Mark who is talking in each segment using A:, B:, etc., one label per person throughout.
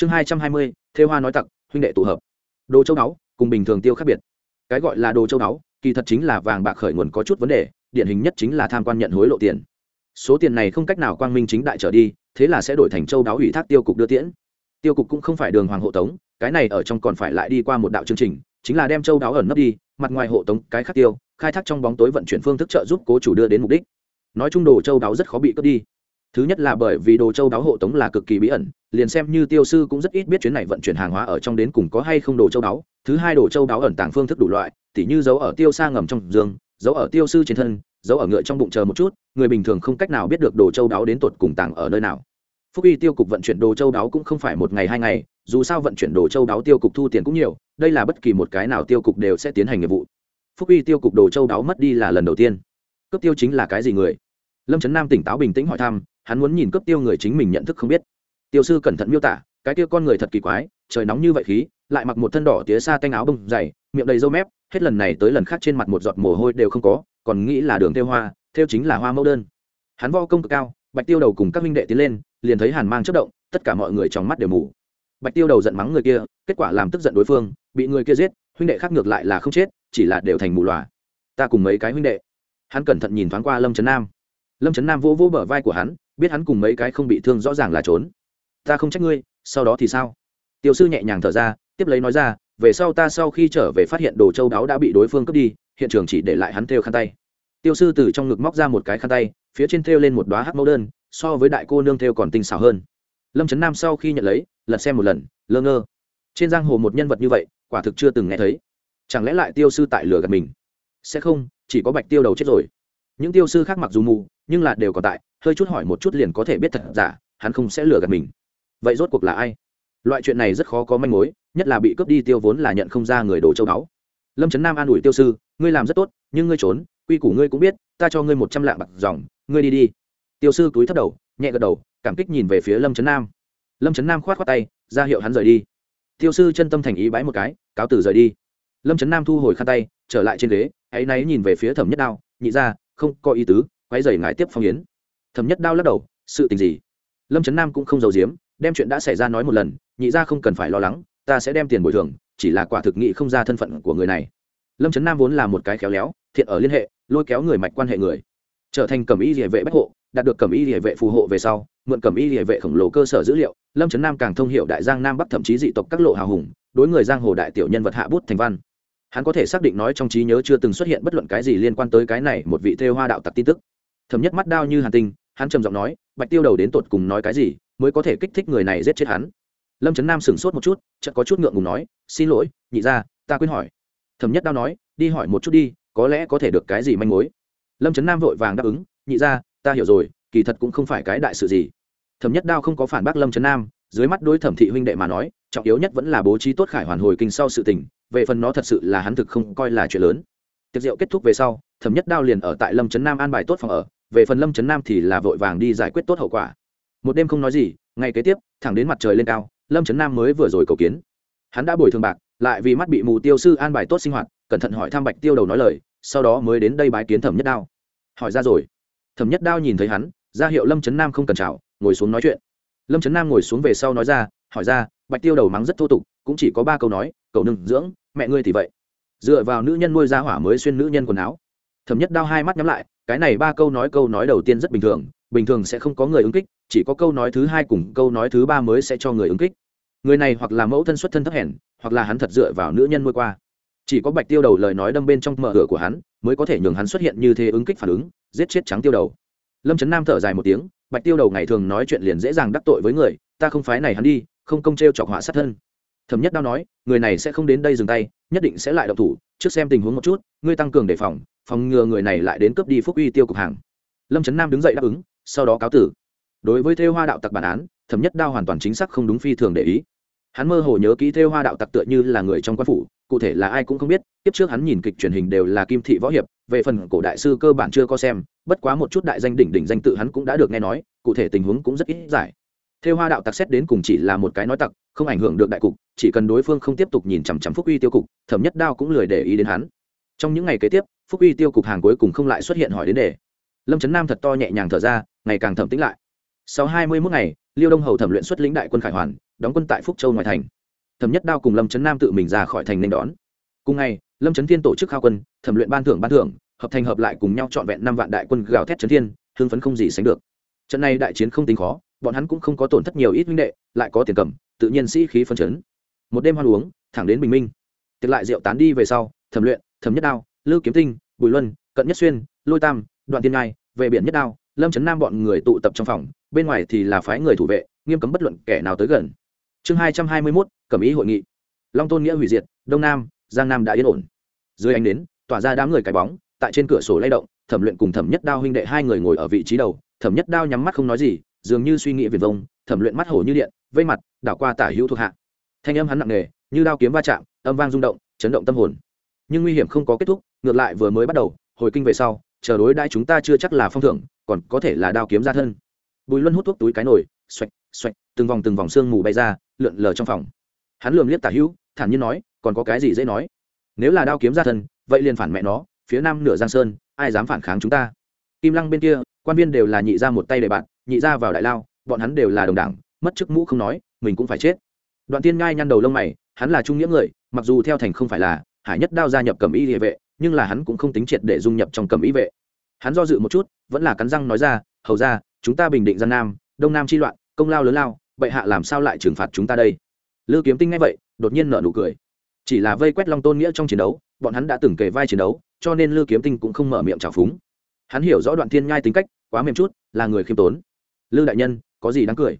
A: chương hai trăm hai mươi, thêu hoa nói tặc, huynh đệ tụ hợp. Đồ châu đáo, cùng bình thường tiêu khác biệt. Cái gọi là đồ châu đáo, kỳ thật chính là vàng bạc khởi nguồn có chút vấn đề, điển hình nhất chính là tham quan nhận hối lộ tiền. Số tiền này không cách nào quang minh chính đại trở đi, thế là sẽ đổi thành châu đáo ủy thác tiêu cục đưa tiễn. Tiêu cục cũng không phải đường hoàng hộ tống, cái này ở trong còn phải lại đi qua một đạo chương trình, chính là đem châu đáo ẩn nấp đi, mặt ngoài hộ tống, cái khác tiêu, khai thác trong bóng tối vận chuyển phương thức trợ giúp cố chủ đưa đến mục đích. Nói chung đồ châu đáo rất khó bị cướp đi thứ nhất là bởi vì đồ châu đáo hộ tống là cực kỳ bí ẩn, liền xem như tiêu sư cũng rất ít biết chuyến này vận chuyển hàng hóa ở trong đến cùng có hay không đồ châu đáo. Thứ hai, đồ châu đáo ẩn tàng phương thức đủ loại, tỉ như giấu ở tiêu xa ngầm trong giường giấu ở tiêu sư trên thân, giấu ở ngựa trong bụng chờ một chút, người bình thường không cách nào biết được đồ châu đáo đến tột cùng tàng ở nơi nào. Phúc y tiêu cục vận chuyển đồ châu đáo cũng không phải một ngày hai ngày, dù sao vận chuyển đồ châu đáo tiêu cục thu tiền cũng nhiều, đây là bất kỳ một cái nào tiêu cục đều sẽ tiến hành nghiệp vụ. Phúc y tiêu cục đồ châu đáo mất đi là lần đầu tiên. Cấp tiêu chính là cái gì người? Lâm trấn nam tỉnh táo bình tĩnh hỏi thăm hắn muốn nhìn cấp tiêu người chính mình nhận thức không biết. Tiêu sư cẩn thận miêu tả, cái tiêu con người thật kỳ quái, trời nóng như vậy khí, lại mặc một thân đỏ tía xa tanh áo bông dày, miệng đầy râu mép, hết lần này tới lần khác trên mặt một giọt mồ hôi đều không có, còn nghĩ là đường tiêu hoa, theo chính là hoa mẫu đơn. Hắn vo công cực cao, bạch tiêu đầu cùng các minh đệ tiến lên, liền thấy hàn mang chất động, tất cả mọi người trong mắt đều mù. Bạch tiêu đầu giận mắng người kia, kết quả làm tức giận đối phương, bị người kia giết, huynh đệ khác ngược lại là không chết, chỉ là đều thành mù lòa ta cùng mấy cái huynh đệ. Hắn cẩn thận nhìn thoáng qua lâm trấn nam. Lâm trấn nam vỗ vỗ bờ vai của hắn biết hắn cùng mấy cái không bị thương rõ ràng là trốn. Ta không trách ngươi, sau đó thì sao? Tiểu sư nhẹ nhàng thở ra, tiếp lấy nói ra, về sau ta sau khi trở về phát hiện đồ châu đáo đã bị đối phương cướp đi, hiện trường chỉ để lại hắn thêu khăn tay. Tiêu sư từ trong ngực móc ra một cái khăn tay, phía trên thêu lên một đoá hắc mẫu đơn, so với đại cô nương thêu còn tinh xảo hơn. Lâm trấn nam sau khi nhận lấy, lật xem một lần, lơ ngơ. Trên giang hồ một nhân vật như vậy, quả thực chưa từng nghe thấy. Chẳng lẽ lại tiêu sư tại lửa gạt mình? Sẽ không, chỉ có bạch tiêu đầu chết rồi. Những tiêu sư khác mặc dù mù, nhưng là đều còn tại hơi chút hỏi một chút liền có thể biết thật giả, hắn không sẽ lừa gạt mình. Vậy rốt cuộc là ai? Loại chuyện này rất khó có manh mối, nhất là bị cướp đi tiêu vốn là nhận không ra người đồ châu báu. Lâm trấn nam an ủi tiêu sư, ngươi làm rất tốt, nhưng ngươi trốn, quy củ ngươi cũng biết, ta cho ngươi một trăm lạng bạc dòng, ngươi đi đi. Tiêu sư cúi thấp đầu, nhẹ gật đầu, cảm kích nhìn về phía lâm trấn nam. Lâm trấn nam khoát t tay, ra hiệu hắn rời đi. Tiêu sư chân tâm thành ý bái một cái, cáo tử rời đi. Lâm trấn nam thu hồi khăn tay, trở lại trên ghế áy náy nhìn về phía thẩm nhất đao, nhị ra, không có ý tứ quay dày ngài tiếp phong yến thẩm nhất đao lắc đầu, sự tình gì? Lâm trấn nam cũng không giàu giếm, đem chuyện đã xảy ra nói một lần, nhị ra không cần phải lo lắng, ta sẽ đem tiền bồi thường, chỉ là quả thực nghị không ra thân phận của người này. Lâm trấn nam vốn là một cái khéo léo, thiện ở liên hệ, lôi kéo người mạch quan hệ người. Trở thành cẩm y địa vệ bách hộ, đạt được cẩm y địa vệ phù hộ về sau, mượn cẩm y địa vệ khổng lồ cơ sở dữ liệu, lâm trấn nam càng thông hiệu đại giang nam bắc thậm chí dị tộc các lộ hào hùng, đối người giang hồ đại tiểu nhân vật hạ bút thành văn. Hắn có thể xác định nói trong trí nhớ chưa từng xuất hiện bất luận cái gì liên quan tới cái này một vị thê hoa đạo tặc tin tức. Thấm nhất mắt đao như hàn tinh hắn trầm giọng nói, bạch tiêu đầu đến tột cùng nói cái gì, mới có thể kích thích người này giết chết hắn? Lâm trấn nam sửng sốt một chút, chợt có chút ngượng ngùng nói, xin lỗi, nhị ra ta quên hỏi. Thẩm nhất đao nói, đi hỏi một chút đi, có lẽ có thể được cái gì manh mối? Lâm trấn nam vội vàng đáp ứng, nhị ra ta hiểu rồi, kỳ thật cũng không phải cái đại sự gì. Thẩm nhất đao không có phản bác lâm trấn nam, dưới mắt đối thẩm thị huynh đệ mà nói, trọng yếu nhất vẫn là bố trí tốt khải hoàn hồi kinh sau sự tình, về phần nó thật sự là hắn thực không coi là chuyện lớn. Tiệc rượu kết thúc về sau, thẩm nhất đao liền ở tại lâm trấn nam an bài tốt phòng ở về phần lâm trấn nam thì là vội vàng đi giải quyết tốt hậu quả. Một đêm không nói gì ngày kế tiếp, thẳng đến mặt trời lên cao, lâm trấn nam mới vừa rồi cầu kiến. Hắn đã bồi thường bạc, lại vì mắt bị mù tiêu sư an bài tốt sinh hoạt, cẩn thận hỏi thăm bạch tiêu đầu nói lời, sau đó mới đến đây bái kiến thẩm nhất đao. Hỏi ra rồi. Thẩm nhất đao nhìn thấy hắn, ra hiệu lâm trấn nam không cần chào, ngồi xuống nói chuyện. Lâm trấn nam ngồi xuống về sau nói ra, hỏi ra, bạch tiêu đầu mắng rất thô tục, cũng chỉ có ba câu nói, cậu nừng dưỡng, mẹ ngươi thì vậy. Dựa vào nữ nhân nuôi ra hỏa mới xuyên nữ nhân quần áo. Thẩm nhất đao hai mắt nhắm lại cái này ba câu nói câu nói đầu tiên rất bình thường bình thường sẽ không có người ứng kích, chỉ có câu nói thứ hai cùng câu nói thứ ba mới sẽ cho người ứng kích. Người này hoặc là mẫu thân xuất thân thấp hèn, hoặc là hắn thật dựa vào nữ nhân nuôi qua. Chỉ có bạch tiêu đầu lời nói đâm bên trong mở cửa của hắn, mới có thể nhường hắn xuất hiện như thế ứng kích phản ứng, giết chết trắng tiêu đầu. Lâm trấn nam thở dài một tiếng, bạch tiêu đầu ngày thường nói chuyện liền dễ dàng đắc tội với người, ta không phái này hắn đi, không công t r e o chọc họa sát thân. Thẩm nhất đao nói, người này sẽ không đến đây dừng tay, nhất định sẽ lại độc thủ trước xem tình huống một chút, ngươi tăng cường đề phòng phòng ngừa người này lại đến cướp đi phúc uy tiêu cục hàng. Lâm trấn nam đứng dậy đáp ứng, sau đó cáo tử. Đối với thêu hoa đạo tặc bản án, thẩm nhất đao hoàn toàn chính xác không đúng phi thường để ý. Hắn mơ hồ nhớ kỹ thêu hoa đạo tặc tựa như là người trong quan phủ, cụ thể là ai cũng không biết, tiếp trước hắn nhìn kịch truyền hình đều là kim thị võ hiệp, về phần cổ đại sư cơ bản chưa có xem, bất quá một chút đại danh đỉnh đỉnh danh tự hắn cũng đã được nghe nói, cụ thể tình huống cũng rất ít giải. Thêu hoa đạo tặc xét đến cùng chỉ là một cái nói tặc không ảnh hưởng được đại cục, chỉ cần đối phương không tiếp tục nhìn chằm chằm phúc uy tiêu cục, thẩm nhất đao cũng lười để ý đến hắn. Trong những ngày kế tiếp, phúc uy tiêu cục hàng cuối cùng không lại xuất hiện hỏi đến đề. Lâm trấn nam thật to nhẹ nhàng thở ra, ngày càng thẩm tĩnh lại. Sau hai mươi mốt ngày, liêu đông hầu thẩm luyện xuất lĩnh đại quân khải hoàn, đóng quân tại phúc châu ngoài thành. Thẩm nhất đao cùng lâm trấn nam tự mình ra khỏi thành nên đón. Cùng ngày, lâm trấn thiên tổ chức khao quân, thẩm luyện ban thưởng ban thưởng, hợp thành hợp lại cùng nhau trọn vẹn năm vạn đại quân gào thét trấn thiên, hưng phấn không gì sánh được. Trận này đại chiến không tính khó, bọn hắn cũng không có tổn thất nhiều ít huynh đệ, lại có tiền cầm tự nhiên sĩ khí phân chấn. Một đêm hoan uống, thẳng đến bình minh. Tiệc lại rượu tán đi về sau, thẩm luyện, thẩm nhất đao lưu kiếm tinh, bùi luân, cận nhất xuyên, lôi tam, đoạn tiên ngai, về biển nhất đao, lâm trấn nam bọn người tụ tập trong phòng, bên ngoài thì là phái người thủ vệ, nghiêm cấm bất luận kẻ nào tới gần. Chương hai trăm hai mươi mốt, cẩm ý hội nghị. Long tôn nghĩa hủy diệt, đông nam, giang nam đã yên ổn. Dưới ánh đến tỏa ra đám người cái bóng, tại trên cửa sổ lay động, thẩm luyện cùng thẩm nhất đao huynh đệ hai người ngồi ở vị trí đầu, thẩm nhất đao nhắm mắt không nói gì, dường như suy nghĩ viền vông, thẩm luyện mắt hổ như điện, vây mặt đảo qua tả hữu thuộc hạ. Thanh âm hắn nặng nề, như đao kiếm va chạm, âm vang rung động, chấn động tâm hồn. Nhưng nguy hiểm không có kết thúc, ngược lại vừa mới bắt đầu, hồi kinh về sau, chờ đối đãi chúng ta chưa chắc là phong thưởng, còn có thể là đao kiếm ra thân. Bùi luân hút thuốc túi cái nồi, xoạch xoạch, từng vòng từng vòng sương mù bay ra, lượn lờ trong phòng. Hắn lườm liếc tả hữu, thản nhiên nói, còn có cái gì dễ nói? Nếu là đao kiếm ra thân, vậy liền phản mẹ nó, phía nam nửa giang sơn, ai dám phản kháng chúng ta? Kim lăng bên kia, quan viên đều là nhị ra một tay để bạn, nhị ra vào đại lao, bọn hắn đều là đồng đảng, mất chức mũ không nói mình cũng phải chết. Đoạn tiên ngai nhăn đầu lông mày, hắn là trung nghĩa người, mặc dù theo thành không phải là hải nhất đao gia nhập cầm y địa vệ, nhưng là hắn cũng không tính triệt để dung nhập trong cầm y vệ. Hắn do dự một chút, vẫn là cắn răng nói ra, hầu ra chúng ta bình định gian nam, đông nam chi loạn, công lao lớn lao, bệ hạ làm sao lại trừng phạt chúng ta đây? Lư kiếm tinh ngay vậy, đột nhiên nở nụ cười. Chỉ là vây quét long tôn nghĩa trong chiến đấu, bọn hắn đã từng kề vai chiến đấu, cho nên lư kiếm tinh cũng không mở miệng trào phúng. Hắn hiểu rõ đoạn thiên nhai tính cách, quá mềm chút, là người khiêm tốn. Lư đại nhân, có gì đáng cười?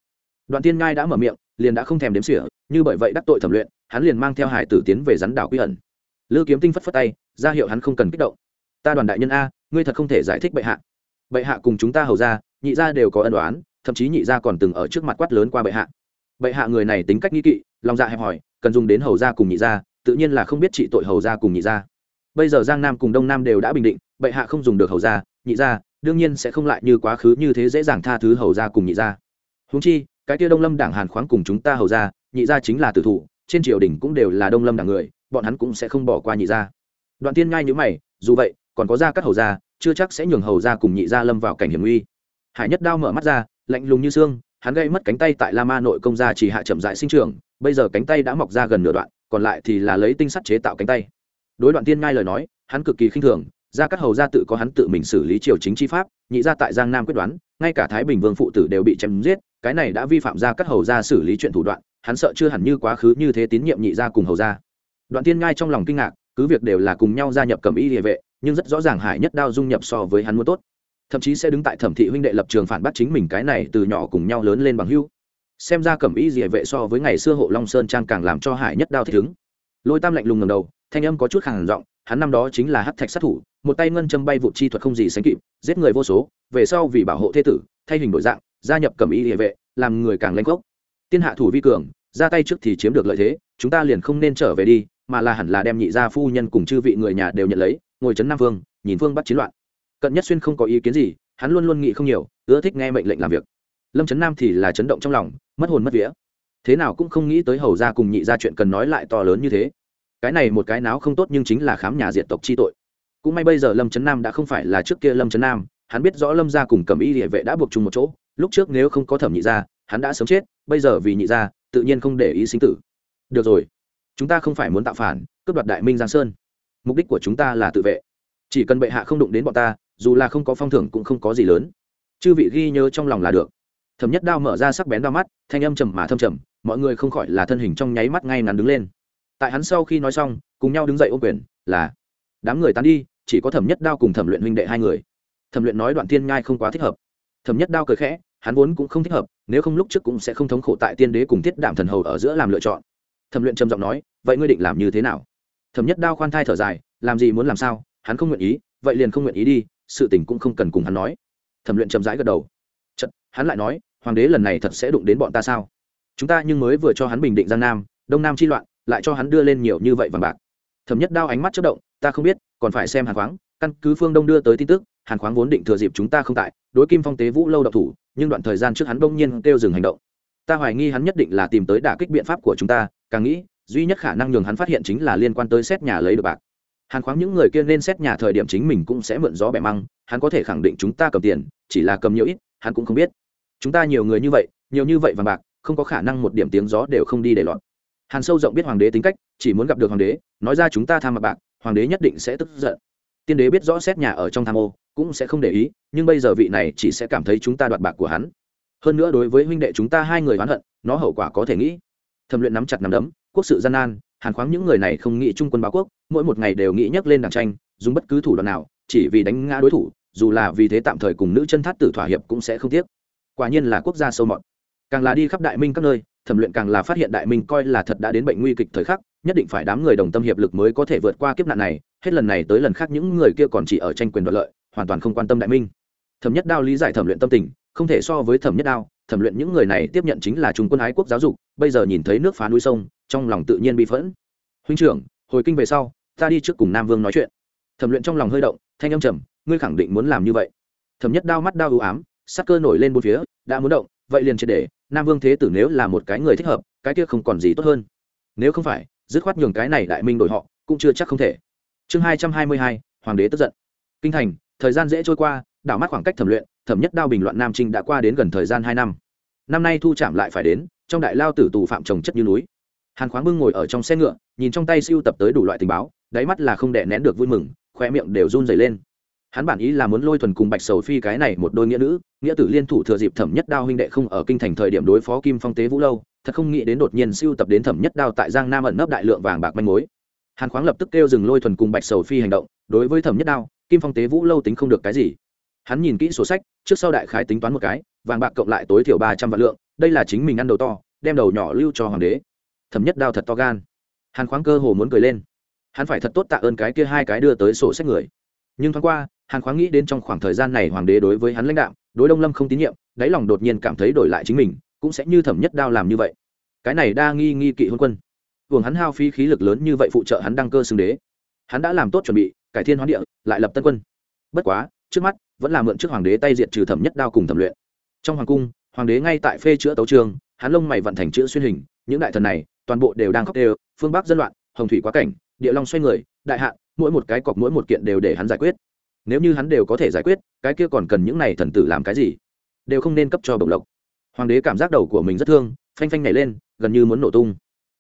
A: Đoạn thiên nhai đã mở miệng liền đã không thèm đếm xỉa, như bởi vậy đắc tội thẩm luyện, hắn liền mang theo hải tử tiến về rắn đảo quy ẩn. Lư kiếm tinh phất phất tay, ra hiệu hắn không cần kích động. Ta đoàn đại nhân a, ngươi thật không thể giải thích bệ hạ. Bệ hạ cùng chúng ta hầu ra nhị gia đều có ân đoán thậm chí nhị gia còn từng ở trước mặt quát lớn qua bệ hạ. Bệ hạ người này tính cách nghi kỵ, lòng dạ hẹp hòi, cần dùng đến hầu gia cùng nhị gia, tự nhiên là không biết trị tội hầu gia cùng nhị gia. Bây giờ giang nam cùng đông nam đều đã bình định, bệ hạ không dùng được hầu gia, nhị gia, đương nhiên sẽ không lại như quá khứ như thế dễ dàng tha thứ hầu gia cùng nhị gia. Húng chi cái kia đông lâm đảng hàn khoáng cùng chúng ta hầu gia nhị gia chính là tử thủ, trên triều đình cũng đều là đông lâm đảng người, bọn hắn cũng sẽ không bỏ qua nhị gia. Đoạn tiên ngay nhữ mày, dù vậy, còn có gia các hầu gia, chưa chắc sẽ nhường hầu gia cùng nhị gia lâm vào cảnh hiểm nguy. Hải nhất đao mở mắt ra, lạnh lùng như xương, hắn gây mất cánh tay tại la ma nội công gia chỉ hạ chậm dại sinh trường bây giờ cánh tay đã mọc ra gần nửa đoạn, còn lại thì là lấy tinh sắt chế tạo cánh tay. Đối đoạn tiên ngay lời nói, hắn cực kỳ khinh thường, gia các hầu gia tự có hắn tự mình xử lý triều chính chi pháp, nhị gia tại giang nam quyết đoán, ngay cả thái bình vương phụ tử đều bị chém giết cái này đã vi phạm gia các hầu gia xử lý chuyện thủ đoạn, hắn sợ chưa hẳn như quá khứ như thế tín nhiệm nhị gia cùng hầu gia. Đoạn tiên ngai trong lòng kinh ngạc, cứ việc đều là cùng nhau gia nhập cầm y địa vệ, nhưng rất rõ ràng hải nhất đao dung nhập so với hắn muốn tốt. Thậm chí sẽ đứng tại thẩm thị huynh đệ lập trường phản bác chính mình cái này từ nhỏ cùng nhau lớn lên bằng hưu xem ra cẩm y địa vệ so với ngày xưa hộ long sơn trang càng làm cho hải nhất đao thích ứng. Lôi tam lạnh lùng ngầm đầu, thanh âm có chút khàn giọng, hắn năm đó chính là hát thạch sát thủ, một tay ngân châm bay vụ chi thuật không gì sánh kịp, giết người vô số, về sau vì bảo hộ thế tử, thay hình đổi dạng gia nhập cẩm y địa vệ, làm người càng lanh gốc tiên hạ thủ vi cường, ra tay trước thì chiếm được lợi thế, chúng ta liền không nên trở về đi, mà là hẳn là đem nhị gia phu nhân cùng chư vị người nhà đều nhận lấy, ngồi trấn nam vương, nhìn phương bắt chiến loạn. Cận nhất xuyên không có ý kiến gì, hắn luôn luôn nghĩ không nhiều, ưa thích nghe mệnh lệnh làm việc. Lâm trấn nam thì là chấn động trong lòng, mất hồn mất vía. Thế nào cũng không nghĩ tới hầu ra cùng nhị ra chuyện cần nói lại to lớn như thế. Cái này một cái náo không tốt nhưng chính là khám nhà diện tộc chi tội. Cũng may bây giờ lâm trấn nam đã không phải là trước kia lâm trấn nam, hắn biết rõ lâm gia cùng cầm y địa vệ đã buộc chung một chỗ lúc trước nếu không có thẩm nhị gia, hắn đã sớm chết, bây giờ vì nhị gia, tự nhiên không để ý sinh tử. Được rồi, chúng ta không phải muốn tạo phản, cướp đoạt đại minh giang sơn. Mục đích của chúng ta là tự vệ. Chỉ cần bệ hạ không đụng đến bọn ta, dù là không có phong thưởng cũng không có gì lớn. Chư vị ghi nhớ trong lòng là được. Thẩm nhất đao mở ra sắc bén đao mắt, thanh âm trầm mà thâm trầm, mọi người không khỏi là thân hình trong nháy mắt ngay ngắn đứng lên. Tại hắn sau khi nói xong, cùng nhau đứng dậy ô quyền, là, đám người tán đi, chỉ có thẩm nhất đao cùng thẩm luyện huynh đệ hai người. Thẩm luyện nói đoạn thiên nhai không quá thích hợp. Thẩm nhất đao cười khẽ hắn vốn cũng không thích hợp nếu không lúc trước cũng sẽ không thống khổ tại tiên đế cùng tiết đảm thần hầu ở giữa làm lựa chọn. Thẩm luyện trầm giọng nói vậy ngươi định làm như thế nào? Thẩm nhất đao khoan thai thở dài làm gì muốn làm sao? Hắn không nguyện ý vậy liền không nguyện ý đi sự tình cũng không cần cùng hắn nói. Thẩm luyện chậm rãi gật đầu. Chật, hắn lại nói hoàng đế lần này thật sẽ đụng đến bọn ta sao? Chúng ta nhưng mới vừa cho hắn bình định giang nam đông nam chi loạn lại cho hắn đưa lên nhiều như vậy vàng bạc. Thẩm nhất đao ánh mắt chất động ta không biết còn phải xem hàng khoáng căn cứ phương đông đưa tới tin tức hàn khoáng vốn định thừa dịp chúng ta không tại, đối kim phong tế vũ lâu độc thủ, nhưng đoạn thời gian trước hắn bỗng nhiên kêu dừng hành động. Ta hoài nghi hắn nhất định là tìm tới đả kích biện pháp của chúng ta, càng nghĩ, duy nhất khả năng nhường hắn phát hiện chính là liên quan tới xét nhà lấy được bạc. Hàn khoáng những người kia nên xét nhà thời điểm chính mình cũng sẽ mượn gió bẻ măng, hắn có thể khẳng định chúng ta cầm tiền, chỉ là cầm nhiều ít, hắn cũng không biết. Chúng ta nhiều người như vậy, nhiều như vậy vàng bạc, không có khả năng một điểm tiếng gió đều không đi để lọt hàn sâu rộng biết hoàng đế tính cách, chỉ muốn gặp được hoàng đế, nói ra chúng ta tham mặt bạc, hoàng đế nhất định sẽ tức giận. Tiên đế biết rõ xét nhà ở trong tham ô cũng sẽ không để ý, nhưng bây giờ vị này chỉ sẽ cảm thấy chúng ta đoạt bạc của hắn. Hơn nữa đối với huynh đệ chúng ta hai người oán hận, nó hậu quả có thể nghĩ. Thẩm luyện nắm chặt nắm đấm, quốc sự gian nan, hàn khoáng những người này không nghĩ trung quân báo quốc, mỗi một ngày đều nghĩ nhắc lên đảng tranh, dùng bất cứ thủ đoạn nào, chỉ vì đánh ngã đối thủ, dù là vì thế tạm thời cùng nữ chân thát tử thỏa hiệp cũng sẽ không tiếc. Quả nhiên là quốc gia sâu mọt. Càng là đi khắp đại minh các nơi, thẩm luyện càng là phát hiện đại minh coi là thật đã đến bệnh nguy kịch thời khắc, nhất định phải đám người đồng tâm hiệp lực mới có thể vượt qua kiếp nạn này, hết lần này tới lần khác những người kia còn chỉ ở tranh quyền đoạt lợi hoàn toàn không quan tâm đại minh. Thẩm nhất đao lý giải thẩm luyện tâm tình, không thể so với thẩm nhất đao, thẩm luyện những người này tiếp nhận chính là trung quân ái quốc giáo dục, bây giờ nhìn thấy nước phá núi sông, trong lòng tự nhiên bị phẫn. Huynh trưởng, hồi kinh về sau, ta đi trước cùng nam vương nói chuyện. Thẩm luyện trong lòng hơi động, thanh âm trầm, ngươi khẳng định muốn làm như vậy? Thẩm nhất đao mắt đao ưu ám, sắc cơ nổi lên bốn phía, đã muốn động, vậy liền triệt để, nam vương thế tử nếu là một cái người thích hợp, cái kia không còn gì tốt hơn. Nếu không phải, dứt khoát nhường cái này đại minh đổi họ, cũng chưa chắc không thể. Chương hai trăm hai mươi hai, hoàng đế tức giận. Kinh thành thời gian dễ trôi qua, đảo mắt khoảng cách thẩm luyện, thẩm nhất đao bình loạn nam trinh đã qua đến gần thời gian hai năm. Năm nay thu chạm lại phải đến, trong đại lao tử tù phạm trồng chất như núi. Hàn khoáng bưng ngồi ở trong xe ngựa, nhìn trong tay siêu tập tới đủ loại tình báo, đáy mắt là không đè nén được vui mừng khoe miệng đều run dày lên. Hắn bản ý là muốn lôi thuần cùng bạch sầu phi cái này một đôi nghĩa nữ, nghĩa tử liên thủ thừa dịp thẩm nhất đao huynh đệ không ở kinh thành thời điểm đối phó kim phong tế vũ lâu, thật không nghĩ đến đột nhiên siêu tập đến thẩm nhất đao tại giang nam ẩn nấp đại lượng vàng bạc manh mối. Hàn khoáng lập tức kêu dừng lôi thuần cùng bạch sầu phi hành động, đối với thẩm nhất đao kim phong tế vũ lâu tính không được cái gì. Hắn nhìn kỹ sổ sách, trước sau đại khái tính toán một cái, vàng bạc cộng lại tối thiểu ba trăm vạn lượng, đây là chính mình ăn đầu to, đem đầu nhỏ lưu cho hoàng đế. Thẩm nhất đao thật to gan. Hàn khoáng cơ hồ muốn cười lên. Hắn phải thật tốt tạ ơn cái kia hai cái đưa tới sổ sách người. Nhưng thoáng qua, hàn khoáng nghĩ đến trong khoảng thời gian này hoàng đế đối với hắn lãnh đạo đối đông lâm không tín nhiệm, đáy lòng đột nhiên cảm thấy đổi lại chính mình, cũng sẽ như thẩm nhất đao làm như vậy. Cái này đa nghi nghi kỵ hôn quân. Vùng hắn hao phí khí lực lớn như vậy phụ trợ hắn đăng cơ xưng đế. Hắn đã làm tốt chuẩn bị cải thiên hoán địa, lại lập tân quân. Bất quá, trước mắt, vẫn là mượn trước hoàng đế tay diệt trừ thẩm nhất đao cùng thẩm luyện. Trong hoàng cung, hoàng đế ngay tại phê chữa tấu trường, hắn lông mày vận thành chữ xuyên hình, những đại thần này, toàn bộ đều đang khóc đều, phương bắc dân loạn, hồng thủy quá cảnh, địa long xoay người, đại hạn mỗi một cái cọc mỗi một kiện đều để hắn giải quyết. Nếu như hắn đều có thể giải quyết, cái kia còn cần những này thần tử làm cái gì? Đều không nên cấp cho bổng lộc. Hoàng đế cảm giác đầu của mình rất thương, phanh phanh nhảy lên, gần như muốn nổ tung.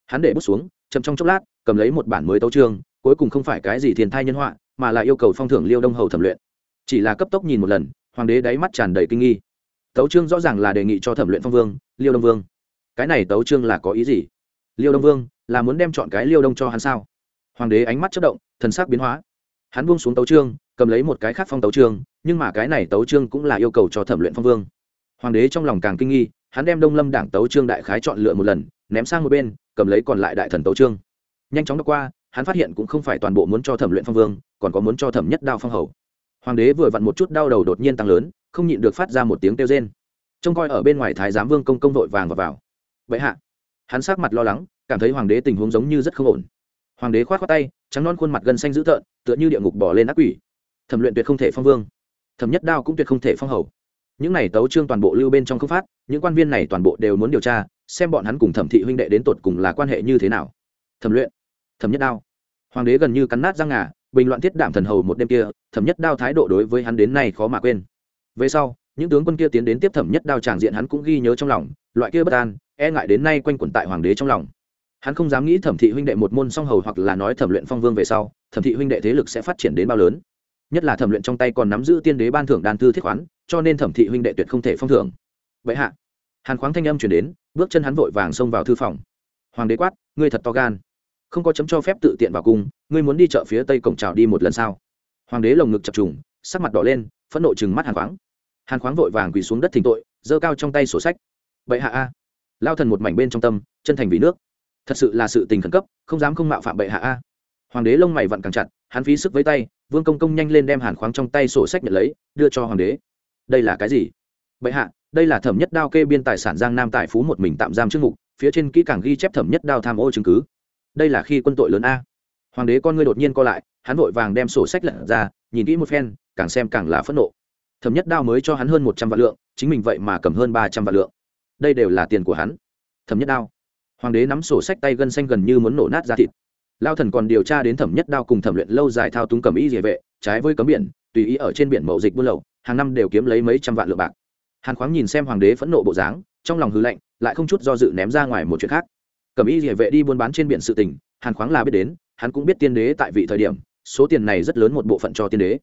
A: Hắn để bút xuống, chậm trong chốc lát, cầm lấy một bản mới tấu trương cuối cùng không phải cái gì thiên thai nhân họa mà là yêu cầu phong thưởng liêu đông hầu thẩm luyện. Chỉ là cấp tốc nhìn một lần, hoàng đế đáy mắt tràn đầy kinh nghi. Tấu trương rõ ràng là đề nghị cho thẩm luyện phong vương, liêu đông vương. Cái này tấu trương là có ý gì? Liêu đông vương, là muốn đem chọn cái liêu đông cho hắn sao? Hoàng đế ánh mắt chất động, thần sắc biến hóa. Hắn buông xuống tấu trương cầm lấy một cái khác phong tấu trương nhưng mà cái này tấu trương cũng là yêu cầu cho thẩm luyện phong vương. Hoàng đế trong lòng càng kinh nghi, hắn đem đông lâm đảng tấu trương đại khái chọn lựa một lần, ném sang một bên, cầm lấy còn lại đại thần tấu trương nhanh chóng đọc qua hắn phát hiện cũng không phải toàn bộ muốn cho thẩm luyện phong vương còn có muốn cho thẩm nhất đao phong hầu. Hoàng đế vừa vặn một chút đau đầu đột nhiên tăng lớn không nhịn được phát ra một tiếng kêu rên. Trông coi ở bên ngoài thái giám vương công công vội vàng vào, vào. vậy hạ. Hắn sát mặt lo lắng cảm thấy hoàng đế tình huống giống như rất không ổn. Hoàng đế khoát khoát tay trắng non khuôn mặt gân xanh dữ tợn tựa như địa ngục bỏ lên ác quỷ. Thẩm luyện tuyệt không thể phong vương. Thẩm nhất đao cũng tuyệt không thể phong hầu. Những này tấu trương toàn bộ lưu bên trong không phát những quan viên này toàn bộ đều muốn điều tra xem bọn hắn cùng thẩm thị huynh đệ đến tột cùng là quan hệ như thế nào. Thẩm luyện. Thẩm nhất đao hoàng đế gần như cắn nát răng ngà, bình loạn thiết đảm thần hầu một đêm kia, thẩm nhất đao thái độ đối với hắn đến nay khó mà quên. Về sau, những tướng quân kia tiến đến tiếp thẩm nhất đao tràng diện hắn cũng ghi nhớ trong lòng, loại kia bất an e ngại đến nay quanh quẩn tại hoàng đế trong lòng. Hắn không dám nghĩ thẩm thị huynh đệ một môn song hầu hoặc là nói thẩm luyện phong vương về sau, thẩm thị huynh đệ thế lực sẽ phát triển đến bao lớn. Nhất là thẩm luyện trong tay còn nắm giữ tiên đế ban thưởng đan thư thiết khoán, cho nên thẩm thị huynh đệ tuyệt không thể phong thưởng. Vậy hạ, hàn khoáng thanh âm chuyển đến, bước chân hắn vội vàng xông vào thư phòng. Hoàng đế quát, ngươi thật to gan không có chấm cho phép tự tiện vào cung, ngươi muốn đi chợ phía tây cổng trào đi một lần sao? Hoàng đế lồng ngực chập trùng, sắc mặt đỏ lên, phẫn nộ chừng mắt hàn khoáng. Hàn khoáng vội vàng quỳ xuống đất thỉnh tội, giơ cao trong tay sổ sách. Bệ hạ a. Lao thần một mảnh bên trong tâm, chân thành vì nước. Thật sự là sự tình khẩn cấp, không dám không mạo phạm bệ hạ a. Hoàng đế lông mày vặn càng chặt, hắn phí sức với tay, vương công công nhanh lên đem hàn khoáng trong tay sổ sách nhận lấy, đưa cho hoàng đế. Đây là cái gì? Bệ hạ, đây là thẩm nhất đao kê biên tài sản giang nam tài phú một mình tạm giam chức mục phía trên kỹ càng ghi chép thẩm nhất đao tham ô chứng cứ đây là khi quân tội lớn a. Hoàng đế con ngươi đột nhiên co lại, hắn vội vàng đem sổ sách lật ra, nhìn kỹ một phen, càng xem càng là phẫn nộ. Thẩm nhất đao mới cho hắn hơn một trăm vạn lượng, chính mình vậy mà cầm hơn ba trăm vạn lượng. Đây đều là tiền của hắn. Thẩm nhất đao. Hoàng đế nắm sổ sách tay gân xanh gần như muốn nổ nát ra thịt. Lao thần còn điều tra đến thẩm nhất đao cùng thẩm luyện lâu dài thao túng cầm ý địa vệ, trái với cấm biển, tùy ý ở trên biển mậu dịch buôn lậu, hàng năm đều kiếm lấy mấy trăm vạn lượng bạc. Hàn khoáng nhìn xem hoàng đế phẫn nộ bộ dáng, trong lòng hư lạnh, lại không chút do dự ném ra ngoài một chuyện khác cẩm y địa vệ đi buôn bán trên biển sự tình, hàn khoáng là biết đến, hắn cũng biết tiên đế tại vị thời điểm, số tiền này rất lớn một bộ phận cho tiên đế.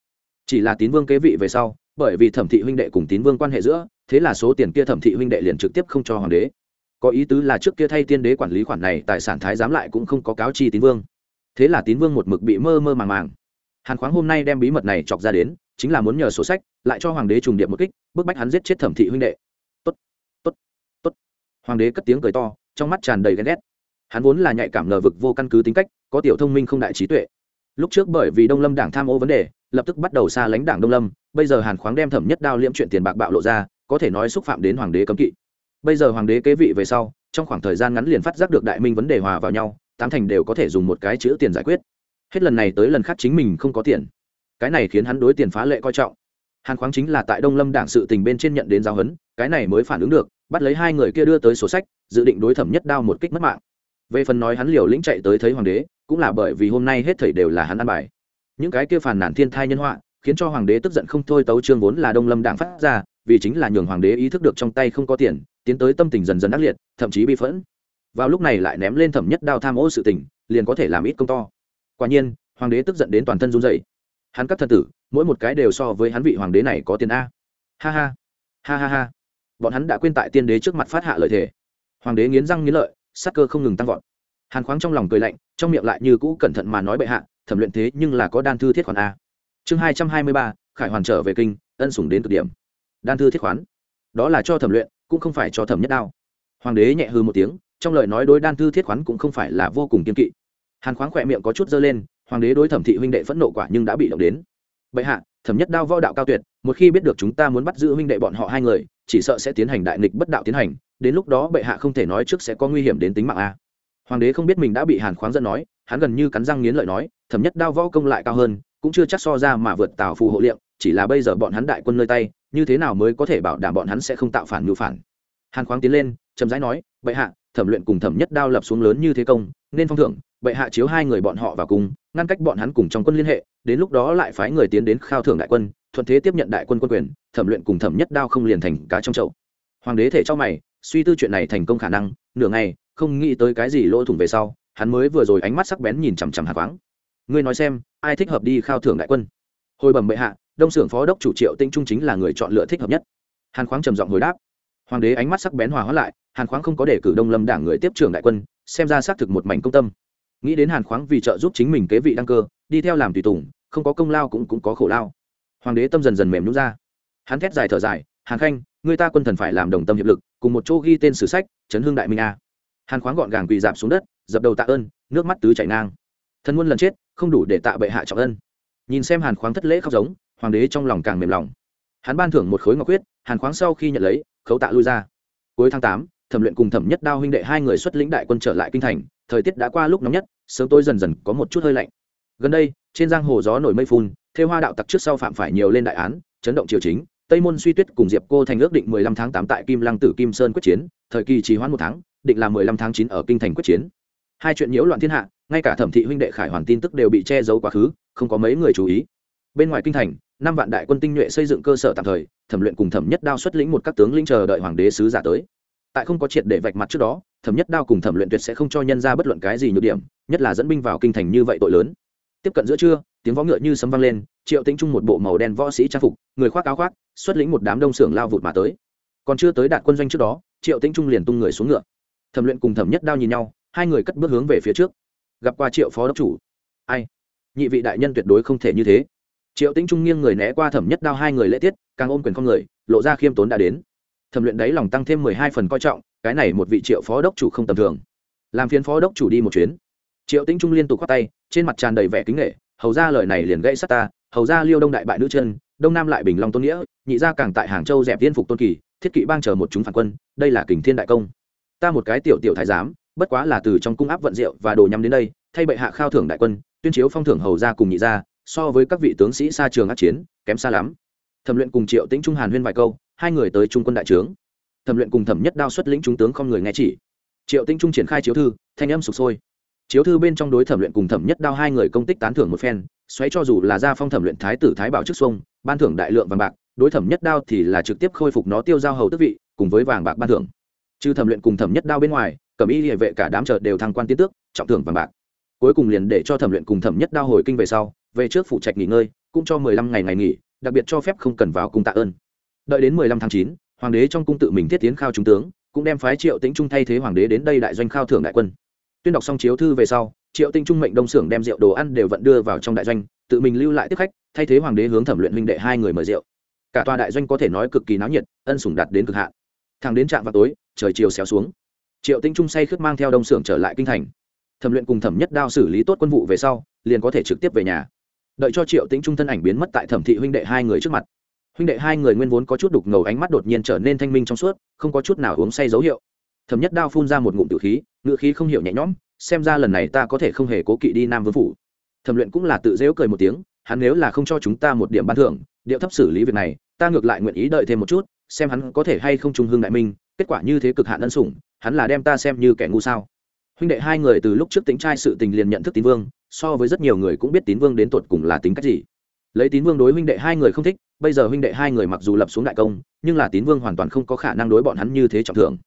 A: Chỉ là tín vương kế vị về sau, bởi vì thẩm thị huynh đệ cùng tín vương quan hệ giữa, thế là số tiền kia thẩm thị huynh đệ liền trực tiếp không cho hoàng đế. Có ý tứ là trước kia thay tiên đế quản lý khoản này, tài sản thái giám lại cũng không có cáo chi tín vương. Thế là tín vương một mực bị mơ mơ màng màng. Hàn khoáng hôm nay đem bí mật này chọc ra đến, chính là muốn nhờ sổ sách, lại cho hoàng đế trùng điệp một kích, bức bách hắn giết chết thẩm thị huynh đệ. Tốt tốt tốt. Hoàng đế cất tiếng cười to trong mắt tràn đầy ghen ghét. Hắn vốn là nhạy cảm ngờ vực vô căn cứ tính cách, có tiểu thông minh không đại trí tuệ. Lúc trước bởi vì đông lâm đảng tham ô vấn đề, lập tức bắt đầu xa lánh đảng đông lâm, bây giờ hàn khoáng đem thẩm nhất đao liễm chuyện tiền bạc bạo lộ ra, có thể nói xúc phạm đến hoàng đế cấm kỵ. Bây giờ hoàng đế kế vị về sau, trong khoảng thời gian ngắn liền phát giác được đại minh vấn đề hòa vào nhau, tám thành đều có thể dùng một cái chữ tiền giải quyết. Hết lần này tới lần khác chính mình không có tiền. Cái này khiến hắn đối tiền phá lệ coi trọng. Hàn khoáng chính là tại đông lâm đảng sự tình bên trên nhận đến giáo huấn, cái này mới phản ứng được bắt lấy hai người kia đưa tới sổ sách, dự định đối thẩm nhất đao một kích mất mạng. Về phần nói hắn liều lĩnh chạy tới thấy hoàng đế, cũng là bởi vì hôm nay hết thảy đều là hắn ăn bài. Những cái kia phản nản thiên thai nhân họa, khiến cho hoàng đế tức giận không thôi tấu trương vốn là đông lâm đảng phát ra, vì chính là nhường hoàng đế ý thức được trong tay không có tiền, tiến tới tâm tình dần dần ác liệt, thậm chí bi phẫn. Vào lúc này lại ném lên thẩm nhất đao tham ô sự tình, liền có thể làm ít công to. Quả nhiên, hoàng đế tức giận đến toàn thân run dậy hắn các thân tử, mỗi một cái đều so với hắn vị hoàng đế này có tiền a. Ha ha. Ha ha ha bọn hắn đã quên tại tiên đế trước mặt phát hạ lợi thể hoàng đế nghiến răng nghiến lợi, sắc cơ không ngừng tăng vọt. Hàn khoáng trong lòng cười lạnh, trong miệng lại như cũ cẩn thận mà nói bệ hạ, thẩm luyện thế nhưng là có đan thư thiết khoản a. Chương hai trăm hai mươi ba, khải hoàn trở về kinh, ân sủng đến cực điểm. Đan thư thiết khoán. Đó là cho thẩm luyện, cũng không phải cho thẩm nhất đao. Hoàng đế nhẹ hư một tiếng, trong lời nói đối đan thư thiết khoán cũng không phải là vô cùng kiên kỵ. Hàn khoáng khỏe miệng có chút dơ lên, hoàng đế đối thẩm thị huynh đệ phẫn nộ quả nhưng đã bị động đến. Bệ hạ, thẩm nhất đao võ đạo cao tuyệt, một khi biết được chúng ta muốn bắt giữ huynh đệ bọn họ hai người chỉ sợ sẽ tiến hành đại nghịch bất đạo tiến hành, đến lúc đó bệ hạ không thể nói trước sẽ có nguy hiểm đến tính mạng a. Hoàng đế không biết mình đã bị hàn khoáng dẫn nói, hắn gần như cắn răng nghiến lợi nói, thẩm nhất đao võ công lại cao hơn, cũng chưa chắc so ra mà vượt tào phù hộ liệm chỉ là bây giờ bọn hắn đại quân nơi tay, như thế nào mới có thể bảo đảm bọn hắn sẽ không tạo phản ngữ phản. Hàn khoáng tiến lên, chậm rãi nói, bệ hạ, thẩm luyện cùng thẩm nhất đao lập xuống lớn như thế công, nên phong thưởng, bệ hạ chiếu hai người bọn họ vào cùng, ngăn cách bọn hắn cùng trong quân liên hệ, đến lúc đó lại phái người tiến đến khao thưởng đại quân thuận thế tiếp nhận đại quân quân quyền, thẩm luyện cùng thẩm nhất đao không liền thành cá trong chậu. Hoàng đế thể cho mày, suy tư chuyện này thành công khả năng, nửa ngày, không nghĩ tới cái gì lỗ thủng về sau, hắn mới vừa rồi ánh mắt sắc bén nhìn chằm chằm hạt vắng ngươi nói xem, ai thích hợp đi khao thưởng đại quân? Hồi bẩm bệ hạ, đông xưởng phó đốc chủ triệu tinh trung chính là người chọn lựa thích hợp nhất. Hàn khoáng trầm giọng hồi đáp. Hoàng đế ánh mắt sắc bén hòa hóa lại, hàn khoáng không có để cử đông lâm đảng người tiếp trưởng đại quân, xem ra xác thực một mảnh công tâm. Nghĩ đến hàn khoáng vì trợ giúp chính mình kế vị đăng cơ, đi theo làm tùy tùng, không có công lao cũng cũng có khổ lao hoàng đế tâm dần dần mềm nhún ra. Hắn thét dài thở dài, hàn khanh, người ta quân thần phải làm đồng tâm hiệp lực, cùng một chỗ ghi tên sử sách, chấn hương đại minh a. Hàn khoáng gọn gàng quỳ dạp xuống đất, dập đầu tạ ơn, nước mắt tứ chảy ngang. Thân quân lần chết, không đủ để tạ bệ hạ trọng ân. Nhìn xem hàn khoáng thất lễ khóc giống, hoàng đế trong lòng càng mềm lòng. Hắn ban thưởng một khối ngọc huyết, hàn khoáng sau khi nhận lấy, khấu tạ lui ra. Cuối tháng tám, thẩm luyện cùng thẩm nhất đao huynh đệ hai người xuất lĩnh đại quân trở lại kinh thành, thời tiết đã qua lúc nóng nhất, sớm tôi dần dần có một chút hơi lạnh. Gần đây, trên giang hồ gió nổi mây phun theo hoa đạo tặc trước sau phạm phải nhiều lên đại án, chấn động triều chính, tây môn suy tuyết cùng diệp cô thành ước định mười lăm tháng tám tại kim lăng tử kim sơn quyết chiến, thời kỳ trì hoãn một tháng, định là mười lăm tháng chín ở kinh thành quyết chiến. Hai chuyện nhiễu loạn thiên hạ, ngay cả thẩm thị huynh đệ khải hoàn tin tức đều bị che giấu quá khứ, không có mấy người chú ý. Bên ngoài kinh thành, năm vạn đại quân tinh nhuệ xây dựng cơ sở tạm thời, thẩm luyện cùng thẩm nhất đao xuất lĩnh một các tướng linh chờ đợi hoàng đế sứ giả tới. Tại không có triệt để vạch mặt trước đó, thẩm nhất đao cùng thẩm luyện tuyệt sẽ không cho nhân ra bất luận cái gì nhược điểm, nhất là dẫn binh vào kinh thành như vậy tội lớn. Tiếp cận giữa trưa tiếng võ ngựa như sấm vang lên, triệu tĩnh trung một bộ màu đen võ sĩ trang phục, người khoác áo khoác, xuất lĩnh một đám đông xưởng lao vụt mà tới. Còn chưa tới đạt quân doanh trước đó, triệu tĩnh trung liền tung người xuống ngựa. Thẩm luyện cùng thẩm nhất đao nhìn nhau, hai người cất bước hướng về phía trước. Gặp qua triệu phó đốc chủ. Ai? Nhị vị đại nhân tuyệt đối không thể như thế. Triệu tĩnh trung nghiêng người né qua thẩm nhất đao hai người lễ tiết, càng ôm quyền con người, lộ ra khiêm tốn đã đến. Thẩm luyện đấy lòng tăng thêm mười hai phần coi trọng, cái này một vị triệu phó đốc chủ không tầm thường. Làm phiến phó đốc chủ đi một chuyến. Triệu tĩnh trung liên tục khoác tay, trên mặt tràn đầy vẻ kính nghệ hầu ra lời này liền gãy sát ta, hầu ra liêu đông đại bại nữ chân, đông nam lại bình long tôn nghĩa, nhị gia càng tại hàng châu dẹp tiên phục tôn kỳ, thiết kỵ bang chờ một chúng phản quân, đây là kình thiên đại công. Ta một cái tiểu tiểu thái giám, bất quá là từ trong cung áp vận rượu và đồ nhắm đến đây, thay bệ hạ khao thưởng đại quân, tuyên chiếu phong thưởng hầu ra cùng nhị gia, so với các vị tướng sĩ xa trường át chiến, kém xa lắm. Thẩm luyện cùng triệu tĩnh trung hàn huyên vài câu, hai người tới trung quân đại trướng. Thẩm luyện cùng thẩm nhất đao xuất lĩnh trung tướng không người nghe chỉ. Triệu tĩnh trung triển khai chiếu thư, thanh âm sụp sôi chiếu thư bên trong đối thẩm luyện cùng thẩm nhất đao hai người công tích tán thưởng một phen, xoáy cho dù là gia phong thẩm luyện thái tử thái bảo trước xuông, ban thưởng đại lượng vàng bạc, đối thẩm nhất đao thì là trực tiếp khôi phục nó tiêu giao hầu tức vị, cùng với vàng bạc ban thưởng. Trừ thẩm luyện cùng thẩm nhất đao bên ngoài, cẩm y địa vệ cả đám chợ đều thăng quan tiến tước, trọng thưởng vàng bạc. Cuối cùng liền để cho thẩm luyện cùng thẩm nhất đao hồi kinh về sau, về trước phụ trạch nghỉ ngơi, cũng cho mười lăm ngày ngày nghỉ, đặc biệt cho phép không cần vào cung tạ ơn. Đợi đến mười lăm tháng chín, hoàng đế trong cung tự mình thiết tiến khao trung tướng, cũng đem phái triệu tĩnh trung thay thế hoàng đế đến đây đại doanh khao thưởng đại quân tuyên đọc xong chiếu thư về sau, triệu tinh trung mệnh đông xưởng đem rượu đồ ăn đều vận đưa vào trong đại doanh, tự mình lưu lại tiếp khách, thay thế hoàng đế hướng thẩm luyện huynh đệ hai người mời rượu. Cả tòa đại doanh có thể nói cực kỳ náo nhiệt, ân sủng đặt đến cực hạn. Thằng đến trạm vào tối, trời chiều xéo xuống. Triệu tinh trung say khướt mang theo đông xưởng trở lại kinh thành. Thẩm luyện cùng thẩm nhất đao xử lý tốt quân vụ về sau, liền có thể trực tiếp về nhà. Đợi cho triệu tĩnh trung thân ảnh biến mất tại thẩm thị huynh đệ hai người trước mặt. Huynh đệ hai người nguyên vốn có chút đục ngầu ánh mắt đột nhiên trở nên thanh minh trong suốt, không có chút nào uống say dấu hiệu. Thẩm nhất đao phun ra một ngụm tự khí ngựa khí không hiểu nhẹ nhõm, xem ra lần này ta có thể không hề cố kỵ đi nam vương phủ. Thẩm luyện cũng là tự dễu cười một tiếng, hắn nếu là không cho chúng ta một điểm ban thưởng, điệu thấp xử lý việc này, ta ngược lại nguyện ý đợi thêm một chút, xem hắn có thể hay không trung hương đại minh, kết quả như thế cực hạn ân sủng, hắn là đem ta xem như kẻ ngu sao. Huynh đệ hai người từ lúc trước tính trai sự tình liền nhận thức tín vương, so với rất nhiều người cũng biết tín vương đến tột cùng là tính cách gì. Lấy tín vương đối huynh đệ hai người không thích, bây giờ huynh đệ hai người mặc dù lập xuống đại công, nhưng là tín vương hoàn toàn không có khả năng đối bọn hắn như thế trọng thưởng.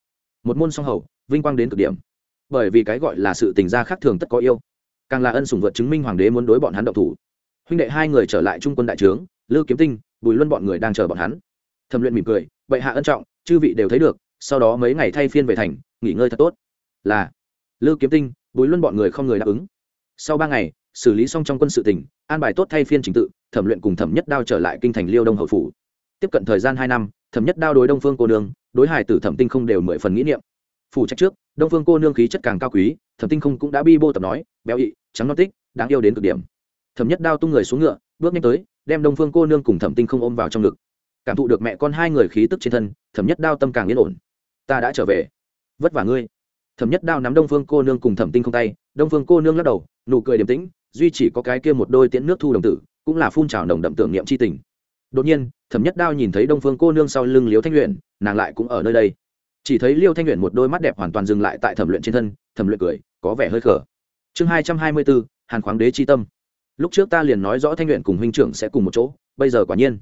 A: Một môn song hầu, vinh quang đến cực điểm bởi vì cái gọi là sự tình gia khác thường tất có yêu. Càng là ân sủng vượt chứng minh hoàng đế muốn đối bọn hắn động thủ. Huynh đệ hai người trở lại trung quân đại trướng, lư kiếm tinh, bùi luân bọn người đang chờ bọn hắn. Thẩm luyện mỉm cười, bệ hạ ân trọng, chư vị đều thấy được, sau đó mấy ngày thay phiên về thành, nghỉ ngơi thật tốt. Là, lư kiếm tinh, bùi luân bọn người không người đáp ứng. Sau ba ngày, xử lý xong trong quân sự tỉnh an bài tốt thay phiên trình tự, thẩm luyện cùng thẩm nhất đao trở lại kinh thành liêu đông hậu phủ. Tiếp cận thời gian hai năm, thẩm nhất đao đối đông phương cô đường đối hải tử thẩm tinh không đều mười phần nghĩ niệm phủ trách trước, đông phương cô nương khí chất càng cao quý, thẩm tinh không cũng đã bi bô tập nói, béo ị, trắng non tích, đáng yêu đến cực điểm. Thẩm nhất đao tung người xuống ngựa, bước nhanh tới, đem đông phương cô nương cùng thẩm tinh không ôm vào trong ngực. Cảm thụ được mẹ con hai người khí tức trên thân, thẩm nhất đao tâm càng yên ổn. Ta đã trở về. Vất vả ngươi. Thẩm nhất đao nắm đông phương cô nương cùng thẩm tinh không tay, đông phương cô nương lắc đầu, nụ cười điềm tĩnh, duy chỉ có cái kia một đôi tiễn nước thu đồng tử, cũng là phun trào nồng đậm tưởng niệm c h i tình. Đột nhiên, thẩm nhất đao nhìn thấy đông phương cô nương sau lưng liếu thanh luyện nàng lại cũng ở nơi đây chỉ thấy liêu thanh luyện một đôi mắt đẹp hoàn toàn dừng lại tại thẩm luyện trên thân, thẩm luyện cười, có vẻ hơi khở chương hai trăm hai mươi bốn hàn khoáng đế c tâm. Lúc trước ta liền nói rõ thanh luyện cùng huynh trưởng sẽ cùng một chỗ, bây giờ quả nhiên.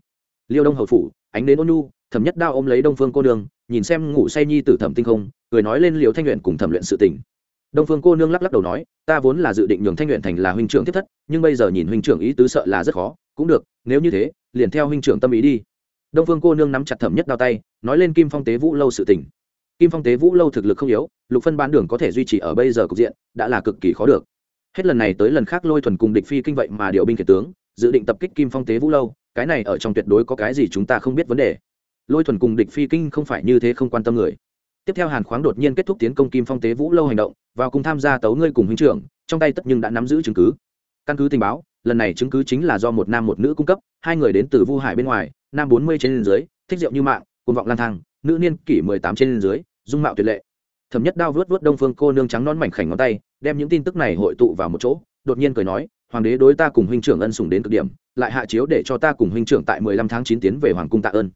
A: Liêu đông hậu phủ, ánh đến ôn nhu, thẩm nhất đao ôm lấy đông phương cô nương, nhìn xem ngủ say nhi tử thẩm tinh không, cười nói lên liều thanh luyện cùng thẩm luyện sự tình. Đông phương cô nương lắc lắc đầu nói, ta vốn là dự định nhường thanh luyện thành là huynh trưởng thiết thất, nhưng bây giờ nhìn huynh trưởng ý tứ sợ là rất khó, cũng được, nếu như thế, liền theo huynh trưởng tâm ý đi. Đông phương cô nương nắm chặt thẩm nhất đao tay, nói lên kim phong tế vũ lâu sự tình kim phong tế vũ lâu thực lực không yếu, lục phân bán đường có thể duy trì ở bây giờ cục diện, đã là cực kỳ khó được. Hết lần này tới lần khác lôi thuần cùng địch phi kinh vậy mà điều binh kể tướng, dự định tập kích kim phong tế vũ lâu, cái này ở trong tuyệt đối có cái gì chúng ta không biết vấn đề. Lôi thuần cùng địch phi kinh không phải như thế không quan tâm người. Tiếp theo hàn khoáng đột nhiên kết thúc tiến công kim phong tế vũ lâu hành động, vào cùng tham gia tấu ngươi cùng huynh trưởng, trong tay tất nhưng đã nắm giữ chứng cứ. Căn cứ tình báo, lần này chứng cứ chính là do một nam một nữ cung cấp, hai người đến từ vu hải bên ngoài, nam bốn mươi trên dưới, thích rượu như mạng côn vọng lang thang nữ niên kỷ mười tám trên dưới, dung mạo tuyệt lệ. Thẩm nhất đao vớt vớt đông phương cô nương trắng non mảnh khảnh ngón tay, đem những tin tức này hội tụ vào một chỗ, đột nhiên cười nói, hoàng đế đối ta cùng huynh trưởng ân sủng đến cực điểm, lại hạ chiếu để cho ta cùng huynh trưởng tại mười lăm tháng chín tiến về hoàng cung tạ ơn.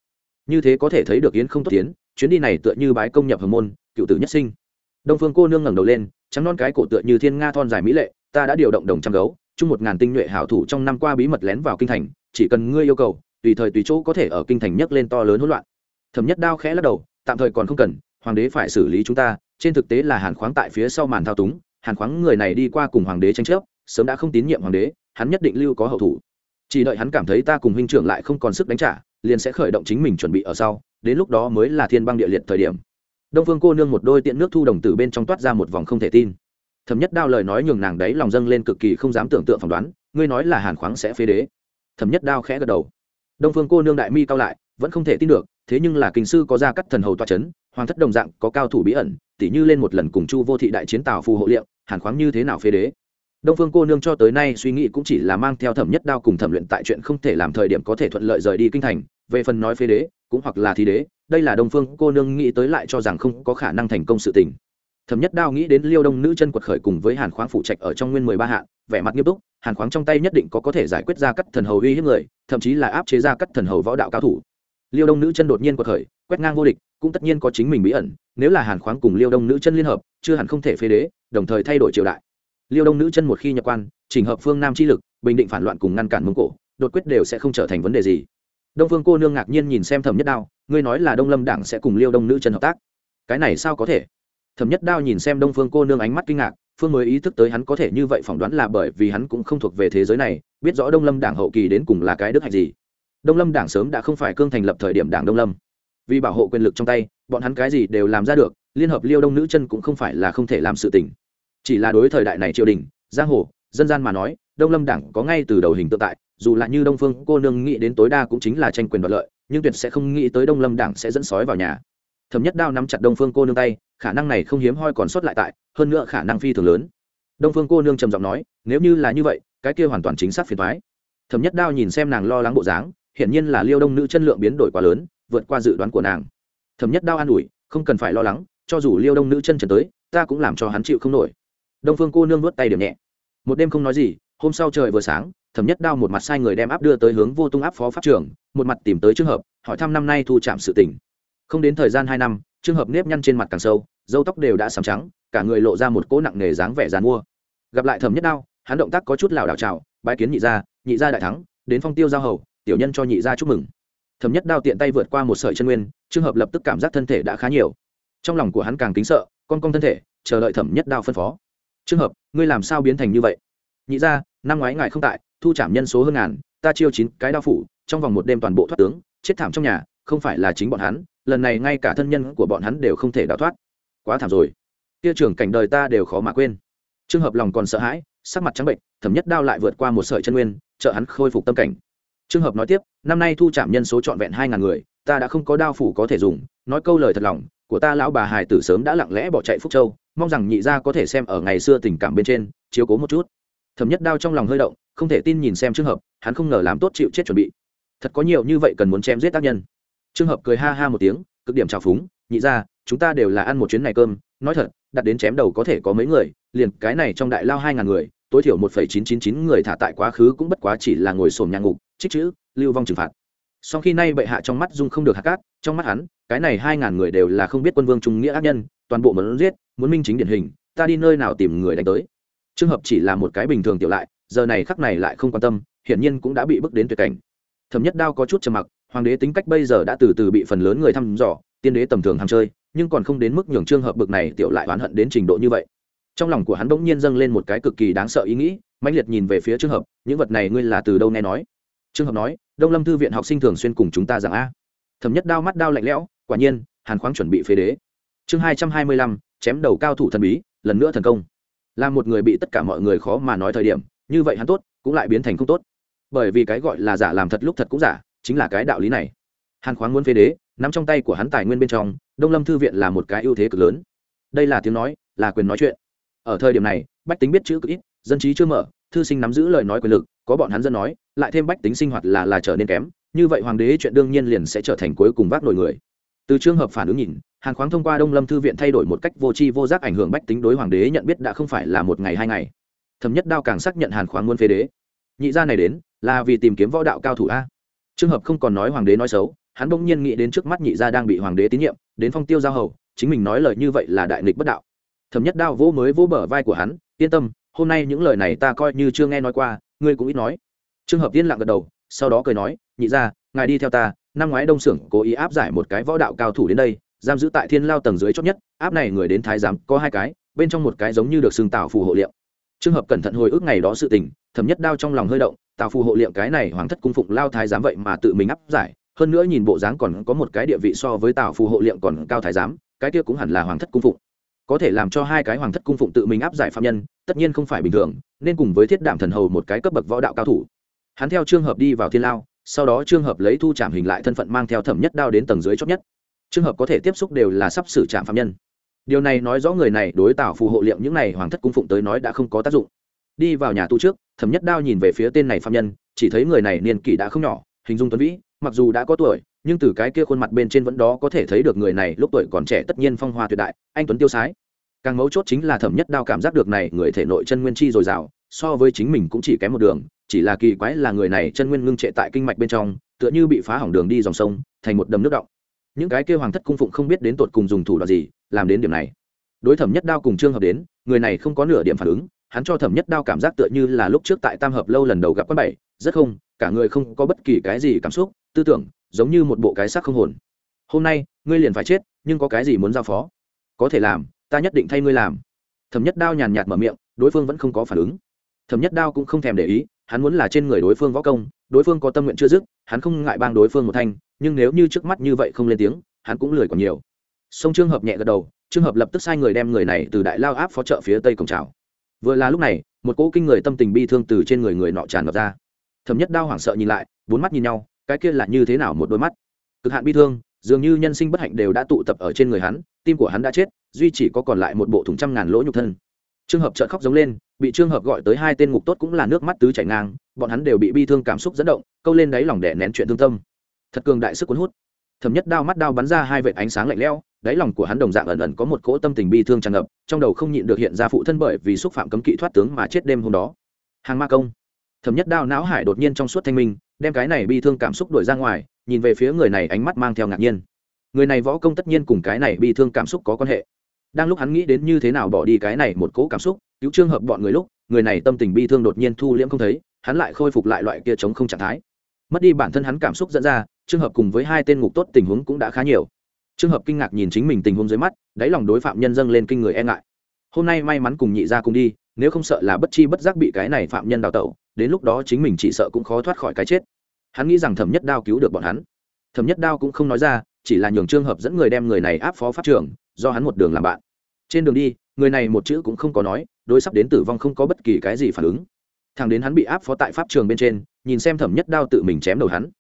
A: Như thế có thể thấy được yến không tốt tiến chuyến đi này tựa như bái công nhập hồng môn, cựu tử nhất sinh. Đông phương cô nương ngẩng đầu lên, trắng non cái cổ tựa như thiên nga thon dài mỹ lệ, ta đã điều động đồng trăm gấu, chung một ngàn tinh nhuệ hảo thủ trong năm qua bí mật lén vào kinh thành, chỉ cần ngươi yêu cầu, tùy thời tùy chỗ có thể ở kinh thành nhấc lên to lớn hỗn loạn thẩm nhất đao khẽ lắc đầu, tạm thời còn không cần, hoàng đế phải xử lý chúng ta, trên thực tế là hàn khoáng tại phía sau màn thao túng, hàn khoáng người này đi qua cùng hoàng đế tranh chấp, sớm đã không tín nhiệm hoàng đế, hắn nhất định lưu có hậu thủ. Chỉ đợi hắn cảm thấy ta cùng huynh trưởng lại không còn sức đánh trả, liền sẽ khởi động chính mình chuẩn bị ở sau, đến lúc đó mới là thiên băng địa liệt thời điểm. Đông phương cô nương một đôi tiện nước thu đồng từ bên trong toát ra một vòng không thể tin. Thẩm nhất đao lời nói nhường nàng đấy lòng dâng lên cực kỳ không dám tưởng tượng phỏng đoán, ngươi nói là hàn khoáng sẽ phế đế. Thẩm nhất đao khẽ gật đầu. Đông phương cô nương đại mi cao lại, vẫn không thể tin được thế nhưng là kinh sư có ra cắt thần hầu toa chấn, hoàng thất đồng dạng có cao thủ bí ẩn tỉ như lên một lần cùng chu vô thị đại chiến tào phù hộ liệu, hàn khoáng như thế nào phế đế. Đông phương cô nương cho tới nay suy nghĩ cũng chỉ là mang theo thẩm nhất đao cùng thẩm luyện tại chuyện không thể làm thời điểm có thể thuận lợi rời đi kinh thành về phần nói phế đế cũng hoặc là thi đế đây là đông phương cô nương nghĩ tới lại cho rằng không có khả năng thành công sự tình. Thẩm nhất đao nghĩ đến liêu đông nữ chân quật khởi cùng với hàn khoáng phụ trạch ở trong nguyên mười ba hạ vẻ mặt nghiêm túc hàn khoáng trong tay nhất định có có thể giải quyết ra cắt thần hầu uy hiếp người thậm chí là áp chế ra cắt thần hầu võ đạo cao thủ liêu đông nữ chân đột nhiên quật khởi, quét ngang vô địch, cũng tất nhiên có chính mình bí ẩn, nếu là hàn khoáng cùng liêu đông nữ chân liên hợp, chưa hẳn không thể phế đế, đồng thời thay đổi triều đại. Liêu đông nữ chân một khi nhập quan, chỉnh hợp phương nam chi lực, bình định phản loạn cùng ngăn cản mông cổ, đột quyết đều sẽ không trở thành vấn đề gì. Đông phương cô nương ngạc nhiên nhìn xem thẩm nhất đao, ngươi nói là đông lâm đảng sẽ cùng liêu đông nữ chân hợp tác? Cái này sao có thể? Thẩm nhất đao nhìn xem đông phương cô nương ánh mắt kinh ngạc, phương mới ý thức tới hắn có thể như vậy phỏng đoán là bởi vì hắn cũng không thuộc về thế giới này, biết rõ đông lâm đảng hậu kỳ đến cùng là cái đức hạnh gì đông lâm đảng sớm đã không phải cương thành lập thời điểm đảng đông lâm. Vì bảo hộ quyền lực trong tay, bọn hắn cái gì đều làm ra được, liên hợp liêu đông nữ chân cũng không phải là không thể làm sự tình. Chỉ là đối thời đại này triều đình, giang hồ, dân gian mà nói, đông lâm đảng có ngay từ đầu hình tượng tại, dù là như đông phương cô nương nghĩ đến tối đa cũng chính là tranh quyền đoạt lợi, nhưng tuyệt sẽ không nghĩ tới đông lâm đảng sẽ dẫn sói vào nhà. Thẩm nhất đao nắm chặt đông phương cô nương tay, khả năng này không hiếm hoi còn sót lại tại, hơn nữa khả năng phi thường lớn. Đông phương cô nương trầm giọng nói, nếu như là như vậy, cái kia hoàn toàn chính xác phiền thoái thẩm nhất đao nhìn xem nàng lo lắng bộ dáng hiển nhiên là liêu đông nữ chân lượng biến đổi quá lớn, vượt qua dự đoán của nàng. Thẩm nhất đao an ủi, không cần phải lo lắng, cho dù liêu đông nữ chân trần tới, ta cũng làm cho hắn chịu không nổi. Đông phương cô nương nuốt tay điểm nhẹ. Một đêm không nói gì, hôm sau trời vừa sáng, thẩm nhất đao một mặt sai người đem áp đưa tới hướng vô tung áp phó pháp trưởng một mặt tìm tới trường hợp, hỏi thăm năm nay thu chạm sự tình. không đến thời gian hai năm trường hợp nếp nhăn trên mặt càng sâu, dâu tóc đều đã sầm trắng, cả người lộ ra một cỗ nặng nề dáng vẻ dàn mua. Gặp lại thẩm nhất đao, hắn động tác có chút lảo đảo trào bái kiến nhị gia nhị gia đại thắng, đến phong tiêu giao hầu tiểu nhân cho nhị gia chúc mừng. Thẩm nhất đao tiện tay vượt qua một sợi chân nguyên trường hợp lập tức cảm giác thân thể đã khá nhiều. Trong lòng của hắn càng kính sợ, con con thân thể, chờ đợi thẩm nhất đao phân phó. Trường hợp, ngươi làm sao biến thành như vậy? Nhị gia, năm ngoái ngài không tại, thu trảm nhân số hơn ngàn, ta chiêu chín cái đao phủ, trong vòng một đêm toàn bộ thoát tướng, chết thảm trong nhà, không phải là chính bọn hắn, lần này ngay cả thân nhân của bọn hắn đều không thể đào thoát. Quá thảm rồi. Kia trưởng cảnh đời ta đều khó mà quên. Trường hợp lòng còn sợ hãi, sắc mặt trắng bệnh, thẩm nhất đao lại vượt qua một sợi chân nguyên, trợ hắn khôi phục tâm cảnh trường hợp nói tiếp, năm nay thu trạm nhân số trọn vẹn hai ngàn người, ta đã không có đao phủ có thể dùng, nói câu lời thật lòng, của ta lão bà hài tử sớm đã lặng lẽ bỏ chạy phúc châu, mong rằng nhị gia có thể xem ở ngày xưa tình cảm bên trên, chiếu cố một chút. Thẩm nhất đao trong lòng hơi động, không thể tin nhìn xem trường hợp, hắn không ngờ làm tốt chịu chết chuẩn bị. Thật có nhiều như vậy cần muốn chém giết tác nhân. Trường hợp cười ha ha một tiếng, cực điểm trào phúng, nhị ra chúng ta đều là ăn một chuyến này cơm, nói thật, đặt đến chém đầu có thể có mấy người, liền cái này trong đại lao hai ngàn người, tối thiểu một phẩy chín chín chín người thả tại quá khứ cũng bất quá chỉ là ngồi sồn nhà ngục trích chữ, lưu vong trừng phạt. Sau khi nay bệ hạ trong mắt dung không được hạ cát, trong mắt hắn, cái này hai ngàn người đều là không biết quân vương trung nghĩa ác nhân, toàn bộ muốn giết, muốn minh chính điển hình, ta đi nơi nào tìm người đánh tới. Trường hợp chỉ là một cái bình thường tiểu lại, giờ này khắc này lại không quan tâm, hiển nhiên cũng đã bị bước đến tuyệt cảnh. Thẩm nhất đao có chút trầm mặc, hoàng đế tính cách bây giờ đã từ từ bị phần lớn người thăm dò, tiên đế tầm thường ham chơi, nhưng còn không đến mức nhường trường hợp bực này tiểu lại oán hận đến trình độ như vậy. Trong lòng của hắn bỗng nhiên dâng lên một cái cực kỳ đáng sợ ý nghĩ, mãnh liệt nhìn về phía trường hợp, những vật này ngươi là từ đâu nghe nói? Trường hợp nói, đông lâm thư viện học sinh thường xuyên cùng chúng ta rằng a. Thẩm nhất đao mắt đao lạnh lẽo, quả nhiên, hàn khoáng chuẩn bị phế đế. Chương hai trăm hai mươi lăm, chém đầu cao thủ thần bí, lần nữa thần công. Là một người bị tất cả mọi người khó mà nói thời điểm, như vậy hắn tốt, cũng lại biến thành không tốt. Bởi vì cái gọi là giả làm thật lúc thật cũng giả, chính là cái đạo lý này. Hàn khoáng muốn phế đế, nắm trong tay của hắn tài nguyên bên trong, đông lâm thư viện là một cái ưu thế cực lớn. Đây là tiếng nói, là quyền nói chuyện. Ở thời điểm này, bách tính biết chữ cực ít, dân trí chưa mở thư sinh nắm giữ lời nói quyền lực, có bọn hắn dân nói, lại thêm bách tính sinh hoạt là là trở nên kém, như vậy hoàng đế chuyện đương nhiên liền sẽ trở thành cuối cùng vác nổi người. Từ trường hợp phản ứng nhìn, hàn khoáng thông qua đông lâm thư viện thay đổi một cách vô tri vô giác ảnh hưởng bách tính đối hoàng đế nhận biết đã không phải là một ngày hai ngày. Thẩm nhất đao càng xác nhận hàn khoáng muốn phế đế. Nhị gia này đến, là vì tìm kiếm võ đạo cao thủ a. Trường hợp không còn nói hoàng đế nói xấu, hắn bỗng nhiên nghĩ đến trước mắt nhị gia đang bị hoàng đế tín nhiệm, đến phong tiêu giao hầu, chính mình nói lời như vậy là đại nghịch bất đạo. Thẩm nhất đao vỗ mới vỗ bờ vai của hắn, yên tâm hôm nay những lời này ta coi như chưa nghe nói qua, ngươi cũng ít nói. Trường hợp yên lặng gật đầu, sau đó cười nói, nhị gia, ngài đi theo ta, năm ngoái đông xưởng cố ý áp giải một cái võ đạo cao thủ đến đây, giam giữ tại thiên lao tầng dưới chót nhất, áp này người đến thái giám có hai cái, bên trong một cái giống như được xưng tào phù hộ liệu trường hợp cẩn thận hồi ức ngày đó sự tình thẩm nhất đao trong lòng hơi động, tào phù hộ liệm cái này hoàng thất cung phụng lao thái giám vậy mà tự mình áp giải, hơn nữa nhìn bộ dáng còn có một cái địa vị so với tào phù hộ liệm còn cao thái giám, cái kia cũng hẳn là hoàng thất cung phụng có thể làm cho hai cái hoàng thất cung phụng tự mình áp giải phạm nhân, tất nhiên không phải bình thường, nên cùng với thiết đảm thần hầu một cái cấp bậc võ đạo cao thủ. Hắn theo trường hợp đi vào thiên lao, sau đó trường hợp lấy thu trảm hình lại thân phận mang theo thẩm nhất đao đến tầng dưới chót nhất. Trường hợp có thể tiếp xúc đều là sắp xử trạm phạm nhân. Điều này nói rõ người này đối tạo phù hộ liệu những này hoàng thất cung phụng tới nói đã không có tác dụng. Đi vào nhà tu trước, thẩm nhất đao nhìn về phía tên này phạm nhân, chỉ thấy người này niên kỷ đã không nhỏ, hình dung tuấn vĩ, mặc dù đã có tuổi nhưng từ cái kia khuôn mặt bên trên vẫn đó có thể thấy được người này lúc tuổi còn trẻ tất nhiên phong hoa tuyệt đại, anh tuấn tiêu sái. Càng mấu chốt chính là thẩm nhất đao cảm giác được này người thể nội chân nguyên chi dồi dào, so với chính mình cũng chỉ kém một đường, chỉ là kỳ quái là người này chân nguyên ngưng trệ tại kinh mạch bên trong, tựa như bị phá hỏng đường đi dòng sông, thành một đầm nước động. Những cái kia hoàng thất cung phụng không biết đến tột cùng dùng thủ đoạn gì, làm đến điểm này. Đối thẩm nhất đao cùng trương hợp đến, người này không có nửa điểm phản ứng, hắn cho thẩm nhất đao cảm giác tựa như là lúc trước tại tam hợp lâu lần đầu gặp quán bảy, rất không, cả người không có bất kỳ cái gì cảm xúc, tư tưởng giống như một bộ cái xác không hồn. Hôm nay, ngươi liền phải chết, nhưng có cái gì muốn giao phó? Có thể làm, ta nhất định thay ngươi làm. Thẩm nhất đao nhàn nhạt mở miệng, đối phương vẫn không có phản ứng. Thẩm nhất đao cũng không thèm để ý, hắn muốn là trên người đối phương võ công, đối phương có tâm nguyện chưa dứt, hắn không ngại bang đối phương một thanh, nhưng nếu như trước mắt như vậy không lên tiếng, hắn cũng lười còn nhiều. Sông trương hợp nhẹ gật đầu, trương hợp lập tức sai người đem người này từ đại lao áp phó trợ phía tây cổng trào vừa là lúc này, một cỗ kinh người tâm tình bi thương từ trên người người nọ tràn ngập ra. Thẩm nhất đao hoảng sợ nhìn lại, bốn mắt nhìn nhau cái kia là như thế nào một đôi mắt? Cực hạn bi thương, dường như nhân sinh bất hạnh đều đã tụ tập ở trên người hắn, tim của hắn đã chết, duy chỉ có còn lại một bộ thùng trăm ngàn lỗ nhục thân. Trường hợp trợn khóc giống lên, bị trường hợp gọi tới hai tên ngục tốt cũng là nước mắt tứ chảy ngang, bọn hắn đều bị bi thương cảm xúc dẫn động, câu lên đáy lòng đẻ nén chuyện thương tâm. Thật cường đại sức cuốn hút. Thẩm nhất đao mắt đao bắn ra hai vệt ánh sáng lạnh lẽo, đáy lòng của hắn đồng dạng ẩn ẩn có một cỗ tâm tình bi thương tràn ngập, trong đầu không nhịn được hiện ra phụ thân bởi vì xúc phạm cấm kỵ thoát tướng mà chết đêm hôm đó. Hàng ma công. Thẩm nhất đao não hải đột nhiên trong suốt thanh minh đem cái này bi thương cảm xúc đuổi ra ngoài, nhìn về phía người này ánh mắt mang theo ngạc nhiên. Người này võ công tất nhiên cùng cái này bi thương cảm xúc có quan hệ. Đang lúc hắn nghĩ đến như thế nào bỏ đi cái này một cỗ cảm xúc, cứu trường hợp bọn người lúc, người này tâm tình bi thương đột nhiên thu liễm không thấy, hắn lại khôi phục lại loại kia chống không trạng thái. Mất đi bản thân hắn cảm xúc dẫn ra trường hợp cùng với hai tên ngục tốt tình huống cũng đã khá nhiều. Trường hợp kinh ngạc nhìn chính mình tình huống dưới mắt, đáy lòng đối phạm nhân dâng lên kinh người e ngại. Hôm nay may mắn cùng nhị ra cùng đi, nếu không sợ là bất chi bất giác bị cái này phạm nhân đào tẩu đến lúc đó chính mình chỉ sợ cũng khó thoát khỏi cái chết. Hắn nghĩ rằng thẩm nhất đao cứu được bọn hắn. Thẩm nhất đao cũng không nói ra, chỉ là nhường trường hợp dẫn người đem người này áp phó pháp trưởng do hắn một đường làm bạn. Trên đường đi, người này một chữ cũng không có nói, đối sắp đến tử vong không có bất kỳ cái gì phản ứng. Thằng đến hắn bị áp phó tại pháp trường bên trên, nhìn xem thẩm nhất đao tự mình chém đầu hắn.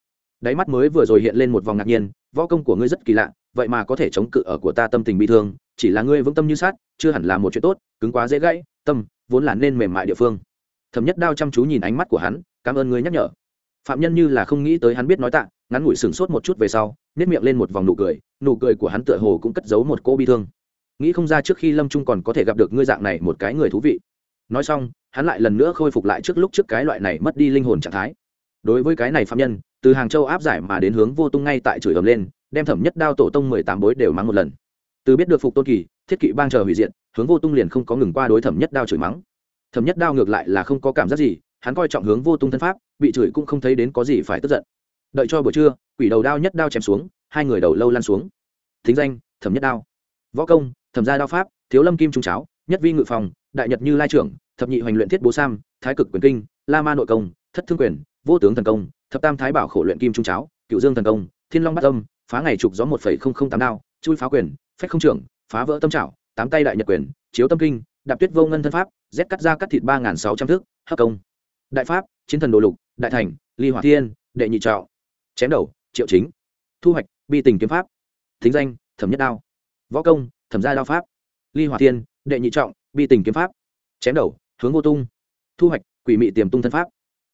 A: Đáy mắt mới vừa rồi hiện lên một vòng ngạc nhiên, võ công của ngươi rất kỳ lạ, vậy mà có thể chống cự ở của ta tâm tình bị thương, chỉ là ngươi vững tâm như sát chưa hẳn là một chuyện tốt, cứng quá dễ gãy, tâm vốn là nên mềm mại địa phương thẩm nhất đao chăm chú nhìn ánh mắt của hắn, cảm ơn người nhắc nhở. Phạm nhân như là không nghĩ tới hắn biết nói tạ, ngắn ngủi sửng sốt một chút về sau nếp miệng lên một vòng nụ cười nụ cười của hắn tựa hồ cũng cất giấu một cô bi thương. Nghĩ không ra trước khi lâm trung còn có thể gặp được ngươi dạng này một cái người thú vị. Nói xong, hắn lại lần nữa khôi phục lại trước lúc trước cái loại này mất đi linh hồn trạng thái. Đối với cái này phạm nhân, từ hàng châu áp giải mà đến hướng vô tung ngay tại chửi ầm lên, đem thẩm nhất đao tổ tông mười tám bối đều mắng một lần. Từ biết được phục tôn kỳ, thiết kỵ bang chờ hủy diện, hướng vô tung liền không có ngừng qua đối thẩm nhất đao chửi mắng thẩm nhất đao ngược lại là không có cảm giác gì, hắn coi trọng hướng vô tung thân pháp, bị chửi cũng không thấy đến có gì phải tức giận. Đợi cho buổi trưa, quỷ đầu đao nhất đao chém xuống, hai người đầu lâu lan xuống. Thính danh, thẩm nhất đao. Võ công, thẩm gia đao pháp, thiếu lâm kim trung cháo, nhất vi ngự phòng, đại nhật như lai trưởng, thập nhị hoành luyện thiết bố sam, thái cực quyền kinh, la ma nội công, thất thương quyền, vô tướng thần công, thập tam thái bảo khổ luyện kim trung cháo, cựu dương thần công, thiên long bát tâm phá ngày trục gió một phẩy không không tám đao, chui phá quyền, phách không trưởng, phá vỡ tâm trảo, tám tay đại nhật quyền, chiếu tâm kinh, đạp tuyết vô ngân thân pháp rét cắt ra cắt thịt ba sáu trăm thước, hấp công. Đại pháp, chiến thần đồ lục, đại thành, ly hỏa thiên, đệ nhị trạo chém đầu, triệu chính. Thu hoạch, bi tình kiếm pháp. Thính danh, thẩm nhất đao. Võ công, thẩm gia đao pháp. Ly hỏa thiên, đệ nhị trọng, bi tình kiếm pháp. Chém đầu, hướng vô tung. Thu hoạch, quỷ mị tiềm tung thân pháp.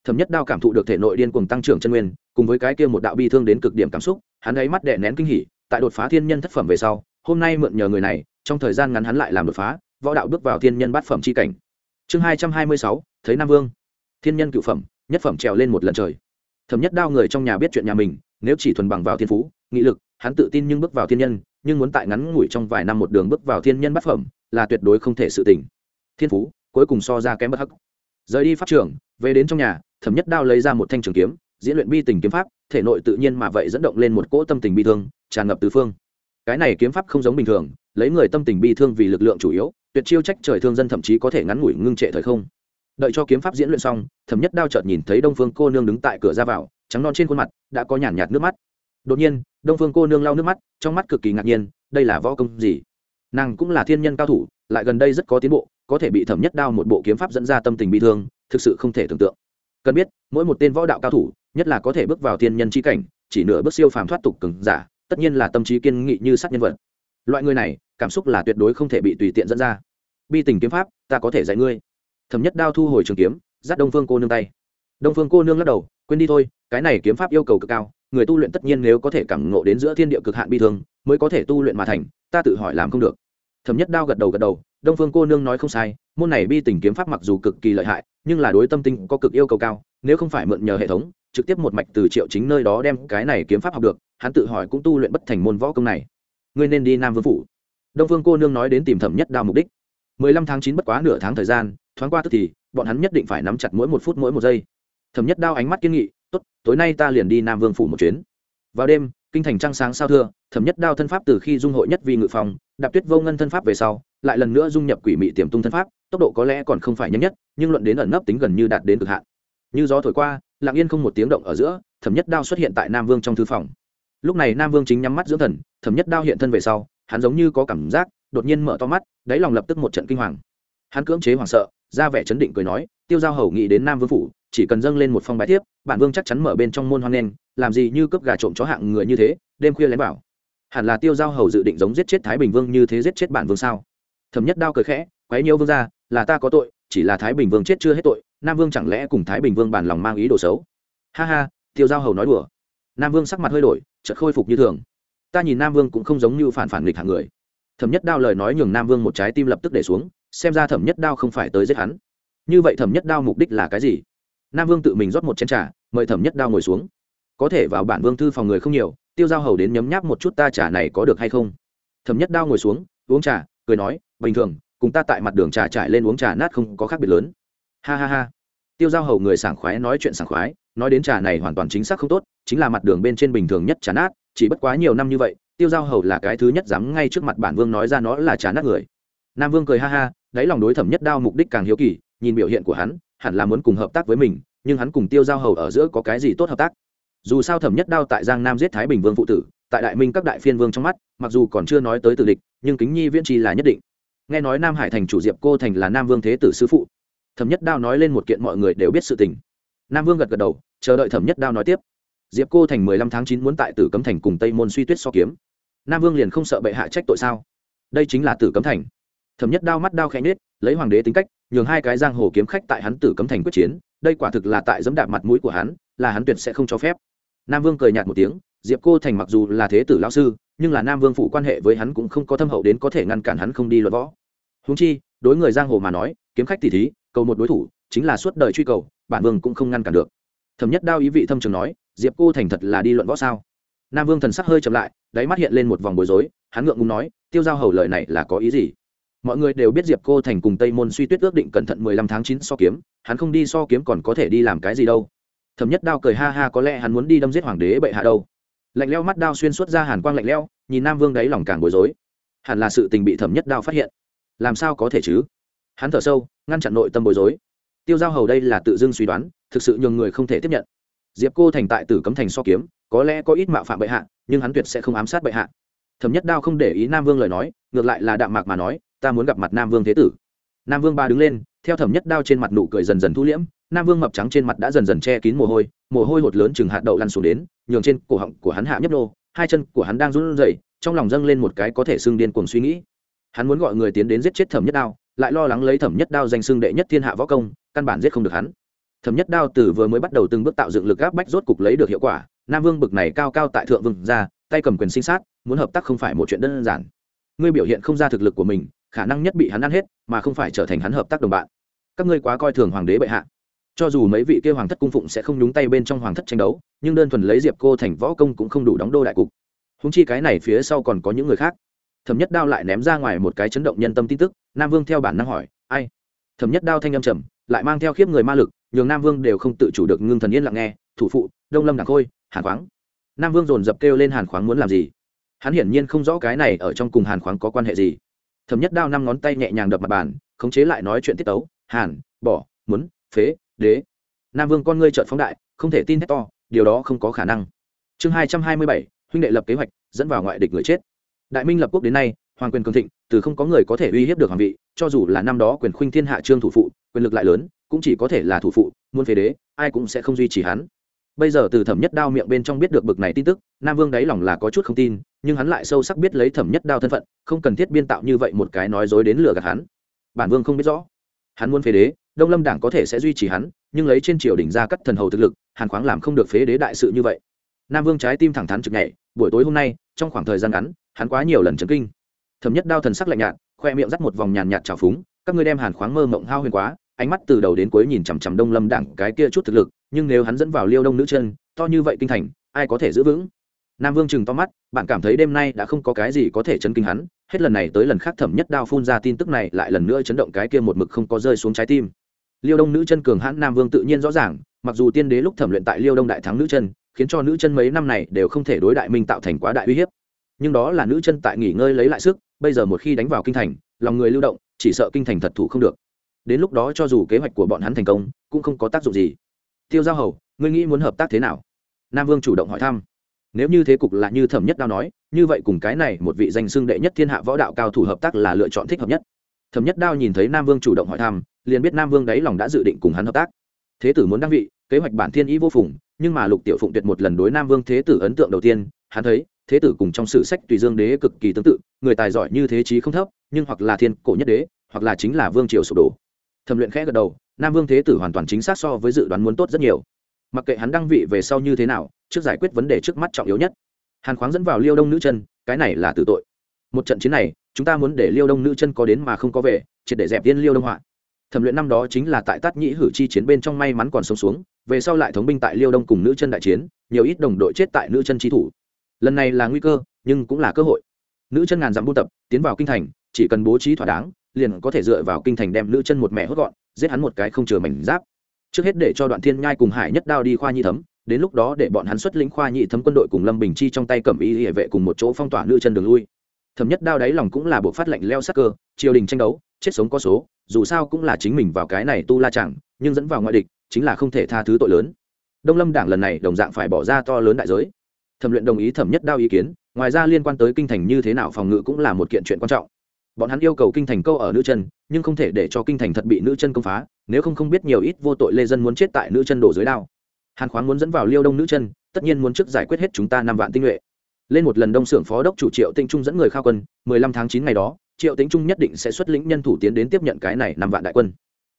A: Thẩm nhất đao cảm thụ được thể nội điên cuồng tăng trưởng chân nguyên, cùng với cái kia một đạo bi thương đến cực điểm cảm xúc, hắn ấy mắt đệ nén kinh hỉ, tại đột phá thiên nhân thất phẩm về sau, hôm nay mượn nhờ người này, trong thời gian ngắn hắn lại làm đột phá, võ đạo bước vào thiên nhân bát phẩm c h i cảnh chương hai trăm hai mươi sáu, thấy nam vương. Thiên nhân cựu phẩm, nhất phẩm trèo lên một lần trời. Thẩm nhất đao người trong nhà biết chuyện nhà mình, nếu chỉ thuần bằng vào thiên phú, nghị lực, hắn tự tin nhưng bước vào thiên nhân, nhưng muốn tại ngắn ngủi trong vài năm một đường bước vào thiên nhân bát phẩm, là tuyệt đối không thể sự tỉnh thiên phú, cuối cùng so ra kém bất hắc. Rời đi pháp trường, về đến trong nhà, thẩm nhất đao lấy ra một thanh trường kiếm, diễn luyện bi tình kiếm pháp, thể nội tự nhiên mà vậy dẫn động lên một cỗ tâm tình bi thương, tràn ngập tứ phương. Cái này kiếm pháp không giống bình thường, lấy người tâm tình bi thương vì lực lượng chủ yếu tuyệt chiêu trách trời thương dân thậm chí có thể ngắn ngủi ngưng trệ thời không. Đợi cho kiếm pháp diễn luyện xong, thẩm nhất đao chợt nhìn thấy đông phương cô nương đứng tại cửa ra vào, trắng non trên khuôn mặt, đã có nhàn nhạt nước mắt. Đột nhiên, đông phương cô nương lau nước mắt, trong mắt cực kỳ ngạc nhiên, đây là võ công gì? Nàng cũng là thiên nhân cao thủ, lại gần đây rất có tiến bộ, có thể bị thẩm nhất đao một bộ kiếm pháp dẫn ra tâm tình bị thương, thực sự không thể tưởng tượng. Cần biết, mỗi một tên võ đạo cao thủ, nhất là có thể bước vào thiên nhân chi cảnh, chỉ nửa bước siêu phàm thoát tục cứng giả, tất nhiên là tâm trí kiên nghị như sát nhân vật. Loại người này cảm xúc là tuyệt đối không thể bị tùy tiện dẫn ra. Bi tình kiếm pháp, ta có thể dạy ngươi. Thẩm nhất đao thu hồi trường kiếm, dắt đông phương cô nương tay. Đông phương cô nương lắc đầu, quên đi thôi, cái này kiếm pháp yêu cầu cực cao, người tu luyện tất nhiên nếu có thể cảm ngộ đến giữa thiên địa cực hạn bi thương, mới có thể tu luyện mà thành, ta tự hỏi làm không được. Thẩm nhất đao gật đầu gật đầu, đông phương cô nương nói không sai, môn này bi tình kiếm pháp mặc dù cực kỳ lợi hại, nhưng là đối tâm tinh có cực yêu cầu cao, nếu không phải mượn nhờ hệ thống, trực tiếp một mạch từ triệu chính nơi đó đem cái này kiếm pháp học được, hắn tự hỏi cũng tu luyện bất thành môn võ công này. Ngươi nên đi nam vương phủ đông phương cô nương nói đến tìm thẩm nhất đao mục đích. Mười lăm tháng chín bất quá nửa tháng thời gian, thoáng qua tức thì, bọn hắn nhất định phải nắm chặt mỗi một phút mỗi một giây. Thẩm nhất đao ánh mắt kiên nghị, tốt, tối nay ta liền đi nam vương phủ một chuyến. Vào đêm, kinh thành trăng sáng sao thưa, thẩm nhất đao thân pháp từ khi dung hội nhất vì ngự phòng đạp tuyết vô ngân thân pháp về sau, lại lần nữa dung nhập quỷ mị tiềm tung thân pháp, tốc độ có lẽ còn không phải nhanh nhất, nhưng luận đến ẩn nấp tính gần như đạt đến cực hạn. Như gió thổi qua, lặng yên không một tiếng động ở giữa, thẩm nhất đao xuất hiện tại nam vương trong thư phòng. Lúc này nam vương chính nhắm mắt dưỡng thần, thẩm nhất đao hiện thân về sau hắn giống như có cảm giác, đột nhiên mở to mắt, đáy lòng lập tức một trận kinh hoàng. Hắn cưỡng chế hoảng sợ, ra vẻ chấn định cười nói, tiêu giao hầu nghĩ đến nam vương phủ, chỉ cần dâng lên một phong bài thiếp, bản vương chắc chắn mở bên trong môn hoan nen làm gì như cướp gà trộm chó hạng người như thế, đêm khuya lén bảo. Hẳn là tiêu giao hầu dự định giống giết chết thái bình vương như thế giết chết bản vương sao? Thẩm nhất đao cười khẽ, quấy nhiễu vương ra là ta có tội, chỉ là thái bình vương chết chưa hết tội, nam vương chẳng lẽ cùng thái bình vương bàn lòng mang ý đồ xấu? Ha ha, tiêu giao hầu nói đùa. Nam vương sắc mặt hơi đổi, chợt khôi phục như thường ta nhìn nam vương cũng không giống như phản phản nghịch hạng người. Thẩm nhất đao lời nói nhường nam vương một trái tim lập tức để xuống, xem ra thẩm nhất đao không phải tới giết hắn. Như vậy thẩm nhất đao mục đích là cái gì? Nam vương tự mình rót một chén trà, mời thẩm nhất đao ngồi xuống. Có thể vào bản vương thư phòng người không nhiều, tiêu giao hầu đến nhấm nháp một chút ta trà này có được hay không? Thẩm nhất đao ngồi xuống, uống trà, cười nói, bình thường, cùng ta tại mặt đường trà trải lên uống trà nát không có khác biệt lớn. Ha ha ha. Tiêu giao hầu người sảng khoái nói chuyện sảng khoái, nói đến trà này hoàn toàn chính xác không tốt, chính là mặt đường bên trên bình thường nhất trà nát chỉ bất quá nhiều năm như vậy, tiêu giao hầu là cái thứ nhất dám ngay trước mặt bản vương nói ra nó là trà nát người. Nam vương cười ha ha, đáy lòng đối thẩm nhất đao mục đích càng hiếu kỳ, nhìn biểu hiện của hắn, hẳn là muốn cùng hợp tác với mình, nhưng hắn cùng tiêu giao hầu ở giữa có cái gì tốt hợp tác? Dù sao thẩm nhất đao tại giang nam giết thái bình vương phụ tử, tại đại minh các đại phiên vương trong mắt, mặc dù còn chưa nói tới tử địch, nhưng kính nhi viễn trì là nhất định. Nghe nói nam hải thành chủ diệp cô thành là nam vương thế tử sư phụ. Thẩm nhất đao nói lên một kiện mọi người đều biết sự tình. Nam vương gật gật đầu, chờ đợi thẩm nhất đao nói tiếp diệp cô thành mười lăm tháng chín muốn tại tử cấm thành cùng tây môn suy tuyết so kiếm. Nam vương liền không sợ bệ hạ trách tội sao? Đây chính là tử cấm thành. Thẩm nhất đao mắt đao khẽ nết lấy hoàng đế tính cách, nhường hai cái giang hồ kiếm khách tại hắn tử cấm thành quyết chiến, đây quả thực là tại dẫm đạp mặt mũi của hắn, là hắn tuyệt sẽ không cho phép. Nam vương cười nhạt một tiếng, diệp cô thành mặc dù là thế tử lão sư, nhưng là nam vương phụ quan hệ với hắn cũng không có thâm hậu đến có thể ngăn cản hắn không đi luận võ. Húng chi, đối người giang hồ mà nói, kiếm khách tỷ thí, cầu một đối thủ, chính là suốt đời truy cầu, bản vương cũng không ngăn cản được. Thẩm nhất đao ý vị thâm trường nói diệp cô thành thật là đi luận võ sao? Nam vương thần sắc hơi chậm lại, đáy mắt hiện lên một vòng bối rối, hắn ngượng ngùng nói, tiêu giao hầu lời này là có ý gì? Mọi người đều biết diệp cô thành cùng tây môn suy tuyết ước định cẩn thận mười lăm tháng chín so kiếm, hắn không đi so kiếm còn có thể đi làm cái gì đâu. Thẩm nhất đao cười ha ha, có lẽ hắn muốn đi đâm giết hoàng đế bệ hạ đâu. Lạnh leo mắt đao xuyên suốt ra hàn quang lạnh leo nhìn nam vương đáy lòng càng bối rối. Hẳn là sự tình bị thẩm nhất đao phát hiện. Làm sao có thể chứ? Hắn thở sâu, ngăn chặn nội tâm bối rối. Tiêu giao hầu đây là tự dưng suy đoán, thực sự nhường người không thể tiếp nhận diệp cô thành tại tử cấm thành so kiếm, có lẽ có ít mạo phạm bệ hạ, nhưng hắn tuyệt sẽ không ám sát bệ hạ. Thẩm nhất đao không để ý nam vương lời nói, ngược lại là đạm mạc mà nói, ta muốn gặp mặt nam vương thế tử. Nam vương ba đứng lên, theo thẩm nhất đao trên mặt nụ cười dần dần thu liễm, nam vương mập trắng trên mặt đã dần dần che kín mồ hôi mồ hôi hột lớn chừng hạt đậu lăn xuống đến, nhường trên cổ họng của hắn hạ nhấp nô, hai chân của hắn đang run rẩy, trong lòng dâng lên một cái có thể xưng điên cuồng suy nghĩ. Hắn muốn gọi người tiến đến giết chết thẩm nhất đao, lại lo lắng lấy thẩm nhất đao danh xưng đệ nhất thiên hạ võ công, căn bản giết không được hắn thẩm nhất đao từ vừa mới bắt đầu từng bước tạo dựng lực áp bách rốt cục lấy được hiệu quả, nam vương bực này cao cao tại thượng vương ra, tay cầm quyền sinh sát, muốn hợp tác không phải một chuyện đơn giản. Ngươi biểu hiện không ra thực lực của mình, khả năng nhất bị hắn ăn hết, mà không phải trở thành hắn hợp tác đồng bạn. Các ngươi quá coi thường hoàng đế bệ hạ. Cho dù mấy vị kia hoàng thất cung phụng sẽ không nhúng tay bên trong hoàng thất tranh đấu, nhưng đơn thuần lấy diệp cô thành võ công cũng không đủ đóng đô đại cục. Húng chi cái này phía sau còn có những người khác. Thẩm nhất đao lại ném ra ngoài một cái chấn động nhân tâm tin tức, nam vương theo bản năng hỏi, ai? Thẩm nhất đao thanh âm trầm lại mang theo khiếp người ma lực, nhường nam vương đều không tự chủ được ngưng thần yên lặng nghe, thủ phụ, đông lâm đảng khôi, hàn khoáng. Nam vương dồn dập kêu lên hàn khoáng muốn làm gì? Hắn hiển nhiên không rõ cái này ở trong cùng hàn khoáng có quan hệ gì. Thấm nhất đao năm ngón tay nhẹ nhàng đập mặt bàn, khống chế lại nói chuyện tiết tấu, hàn, bỏ, muốn, phế, đế. Nam vương con ngươi trợn phóng đại, không thể tin hết to, điều đó không có khả năng. Chương hai trăm hai mươi bảy, huynh đệ lập kế hoạch, dẫn vào ngoại địch người chết. Đại minh lập quốc đến nay hoàng quyền cường thịnh, từ không có người có thể uy hiếp được hoàng vị, cho dù là năm đó quyền khuynh thiên hạ trương thủ phụ, quyền lực lại lớn, cũng chỉ có thể là thủ phụ, muốn phế đế, ai cũng sẽ không duy trì hắn. Bây giờ từ thẩm nhất đao miệng bên trong biết được bực này tin tức, nam vương đáy lòng là có chút không tin, nhưng hắn lại sâu sắc biết lấy thẩm nhất đao thân phận, không cần thiết biên tạo như vậy một cái nói dối đến lừa gạt hắn. Bản vương không biết rõ. Hắn muốn phế đế, đông lâm đảng có thể sẽ duy trì hắn, nhưng lấy trên triều đỉnh ra cắt thần hầu thực lực, hàn khoáng làm không được phế đế đại sự như vậy. Nam vương trái tim thẳng thắn trực nhảy buổi tối hôm nay, trong khoảng thời gian ngắn, hắn quá nhiều lần chấn kinh thẩm nhất đao thần sắc lạnh nhạt, khoe miệng dắt một vòng nhàn nhạt trào phúng, các ngươi đem hàn khoáng mơ mộng hao huyền quá, ánh mắt từ đầu đến cuối nhìn chằm chằm đông lâm đảng cái kia chút thực lực, nhưng nếu hắn dẫn vào liêu đông nữ chân, to như vậy kinh thành, ai có thể giữ vững? Nam vương chừng to mắt, bạn cảm thấy đêm nay đã không có cái gì có thể chấn kinh hắn, hết lần này tới lần khác thẩm nhất đao phun ra tin tức này lại lần nữa chấn động cái kia một mực không có rơi xuống trái tim. Liêu đông nữ chân cường hãn nam vương tự nhiên rõ ràng, mặc dù tiên đế lúc thẩm luyện tại liêu đông đại thắng nữ chân, khiến cho nữ chân mấy năm này đều không thể đối đại minh tạo thành quá đại uy hiếp nhưng đó là nữ chân tại nghỉ ngơi lấy lại sức, bây giờ một khi đánh vào kinh thành, lòng người lưu động, chỉ sợ kinh thành thật thủ không được. Đến lúc đó cho dù kế hoạch của bọn hắn thành công, cũng không có tác dụng gì. Tiêu giao hầu, ngươi nghĩ muốn hợp tác thế nào? Nam vương chủ động hỏi thăm. Nếu như thế cục là như thẩm nhất đao nói, như vậy cùng cái này một vị danh xưng đệ nhất thiên hạ võ đạo cao thủ hợp tác là lựa chọn thích hợp nhất. Thẩm nhất đao nhìn thấy nam vương chủ động hỏi thăm, liền biết nam vương đáy lòng đã dự định cùng hắn hợp tác. Thế tử muốn đăng vị, kế hoạch bản thiên ý vô phùng, nhưng mà lục tiểu phụng tuyệt một lần đối nam vương thế tử ấn tượng đầu tiên, hắn thấy thế tử cùng trong sử sách tùy dương đế cực kỳ tương tự, người tài giỏi như thế chí không thấp, nhưng hoặc là thiên cổ nhất đế, hoặc là chính là vương triều sụp đổ. Thẩm luyện khẽ gật đầu, nam vương thế tử hoàn toàn chính xác so với dự đoán muốn tốt rất nhiều. Mặc kệ hắn đăng vị về sau như thế nào, trước giải quyết vấn đề trước mắt trọng yếu nhất. Hàn khoáng dẫn vào liêu đông nữ chân, cái này là tử tội. Một trận chiến này, chúng ta muốn để liêu đông nữ chân có đến mà không có về, triệt để dẹp tiên liêu đông họa. Thẩm luyện năm đó chính là tại tát nhĩ hử chi chiến bên trong may mắn còn sống xuống, về sau lại thống binh tại liêu đông cùng nữ chân đại chiến, nhiều ít đồng đội chết tại nữ chân trí thủ lần này là nguy cơ, nhưng cũng là cơ hội. Nữ chân ngàn dặm buôn tập, tiến vào kinh thành, chỉ cần bố trí thỏa đáng, liền có thể dựa vào kinh thành đem nữ chân một mẹ hốt gọn, giết hắn một cái không chừa mảnh giáp. Trước hết để cho đoạn thiên nhai cùng hải nhất đao đi khoa nhi thấm, đến lúc đó để bọn hắn xuất lĩnh khoa nhị thấm quân đội cùng lâm bình chi trong tay cầm y hệ vệ cùng một chỗ phong tỏa nữ chân đường lui. Thẩm nhất đao đáy lòng cũng là buộc phát lệnh leo sắc cơ, triều đình tranh đấu, chết sống có số, dù sao cũng là chính mình vào cái này tu la chẳng, nhưng dẫn vào ngoại địch, chính là không thể tha thứ tội lớn. Đông lâm đảng lần này đồng dạng phải bỏ ra to lớn đại giới thẩm luyện đồng ý thẩm nhất đao ý kiến, ngoài ra liên quan tới kinh thành như thế nào phòng ngự cũng là một kiện chuyện quan trọng. Bọn hắn yêu cầu kinh thành câu ở nữ chân, nhưng không thể để cho kinh thành thật bị nữ chân công phá, nếu không không biết nhiều ít vô tội lê dân muốn chết tại nữ chân đổ dưới đao. Hàn khoáng muốn dẫn vào liêu đông nữ chân, tất nhiên muốn trước giải quyết hết chúng ta năm vạn tinh nhuệ. Lên một lần đông xưởng phó đốc chủ triệu tinh trung dẫn người khao quân, mười lăm tháng chín ngày đó, triệu tinh trung nhất định sẽ xuất lĩnh nhân thủ tiến đến tiếp nhận cái này năm vạn đại quân.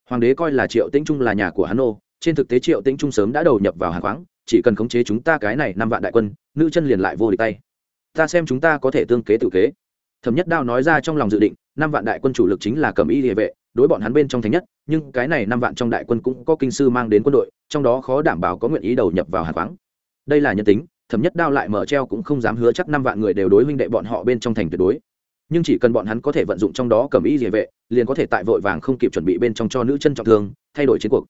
A: Hoàng đế coi là triệu tinh trung là nhà của hắn ô trên thực tế triệu tĩnh trung sớm đã đầu nhập vào hàng khoáng, chỉ cần khống chế chúng ta cái này năm vạn đại quân, nữ chân liền lại vô địch tay. Ta xem chúng ta có thể tương kế tự kế. Thẩm nhất đao nói ra trong lòng dự định, năm vạn đại quân chủ lực chính là cầm y địa vệ, đối bọn hắn bên trong thành nhất, nhưng cái này năm vạn trong đại quân cũng có kinh sư mang đến quân đội, trong đó khó đảm bảo có nguyện ý đầu nhập vào hàng khoáng. Đây là nhân tính, thẩm nhất đao lại mở treo cũng không dám hứa chắc năm vạn người đều đối huynh đệ bọn họ bên trong thành tuyệt đối. Nhưng chỉ cần bọn hắn có thể vận dụng trong đó cầm y địa vệ, liền có thể tại vội vàng không kịp chuẩn bị bên trong cho nữ chân trọng thương, thay đổi chiến cuộc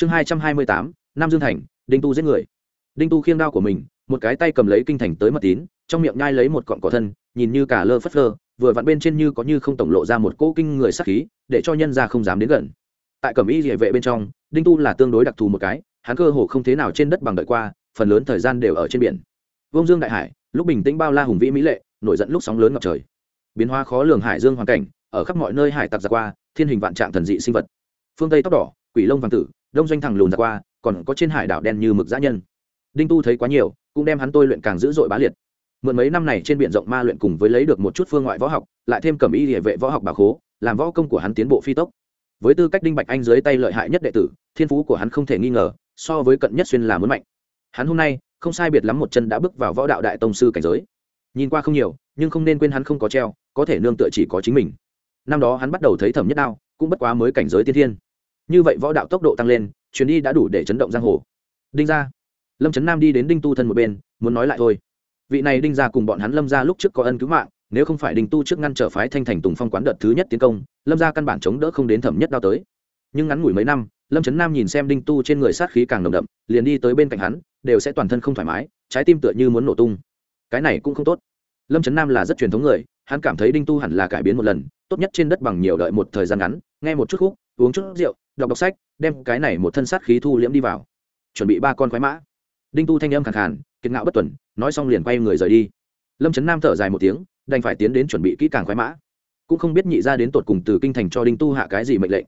A: chương hai trăm hai mươi tám, nam dương thành, đinh tu giết người. Đinh tu khiêng đao của mình, một cái tay cầm lấy kinh thành tới mật tín, trong miệng nhai lấy một cọn cỏ thân, nhìn như cả lơ phất lơ, vừa vặn bên trên như có như không tổng lộ ra một cỗ kinh người sắc khí, để cho nhân ra không dám đến gần. Tại cẩm y địa vệ bên trong, đinh tu là tương đối đặc thù một cái, hắn cơ hồ không thế nào trên đất bằng đợi qua, phần lớn thời gian đều ở trên biển. Vông dương đại hải, lúc bình tĩnh bao la hùng vĩ mỹ lệ, nổi giận lúc sóng lớn ngập trời. Biến hóa khó lường hải dương hoàn cảnh, ở khắp mọi nơi hải tặc ra qua, thiên hình vạn trạng thần dị sinh vật. Phương tây tóc đỏ, quỷ lông vàng tử đông doanh thẳng lùn ra qua, còn có trên hải đảo đen như mực dã nhân. Đinh tu thấy quá nhiều, cũng đem hắn tôi luyện càng dữ dội bá liệt. Mượn mấy năm này trên biển rộng ma luyện cùng với lấy được một chút phương ngoại võ học, lại thêm cầm y địa vệ võ học bà khố, làm võ công của hắn tiến bộ phi tốc. Với tư cách đinh bạch anh dưới tay lợi hại nhất đệ tử, thiên phú của hắn không thể nghi ngờ, so với cận nhất xuyên là muốn mạnh. Hắn hôm nay, không sai biệt lắm một chân đã bước vào võ đạo đại tông sư cảnh giới. Nhìn qua không nhiều, nhưng không nên quên hắn không có treo, có thể nương tựa chỉ có chính mình. Năm đó hắn bắt đầu thấy thẩm nhất đao, cũng bất quá mới cảnh giới tiên thiên như vậy võ đạo tốc độ tăng lên chuyến đi đã đủ để chấn động giang hồ. Đinh gia, lâm trấn nam đi đến đinh tu thân một bên muốn nói lại thôi. Vị này đinh gia cùng bọn hắn lâm ra lúc trước có ân cứu mạng nếu không phải đinh tu trước ngăn trở phái thanh thành tùng phong quán đợt thứ nhất tiến công lâm ra căn bản chống đỡ không đến thẩm nhất đao tới. Nhưng ngắn ngủi mấy năm lâm trấn nam nhìn xem đinh tu trên người sát khí càng nồng đậm liền đi tới bên cạnh hắn đều sẽ toàn thân không thoải mái trái tim tựa như muốn nổ tung. Cái này cũng không tốt. Lâm trấn nam là rất truyền thống người hắn cảm thấy đinh tu hẳn là cải biến một lần tốt nhất trên đất bằng nhiều đợi một thời gian ngắn nghe một chút khúc uống chút rượu, đọc đọc sách, đem cái này một thân sát khí thu liễm đi vào. Chuẩn bị ba con khoái mã. Đinh tu thanh âm khẳng khàn, kiệt ngạo bất tuần, nói xong liền quay người rời đi. Lâm trấn nam thở dài một tiếng, đành phải tiến đến chuẩn bị kỹ càng khoái mã. Cũng không biết nhị ra đến tột cùng từ kinh thành cho đinh tu hạ cái gì mệnh lệnh.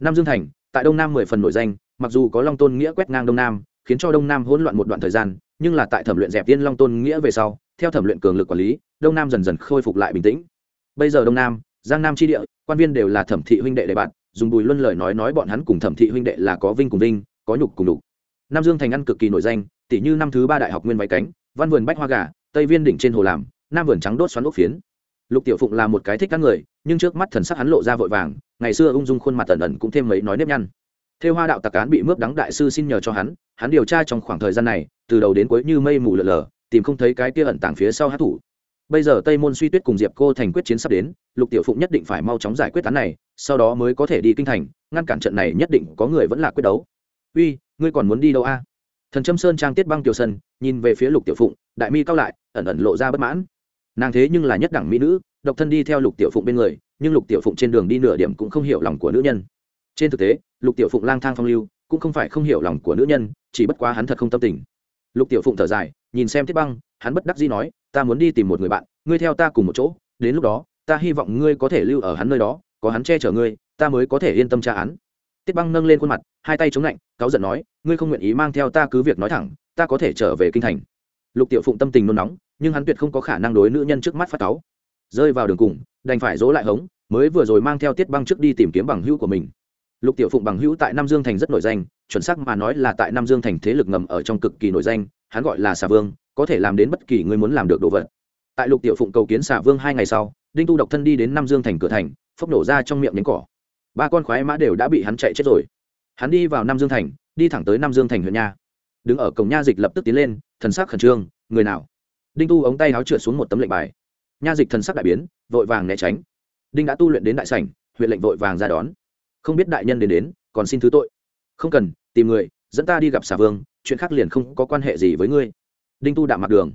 A: Nam dương thành, tại đông nam mười phần nổi danh, mặc dù có long tôn nghĩa quét ngang đông nam, khiến cho đông nam hỗn loạn một đoạn thời gian, nhưng là tại thẩm luyện dẹp tiên long tôn nghĩa về sau, theo thẩm luyện cường lực quản lý, đông nam dần dần khôi phục lại bình tĩnh. Bây giờ đông nam, giang nam tri địa, quan viên đều là thẩm thị huynh đệ đề bạn dùng bùi luân lời nói nói bọn hắn cùng thẩm thị huynh đệ là có vinh cùng vinh, có nhục cùng đục nam dương thành ăn cực kỳ nổi danh tỷ như năm thứ ba đại học nguyên váy cánh, văn vườn bách hoa gà, tây viên đỉnh trên hồ làm, nam vườn trắng đốt xoắn ốc phiến. Lục tiểu phụng là một cái thích các người, nhưng trước mắt thần sắc hắn lộ ra vội vàng, ngày xưa ung dung khuôn mặt tần ẩn cũng thêm mấy nói nếp nhăn. Theo hoa đạo tặc cán bị mướp đắng đại sư xin nhờ cho hắn hắn điều tra trong khoảng thời gian này, từ đầu đến cuối như mây mù lờ lờ tìm không thấy cái kia ẩn tàng phía sau hát thủ bây giờ tây môn suy tuyết cùng diệp cô thành quyết chiến sắp đến, lục tiểu phụng nhất định phải mau chóng giải quyết án này, sau đó mới có thể đi kinh thành, ngăn cản trận này nhất định có người vẫn là quyết đấu. Uy, ngươi còn muốn đi đâu a? Thần trâm sơn trang tiết băng tiểu sân, nhìn về phía lục tiểu phụng, đại mi cao lại, ẩn ẩn lộ ra bất mãn. Nàng thế nhưng là nhất đẳng mỹ nữ, độc thân đi theo lục tiểu phụng bên người, nhưng lục tiểu phụng trên đường đi nửa điểm cũng không hiểu lòng của nữ nhân. Trên thực tế, lục tiểu phụng lang thang phong lưu, cũng không phải không hiểu lòng của nữ nhân, chỉ bất quá hắn thật không tâm tình. Lục tiểu phụng thở dài nhìn xem tiết băng, hắn bất đắc dĩ nói, ta muốn đi tìm một người bạn, ngươi theo ta cùng một chỗ, đến lúc đó, ta hy vọng ngươi có thể lưu ở hắn nơi đó, có hắn che chở ngươi, ta mới có thể yên tâm tra án. Tiết băng nâng lên khuôn mặt, hai tay chống lạnh, cáu giận nói, ngươi không nguyện ý mang theo ta cứ việc nói thẳng, ta có thể trở về kinh thành. Lục tiểu phụng tâm tình nôn nóng, nhưng hắn tuyệt không có khả năng đối nữ nhân trước mắt phát cáu. Rơi vào đường cùng, đành phải dỗ lại hống, mới vừa rồi mang theo tiết băng trước đi tìm kiếm bằng hữu của mình. Lục tiểu phụng bằng hữu tại nam dương thành rất nổi danh, chuẩn xác mà nói là tại nam dương thành thế lực ngầm ở trong cực kỳ nổi danh hắn gọi là xà vương, có thể làm đến bất kỳ người muốn làm được đồ vật. Tại lục tiểu phụng cầu kiến xà vương hai ngày sau, đinh tu độc thân đi đến nam dương thành cửa thành, phốc nổ ra trong miệng nhánh cỏ. Ba con khoái mã đều đã bị hắn chạy chết rồi. Hắn đi vào nam dương thành, đi thẳng tới nam dương thành huyện nha. Đứng ở cổng nha dịch lập tức tiến lên, thần sắc khẩn trương, người nào? Đinh tu ống tay áo trượt xuống một tấm lệnh bài. Nha dịch thần sắc đại biến, vội vàng né tránh. Đinh đã tu luyện đến đại sảnh, huyện lệnh vội vàng ra đón. Không biết đại nhân đến đến, còn xin thứ tội. Không cần, tìm người dẫn ta đi gặp xà vương, chuyện khác liền không có quan hệ gì với ngươi. Đinh tu đạm mặt đường.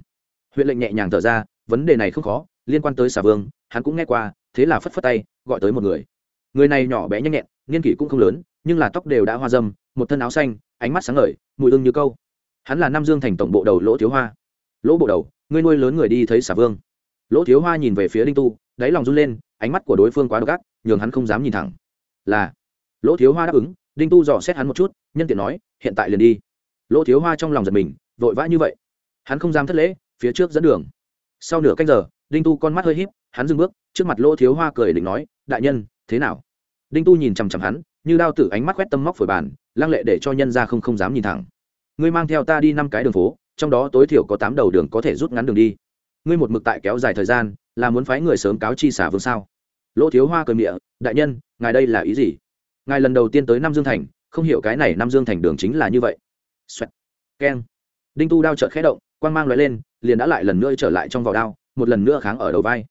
A: Huyện lệnh nhẹ nhàng thở ra, vấn đề này không khó, liên quan tới xà vương, hắn cũng nghe qua, thế là phất phất tay, gọi tới một người. Người này nhỏ bé nhanh nhẹn, niên kỷ cũng không lớn, nhưng là tóc đều đã hoa dâm, một thân áo xanh, ánh mắt sáng ngời, mùi ưng như câu. Hắn là nam dương thành tổng bộ đầu lỗ thiếu hoa. Lỗ bộ đầu, ngươi nuôi lớn người đi thấy xà vương. Lỗ thiếu hoa nhìn về phía đinh tu, đáy lòng run lên, ánh mắt của đối phương quá độc ác, nhường hắn không dám nhìn thẳng. Là. Lỗ thiếu hoa đáp ứng đinh tu dò xét hắn một chút, nhân tiện nói, hiện tại liền đi. Lỗ thiếu hoa trong lòng giật mình, vội vã như vậy. Hắn không dám thất lễ, phía trước dẫn đường. Sau nửa cách giờ, đinh tu con mắt hơi híp, hắn dừng bước, trước mặt lỗ thiếu hoa cười định nói, đại nhân, thế nào? Đinh tu nhìn chằm chằm hắn, như đao tử ánh mắt quét tâm móc phổi bàn, lăng lệ để cho nhân ra không không dám nhìn thẳng. Ngươi mang theo ta đi năm cái đường phố, trong đó tối thiểu có tám đầu đường có thể rút ngắn đường đi. Ngươi một mực tại kéo dài thời gian, là muốn phái người sớm cáo chi xả vương sao? Lỗ thiếu hoa cười miệng đại nhân, ngài đây là ý gì? Ngài lần đầu tiên tới nam dương thành, không hiểu cái này nam dương thành đường chính là như vậy. Xoẹt. Keng. Đinh tu đao trợt khẽ động, quang mang loại lên, liền đã lại lần nữa trở lại trong vỏ đao, một lần nữa kháng ở đầu vai.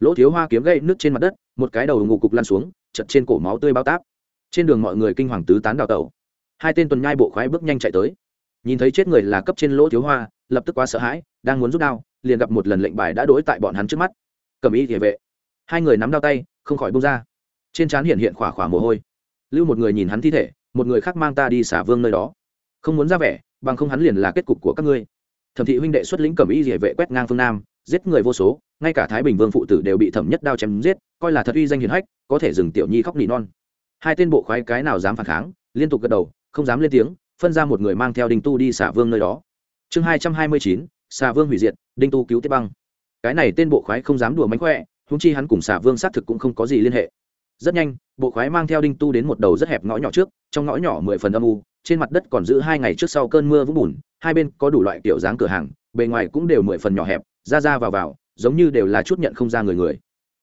A: Lỗ thiếu hoa kiếm gây nước trên mặt đất, một cái đầu ngủ cục lăn xuống chật trên cổ máu tươi bao táp. Trên đường mọi người kinh hoàng tứ tán đào tẩu. Hai tên tuần nhai bộ khoái bước nhanh chạy tới. Nhìn thấy chết người là cấp trên lỗ thiếu hoa, lập tức quá sợ hãi, đang muốn rút đao, liền gặp một lần lệnh bài đã đối tại bọn hắn trước mắt. Cầm ý địa vệ. Hai người nắm đao tay, không khỏi bung ra. Trên trán hiện hiện khỏa khỏa mồ hôi lưu một người nhìn hắn thi thể, một người khác mang ta đi xả vương nơi đó. Không muốn ra vẻ, bằng không hắn liền là kết cục của các ngươi. Thẩm thị huynh đệ xuất lĩnh cẩm y địa vệ quét ngang phương nam, giết người vô số, ngay cả thái bình vương phụ tử đều bị thẩm nhất đao chém giết, coi là thật uy danh hiền hách, có thể dừng tiểu nhi khóc nỉ non. Hai tên bộ khoái cái nào dám phản kháng, liên tục gật đầu, không dám lên tiếng, phân ra một người mang theo đinh tu đi xả vương nơi đó. Chương hai trăm hai mươi chín xà vương hủy diệt, đinh tu cứu tiết băng. Cái này tên bộ khoái không dám đùa mánh khỏe húng chi hắn cùng xà vương xác thực cũng không có gì liên hệ rất nhanh, bộ khoái mang theo đinh tu đến một đầu rất hẹp ngõ nhỏ trước, trong ngõ nhỏ mười phần âm u, trên mặt đất còn giữ hai ngày trước sau cơn mưa vũng bùn, hai bên có đủ loại kiểu dáng cửa hàng, bề ngoài cũng đều mười phần nhỏ hẹp, ra ra vào vào, giống như đều là chút nhận không ra người người.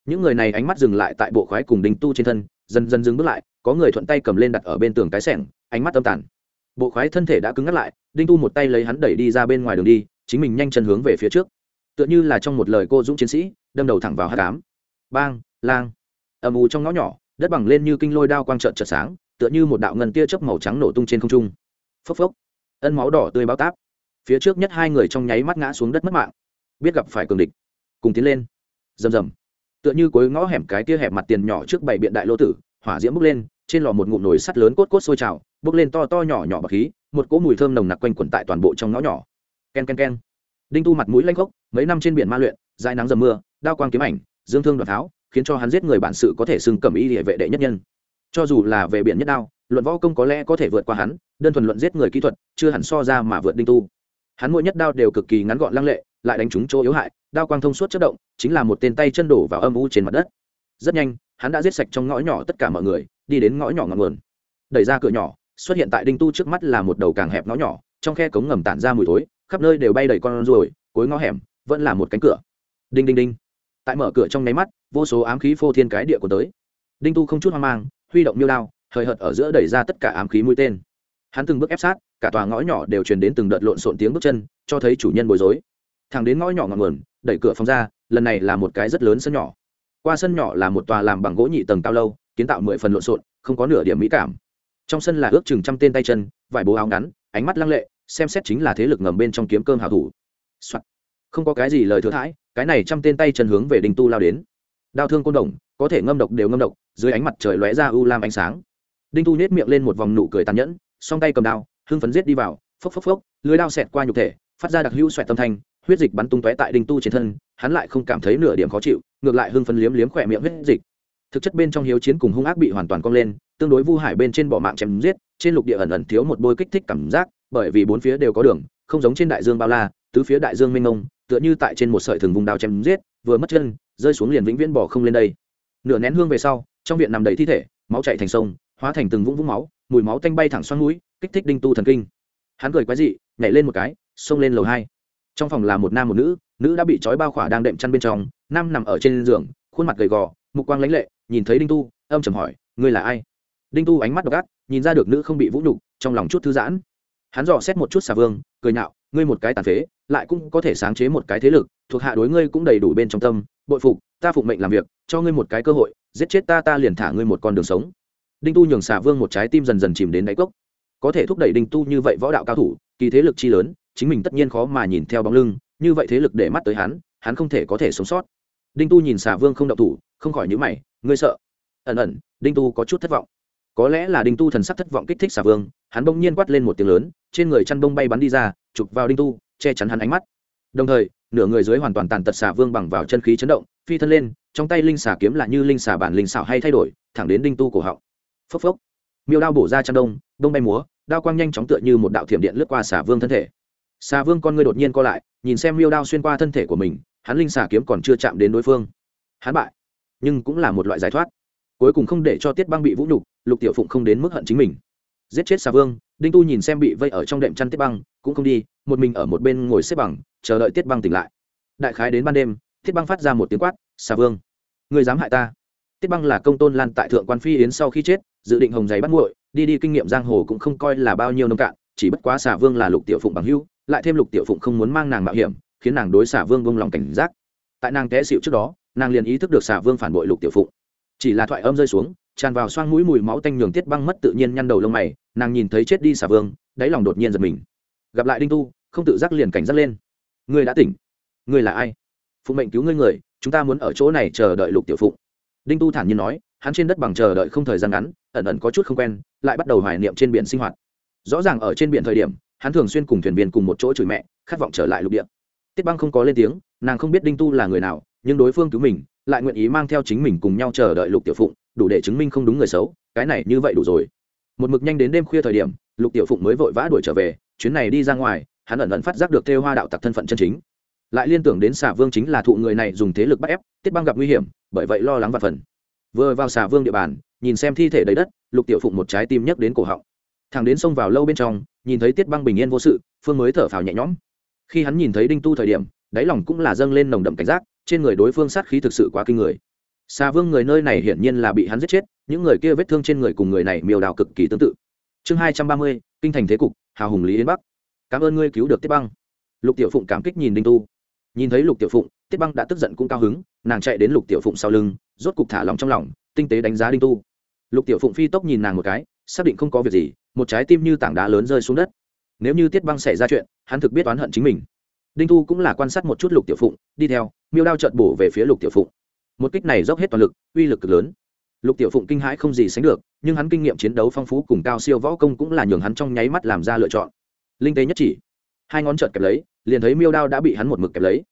A: Những người này ánh mắt dừng lại tại bộ khoái cùng đinh tu trên thân, dần dần dừng bước lại, có người thuận tay cầm lên đặt ở bên tường cái sẻng, ánh mắt tâm tàn. Bộ khoái thân thể đã cứng ngắt lại, đinh tu một tay lấy hắn đẩy đi ra bên ngoài đường đi, chính mình nhanh chân hướng về phía trước. Tựa như là trong một lời cô dũng chiến sĩ, đâm đầu thẳng vào hát cám bang, lang âm u trong ngõ nhỏ, đất bằng lên như kinh lôi đao quang trợn trợt sáng, tựa như một đạo ngân tia chớp màu trắng nổ tung trên không trung. Phốc phốc, ân máu đỏ tươi bao táp. Phía trước nhất hai người trong nháy mắt ngã xuống đất mất mạng. Biết gặp phải cường địch, cùng tiến lên. Rầm rầm. Tựa như cuối ngõ hẻm cái tia hẹp mặt tiền nhỏ trước bảy biện đại lô tử, hỏa diễm bốc lên, trên lò một ngụm nồi sắt lớn cốt cốt sôi trào, bốc lên to to nhỏ nhỏ bậc khí, một cỗ mùi thơm nồng nặc quanh quẩn tại toàn bộ trong ngõ nhỏ. Ken ken ken. Đinh tu mặt mũi lanh gốc mấy năm trên biển ma luyện dài nắng dầm mưa, đao quang kiếm ảnh, dương thương đoạt tháo khiến cho hắn giết người bản sự có thể xưng cầm y địa vệ đệ nhất nhân. Cho dù là về biển nhất đao, luận võ công có lẽ có thể vượt qua hắn, đơn thuần luận giết người kỹ thuật, chưa hẳn so ra mà vượt đinh tu. Hắn mỗi nhất đao đều cực kỳ ngắn gọn lăng lệ, lại đánh trúng chỗ yếu hại, đao quang thông suốt chất động, chính là một tên tay chân đổ vào âm u trên mặt đất. Rất nhanh, hắn đã giết sạch trong ngõ nhỏ tất cả mọi người, đi đến ngõ nhỏ ngọn nguồn. Đẩy ra cửa nhỏ, xuất hiện tại đinh tu trước mắt là một đầu càng hẹp ngõ nhỏ, trong khe cống ngầm tản ra mùi tối khắp nơi đều bay đầy con ruồi, cuối ngõ hẻm vẫn là một cánh cửa. Đinh đinh đinh tại mở cửa trong nháy mắt, vô số ám khí phô thiên cái địa của tới. Đinh tu không chút hoang mang, huy động miêu đao, hời hợt ở giữa đẩy ra tất cả ám khí mũi tên. Hắn từng bước ép sát, cả tòa ngõ nhỏ đều truyền đến từng đợt lộn xộn tiếng bước chân, cho thấy chủ nhân bối rối. Thẳng đến ngõ nhỏ ngọn nguồn, đẩy cửa phòng ra, lần này là một cái rất lớn sân nhỏ. Qua sân nhỏ là một tòa làm bằng gỗ nhị tầng cao lâu, kiến tạo mười phần lộn xộn, không có nửa điểm mỹ cảm. Trong sân là ước chừng trăm tên tay chân, vải bố áo ngắn, ánh mắt lăng lệ, xem xét chính là thế lực ngầm bên trong kiếm cơm hảo thủ、Soạn. không có cái gì lời thừa thãi cái này trăm tên tay chân hướng về đinh tu lao đến. Đao thương côn đồng, có thể ngâm độc đều ngâm độc, dưới ánh mặt trời lóe ra u lam ánh sáng. Đinh tu nhét miệng lên một vòng nụ cười tàn nhẫn, song tay cầm đao, hưng phấn giết đi vào, phốc phốc phốc, lưới đao xẹt qua nhục thể, phát ra đặc hữu xoẹt tâm thanh, huyết dịch bắn tung tóe tại đinh tu trên thân, hắn lại không cảm thấy nửa điểm khó chịu, ngược lại hưng phấn liếm liếm khỏe miệng huyết dịch. Thực chất bên trong hiếu chiến cùng hung ác bị hoàn toàn cong lên, tương đối vu hải bên trên bỏ mạng chém giết, trên lục địa ẩn ẩn thiếu một bôi kích thích cảm giác, bởi vì bốn phía đều có đường, không giống trên đại dương bao la, tứ phía đại dương mênh mông tựa như tại trên một sợi thừng vùng đao chém giết, vừa mất chân, rơi xuống liền vĩnh viễn bỏ không lên đây. Nửa nén hương về sau, trong viện nằm đầy thi thể, máu chạy thành sông, hóa thành từng vũng vũng máu, mùi máu tanh bay thẳng xoắn mũi kích thích đinh tu thần kinh. Hắn cười quái dị, nhảy lên một cái, xông lên lầu hai. Trong phòng là một nam một nữ nữ đã bị trói bao khỏa đang đệm chăn bên trong, nam nằm ở trên giường, khuôn mặt gầy gò, mục quang lãnh lệ, nhìn thấy đinh tu, âm chầm hỏi, ngươi là ai? Đinh tu ánh mắt đ ộ c nhìn ra được nữ không bị vũ nhục, trong lòng chút thư giãn. Hắn dò xét một chút xà vương, cười nhạo, ngươi một cái tàn phế lại cũng có thể sáng chế một cái thế lực, thuộc hạ đối ngươi cũng đầy đủ bên trong tâm, bội phục, ta phục mệnh làm việc, cho ngươi một cái cơ hội, giết chết ta ta liền thả ngươi một con đường sống. Đinh tu nhường xà vương một trái tim dần dần chìm đến đáy cốc. Có thể thúc đẩy đinh tu như vậy võ đạo cao thủ, kỳ thế lực chi lớn, chính mình tất nhiên khó mà nhìn theo bóng lưng, như vậy thế lực để mắt tới hắn hắn không thể có thể sống sót. Đinh tu nhìn xà vương không động thủ, không khỏi nhữ mày, ngươi sợ? Ẩn ẩn, đinh tu có chút thất vọng. Có lẽ là đinh tu thần sắc thất vọng kích thích xà vương, hắn bỗng nhiên quát lên một tiếng lớn, trên người chăn bông bay bắn đi ra, chụp vào đinh tu che chắn hắn ánh mắt. Đồng thời, nửa người dưới hoàn toàn tàn tật xà vương bằng vào chân khí chấn động, phi thân lên, trong tay linh xà kiếm là như linh xà bản linh xảo hay thay đổi, thẳng đến đinh tu cổ họng. Phốc phốc. Miêu đao bổ ra chăn đông đông bay múa, đao quang nhanh chóng tựa như một đạo thiểm điện lướt qua xà vương thân thể. Xà vương con ngươi đột nhiên co lại, nhìn xem miêu đao xuyên qua thân thể của mình, hắn linh xà kiếm còn chưa chạm đến đối phương. Hắn bại. Nhưng cũng là một loại giải thoát. Cuối cùng không để cho tiết băng bị vũ nhục, lục tiểu phụng không đến mức hận chính mình. Giết chết xà vương, đinh tu nhìn xem bị vây ở trong đệm chăn tiết băng, cũng không đi một mình ở một bên ngồi xếp bằng, chờ đợi tiết băng tỉnh lại. Đại khái đến ban đêm, tiết băng phát ra một tiếng quát, xà vương, người dám hại ta? Tiết băng là công tôn lan tại thượng quan phi yến sau khi chết, dự định hồng giày bắt nguội, đi đi kinh nghiệm giang hồ cũng không coi là bao nhiêu nông cạn, chỉ bất quá xà vương là lục tiểu phụng bằng hữu, lại thêm lục tiểu phụng không muốn mang nàng mạo hiểm, khiến nàng đối xà vương vung lòng cảnh giác. Tại nàng té xịu trước đó, nàng liền ý thức được xà vương phản bội lục tiểu phụng. Chỉ là thoại âm rơi xuống, tràn vào xoang mũi mùi máu tanh nhường tiết băng mất tự nhiên nhăn đầu lông mày, nàng nhìn thấy chết đi xà vương, đáy lòng đột nhiên giật mình. Gặp lại đinh tu không tự giác liền cảnh giác lên. Ngươi đã tỉnh. Ngươi là ai? Phụng mệnh cứu ngươi người, chúng ta muốn ở chỗ này chờ đợi lục tiểu phụng. Đinh tu thản nhiên nói, hắn trên đất bằng chờ đợi không thời gian ngắn, ẩn ẩn có chút không quen, lại bắt đầu hoài niệm trên biển sinh hoạt. Rõ ràng ở trên biển thời điểm, hắn thường xuyên cùng thuyền viên cùng một chỗ chửi mẹ, khát vọng trở lại lục địa. Tiết băng không có lên tiếng, nàng không biết đinh tu là người nào, nhưng đối phương cứu mình, lại nguyện ý mang theo chính mình cùng nhau chờ đợi lục tiểu phụng, đủ để chứng minh không đúng người xấu, cái này như vậy đủ rồi. Một mực nhanh đến đêm khuya thời điểm, lục tiểu phụng mới vội vã đuổi trở về, chuyến này đi ra ngoài hắn ẩn ẩn phát giác được thêu hoa đạo tặc thân phận chân chính. Lại liên tưởng đến xà vương chính là thụ người này dùng thế lực bắt ép, tiết băng gặp nguy hiểm, bởi vậy lo lắng và phần. Vừa vào xà vương địa bàn, nhìn xem thi thể đầy đất, lục tiểu phụng một trái tim nhấc đến cổ họng. Thằng đến xông vào lâu bên trong, nhìn thấy tiết băng bình yên vô sự, phương mới thở phào nhẹ nhõm. Khi hắn nhìn thấy đinh tu thời điểm, đáy lòng cũng là dâng lên nồng đậm cảnh giác, trên người đối phương sát khí thực sự quá kinh người. Xà vương người nơi này hiển nhiên là bị hắn giết chết, những người kia vết thương trên người cùng người này miều đào cực kỳ tương tự. Chương hai trăm ba mươi, kinh thành thế cục, hào hùng lý yên bắc cảm ơn ngươi cứu được tiết băng. Lục tiểu phụng cảm kích nhìn đinh tu. Nhìn thấy lục tiểu phụng, tiết băng đã tức giận cũng cao hứng, nàng chạy đến lục tiểu phụng sau lưng, rốt cục thả lòng trong lòng, tinh tế đánh giá đinh tu. Lục tiểu phụng phi tốc nhìn nàng một cái, xác định không có việc gì, một trái tim như tảng đá lớn rơi xuống đất. Nếu như tiết băng xảy ra chuyện, hắn thực biết oán hận chính mình. Đinh tu cũng là quan sát một chút lục tiểu phụng, đi theo, miêu đao trợn bổ về phía lục tiểu phụng. Một kích này dốc hết toàn lực, uy lực cực lớn. Lục tiểu phụng kinh hãi không gì sánh được, nhưng hắn kinh nghiệm chiến đấu phong phú cùng cao siêu võ công cũng là nhường hắn trong nháy mắt làm ra lựa chọn linh tế nhất chỉ. Hai ngón trợt kẹp lấy, liền thấy miêu đao đã bị hắn một mực kẹp lấy.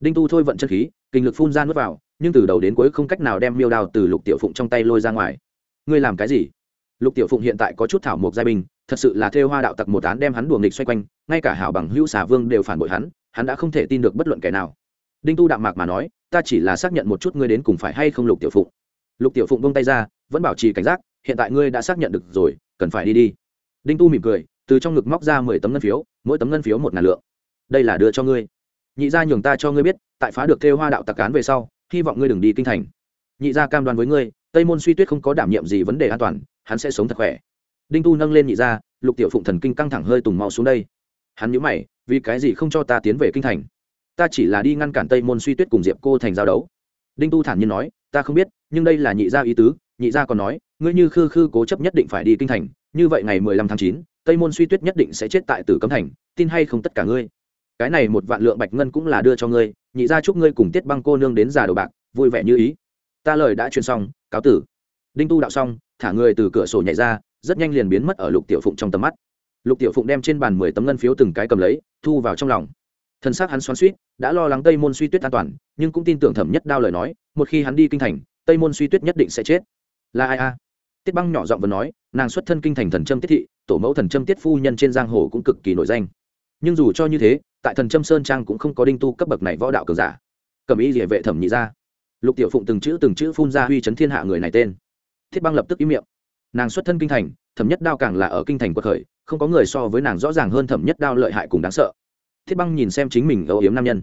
A: Đinh tu thôi vận chân khí, kinh lực phun ra nước vào, nhưng từ đầu đến cuối không cách nào đem miêu đao từ lục tiểu phụng trong tay lôi ra ngoài. Ngươi làm cái gì? Lục tiểu phụng hiện tại có chút thảo mộc giai bình, thật sự là thêu hoa đạo tặc một án đem hắn đuồng nghịch xoay quanh, ngay cả hảo bằng hữu xà vương đều phản bội hắn hắn đã không thể tin được bất luận kẻ nào. Đinh tu đạm mạc mà nói, ta chỉ là xác nhận một chút ngươi đến cùng phải hay không lục tiểu phụng. Lục tiểu phụng bông tay ra, vẫn bảo trì cảnh giác, hiện tại ngươi đã xác nhận được rồi, cần phải đi đi. Đinh tu mỉm cười từ trong ngực móc ra mười tấm ngân phiếu, mỗi tấm ngân phiếu một ngàn lượng. Đây là đưa cho ngươi. Nhị gia nhường ta cho ngươi biết, tại phá được thêu hoa đạo tặc cán về sau, hy vọng ngươi đừng đi kinh thành. Nhị gia cam đoan với ngươi, tây môn suy tuyết không có đảm nhiệm gì vấn đề an toàn, hắn sẽ sống thật khỏe. Đinh tu nâng lên nhị gia, lục tiểu phụng thần kinh căng thẳng hơi tùng mau xuống đây. Hắn nhớ mày, vì cái gì không cho ta tiến về kinh thành? Ta chỉ là đi ngăn cản tây môn suy tuyết cùng diệp cô thành giao đấu. Đinh tu thản nhiên nói, ta không biết, nhưng đây là nhị gia ý tứ. Nhị gia còn nói, ngươi như khư khư cố chấp nhất định phải đi kinh thành, như vậy ngày mười lăm tháng chín tây môn suy tuyết nhất định sẽ chết tại tử cấm thành, tin hay không tất cả ngươi. Cái này một vạn lượng bạch ngân cũng là đưa cho ngươi, nhị ra chúc ngươi cùng tiết băng cô nương đến già đầu bạc, vui vẻ như ý. Ta lời đã truyền xong, cáo tử. Đinh tu đạo xong, thả người từ cửa sổ nhảy ra, rất nhanh liền biến mất ở lục tiểu phụng trong tầm mắt. Lục tiểu phụng đem trên bàn mười tấm ngân phiếu từng cái cầm lấy, thu vào trong lòng. Thân xác hắn xoắn suýt đã lo lắng tây môn suy tuyết an toàn, nhưng cũng tin tưởng thẩm nhất đao lời nói, một khi hắn đi kinh thành, tây môn suy tuyết nhất định sẽ chết. Là ai a? Tiết băng nhỏ giọng vừa nói, nàng xuất thân kinh thành thần trâm tiết thị tổ mẫu thần trâm tiết phu nhân trên giang hồ cũng cực kỳ nổi danh. Nhưng dù cho như thế, tại thần trâm sơn trang cũng không có đinh tu cấp bậc này võ đạo cường giả. Cầm ý địa vệ thẩm nhị ra lục tiểu phụng từng chữ từng chữ phun ra uy chấn thiên hạ người này tên. Thiết băng lập tức ý miệng. Nàng xuất thân kinh thành, thẩm nhất đao càng là ở kinh thành quật khởi, không có người so với nàng rõ ràng hơn thẩm nhất đao lợi hại cùng đáng sợ. Thiết băng nhìn xem chính mình âu yếm nam nhân.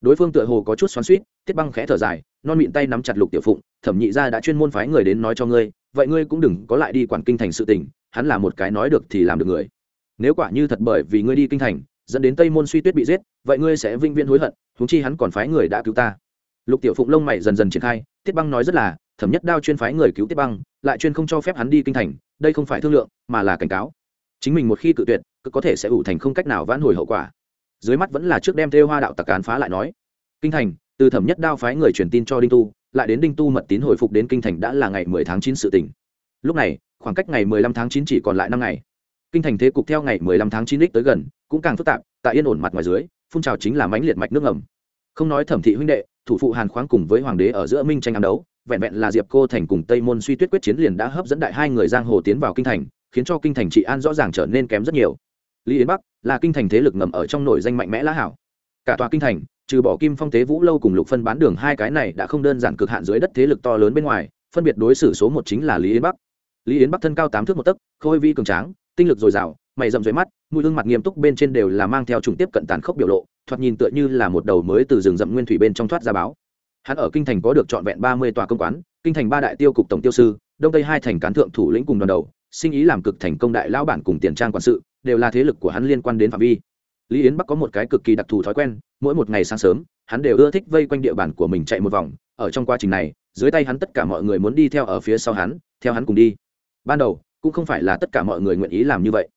A: Đối phương tựa hồ có chút xoắn suýt thiết băng khẽ thở dài, non miệng tay nắm chặt lục tiểu phụng, thẩm nhị gia đã chuyên môn phái người đến nói cho ngươi, vậy ngươi cũng đừng có lại đi quản kinh thành sự tình hắn là một cái nói được thì làm được người. Nếu quả như thật bởi vì ngươi đi kinh thành, dẫn đến tây môn suy tuyết bị giết, vậy ngươi sẽ vinh viễn hối hận thúng chi hắn còn phái người đã cứu ta. Lục tiểu phụng lông mày dần dần triển khai, tiết băng nói rất là, thẩm nhất đao chuyên phái người cứu tiết băng, lại chuyên không cho phép hắn đi kinh thành, đây không phải thương lượng, mà là cảnh cáo. Chính mình một khi cự tuyệt, cứ có thể sẽ ủ thành không cách nào vãn hồi hậu quả. Dưới mắt vẫn là trước đem theo hoa đạo tặc cán phá lại nói. Kinh thành, từ thẩm nhất đao phái người truyền tin cho đinh tu, lại đến đinh tu mật tín hồi phục đến kinh thành đã là ngày mười tháng chín sự tỉnh lúc này khoảng cách ngày mười lăm tháng chín chỉ còn lại năm ngày. Kinh thành thế cục theo ngày mười lăm tháng chín lít tới gần, cũng càng phức tạp, tại yên ổn mặt ngoài dưới, phun trào chính là mãnh liệt mạch nước ngầm. Không nói thẩm thị huynh đệ, thủ phụ hàn khoáng cùng với hoàng đế ở giữa minh tranh ám đấu, vẹn vẹn là diệp cô thành cùng tây môn suy tuyết quyết chiến liền đã hấp dẫn đại hai người giang hồ tiến vào kinh thành, khiến cho kinh thành trị an rõ ràng trở nên kém rất nhiều. Lý yến bắc là kinh thành thế lực ngầm ở trong nổi danh mạnh mẽ lá hảo. Cả tòa kinh thành, trừ bỏ kim phong tế vũ lâu cùng lục phân bán đường hai cái này đã không đơn giản cực hạn dưới đất thế lực to lớn bên ngoài, phân biệt đối xử số một chính là lý yến bắc lý yến bắc thân cao tám thước một tấc, khôi vi cường tráng, tinh lực dồi dào, mày rậm dưới mắt, mũi gương mặt nghiêm túc bên trên đều là mang theo trùng tiếp cận tàn khốc biểu lộ, thoạt nhìn tựa như là một đầu mới từ rừng rậm nguyên thủy bên trong thoát ra báo. Hắn ở kinh thành có được trọn vẹn ba mươi tòa công quán, kinh thành ba đại tiêu cục tổng tiêu sư, đông tây hai thành cán thượng thủ lĩnh cùng đoàn đầu, sinh ý làm cực thành công đại lão bản cùng tiền trang quản sự, đều là thế lực của hắn liên quan đến phạm vi. Lý yến bắc có một cái cực kỳ đặc thù thói quen, mỗi một ngày sáng sớm, hắn đều ưa thích vây quanh địa bàn của mình chạy một vòng, ở trong quá trình này, dưới tay hắn tất cả mọi người muốn đi theo ở phía sau hắn, theo hắn cùng đi ban đầu, cũng không phải là tất cả mọi người nguyện ý làm như vậy.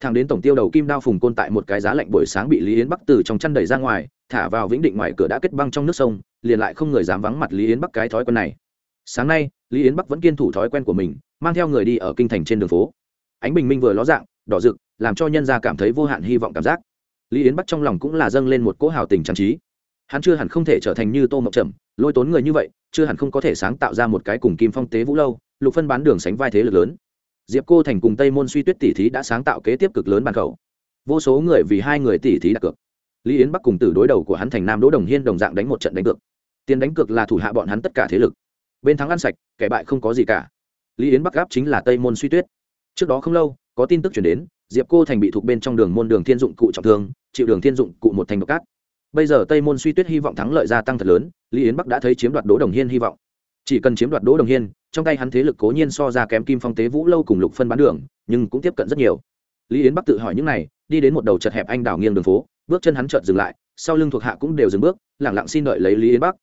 A: Thằng đến tổng tiêu đầu kim đao phùng côn tại một cái giá lạnh buổi sáng bị lý yến bắc từ trong chăn đẩy ra ngoài, thả vào vĩnh định ngoài cửa đã kết băng trong nước sông, liền lại không người dám vắng mặt lý yến bắc cái thói quen này. Sáng nay, lý yến bắc vẫn kiên thủ thói quen của mình, mang theo người đi ở kinh thành trên đường phố. Ánh bình minh vừa ló dạng, đỏ rực, làm cho nhân gia cảm thấy vô hạn hy vọng cảm giác. Lý yến bắc trong lòng cũng là dâng lên một cỗ hào tình trang trí hắn chưa hẳn không thể trở thành như tô mộng trầm, lôi tốn người như vậy, chưa hẳn không có thể sáng tạo ra một cái cùng kim phong tế vũ lâu, lục phân bán đường sánh vai thế lực lớn. Diệp cô thành cùng tây môn suy tuyết tỷ thí đã sáng tạo kế tiếp cực lớn bàn khẩu. Vô số người vì hai người tỷ thí đặt cược. Lý yến bắc cùng tử đối đầu của hắn thành nam đỗ đồng hiên đồng dạng đánh một trận đánh cược. Tiền đánh cược là thủ hạ bọn hắn tất cả thế lực. Bên thắng ăn sạch, kẻ bại không có gì cả. Lý yến bắc gáp chính là tây môn suy tuyết. Trước đó không lâu, có tin tức chuyển đến, diệp cô thành bị thuộc bên trong đường môn đường thiên dụng cụ trọng thương, chịu đường thiên dụng cụ một thành độc cát bây giờ tây môn suy tuyết hy vọng thắng lợi gia tăng thật lớn, lý yến bắc đã thấy chiếm đoạt đỗ đồng hiên hy vọng. Chỉ cần chiếm đoạt đỗ đồng hiên, trong tay hắn thế lực cố nhiên so ra kém kim phong tế vũ lâu cùng lục phân bán đường, nhưng cũng tiếp cận rất nhiều. Lý yến bắc tự hỏi những này, đi đến một đầu chật hẹp anh đảo nghiêng đường phố, bước chân hắn chợt dừng lại, sau lưng thuộc hạ cũng đều dừng bước lẳng lặng xin đợi lấy lý yến bắc.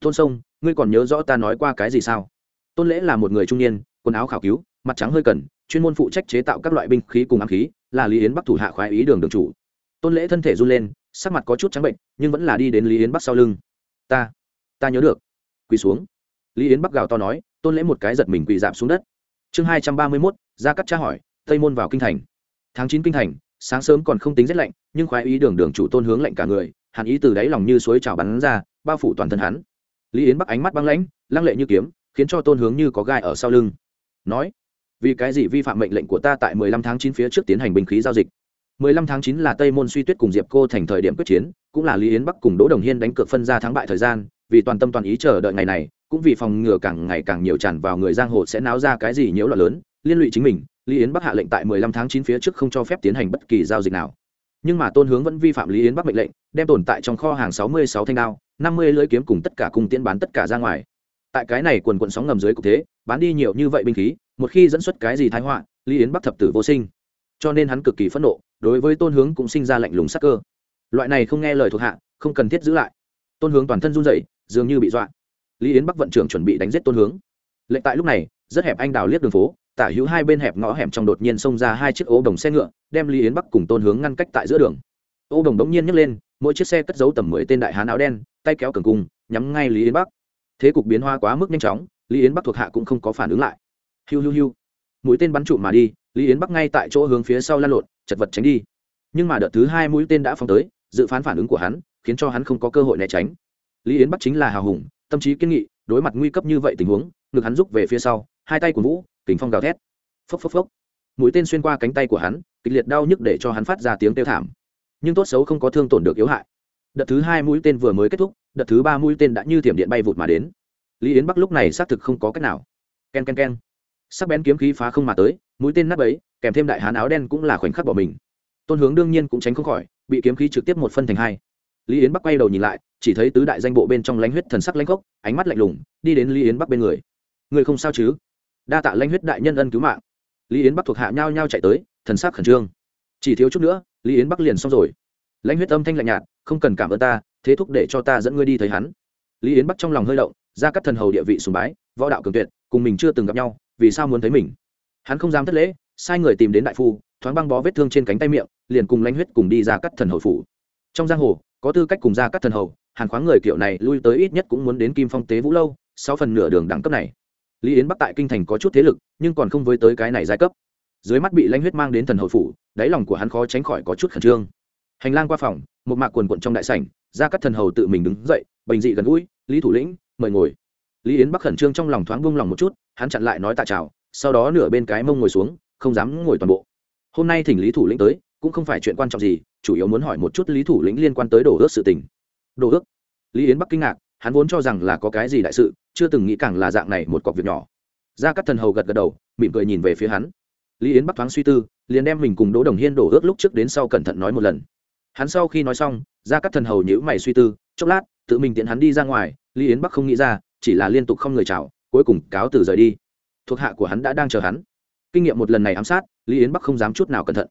A: Tôn sông, ngươi còn nhớ rõ ta nói qua cái gì sao? Tôn lễ là một người trung niên, quần áo khảo cứu, mặt trắng hơi cần, chuyên môn phụ trách chế tạo các loại binh khí cùng ám khí, là lý yến bắc thủ hạ khoái ý đường đường chủ. Tôn lễ thân thể run lên sắc mặt có chút trắng bệnh, nhưng vẫn là đi đến lý yến bắc sau lưng. Ta ta nhớ được. Quỳ xuống. Lý yến bắc gào to nói, tôn lễ một cái giật mình quỳ dạp xuống đất. Chương hai trăm ba mươi mốt ra cắt tra hỏi, tây môn vào kinh thành? Tháng chín kinh thành, sáng sớm còn không tính rét lạnh, nhưng khoái ý đường đường chủ tôn hướng lạnh cả người, hàn ý từ đáy lòng như suối trào bắn ra, bao phủ toàn thân hắn. Lý yến bắc ánh mắt băng lãnh, lăng lệ như kiếm, khiến cho tôn hướng như có gai ở sau lưng. Nói, vì cái gì vi phạm mệnh lệnh của ta tại mười lăm tháng chín phía trước tiến hành binh khí giao dịch? Mười lăm tháng chín là tây môn suy tuyết cùng diệp cô thành thời điểm quyết chiến, cũng là lý yến bắc cùng đỗ đồng hiên đánh cược phân ra thắng bại thời gian, vì toàn tâm toàn ý chờ đợi ngày này, cũng vì phòng ngừa càng ngày càng nhiều tràn vào người giang hồ sẽ náo ra cái gì nhiễu loạn lớn, liên lụy chính mình, lý yến bắc hạ lệnh tại mười lăm tháng chín phía trước không cho phép tiến hành bất kỳ giao dịch nào. Nhưng mà tôn hướng vẫn vi phạm lý yến bắc mệnh lệnh, đem tồn tại trong kho hàng sáu mươi sáu thanh đao, năm mươi lưỡi kiếm cùng tất cả cung tiến bán tất cả ra ngoài. Tại cái này quần quần sóng ngầm dưới cục thế, bán đi nhiều như vậy binh khí, một khi dẫn xuất cái gì tai họa, lý yến bắc thập tử vô sinh cho nên hắn cực kỳ phẫn nộ, đối với tôn hướng cũng sinh ra lạnh lùng sắc cơ. Loại này không nghe lời thuộc hạ, không cần thiết giữ lại. Tôn hướng toàn thân run rẩy, dường như bị dọa. Lý yến bắc vận trưởng chuẩn bị đánh giết tôn hướng. Lệnh tại lúc này, rất hẹp anh đào liếc đường phố, tả hữu hai bên hẹp ngõ hẻm trong đột nhiên xông ra hai chiếc ô đồng xe ngựa, đem lý yến bắc cùng tôn hướng ngăn cách tại giữa đường. Ô đồng đống nhiên nhấc lên, mỗi chiếc xe cất giấu tầm mười tên đại hán áo đen, tay kéo cường cung, nhắm ngay lý yến bắc. Thế cục biến hoa quá mức nhanh chóng, lý yến bắc thuộc hạ cũng không có phản ứng lại. Hiu hiu hiu. Mũi tên bắn trụ mà đi lý yến bắc ngay tại chỗ hướng phía sau lan lộn, chật vật tránh đi. Nhưng mà đợt thứ hai mũi tên đã phóng tới, dự phán phản ứng của hắn, khiến cho hắn không có cơ hội né tránh. Lý yến bắc chính là hào hùng, tâm trí kiên nghị, đối mặt nguy cấp như vậy tình huống, ngực hắn rút về phía sau, hai tay của vũ kính phong gào thét. Phốc phốc phốc. Mũi tên xuyên qua cánh tay của hắn, kịch liệt đau nhức để cho hắn phát ra tiếng kêu thảm. Nhưng tốt xấu không có thương tổn được yếu hại. Đợt thứ hai mũi tên vừa mới kết thúc, đợt thứ ba mũi tên đã như thiểm điện bay vụt mà đến. Lý yến bắc lúc này xác thực không có cách nào. K e n k e n k e n sắc bén kiếm khí phá không mà tới mũi tên nắp ấy, kèm thêm đại hán áo đen cũng là khoảnh khắc bỏ mình. Tôn hướng đương nhiên cũng tránh không khỏi, bị kiếm khí trực tiếp một phân thành hai. Lý yến bắc quay đầu nhìn lại, chỉ thấy tứ đại danh bộ bên trong lãnh huyết thần sắc lãnh cốc ánh mắt lạnh lùng, đi đến lý yến bắc bên người. Người không sao chứ? Đa tạ lãnh huyết đại nhân ân cứu mạng. Lý yến bắc thuộc hạ nhau nhau chạy tới, thần sắc khẩn trương. Chỉ thiếu chút nữa, lý yến bắc liền xong rồi. Lãnh huyết âm thanh lạnh nhạt, không cần cảm ơn ta, thế thúc để cho ta dẫn ngươi đi thấy hắn. Lý yến bắc trong lòng hơi động, ra các thần hầu địa vị sùng bái, võ đạo cường tuyệt, cùng mình chưa từng gặp nhau, vì sao muốn thấy mình? Hắn không dám thất lễ, sai người tìm đến đại phu, thoáng băng bó vết thương trên cánh tay miệng, liền cùng lãnh huyết cùng đi ra cắt thần hầu phủ. Trong giang hồ, có tư cách cùng ra cắt thần hầu, hàn khoáng người kiểu này lui tới ít nhất cũng muốn đến kim phong tế vũ lâu, sau phần nửa đường đẳng cấp này. Lý yến bắc tại kinh thành có chút thế lực, nhưng còn không với tới cái này giai cấp. Dưới mắt bị lãnh huyết mang đến thần hầu phủ, đáy lòng của hắn khó tránh khỏi có chút khẩn trương. Hành lang qua phòng, một mạc quần quận trong đại sảnh, ra các thần hầu tự mình đứng dậy, bình dị gần gũi, lý thủ lĩnh, mời ngồi. Lý yến bắc khẩn trương trong lòng thoáng buông lòng một chút, hắn chặn lại nói tạ chào sau đó nửa bên cái mông ngồi xuống, không dám ngồi toàn bộ. Hôm nay thỉnh lý thủ lĩnh tới, cũng không phải chuyện quan trọng gì, chủ yếu muốn hỏi một chút lý thủ lĩnh liên quan tới đồ ước sự tình. Đồ ước? Lý yến bắc kinh ngạc, hắn vốn cho rằng là có cái gì đại sự, chưa từng nghĩ càng là dạng này một cọc việc nhỏ. Ra các thần hầu gật gật đầu, mỉm cười nhìn về phía hắn. Lý yến bắc thoáng suy tư, liền đem mình cùng đỗ đồng hiên đổ ước lúc trước đến sau cẩn thận nói một lần. Hắn sau khi nói xong ra các thần hầu nhữ mày suy tư, chốc lát, tự mình tiện hắn đi ra ngoài, lý yến bắc không nghĩ ra, chỉ là liên tục không người chào, cuối cùng cáo từ rời đi thuộc hạ của hắn đã đang chờ hắn. Kinh nghiệm một lần này ám sát, lý yến bắc không dám chút nào cẩn thận.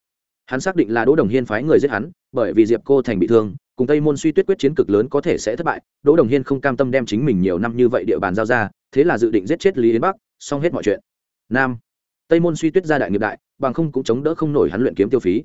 A: Hắn xác định là đỗ đồng hiên phái người giết hắn, bởi vì diệp cô thành bị thương, cùng tây môn suy tuyết quyết chiến cực lớn có thể sẽ thất bại. Đỗ đồng hiên không cam tâm đem chính mình nhiều năm như vậy địa bàn giao ra, thế là dự định giết chết lý yến bắc, xong hết mọi chuyện. Nam. Tây môn suy tuyết gia đại nghiệp đại, bằng không cũng chống đỡ không nổi hắn luyện kiếm tiêu phí.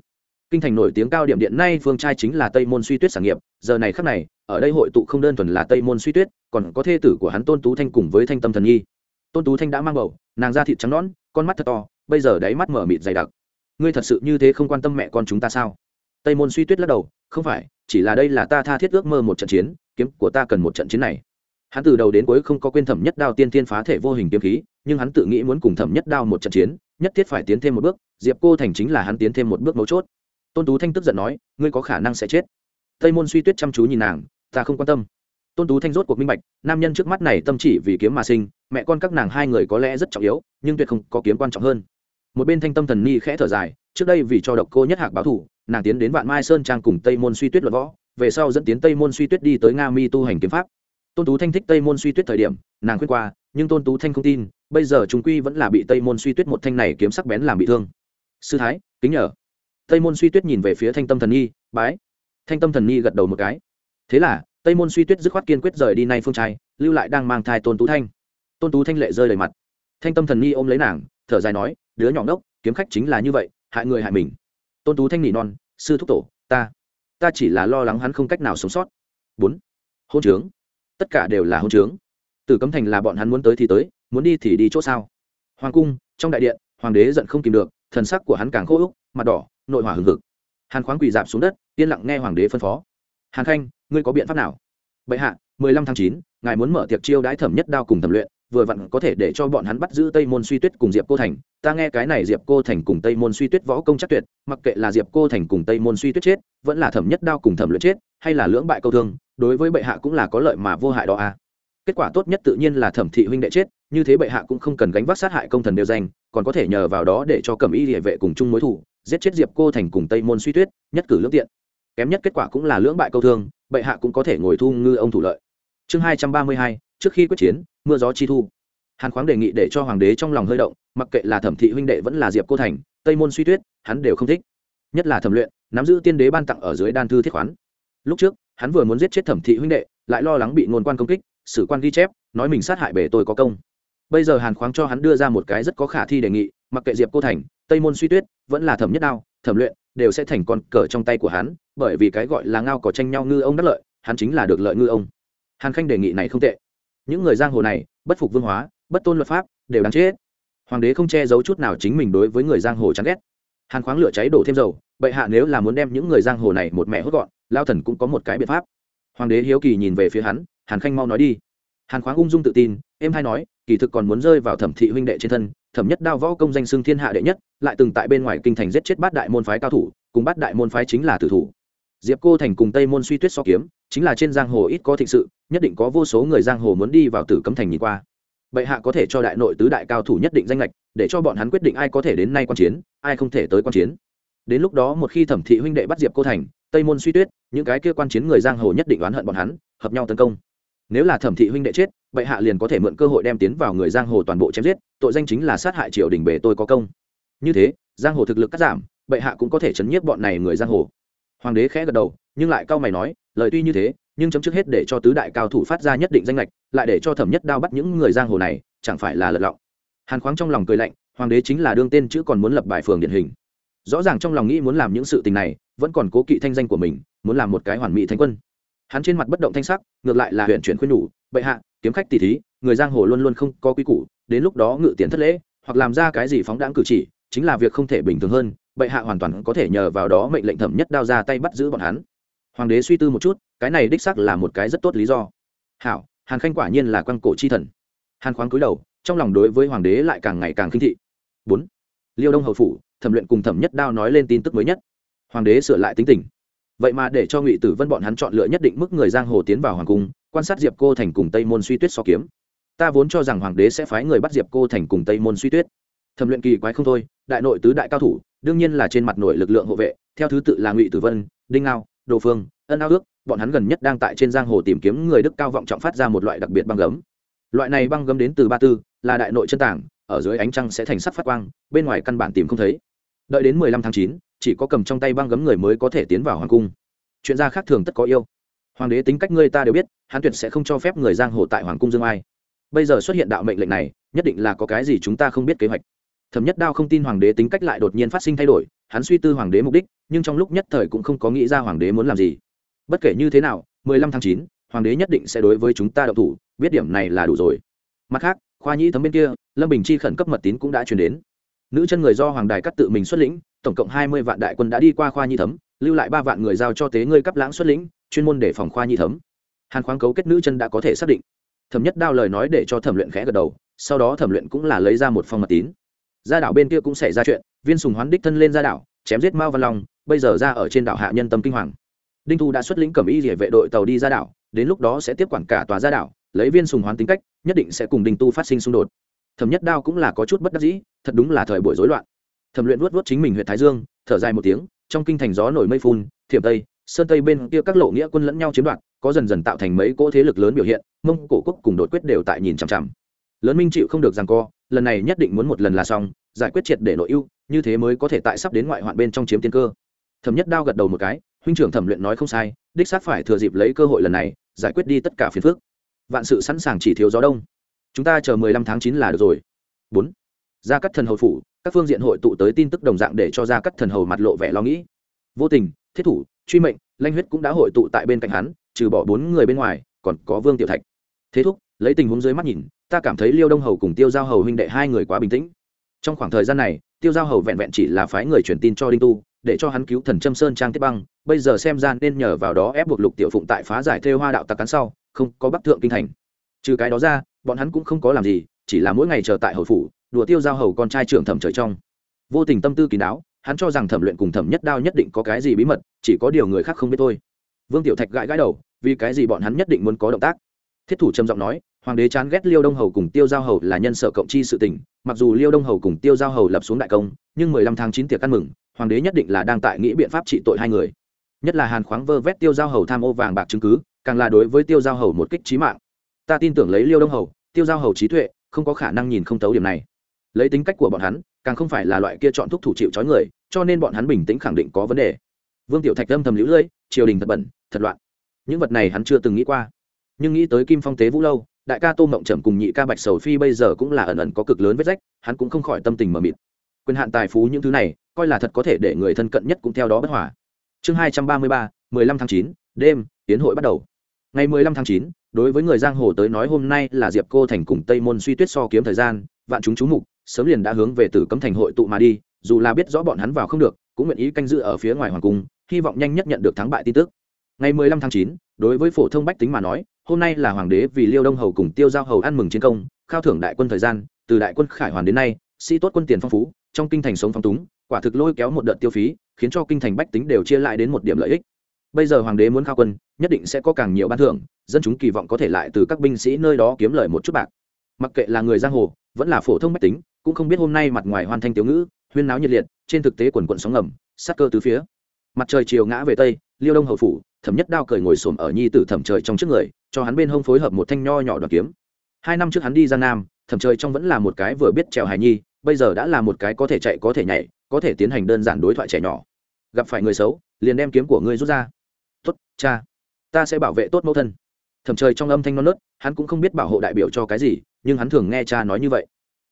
A: Kinh thành nổi tiếng cao điểm điện nay phương trai chính là tây môn suy tuyết sản nghiệp, giờ này khắc này, ở đây hội tụ không đơn thuần là tây môn suy tuyết, còn có thê tử của hắn tôn tú thanh cùng với thanh tâm thần nhi tôn tú thanh đã mang bầu, nàng da thịt trắng nõn, con mắt thật to, bây giờ đáy mắt mở mịt dày đặc. Ngươi thật sự như thế không quan tâm mẹ con chúng ta sao? Tây môn suy tuyết lắc đầu, không phải, chỉ là đây là ta tha thiết ước mơ một trận chiến, kiếm của ta cần một trận chiến này. Hắn từ đầu đến cuối không có quên thẩm nhất đao tiên tiên phá thể vô hình kiếm khí, nhưng hắn tự nghĩ muốn cùng thẩm nhất đao một trận chiến, nhất thiết phải tiến thêm một bước, diệp cô thành chính là hắn tiến thêm một bước mấu chốt. Tôn tú thanh tức giận nói, ngươi có khả năng sẽ chết. Tây môn suy tuyết chăm chú nhìn nàng, ta không quan tâm tôn tú thanh rốt cuộc minh bạch, nam nhân trước mắt này tâm chỉ vì kiếm mà sinh, mẹ con các nàng hai người có lẽ rất trọng yếu, nhưng tuyệt không có kiếm quan trọng hơn. Một bên thanh tâm thần ni khẽ thở dài, trước đây vì cho độc cô nhất hạc báo thủ, nàng tiến đến vạn mai sơn trang cùng tây môn suy tuyết luận võ, về sau dẫn tiến tây môn suy tuyết đi tới nga mi tu hành kiếm pháp. Tôn tú thanh thích tây môn suy tuyết thời điểm, nàng khuyên qua, nhưng tôn tú thanh không tin, bây giờ chúng quy vẫn là bị tây môn suy tuyết một thanh này kiếm sắc bén làm bị thương. Sư thái, kính nhờ. Tây môn suy tuyết nhìn về phía thanh tâm thần nhi bái. Thanh tâm thần nhi gật đầu một cái. Thế là tây môn suy tuyết dứt khoát kiên quyết rời đi nay phương trai, lưu lại đang mang thai tôn tú thanh. Tôn tú thanh lệ rơi đầy mặt. Thanh tâm thần nhi ôm lấy nàng, thở dài nói, đứa nhỏ ngốc, kiếm khách chính là như vậy, hại người hại mình. Tôn tú thanh nỉ non, sư thúc tổ, ta ta chỉ là lo lắng hắn không cách nào sống sót. Bốn, hôn trướng. Tất cả đều là hôn trướng. Từ cấm thành là bọn hắn muốn tới thì tới, muốn đi thì đi chỗ sao? Hoàng cung, trong đại điện, hoàng đế giận không kìm được, thần sắc của hắn càng khô úc mặt đỏ, nội hỏa hừng hực. Hàn khoáng quỳ dạp xuống đất, yên lặng nghe hoàng đế phân phó hàn khanh, ngươi có biện pháp nào? Bệ hạ, mười lăm tháng chín, ngài muốn mở tiệc chiêu đãi thẩm nhất đao cùng thẩm luyện, vừa vặn có thể để cho bọn hắn bắt giữ tây môn suy tuyết cùng diệp cô thành. Ta nghe cái này diệp cô thành cùng tây môn suy tuyết võ công chắc tuyệt, mặc kệ là diệp cô thành cùng tây môn suy tuyết chết, vẫn là thẩm nhất đao cùng thẩm luyện chết, hay là lưỡng bại câu thương, đối với bệ hạ cũng là có lợi mà vô hại đó à. Kết quả tốt nhất tự nhiên là thẩm thị huynh đệ chết, như thế bệ hạ cũng không cần gánh vác sát hại công thần đều danh, còn có thể nhờ vào đó để cho cẩm y địa vệ cùng chung mối thủ giết chết diệp cô thành cùng tây môn suy tuyết, nhất cử lương tiện kém nhất kết quả cũng là lưỡng bại câu thương, bệ hạ cũng có thể ngồi thu ngư ông thủ lợi. Chương hai trăm ba mươi hai, trước khi quyết chiến, mưa gió chi thu. Hàn khoáng đề nghị để cho hoàng đế trong lòng hơi động, mặc kệ là thẩm thị huynh đệ vẫn là diệp cô thành, tây môn suy tuyết, hắn đều không thích. Nhất là thẩm luyện, nắm giữ tiên đế ban tặng ở dưới đan thư thiết khoán. Lúc trước, hắn vừa muốn giết chết thẩm thị huynh đệ, lại lo lắng bị ngôn quan công kích, sử quan ghi chép, nói mình sát hại bể tôi có công. Bây giờ hàn khoáng cho hắn đưa ra một cái rất có khả thi đề nghị, mặc kệ diệp cô thành, tây môn suy tuyết vẫn là thẩm nhất đao, thẩm luyện đều sẽ thành con cờ trong tay của hắn, bởi vì cái gọi là ngao có tranh nhau ngư ông đắc lợi, hắn chính là được lợi ngư ông. Hàn khanh đề nghị này không tệ. Những người giang hồ này, bất phục vương hóa, bất tôn luật pháp, đều đáng chết. Hoàng đế không che giấu chút nào chính mình đối với người giang hồ chán ghét. Hàn khoáng lửa cháy đổ thêm dầu, bệ hạ nếu là muốn đem những người giang hồ này một mẹ hốt gọn, lao thần cũng có một cái biện pháp. Hoàng đế hiếu kỳ nhìn về phía hắn, hàn khanh mau nói đi. Hàn khoáng ung dung tự tin em hay nói kỳ thực còn muốn rơi vào thẩm thị huynh đệ trên thân, thẩm nhất đao võ công danh xưng thiên hạ đệ nhất, lại từng tại bên ngoài kinh thành giết chết bát đại môn phái cao thủ, cùng bát đại môn phái chính là tử thủ. Diệp cô thành cùng tây môn suy tuyết so kiếm, chính là trên giang hồ ít có thịnh sự, nhất định có vô số người giang hồ muốn đi vào tử cấm thành nhìn qua. Bệ hạ có thể cho đại nội tứ đại cao thủ nhất định danh lệch để cho bọn hắn quyết định ai có thể đến nay quan chiến, ai không thể tới quan chiến. Đến lúc đó một khi thẩm thị huynh đệ bắt diệp cô thành, tây môn suy tuyết, những cái kia quan chiến người giang hồ nhất định oán hận bọn hắn, hợp nhau tấn công. Nếu là thẩm thị huynh đệ chết bệ hạ liền có thể mượn cơ hội đem tiến vào người giang hồ toàn bộ chém giết, tội danh chính là sát hại triều đình bề tôi có công. Như thế, giang hồ thực lực cắt giảm, bệ hạ cũng có thể chấn nhiếp bọn này người giang hồ. Hoàng đế khẽ gật đầu, nhưng lại cao mày nói, lời tuy như thế, nhưng chấm trước hết để cho tứ đại cao thủ phát ra nhất định danh lệch, lại để cho thẩm nhất đao bắt những người giang hồ này, chẳng phải là lật lọng. Hàn khoáng trong lòng cười lạnh, hoàng đế chính là đương tên chứ còn muốn lập bài phường điển hình. Rõ ràng trong lòng nghĩ muốn làm những sự tình này, vẫn còn cố kỵ thanh danh của mình, muốn làm một cái hoàn mỹ thánh quân. Hắn trên mặt bất động thanh sắc, ngược lại là huyện chuyển khuyên nhủ, bệ hạ kiếm khách tỷ thí, người giang hồ luôn luôn không có quy củ, đến lúc đó ngự tiền thất lễ, hoặc làm ra cái gì phóng đãng cử chỉ, chính là việc không thể bình thường hơn, bệ hạ hoàn toàn có thể nhờ vào đó mệnh lệnh thẩm nhất đao ra tay bắt giữ bọn hắn. Hoàng đế suy tư một chút, cái này đích xác là một cái rất tốt lý do. Hảo, hàn khanh quả nhiên là quan cổ chi thần. Hàn khoáng cúi đầu, trong lòng đối với hoàng đế lại càng ngày càng khinh thị. Bốn, liêu đông hầu phủ, thẩm luyện cùng thẩm nhất đao nói lên tin tức mới nhất. Hoàng đế sửa lại tính tình. Vậy mà để cho ngụy tử vân bọn hắn chọn lựa nhất định mức người giang hồ tiến vào hoàng cung quan sát diệp cô thành cùng tây môn suy tuyết so kiếm. Ta vốn cho rằng hoàng đế sẽ phái người bắt diệp cô thành cùng tây môn suy tuyết. Thẩm luyện kỳ quái không thôi, đại nội tứ đại cao thủ, đương nhiên là trên mặt nội lực lượng hộ vệ, theo thứ tự là ngụy tử vân, đinh ngao, đồ phương, ân ao ước, bọn hắn gần nhất đang tại trên giang hồ tìm kiếm người đức cao vọng trọng phát ra một loại đặc biệt băng gấm. Loại này băng gấm đến từ ba tư, là đại nội chân tảng, ở dưới ánh trăng sẽ thành sắc phát quang, bên ngoài căn bản tìm không thấy. Đợi đến mười lăm tháng chín, chỉ có cầm trong tay băng gấm người mới có thể tiến vào hoàng cung. Chuyện gia khác thường tất có yêu hoàng đế tính cách ngươi ta đều biết, hắn tuyệt sẽ không cho phép người giang hồ tại hoàng cung dương ai. Bây giờ xuất hiện đạo mệnh lệnh này, nhất định là có cái gì chúng ta không biết kế hoạch. Thẩm nhất đao không tin hoàng đế tính cách lại đột nhiên phát sinh thay đổi, hắn suy tư hoàng đế mục đích, nhưng trong lúc nhất thời cũng không có nghĩ ra hoàng đế muốn làm gì. Bất kể như thế nào, mười lăm tháng chín, hoàng đế nhất định sẽ đối với chúng ta đậu thủ, biết điểm này là đủ rồi. Mặt khác, khoa nhĩ thấm bên kia, lâm bình chi khẩn cấp mật tín cũng đã chuyển đến. Nữ chân người do hoàng đài cắt tự mình xuất lĩnh, tổng cộng hai mươi vạn đại quân đã đi qua khoa nhĩ thấm, lưu lại ba vạn người giao cho tế ngươi cấp lãng xuất lĩnh chuyên môn để phòng khoa nhi thấm. Hàn khoáng cấu kết nữ chân đã có thể xác định. Thẩm nhất đao lời nói để cho thẩm luyện khẽ gật đầu, sau đó thẩm luyện cũng là lấy ra một phong mật tín. Gia đảo bên kia cũng xảy ra chuyện, viên sùng hoán đích thân lên gia đảo, chém giết mao văn long, bây giờ ra ở trên đảo hạ nhân tâm kinh hoàng. Đinh thu đã xuất lĩnh cầm y địa vệ đội tàu đi ra đảo, đến lúc đó sẽ tiếp quản cả tòa ra đảo, lấy viên sùng hoán tính cách, nhất định sẽ cùng đinh tu phát sinh xung đột. Thẩm nhất đao cũng là có chút bất đắc dĩ, thật đúng là thời buổi rối loạn. Thẩm luyện vuốt vuốt chính mình huyện thái dương, thở dài một tiếng, trong kinh thành gió nổi mây phun, thiểm tây sơn tây bên kia các lộ nghĩa quân lẫn nhau chiếm đoạt, có dần dần tạo thành mấy cỗ thế lực lớn biểu hiện, mông cổ quốc cùng đột quyết đều tại nhìn chằm chằm. Lớn minh chịu không được rằng co, lần này nhất định muốn một lần là xong, giải quyết triệt để nội ưu, như thế mới có thể tại sắp đến ngoại hoạn bên trong chiếm tiên cơ. Thẩm nhất đao gật đầu một cái, huynh trưởng thẩm luyện nói không sai, đích xác phải thừa dịp lấy cơ hội lần này, giải quyết đi tất cả phiền phức. Vạn sự sẵn sàng chỉ thiếu gió đông. Chúng ta chờ mười lăm tháng chín là được rồi. Bốn. Gia cắt thần hầu phủ, các phương diện hội tụ tới tin tức đồng dạng để cho gia cắt thần hầu mặt lộ vẻ lo nghĩ. Vô tình, thiết thủ, truy mệnh lanh huyết cũng đã hội tụ tại bên cạnh hắn, trừ bỏ bốn người bên ngoài, còn có vương tiểu thạch. Thế thúc, lấy tình huống dưới mắt nhìn, ta cảm thấy liêu đông hầu cùng tiêu giao hầu huynh đệ hai người quá bình tĩnh. Trong khoảng thời gian này, tiêu giao hầu vẹn vẹn chỉ là phái người truyền tin cho đinh tu, để cho hắn cứu thần trâm sơn trang tiếp băng, bây giờ xem ra nên nhờ vào đó ép buộc lục tiểu phụng tại phá giải thêu hoa đạo tặc cắn sau, không có bắc thượng kinh thành. Trừ cái đó ra, bọn hắn cũng không có làm gì, chỉ là mỗi ngày chờ tại hầu phủ, đùa tiêu giao hầu con trai trưởng thẩm trời trong. Vô tình tâm tư kín đáo hắn cho rằng thẩm luyện cùng thẩm nhất đao nhất định có cái gì bí mật, chỉ có điều người khác không biết thôi. Vương tiểu thạch gãi gãi đầu, vì cái gì bọn hắn nhất định muốn có động tác? Thiết thủ trầm giọng nói, hoàng đế chán ghét liêu đông hầu cùng tiêu giao hầu là nhân sợ cộng chi sự tình, mặc dù liêu đông hầu cùng tiêu giao hầu lập xuống đại công, nhưng mười lăm tháng chín tiệc ăn mừng, hoàng đế nhất định là đang tại nghĩ biện pháp trị tội hai người. Nhất là hàn khoáng vơ vét tiêu giao hầu tham ô vàng bạc chứng cứ, càng là đối với tiêu giao hầu một kích trí mạng. Ta tin tưởng lấy liêu đông hầu, tiêu giao hầu trí tuệ, không có khả năng nhìn không tấu điểm này. Lấy tính cách của bọn hắn càng không phải là loại kia chọn thúc thủ chịu trói người, cho nên bọn hắn bình tĩnh khẳng định có vấn đề. Vương tiểu thạch âm thầm lũ lưỡi triều đình thật bẩn, thật loạn. Những vật này hắn chưa từng nghĩ qua. Nhưng nghĩ tới kim phong tế vũ lâu, đại ca tô mộng trầm cùng nhị ca bạch sầu phi bây giờ cũng là ẩn ẩn có cực lớn vết rách, hắn cũng không khỏi tâm tình mờ mịt. Quyền hạn tài phú những thứ này, coi là thật có thể để người thân cận nhất cũng theo đó bất hòa. Chương hai trăm ba mươi ba, mười lăm tháng chín, đêm tiến hội bắt đầu. Ngày mười lăm tháng chín, đối với người giang hồ tới nói hôm nay là diệp cô thành cùng tây môn suy tuyết so kiếm thời gian, vạn chúng chú mục sớm liền đã hướng về tử cấm thành hội tụ mà đi, dù là biết rõ bọn hắn vào không được, cũng nguyện ý canh giữ ở phía ngoài hoàng cung, hy vọng nhanh nhất nhận được thắng bại tin tức. Ngày mười lăm tháng chín, đối với phổ thông bách tính mà nói, hôm nay là hoàng đế vì liêu đông hầu cùng tiêu giao hầu ăn mừng chiến công, khao thưởng đại quân thời gian, từ đại quân khải hoàn đến nay, sĩ tốt quân tiền phong phú, trong kinh thành sống phong túng, quả thực lôi kéo một đợt tiêu phí, khiến cho kinh thành bách tính đều chia lại đến một điểm lợi ích. Bây giờ hoàng đế muốn khao quân, nhất định sẽ có càng nhiều ban thưởng, dân chúng kỳ vọng có thể lại từ các binh sĩ nơi đó kiếm lời một chút bạc. Mặc kệ là người giang hồ, vẫn là phổ thông bách tính cũng không biết hôm nay mặt ngoài hoàn thanh tiểu ngữ, huyên náo nhiệt liệt, trên thực tế quần quận sóng ngầm, sát cơ từ phía. Mặt trời chiều ngã về tây, liêu đông hậu phủ, thẩm nhất đao cởi ngồi xổm ở nhi tử thẩm trời trong trước người, cho hắn bên hông phối hợp một thanh nho nhỏ đoàn kiếm. Hai năm trước hắn đi giang nam, thẩm trời trong vẫn là một cái vừa biết trèo hài nhi, bây giờ đã là một cái có thể chạy có thể nhảy, có thể tiến hành đơn giản đối thoại trẻ nhỏ. Gặp phải người xấu, liền đem kiếm của ngươi rút ra. Tốt, cha, ta sẽ bảo vệ tốt mẫu thân. Thẩm trời trong âm thanh non nớt, hắn cũng không biết bảo hộ đại biểu cho cái gì, nhưng hắn thường nghe cha nói như vậy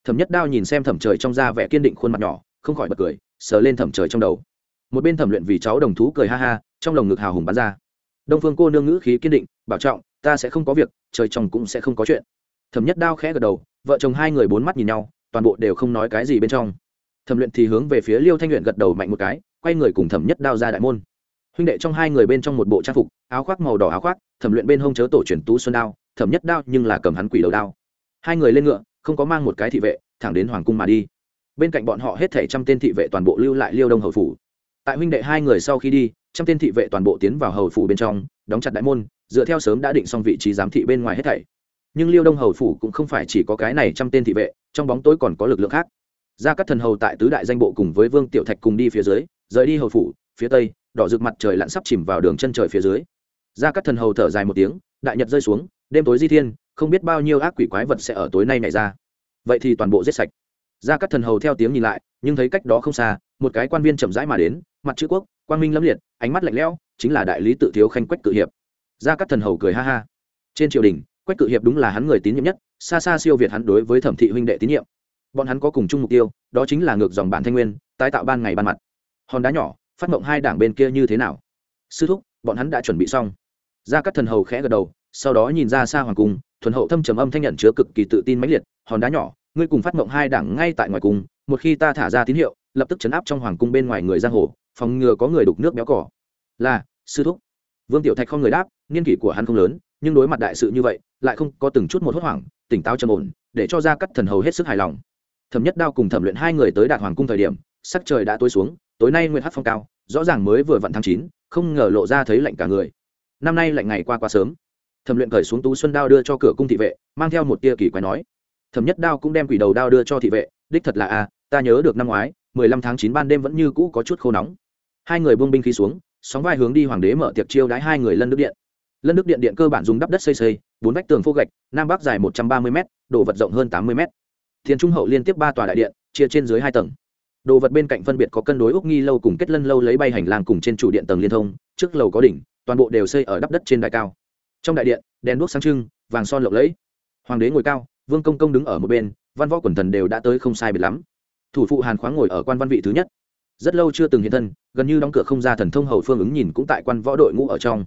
A: thẩm nhất đao nhìn xem thẩm trời trong da vẻ kiên định khuôn mặt nhỏ, không khỏi bật cười, sờ lên thẩm trời trong đầu. Một bên thẩm luyện vì cháu đồng thú cười ha ha, trong lồng ngực hào hùng bắn ra. Đông phương cô nương ngữ khí kiên định, bảo trọng, ta sẽ không có việc, trời chồng cũng sẽ không có chuyện. Thẩm nhất đao khẽ gật đầu, vợ chồng hai người bốn mắt nhìn nhau, toàn bộ đều không nói cái gì bên trong. Thẩm luyện thì hướng về phía liêu thanh luyện gật đầu mạnh một cái, quay người cùng thẩm nhất đao ra đại môn. Huynh đệ trong hai người bên trong một bộ trang phục, áo khoác màu đỏ áo khoác, thẩm luyện bên hông chớ tổ truyền tú xuân đao, thẩm nhất đao nhưng là cầm hắn quỷ đầu đao. Hai người lên ngựa không có mang một cái thị vệ, thẳng đến hoàng cung mà đi. Bên cạnh bọn họ hết thể trăm tên thị vệ toàn bộ lưu lại liêu đông hầu phủ. Tại huynh đệ hai người sau khi đi, trăm tên thị vệ toàn bộ tiến vào hầu phủ bên trong, đóng chặt đại môn, dựa theo sớm đã định xong vị trí giám thị bên ngoài hết thảy. Nhưng liêu đông hầu phủ cũng không phải chỉ có cái này trăm tên thị vệ, trong bóng tối còn có lực lượng khác. Ra các thần hầu tại tứ đại danh bộ cùng với vương tiểu thạch cùng đi phía dưới, rời đi hầu phủ, phía tây, đỏ rực mặt trời lặn sắp chìm vào đường chân trời phía dưới. Ra các thần hầu thở dài một tiếng, đại nhật rơi xuống, đêm tối di thiên không biết bao nhiêu ác quỷ quái vật sẽ ở tối nay này ra. Vậy thì toàn bộ giết sạch. Ra các thần hầu theo tiếng nhìn lại, nhưng thấy cách đó không xa, một cái quan viên chậm rãi mà đến, mặt chữ quốc, quang minh lâm liệt, ánh mắt lạnh lẽo, chính là đại lý tự thiếu khanh quách cự hiệp. Ra các thần hầu cười ha ha. Trên triều đình, quách cự hiệp đúng là hắn người tín nhiệm nhất, xa xa siêu việt hắn đối với thẩm thị huynh đệ tín nhiệm. Bọn hắn có cùng chung mục tiêu, đó chính là ngược dòng bản thanh nguyên, tái tạo ban ngày ban mặt. Hòn đá nhỏ, phát mộng hai đảng bên kia như thế nào? Sư thúc, bọn hắn đã chuẩn bị xong. Ra các thần hầu khẽ gật đầu sau đó nhìn ra xa hoàng cung, thuần hậu thâm trầm âm thanh nhận chứa cực kỳ tự tin mãnh liệt, hòn đá nhỏ, ngươi cùng phát mộng hai đảng ngay tại ngoài cung, một khi ta thả ra tín hiệu, lập tức chấn áp trong hoàng cung bên ngoài người giang hồ, phòng ngừa có người đục nước béo cỏ. Là, sư thúc. Vương tiểu thạch không người đáp, niên kỷ của hắn không lớn, nhưng đối mặt đại sự như vậy, lại không có từng chút một hốt hoảng, tỉnh táo trầm ổn, để cho ra cắt thần hầu hết sức hài lòng. Thẩm nhất đao cùng thẩm luyện hai người tới đạt hoàng cung thời điểm, sắc trời đã tối xuống, tối nay nguyệt hát phong cao, rõ ràng mới vừa vặn tháng chín, không ngờ lộ ra thấy lạnh cả người. Năm nay lạnh ngày qua quá sớm thẩm luyện cởi xuống tú xuân đao đưa cho cửa cung thị vệ, mang theo một tia kỳ quái nói. Thẩm nhất đao cũng đem quỷ đầu đao đưa cho thị vệ, đích thật là a, ta nhớ được năm ngoái, mười lăm tháng chín ban đêm vẫn như cũ có chút khô nóng. Hai người buông binh khí xuống, sóng vai hướng đi hoàng đế mở tiệc chiêu đái hai người lân đức điện. Lân đức điện điện cơ bản dùng đắp đất xây xây, bốn vách tường phô gạch, nam bắc dài một trăm ba mươi m đồ vật rộng hơn tám mươi m thiên trung hậu liên tiếp ba tòa đại điện, chia trên dưới hai tầng. Đồ vật bên cạnh phân biệt có cân đối úc nghi lâu cùng kết lân lâu lấy bay hành lang cùng trên trụ điện tầng liên thông, trước lầu có đỉnh, toàn bộ đều xây ở đắp đất trên đài cao trong đại điện, đèn đuốc sáng trưng, vàng son lộng lẫy. Hoàng đế ngồi cao, vương công công đứng ở một bên, văn võ quần thần đều đã tới không sai biệt lắm. Thủ phụ hàn khoáng ngồi ở quan văn vị thứ nhất. Rất lâu chưa từng hiện thân, gần như đóng cửa không ra thần thông hầu phương ứng nhìn cũng tại quan võ đội ngũ ở trong.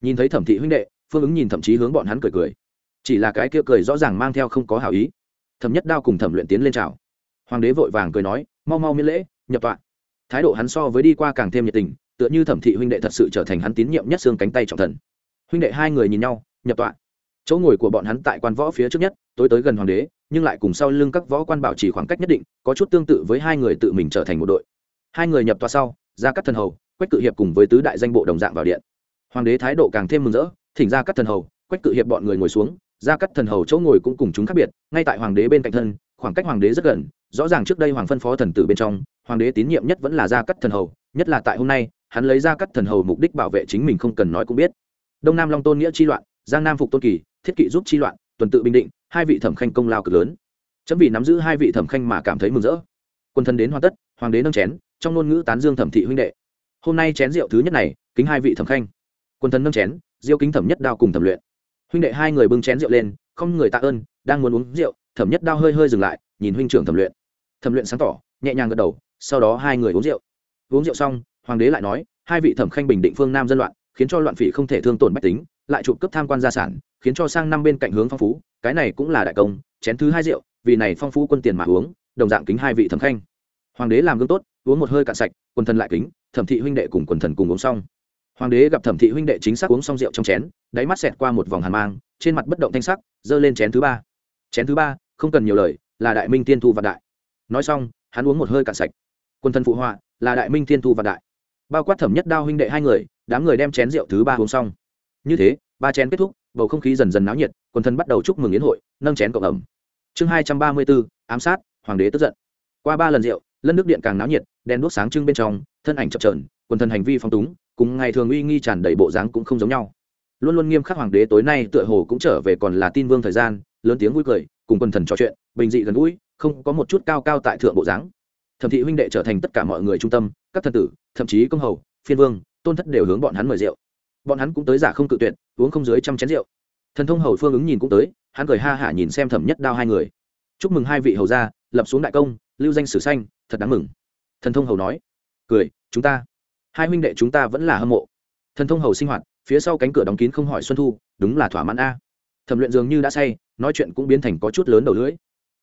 A: Nhìn thấy thẩm thị huynh đệ, phương ứng nhìn thậm chí hướng bọn hắn cười cười. Chỉ là cái kia cười rõ ràng mang theo không có hảo ý. Thẩm nhất đao cùng thẩm luyện tiến lên chào. Hoàng đế vội vàng cười nói, mau mau miễn lễ, nhập tọa. Thái độ hắn so với đi qua càng thêm nhiệt tình, tựa như thẩm thị huynh đệ thật sự trở thành hắn tín nhiệm nhất xương cánh tay trọng thần huynh đệ hai người nhìn nhau, nhập tọa. Chỗ ngồi của bọn hắn tại quan võ phía trước nhất, tối tới gần hoàng đế, nhưng lại cùng sau lưng các võ quan bảo trì khoảng cách nhất định, có chút tương tự với hai người tự mình trở thành một đội. Hai người nhập tọa sau ra các thần hầu, quách cự hiệp cùng với tứ đại danh bộ đồng dạng vào điện. Hoàng đế thái độ càng thêm mừng rỡ, thỉnh ra các thần hầu, quách cự hiệp bọn người ngồi xuống ra các thần hầu chỗ ngồi cũng cùng chúng khác biệt, ngay tại hoàng đế bên cạnh thân, khoảng cách hoàng đế rất gần, rõ ràng trước đây hoàng phân phó thần tử bên trong, hoàng đế tín nhiệm nhất vẫn là gia các thần hầu, nhất là tại hôm nay, hắn lấy ra các thần hầu mục đích bảo vệ chính mình không cần nói cũng biết đông nam long tôn nghĩa chi loạn, giang nam phục tôn kỳ, thiết kỵ giúp chi loạn, tuần tự bình định, hai vị thẩm khanh công lao cực lớn. Chấm vì nắm giữ hai vị thẩm khanh mà cảm thấy mừng rỡ. Quân thân đến hoàn tất, hoàng đế nâng chén, trong ngôn ngữ tán dương thẩm thị huynh đệ. Hôm nay chén rượu thứ nhất này, kính hai vị thẩm khanh. Quân thân nâng chén, diêu kính thẩm nhất đao cùng thẩm luyện. Huynh đệ hai người bưng chén rượu lên, không người tạ ơn, đang muốn uống rượu, thẩm nhất đao hơi hơi dừng lại, nhìn huynh trưởng thẩm luyện. Thẩm luyện sáng tỏ, nhẹ nhàng gật đầu, sau đó hai người uống rượu. Uống rượu xong, hoàng đế lại nói, hai vị thẩm khanh bình định phương nam dân loạn khiến cho loạn phỉ không thể thương tổn bách tính, lại trộm cấp tham quan gia sản, khiến cho sang năm bên cạnh hướng phong phú, cái này cũng là đại công, chén thứ hai rượu, vì này phong phú quân tiền mà uống, đồng dạng kính hai vị thẩm khanh. Hoàng đế làm gương tốt, uống một hơi cạn sạch, quần thần lại kính, thẩm thị huynh đệ cùng quần thần cùng uống xong. Hoàng đế gặp thẩm thị huynh đệ chính xác uống xong rượu trong chén, đáy mắt xẹt qua một vòng hàn mang, trên mặt bất động thanh sắc, giơ lên chén thứ ba. Chén thứ ba, không cần nhiều lời, là đại minh tiên thu vạn đại. Nói xong, hắn uống một hơi cạn sạch. Quân thần phụ họa, là đại minh tiên thu vạn đại bao quát thẩm nhất đao huynh đệ hai người, đám người đem chén rượu thứ ba uống xong. Như thế, ba chén kết thúc, bầu không khí dần dần náo nhiệt quân thần bắt đầu chúc mừng yến hội, nâng chén cộng ẩm. Chương hai trăm ba mươi bốn, ám sát, hoàng đế tức giận. Qua ba lần rượu, lân nước điện càng náo nhiệt, đèn đuốc sáng trưng bên trong, thân ảnh chập trờn quần thần hành vi phong túng, cùng ngày thường uy nghi tràn đầy bộ dáng cũng không giống nhau. Luôn luôn nghiêm khắc hoàng đế tối nay tựa hồ cũng trở về còn là tin vương thời gian, lớn tiếng vui cười, cùng quần thần trò chuyện, bình dị gần gũi, không có một chút cao cao tại thượng bộ dáng. Thẩm thị huynh đệ trở thành tất cả mọi người trung tâm các thần tử, thậm chí công hầu, phiên vương, tôn thất đều hướng bọn hắn mời rượu. Bọn hắn cũng tới giả không cự tuyệt, uống không dưới trăm chén rượu. Thần thông hầu phương ứng nhìn cũng tới, hắn cười ha hả nhìn xem thẩm nhất đao hai người. Chúc mừng hai vị hầu gia, lập xuống đại công, lưu danh sử xanh thật đáng mừng. Thần thông hầu nói. Cười, chúng ta, hai huynh đệ chúng ta vẫn là hâm mộ. Thần thông hầu sinh hoạt, phía sau cánh cửa đóng kín không hỏi xuân thu, đúng là thỏa mãn a. Thẩm luyện dường như đã say, nói chuyện cũng biến thành có chút lớn đầu lưỡi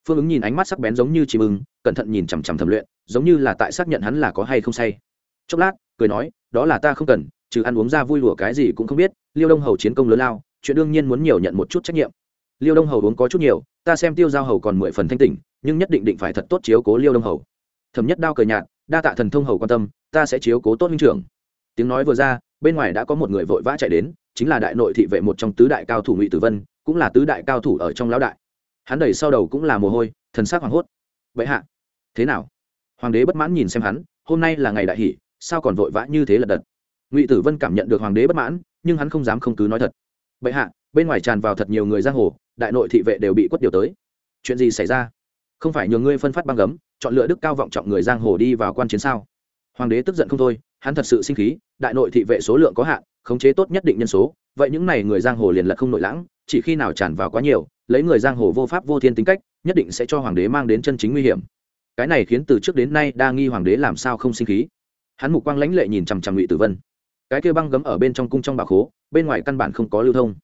A: phương ứng nhìn ánh mắt sắc bén giống như chìm ưng, cẩn thận nhìn chằm chằm thẩm luyện, giống như là tại xác nhận hắn là có hay không say. Chốc lát, cười nói, đó là ta không cần, trừ ăn uống ra vui lùa cái gì cũng không biết, liêu đông hầu chiến công lớn lao, chuyện đương nhiên muốn nhiều nhận một chút trách nhiệm. Liêu đông hầu uống có chút nhiều, ta xem tiêu giao hầu còn mười phần thanh tỉnh, nhưng nhất định định phải thật tốt chiếu cố liêu đông hầu. Thẩm nhất đao cười nhạt, đa tạ thần thông hầu quan tâm, ta sẽ chiếu cố tốt huynh trưởng. Tiếng nói vừa ra, bên ngoài đã có một người vội vã chạy đến, chính là đại nội thị vệ một trong tứ đại cao thủ ngụy tử vân, cũng là tứ đại cao thủ ở trong lão đại hắn đẩy sau đầu cũng là mồ hôi, thần sắc hoảng hốt. Vậy hạ, thế nào? Hoàng đế bất mãn nhìn xem hắn, hôm nay là ngày đại hỷ, sao còn vội vã như thế lật đật? Ngụy tử vân cảm nhận được hoàng đế bất mãn, nhưng hắn không dám không cứ nói thật. Bệ hạ, bên ngoài tràn vào thật nhiều người giang hồ, đại nội thị vệ đều bị quất điều tới. Chuyện gì xảy ra? Không phải nhường ngươi phân phát băng gấm, chọn lựa đức cao vọng trọng người giang hồ đi vào quan chiến sao? Hoàng đế tức giận không thôi, hắn thật sự sinh khí, đại nội thị vệ số lượng có hạn, khống chế tốt nhất định nhân số, vậy những n à y người giang hồ liền lật không nội lãng, chỉ khi nào tràn vào quá nhiều lấy người giang hồ vô pháp vô thiên tính cách, nhất định sẽ cho hoàng đế mang đến chân chính nguy hiểm. Cái này khiến từ trước đến nay đa nghi hoàng đế làm sao không sinh khí. Hắn mục quang lãnh lệ nhìn chằm chằm ngụy tử vân. Cái kia băng gấm ở bên trong cung trong bà khố, bên ngoài căn bản không có lưu thông.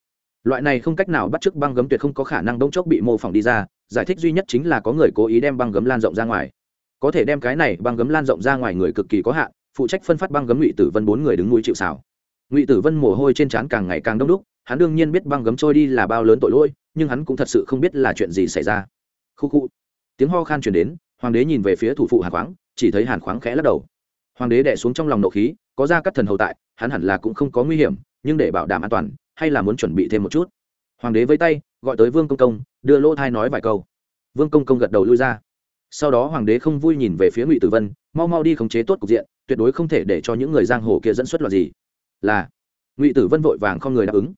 A: Loại này không cách nào bắt chước băng gấm tuyệt không có khả năng đông chốc bị mô phỏng đi ra, giải thích duy nhất chính là có người cố ý đem băng gấm lan rộng ra ngoài. Có thể đem cái này băng gấm lan rộng ra ngoài người cực kỳ có hạn, phụ trách phân phát băng gấm ngụy tử vân bốn người đứng núi chịu xảo ngụy tử vân mồ hôi trên trán càng ngày càng đông đúc, hắn đương nhiên biết băng gấm trôi đi là bao lớn tội lỗi nhưng hắn cũng thật sự không biết là chuyện gì xảy ra. Khu khu. Tiếng ho khan chuyển đến, hoàng đế nhìn về phía thủ phụ hàn khoáng, chỉ thấy hàn khoáng khẽ lắc đầu. Hoàng đế đẻ xuống trong lòng nộ khí, có ra các thần hầu tại, hắn hẳn là cũng không có nguy hiểm, nhưng để bảo đảm an toàn, hay là muốn chuẩn bị thêm một chút. Hoàng đế với tay, gọi tới vương công công, đưa lỗ thai nói vài câu. Vương công công gật đầu lui ra. Sau đó hoàng đế không vui nhìn về phía ngụy tử vân, mau mau đi khống chế tốt cục diện, tuyệt đối không thể để cho những người giang hồ kia dẫn xuất loạt gì. Là, ngụy tử vân vội vàng không người đáp ứng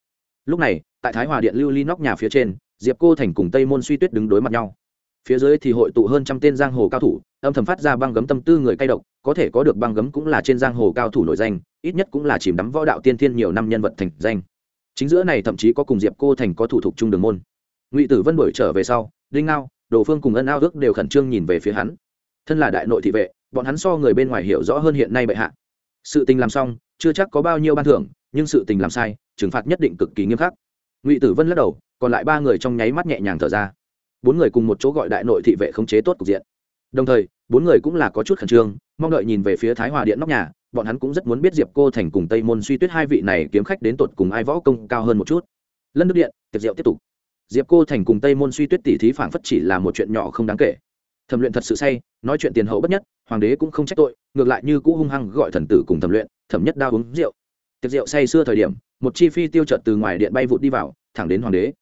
A: lúc này, tại thái hòa điện lưu ly nóc nhà phía trên, diệp cô thành cùng tây môn suy tuyết đứng đối mặt nhau. Phía dưới thì hội tụ hơn trăm tên giang hồ cao thủ, âm thầm phát ra băng gấm tâm tư người cay độc, có thể có được băng gấm cũng là trên giang hồ cao thủ nổi danh, ít nhất cũng là chìm đắm võ đạo tiên thiên nhiều năm nhân vật thành danh. Chính giữa này thậm chí có cùng diệp cô thành có thủ thuộc chung đường môn. Ngụy tử vân đổi trở về sau, đinh ngao, đồ phương cùng ân ao ước đều khẩn trương nhìn về phía hắn. Thân là đại nội thị vệ, bọn hắn so người bên ngoài hiểu rõ hơn hiện nay bệ hạ. Sự tình làm xong, chưa chắc có bao nhiêu ban thưởng nhưng sự tình làm sai, trừng phạt nhất định cực kỳ nghiêm khắc. Ngụy tử vân lắc đầu, còn lại ba người trong nháy mắt nhẹ nhàng thở ra. Bốn người cùng một chỗ gọi đại nội thị vệ khống chế tốt cục diện. Đồng thời, bốn người cũng là có chút khẩn trương, mong đợi nhìn về phía thái hòa điện nóc nhà, bọn hắn cũng rất muốn biết diệp cô thành cùng tây môn suy tuyết hai vị này kiếm khách đến tột cùng ai võ công cao hơn một chút. Lân nước điện tiệc diệu tiếp tục. Diệp cô thành cùng tây môn suy tuyết tỷ thí phảng phất chỉ là một chuyện nhỏ không đáng kể. Thẩm luyện thật sự say, nói chuyện tiền hậu bất nhất, hoàng đế cũng không trách tội, ngược lại như cũ hung hăng gọi thần tử cùng thẩm luyện, thẩm nhất đao uống rượu tiệc rượu say xưa thời điểm, một chi phi tiêu chợt từ ngoài điện bay vụt đi vào, thẳng đến hoàng đế.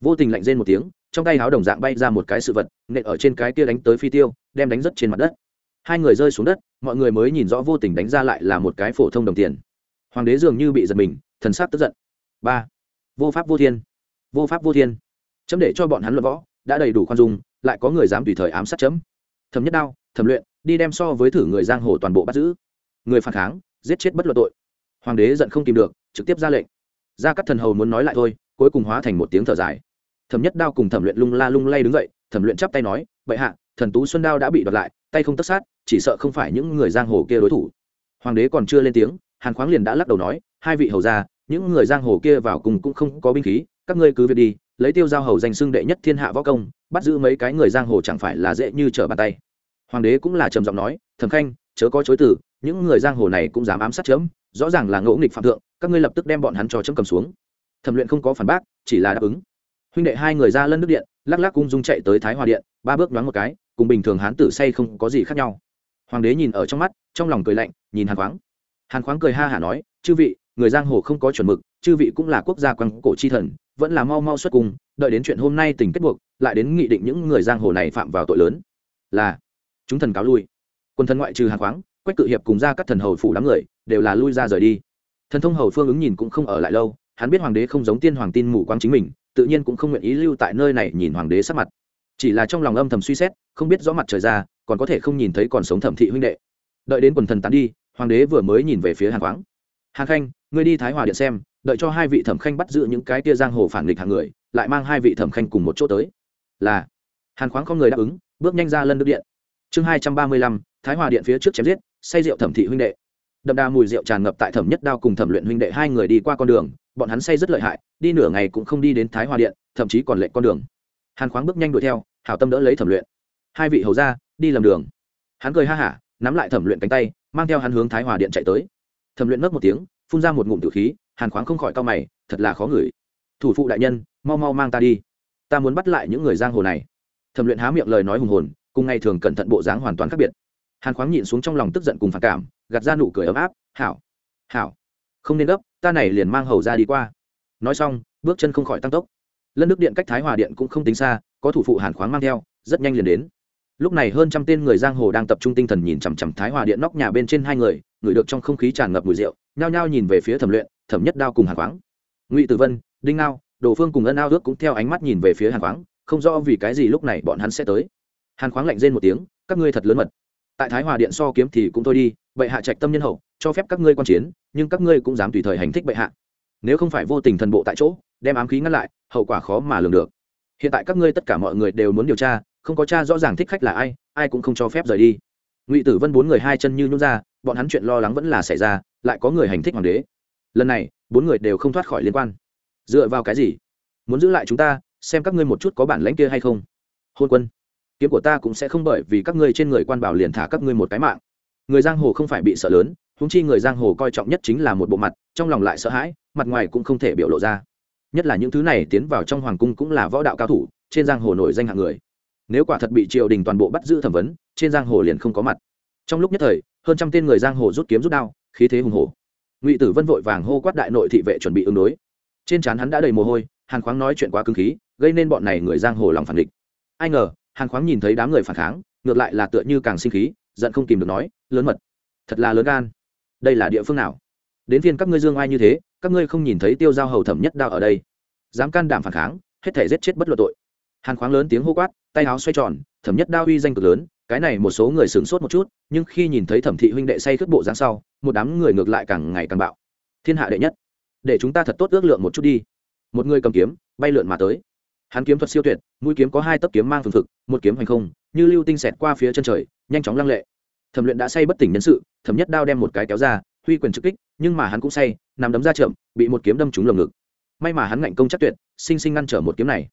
A: Vô tình lạnh rên một tiếng, trong tay háo đồng dạng bay ra một cái sự vật, nện ở trên cái kia đánh tới phi tiêu, đem đánh rất trên mặt đất. Hai người rơi xuống đất, mọi người mới nhìn rõ vô tình đánh ra lại là một cái phổ thông đồng tiền. Hoàng đế dường như bị giật mình, thần sát tức giận. Ba. Vô pháp vô thiên. Vô pháp vô thiên. Chấm để cho bọn hắn luận võ, đã đầy đủ khoan dung, lại có người dám tùy thời ám sát chấm. Thẩm nhất đao, thẩm luyện, đi đem so với thử người giang hồ toàn bộ bắt giữ. Người phản kháng, giết chết bất luận tội hoàng đế giận không tìm được, trực tiếp ra lệnh. Ra các thần hầu muốn nói lại thôi, cuối cùng hóa thành một tiếng thở dài. Thẩm nhất đao cùng thẩm luyện lung la lung lay đứng dậy, thẩm luyện chắp tay nói vậy hạ, thần tú xuân đao đã bị đoạt lại, tay không tất sát, chỉ sợ không phải những người giang hồ kia đối thủ. Hoàng đế còn chưa lên tiếng, hàn khoáng liền đã lắc đầu nói, hai vị hầu ra những người giang hồ kia vào cùng cũng không có binh khí, các ngươi cứ việc đi, lấy tiêu giao hầu danh xưng đệ nhất thiên hạ võ công, bắt giữ mấy cái người giang hồ chẳng phải là dễ như trở bàn tay. Hoàng đế cũng là trầm giọng nói, thẩm khanh, chớ có chối từ, những người giang hồ này cũng dám ám sát chớm rõ ràng là ngỗ nghịch phạm thượng, các ngươi lập tức đem bọn hắn cho chấm cầm xuống. Thẩm luyện không có phản bác, chỉ là đáp ứng. Huynh đệ hai người ra lân nước điện, lắc lắc cung dung chạy tới thái hòa điện, ba bước đoán một cái, cùng bình thường hán tử say không có gì khác nhau. Hoàng đế nhìn ở trong mắt, trong lòng cười lạnh, nhìn hàn khoáng. Hàn khoáng cười ha hả nói, chư vị, người giang hồ không có chuẩn mực, chư vị cũng là quốc gia quang cổ chi thần, vẫn là mau mau xuất cung, đợi đến chuyện hôm nay tình kết buộc, lại đến nghị định những người giang hồ này phạm vào tội lớn. Là, chúng thần cáo lui. Quân thần ngoại trừ hàn khoáng, quách cự hiệp cùng ra các thần hầu phủ đám người đều là lui ra rời đi. Thần thông hầu phương ứng nhìn cũng không ở lại lâu, hắn biết hoàng đế không giống tiên hoàng tin mù quáng chính mình, tự nhiên cũng không nguyện ý lưu tại nơi này nhìn hoàng đế sắc mặt. Chỉ là trong lòng âm thầm suy xét, không biết rõ mặt trời ra, còn có thể không nhìn thấy còn sống thẩm thị huynh đệ. Đợi đến quần thần tán đi, hoàng đế vừa mới nhìn về phía hàn khoáng hàn khanh, ngươi đi thái hòa điện xem, đợi cho hai vị thẩm khanh bắt giữ những cái tia giang hồ phản nghịch hàng người, lại mang hai vị thẩm khanh cùng một chỗ tới. Là, hàn khoáng không người đáp ứng, bước nhanh ra lân đức điện. Chương hai trăm ba mươi lăm, thái hòa điện phía trước chém giết, say rượu thẩm thị huynh đệ đậm đà mùi rượu tràn ngập tại thẩm nhất đao cùng thẩm luyện huynh đệ hai người đi qua con đường, bọn hắn say rất lợi hại, đi nửa ngày cũng không đi đến thái hòa điện, thậm chí còn lệnh con đường. Hàn khoáng bước nhanh đuổi theo, hảo tâm đỡ lấy thẩm luyện. Hai vị hầu ra đi lầm đường. Hắn cười ha hả, nắm lại thẩm luyện cánh tay, mang theo hắn hướng thái hòa điện chạy tới. Thẩm luyện nấc một tiếng, phun ra một ngụm tử khí, hàn khoáng không khỏi cao mày, thật là khó ngửi. Thủ phụ đại nhân, mau mau mang ta đi. Ta muốn bắt lại những người giang hồ này. Thẩm luyện há miệng lời nói hùng hồn, cùng ngày thường cẩn thận bộ dáng hoàn toàn khác biệt hàn khoáng nhịn xuống trong lòng tức giận cùng phản cảm, gạt ra nụ cười ấm áp, hảo hảo, không nên gấp, ta này liền mang hầu ra đi qua. Nói xong, bước chân không khỏi tăng tốc. Lân đức điện cách thái hòa điện cũng không tính xa, có thủ phụ hàn khoáng mang theo, rất nhanh liền đến. Lúc này hơn trăm tên người giang hồ đang tập trung tinh thần nhìn chằm chằm thái hòa điện nóc nhà bên trên hai người ngửi được trong không khí tràn ngập mùi rượu, nhao nhao nhìn về phía thẩm luyện, thẩm nhất đao cùng hàn khoáng. Ngụy tử vân, đinh ngao, đồ phương cùng ân ao ước cũng theo ánh mắt nhìn về phía hàn khoáng, không rõ vì cái gì lúc này bọn hắn sẽ tới. Hàn khoáng lạnh rên một tiếng, các ngươi thật lớn mật tại thái hòa điện so kiếm thì cũng thôi đi, bệ hạ trạch tâm nhân hậu, cho phép các ngươi quan chiến, nhưng các ngươi cũng dám tùy thời hành thích bệ hạ. Nếu không phải vô tình thần bộ tại chỗ, đem ám khí ngăn lại, hậu quả khó mà lường được. Hiện tại các ngươi tất cả mọi người đều muốn điều tra, không có cha rõ ràng thích khách là ai ai cũng không cho phép rời đi. Ngụy tử vân bốn người hai chân như nhún ra, bọn hắn chuyện lo lắng vẫn là xảy ra, lại có người hành thích hoàng đế. Lần này, bốn người đều không thoát khỏi liên quan. Dựa vào cái gì? Muốn giữ lại chúng ta, xem các ngươi một chút có bản lãnh kia hay không. Hôn quân kiếm của ta cũng sẽ không bởi vì các ngươi trên người quan bảo liền thả các ngươi một cái mạng. Người giang hồ không phải bị sợ lớn húng chi người giang hồ coi trọng nhất chính là một bộ mặt, trong lòng lại sợ hãi, mặt ngoài cũng không thể biểu lộ ra. Nhất là những thứ này tiến vào trong hoàng cung cũng là võ đạo cao thủ, trên giang hồ nổi danh hạng người. Nếu quả thật bị triều đình toàn bộ bắt giữ thẩm vấn, trên giang hồ liền không có mặt. Trong lúc nhất thời, hơn trăm tên người giang hồ rút kiếm rút đao, khí thế hùng hồ ngụy tử vân vội vàng hô quát đại nội thị vệ chuẩn bị ứng đối. Trên trán hắn đã đầy mồ hôi, hàn khoáng nói chuyện quá cứng khí, gây nên bọn này người giang hồ lòng phản địch. Ai ngờ hàn khoáng nhìn thấy đám người phản kháng, ngược lại là tựa như càng sinh khí, giận không kìm được nói, lớn mật, thật là lớn gan. Đây là địa phương nào? Đến phiên các ngươi dương ai như thế, các ngươi không nhìn thấy tiêu giao hầu thẩm nhất đao ở đây. Dám can đảm phản kháng, hết thể giết chết bất luận tội. Hàn khoáng lớn tiếng hô quát, tay áo xoay tròn, thẩm nhất đao uy danh cực lớn, cái này một số người sửng sốt một chút, nhưng khi nhìn thấy thẩm thị huynh đệ say cước bộ dáng sau, một đám người ngược lại càng ngày càng bạo. Thiên hạ đệ nhất, để chúng ta thật tốt ước lượng một chút đi. Một người cầm kiếm, bay lượn mà tới hắn kiếm thuật siêu tuyệt, mũi kiếm có hai tấc kiếm mang phương thực, một kiếm hành không, như lưu tinh xẹt qua phía chân trời, nhanh chóng lăng lệ. Thẩm luyện đã say bất tỉnh nhân sự, thẩm nhất đao đem một cái kéo ra, huy quyền trực kích, nhưng mà hắn cũng say, nằm đấm ra trượm bị một kiếm đâm trúng lồng ngực. May mà hắn ngạnh công chắc tuyệt, sinh sinh ngăn trở một kiếm này.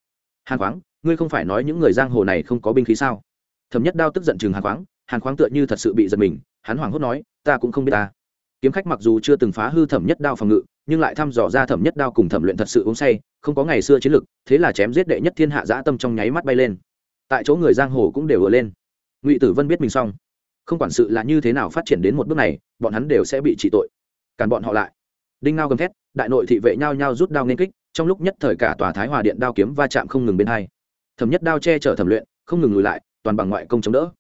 A: Hàn khoáng, ngươi không phải nói những người giang hồ này không có binh khí sao? Thẩm nhất đao tức giận chừng hàn khoáng hàn khoáng tựa như thật sự bị giật mình, hắn hoảng hốt nói, ta cũng không biết ta. Kiếm khách mặc dù chưa từng phá hư thẩm nhất đao phòng ngự, nhưng lại thăm dò ra thẩm nhất đao cùng thẩm luyện thật sự uống say không có ngày xưa chiến lực thế là chém giết đệ nhất thiên hạ dã tâm trong nháy mắt bay lên. Tại chỗ người giang hồ cũng đều ở lên. Ngụy tử vân biết mình xong. Không quản sự là như thế nào phát triển đến một bước này, bọn hắn đều sẽ bị trị tội. Cản bọn họ lại. Đinh ngao gầm thét, đại nội thị vệ nhao nhao rút đao nên kích, trong lúc nhất thời cả tòa thái hòa điện đao kiếm va chạm không ngừng bên hai. Thẩm nhất đao che chở thẩm luyện, không ngừng lùi lại, toàn bằng ngoại công chống đỡ.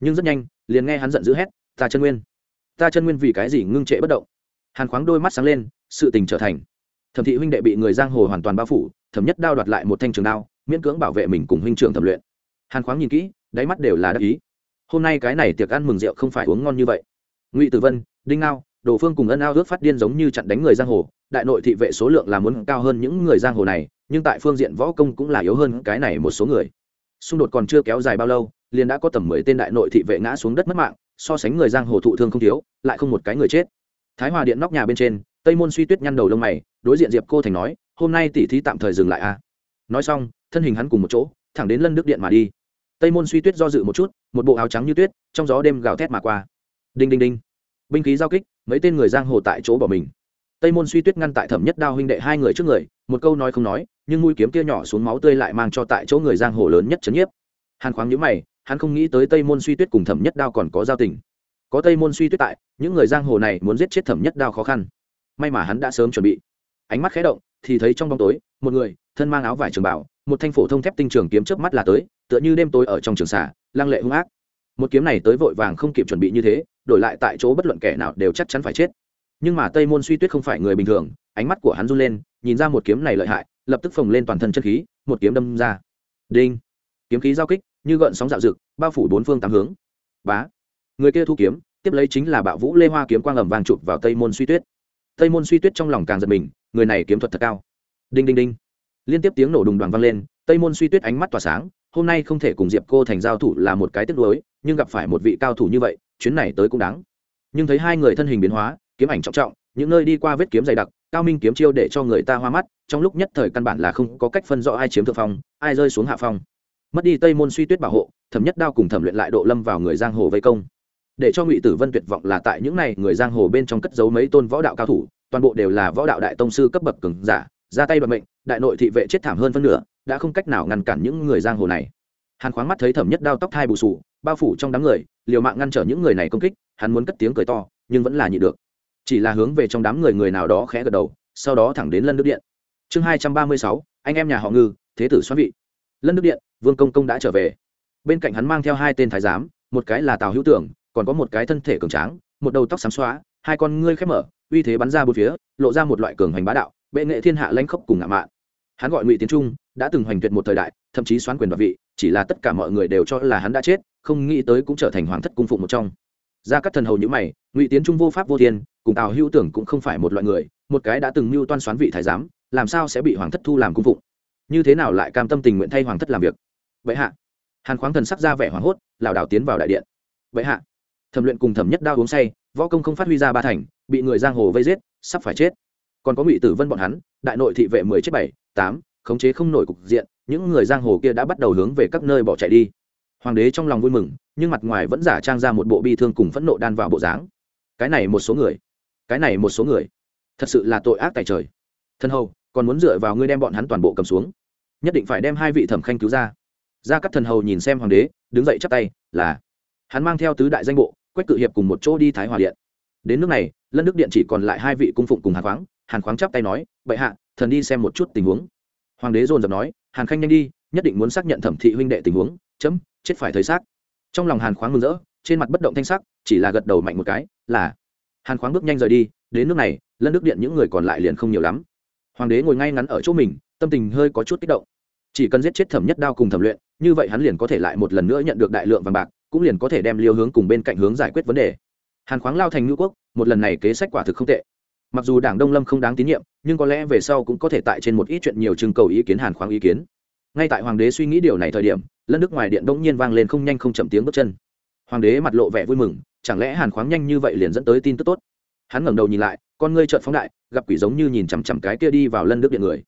A: Nhưng rất nhanh, liền nghe hắn giận dữ hét, ta chân nguyên. Ta chân nguyên vì cái gì ngưng trệ bất động? Hàn khoáng đôi mắt sáng lên, sự tình trở thành thẩm thị huynh đệ bị người giang hồ hoàn toàn bao phủ, thẩm nhất đao đoạt lại một thanh trường đao, miễn cưỡng bảo vệ mình cùng huynh trưởng thẩm luyện. Hàn khoáng nhìn kỹ, đáy mắt đều là đắc ý. Hôm nay cái này tiệc ăn mừng rượu không phải uống ngon như vậy. Ngụy tử vân, đinh ngao, đồ phương cùng ân ao ước phát điên giống như chặn đánh người giang hồ, đại nội thị vệ số lượng là muốn cao hơn những người giang hồ này, nhưng tại phương diện võ công cũng là yếu hơn cái này một số người. Xung đột còn chưa kéo dài bao lâu, liền đã có tầm mười tên đại nội thị vệ ngã xuống đất mất mạng, so sánh người giang hồ thụ thương không thiếu, lại không một cái người chết. Thái hòa điện nóc nhà bên trên, tây môn suy tuyết nhăn đầu lông mày đối diện diệp cô thành nói, hôm nay tỷ thí tạm thời dừng lại a à? nói xong, thân hình hắn cùng một chỗ, thẳng đến lân đức điện mà đi. Tây môn suy tuyết do dự một chút, một bộ áo trắng như tuyết, trong gió đêm gào thét mà qua. Đinh đinh đinh. Binh khí giao kích, mấy tên người giang hồ tại chỗ bỏ mình. Tây môn suy tuyết ngăn tại thẩm nhất đao huynh đệ hai người trước người, một câu nói không nói, nhưng mũi kiếm kia nhỏ xuống máu tươi lại mang cho tại chỗ người giang hồ lớn nhất chấn nhiếp. Hàn khoáng nhữ mày, hắn không nghĩ tới tây môn suy tuyết cùng thẩm nhất đao còn có giao tình. Có tây môn suy tuyết tại, những người giang hồ này muốn giết chết thẩm nhất đao khó khăn. May mà hắn đã sớm chuẩn bị ánh mắt khẽ động, thì thấy trong bóng tối, một người, thân mang áo vải trường bảo một thanh phổ thông thép tinh trường kiếm chớp mắt là tới, tựa như đêm tối ở trong trường xả lăng lệ hung ác. Một kiếm này tới vội vàng không kịp chuẩn bị như thế, đổi lại tại chỗ bất luận kẻ nào đều chắc chắn phải chết. Nhưng mà tây môn suy tuyết không phải người bình thường, ánh mắt của hắn run lên, nhìn ra một kiếm này lợi hại, lập tức phồng lên toàn thân chân khí, một kiếm đâm ra. Đinh! Kiếm khí giao kích, như gợn sóng dạo rực bao phủ bốn phương tám hướng. Bá! Người kia thu kiếm, tiếp lấy chính là bạo vũ lê hoa kiếm quang ầm vàng chụp vào tây môn suy tuyết. Tây môn suy tuyết trong lòng càng giật mình người này kiếm thuật thật cao. Đinh đinh đinh. Liên tiếp tiếng nổ đùng đoàn vang lên, tây môn suy tuyết ánh mắt tỏa sáng, hôm nay không thể cùng diệp cô thành giao thủ là một cái tiếc nuối, nhưng gặp phải một vị cao thủ như vậy, chuyến này tới cũng đáng. Nhưng thấy hai người thân hình biến hóa, kiếm ảnh trọng trọng, những nơi đi qua vết kiếm dày đặc, cao minh kiếm chiêu để cho người ta hoa mắt, trong lúc nhất thời căn bản là không có cách phân rõ ai chiếm thượng phong, ai rơi xuống hạ phong. Mất đi tây môn suy tuyết bảo hộ, thẩm nhất đao cùng thẩm luyện lại độ lâm vào người giang hồ vây công. Để cho ngụy tử vân tuyệt vọng là tại những n à y người giang hồ bên trong cất giấu mấy tôn võ đạo cao thủ toàn bộ đều là võ đạo đại tông sư cấp bậc cường giả, ra tay đoạt mệnh, đại nội thị vệ chết thảm hơn phân nửa, đã không cách nào ngăn cản những người giang hồ này. Hàn khoáng mắt thấy thẩm nhất đao tóc thai bù sù, bao phủ trong đám người, liều mạng ngăn trở những người này công kích, hắn muốn cất tiếng cười to, nhưng vẫn là nhị được. Chỉ là hướng về trong đám người người nào đó khẽ gật đầu, sau đó thẳng đến lân đức điện. Chương hai trăm ba mươi sáu, anh em nhà họ ngư, thế tử xoan vị. Lân đức điện, vương công công đã trở về. Bên cạnh hắn mang theo hai tên thái giám, một cái là tào hữu tưởng, còn có một cái thân thể cường tráng, một đầu tóc xám xóa, hai con ngươi khép mở uy thế bắn ra bốn phía, lộ ra một loại cường hành bá đạo, bệ nghệ thiên hạ lãnh khốc cùng ngạo mạn. Hắn gọi ngụy tiến trung, đã từng hoành tuyệt một thời đại, thậm chí xoán quyền đoạt vị, chỉ là tất cả mọi người đều cho là hắn đã chết, không nghĩ tới cũng trở thành hoàng thất cung phụng một trong. Ra các thần hầu như mày, ngụy tiến trung vô pháp vô thiên, cùng tào hữu tưởng cũng không phải một loại người, một cái đã từng mưu toan xoán vị thái giám, làm sao sẽ bị hoàng thất thu làm cung phụng? Như thế nào lại cam tâm tình nguyện thay hoàng thất làm việc? Vậy hạ. Hàn khoáng thần sắc ra vẻ hoảng hốt, lảo đảo tiến vào đại điện. Vậy hạ. Thẩm luyện cùng thẩm nhất đao uống say, võ công không phát huy ra ba thành bị người giang hồ vây giết, sắp phải chết. Còn có ngụy tử vân bọn hắn, đại nội thị vệ mười chết bảy, tám, khống chế không nổi cục diện, những người giang hồ kia đã bắt đầu hướng về các nơi bỏ chạy đi. Hoàng đế trong lòng vui mừng, nhưng mặt ngoài vẫn giả trang ra một bộ bi thương cùng phẫn nộ đan vào bộ dáng. Cái này một số người, cái này một số người, thật sự là tội ác tại trời. Thân hầu, còn muốn dựa vào ngươi đem bọn hắn toàn bộ cầm xuống. Nhất định phải đem hai vị thẩm khanh cứu ra. Ra các thần hầu nhìn xem hoàng đế, đứng dậy chắp tay, là. Hắn mang theo tứ đại danh bộ, quách cự hiệp cùng một chỗ đi thái hòa điện đến nước này, lân đức điện chỉ còn lại hai vị cung phụng cùng hàn khoáng. Hàn khoáng chắp tay nói, bệ hạ, thần đi xem một chút tình huống. Hoàng đế dồn dập nói, hàn khanh nhanh đi, nhất định muốn xác nhận thẩm thị huynh đệ tình huống, chấm, chết phải thấy xác. Trong lòng hàn khoáng mừng rỡ, trên mặt bất động thanh sắc, chỉ là gật đầu mạnh một cái, là. Hàn khoáng bước nhanh rời đi, đến nước này, lân đức điện những người còn lại liền không nhiều lắm. Hoàng đế ngồi ngay ngắn ở chỗ mình, tâm tình hơi có chút kích động. Chỉ cần giết chết thẩm nhất đao cùng thẩm luyện, như vậy hắn liền có thể lại một lần nữa nhận được đại lượng vàng bạc, cũng liền có thể đem liêu hướng cùng bên cạnh hướng giải quyết vấn đề hàn khoáng lao thành ngữ quốc, một lần này kế sách quả thực không tệ. Mặc dù đảng đông lâm không đáng tín nhiệm, nhưng có lẽ về sau cũng có thể tại trên một ít chuyện nhiều trưng cầu ý kiến hàn khoáng ý kiến. Ngay tại hoàng đế suy nghĩ điều này thời điểm, lân đức ngoài điện đông nhiên vang lên không nhanh không chậm tiếng bước chân. Hoàng đế mặt lộ vẻ vui mừng, chẳng lẽ hàn khoáng nhanh như vậy liền dẫn tới tin tức tốt? Hắn ngẩng đầu nhìn lại, con ngươi trợn phóng đại, gặp quỷ giống như nhìn chằm chằm cái kia đi vào lân đức điện người.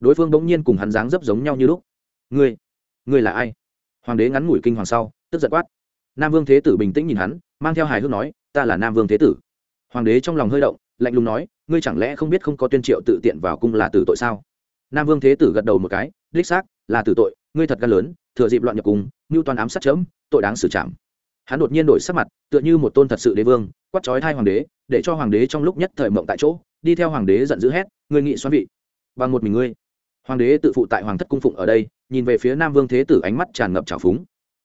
A: Đối phương bỗng nhiên cùng hắn dáng dấp giống nhau như lúc. Ngươi ngươi là ai? Hoàng đế ngắn ngủi kinh hoàng sau, tức giật quát. Nam vương thế tử bình tĩnh nhìn hắn, mang theo hài hước nói ta là nam vương thế tử. Hoàng đế trong lòng hơi động, lạnh lùng nói, ngươi chẳng lẽ không biết không có tuyên triệu tự tiện vào cung là tử tội sao? Nam vương thế tử gật đầu một cái, đích xác, là tử tội, ngươi thật gan lớn, thừa dịp loạn nhập cung ngưu toàn ám sát chấm, tội đáng xử trảm. Hắn đột nhiên đổi sắc mặt, tựa như một tôn thật sự đế vương, quát trói thai hoàng đế, để cho hoàng đế trong lúc nhất thời mộng tại chỗ, đi theo hoàng đế giận dữ hét, ngươi nghị xoan vị. Bằng một mình ngươi. Hoàng đế tự phụ tại hoàng thất cung phụng ở đây, nhìn về phía nam vương thế tử ánh mắt tràn ngập trào phúng.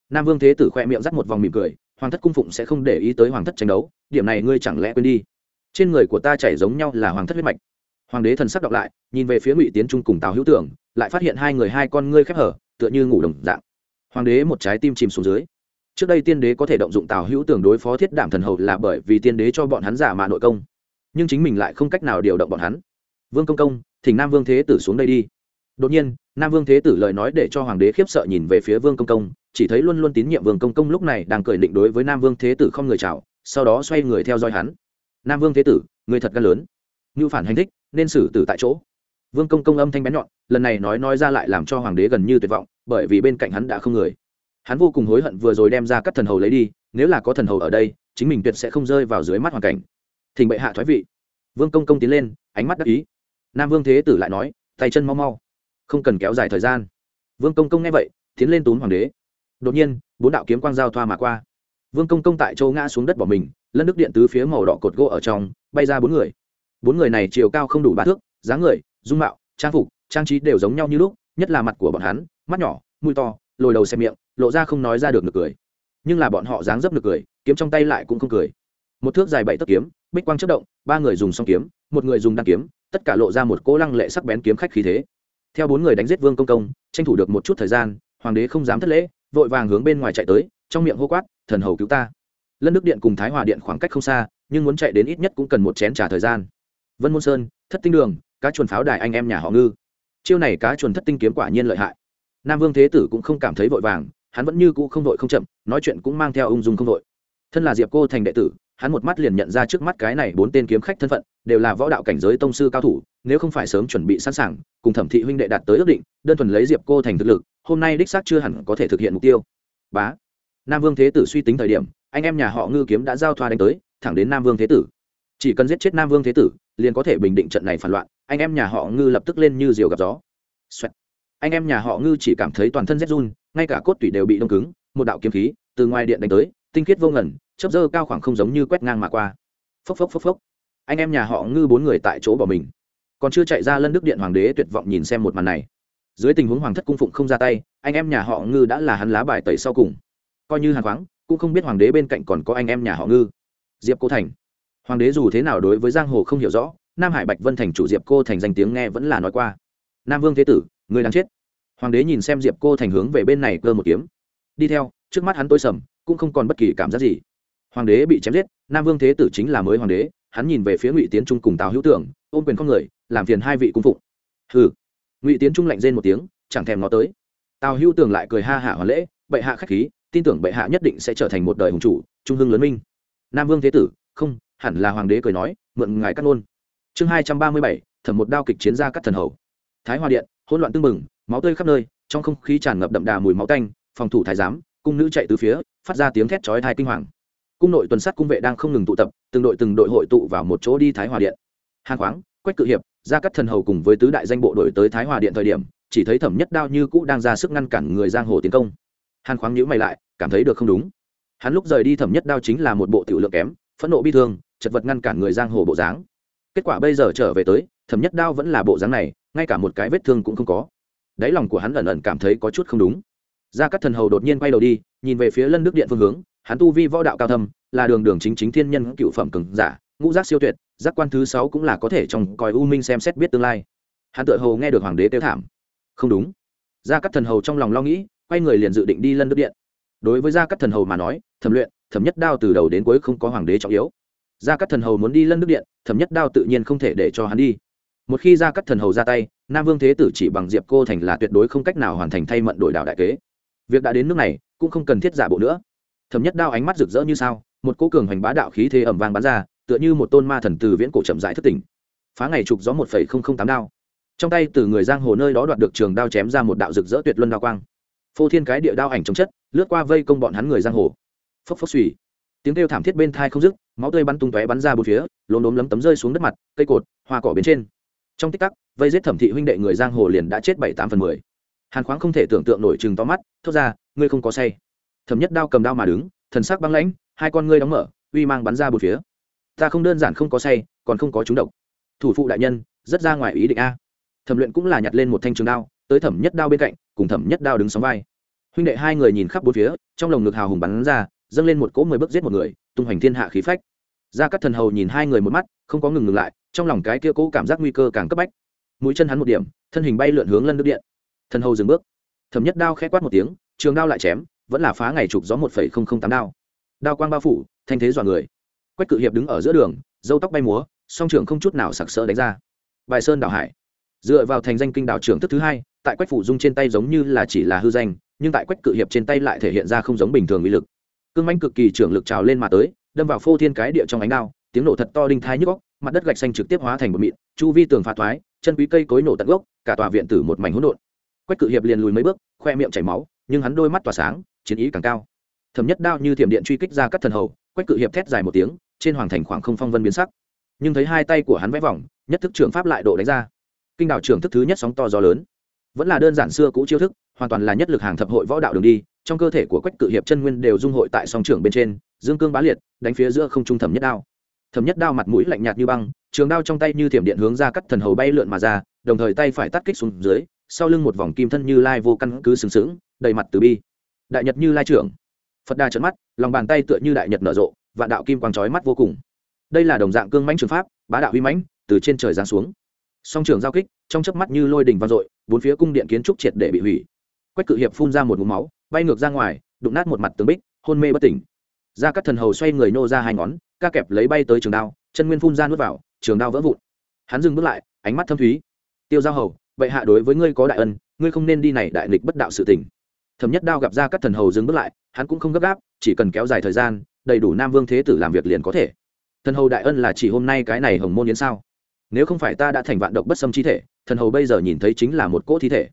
A: Nam vương thế tử khoe miệng dắt một vòng mỉm cười hoàng thất cung phụng sẽ không để ý tới hoàng thất tranh đấu, điểm này ngươi chẳng lẽ quên đi? Trên người của ta chảy giống nhau là hoàng thất huyết mạch. Hoàng đế thần sắc đọc lại, nhìn về phía ngụy tiến trung cùng tào hữu tưởng, lại phát hiện hai người hai con ngươi khép hở, tựa như ngủ đồng dạng. Hoàng đế một trái tim chìm xuống dưới. Trước đây tiên đế có thể động dụng tào hữu tưởng đối phó thiết đảm thần hầu là bởi vì tiên đế cho bọn hắn giả mạ nội công. Nhưng chính mình lại không cách nào điều động bọn hắn. Vương công công, thỉnh nam vương thế tử xuống đây đi. Đột nhiên nam vương thế tử lời nói để cho hoàng đế khiếp sợ nhìn về phía vương công công, chỉ thấy luôn luôn tín nhiệm vương công công lúc này đang cười định đối với nam vương thế tử không người chào, sau đó xoay người theo dõi hắn. Nam vương thế tử, người thật gan lớn. Như phản hành thích, nên xử tử tại chỗ. Vương công công âm thanh bén nhọn, lần này nói nói ra lại làm cho hoàng đế gần như tuyệt vọng, bởi vì bên cạnh hắn đã không người. Hắn vô cùng hối hận vừa rồi đem ra các thần hầu lấy đi, nếu là có thần hầu ở đây, chính mình tuyệt sẽ không rơi vào dưới mắt hoàn cảnh. Thỉnh bệ hạ thoái vị. Vương công công tiến lên, ánh mắt đắc ý. Nam vương thế tử lại nói, tay chân mau mau không cần kéo dài thời gian. Vương công công nghe vậy, tiến lên túm hoàng đế. Đột nhiên, bốn đạo kiếm quang giao thoa mà qua. Vương công công tại châu ngã xuống đất bỏ mình, lân đức điện tứ phía màu đỏ cột gỗ ở trong, bay ra bốn người. Bốn người này chiều cao không đủ ba thước, dáng người, dung mạo, trang phục, trang trí đều giống nhau như lúc, nhất là mặt của bọn hắn, mắt nhỏ, mũi to, lồi đầu xem miệng, lộ ra không nói ra được nực cười. Nhưng là bọn họ dáng dấp nực cười, kiếm trong tay lại cũng không cười. Một thước dài bảy tấc kiếm, bích quang chất động, ba người dùng song kiếm, một người dùng đăng kiếm, tất cả lộ ra một cỗ lăng lệ sắc bén kiếm khách khí thế theo bốn người đánh giết vương công công, tranh thủ được một chút thời gian, hoàng đế không dám thất lễ, vội vàng hướng bên ngoài chạy tới, trong miệng hô quát, thần hầu cứu ta. Lân đức điện cùng thái hòa điện khoảng cách không xa, nhưng muốn chạy đến ít nhất cũng cần một chén trả thời gian. Vân môn sơn, thất tinh đường, cá chuồn pháo đài anh em nhà họ ngư. Chiêu này cá chuồn thất tinh kiếm quả nhiên lợi hại. Nam vương thế tử cũng không cảm thấy vội vàng, hắn vẫn như cũ không vội không chậm, nói chuyện cũng mang theo ung dung không vội. Thân là diệp cô thành đệ tử, hắn một mắt liền nhận ra trước mắt cái này bốn tên kiếm khách thân phận, đều là võ đạo cảnh giới tông sư cao thủ, nếu không phải sớm chuẩn bị sẵn sàng cùng thẩm thị huynh đệ đạt tới ước định, đơn thuần lấy diệp cô thành thực lực, hôm nay đích xác chưa hẳn có thể thực hiện mục tiêu. Bá. Nam vương thế tử suy tính thời điểm, anh em nhà họ ngư kiếm đã giao thoa đánh tới, thẳng đến nam vương thế tử. Chỉ cần giết chết nam vương thế tử, liền có thể bình định trận này phản loạn, anh em nhà họ ngư lập tức lên như diều gặp gió、Xoẹt. anh em nhà họ ngư chỉ cảm thấy toàn thân rét run, ngay cả cốt tủy đều bị đông cứng, một đạo kiếm khí từ ngoài điện đánh tới, tinh khiết vô ngẩn chớp dơ cao khoảng không giống như quét ngang mà qua. Phốc phốc phốc phốc. Anh em nhà họ ngư bốn người tại chỗ bỏ mình còn chưa chạy ra lân đức điện hoàng đế tuyệt vọng nhìn xem một màn này. Dưới tình huống hoàng thất cung phụng không ra tay, anh em nhà họ ngư đã là hắn lá bài tẩy sau cùng. Coi như hàng khoáng, cũng không biết hoàng đế bên cạnh còn có anh em nhà họ ngư. Diệp cô thành. Hoàng đế dù thế nào đối với giang hồ không hiểu rõ, nam hải bạch vân thành chủ diệp cô thành danh tiếng nghe vẫn là nói qua. Nam vương thế tử, người đang chết. Hoàng đế nhìn xem diệp cô thành hướng về bên này cơ một kiếm. Đi theo, trước mắt hắn tối sầm, cũng không còn bất kỳ cảm giác gì. Hoàng đế bị chém giết, nam vương thế tử chính là mới hoàng đế hắn nhìn về phía ngụy tiến trung cùng tào hữu tưởng, ôm quyền con người, làm phiền hai vị cung phụng. Hừ. Ngụy tiến trung lạnh rên một tiếng, chẳng thèm nó tới. Tào hữu tưởng lại cười ha hả hoàn lễ, bệ hạ khách khí, tin tưởng bệ hạ nhất định sẽ trở thành một đời hùng chủ, trung hưng lớn minh. Nam vương thế tử, không, hẳn là hoàng đế cười nói, mượn ngài cắt ngôn. Chương hai trăm ba mươi bảy, thẩm một đao kịch chiến ra cắt thần hầu. Thái hoa điện, hỗn loạn tưng bừng, máu tươi khắp nơi, trong không khí tràn ngập đậm đà mùi máu tanh, phòng thủ thái giám, cung nữ chạy từ phía, phát ra tiếng thét chói thai kinh hoàng cung nội tuần sát cung vệ đang không ngừng tụ tập, từng đội từng đội hội tụ vào một chỗ đi thái hòa điện. Hàn khoáng, quách cự hiệp ra các thần hầu cùng với tứ đại danh bộ đội tới thái hòa điện thời điểm, chỉ thấy thẩm nhất đao như cũ đang ra sức ngăn cản người giang hồ tiến công. Hàn khoáng nhíu mày lại, cảm thấy được không đúng. Hắn lúc rời đi thẩm nhất đao chính là một bộ tiểu lượng kém, phẫn nộ bi thương, chật vật ngăn cản người giang hồ bộ dáng. Kết quả bây giờ trở về tới, thẩm nhất đao vẫn là bộ dáng này, ngay cả một cái vết thương cũng không có. Đáy lòng của hắn ẩn ẩn cảm thấy có chút không đúng. Gia các thần hầu đột nhiên quay đầu đi, nhìn về phía lân nước điện phương hướng hắn tu vi võ đạo cao thâm, là đường đường chính chính thiên nhân cựu phẩm cường giả, ngũ giác siêu tuyệt, giác quan thứ sáu cũng là có thể trong còi u minh xem xét biết tương lai. Hắn tự hầu nghe được hoàng đế tiêu thảm. Không đúng. Gia các thần hầu trong lòng lo nghĩ, quay người liền dự định đi lân đức điện. Đối với gia các thần hầu mà nói, thẩm luyện, thẩm nhất đao từ đầu đến cuối không có hoàng đế trọng yếu. Gia các thần hầu muốn đi lân đức điện, thẩm nhất đao tự nhiên không thể để cho hắn đi. Một khi gia các thần hầu ra tay, nam vương thế tử chỉ bằng diệp cô thành là tuyệt đối không cách nào hoàn thành thay mận đổi đạo đại kế. Việc đã đến nước này, cũng không cần thiết giả bộ nữa thẩm nhất đao ánh mắt rực rỡ như sao, một cô cường hoành bá đạo khí thế ẩm vang bắn ra, tựa như một tôn ma thần từ viễn cổ chậm rãi thất tỉnh. Phá ngày trục gió một phẩy không không tám đao. Trong tay từ người giang hồ nơi đó đoạt được trường đao chém ra một đạo rực rỡ tuyệt luân đao quang. Phô thiên cái địa đao ảnh chống chất, lướt qua vây công bọn hắn người giang hồ. Phốc phốc suy. Tiếng kêu thảm thiết bên thai không dứt, máu tươi bắn tung tóe bắn ra bốn phía, lốm đốm lấm tấm rơi xuống đất mặt, cây cột, hoa cỏ bên trên. Trong tích tắc, vây giết thẩm thị huynh đệ người giang hồ liền đã chết bảy tám phần mười. Hàn khoáng không thể tưởng tượng nổi chừng to mắt, thốt ra, ngươi không có say thẩm nhất đao cầm đao mà đứng, thần sắc băng lãnh, hai con ngươi đóng mở, uy mang bắn ra bốn phía. Ta không đơn giản không có say, còn không có trúng độc. Thủ phụ đại nhân, rất ra ngoài ý định a. Thẩm luyện cũng là nhặt lên một thanh trường đao, tới thẩm nhất đao bên cạnh, cùng thẩm nhất đao đứng sóng vai. Huynh đệ hai người nhìn khắp bốn phía, trong lồng ngực hào hùng bắn ra, dâng lên một cỗ mười bước giết một người, tung hoành thiên hạ khí phách. Ra các thần hầu nhìn hai người một mắt, không có ngừng ngừng lại, trong lòng cái kia cỗ cảm giác nguy cơ càng cấp bách. Mũi chân hắn một điểm, thân hình bay lượn hướng lân nước điện. Thần hầu dừng bước. Thẩm nhất đao khẽ quát một tiếng, trường đao lại chém vẫn là phá ngày trục gió một phẩy không không tám đao. Đao quang bao phủ, thanh thế dọa người. Quách cự hiệp đứng ở giữa đường, dâu tóc bay múa, song trưởng không chút nào sặc sỡ đánh ra. Bài sơn đảo hải. Dựa vào thành danh kinh đảo trưởng thức thứ hai, tại quách phủ dung trên tay giống như là chỉ là hư danh, nhưng tại quách cự hiệp trên tay lại thể hiện ra không giống bình thường uy lực. Cương manh cực kỳ trưởng lực trào lên mà tới, đâm vào phô thiên cái địa trong ánh đao, tiếng nổ thật to đinh thai nhức góc mặt đất gạch xanh trực tiếp hóa thành một mịn, chu vi tường phá thoái, chân quý cây cối nổ tận gốc, cả tòa viện tử một mảnh hỗn độn. Quách cự hiệp liền lùi mấy bước, khoe miệng chảy máu, nhưng hắn đôi mắt tỏa sáng chiến ý càng cao. Thẩm nhất đao như thiểm điện truy kích ra các thần hầu, quách cự hiệp thét dài một tiếng, trên hoàng thành khoảng không phong vân biến sắc. Nhưng thấy hai tay của hắn vẽ vòng, nhất thức trưởng pháp lại độ đánh ra. Kinh đảo trưởng thức thứ nhất sóng to gió lớn. Vẫn là đơn giản xưa cũ chiêu thức, hoàn toàn là nhất lực hàng thập hội võ đạo đường đi, trong cơ thể của quách cự hiệp chân nguyên đều dung hội tại song trưởng bên trên, dương cương bá liệt, đánh phía giữa không trung thẩm nhất đao. Thẩm nhất đao mặt mũi lạnh nhạt như băng, trường đao trong tay như thiểm điện hướng ra cắt thần hầu bay lượn mà ra, đồng thời tay phải tắt kích xuống dưới, sau lưng một vòng kim thân như lai vô căn cứ sừng sững, đầy mặt từ bi đại nhật như lai trưởng. Phật đà trận mắt, lòng bàn tay tựa như đại nhật nở rộ, vạn đạo kim quang trói mắt vô cùng. Đây là đồng dạng cương mãnh trường pháp, bá đạo huy mãnh, từ trên trời giáng xuống. Song trường giao kích, trong chớp mắt như lôi đình vang dội, bốn phía cung điện kiến trúc triệt để bị hủy. Quách cự hiệp phun ra một ngụm máu, bay ngược ra ngoài, đụng nát một mặt tường bích, hôn mê bất tỉnh. Ra các thần hầu xoay người nô ra hai ngón, ca kẹp lấy bay tới trường đao, chân nguyên phun ra nuốt vào, trường đao vỡ vụn. Hắn dừng bước lại, ánh mắt thâm thúy. Tiêu giao hầu vậy hạ đối với ngươi có đại ân, ngươi không nên đi này đại nghịch bất đạo sự tình thẩm nhất đao gặp ra các thần hầu dừng bước lại, hắn cũng không gấp gáp, chỉ cần kéo dài thời gian, đầy đủ nam vương thế tử làm việc liền có thể. Thần hầu đại ân là chỉ hôm nay cái này hồng môn yến sao? Nếu không phải ta đã thành vạn độc bất xâm chi thể, thần hầu bây giờ nhìn thấy chính là một cỗ thi thể.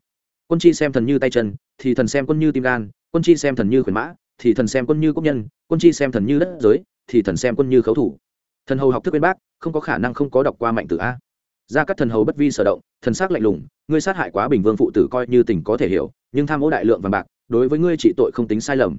A: Quân chi xem thần như tay chân, thì thần xem quân như tim gan, quân chi xem thần như khuyển mã, thì thần xem quân như quốc nhân, quân chi xem thần như đất giới, thì thần xem quân như khấu thủ. Thần hầu học thức bên bác, không có khả năng không có đọc qua mạnh tử a. Ra các thần hầu bất vi sở động, thần s ắ c lạnh lùng, ngươi sát hại quá bình vương phụ tử coi như tình có thể hiểu, nhưng tham ô đại lượng vàng bạc đối với ngươi trị tội không tính sai lầm.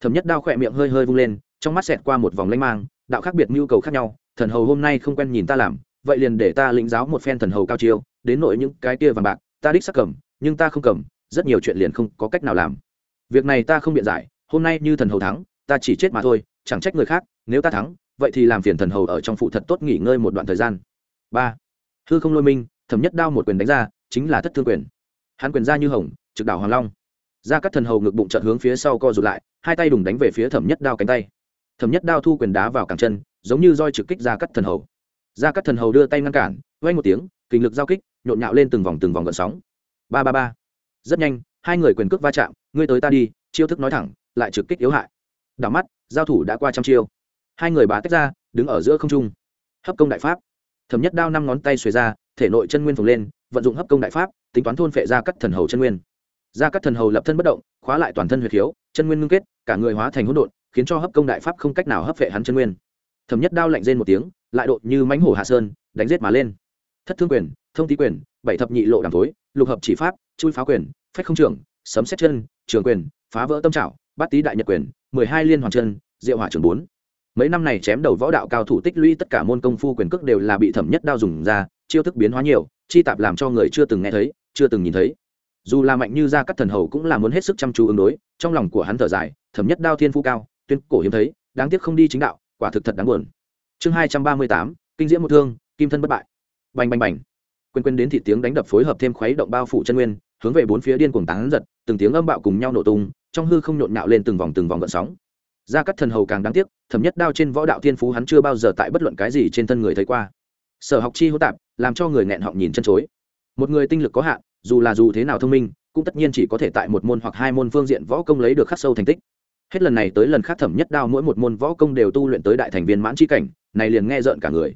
A: Thẩm nhất đao khỏe miệng hơi hơi vung lên, trong mắt xẹt qua một vòng lanh mang, đạo khác biệt mưu cầu khác nhau, thần hầu hôm nay không quen nhìn ta làm, vậy liền để ta lĩnh giáo một phen thần hầu cao chiêu, đến nội những cái kia vàng bạc, ta đích sắc cầm, nhưng ta không cầm, rất nhiều chuyện liền không có cách nào làm. Việc này ta không biện giải, hôm nay như thần hầu thắng, ta chỉ chết mà thôi, chẳng trách người khác, nếu ta thắng, vậy thì làm phiền thần hầu ở trong phụ thật tốt nghỉ ngơi một đoạn thời gian. Ba. Hư không lôi minh, thẩm nhất đao một quyền đánh ra, chính là thất thương quyền. Hắn quyền ra như hồng, trực đảo hoàng long ra các thần hầu ngực bụng trợn hướng phía sau co rụt lại, hai tay đùng đánh về phía thẩm nhất đao cánh tay. Thẩm nhất đao thu quyền đá vào cẳng chân, giống như roi trực kích ra các thần hầu. Ra các thần hầu đưa tay ngăn cản vay một tiếng kình lực giao kích, nhộn nhạo lên từng vòng từng vòng gợn sóng. Ba ba ba. Rất nhanh, hai người quyền cước va chạm, ngươi tới ta đi, chiêu thức nói thẳng, lại trực kích yếu hại. Đảo mắt, giao thủ đã qua trăm chiêu. Hai người bá tách ra, đứng ở giữa không trung. Hấp công đại pháp. Thẩm nhất đao năm ngón tay xuề ra, thể nội chân nguyên phồng lên, vận dụng hấp công đại pháp, tính toán thôn phệ ra cắt thần hầu chân nguyên ra các thần hầu lập thân bất động, khóa lại toàn thân huyệt khiếu, chân nguyên ngưng kết, cả người hóa thành hỗn độn, khiến cho hấp công đại pháp không cách nào hấp phệ hắn chân nguyên. Thẩm nhất đao lạnh rên một tiếng, lại đột như mãnh hổ hạ sơn, đánh giết mà lên. Thất thương quyền, thông tý quyền, bảy thập nhị lộ đàm thối, lục hợp chỉ pháp, chui phá quyền, phách không trưởng sấm xét chân, trường quyền, phá vỡ tâm trảo, bát tý đại nhật quyền, mười hai liên hoàn chân, diệu hỏa trường bốn. Mấy năm này chém đầu võ đạo cao thủ tích lũy tất cả môn công phu quyền cước đều là bị thẩm nhất đao dùng ra, chiêu thức biến hóa nhiều, chi tạp làm cho người chưa từng nghe thấy, chưa từng nhìn thấy dù là mạnh như ra các thần hầu cũng là muốn hết sức chăm chú ứng đối, trong lòng của hắn thở dài thẩm nhất đao thiên phu cao, tuyên cổ hiếm thấy, đáng tiếc không đi chính đạo, quả thực thật đáng buồn. Chương hai trăm ba mươi tám, kinh diễm một thương, kim thân bất bại. Bành bành bành. Quên quên đến thị tiếng đánh đập phối hợp thêm khuấy động bao phủ chân nguyên, hướng về bốn phía điên cuồng tán giật, từng tiếng âm bạo cùng nhau nổ tung, trong hư không nhộn nhạo lên từng vòng từng vòng gợn sóng. Gia cắt thần hầu càng đáng tiếc, thẩm nhất đao trên võ đạo thiên phú hắn chưa bao giờ tại bất luận cái gì trên thân người thấy qua. Sở học chi hô tạp, làm cho người nghẹn họng nhìn chân chối. Một người tinh lực có hạn dù là dù thế nào thông minh, cũng tất nhiên chỉ có thể tại một môn hoặc hai môn phương diện võ công lấy được khắc sâu thành tích. Hết lần này tới lần khác thẩm nhất đao mỗi một môn võ công đều tu luyện tới đại thành viên mãn chi cảnh, này liền nghe rợn cả người.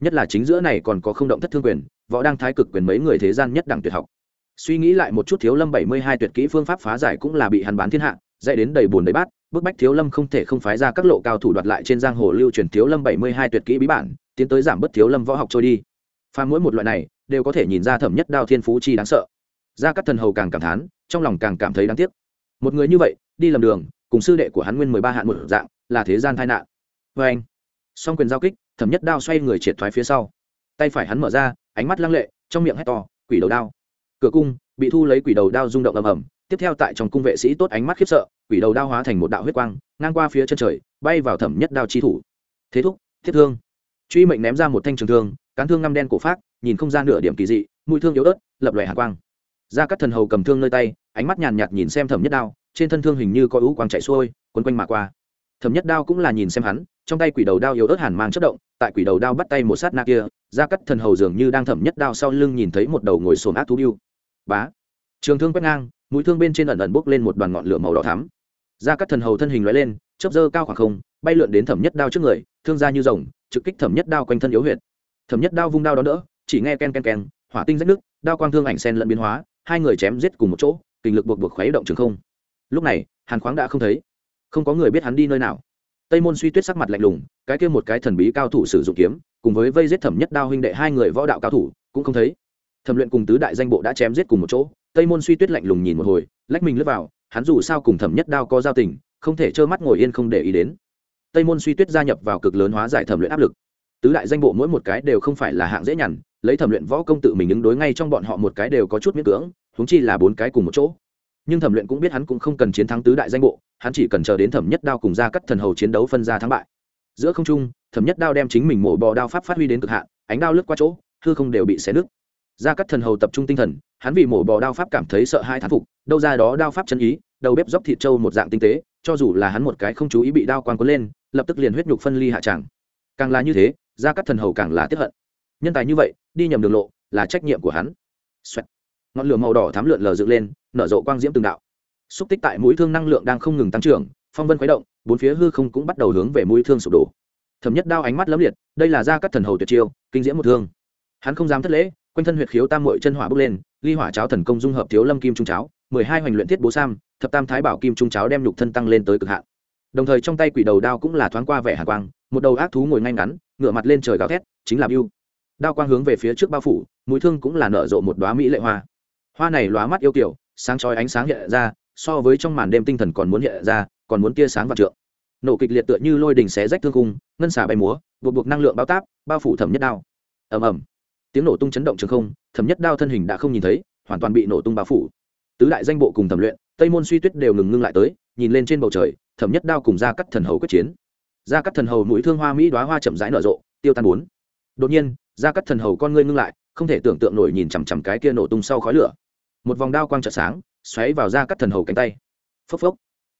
A: Nhất là chính giữa này còn có không động thất thương quyền, võ đang thái cực quyền mấy người thế gian nhất đẳng tuyệt học. Suy nghĩ lại một chút thiếu lâm bảy mươi hai tuyệt kỹ phương pháp phá giải cũng là bị hắn bán thiên hạ, dạy đến đầy bùn đầy bát, bức bách thiếu lâm không thể không phái ra các lộ cao thủ đoạt lại trên giang hồ lưu truyền thiếu lâm bảy mươi hai tuyệt kỹ bí bản, tiến tới giảm bớt thiếu lâm võ học trôi đi. Pha mỗi một loại này, đều có thể nhìn ra thẩm nhất đao thiên phú chi đáng sợ ra các thần hầu càng cảm thán, trong lòng càng cảm thấy đáng tiếc. Một người như vậy, đi lầm đường, cùng sư đệ của hắn nguyên mười ba hạn một dạng, là thế gian tai nạn. Vê anh, song quyền giao kích, thẩm nhất đao xoay người triệt thoái phía sau. Tay phải hắn mở ra, ánh mắt lăng lệ, trong miệng hét to, quỷ đầu đao. Cửa cung, bị thu lấy quỷ đầu đao rung động ầm ầm. Tiếp theo tại trong cung vệ sĩ tốt ánh mắt khiếp sợ, quỷ đầu đao hóa thành một đạo huyết quang, ngang qua phía chân trời, bay vào thẩm nhất đao chi thủ. Thế thúc, thiết thương. Truy mệnh ném ra một thanh trường thương, cán thương ngăm đen cổ phát nhìn không gian nửa điểm kỳ dị, mũi thương yếu ớt, lập lòe hạ quang ra các thần hầu cầm thương nơi tay, ánh mắt nhàn nhạt nhìn xem thẩm nhất đao, trên thân thương hình như có ú quang chạy xuôi, quấn quanh mà qua. Thẩm nhất đao cũng là nhìn xem hắn, trong tay quỷ đầu đao yếu ớt hàn mang chất động, tại quỷ đầu đao bắt tay một sát na kia ra cắt thần hầu dường như đang thẩm nhất đao sau lưng nhìn thấy một đầu ngồi sồn ác thú biêu bá! Trường thương quét ngang, mũi thương bên trên ẩn ẩn bốc lên một đoàn ngọn lửa màu đỏ thắm. Ra cắt thần hầu thân hình loại lên, chớp dơ cao khoảng không, bay lượn đến thẩm nhất đao trước người, thương ra như rồng, trực kích thẩm nhất đao quanh thân yếu huyệt. Thẩm nhất đao vung đao đó đỡ, chỉ nghe ken ken ken, hỏa tinh rách nước đao quang thương ảnh sen lẫn biến hóa hai người chém giết cùng một chỗ, kinh lực buộc buộc khuấy động trường không. Lúc này, hàn khoáng đã không thấy. Không có người biết hắn đi nơi nào. Tây môn suy tuyết sắc mặt lạnh lùng, cái kia một cái thần bí cao thủ sử dụng kiếm, cùng với vây giết thẩm nhất đao huynh đệ hai người võ đạo cao thủ, cũng không thấy. Thẩm luyện cùng tứ đại danh bộ đã chém giết cùng một chỗ, tây môn suy tuyết lạnh lùng nhìn một hồi, lách mình lướt vào, hắn dù sao cùng thẩm nhất đao có giao tình, không thể trơ mắt ngồi yên không để ý đến. Tây môn suy tuyết gia nhập vào cực lớn hóa giải thẩm luyện áp lực. Tứ đại danh bộ mỗi một cái đều không phải là hạng dễ nhằn lấy thẩm luyện võ công tự mình ứng đối ngay trong bọn họ một cái đều có chút miễn cưỡng, huống chi là bốn cái cùng một chỗ. Nhưng thẩm luyện cũng biết hắn cũng không cần chiến thắng tứ đại danh bộ, hắn chỉ cần chờ đến thẩm nhất đao cùng ra cắt thần hầu chiến đấu phân ra thắng bại. Giữa không trung, thẩm nhất đao đem chính mình mổ bò đao pháp phát huy đến cực hạn, ánh đao lướt qua chỗ, hư không đều bị xé nứt. Ra cắt thần hầu tập trung tinh thần, hắn vì mổ bò đao pháp cảm thấy sợ hai thán phục, đâu ra đó đao pháp chân ý, đầu bếp dốc thịt trâu một dạng tinh tế, cho dù là hắn một cái không chú ý bị đao quang cuốn lên, lập tức liền huyết nhục phân ly hạ tràng. Càng là như thế, ra cắt thần hầu càng là tiếp hận. Nhân tài như vậy đi nhầm đường lộ là trách nhiệm của hắn. Xoẹt. ngọn lửa màu đỏ thám lượn lờ dựng lên, nở rộ quang diễm từng đạo. Xúc tích tại mũi thương năng lượng đang không ngừng tăng trưởng, phong vân khuấy động, bốn phía hư không cũng bắt đầu hướng về mũi thương sụp đổ. Thẩm nhất đao ánh mắt lấm liệt, đây là ra các thần hầu tuyệt chiêu, kinh diễm một thương. Hắn không dám thất lễ, quanh thân huyệt khiếu tam mội chân hỏa bốc lên, ly hỏa cháo thần công dung hợp thiếu lâm kim trung cháo, mười hai hoành luyện thiết bố sam, thập tam thái bảo kim trung cháo đem nhục thân tăng lên tới cực hạn. Đồng thời trong tay quỷ đầu đao cũng là thoáng qua vẻ hạ quang, một đầu ác thú ngồi ngay ngắn ngựa mặt lên trời gào thét, chính là biêu đao quang hướng về phía trước bao phủ, mũi thương cũng là nở rộ một đoá mỹ lệ hoa. Hoa này lóa mắt yêu kiểu sáng chói ánh sáng hiện ra, so với trong màn đêm tinh thần còn muốn hiện ra, còn muốn tia sáng và trượng. Nổ kịch liệt tựa như lôi đình xé rách thương cung ngân xả bay múa, buộc buộc năng lượng bao táp, bao phủ thẩm nhất đao. Ầm ầm. Tiếng nổ tung chấn động trường không, thẩm nhất đao thân hình đã không nhìn thấy, hoàn toàn bị nổ tung bao phủ. Tứ đại danh bộ cùng thẩm luyện, tây môn suy tuyết đều ngừng ngưng lại tới, nhìn lên trên bầu trời, thẩm nhất đao cùng ra cắt thần hầu quyết chiến. Ra cắt thần hầu mũi thương hoa mỹ đoá hoa chậm rãi nở rộ, tiêu tan bốn. Đột nhiên ra cắt thần hầu con ngươi ngưng lại, không thể tưởng tượng nổi nhìn chằm chằm cái kia nổ tung sau khói lửa. Một vòng đao quang trợ sáng, xoáy vào ra cắt thần hầu cánh tay. Phốc phốc.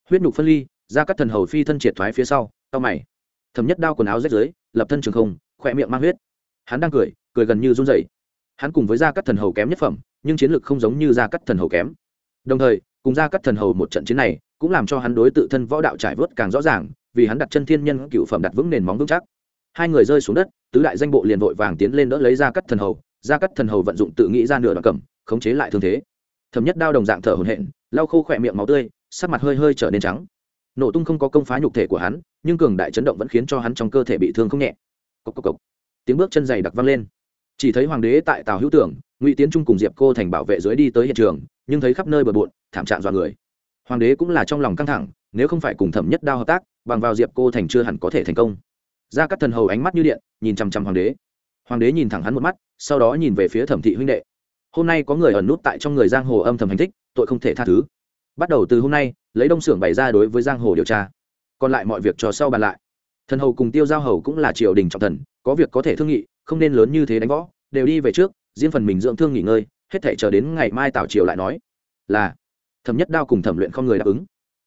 A: Huyết nhục phân ly ra cắt thần hầu phi thân triệt thoái phía sau tao mày. Thấm nhất đao quần áo rách dưới lập thân trường không, khỏe miệng mang huyết. Hắn đang cười cười gần như run rẩy. Hắn cùng với gia cắt thần hầu kém nhất phẩm, nhưng chiến lược không giống như gia cắt thần hầu kém. Đồng thời, cùng gia cắt thần hầu một trận chiến này, cũng làm cho hắn đối tự thân võ đạo trải vớt càng rõ ràng, vì hắn đặt chân thiên nhân cựu phẩm đặt vững nền móng vững chắc hai người rơi xuống đất, tứ đại danh bộ liền vội vàng tiến lên đỡ lấy ra cắt thần hầu. Ra cắt thần hầu vận dụng tự nghĩ ra nửa đoạn cầm, khống chế lại thương thế. Thẩm nhất đao đồng dạng thở hổn hển, lau khô khỏe miệng máu tươi, sắc mặt hơi hơi trở nên trắng. Nổ tung không có công phá nhục thể của hắn, nhưng cường đại chấn động vẫn khiến cho hắn trong cơ thể bị thương không nhẹ. Cốc cốc cốc. tiếng bước chân dày đặc vang lên. Chỉ thấy hoàng đế tại tàu hữu tưởng, ngụy tiến trung cùng diệp cô thành bảo vệ dưới đi tới hiện trường, nhưng thấy khắp nơi bờ bộn, thảm trạng dọa người. Hoàng đế cũng là trong lòng căng thẳng, nếu không phải cùng thẩm nhất đao hợp tác, bằng vào diệp cô thành chưa hẳn có thể thành công ra các thần hầu ánh mắt như điện, nhìn chằm chằm hoàng đế. Hoàng đế nhìn thẳng hắn một mắt, sau đó nhìn về phía thẩm thị huynh đệ. Hôm nay có người ẩn nút tại trong người giang hồ âm thầm hành thích, tội không thể tha thứ. Bắt đầu từ hôm nay, lấy đông xưởng bày ra đối với giang hồ điều tra. Còn lại mọi việc cho sau bàn lại. Thần hầu cùng tiêu giao hầu cũng là triều đình trọng thần, có việc có thể thương nghị, không nên lớn như thế đánh võ, đều đi về trước, riêng phần mình dưỡng thương nghỉ ngơi, hết thể chờ đến ngày mai tảo triều lại nói. Là, thẩm nhất đao cùng thẩm luyện không người đáp ứng.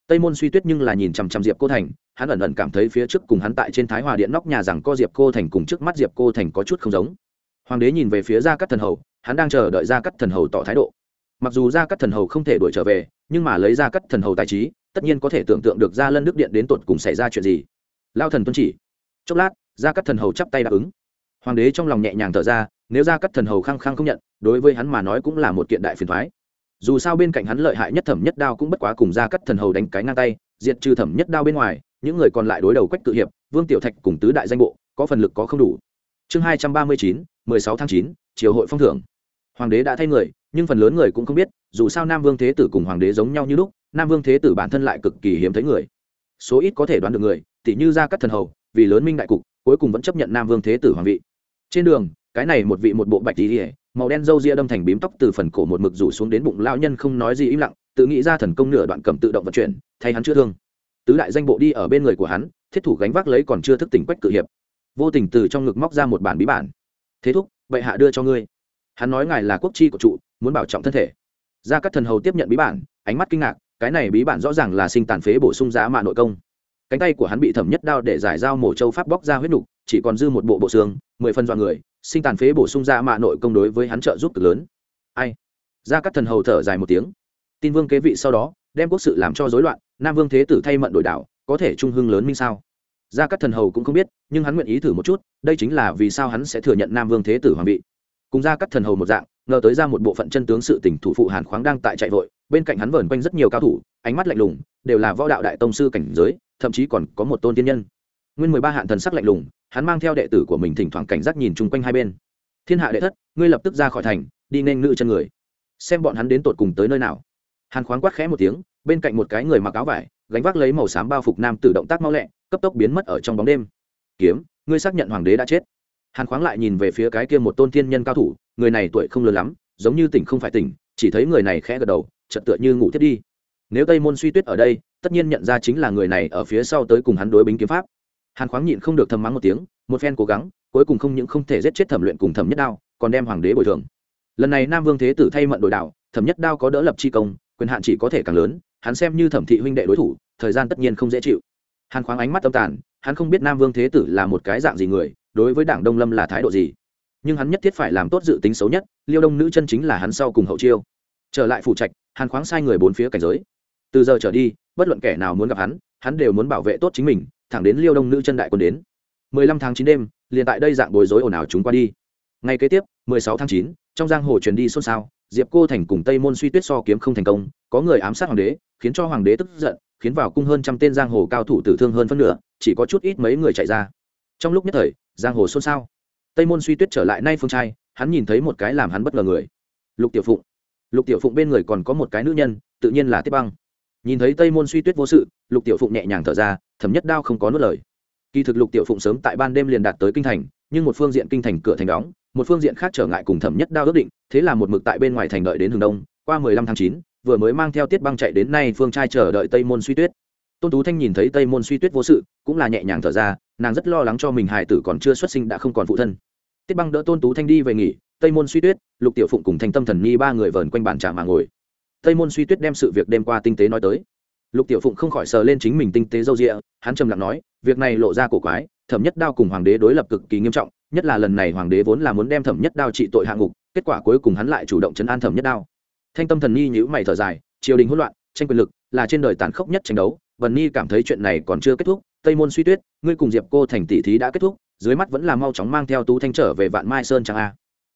A: Tây môn suy tuyết nhưng là nhìn chằm chằm diệp cô thành hắn ẩn ẩn cảm thấy phía trước cùng hắn tại trên thái hòa điện nóc nhà rằng co diệp cô thành cùng trước mắt diệp cô thành có chút không giống. Hoàng đế nhìn về phía gia cắt thần hầu, hắn đang chờ đợi gia cắt thần hầu tỏ thái độ. Mặc dù gia cắt thần hầu không thể đuổi trở về, nhưng mà lấy gia cắt thần hầu tài trí, tất nhiên có thể tưởng tượng được gia lân đức điện đến tột cùng xảy ra chuyện gì. Lao thần tuân chỉ. Chốc lát, gia cắt thần hầu chắp tay đáp ứng. Hoàng đế trong lòng nhẹ nhàng thở ra, nếu gia cắt thần hầu khăng khăng không nhận, đối với hắn mà nói cũng là một kiện đại phiền thoái dù sao bên cạnh hắn lợi hại nhất thẩm nhất đao cũng bất quá cùng gia cắt thần hầu đánh cái ngang tay, diệt trừ thẩm nhất đao bên ngoài những người còn lại đối đầu quách tự hiệp, vương tiểu thạch cùng tứ đại danh bộ, có phần lực có không đủ. Chương hai trăm ba mươi chín, mười sáu tháng chín, triều hội phong thưởng. Hoàng đế đã thay người, nhưng phần lớn người cũng không biết, dù sao nam vương thế tử cùng hoàng đế giống nhau như lúc, nam vương thế tử bản thân lại cực kỳ hiếm thấy người. Số ít có thể đoán được người tỷ như ra các thần hầu, vì lớn minh đại cục, cuối cùng vẫn chấp nhận nam vương thế tử hoàng vị. Trên đường, cái này một vị một bộ bạch tí màu đen râu ria đâm thành bím tóc từ phần cổ một mực rủ xuống đến bụng lão nhân không nói gì im lặng, tự nghĩ ra thần công nửa đoạn cầm tự động vận chuyển, thay hắn chữa thương tứ đại danh bộ đi ở bên người của hắn, thiết thủ gánh vác lấy còn chưa thức tỉnh quách cự hiệp. Vô tình từ trong ngực móc ra một bản bí bản. Thế thúc, bệ hạ đưa cho ngươi. Hắn nói ngài là quốc chi của trụ, muốn bảo trọng thân thể. Ra các thần hầu tiếp nhận bí bản, ánh mắt kinh ngạc, cái này bí bản rõ ràng là sinh tàn phế bổ sung giá mạ nội công. Cánh tay của hắn bị thẩm nhất đao để giải dao mổ châu pháp bóc ra huyết nục, chỉ còn dư một bộ bộ xương, mười phần dọn người, sinh tàn phế bổ sung ra mạ nội công đối với hắn trợ giúp cực lớn. Ai? Ra các thần hầu thở dài một tiếng. Tin vương kế vị sau đó, đem quốc sự làm cho rối loạn nam vương thế tử thay mận đổi đảo, có thể trung hưng lớn minh sao? Gia các thần hầu cũng không biết, nhưng hắn nguyện ý thử một chút, đây chính là vì sao hắn sẽ thừa nhận nam vương thế tử hoàng vị. Cùng gia các thần hầu một dạng, ngờ tới ra một bộ phận chân tướng sự tỉnh thủ phụ hàn khoáng đang tại chạy vội, bên cạnh hắn vờn quanh rất nhiều cao thủ, ánh mắt lạnh lùng, đều là võ đạo đại tông sư cảnh giới, thậm chí còn có một tôn tiên nhân. Nguyên mười ba hạn thần sắc lạnh lùng, hắn mang theo đệ tử của mình thỉnh thoảng cảnh giác nhìn chung quanh hai bên. Thiên hạ đệ thất, ngươi lập tức ra khỏi thành, đi nên ngự chân người, xem bọn hắn đến tột cùng tới nơi nào hàn khoáng quát khẽ một tiếng, bên cạnh một cái người mặc áo vải, gánh vác lấy màu xám bao phục nam tử động tác mau lẹ, cấp tốc biến mất ở trong bóng đêm. Kiếm, ngươi xác nhận hoàng đế đã chết. Hàn khoáng lại nhìn về phía cái kia một tôn thiên nhân cao thủ, người này tuổi không lớn lắm, giống như tỉnh không phải tỉnh, chỉ thấy người này khẽ gật đầu, chợt tựa như ngủ thiết đi. Nếu tây môn suy tuyết ở đây, tất nhiên nhận ra chính là người này ở phía sau tới cùng hắn đối bính kiếm pháp. Hàn khoáng nhịn không được thầm mắng một tiếng, một phen cố gắng, cuối cùng không những không thể giết chết thẩm luyện cùng thẩm nhất đao, còn đem hoàng đế bồi thường. Lần này nam vương thế tử thay mận đổi đạo, thẩm nhất đao có đỡ lập chi công quyền hạn chỉ có thể càng lớn hắn xem như thẩm thị huynh đệ đối thủ thời gian tất nhiên không dễ chịu. Hàn khoáng ánh mắt tâm tàn hắn không biết nam vương thế tử là một cái dạng gì người đối với đảng đông lâm là thái độ gì. Nhưng hắn nhất thiết phải làm tốt dự tính xấu nhất liêu đông nữ chân chính là hắn sau cùng hậu chiêu. Trở lại phủ trạch hàn khoáng sai người bốn phía cảnh giới. Từ giờ trở đi bất luận kẻ nào muốn gặp hắn hắn đều muốn bảo vệ tốt chính mình thẳng đến liêu đông nữ chân đại quân đến. 15 tháng 9 đêm liền tại đây dạng bối rối ồn ào chúng qua đi. Ngày kế tiếp 16 tháng 9, trong giang hồ truyền đi xôn xao, diệp cô thành cùng tây môn suy tuyết so kiếm không thành công, có người ám sát hoàng đế, khiến cho hoàng đế tức giận, khiến vào cung hơn trăm tên giang hồ cao thủ tử thương hơn phân nửa, chỉ có chút ít mấy người chạy ra. Trong lúc nhất thời, giang hồ xôn xao. Tây môn suy tuyết trở lại nay phương trai, hắn nhìn thấy một cái làm hắn bất ngờ người. Lục tiểu phụng. Lục tiểu phụng bên người còn có một cái nữ nhân, tự nhiên là tiếp băng. Nhìn thấy tây môn suy tuyết vô sự, lục tiểu phụng nhẹ nhàng thở ra thẩm nhất đao không có nốt lời. Kỳ thực lục tiểu phụng sớm tại ban đêm liền đạt tới kinh thành, nhưng một phương diện kinh thành cửa thành đóng một phương diện khác trở ngại cùng thẩm nhất đao ước định, thế là một mực tại bên ngoài thành đợi đến hướng đông, qua mười lăm tháng chín, vừa mới mang theo tiết băng chạy đến nay phương trai chờ đợi tây môn suy tuyết. Tôn tú thanh nhìn thấy tây môn suy tuyết vô sự, cũng là nhẹ nhàng thở ra, nàng rất lo lắng cho mình hài tử còn chưa xuất sinh đã không còn phụ thân. Tiết băng đỡ tôn tú thanh đi về nghỉ, tây môn suy tuyết, lục tiểu phụng cùng thanh tâm thần nhi ba người vờn quanh bàn trà mà ngồi. Tây môn suy tuyết đem sự việc đêm qua tinh tế nói tới. Lục tiểu phụng không khỏi sờ lên chính mình tinh tế dâu rịa, hắn trầm lặng nói, việc này lộ ra cổ quái, thẩm nhất đao cùng hoàng đế đối lập cực kỳ nghiêm trọng nhất là lần này hoàng đế vốn là muốn đem thẩm nhất đao trị tội hạng ngục, kết quả cuối cùng hắn lại chủ động chấn an thẩm nhất đao. Thanh tâm thần nhi nhữ mày thở dài, triều đình hỗn loạn, tranh quyền lực là trên đời tàn khốc nhất tranh đấu vần nhi cảm thấy chuyện này còn chưa kết thúc, tây môn suy tuyết, ngươi cùng diệp cô thành tỷ thí đã kết thúc, dưới mắt vẫn là mau chóng mang theo tú thanh trở về vạn mai sơn chẳng a.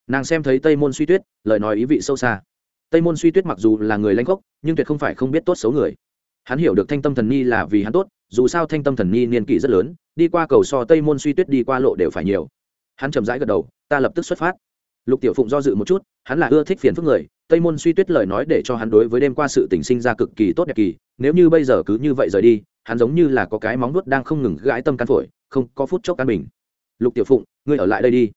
A: Nàng xem thấy tây môn suy tuyết, lời nói ý vị sâu xa. Tây môn suy tuyết mặc dù là người lãnh gốc, nhưng tuyệt không phải không biết tốt xấu người. Hắn hiểu được thanh tâm thần nhi là vì hắn tốt, dù sao thanh tâm thần nhi niên kỷ rất lớn, đi qua cầu so tây môn suy tuyết đi qua lộ đều phải nhiều hắn chậm rãi gật đầu, ta lập tức xuất phát. Lục tiểu phụng do dự một chút, hắn là ưa thích phiền phức người, tây môn suy tuyết lời nói để cho hắn đối với đêm qua sự tình sinh ra cực kỳ tốt đẹp kỳ, nếu như bây giờ cứ như vậy rời đi, hắn giống như là có cái móng nuốt đang không ngừng gãi tâm can phổi, không có phút chốc căn bình. Lục tiểu phụng, ngươi ở lại đây đi.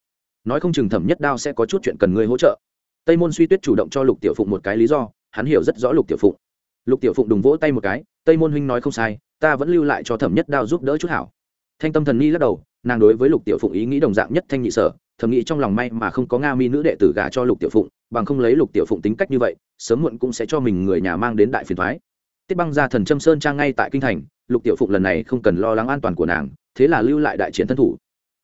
A: Nói không chừng thẩm nhất đao sẽ có chút chuyện cần ngươi hỗ trợ. Tây môn suy tuyết chủ động cho lục tiểu phụng một cái lý do, hắn hiểu rất rõ lục tiểu phụng. Lục tiểu phụng đùng vỗ tay một cái, tây môn huynh nói không sai, ta vẫn lưu lại cho thẩm nhất đao giúp đỡ chút hảo. Thanh tâm thần ni lắc đầu nàng đối với lục tiểu phụng ý nghĩ đồng dạng nhất thanh nhị sở, thầm nghĩ trong lòng may mà không có nga mi nữ đệ tử gả cho lục tiểu phụng, bằng không lấy lục tiểu phụng tính cách như vậy, sớm muộn cũng sẽ cho mình người nhà mang đến đại phiền thoái tiết băng ra thần trâm sơn trang ngay tại kinh thành, lục tiểu phụng lần này không cần lo lắng an toàn của nàng, thế là lưu lại đại chiến thân thủ.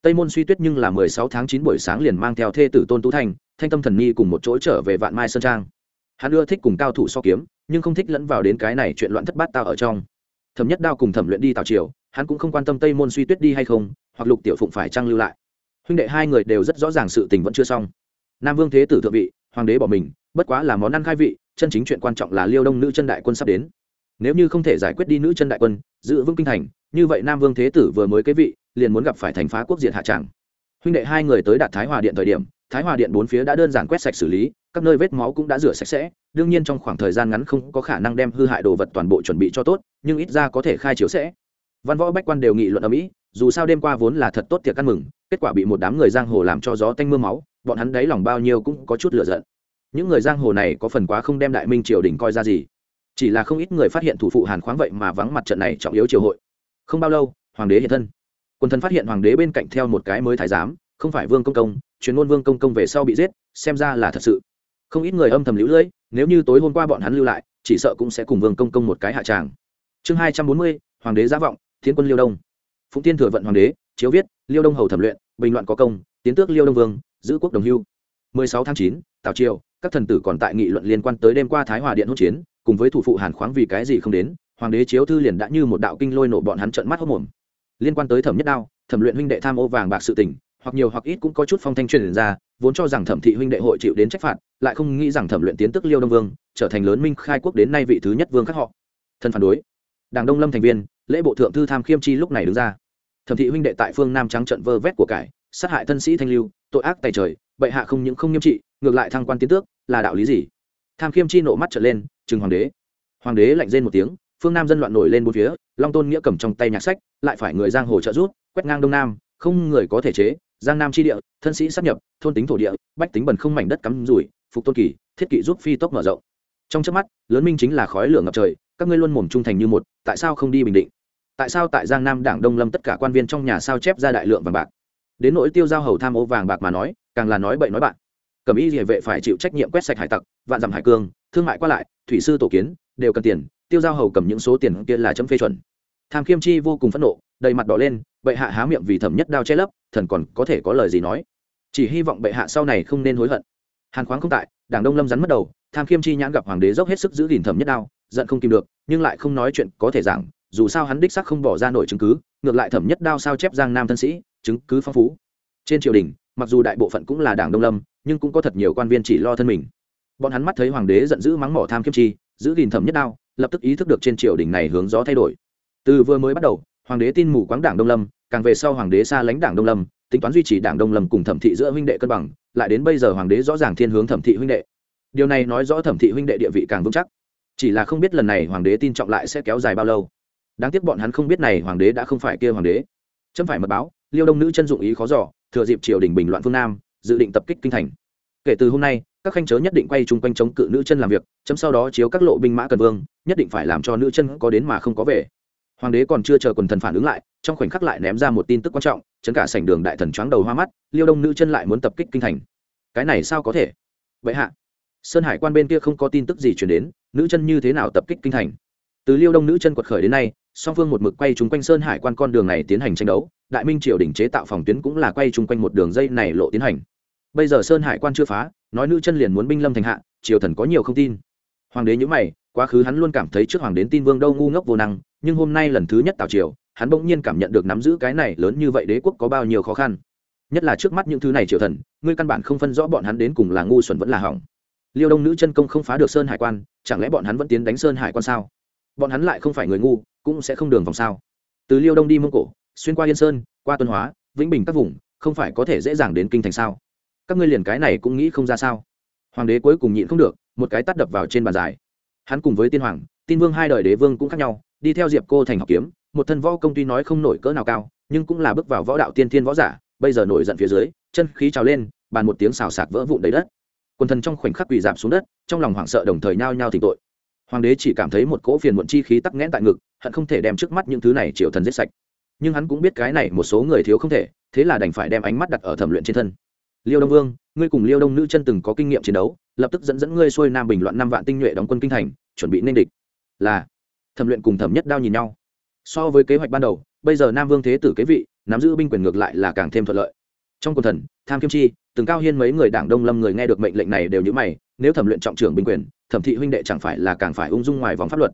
A: Tây môn suy tuyết nhưng là mười sáu tháng chín buổi sáng liền mang theo thê tử tôn tú thanh thanh tâm thần nhi cùng một chỗ trở về vạn mai sơn trang. Hắn ưa thích cùng cao thủ so kiếm, nhưng không thích lẫn vào đến cái này chuyện loạn thất bát tao ở trong. Thẩm nhất đao cùng thẩm luyện đi tào triều, hắn cũng không quan tâm tây môn suy tuyết đi hay không hoặc lục tiểu phụng phải trăng lưu lại. Huynh đệ hai người đều rất rõ ràng sự tình vẫn chưa xong. Nam vương thế tử thượng vị, hoàng đế bỏ mình, bất quá là món ăn khai vị, chân chính chuyện quan trọng là liêu đông nữ chân đại quân sắp đến. Nếu như không thể giải quyết đi nữ chân đại quân, giữ vững kinh thành, như vậy nam vương thế tử vừa mới kế vị, liền muốn gặp phải thành phá quốc diện hạ tràng. Huynh đệ hai người tới đạt thái hòa điện thời điểm, thái hòa điện bốn phía đã đơn giản quét sạch xử lý, các nơi vết máu cũng đã rửa sạch sẽ, đương nhiên trong khoảng thời gian ngắn không có khả năng đem hư hại đồ vật toàn bộ chuẩn bị cho tốt, nhưng ít ra có thể khai chiếu sẽ. Văn võ bách quan đều nghị luận ở mỹ dù sao đêm qua vốn là thật tốt tiệc ăn mừng, kết quả bị một đám người giang hồ làm cho gió tanh m ư a máu, bọn hắn đáy lòng bao nhiêu cũng có chút lựa giận. Những người giang hồ này có phần quá không đem đại minh triều đình coi ra gì. Chỉ là không ít người phát hiện thủ phụ hàn khoáng vậy mà vắng mặt trận này trọng yếu triều hội. Không bao lâu, hoàng đế hiện thân. Quần thần phát hiện hoàng đế bên cạnh theo một cái mới thái giám, không phải vương công công, chuyên môn vương công công về sau bị giết, xem ra là thật sự. Không ít người âm thầm lũ lưỡi nếu như tối hôm qua bọn hắn lưu lại, chỉ sợ cũng sẽ cùng vương công công một cái hạ tràng. Chương hai trăm bốn mươi, hoàng đế giả vọng, thiên quân liêu đông phụng tiên thừa vận hoàng đế chiếu viết liêu đông hầu thẩm luyện bình loạn có công tiến tước liêu đông vương giữ quốc đồng hưu. 16 tháng 9, tào triều các thần tử còn tại nghị luận liên quan tới đêm qua thái hòa điện hỗn chiến cùng với thủ phụ hàn khoáng vì cái gì không đến hoàng đế chiếu thư liền đã như một đạo kinh lôi nổ bọn hắn trợn mắt hốt mồm. Liên quan tới thẩm nhất đao thẩm luyện huynh đệ tham ô vàng bạc sự tình hoặc nhiều hoặc ít cũng có chút phong thanh truyền ra vốn cho rằng thẩm thị huynh đệ hội chịu đến trách phạt lại không nghĩ rằng thẩm luyện tiến tức liêu đông vương trở thành lớn minh khai quốc đến nay vị thứ nhất vương khác họ. Thân phản đối. Đảng đông lâm thành viên lễ bộ thượng thư tham khiêm chi lúc này đứng ra. Thẩm thị huynh đệ tại phương nam trắng trận vơ vét của cải, sát hại thân sĩ thanh lưu, tội ác tài trời, bệ hạ không những không nghiêm trị, ngược lại thăng quan tiến tước, là đạo lý gì? Tham khiêm chi nộ mắt trở lên chừng hoàng đế. Hoàng đế lạnh rên một tiếng, phương nam dân loạn nổi lên bốn phía, long tôn nghĩa cầm trong tay nhạc sách, lại phải người giang hồ trợ rút quét ngang đông nam, không người có thể chế, giang nam tri địa, thân sĩ sắp nhập, thôn tính thổ địa, bách tính bần không mảnh đất cắm rủi, phục tôn kỳ, thiết kỵ giúp phi tốc mở rộng. Trong trước mắt, lớn minh chính là khói lửa ngập trời, các ngươi luôn mồm trung thành như một, tại sao không đi bình định? Tại sao tại giang nam đảng đông lâm tất cả quan viên trong nhà sao chép ra đại lượng vàng bạc? Đến nỗi tiêu giao hầu tham ô vàng bạc mà nói, càng là nói bậy nói bạn. Cầm y địa vệ phải chịu trách nhiệm quét sạch hải tặc, vạn dặm hải cương, thương mại qua lại, thủy sư tổ kiến, đều cần tiền, tiêu giao hầu cầm những số tiền kia là chấm phê chuẩn. Tham khiêm chi vô cùng phẫn nộ, đầy mặt đỏ lên, bệ hạ há miệng vì thẩm nhất đao che lấp, thần còn có thể có lời gì nói? Chỉ hy vọng bệ hạ sau này không nên hối hận. Hàn khoáng không tại, đảng đông lâm rắn mất đầu, tham khiêm chi nhãn gặp hoàng đế dốc hết sức giữ gìn thẩm nhất đao, giận không kìm được, nhưng lại không nói chuyện có thể giảng dù sao hắn đích sắc không bỏ ra nổi chứng cứ, ngược lại thẩm nhất đao sao chép giang nam thân sĩ, chứng cứ phong phú. Trên triều đình, mặc dù đại bộ phận cũng là đảng đông lâm, nhưng cũng có thật nhiều quan viên chỉ lo thân mình. Bọn hắn mắt thấy hoàng đế giận dữ mắng mỏ tham kiếm chi, giữ gìn thẩm nhất đao, lập tức ý thức được trên triều đình này hướng gió thay đổi. Từ vừa mới bắt đầu, hoàng đế tin mù quáng đảng đông lâm, càng về sau hoàng đế xa lánh đảng đông lâm, tính toán duy trì đảng đông lâm cùng thẩm thị giữa huynh đệ cân bằng, lại đến bây giờ hoàng đế rõ ràng thiên hướng thẩm thị huynh đệ. Điều này nói rõ thẩm thị huynh đệ địa vị càng vững chắc. Chỉ là không biết lần này hoàng đế tin trọng lại sẽ kéo dài bao lâu đáng tiếc bọn hắn không biết này hoàng đế đã không phải kia hoàng đế. Chấm phải mật báo, liêu đông nữ chân dụng ý khó giỏ thừa dịp triều đình bình loạn phương nam, dự định tập kích kinh thành. Kể từ hôm nay, các khanh chớ nhất định quay chung quanh chống cự nữ chân làm việc, chấm sau đó chiếu các lộ binh mã cần vương, nhất định phải làm cho nữ chân có đến mà không có về. Hoàng đế còn chưa chờ quần thần phản ứng lại, trong khoảnh khắc lại ném ra một tin tức quan trọng, chấn cả sảnh đường đại thần choáng đầu hoa mắt, liêu đông nữ chân lại muốn tập kích kinh thành. Cái này sao có thể? Vậy hạ, sơn hải quan bên kia không có tin tức gì chuyển đến, nữ chân như thế nào tập kích kinh thành? Từ liêu đông nữ chân quật khởi đến nay song phương một mực quay chung quanh sơn hải quan con đường này tiến hành tranh đấu, đại minh triều đình chế tạo phòng tuyến cũng là quay chung quanh một đường dây này lộ tiến hành. Bây giờ sơn hải quan chưa phá, nói nữ chân liền muốn binh lâm thành hạ, triều thần có nhiều không tin. Hoàng đế nhữ mày, quá khứ hắn luôn cảm thấy trước hoàng đến tin vương đâu ngu ngốc vô năng, nhưng hôm nay lần thứ nhất tào triều, hắn bỗng nhiên cảm nhận được nắm giữ cái này lớn như vậy đế quốc có bao nhiêu khó khăn. Nhất là trước mắt những thứ này triều thần, ngươi căn bản không phân rõ bọn hắn đến cùng là ngu xuẩn vẫn là hỏng. Liêu đông nữ chân công không phá được sơn hải quan, chẳng lẽ bọn hắn vẫn tiến đánh sơn hải quan sao? Bọn hắn lại không phải người ngu cũng sẽ không đường vòng sao. Từ liêu đông đi mông cổ, xuyên qua yên sơn, qua tuân hóa, vĩnh bình các vùng, không phải có thể dễ dàng đến kinh thành sao? Các ngươi liền cái này cũng nghĩ không ra sao? Hoàng đế cuối cùng nhịn không được, một cái tắt đập vào trên bàn dài. Hắn cùng với tiên hoàng, tin vương hai đời đế vương cũng khác nhau, đi theo diệp cô thành học kiếm, một thân võ công tuy nói không nổi cỡ nào cao, nhưng cũng là bước vào võ đạo tiên thiên võ giả, bây giờ nổi giận phía dưới, chân khí trào lên, bàn một tiếng xào sạc vỡ vụn đầy đất. Quần thần trong khoảnh khắc quỳ giảm xuống đất, trong lòng hoảng sợ đồng thời nhao nhao thỉnh tội. Hoàng đế chỉ cảm thấy một cỗ phiền muộn chi khí tắc nghẽn tại ngực hận không thể đem trước mắt những thứ này triệu thần giết sạch. Nhưng hắn cũng biết cái này một số người thiếu không thể, thế là đành phải đem ánh mắt đặt ở thẩm luyện trên thân. Liêu đông vương, ngươi cùng liêu đông nữ chân từng có kinh nghiệm chiến đấu, lập tức dẫn dẫn ngươi xuôi nam bình loạn năm vạn tinh nhuệ đóng quân kinh thành, chuẩn bị nên địch. Là. Thẩm luyện cùng thẩm nhất đao nhìn nhau. So với kế hoạch ban đầu, bây giờ nam vương thế tử kế vị, nắm giữ binh quyền ngược lại là càng thêm thuận lợi. Trong quần thần, tham kim chi, từng cao hiên mấy người đảng đông lâm người nghe được mệnh lệnh này đều như mày, nếu thẩm luyện trọng trưởng binh quyền, thẩm thị huynh đệ chẳng phải là càng phải ung dung ngoài vòng pháp luật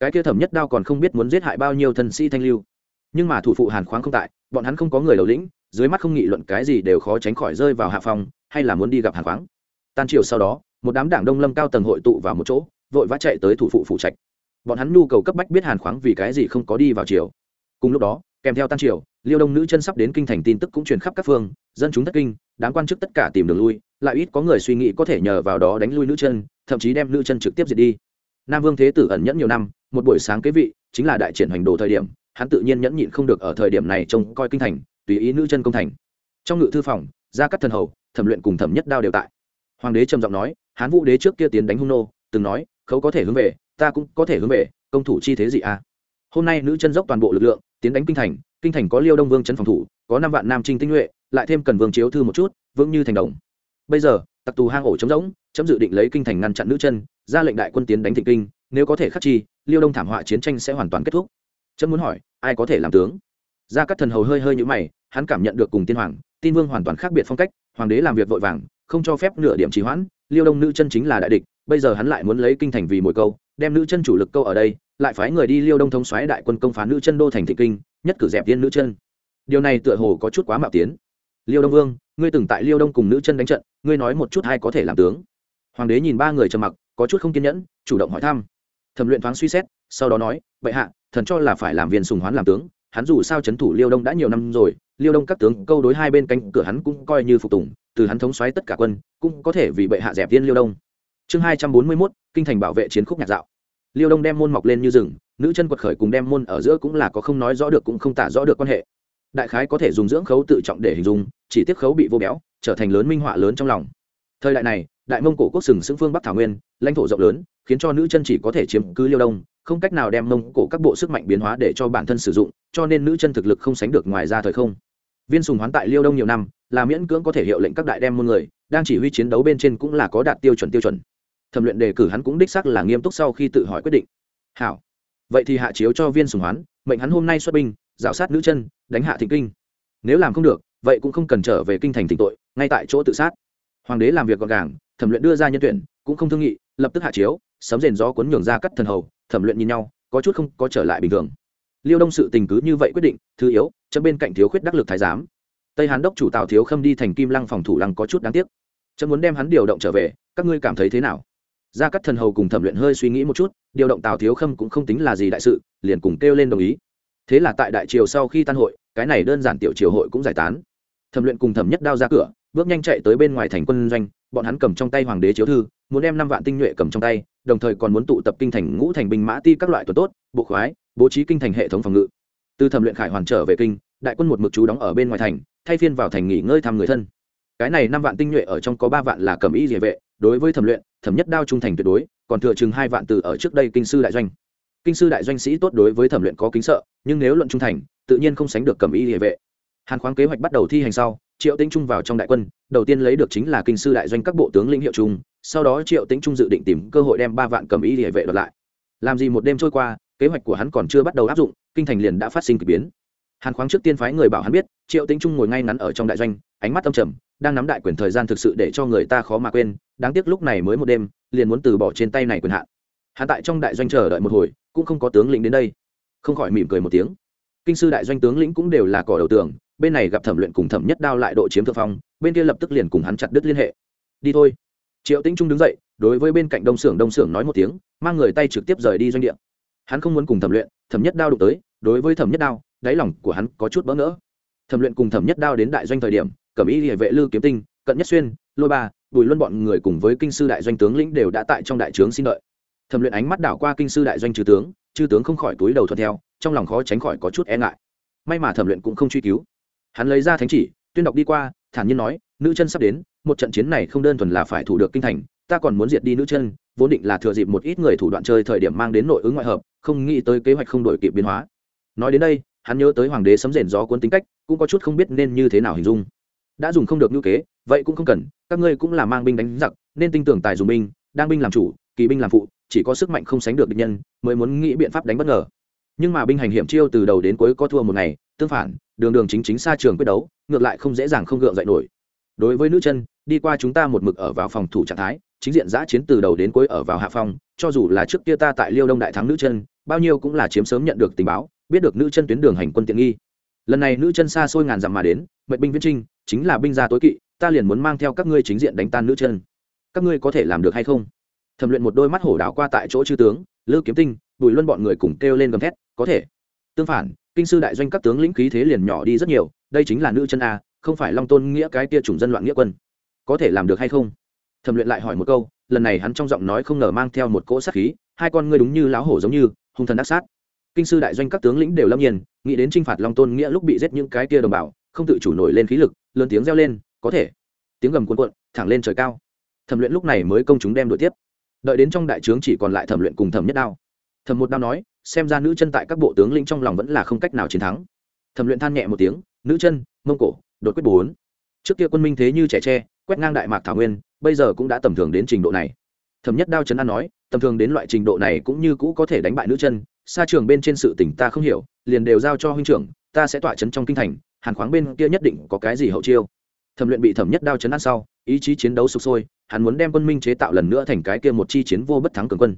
A: cái kia thẩm nhất đao còn không biết muốn giết hại bao nhiêu thần sĩ thanh lưu. Nhưng mà thủ phụ hàn khoáng không tại, bọn hắn không có người đầu lĩnh, dưới mắt không nghị luận cái gì đều khó tránh khỏi rơi vào hạ phòng, hay là muốn đi gặp hàn khoáng. Tan chiều sau đó, một đám đảng đông lâm cao tầng hội tụ vào một chỗ, vội vã chạy tới thủ phụ phụ trạch. Bọn hắn nhu cầu cấp bách biết hàn khoáng vì cái gì không có đi vào chiều cùng lúc đó, kèm theo tan triều liêu đông nữ chân sắp đến kinh thành tin tức cũng truyền khắp các phương, dân chúng thất kinh, đám quan chức tất cả tìm đường lui, lại ít có người suy nghĩ có thể nhờ vào đó đánh lui nữ chân, thậm chí đem nữ chân trực tiếp diệt đi nam vương thế tử ẩn nhẫn nhiều năm, một buổi sáng kế vị, chính là đại triển hoành đồ thời điểm, hắn tự nhiên nhẫn nhịn không được ở thời điểm này trông coi kinh thành, tùy ý nữ chân công thành. Trong ngự thư phòng, gia cắt thần hầu, thẩm luyện cùng thẩm nhất đao đều tại. Hoàng đế trầm giọng nói, hán vũ đế trước kia tiến đánh hung nô, từng nói, khấu có thể hướng về, ta cũng có thể hướng về, công thủ chi thế gì à? Hôm nay nữ chân dốc toàn bộ lực lượng, tiến đánh kinh thành kinh thành có liêu đông vương chân phòng thủ, có năm vạn nam trinh tinh nhuệ, lại thêm cần vương chiếu thư một chút, vững như thành đồng. Bây giờ, tặc tù hang ổ trống rỗng, chấm dự định lấy kinh thành ngăn chặn nữ chân ra lệnh đại quân tiến đánh thịnh kinh, nếu có thể khắc chi, liêu đông thảm họa chiến tranh sẽ hoàn toàn kết thúc. Trâm muốn hỏi, ai có thể làm tướng? Gia các thần hầu hơi hơi nhũ mày, hắn cảm nhận được cùng tiên hoàng, tin vương hoàn toàn khác biệt phong cách, hoàng đế làm việc vội vàng, không cho phép nửa điểm trì hoãn, liêu đông nữ chân chính là đại địch, bây giờ hắn lại muốn lấy kinh thành vì mỗi câu, đem nữ chân chủ lực câu ở đây, lại phái người đi liêu đông thống xoáy đại quân công phá nữ chân đô thành thị kinh, nhất cử dẹp viên nữ chân. Điều này tựa hồ có chút quá mạo tiến. Liêu đông vương, ngươi từng tại liêu đông cùng nữ chân đánh trận, ngươi nói một chút hay có thể làm tướng? Hoàng đế nhìn ba người trầm mặc có chút không kiên nhẫn, chủ động hỏi thăm. Thẩm luyện thoáng suy xét, sau đó nói vậy hạ, thần cho là phải làm viên sùng hoán làm tướng, hắn dù sao c h ấ n thủ liêu đông đã nhiều năm rồi, liêu đông các tướng câu đối hai bên cánh cửa hắn cũng coi như phục tùng, từ hắn thống xoáy tất cả quân, cũng có thể vì bệ hạ dẹp viên liêu đông. Chương hai trăm bốn mươi mốt, kinh thành bảo vệ chiến khúc nhạc dạo. Liêu đông đem môn mọc lên như rừng, nữ chân quật khởi cùng đem môn ở giữa cũng là có không nói rõ được cũng không tả rõ được quan hệ. Đại khái có thể dùng dưỡng khấu tự trọng để hình dung, chỉ tiếp khấu bị vô béo, trở thành lớn minh họa lớn trong lòng. Thời đại này đại mông cổ quốc sừng sững phương bắc thảo nguyên, lãnh thổ rộng lớn, khiến cho nữ chân chỉ có thể chiếm cứ liêu đông, không cách nào đem mông cổ các bộ sức mạnh biến hóa để cho bản thân sử dụng, cho nên nữ chân thực lực không sánh được ngoài ra thời không. Viên sùng hoán tại liêu đông nhiều năm, là miễn cưỡng có thể hiệu lệnh các đại đem môn người, đang chỉ huy chiến đấu bên trên cũng là có đạt tiêu chuẩn tiêu chuẩn. Thẩm luyện đề cử hắn cũng đích xác là nghiêm túc sau khi tự hỏi quyết định. Hảo. Vậy thì hạ chiếu cho viên sùng hoán, mệnh hắn hôm nay xuất binh dạo sát nữ chân, đánh hạ thịnh kinh. Nếu làm không được, vậy cũng không cần trở về kinh thành thịnh tội, ngay tại chỗ tự sát. Hoàng đế làm việc gọn gàng thẩm luyện đưa ra nhân tuyển, cũng không thương nghị, lập tức hạ chiếu, sấm rền gió cuốn nhường ra cắt thần hầu, thẩm luyện nhìn nhau, có chút không có trở lại bình thường. Liêu đông sự tình cứ như vậy quyết định, thứ yếu, chấm bên cạnh thiếu khuyết đắc lực thái giám. Tây hán đốc chủ tào thiếu khâm đi thành kim lăng phòng thủ lăng có chút đáng tiếc. Chấm muốn đem hắn điều động trở về, các ngươi cảm thấy thế nào? Ra cắt thần hầu cùng thẩm luyện hơi suy nghĩ một chút, điều động tào thiếu khâm cũng không tính là gì đại sự, liền cùng kêu lên đồng ý. Thế là tại đại triều sau khi tan hội, cái này đơn giản tiểu triều hội cũng giải tán. Thẩm luyện cùng thẩm nhất đao ra cửa, bước nhanh chạy tới bên ngoài thành quân doanh bọn hắn cầm trong tay hoàng đế chiếu thư, muốn đem năm vạn tinh nhuệ cầm trong tay, đồng thời còn muốn tụ tập kinh thành ngũ thành binh mã ti các loại tuần tốt, bộ khoái, bố trí kinh thành hệ thống phòng ngự. Từ thẩm luyện khải hoàn trở về kinh, đại quân một mực chú đóng ở bên ngoài thành, thay phiên vào thành nghỉ ngơi thăm người thân. Cái này năm vạn tinh nhuệ ở trong có ba vạn là cầm y địa vệ, đối với thẩm luyện, thẩm nhất đao trung thành tuyệt đối, còn thừa chừng hai vạn từ ở trước đây kinh sư đại doanh. Kinh sư đại doanh sĩ tốt đối với thẩm luyện có kính sợ, nhưng nếu luận trung thành, tự nhiên không sánh được cầm y địa vệ. Hàn khoáng kế hoạch bắt đầu thi hành sau triệu tĩnh trung vào trong đại quân, đầu tiên lấy được chính là kinh sư đại doanh các bộ tướng lĩnh hiệu trung, sau đó triệu tĩnh trung dự định tìm cơ hội đem ba vạn cầm y địa vệ đoạt lại. Làm gì một đêm trôi qua, kế hoạch của hắn còn chưa bắt đầu áp dụng, kinh thành liền đã phát sinh k ỳ biến. Hàn khoáng trước tiên phái người bảo hắn biết, triệu tĩnh trung ngồi ngay ngắn ở trong đại doanh, ánh mắt âm trầm, đang nắm đại quyền thời gian thực sự để cho người ta khó mà quên, đáng tiếc lúc này mới một đêm, liền muốn từ bỏ trên tay này quyền hạn. Hạ tại trong đại doanh chờ đợi một hồi, cũng không có tướng lĩnh đến đây. Không khỏi mỉm cười một tiếng. Kinh sư đại doanh tướng lĩnh cũng đều là cỏ đầu tường bên này gặp thẩm luyện cùng thẩm nhất đao lại độ chiếm thượng phong, bên kia lập tức liền cùng hắn chặt đứt liên hệ. Đi thôi. Triệu tĩnh trung đứng dậy, đối với bên cạnh đông xưởng đông xưởng nói một tiếng, mang người tay trực tiếp rời đi doanh địa. Hắn không muốn cùng thẩm luyện, thẩm nhất đao đụng tới, đối với thẩm nhất đao, đáy lòng của hắn có chút bỡ ngỡ. Thẩm luyện cùng thẩm nhất đao đến đại doanh thời điểm, cẩm y địa vệ lư kiếm tinh, cận nhất xuyên, lôi ba, bùi luân bọn người cùng với kinh sư đại doanh tướng lĩnh đều đã tại trong đại trướng xin đợi. Thẩm luyện ánh mắt đảo qua kinh sư đại doanh trừ tướng, chư tướng không khỏi túi đầu thuận theo, trong lòng khó tránh khỏi có chút e ngại. May mà thẩm luyện cũng không truy cứu hắn lấy ra thánh chỉ, tuyên đọc đi qua, thản nhiên nói, nữ chân sắp đến, một trận chiến này không đơn thuần là phải thủ được kinh thành, ta còn muốn diệt đi nữ chân, vốn định là thừa dịp một ít người thủ đoạn chơi thời điểm mang đến nội ứng ngoại hợp, không nghĩ tới kế hoạch không đổi kịp biến hóa. Nói đến đây, hắn nhớ tới hoàng đế sấm rền gió cuốn tính cách, cũng có chút không biết nên như thế nào hình dung. Đã dùng không được ngữ kế, vậy cũng không cần, các ngươi cũng là mang binh đánh giặc, nên tin tưởng tài dùng binh, đang binh làm chủ, kỳ binh làm phụ, chỉ có sức mạnh không sánh được địch nhân, mới muốn nghĩ biện pháp đánh bất ngờ. Nhưng mà binh hành hiểm chiêu từ đầu đến cuối có thua một ngày, tương phản đường đường chính chính xa trường quyết đấu, ngược lại không dễ dàng không gượng dậy nổi. Đối với nữ chân, đi qua chúng ta một mực ở vào phòng thủ trạng thái, chính diện giã chiến từ đầu đến cuối ở vào hạ phòng cho dù là trước kia ta tại liêu đông đại thắng nữ chân, bao nhiêu cũng là chiếm sớm nhận được tình báo, biết được nữ chân tuyến đường hành quân tiện nghi. Lần này nữ chân xa xôi ngàn dặm mà đến, mệnh binh viễn trinh, chính là binh gia tối kỵ, ta liền muốn mang theo các ngươi chính diện đánh tan nữ chân. Các ngươi có thể làm được hay không? Thẩm luyện một đôi mắt hổ đảo qua tại chỗ chư tướng, lư kiếm tinh, bùi luân bọn người cùng kêu lên gầm thét, có thể. Tương phản kinh sư đại doanh các tướng lĩnh khí thế liền nhỏ đi rất nhiều, đây chính là nữ chân a, không phải long tôn nghĩa cái tia chủng dân loạn nghĩa quân. Có thể làm được hay không? Thẩm luyện lại hỏi một câu, lần này hắn trong giọng nói không ngờ mang theo một cỗ sát khí, hai con ngươi đúng như lão hổ giống như, hung thần đắc sát. Kinh sư đại doanh các tướng lĩnh đều lâm nhiên, nghĩ đến t r i n h phạt long tôn nghĩa lúc bị giết những cái tia đồng bào, không tự chủ nổi lên khí lực, lớn tiếng reo lên, có thể. Tiếng gầm cuộn cuộn, thẳng lên trời cao. Thẩm luyện lúc này mới công chúng đem đội tiếp. Đợi đến trong đại trướng chỉ còn lại thẩm luyện cùng thẩm nhất đao. Thẩm một đao nói xem ra nữ chân tại các bộ tướng lĩnh trong lòng vẫn là không cách nào chiến thắng. Thẩm luyện than nhẹ một tiếng, nữ chân, mông cổ, đột quyết bốn. Trước kia quân minh thế như trẻ tre, quét ngang đại mạc thảo nguyên, bây giờ cũng đã tầm thường đến trình độ này. Thẩm nhất đao trấn an nói, tầm thường đến loại trình độ này cũng như cũ có thể đánh bại nữ chân, xa trường bên trên sự tỉnh ta không hiểu, liền đều giao cho huynh trưởng, ta sẽ tọa chấn trong kinh thành, hàn khoáng bên kia nhất định có cái gì hậu chiêu. Thẩm luyện bị thẩm nhất đao chấn an sau, ý chí chiến đấu sụp sôi, hắn muốn đem quân minh chế tạo lần nữa thành cái kia một chi chiến vô bất thắng cường quân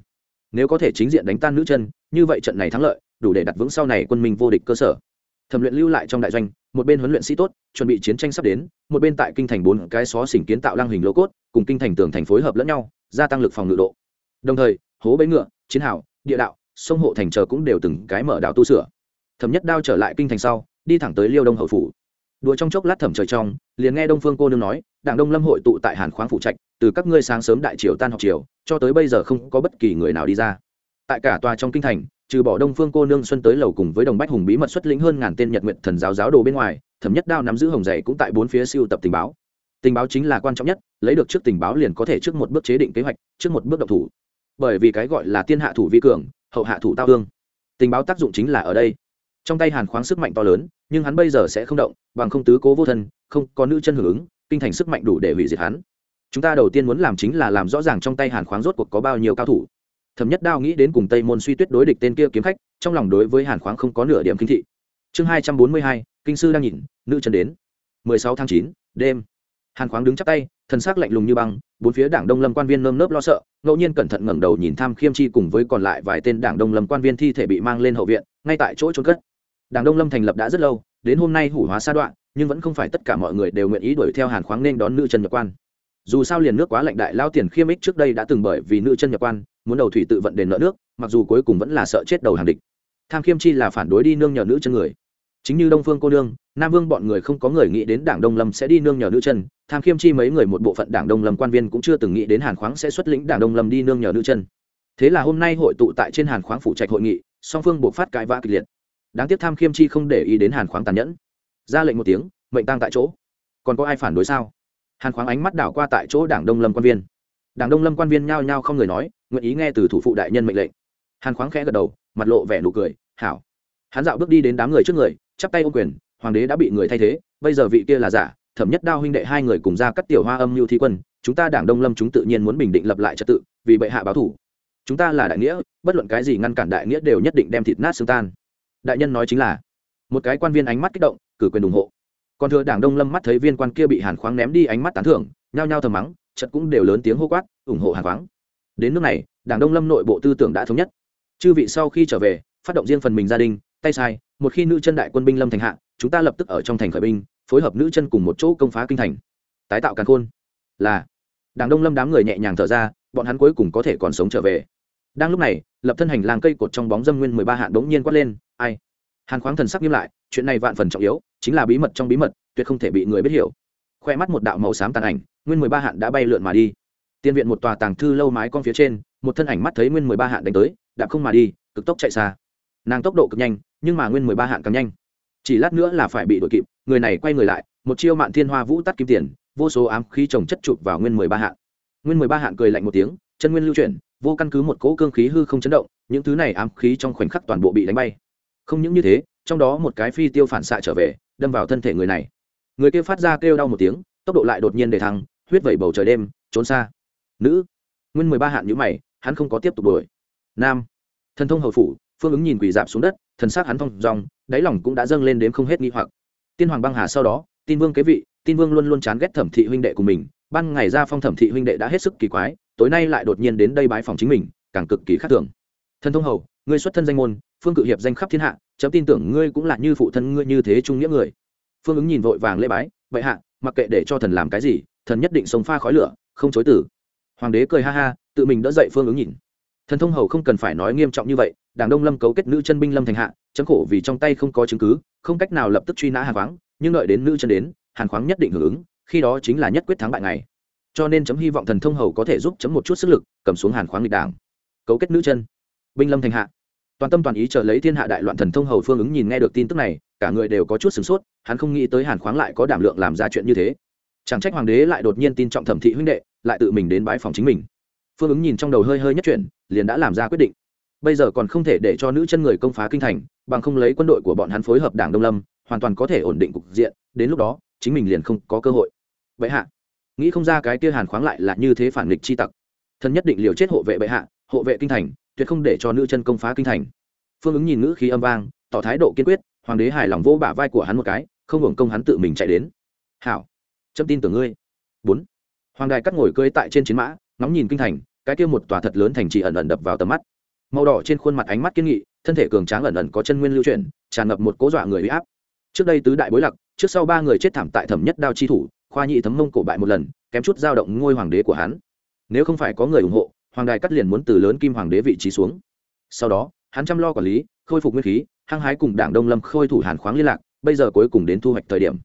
A: nếu có thể chính diện đánh tan nữ chân, như vậy trận này thắng lợi, đủ để đặt vững sau này quân minh vô địch cơ sở. Thẩm luyện lưu lại trong đại doanh, một bên huấn luyện sĩ tốt, chuẩn bị chiến tranh sắp đến, một bên tại kinh thành bốn cái xó xỉnh kiến tạo lang hình lô cốt, cùng kinh thành tường thành phối hợp lẫn nhau, gia tăng lực phòng ngự độ. Đồng thời, hố bẫy ngựa, chiến hào, địa đạo, sông hộ thành chờ cũng đều từng cái mở đảo tu sửa. Thẩm nhất đao trở lại kinh thành sau, đi thẳng tới liêu đông hậu phủ đùa trong chốc lát thẩm trời trong, liền nghe đông phương cô nương nói, đảng đông lâm hội tụ tại hàn khoáng phụ trạch, từ các ngươi sáng sớm đại triều tan học triều, cho tới bây giờ không có bất kỳ người nào đi ra. Tại cả tòa trong kinh thành, trừ bỏ đông phương cô nương xuân tới lầu cùng với đồng bách hùng bí mật xuất lĩnh hơn ngàn tên nhật nguyện thần giáo giáo đồ bên ngoài, thẩm nhất đao nắm giữ hồng dày cũng tại bốn phía siêu tập tình báo. Tình báo chính là quan trọng nhất, lấy được trước tình báo liền có thể trước một bước chế định kế hoạch, trước một bước độc thủ. Bởi vì cái gọi là tiên hạ thủ vi cường, hậu hạ thủ tao hương. Tình báo tác dụng chính là ở đây. Trong tay hàn khoáng sức mạnh to lớn nhưng hắn bây giờ sẽ không động, bằng không tứ cố vô thân, không có nữ chân hưởng ứng, kinh thành sức mạnh đủ để hủy diệt hắn. Chúng ta đầu tiên muốn làm chính là làm rõ ràng trong tay hàn khoáng rốt cuộc có bao nhiêu cao thủ. Thẩm nhất đao nghĩ đến cùng tây môn suy tuyết đối địch tên kia kiếm khách, trong lòng đối với hàn khoáng không có nửa điểm kinh thị. Chương hai trăm bốn mươi hai, kinh sư đang nhìn, nữ chân đến. Mười sáu tháng chín, đêm. Hàn khoáng đứng chắp tay, thân xác lạnh lùng như băng, bốn phía đảng đông lâm quan viên nơm nớp lo sợ, ngẫu nhiên cẩn thận ngẩng đầu nhìn tham khiêm chi cùng với còn lại vài tên đảng đông lâm quan viên thi thể bị mang lên hậu viện, ngay tại chỗ trốn cất đảng đông lâm thành lập đã rất lâu, đến hôm nay hủ hóa sa đoạn, nhưng vẫn không phải tất cả mọi người đều nguyện ý đuổi theo hàn khoáng nên đón nữ chân nhập quan. Dù sao liền nước quá lạnh đại lao tiền khiêm ích trước đây đã từng bởi vì nữ chân nhập quan, muốn đầu thủy tự vận đền nợ nước, mặc dù cuối cùng vẫn là sợ chết đầu hàng địch. Tham khiêm chi là phản đối đi nương nhờ nữ chân người. Chính như đông phương cô nương, nam vương bọn người không có người nghĩ đến đảng đông lâm sẽ đi nương nhờ nữ chân, tham khiêm chi mấy người một bộ phận đảng đông lâm quan viên cũng chưa từng nghĩ đến hàn khoáng sẽ xuất lĩnh đảng đông lâm đi nương nhờ nữ chân. Thế là hôm nay hội tụ tại trên hàn khoáng phụ trạch hội nghị, song phương buộc phát cãi vã kịch liệt đáng tiếc tham khiêm chi không để ý đến hàn khoáng tàn nhẫn. Ra lệnh một tiếng, mệnh tăng tại chỗ. Còn có ai phản đối sao? Hàn khoáng ánh mắt đảo qua tại chỗ đảng đông lâm quan viên. Đảng đông lâm quan viên nhao nhao không người nói, nguyện ý nghe từ thủ phụ đại nhân mệnh lệnh. Hàn khoáng khẽ gật đầu, mặt lộ vẻ nụ cười, hảo. Hắn dạo bước đi đến đám người trước người, chắp tay ô quyền, hoàng đế đã bị người thay thế, bây giờ vị kia là giả, thẩm nhất đao huynh đệ hai người cùng ra cắt tiểu hoa âm mưu thi quân, chúng ta đảng đông lâm chúng tự nhiên muốn bình định lập lại trật tự, vì bệ hạ báo thủ. Chúng ta là đại nghĩa, bất luận cái gì ngăn cản đại nghĩa đều nhất định đem thịt nát xương tan đại nhân nói chính là, một cái quan viên ánh mắt kích động, cử quyền ủng hộ. Còn thừa đảng đông lâm mắt thấy viên quan kia bị hàn khoáng ném đi ánh mắt tán thưởng, nhao nhao thầm mắng chật cũng đều lớn tiếng hô quát, ủng hộ hàn khoáng. Đến nước này, đảng đông lâm nội bộ tư tưởng đã thống nhất. Chư vị sau khi trở về, phát động riêng phần mình gia đình, tay sai, một khi nữ chân đại quân binh lâm thành hạ, chúng ta lập tức ở trong thành khởi binh, phối hợp nữ chân cùng một chỗ công phá kinh thành. Tái tạo càn khôn. Là, đảng đông lâm đám người nhẹ nhàng thở ra, bọn hắn cuối cùng có thể còn sống trở về đang lúc này, lập thân hành lang cây cột trong bóng dâm nguyên mười ba hạn bỗng nhiên quát lên, ai? Hàn khoáng thần sắc nghiêm lại, chuyện này vạn phần trọng yếu, chính là bí mật trong bí mật, tuyệt không thể bị người biết hiểu. Khoe mắt một đạo màu xám tàn ảnh, nguyên mười ba hạn đã bay lượn mà đi. Tiên viện một tòa tàng thư lâu mái con phía trên, một thân ảnh mắt thấy nguyên mười ba hạn đánh tới, đạp không mà đi, cực tốc chạy xa. Nàng tốc độ cực nhanh, nhưng mà nguyên mười ba hạn càng nhanh. Chỉ lát nữa là phải bị đội kịp, người này quay người lại, một chiêu mạn thiên hoa vũ tắt kim tiền, vô số ám khí trồng chất chụp vào nguyên mười ba hạn nguyên mười ba hạn cười lạnh một tiếng, chân nguyên lưu chuyển vô căn cứ một cỗ cương khí hư không chấn động, những thứ này ám khí trong khoảnh khắc toàn bộ bị đánh bay. Không những như thế, trong đó một cái phi tiêu phản xạ trở về, đâm vào thân thể người này. Người kia phát ra kêu đau một tiếng, tốc độ lại đột nhiên để thăng, huyết vẩy bầu trời đêm, trốn xa. Nữ, nguyên mười ba hạn nhữ mày, hắn không có tiếp tục đuổi. Nam, thần thông hầu phủ, phương ứng nhìn quỷ dạp xuống đất, thần s á c hắn thong dòng đáy lòng cũng đã dâng lên đến không hết nghi hoặc. Tiên hoàng băng hà sau đó, tin vương kế vị, tin vương luôn luôn chán ghét thẩm thị huynh đệ của mình, ban ngày ra phong thẩm thị huynh đệ đã hết sức kỳ quái tối nay lại đột nhiên đến đây bái phòng chính mình, càng cực kỳ khác thường. Thần thông hầu, ngươi xuất thân danh môn, phương cự hiệp danh khắp thiên hạ, chấm tin tưởng ngươi cũng là như phụ thân ngươi như thế trung nghĩa người. Phương ứng nhìn vội vàng lễ bái vậy hạ, mặc kệ để cho thần làm cái gì, thần nhất định sống pha khói lửa, không chối tử hoàng đế cười ha ha, tự mình đỡ dậy phương ứng nhìn. Thần thông hầu không cần phải nói nghiêm trọng như vậy, đảng đông lâm cấu kết nữ chân binh lâm thành hạ, chấm khổ vì trong tay không có chứng cứ, không cách nào lập tức truy nã hàn khoáng, nhưng đợi đến nữ chân đến, hàn khoáng nhất định hưởng ứng, khi đó chính là nhất quyết thắng bại ngày cho nên chấm hy vọng thần thông hầu có thể giúp chấm một chút sức lực, cầm xuống hàn khoáng lịch đảng. Cấu kết nữ chân. Binh lâm thành hạ. Toàn tâm toàn ý chờ lấy thiên hạ đại loạn thần thông hầu phương ứng nhìn nghe được tin tức này, cả người đều có chút sửng sốt, hắn không nghĩ tới hàn khoáng lại có đảm lượng làm ra chuyện như thế. Chẳng trách hoàng đế lại đột nhiên tin trọng thẩm thị huynh đệ, lại tự mình đến bái phòng chính mình. Phương ứng nhìn trong đầu hơi hơi nhất chuyển, liền đã làm ra quyết định. Bây giờ còn không thể để cho nữ chân người công phá kinh thành, bằng không lấy quân đội của bọn hắn phối hợp đảng đông lâm, hoàn toàn có thể ổn định cục diện, đến lúc đó, chính mình liền không có cơ hội. Vậy hạ nghĩ không ra cái kia hàn khoáng lại là như thế phản nghịch chi tặc. Thần nhất định liều chết hộ vệ bệ hạ, hộ vệ kinh thành, tuyệt không để cho nữ chân công phá kinh thành. Phương ứng nhìn ngữ khí âm vang, tỏ thái độ kiên quyết, hoàng đế hài lòng vô bả vai của hắn một cái, không hưởng công hắn tự mình chạy đến. Hảo, chấm tin tưởng ngươi. Bốn, hoàng đài cắt ngồi cưỡi tại trên chiến mã, ngóng nhìn kinh thành, cái kia một tòa thật lớn thành trì ẩn ẩn đập vào tầm mắt. Màu đỏ trên khuôn mặt ánh mắt kiên nghị, thân thể cường tráng ẩn ẩn có chân nguyên lưu chuyển, tràn ngập một cố dọa người huy áp. Trước đây tứ đại bối lặc trước sau ba người chết thảm tại thẩm nhất đao chi thủ khoa nhị thấm mông cổ bại một lần, kém chút giao động ngôi hoàng đế của hắn. Nếu không phải có người ủng hộ, hoàng đài cắt liền muốn từ lớn kim hoàng đế vị trí xuống. Sau đó, hắn chăm lo quản lý, khôi phục nguyên khí, hăng hái cùng đảng đông lâm khôi thủ hàn khoáng liên lạc, bây giờ cuối cùng đến thu hoạch thời điểm.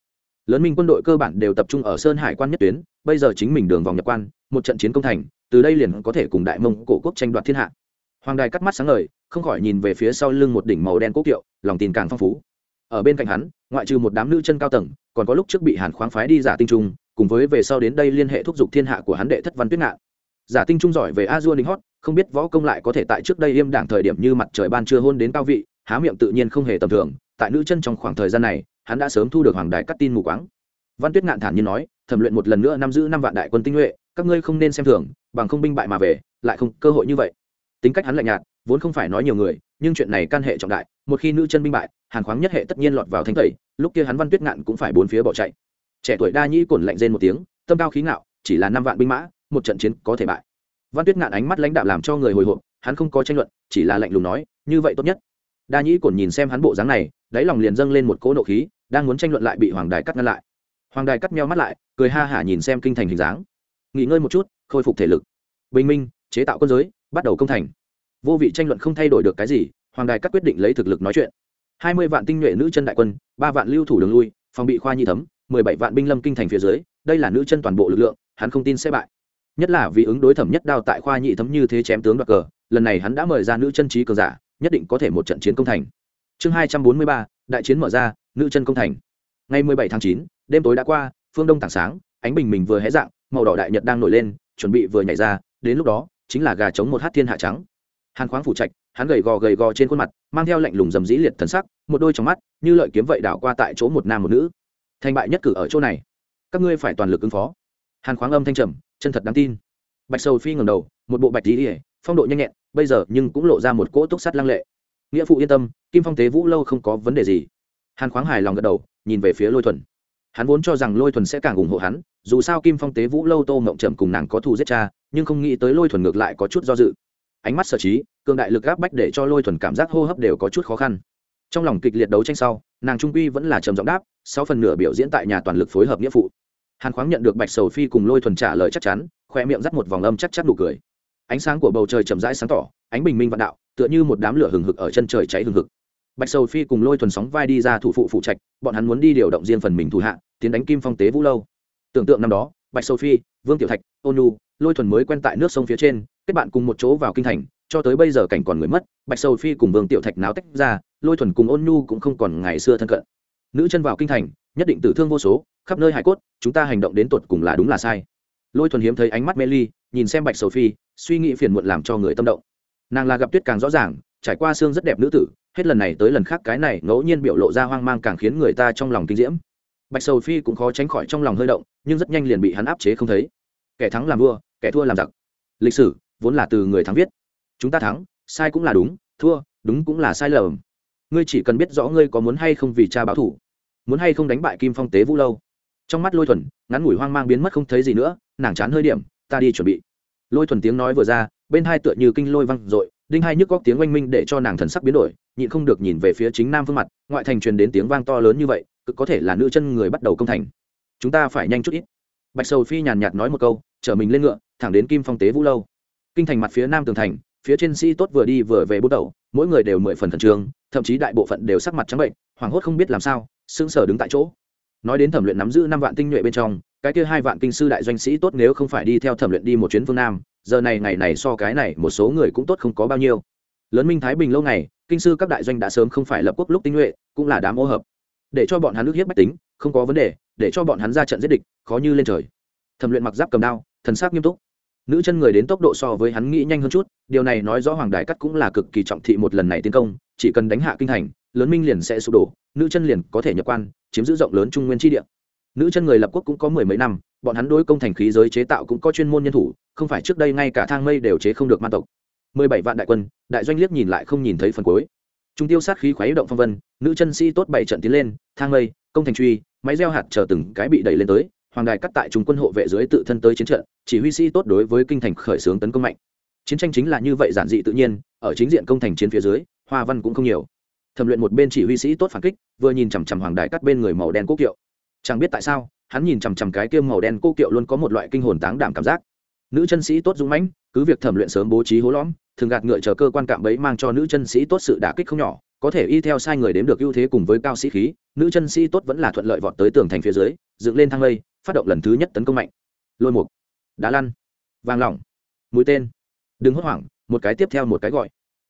A: Lớn minh quân đội cơ bản đều tập trung ở sơn hải quan nhất tuyến, bây giờ chính mình đường vòng nhập quan, một trận chiến công thành, từ đây liền có thể cùng đại mông cổ quốc tranh đoạt thiên hạ. Hoàng đài cắt mắt sáng ngời, không khỏi nhìn về phía sau lưng một đỉnh màu đen quốc kiệu, lòng tin càng phong phú. Ở bên cạnh hắn, ngoại trừ một đám nữ chân cao tầng còn có lúc trước bị hàn khoáng phái đi giả tinh trung, cùng với về sau đến đây liên hệ thúc giục thiên hạ của hắn đệ thất văn tuyết ngạn. Giả tinh trung giỏi về a dua ninh hót, không biết võ công lại có thể tại trước đây im đảng thời điểm như mặt trời ban chưa hôn đến cao vị, há miệng tự nhiên không hề tầm thường, tại nữ chân trong khoảng thời gian này, hắn đã sớm thu được hoàng đài cắt tin mù quáng. Văn tuyết ngạn thản nhiên nói, thẩm luyện một lần nữa nắm giữ năm vạn đại quân tinh nhuệ, các ngươi không nên xem thường, bằng không binh bại mà về, lại không cơ hội như vậy. Tính cách hắn lạnh nhạt, vốn không phải nói nhiều người nhưng chuyện này can hệ trọng đại, một khi nữ chân binh bại, hàn khoáng nhất hệ tất nhiên lọt vào thanh tẩy, lúc kia hắn văn tuyết ngạn cũng phải bốn phía bỏ chạy. Trẻ tuổi đa nhĩ cồn lạnh rên một tiếng, tâm cao khí ngạo, chỉ là năm vạn binh mã, một trận chiến có thể bại. Văn tuyết ngạn ánh mắt lãnh đạo làm cho người hồi hộp, hắn không có tranh luận, chỉ là lạnh lùng nói, như vậy tốt nhất. Đa nhĩ cồn nhìn xem hắn bộ dáng này, đáy lòng liền dâng lên một cỗ nộ khí, đang muốn tranh luận lại bị hoàng đài cắt ngăn lại. Hoàng đài cắt meo mắt lại, cười ha hả nhìn xem kinh thành hình dáng. Nghỉ ngơi một chút, khôi phục thể lực. Bình minh, chế tạo quân giới, bắt đầu công thành vô vị tranh luận không thay đổi được cái gì, hoàng đài cắt quyết định lấy thực lực nói chuyện. Hai mươi vạn tinh nhuệ nữ chân đại quân, ba vạn lưu thủ đường lui, phòng bị khoa nhi thấm, mười bảy vạn binh lâm kinh thành phía dưới, đây là nữ chân toàn bộ lực lượng, hắn không tin sẽ bại. Nhất là vì ứng đối thẩm nhất đao tại khoa nhị thấm như thế chém tướng đoạt cờ, lần này hắn đã mời ra nữ chân trí cờ giả, nhất định có thể một trận chiến công thành. Chương hai trăm bốn mươi ba, đại chiến mở ra, nữ chân công thành. Ngày mười bảy tháng chín, đêm tối đã qua, phương đông tảng sáng, ánh bình mình vừa hé dạng, màu đỏ đại nhật đang nổi lên, chuẩn bị vừa nhảy ra, đến lúc đó, chính là gà chống một hát thiên hạ trắng hàn khoáng phủ trạch, hắn gầy gò gầy gò trên khuôn mặt, mang theo lạnh lùng dầm dĩ liệt thần sắc, một đôi trong mắt, như lợi kiếm vậy đảo qua tại chỗ một nam một nữ. Thành bại nhất cử ở chỗ này. Các ngươi phải toàn lực ứng phó. Hàn khoáng âm thanh trầm, chân thật đáng tin. Bạch sầu phi ngầm đầu, một bộ bạch lý ỉa phong độ nhanh nhẹn, bây giờ nhưng cũng lộ ra một cỗ túc sắt lăng lệ. Nghĩa phụ yên tâm, kim phong tế vũ lâu không có vấn đề gì. Hàn khoáng hài lòng gật đầu, nhìn về phía lôi thuần. Hắn vốn cho rằng lôi thuần sẽ càng ủng hộ hắn, dù sao kim phong tế vũ lâu tô mộng trầm cùng nàng có thù giết cha, nhưng không nghĩ tới lôi thuần ngược lại có chút do dự ánh mắt sở trí, cường đại lực gáp bách để cho lôi thuần cảm giác hô hấp đều có chút khó khăn. Trong lòng kịch liệt đấu tranh sau, nàng trung quy vẫn là trầm giọng đáp, sau phần nửa biểu diễn tại nhà toàn lực phối hợp nghĩa phụ. Hàn khoáng nhận được bạch sầu phi cùng lôi thuần trả lời chắc chắn khoe miệng dắt một vòng âm chắc chắc đủ cười. Ánh sáng của bầu trời chậm rãi sáng tỏ, ánh bình minh vạn đạo, tựa như một đám lửa hừng hực ở chân trời cháy hừng hực. Bạch sầu phi cùng lôi thuần sóng vai đi ra thủ phụ phụ trạch, bọn hắn muốn đi điều động riêng phần mình thủ hạ, tiến đánh kim phong tế vũ lâu. Tưởng tượng năm đó, bạch sầu phi, vương tiểu thạch, ôn nu lôi thuần mới quen tại nước sông phía trên, kết bạn cùng một chỗ vào kinh thành, cho tới bây giờ cảnh còn người mất, bạch sầu phi cùng vương tiểu thạch náo tách ra, lôi thuần cùng ôn nhu cũng không còn ngày xưa thân cận. Nữ chân vào kinh thành, nhất định tử thương vô số, khắp nơi hải cốt, chúng ta hành động đến tột cùng là đúng là sai. Lôi thuần hiếm thấy ánh mắt mê ly, nhìn xem bạch sầu phi, suy nghĩ phiền muộn làm cho người tâm động. Nàng là gặp tuyết càng rõ ràng, trải qua xương rất đẹp nữ tử, hết lần này tới lần khác cái này ngẫu nhiên biểu lộ ra hoang mang càng khiến người ta trong lòng kinh diễm. Bạch sầu phi cũng khó tránh khỏi trong lòng hơi động, nhưng rất nhanh liền bị hắn áp chế không thấy. Kẻ thắng làm vua kẻ thua làm giặc. Lịch sử vốn là từ người thắng viết. Chúng ta thắng, sai cũng là đúng, thua, đúng cũng là sai lầm. Ngươi chỉ cần biết rõ ngươi có muốn hay không vì cha báo thủ. Muốn hay không đánh bại kim phong tế vũ lâu. Trong mắt lôi thuần, ngắn ngủi hoang mang biến mất không thấy gì nữa, nàng chán hơi điểm, ta đi chuẩn bị. Lôi thuần tiếng nói vừa ra, bên hai tựa như kinh lôi văng r ộ i đinh hai nhức góc tiếng oanh minh để cho nàng thần sắc biến đổi, nhịn không được nhìn về phía chính nam phương mặt, ngoại thành truyền đến tiếng vang to lớn như vậy, cực có thể là nữ chân người bắt đầu công thành. Chúng ta phải nhanh chút ít. Bạch sầu phi nhàn nhạt nói một câu, chở mình lên ngựa thẳng đến kim phong tế vũ lâu. Kinh thành mặt phía nam tường thành, phía trên sĩ tốt vừa đi vừa về bút đầu, mỗi người đều mười phần khẩn trương, thậm chí đại bộ phận đều sắc mặt trắng bệnh, hoảng hốt không biết làm sao, sững sờ đứng tại chỗ. Nói đến thẩm luyện nắm giữ năm vạn tinh nhuệ bên trong, cái kia hai vạn kinh sư đại doanh sĩ tốt nếu không phải đi theo thẩm luyện đi một chuyến phương nam, giờ này ngày này so cái này một số người cũng tốt không có bao nhiêu. Lớn minh thái bình lâu ngày kinh sư các đại doanh đã sớm không phải lập quốc lúc tinh nhuệ, cũng là đám ô hợp. Để cho bọn hắn nước hiếp bách tính, không có vấn đề, để cho bọn hắn ra trận giết địch, khó như lên trời. Thẩm luyện mặc giáp cầm đao, thần sắc nghiêm túc nữ chân người đến tốc độ so với hắn nghĩ nhanh hơn chút, điều này nói rõ hoàng đại cắt cũng là cực kỳ trọng thị một lần này tiến công, chỉ cần đánh hạ kinh thành, lớn minh liền sẽ sụp đổ, nữ chân liền có thể nhập quan, chiếm giữ rộng lớn trung nguyên tri địa. Nữ chân người lập quốc cũng có mười mấy năm, bọn hắn đối công thành khí giới chế tạo cũng có chuyên môn nhân thủ, không phải trước đây ngay cả thang mây đều chế không được man tộc. Mười bảy vạn đại quân, đại doanh liếc nhìn lại không nhìn thấy phần cuối. Trung tiêu sát khí khuấy động phong vân, nữ chân sĩ tốt bảy trận tiến lên, thang mây, công thành truy, máy gieo hạt chờ từng cái bị đẩy lên tới hoàng đài cắt tại trung quân hộ vệ dưới tự thân tới chiến trận, chỉ huy sĩ tốt đối với kinh thành khởi xướng tấn công mạnh. Chiến tranh chính là như vậy giản dị tự nhiên, ở chính diện công thành chiến phía dưới, hoa văn cũng không nhiều. Thẩm luyện một bên chỉ huy sĩ tốt phản kích, vừa nhìn chằm chằm hoàng đài cắt bên người màu đen quốc kiệu. Chẳng biết tại sao, hắn nhìn chằm chằm cái kiêm màu đen quốc kiệu luôn có một loại kinh hồn táng đảm cảm giác. Nữ chân sĩ tốt dũng mãnh, cứ việc thẩm luyện sớm bố trí hố lõm, thường gạt ngựa chờ cơ quan cạm bẫy mang cho nữ chân sĩ tốt sự đả kích không nhỏ, có thể y theo sai người đếm được ưu thế cùng với cao sĩ khí, nữ chân sĩ tốt vẫn là thuận lợi vọt tới tường thành phía dưới, dựng lên thang lây phát động lần thứ nhất tấn công mạnh. Lôi mục, đá lăn vàng lỏng, mũi tên. Đừng hốt hoảng, một cái tiếp theo một cái gọi.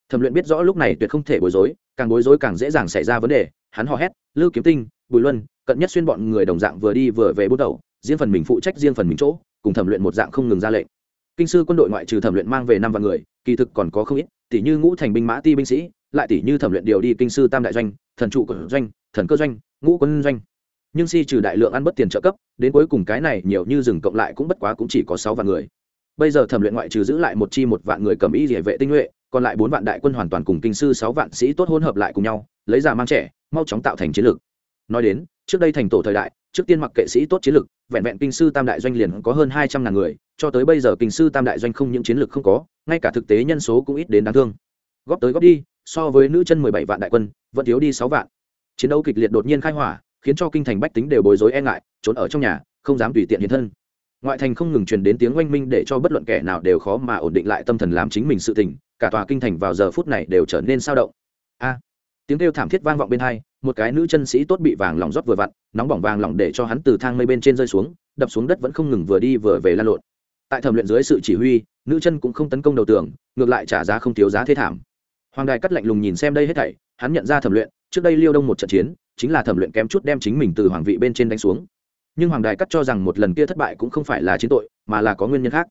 A: Thẩm luyện biết rõ lúc này tuyệt không thể bối rối, càng bối rối càng dễ dàng xảy ra vấn đề. Hắn hò hét, lưu kiếm tinh, bùi luân, cận nhất xuyên bọn người đồng dạng vừa đi vừa về bút đầu, riêng phần mình phụ trách riêng phần mình chỗ, cùng thẩm luyện một dạng không ngừng ra lệnh. Kinh sư quân đội ngoại trừ thẩm luyện mang về năm vạn người, kỳ thực còn có không ít tỷ như ngũ thành binh mã ti binh sĩ, lại tỷ như thẩm luyện điều đi kinh sư tam đại doanh, thần trụ của doanh, thần cơ doanh, ngũ quân doanh nhưng si trừ đại lượng ăn bất tiền trợ cấp, đến cuối cùng cái này nhiều như rừng cộng lại cũng bất quá cũng chỉ có sáu vạn người. Bây giờ thẩm luyện ngoại trừ giữ lại một chi một vạn người cầm y địa vệ tinh nhuệ, còn lại bốn vạn đại quân hoàn toàn cùng kinh sư sáu vạn sĩ tốt hôn hợp lại cùng nhau, lấy già mang trẻ, mau chóng tạo thành chiến lược. Nói đến, trước đây thành tổ thời đại, trước tiên mặc kệ sĩ tốt chiến lược, vẹn vẹn kinh sư tam đại doanh liền có hơn hai trăm ngàn người, cho tới bây giờ kinh sư tam đại doanh không những chiến lược không có, ngay cả thực tế nhân số cũng ít đến đáng thương. Góp tới góp đi, so với nữ chân mười bảy vạn đại quân, vẫn thiếu đi sáu vạn. Chiến đấu kịch liệt đột nhiên khai hỏa khiến cho kinh thành bách tính đều bối rối e ngại, trốn ở trong nhà, không dám tùy tiện hiện thân. Ngoại thành không ngừng truyền đến tiếng oanh minh để cho bất luận kẻ nào đều khó mà ổn định lại tâm thần làm chính mình sự tình, cả tòa kinh thành vào giờ phút này đều trở nên sao động. A! Tiếng kêu thảm thiết vang vọng bên hai, một cái nữ chân sĩ tốt bị vàng lỏng rót vừa vặn, nóng bỏng vàng lỏng để cho hắn từ thang mây bên trên rơi xuống, đập xuống đất vẫn không ngừng vừa đi vừa về lan lộn. Tại thẩm luyện dưới sự chỉ huy, nữ chân cũng không tấn công đầu tường, ngược lại trả giá không thiếu giá thế thảm. Hoàng đài cắt lạnh lùng nhìn xem đây hết thảy, hắn nhận ra thẩm luyện, trước đây liêu đông một trận chiến chính là thẩm luyện kém chút đem chính mình từ hoàng vị bên trên đánh xuống. Nhưng hoàng đài cắt cho rằng một lần kia thất bại cũng không phải là chiến tội mà là có nguyên nhân khác.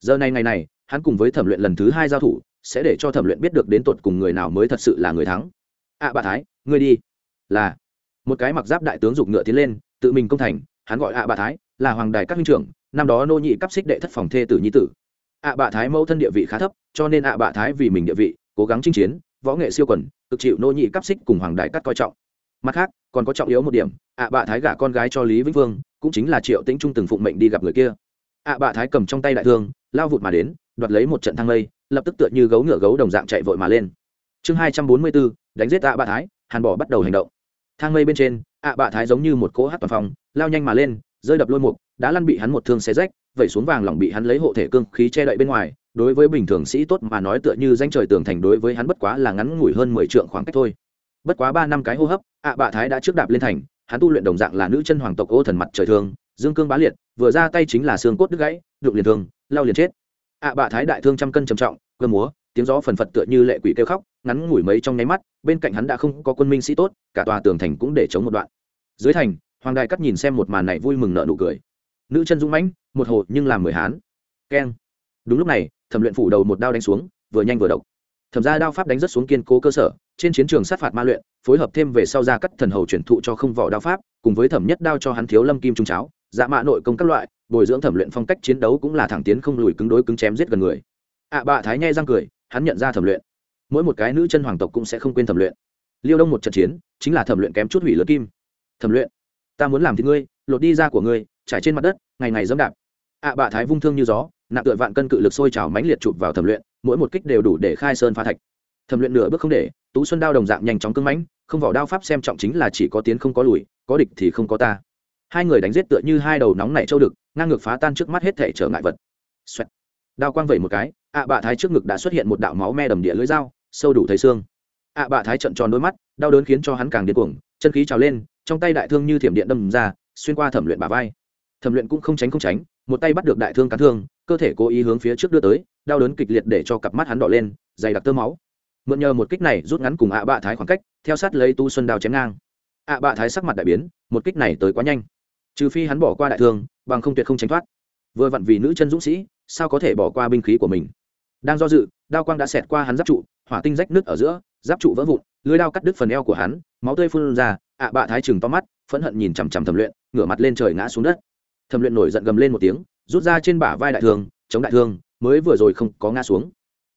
A: Giờ này ngày này hắn cùng với thẩm luyện lần thứ hai giao thủ sẽ để cho thẩm luyện biết được đến tột cùng người nào mới thật sự là người thắng. Ạ à, bà thái ngươi đi. Là. Một cái mặc giáp đại tướng giục ngựa tiến lên tự mình công thành hắn gọi ạ à, bà thái là hoàng đài các huynh trưởng năm đó nô nhị cấp xích đệ thất phòng thê tử nhi tử. Ạ à, bà thái mẫu thân địa vị khá thấp cho nên ạ bà thái vì mình địa vị cố gắng chinh chiến võ nghệ siêu quần cực chịu nô nhị cấp xích cùng hoàng đài cắt coi trọng mặt khác, còn có trọng yếu một điểm, ạ bạ thái gả con gái cho lý vĩnh vương cũng chính là triệu tĩnh trung từng phụng mệnh đi gặp người kia. Ạ bạ thái cầm trong tay đại thương, lao vụt mà đến, đoạt lấy một trận thang lây lập tức tựa như gấu ngựa gấu đồng dạng chạy vội mà lên. Chương hai trăm bốn mươi bốn, đánh giết ạ bạ thái, hàn bỏ bắt đầu hành động. Thang lây bên trên, ạ bạ thái giống như một cỗ hát toàn phòng lao nhanh mà lên, rơi đập lôi mục đã lăn bị hắn một thương xé rách, vẩy xuống vàng lỏng bị hắn lấy hộ thể cương khí che đậy bên ngoài, đối với bình thường sĩ tốt mà nói tựa như danh trời tường thành đối với hắn bất quá là ngắn ngủi hơn mười trượng khoảng cách thôi bất quá ba năm cái hô hấp, ạ bạ thái đã trước đạp lên thành, hắn tu luyện đồng dạng là nữ chân hoàng tộc ô thần mặt trời thương, dương cương bá liệt, vừa ra tay chính là xương cốt đứt gãy, đụng liền thương, lao liền chết. Ạ bạ thái đại thương trăm cân trầm trọng, cơ múa, tiếng gió phần phật tựa như lệ quỷ kêu khóc, ngắn ngủi mấy trong nháy mắt, bên cạnh hắn đã không có quân minh sĩ tốt, cả tòa tường thành cũng để chống một đoạn. Dưới thành, hoàng đại cắt nhìn xem một màn này vui mừng nợ nụ cười. Nữ chân dũng mãnh, một hồ nhưng làm mười hán. Keng. Đúng lúc này, thẩm luyện phủ đầu một đao đánh xuống, vừa nhanh vừa độc thẩm ra đao pháp đánh rất xuống kiên cố cơ sở trên chiến trường sát phạt ma luyện phối hợp thêm về sau ra cắt thần hầu chuyển thụ cho không vỏ đao pháp cùng với thẩm nhất đao cho hắn thiếu lâm kim trung cháo dạ mạ nội công các loại bồi dưỡng thẩm luyện phong cách chiến đấu cũng là thẳng tiến không lùi cứng đối cứng chém giết gần người. Ạ à, bạ thái nhai răng cười hắn nhận ra thẩm luyện. Mỗi một cái nữ chân hoàng tộc cũng sẽ không quên thẩm luyện. Liêu đông một trận chiến chính là thẩm luyện kém chút hủy lớn kim. Thẩm luyện ta muốn làm thì ngươi lột đi ra của ngươi trải trên mặt đất ngày ngày dẫm đạp. Ạ à, bạ thái vung thương như gió nặng tựa vạn cân cự lực sôi trào mãnh liệt chụp vào thẩm luyện mỗi một kích đều đủ để khai sơn phá thạch. Thẩm luyện nửa bước không để, tú xuân đao đồng dạng nhanh chóng cưng mãnh, không vỏ đao pháp xem trọng chính là chỉ có tiến không có lùi, có địch thì không có ta. Hai người đánh giết tựa như hai đầu nóng nảy châu đực, ngang ngược phá tan trước mắt hết thể trở ngại vật. Xoẹt. đao quang vẩy một cái, ạ bạ thái trước ngực đã xuất hiện một đạo máu me đầm địa lưỡi dao, sâu đủ thấy xương. Ạ bạ thái trận tròn đôi mắt, đau đớn khiến cho hắn càng điên cuồng, chân khí trào lên, trong tay đại thương như thiểm điện đâm ra, xuyên qua thẩm luyện bả vai. Thẩm luyện cũng không tránh không tránh, một tay bắt được đại thương cán thương cơ thể cố ý hướng phía trước đưa tới, đau đớn kịch liệt để cho cặp mắt hắn đỏ lên, dày đặc tơ máu. Mượn nhờ một kích này rút ngắn cùng ạ bạ thái khoảng cách, theo sát lấy tu xuân đao chém ngang. ạ bạ thái sắc mặt đại biến, một kích này tới quá nhanh. Trừ phi hắn bỏ qua đại thương, bằng không tuyệt không tránh thoát. Vừa vặn vì nữ chân dũng sĩ, sao có thể bỏ qua binh khí của mình? Đang do dự, đao quang đã xẹt qua hắn giáp trụ, hỏa tinh rách nứt ở giữa, giáp trụ vỡ vụn, lưới đao cắt đứt phần eo của hắn, máu tươi phun ra, ạ bạ thái chừng to mắt, phẫn hận nhìn chằm chằm thẩm luyện, ngửa mặt lên trời ngã xuống đất. Thẩm luyện nổi giận gầm lên một tiếng rút ra trên bả vai đại thương, chống đại thương, mới vừa rồi không có ngã xuống.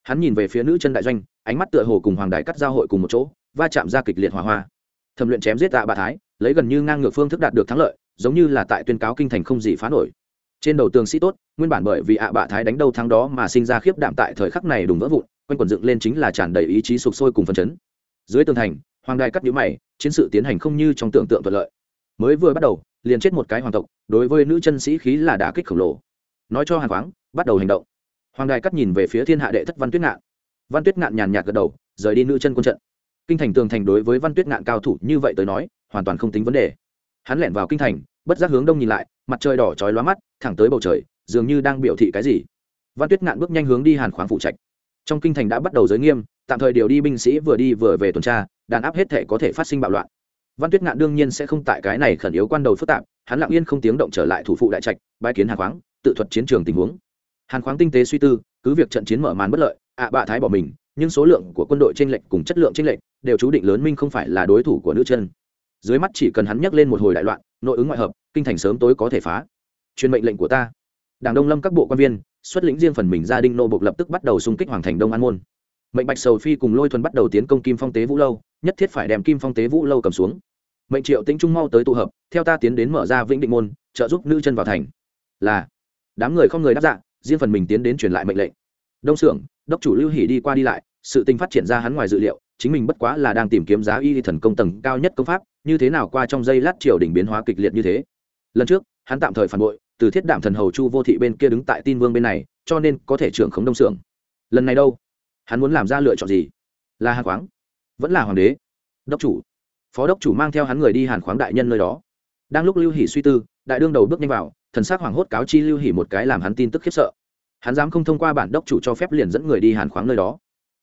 A: Hắn nhìn về phía nữ chân đại doanh, ánh mắt tựa hồ cùng hoàng đại cắt giao hội cùng một chỗ, va chạm ra kịch liệt hỏa hoa. Thẩm luyện chém giết tạ bà thái, lấy gần như ngang ngược phương thức đạt được thắng lợi, giống như là tại tuyên cáo kinh thành không gì phá nổi. Trên đầu tường sĩ tốt, nguyên bản bởi vì ạ bạ thái đánh đầu thắng đó mà sinh ra khiếp đạm tại thời khắc này đùng vỡ vụn, quanh quần dựng lên chính là tràn đầy ý chí sụp sôi cùng phần chấn. Dưới tường thành, hoàng đài cắt nhũ mày, chiến sự tiến hành không như trong tưởng tượng thuận lợi. Mới vừa bắt đầu liền chết một cái hoàng tộc, đối với nữ chân sĩ khí là đả kích khổng lồ. Nói cho hàn khoáng bắt đầu hành động. Hoàng đài cắt nhìn về phía thiên hạ đệ thất văn tuyết ngạn. Văn tuyết ngạn nhàn nhạt gật đầu, rời đi nữ chân quân trận. Kinh thành tường thành đối với văn tuyết ngạn cao thủ như vậy tới nói, hoàn toàn không tính vấn đề. Hắn lẻn vào kinh thành, bất giác hướng đông nhìn lại, mặt trời đỏ chói lóa mắt, thẳng tới bầu trời, dường như đang biểu thị cái gì. Văn tuyết ngạn bước nhanh hướng đi hàn khoáng phụ trạch. Trong kinh thành đã bắt đầu giới nghiêm, tạm thời điều đi binh sĩ vừa đi vừa về tuần tra, đàn áp hết thể có thể phát sinh bạo loạn văn tuyết ngạn đương nhiên sẽ không tại cái này khẩn yếu quan đầu phức tạp, hắn lặng yên không tiếng động trở lại thủ phụ đại trạch bãi kiến hàn khoáng, tự thuật chiến trường tình huống. Hàn khoáng tinh tế suy tư, cứ việc trận chiến mở màn bất lợi, ạ bạ thái bỏ mình, nhưng số lượng của quân đội t r ê n lệch cùng chất lượng t r ê n lệch đều chú định lớn minh không phải là đối thủ của nữ chân. Dưới mắt chỉ cần hắn nhắc lên một hồi đại loạn, nội ứng ngoại hợp, kinh thành sớm tối có thể phá. Truyền mệnh lệnh của ta. Đảng đông lâm các bộ quan viên, xuất lĩnh riêng phần mình gia đình nô bộc lập tức bắt đầu xung kích hoàng thành đông an môn mệnh bạch sầu phi cùng lôi thuần bắt đầu tiến công kim phong tế vũ lâu, nhất thiết phải đem kim phong tế vũ lâu cầm xuống. Mệnh triệu tĩnh trung mau tới tụ hợp, theo ta tiến đến mở ra vĩnh định môn, trợ giúp nữ chân vào thành. Là, đám người không người đáp dạ riêng phần mình tiến đến truyền lại mệnh lệnh. Đông xưởng đốc chủ lưu hỉ đi qua đi lại, sự tình phát triển ra hắn ngoài dự liệu, chính mình bất quá là đang tìm kiếm giá y thần công tầng cao nhất công pháp, như thế nào qua trong giây lát triều đỉnh biến hóa kịch liệt như thế. Lần trước, hắn tạm thời phản bội, từ thiết đảm thần hầu chu vô thị bên kia đứng tại tin vương bên này, cho nên có thể trưởng khống đông xưởng lần này đâu? Hắn muốn làm ra lựa chọn gì? Là hàn khoáng. Vẫn là hoàng đế. Đốc chủ. Phó đốc chủ mang theo hắn người đi hàn khoáng đại nhân nơi đó. Đang lúc lưu hỉ suy tư, đại đương đầu bước nhanh vào, thần s á c hoảng hốt cáo chi lưu hỉ một cái làm hắn tin tức khiếp sợ. Hắn dám không thông qua bản đốc chủ cho phép liền dẫn người đi hàn khoáng nơi đó.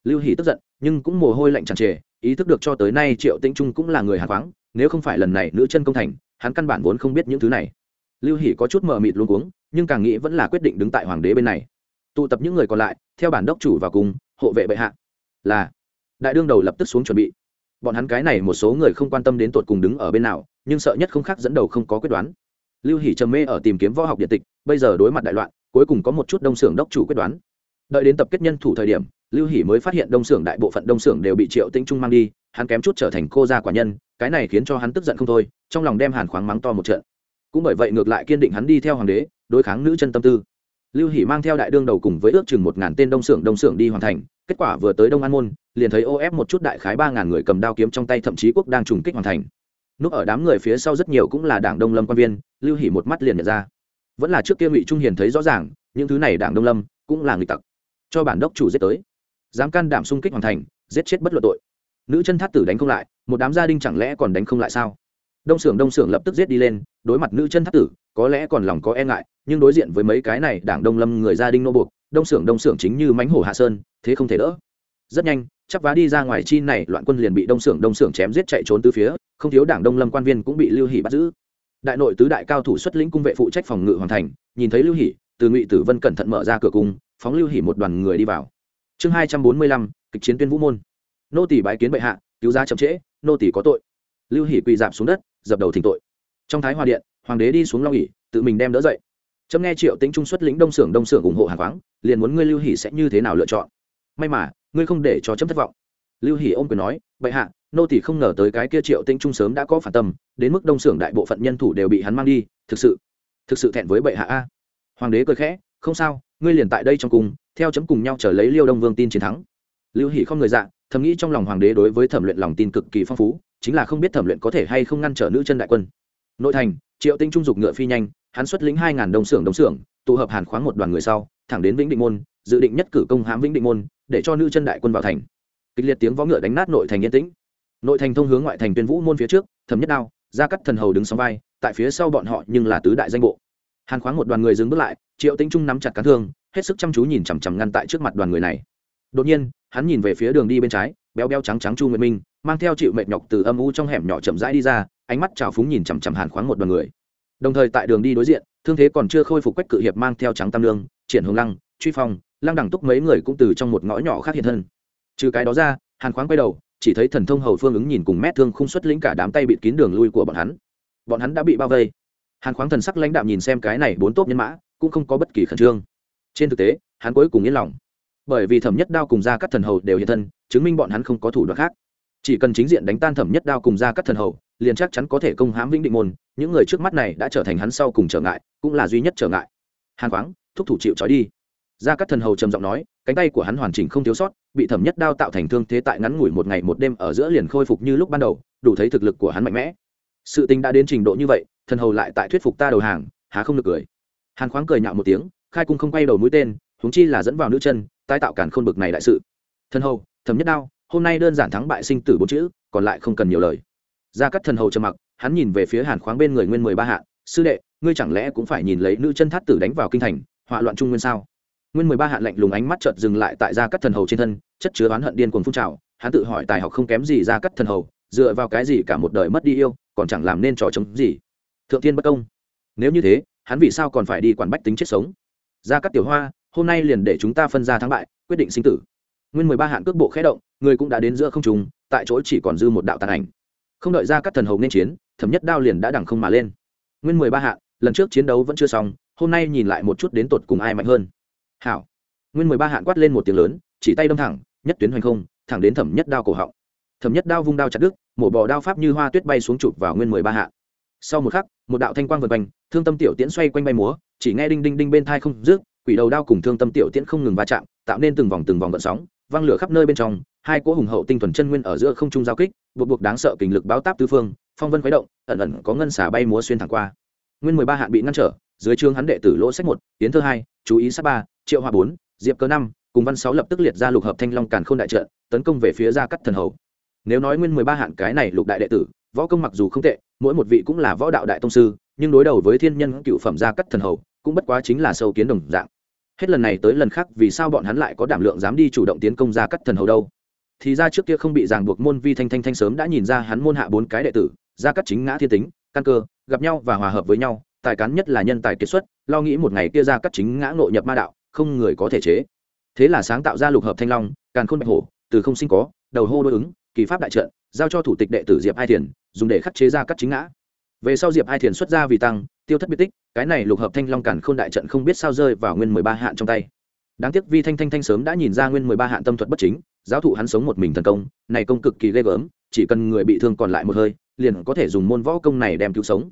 A: Lưu hỷ tức giận, nhưng cũng mồ hôi lạnh tràn trề, ý thức được cho tới nay triệu tĩnh trung cũng là người hàn khoáng, nếu không phải lần này nữ chân công thành, hắn căn bản vốn không biết những thứ này. Lưu hỷ có chút mờ mịt luôn cuống, nhưng càng nghĩ vẫn là quyết định đứng tại hoàng đế bên này. Tụ tập những người còn lại, theo bản đốc chủ vào cùng hộ vệ bệ hạ. Là, đại đương đầu lập tức xuống chuẩn bị. Bọn hắn cái này một số người không quan tâm đến tột cùng đứng ở bên nào, nhưng sợ nhất không khác dẫn đầu không có quyết đoán. Lưu hỷ trầm mê ở tìm kiếm võ học điện tịch, bây giờ đối mặt đại loạn, cuối cùng có một chút đông xưởng đốc chủ quyết đoán. Đợi đến tập kết nhân thủ thời điểm, lưu hỷ mới phát hiện đông xưởng đại bộ phận đông xưởng đều bị triệu tĩnh trung mang đi, hắn kém chút trở thành cô gia quả nhân, cái này khiến cho hắn tức giận không thôi, trong lòng đem hàn khoáng mắng to một trận. Cũng bởi vậy ngược lại kiên định hắn đi theo hoàng đế, đối kháng nữ chân tâm tư lưu hỷ mang theo đại đương đầu cùng với ước chừng một ngàn tên đông xưởng đông xưởng đi hoàn thành, kết quả vừa tới đông an môn, liền thấy ô ép một chút đại khái ba ngàn người cầm đao kiếm trong tay thậm chí quốc đang trùng kích hoàn thành. Núp ở đám người phía sau rất nhiều cũng là đảng đông lâm quan viên, lưu hỷ một mắt liền nhận ra. Vẫn là trước kia ngụy trung hiền thấy rõ ràng, những thứ này đảng đông lâm cũng là người tặc. Cho bản đốc chủ giết tới. Dám can đảm xung kích hoàn thành, giết chết bất luận tội. Nữ chân thát tử đánh không lại, một đám gia đình chẳng lẽ còn đánh không lại sao? Đông xưởng đông xưởng lập tức giết đi lên, đối mặt nữ chân thác tử, có lẽ còn lòng có e ngại, nhưng đối diện với mấy cái này đảng đông lâm người gia đình nô buộc, đông xưởng đông xưởng chính như mánh hổ hạ sơn, thế không thể đỡ. Rất nhanh chắc vá đi ra ngoài chi này, loạn quân liền bị đông xưởng đông xưởng chém giết chạy trốn từ phía, không thiếu đảng đông lâm quan viên cũng bị lưu hỷ bắt giữ. Đại nội tứ đại cao thủ xuất lĩnh cung vệ phụ trách phòng ngự hoàn thành, nhìn thấy lưu hỷ, từ ngụy tử vân cẩn thận mở ra cửa cung, phóng lưu hỷ một đoàn người đi vào. Chương hai trăm bốn mươi lăm, kịch chiến tuyên vũ môn. Nô tỷ bái kiến bệ hạ, cứu giá chậm trễ, nô tỷ có tội lưu hỷ quỳ dạp xuống đất, dập đầu thỉnh tội. Trong thái hòa điện, hoàng đế đi xuống long ỉ tự mình đem đỡ dậy. Chấm nghe triệu tính trung xuất lĩnh đông xưởng đông xưởng ủng hộ hàng khoáng, liền muốn ngươi lưu hỷ sẽ như thế nào lựa chọn? May mà, ngươi không để cho chấm thất vọng. Lưu hỷ ôm quyền nói, bệ hạ, nô tỷ không ngờ tới cái kia triệu tinh trung sớm đã có phản tâm, đến mức đông xưởng đại bộ phận nhân thủ đều bị hắn mang đi, thực sự thực sự thẹn với bệ hạ a. Hoàng đế cười khẽ, không sao, ngươi liền tại đây trong cùng, theo chấm cùng nhau trở lấy liêu đông vương tin chiến thắng. Lưu hỷ không người dạ thầm nghĩ trong lòng hoàng đế đối với thẩm luyện lòng tin cực kỳ phong phú chính là không biết thẩm luyện có thể hay không ngăn trở nữ chân đại quân. Nội thành, triệu tinh trung dục ngựa phi nhanh, hắn xuất lĩnh hai ngàn đồng xưởng đồng xưởng, tụ hợp hàn khoáng một đoàn người sau, thẳng đến vĩnh định môn, dự định nhất cử công hãm vĩnh định môn, để cho nữ chân đại quân vào thành. Kịch liệt tiếng võ ngựa đánh nát nội thành yên tĩnh. Nội thành thông hướng ngoại thành tuyên vũ môn phía trước thấm nhất đao ra cắt thần hầu đứng sóng vai, tại phía sau bọn họ nhưng là tứ đại danh bộ. Hàn khoáng một đoàn người dừng bước lại, triệu tinh trung nắm chặt cán thương, hết sức chăm chú nhìn chằm chằm ngăn tại trước mặt đoàn người này. Đột nhiên, hắn nhìn về phía đường đi bên trái, béo béo trắng trắng chu nguyệt minh mang theo chịu mệt nhọc từ âm u trong hẻm nhỏ chậm rãi đi ra, ánh mắt trào phúng nhìn chằm chằm hàn khoáng một đoàn người. Đồng thời tại đường đi đối diện, thương thế còn chưa khôi phục quách cự hiệp mang theo trắng tam lương, triển hồng lăng, truy phong, lăng đẳng túc mấy người cũng từ trong một ngõ nhỏ khác hiện thân. Trừ cái đó ra, hàn khoáng quay đầu, chỉ thấy thần thông hầu phương ứng nhìn cùng mét thương không xuất lĩnh cả đám tay bịt kín đường lui của bọn hắn. Bọn hắn đã bị bao vây. Hàn khoáng thần sắc lãnh đạm nhìn xem cái này bốn tốt nhân mã, cũng không có bất kỳ khẩn trương. Trên thực tế, hắn cuối cùng yên lòng. Bởi vì thẩm nhất đao cùng ra các thần hầu đều hiện thân, chứng minh bọn hắn không có thủ đoạn khác chỉ cần chính diện đánh tan thẩm nhất đao cùng ra các thần hầu, liền chắc chắn có thể công hãm vĩnh định môn. Những người trước mắt này đã trở thành hắn sau cùng trở ngại, cũng là duy nhất trở ngại. Hàn khoáng thúc thủ chịu trói đi. Ra các thần hầu trầm giọng nói, cánh tay của hắn hoàn chỉnh không thiếu sót, bị thẩm nhất đao tạo thành thương thế tại ngắn ngủi một ngày một đêm ở giữa liền khôi phục như lúc ban đầu, đủ thấy thực lực của hắn mạnh mẽ. Sự tình đã đến trình độ như vậy, thần hầu lại tại thuyết phục ta đầu hàng, há không được cười. Hàn khoáng cười nhạo một tiếng, khai cung không quay đầu mũi tên, huống chi là dẫn vào nữ chân, tái tạo cản khôn bực này đại sự. Thần hầu, thẩm nhất đao hôm nay đơn giản thắng bại sinh tử bốn chữ, còn lại không cần nhiều lời. Ra các thần hầu trầm mặc, hắn nhìn về phía hàn khoáng bên người nguyên mười ba hạ. Sư đệ, ngươi chẳng lẽ cũng phải nhìn lấy nữ chân thát tử đánh vào kinh thành, họa loạn trung nguyên sao? Nguyên mười ba hạ lạnh lùng ánh mắt chợt dừng lại tại gia cắt thần hầu trên thân, chất chứa oán hận điên cuồng phun trào. Hắn tự hỏi tài học không kém gì gia cắt thần hầu, dựa vào cái gì cả một đời mất đi yêu, còn chẳng làm nên trò chống gì? Thượng Thiên bất công. Nếu như thế, hắn vì sao còn phải đi quản bách tính chết sống? Gia cắt tiểu hoa, hôm nay liền để chúng ta phân ra thắng bại, quyết định sinh tử nguyên mười ba hạn cước bộ khé động, người cũng đã đến giữa không trùng tại chỗ chỉ còn dư một đạo tàn ảnh. Không đợi ra các thần hầu nên chiến, thẩm nhất đao liền đã đẳng không mà lên. Nguyên mười ba hạ lần trước chiến đấu vẫn chưa xong, hôm nay nhìn lại một chút đến tột cùng ai mạnh hơn. Hảo. Nguyên mười ba hạn quát lên một tiếng lớn, chỉ tay đâm thẳng, nhất tuyến hoành không, thẳng đến thẩm nhất đao cổ họng. Thẩm nhất đao vung đao chặt đứt, mổ bò đao pháp như hoa tuyết bay xuống chụp vào nguyên mười ba hạ sau một khắc, một đạo thanh quang vượt quanh, thương tâm tiểu tiễn xoay quanh bay múa, chỉ nghe đinh đinh đinh bên thai không rước quỷ đầu đao cùng thương tâm tiểu tiễn không ngừng va chạm, tạo nên từng vòng từng vòng vận sóng văng lửa khắp nơi bên trong, hai cỗ hùng hậu tinh thuần chân nguyên ở giữa không trung giao kích, buộc buộc đáng sợ kình lực báo táp tứ phương, phong vân khuấy động, ẩn ẩn có ngân xả bay múa xuyên thẳng qua. Nguyên mười ba hạn bị ngăn trở, dưới trường hắn đệ tử lỗ sách một tiến thơ hai, chú ý sát ba, triệu hoa bốn, diệp cơ năm, cùng văn sáu lập tức liệt ra lục hợp thanh long càn k h ô n đại trận, tấn công về phía gia cắt thần hầu. Nếu nói nguyên mười ba hạn cái này lục đại đệ tử, võ công mặc dù không tệ, mỗi một vị cũng là võ đạo đại tông sư, nhưng đối đầu với thiên nhân cựu phẩm gia cắt thần hầu, cũng bất quá chính là sâu kiến đồng dạng hết lần này tới lần khác, vì sao bọn hắn lại có đảm lượng dám đi chủ động tiến công gia cắt thần hầu đâu? Thì ra trước kia không bị ràng buộc môn vi thanh thanh thanh sớm đã nhìn ra hắn môn hạ bốn cái đệ tử gia cắt chính ngã thiên tính, căn cơ, gặp nhau và hòa hợp với nhau, tài cán nhất là nhân tài kiệt xuất, lo nghĩ một ngày kia gia cắt chính ngã nội nhập ma đạo, không người có thể chế. Thế là sáng tạo ra lục hợp thanh long, càn khôn bạch hổ, từ không sinh có, đầu hô đối ứng, kỳ pháp đại trận, giao cho thủ tịch đệ tử diệp hai thiền, dùng để khắc chế gia cắt chính ngã. Về sau diệp hai thiền xuất ra vì tăng tiêu thất biệt tích, cái này lục hợp thanh long càn khôn đại trận không biết sao rơi vào nguyên mười ba hạn trong tay. Đáng tiếc vi thanh thanh thanh sớm đã nhìn ra nguyên mười ba hạn tâm thuật bất chính, giáo thụ hắn sống một mình thần công, này công cực kỳ ghê gớm, chỉ cần người bị thương còn lại một hơi, liền có thể dùng môn võ công này đem cứu sống.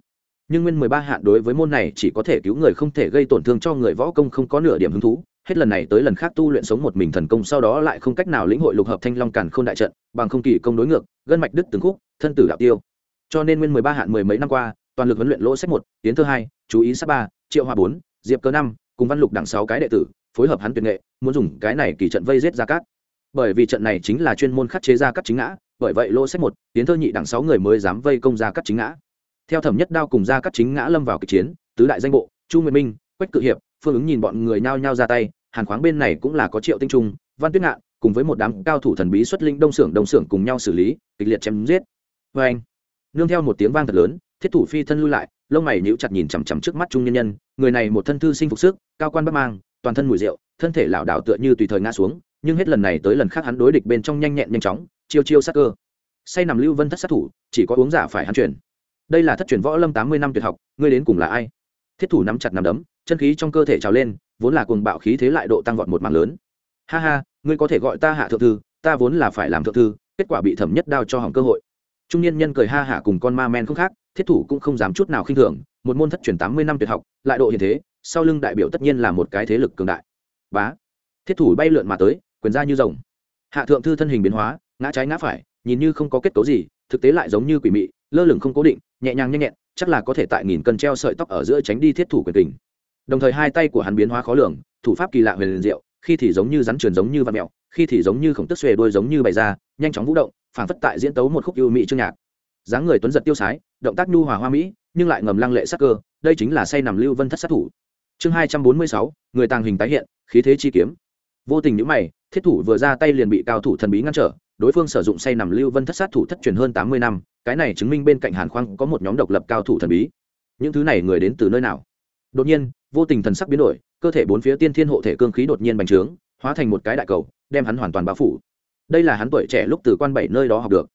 A: Nhưng nguyên mười ba hạn đối với môn này chỉ có thể cứu người không thể gây tổn thương cho người võ công không có nửa điểm hứng thú, hết lần này tới lần khác tu luyện sống một mình thần công sau đó lại không cách nào lĩnh hội lục hợp thanh long càn k h ô n đại trận, bằng không kỳ công đối ngược, gân mạch đứt từng khúc, thân tử đạo tiêu. Cho nên nguyên mười ba hạn mười mấy năm qua toàn lực huấn luyện lỗ sách một, tiến thơ hai, chú ý sắp ba, triệu hoa bốn, diệp cơ năm, cùng văn lục đẳng sáu cái đệ tử, phối hợp hắn tuyệt nghệ, muốn dùng cái này kỳ trận vây giết ra cát. Bởi vì trận này chính là chuyên môn khắc chế ra cắt chính ngã, bởi vậy Lỗ sách một, tiến thơ nhị đẳng sáu người mới dám vây công ra cắt chính ngã. Theo thẩm nhất đao cùng ra cắt chính ngã lâm vào kịch chiến, tứ đại danh bộ, chu nguyệt minh, quách cự hiệp, phương ứng nhìn bọn người nhao nhao ra tay hàn khoáng bên này cũng là có triệu tinh trung, văn tuyết ngạn, cùng với một đám cao thủ thần bí xuất linh đông xưởng đông xưởng cùng nhau xử lý, kịch liệt chém giết. Vê anh nương theo một tiếng vang thật lớn thiết thủ phi thân lui lại, lông mày níu chặt nhìn chằm chằm trước mắt trung nhân nhân. Người này một thân thư sinh phục sức, cao quan bắc mang, toàn thân mùi rượu, thân thể lảo đảo tựa như tùy thời ngã xuống, nhưng hết lần này tới lần khác hắn đối địch bên trong nhanh nhẹn nhanh chóng, chiêu chiêu sát cơ. Say nằm lưu vân thất sát thủ, chỉ có uống giả phải hắn chuyển. Đây là thất truyền võ lâm tám mươi năm tuyệt học, ngươi đến cùng là ai? Thiết thủ nắm chặt nắm đấm, chân khí trong cơ thể trào lên, vốn là cuồng bạo khí thế lại độ tăng vọt một mảng lớn. Ha ha, ngươi có thể gọi ta hạ thượng thư, ta vốn là phải làm thượng thư, kết quả bị thẩm nhất đao cho hỏng cơ hội trung niên nhân cười ha hả cùng con ma men không khác, thiết thủ cũng không dám chút nào khinh thường, một môn thất truyền tám mươi năm tuyệt học, lại độ hiện thế, sau lưng đại biểu tất nhiên là một cái thế lực cường đại. Bá. Thiết thủ bay lượn mà tới, quyền ra như rồng. Hạ thượng thư thân hình biến hóa, ngã trái ngã phải, nhìn như không có kết cấu gì, thực tế lại giống như quỷ mị, lơ lửng không cố định, nhẹ nhàng nhanh nhẹn, chắc là có thể tại nghìn cân treo sợi tóc ở giữa tránh đi thiết thủ quyền tình đồng thời hai tay của hắn biến hóa khó lường, thủ pháp kỳ lạ huyền liền diệu, khi thì giống như rắn truyền giống như văn mẹo, khi thì giống như khổng tức xuề đuôi giống như bày ra, nhanh chóng vũ động phảng phất tại diễn tấu một khúc yêu mỹ chương nhạc. Dáng người tuấn giật tiêu sái, động tác nhu hòa hoa mỹ, nhưng lại ngầm lăng lệ sắc cơ, đây chính là say nằm lưu vân thất sát thủ. Chương hai trăm bốn mươi sáu, người tàng hình tái hiện, khí thế chi kiếm. Vô tình những mày, thiết thủ vừa ra tay liền bị cao thủ thần bí ngăn trở, đối phương sử dụng say nằm lưu vân thất sát thủ thất truyền hơn tám mươi năm, cái này chứng minh bên cạnh hàn khoang có một nhóm độc lập cao thủ thần bí. Những thứ này người đến từ nơi nào? Đột nhiên, vô tình thần sắc biến đổi, cơ thể bốn phía tiên thiên hộ thể cương khí đột nhiên bành trướng, hóa thành một cái đại cầu, đem hắn hoàn toàn bao phủ đây là hắn tuổi trẻ lúc từ quan bảy nơi đó học được.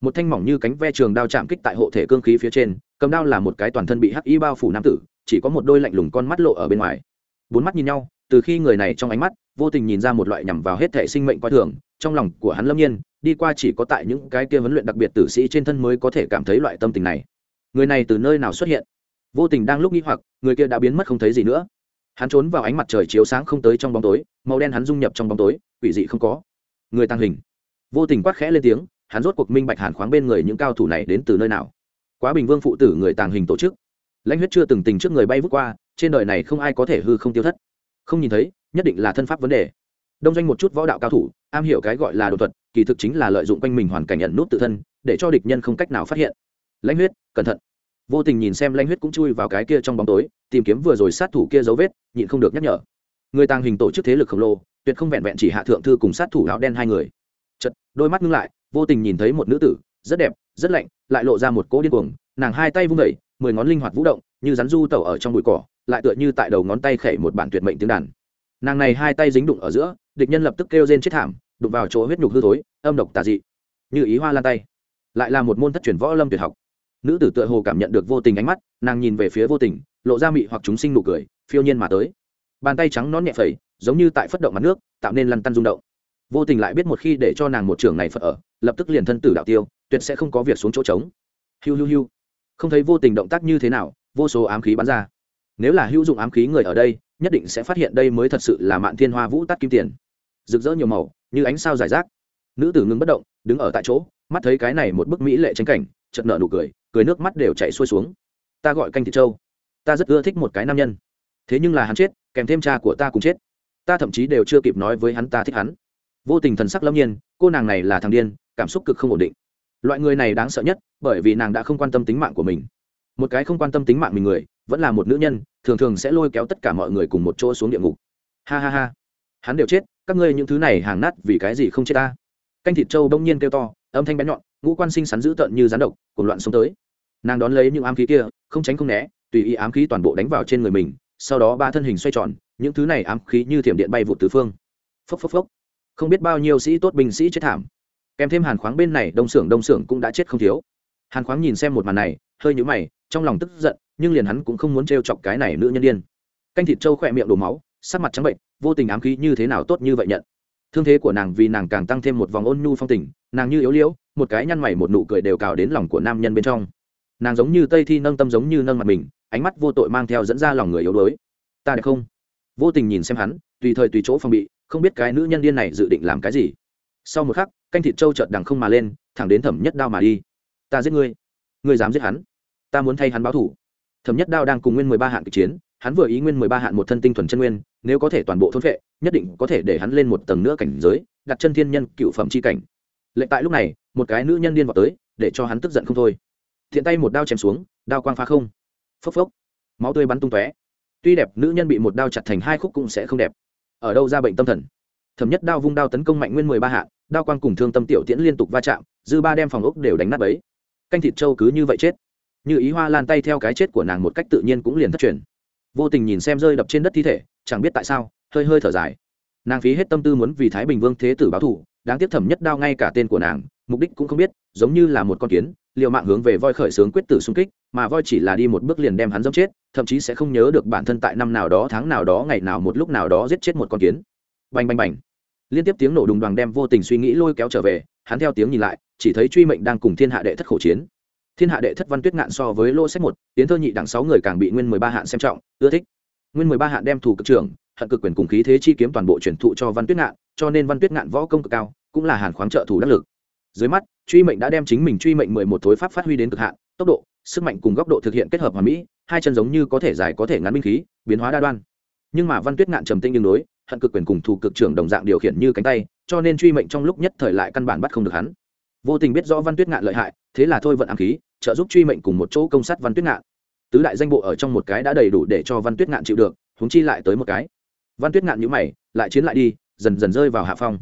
A: Một thanh mỏng như cánh ve trường đao chạm kích tại hộ thể cương khí phía trên, cầm đao là một cái toàn thân bị hắc y bao phủ nam tử, chỉ có một đôi lạnh lùng con mắt lộ ở bên ngoài. Bốn mắt nhìn nhau, từ khi người này trong ánh mắt, vô tình nhìn ra một loại nhằm vào hết thể sinh mệnh coi thường, trong lòng của hắn lâm nhiên, đi qua chỉ có tại những cái kia huấn luyện đặc biệt tử sĩ trên thân mới có thể cảm thấy loại tâm tình này. Người này từ nơi nào xuất hiện? Vô tình đang lúc nghĩ hoặc, người kia đã biến mất không thấy gì nữa. Hắn trốn vào ánh mặt trời chiếu sáng không tới trong bóng tối, màu đen hắn dung nhập trong bóng tối, quỷ dị không có người tăng hình. Vô tình quát khẽ lên tiếng, hắn rốt cuộc minh bạch hàn khoáng bên người những cao thủ này đến từ nơi nào. Quá bình vương phụ tử người tàng hình tổ chức. Lãnh huyết chưa từng tình trước người bay vút qua, trên đời này không ai có thể hư không tiêu thất. Không nhìn thấy, nhất định là thân pháp vấn đề. Đông doanh một chút võ đạo cao thủ, am hiểu cái gọi là đột thuật, kỳ thực chính là lợi dụng quanh mình hoàn cảnh nhận nút tự thân, để cho địch nhân không cách nào phát hiện. Lãnh huyết, cẩn thận. Vô tình nhìn xem lãnh huyết cũng chui vào cái kia trong bóng tối, tìm kiếm vừa rồi sát thủ kia dấu vết, nhịn không được nhắc nhở người tàng hình tổ chức thế lực khổng lồ, tuyệt không vẹn vẹn chỉ hạ thượng thư cùng sát thủ áo đen hai người. Chật đôi mắt ngưng lại, vô tình nhìn thấy một nữ tử, rất đẹp, rất lạnh, lại lộ ra một cỗ điên cuồng, nàng hai tay vung vẩy mười ngón linh hoạt vũ động, như rắn du tẩu ở trong bụi cỏ, lại tựa như tại đầu ngón tay khẩy một bản tuyệt mệnh tiếng đàn. Nàng này hai tay dính đụng ở giữa, địch nhân lập tức kêu rên chết thảm, đụng vào chỗ huyết nhục hư thối, âm độc tà dị. Như ý hoa lan tay, lại là một môn thất truyền võ lâm tuyệt học. Nữ tử tựa hồ cảm nhận được vô tình ánh mắt, nàng nhìn về phía vô tình, lộ ra mị hoặc chúng sinh nụ cười, phiêu nhiên mà tới bàn tay trắng nón nhẹ phẩy, giống như tại phất động mặt nước, tạo nên lăn tăn rung động. Vô tình lại biết một khi để cho nàng một trường này phật ở, lập tức liền thân tử đạo tiêu, tuyệt sẽ không có việc xuống chỗ trống. Hiu hiu hiu. Không thấy vô tình động tác như thế nào, vô số ám khí bắn ra. Nếu là hữu dụng ám khí người ở đây, nhất định sẽ phát hiện đây mới thật sự là mạn thiên hoa vũ tắt kim tiền. Rực rỡ nhiều màu, như ánh sao giải rác. Nữ tử ngưng bất động, đứng ở tại chỗ, mắt thấy cái này một bức mỹ lệ tranh cảnh chật nợ nụ cười cười nước mắt đều chảy xuôi xuống. Ta gọi canh thị châu ta rất ưa thích một cái nam nhân. Thế nhưng là hắn chết kèm thêm cha của ta cùng chết. Ta thậm chí đều chưa kịp nói với hắn ta thích hắn. Vô tình thần sắc lâm nhiên, cô nàng này là thằng điên, cảm xúc cực không ổn định. Loại người này đáng sợ nhất, bởi vì nàng đã không quan tâm tính mạng của mình. Một cái không quan tâm tính mạng mình người, vẫn là một nữ nhân, thường thường sẽ lôi kéo tất cả mọi người cùng một chỗ xuống địa ngục. Ha ha ha. Hắn đều chết, các ngươi những thứ này hàng nát vì cái gì không chết ta? Canh thịt trâu bỗng nhiên kêu to, âm thanh bén nhọn, ngũ quan sinh sắn dữ tợn như rán độc, cuồng loạn xuống tới. Nàng đón lấy những ám khí kia, không tránh không né, tùy ý ám khí toàn bộ đánh vào trên người mình sau đó ba thân hình xoay tròn, những thứ này ám khí như thiểm điện bay vụt tứ phương. Phốc phốc phốc. Không biết bao nhiêu sĩ tốt binh sĩ chết thảm. Kèm thêm hàn khoáng bên này, đông xưởng đông xưởng cũng đã chết không thiếu. Hàn khoáng nhìn xem một màn này, hơi nhũ mày, trong lòng tức giận, nhưng liền hắn cũng không muốn trêu chọc cái này nữ nhân điên. Canh thịt trâu khỏe miệng đổ máu, sắc mặt trắng bệnh, vô tình ám khí như thế nào tốt như vậy nhận. Thương thế của nàng vì nàng càng tăng thêm một vòng ôn nhu phong tình, nàng như yếu liễu, một cái nhăn mày một nụ cười đều cào đến lòng của nam nhân bên trong. Nàng giống như tây thi nâng tâm giống như nâng mặt mình ánh mắt vô tội mang theo dẫn ra lòng người yếu đuối. Ta đẹp không? Vô tình nhìn xem hắn, tùy thời tùy chỗ phòng bị, không biết cái nữ nhân điên này dự định làm cái gì. Sau một khắc, canh thịt trâu chợt đằng không mà lên, thẳng đến thẩm nhất đao mà đi. Ta giết ngươi. Ngươi dám giết hắn? Ta muốn thay hắn báo thủ. Thẩm nhất đao đang cùng nguyên mười ba hạn kịch chiến, hắn vừa ý nguyên mười ba hạn một thân tinh thuần chân nguyên, nếu có thể toàn bộ thôn vệ, nhất định có thể để hắn lên một tầng nữa cảnh giới, đặt chân thiên nhân cựu phẩm c h i cảnh. Lệ tại lúc này, một cái nữ nhân điên vào tới, để cho hắn tức giận không thôi. Thiện tay một đao chém xuống, đao quang phá không phốc phốc. Máu tươi bắn tung tóe. Tuy đẹp, nữ nhân bị một đao chặt thành hai khúc cũng sẽ không đẹp. Ở đâu ra bệnh tâm thần? Thẩm nhất đao vung đao tấn công mạnh nguyên mười ba hạ, đao quang cùng thương tâm tiểu tiễn liên tục va chạm, dư ba đem phòng ốc đều đánh nát ấy canh thịt trâu cứ như vậy chết. Như ý hoa lan tay theo cái chết của nàng một cách tự nhiên cũng liền thất truyền. Vô tình nhìn xem rơi đập trên đất thi thể, chẳng biết tại sao, hơi hơi thở dài. Nàng phí hết tâm tư muốn vì thái bình vương thế tử báo thù, đáng tiếc thẩm nhất đao ngay cả tên của nàng, mục đích cũng không biết, giống như là một con kiến liệu mạng hướng về voi khởi sướng quyết tử xung kích mà voi chỉ là đi một bước liền đem hắn dẫm chết, thậm chí sẽ không nhớ được bản thân tại năm nào đó, tháng nào đó, ngày nào một lúc nào đó giết chết một con kiến. Bành bành bành. Liên tiếp tiếng nổ đùng đoàn đem vô tình suy nghĩ lôi kéo trở về, hắn theo tiếng nhìn lại, chỉ thấy truy mệnh đang cùng thiên hạ đệ thất khổ chiến. Thiên hạ đệ thất văn tuyết ngạn so với lô sách một, tiến thơ nhị đẳng sáu người càng bị nguyên mười ba hạn xem trọng, ưa thích. Nguyên mười ba hạn đem thủ cực trưởng, hận cực quyền cùng khí thế chi kiếm toàn bộ truyền thụ cho văn tuyết ngạn, cho nên văn tuyết ngạn võ công cực cao, cũng là hàn khoáng trợ thủ đắc lực. Dưới mắt, truy mệnh đã đem chính mình truy mệnh mười một thối pháp phát huy đến cực hạn, tốc độ sức mạnh cùng góc độ thực hiện kết hợp hoàn mỹ, hai chân giống như có thể dài có thể ngắn binh khí, biến hóa đa đoan. Nhưng mà văn tuyết ngạn trầm tinh nhưng đối, hận cực quyền cùng thủ cực trưởng đồng dạng điều khiển như cánh tay, cho nên truy mệnh trong lúc nhất thời lại căn bản bắt không được hắn. Vô tình biết rõ văn tuyết ngạn lợi hại, thế là thôi vận ám khí, trợ giúp truy mệnh cùng một chỗ công sát văn tuyết ngạn. Tứ đại danh bộ ở trong một cái đã đầy đủ để cho văn tuyết ngạn chịu được, huống chi lại tới một cái. Văn tuyết ngạn nhíu mày, lại chiến lại đi, dần dần rơi vào hạ phong.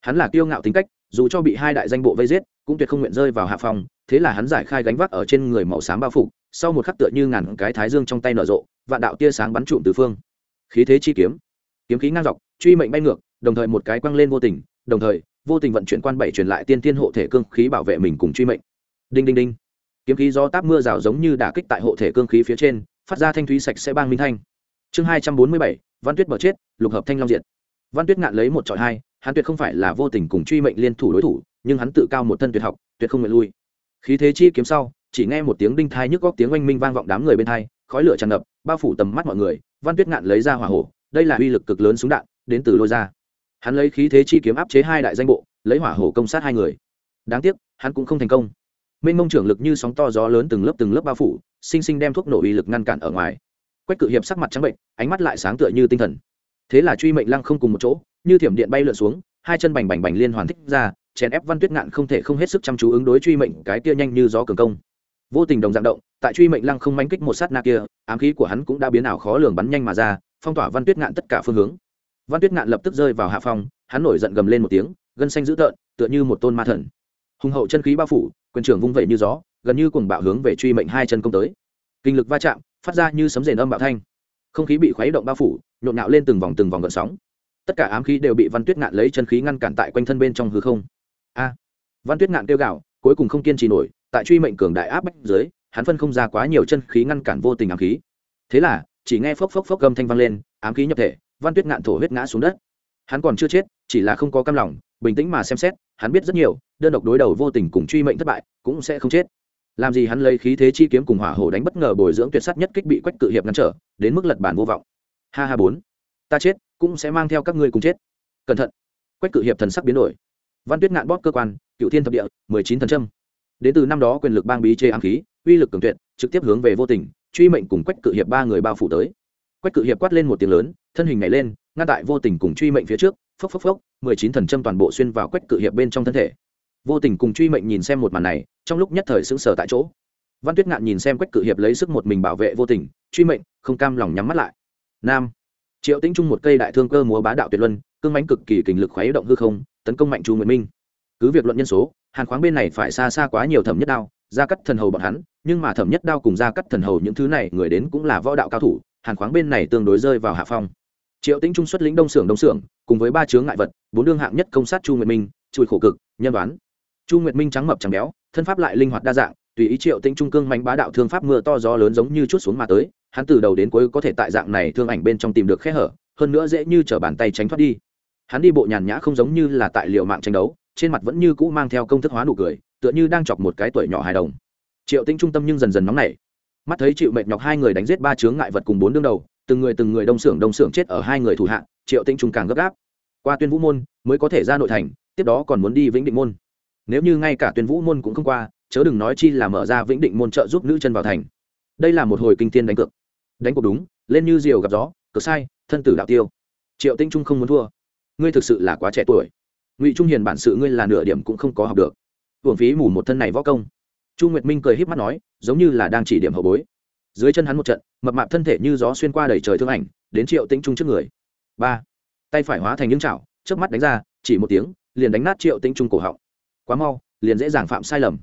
A: Hắn là kiêu ngạo tính cách, dù cho bị hai đại danh bộ vây giết cũng tuyệt không nguyện rơi vào hạ phòng, thế là hắn giải khai gánh vác ở trên người màu xám bao phủ sau một khắc tựa như ngàn cái thái dương trong tay nở rộ vạn đạo tia sáng bắn trụm từ phương. Khí thế chi kiếm. Kiếm khí ngang dọc truy mệnh bay ngược đồng thời một cái quăng lên vô tình đồng thời vô tình vận chuyển quan bảy truyền lại tiên tiên hộ thể cương khí bảo vệ mình cùng truy mệnh. Đinh đinh đinh. Kiếm khí do táp mưa rào giống như đả kích tại hộ thể cương khí phía trên phát ra thanh thúy sạch sẽ bang minh thanh. Chương hai trăm bốn mươi bảy văn tuyết bờ chết lục hợp thanh long diệt. Văn tuyết ngạn lấy một trọi hai hắn tuyệt không phải là vô tình cùng truy mệnh liên thủ đối thủ nhưng hắn tự cao một thân tuyệt học, tuyệt không nguyện lui. Khí thế chi kiếm sau, chỉ nghe một tiếng đinh thai nhức góc tiếng oanh minh vang vọng đám người bên thai khói lửa tràn ngập, bao phủ tầm mắt mọi người, văn tuyết ngạn lấy ra hỏa hổ, đây là uy lực cực lớn súng đạn, đến từ lôi ra. Hắn lấy khí thế chi kiếm áp chế hai đại danh bộ, lấy hỏa hổ công sát hai người. Đáng tiếc, hắn cũng không thành công. Minh mông trưởng lực như sóng to gió lớn từng lớp từng lớp bao phủ, sinh sinh đem thuốc nổ uy lực ngăn cản ở ngoài. Quách cự hiệp sắc mặt trắng bệnh, ánh mắt lại sáng tựa như tinh thần. Thế là truy mệnh lăng không cùng một chỗ, như thiểm điện bay lượn xuống, hai chân bành bành bành liên hoàn thích ra chèn ép văn tuyết ngạn không thể không hết sức chăm chú ứng đối truy mệnh cái kia nhanh như gió cường công. Vô tình đồng dạng động, tại truy mệnh lăng không manh kích một sát na kia, ám khí của hắn cũng đã biến ảo khó lường bắn nhanh mà ra, phong tỏa văn tuyết ngạn tất cả phương hướng. Văn tuyết ngạn lập tức rơi vào hạ phong, hắn nổi giận gầm lên một tiếng, gân xanh dữ tợn, tựa như một tôn ma thần. Hùng hậu chân khí bao phủ, quyền trưởng vung vẩy như gió, gần như cùng bạo hướng về truy mệnh hai chân công tới. Kinh lực va chạm, phát ra như sấm rền âm bạo thanh. Không khí bị khuấy động bao phủ, nhộn nhạo lên từng vòng từng vòng gợn sóng. Tất cả ám khí đều bị văn tuyết ngạn lấy chân khí ngăn cản tại quanh thân bên trong hư không a. Văn tuyết ngạn kêu gạo cuối cùng không kiên trì nổi, tại truy mệnh cường đại áp bách dưới, hắn phân không ra quá nhiều chân khí ngăn cản vô tình ám khí. Thế là, chỉ nghe phốc phốc phốc gầm thanh vang lên, ám khí nhập thể, văn tuyết ngạn thổ huyết ngã xuống đất. Hắn còn chưa chết, chỉ là không có cam lòng, bình tĩnh mà xem xét, hắn biết rất nhiều, đơn độc đối đầu vô tình cùng truy mệnh thất bại, cũng sẽ không chết. Làm gì hắn lấy khí thế chi kiếm cùng hỏa hổ đánh bất ngờ bồi dưỡng tuyệt sắt nhất kích bị quách cự hiệp ngăn trở, đến mức lật bản vô vọng. Ha ha bốn, ta chết, cũng sẽ mang theo các ngươi cùng chết. Cẩn thận. Quách cự hiệp thần sắc biến đổi văn tuyết ngạn bóp cơ quan cựu thiên thập địa, mười chín thần trâm đến từ năm đó quyền lực bang bí chê ám khí, uy lực cường tuyệt, trực tiếp hướng về vô tình, truy mệnh cùng quách cự hiệp ba người bao phủ tới. Quách cự hiệp quát lên một tiếng lớn, thân hình nhảy lên, ngăn tại vô tình cùng truy mệnh phía trước, phốc phốc phốc, mười chín thần châm toàn bộ xuyên vào quách cự hiệp bên trong thân thể. Vô tình cùng truy mệnh nhìn xem một màn này, trong lúc nhất thời sững sờ tại chỗ. Văn tuyết ngạn nhìn xem quách cự hiệp lấy sức một mình bảo vệ vô tình, truy mệnh, không cam lòng nhắm mắt lại. Nam. Triệu tĩnh trung một cây đại thương cơ múa bá đạo tuyệt luân, cương mánh cực kỳ kình lực khuấy động hư không tấn công mạnh chu nguyệt minh. Cứ việc luận nhân số, hàn khoáng bên này phải xa xa quá nhiều thẩm nhất đao, gia cắt thần hầu bọn hắn, nhưng mà thẩm nhất đao cùng gia cắt thần hầu những thứ này, người đến cũng là võ đạo cao thủ, hàn khoáng bên này tương đối rơi vào hạ phong. Triệu tĩnh trung xuất lĩnh đông xưởng đông xưởng cùng với ba chướng ngại vật, bốn đương hạng nhất công sát chu nguyệt minh chui khổ cực, nhân đoán. Chu nguyệt minh trắng mập trắng béo, thân pháp lại linh hoạt đa dạng, tùy ý triệu tĩnh trung cương mạnh bá đạo thương pháp mưa to gió lớn giống như chút xuống mà tới, hắn từ đầu đến cuối có thể tại dạng này thương ảnh bên trong tìm được khe hở, hơn nữa dễ như chở bàn tay tránh thoát đi hắn đi bộ nhàn nhã không giống như là tại liệu mạng tranh đấu, trên mặt vẫn như cũ mang theo công thức hóa nụ cười, tựa như đang chọc một cái tuổi nhỏ hài đồng. Triệu tĩnh trung tâm nhưng dần dần nóng nảy. Mắt thấy chịu mệt nhọc hai người đánh giết ba chướng ngại vật cùng bốn đương đầu, từng người từng người đông xưởng đông xưởng chết ở hai người thủ hạ, triệu tĩnh trung càng gấp gáp. Qua tuyên vũ môn, mới có thể ra nội thành, tiếp đó còn muốn đi vĩnh định môn. Nếu như ngay cả tuyên vũ môn cũng không qua, chớ đừng nói chi là mở ra vĩnh định môn trợ giúp nữ chân vào thành. Đây là một hồi kinh tiên đánh cược. Đánh cuộc đúng, lên như diều gặp gió cờ sai, thân tử đạo tiêu. Triệu tinh trung không muốn thua ngươi thực sự là quá trẻ tuổi. Ngụy trung hiền bản sự ngươi là nửa điểm cũng không có học được. Hưởng phí mù một thân này võ công. Chu nguyệt minh cười h í p mắt nói, giống như là đang chỉ điểm hậu bối. Dưới chân hắn một trận, mập mạp thân thể như gió xuyên qua đầy trời thương ảnh, đến triệu tĩnh trung trước người. Ba, tay phải hóa thành những chảo trước mắt đánh ra, chỉ một tiếng, liền đánh nát triệu tĩnh trung cổ họng. Quá mau, liền dễ dàng phạm sai lầm.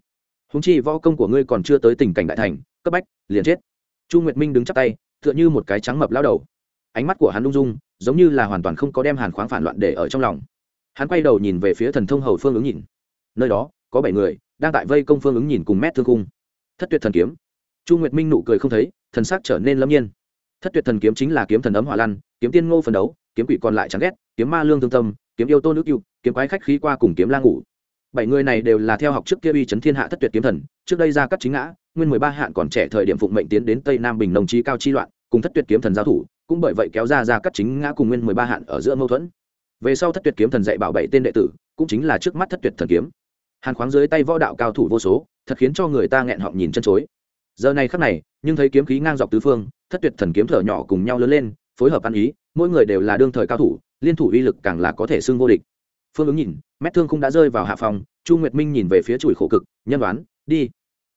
A: Húng chi võ công của ngươi còn chưa tới tình cảnh đại thành, cấp bách, liền chết. Chu nguyệt minh đứng chắp tay, tựa như một cái trắng mập lao đầu. Ánh mắt của hắn lung dung giống như là hoàn toàn không có đem hàn khoáng phản loạn để ở trong lòng. Hắn quay đầu nhìn về phía thần thông hầu phương ứng nhìn. Nơi đó, có bảy người, đang tại vây công phương ứng nhìn cùng mét thương cung thất tuyệt thần kiếm. Chu nguyệt minh nụ cười không thấy, thần sắc trở nên lâm nhiên. Thất tuyệt thần kiếm chính là kiếm thần ấm hỏa lăn, kiếm tiên ngô phần đấu, kiếm quỷ còn lại chẳng ghét, kiếm ma lương thương tâm, kiếm yêu tô nước cựu, kiếm quái khách khí qua cùng kiếm la ngủ. Bảy người này đều là theo học trước kia uy chấn thiên hạ thất tuyệt kiếm thần, trước đây ra cắt chính ngã, nguyên mười ba hạn còn trẻ thời điểm phụng mệnh tiến đến tây nam bình đồng chí cao chi loạn, cùng thất tuyệt kiếm thần giao thủ cũng bởi vậy kéo ra ra cắt chính ngã cùng nguyên mười ba hạn ở giữa mâu thuẫn. Về sau thất tuyệt kiếm thần dạy bảo bảy tên đệ tử, cũng chính là trước mắt thất tuyệt thần kiếm. Hàn khoáng dưới tay võ đạo cao thủ vô số, thật khiến cho người ta nghẹn họng nhìn chân chối. Giờ này khắc này, nhưng thấy kiếm khí ngang dọc tứ phương, thất tuyệt thần kiếm thở nhỏ cùng nhau lớn lên, phối hợp ăn ý, mỗi người đều là đương thời cao thủ, liên thủ uy lực càng là có thể xưng vô địch. Phương ứng nhìn, mét thương cũng đã rơi vào hạ phòng, chu nguyệt minh nhìn về phía chùi khổ cực, nhân đoán, đi.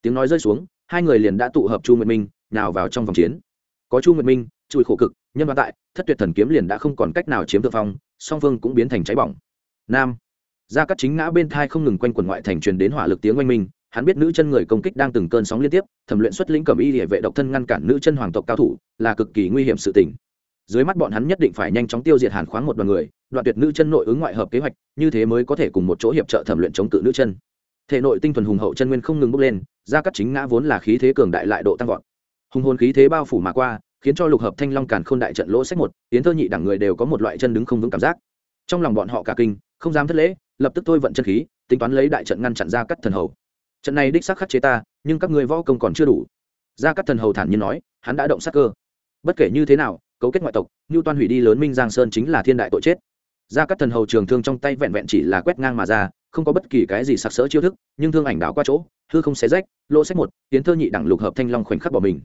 A: Tiếng nói rơi xuống, hai người liền đã tụ hợp chu nguyệt minh nào vào trong vòng chiến có chu nguyệt minh, chùi khổ cực, nhân văn tại, thất tuyệt thần kiếm liền đã không còn cách nào chiếm thượng phong, song phương cũng biến thành cháy bỏng. Nam. Gia cắt chính ngã bên thai không ngừng quanh quần ngoại thành truyền đến hỏa lực tiếng oanh minh, hắn biết nữ chân người công kích đang từng cơn sóng liên tiếp, thẩm luyện xuất lĩnh cầm y địa vệ độc thân ngăn cản nữ chân hoàng tộc cao thủ, là cực kỳ nguy hiểm sự tình. Dưới mắt bọn hắn nhất định phải nhanh chóng tiêu diệt hàn khoáng một đoàn người, đoạn tuyệt nữ chân nội ứng ngoại hợp kế hoạch, như thế mới có thể cùng một chỗ hiệp trợ thẩm luyện chống cự nữ chân. Thể nội tinh thuần hùng hậu chân nguyên không ngừng bốc lên, gia cắt chính ngã vốn là khí thế cường đại lại độ tăng vọt hùng hồn khí thế bao phủ mà qua, khiến cho lục hợp thanh long càn k h ô n đại trận lỗ sách một tiến thơ nhị đẳng người đều có một loại chân đứng không vững cảm giác. Trong lòng bọn họ cả kinh, không dám thất lễ, lập tức thôi vận chân khí, tính toán lấy đại trận ngăn chặn ra cắt thần hầu. Trận này đích xác khắc chế ta, nhưng các ngươi võ công còn chưa đủ. Gia cắt thần hầu thản nhiên nói, hắn đã động sát cơ. Bất kể như thế nào, cấu kết ngoại tộc như toan hủy đi lớn minh giang sơn chính là thiên đại tội chết. Gia cắt thần hầu trường thương trong tay vẹn vẹn chỉ là quét ngang mà ra, không có bất kỳ cái gì sặc sỡ chiêu thức, nhưng thương ảnh đảo qua chỗ, hư không xé rách, lỗ sách một tiến thơ nhị đẳng lục hợp thanh long khoảnh khắc bỏ mình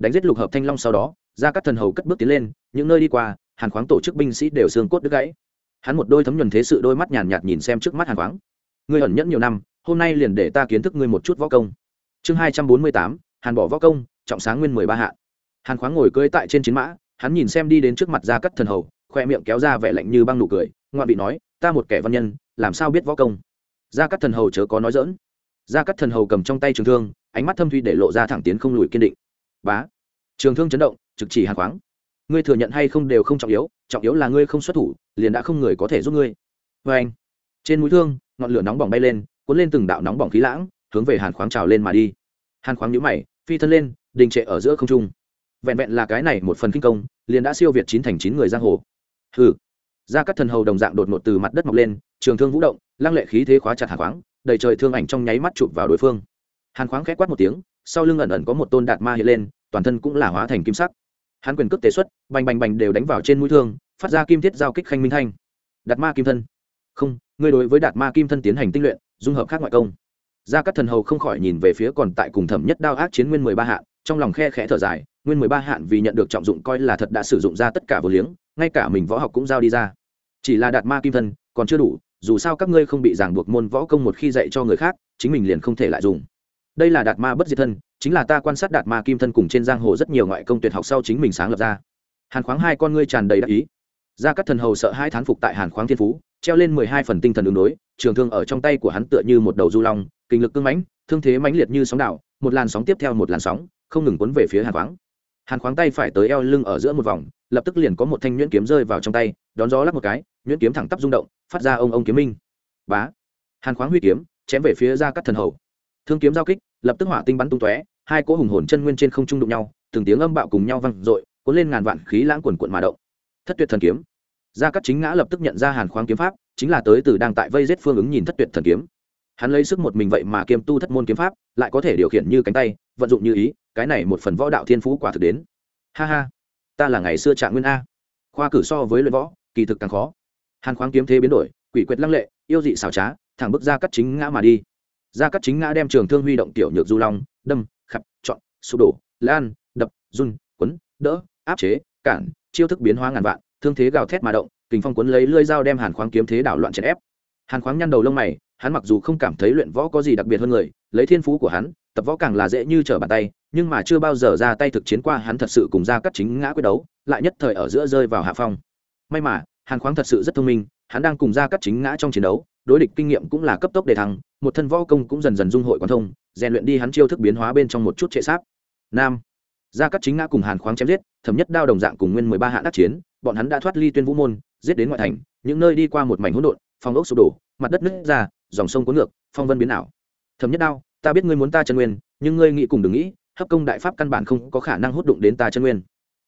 A: đánh giết lục hợp thanh long sau đó, gia các thần hầu cất bước tiến lên, những nơi đi qua, hàn khoáng tổ chức binh sĩ đều xương cốt đứt gãy. Hắn một đôi thấm nhuần thế sự đôi mắt nhàn nhạt nhìn xem trước mắt hàn khoáng. Ngươi ẩn nhẫn nhiều năm, hôm nay liền để ta kiến thức ngươi một chút võ công. Chương hai trăm bốn mươi tám, hàn bỏ võ công, trọng sáng nguyên mười ba hạ. Hàn khoáng ngồi cưỡi tại trên chiến mã, hắn nhìn xem đi đến trước mặt gia cắt thần hầu, khoe miệng kéo ra vẻ lạnh như băng nụ cười, ngoạn vị nói, ta một kẻ văn nhân, làm sao biết võ công? Gia cắt thần hầu chớ có nói dỡn gia cắt thần hầu cầm trong tay trường thương, ánh mắt thâm thuy để lộ ra thẳng tiến không lùi kiên định bá. Trường thương chấn động, trực chỉ hàn khoáng. Ngươi thừa nhận hay không đều không trọng yếu trọng yếu là ngươi không xuất thủ, liền đã không người có thể giúp ngươi. Vê anh, trên mũi thương, ngọn lửa nóng bỏng bay lên, cuốn lên từng đạo nóng bỏng khí lãng, hướng về hàn khoáng trào lên mà đi. Hàn khoáng nhũ mày, phi thân lên, đình trệ ở giữa không trung. Vẹn vẹn là cái này một phần kinh công, liền đã siêu việt chín thành chín người giang hồ. Hừ. Ra các thần hầu đồng dạng đột ngột từ mặt đất mọc lên, trường thương vũ động, lăng lệ khí thế khóa chặt hàn khoáng, đầy trời thương ảnh trong nháy mắt chụp vào đối phương. Hàn khoáng khẽ quát một tiếng sau lưng ẩn ẩn có một tôn đạt ma hiện lên, toàn thân cũng là hóa thành kim sắc. Hắn quyền cước tế xuất, bành bành bành đều đánh vào trên mũi thương, phát ra kim thiết giao kích khanh minh thanh. Đạt ma kim thân. Không, ngươi đối với đạt ma kim thân tiến hành tinh luyện, dung hợp khác ngoại công. Gia các thần hầu không khỏi nhìn về phía còn tại cùng thẩm nhất đao ác chiến nguyên mười ba hạn, trong lòng khe khẽ thở dài, nguyên mười ba hạn vì nhận được trọng dụng coi là thật đã sử dụng ra tất cả vô liếng, ngay cả mình võ học cũng giao đi ra. Chỉ là đạt ma kim thân còn chưa đủ, dù sao các ngươi không bị ràng buộc môn võ công một khi dạy cho người khác, chính mình liền không thể lại dùng đây là đạt ma bất diệt thân, chính là ta quan sát đạt ma kim thân cùng trên giang hồ rất nhiều ngoại công tuyệt học sau chính mình sáng lập ra. Hàn khoáng hai con ngươi tràn đầy đắc ý. Ra các thần hầu sợ hai thán phục tại hàn khoáng thiên phú, treo lên mười hai phần tinh thần ứng đối, trường thương ở trong tay của hắn tựa như một đầu du long, kinh lực cưng mãnh, thương thế mãnh liệt như sóng đảo, một làn sóng tiếp theo một làn sóng, không ngừng cuốn về phía hàn khoáng. Hàn khoáng tay phải tới eo lưng ở giữa một vòng, lập tức liền có một thanh nhuyễn kiếm rơi vào trong tay, đón gió lắc một cái, nhuyễn kiếm thẳng tắp rung động, phát ra ông ông kiếm minh. Bá! Hàn khoáng huy kiếm, chém về phía ra các thần hầu thương kiếm giao kích, lập tức hỏa tinh bắn tung tóe, hai cỗ hùng hồn chân nguyên trên không trung đụng nhau, từng tiếng âm bạo cùng nhau vang dội, cuốn lên ngàn vạn khí lãng quần quận mà động. Thất tuyệt thần kiếm. Gia cắt chính ngã lập tức nhận ra hàn khoáng kiếm pháp, chính là tới từ đang tại vây giết phương ứng nhìn thất tuyệt thần kiếm. Hắn lấy sức một mình vậy mà kiêm tu thất môn kiếm pháp, lại có thể điều khiển như cánh tay, vận dụng như ý, cái này một phần võ đạo thiên phú quả thực đến. Ha ha, ta là ngày xưa trạng nguyên a. Khoa cử so với luyện võ, kỳ thực càng khó. Hàn khoáng kiếm thế biến đổi, quỷ quyệt lăng lệ, yêu dị xảo trá, thẳng bước ra cắt chính ngã mà đi. Gia cắt chính ngã đem trường thương huy động tiểu nhược du long, đâm khập chọn, sụp đổ, lan, đập, run, quấn, đỡ, áp chế, cản, chiêu thức biến hóa ngàn vạn, thương thế gào thét mà động, kình phong quấn lấy lưỡi dao đem hàn khoáng kiếm thế đảo loạn chèn ép. Hàn khoáng nhăn đầu lông mày, hắn mặc dù không cảm thấy luyện võ có gì đặc biệt hơn người, lấy thiên phú của hắn, tập võ càng là dễ như trở bàn tay, nhưng mà chưa bao giờ ra tay thực chiến qua hắn thật sự cùng ra cắt chính ngã quyết đấu, lại nhất thời ở giữa rơi vào hạ phong. May mà, hàn khoáng thật sự rất thông minh, hắn đang cùng ra cắt chính ngã trong chiến đấu đối địch kinh nghiệm cũng là cấp tốc đề thăng, một thân võ công cũng dần dần dung hội quan thông, rèn luyện đi hắn chiêu thức biến hóa bên trong một chút trệ sáp. Nam, gia cắt chính ngã cùng hàn khoáng chém giết, thẩm nhất đao đồng dạng cùng nguyên mười ba hạ đắc chiến, bọn hắn đã thoát ly tuyên vũ môn, giết đến ngoại thành, những nơi đi qua một mảnh hỗn độn phong ốc sụp đổ, mặt đất nứt ra, dòng sông cuốn ngược, phong vân biến ảo. Thẩm nhất đao, ta biết ngươi muốn ta chân nguyên, nhưng ngươi nghĩ cùng đừng nghĩ, hấp công đại pháp căn bản không có khả năng hút đụng đến ta chân nguyên.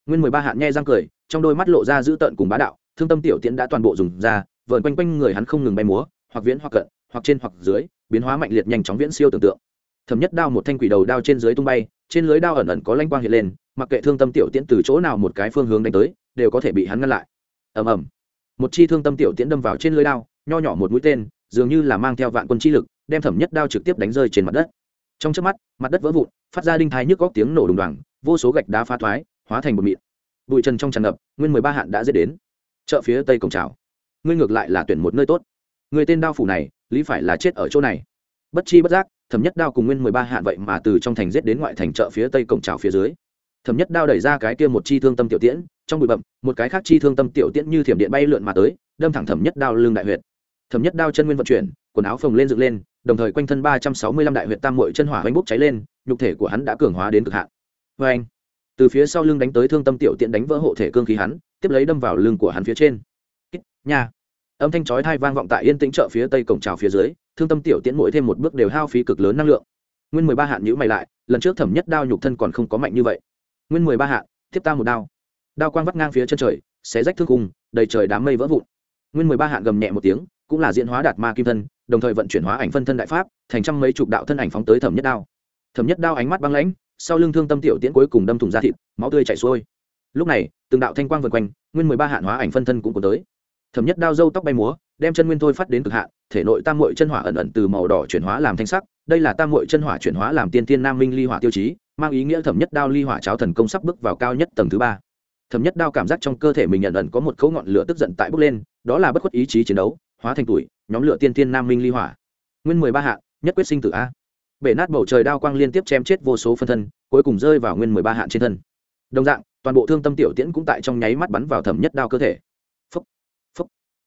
A: Nguyên mười ba hạn nhe răng cười, trong đôi mắt lộ ra dữ tợn cùng bá đạo, thương tâm tiểu tiễn đã toàn bộ dùng ra vợn quanh quanh người hắn không ngừng bay múa hoặc viễn hoặc cận, hoặc trên hoặc dưới, biến hóa mạnh liệt nhanh chóng viễn siêu tưởng tượng. Thẩm nhất đao một thanh quỷ đầu đao trên dưới tung bay, trên lưới đao ẩn ẩn có lanh quang hiện lên, mặc kệ thương tâm tiểu tiễn từ chỗ nào một cái phương hướng đánh tới, đều có thể bị hắn ngăn lại. Ầm ầm. Một chi thương tâm tiểu tiễn đâm vào trên lưới đao, nho nhỏ một mũi tên, dường như là mang theo vạn quân chi lực, đem thẩm nhất đao trực tiếp đánh rơi trên mặt đất. Trong trước mắt, mặt đất vỡ vụn, phát ra đinh thái nhức góc tiếng nổ đùng đoàng, vô số gạch đá phá thoái, hóa thành một mịn. Bụi trần trong tràn ngập, nguyên mười ba hạn đã dễ đến. Chợ phía tây cổng trào ngươi ngược lại là tuyển một nơi tốt người tên đao phủ này, lý phải là chết ở chỗ này. Bất chi bất giác, thẩm nhất đao cùng nguyên mười ba hạn vậy mà từ trong thành giết đến ngoại thành chợ phía tây cổng trào phía dưới. Thẩm nhất đao đẩy ra cái kia một chi thương tâm tiểu tiễn, trong bụi bậm một cái khác chi thương tâm tiểu tiễn như thiểm điện bay lượn mà tới, đâm thẳng thẩm nhất đao lương đại huyệt. Thẩm nhất đao chân nguyên vận chuyển, quần áo phồng lên dựng lên, đồng thời quanh thân ba trăm sáu mươi lăm đại huyệt tam mội chân hỏa bánh bốc cháy lên, nhục thể của hắn đã cường hóa đến cực hạn. Vê anh, từ phía sau lưng đánh tới thương tâm tiểu tiễn đánh vỡ hộ thể cương khí hắn, tiếp lấy đâm vào lưng của hắn phía trên. Nha âm thanh chói thai vang vọng tại yên tĩnh chợ phía tây cổng trào phía dưới, thương tâm tiểu tiễn mỗi thêm một bước đều hao phí cực lớn năng lượng. Nguyên mười ba hạn nhữ mày lại, lần trước thẩm nhất đao nhục thân còn không có mạnh như vậy. Nguyên mười ba hạn tiếp ta một đao. Đao quang vắt ngang phía chân trời, xé rách thương cung đầy trời đám mây vỡ vụn. Nguyên mười ba hạn gầm nhẹ một tiếng, cũng là diễn hóa đạt ma kim thân, đồng thời vận chuyển hóa ảnh phân thân đại pháp, thành trăm mấy chục đạo thân ảnh phóng tới thẩm nhất đao. Thẩm nhất đao ánh mắt băng lãnh, sau lưng thương tâm tiểu tiễn cuối cùng đâm thủng da thịt, máu tươi chảy xuôi. Lúc này, từng đạo thanh quang vượt quanh, nguyên mười ba hạn hóa ảnh phân thân cũng có tới thẩm nhất đao dâu tóc bay múa, đem chân nguyên thôi phát đến cực hạn, thể nội tam mội chân hỏa ẩn ẩn từ màu đỏ chuyển hóa làm thanh sắc, đây là tam mội chân hỏa chuyển hóa làm tiên tiên nam minh ly hỏa tiêu chí, mang ý nghĩa thẩm nhất đao ly hỏa cháo thần công sắp bước vào cao nhất tầng thứ ba. Thẩm nhất đao cảm giác trong cơ thể mình nhận ẩn có một cấu ngọn lửa tức giận tại bước lên, đó là bất khuất ý chí chiến đấu, hóa thành tuổi, nhóm lửa tiên tiên nam minh ly hỏa. Nguyên mười ba hạ, nhất quyết sinh tử a. Bể nát bầu trời đao quang liên tiếp chém chết vô số phân thân, cuối cùng rơi vào nguyên mười ba hạn trên thân. Đồng dạng, toàn bộ thương tâm tiểu tiễn cũng tại trong nháy mắt bắn vào thẩm nhất đao cơ thể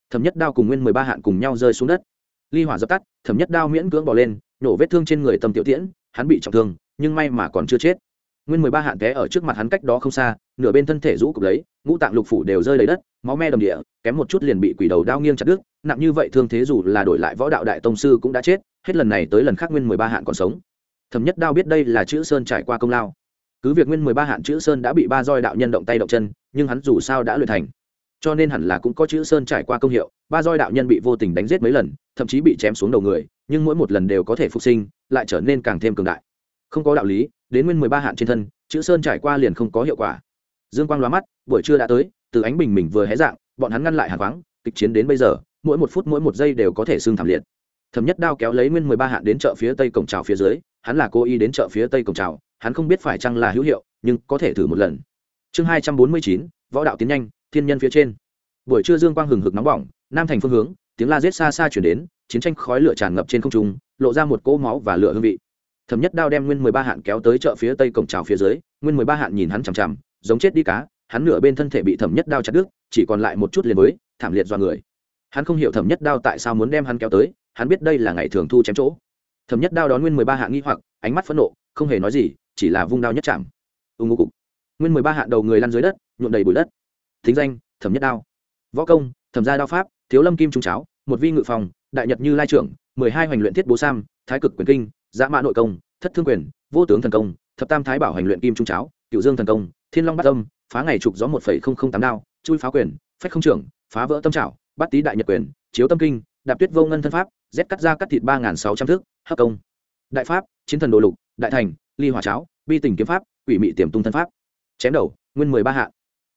A: thẩm nhất đao cùng nguyên mười ba hạn cùng nhau rơi xuống đất. Ly hỏa dập tắt, thẩm nhất đao miễn cưỡng bỏ lên, nổ vết thương trên người tầm tiểu tiễn, hắn bị trọng thương, nhưng may mà còn chưa chết. Nguyên mười ba hạn té ở trước mặt hắn cách đó không xa, nửa bên thân thể rũ cục lấy, ngũ tạng lục phủ đều rơi lấy đất, máu me đầm địa, kém một chút liền bị quỷ đầu đao nghiêng chặt đứt, nặng như vậy thương thế dù là đổi lại võ đạo đại tông sư cũng đã chết, hết lần này tới lần khác nguyên mười ba hạn còn sống. Thẩm nhất đao biết đây là chữ sơn trải qua công lao. Cứ việc nguyên mười ba hạn chữ sơn đã bị ba roi đạo nhân động tay động chân, nhưng hắn dù sao đã luyện thành cho nên hẳn là cũng có chữ sơn trải qua công hiệu, ba roi đạo nhân bị vô tình đánh giết mấy lần, thậm chí bị chém xuống đầu người, nhưng mỗi một lần đều có thể phục sinh, lại trở nên càng thêm cường đại. Không có đạo lý, đến nguyên mười ba hạn trên thân, chữ sơn trải qua liền không có hiệu quả. Dương quang loa mắt, buổi trưa đã tới, từ ánh bình mình vừa hé dạng, bọn hắn ngăn lại hàng vắng kịch chiến đến bây giờ, mỗi một phút mỗi một giây đều có thể xương thảm liệt. Thẩm nhất đao kéo lấy nguyên mười ba hạn đến chợ phía tây cổng trào phía dưới, hắn là cố ý đến chợ phía tây cổng trào hắn không biết phải chăng là hữu hiệu, nhưng có thể thử một lần. Chương hai trăm bốn mươi chín, võ đạo tiến nhanh thiên nhân phía trên. Buổi trưa dương quang hừng hực nóng bỏng, nam thành phương hướng, tiếng la rết xa xa chuyển đến, chiến tranh khói lửa tràn ngập trên không trung, lộ ra một cỗ máu và lửa hương vị. Thẩm nhất đao đem nguyên mười ba hạn kéo tới chợ phía tây cổng trào phía dưới, nguyên mười ba hạn nhìn hắn chằm chằm, giống chết đi cá, hắn nửa bên thân thể bị thẩm nhất đao chặt đứt, chỉ còn lại một chút liền mới, thảm liệt do người. Hắn không hiểu thẩm nhất đao tại sao muốn đem hắn kéo tới, hắn biết đây là ngày thường thu chém chỗ. Thẩm nhất đao đón nguyên mười ba hạ nghi hoặc, ánh mắt phẫn nộ, không hề nói gì, chỉ là vung đao nhất chạm. Ưng ngô cục. Nguyên mười ba hạ đầu người lăn dưới đất nhuộn đầy bụi đất thính danh, thẩm nhất đao. Võ công, thẩm gia đao pháp, thiếu lâm kim trung cháo, một vi ngự phòng, đại nhật như lai trưởng, mười hai hoành luyện thiết bố sam, thái cực quyền kinh giã mã nội công, thất thương quyền, vô tướng thần công, thập tam thái bảo hành luyện kim trung cháo, cựu dương thần công, thiên long bát tâm phá ngày trục gió một phẩy không không tám đao, chui phá quyền, phách không trưởng, phá vỡ tâm trảo, bát tý đại nhật quyền, chiếu tâm kinh, đạp tuyết vô ngân thân pháp rét cắt ra cắt thịt ba nghìn sáu trăm thước, hấp công. Đại pháp, chiến thần đồ lục, đại thành, ly hỏa cháo, bi tình kiếm pháp, quỷ mị tiềm tung thân pháp. Chém đầu, nguyên mười ba hạ.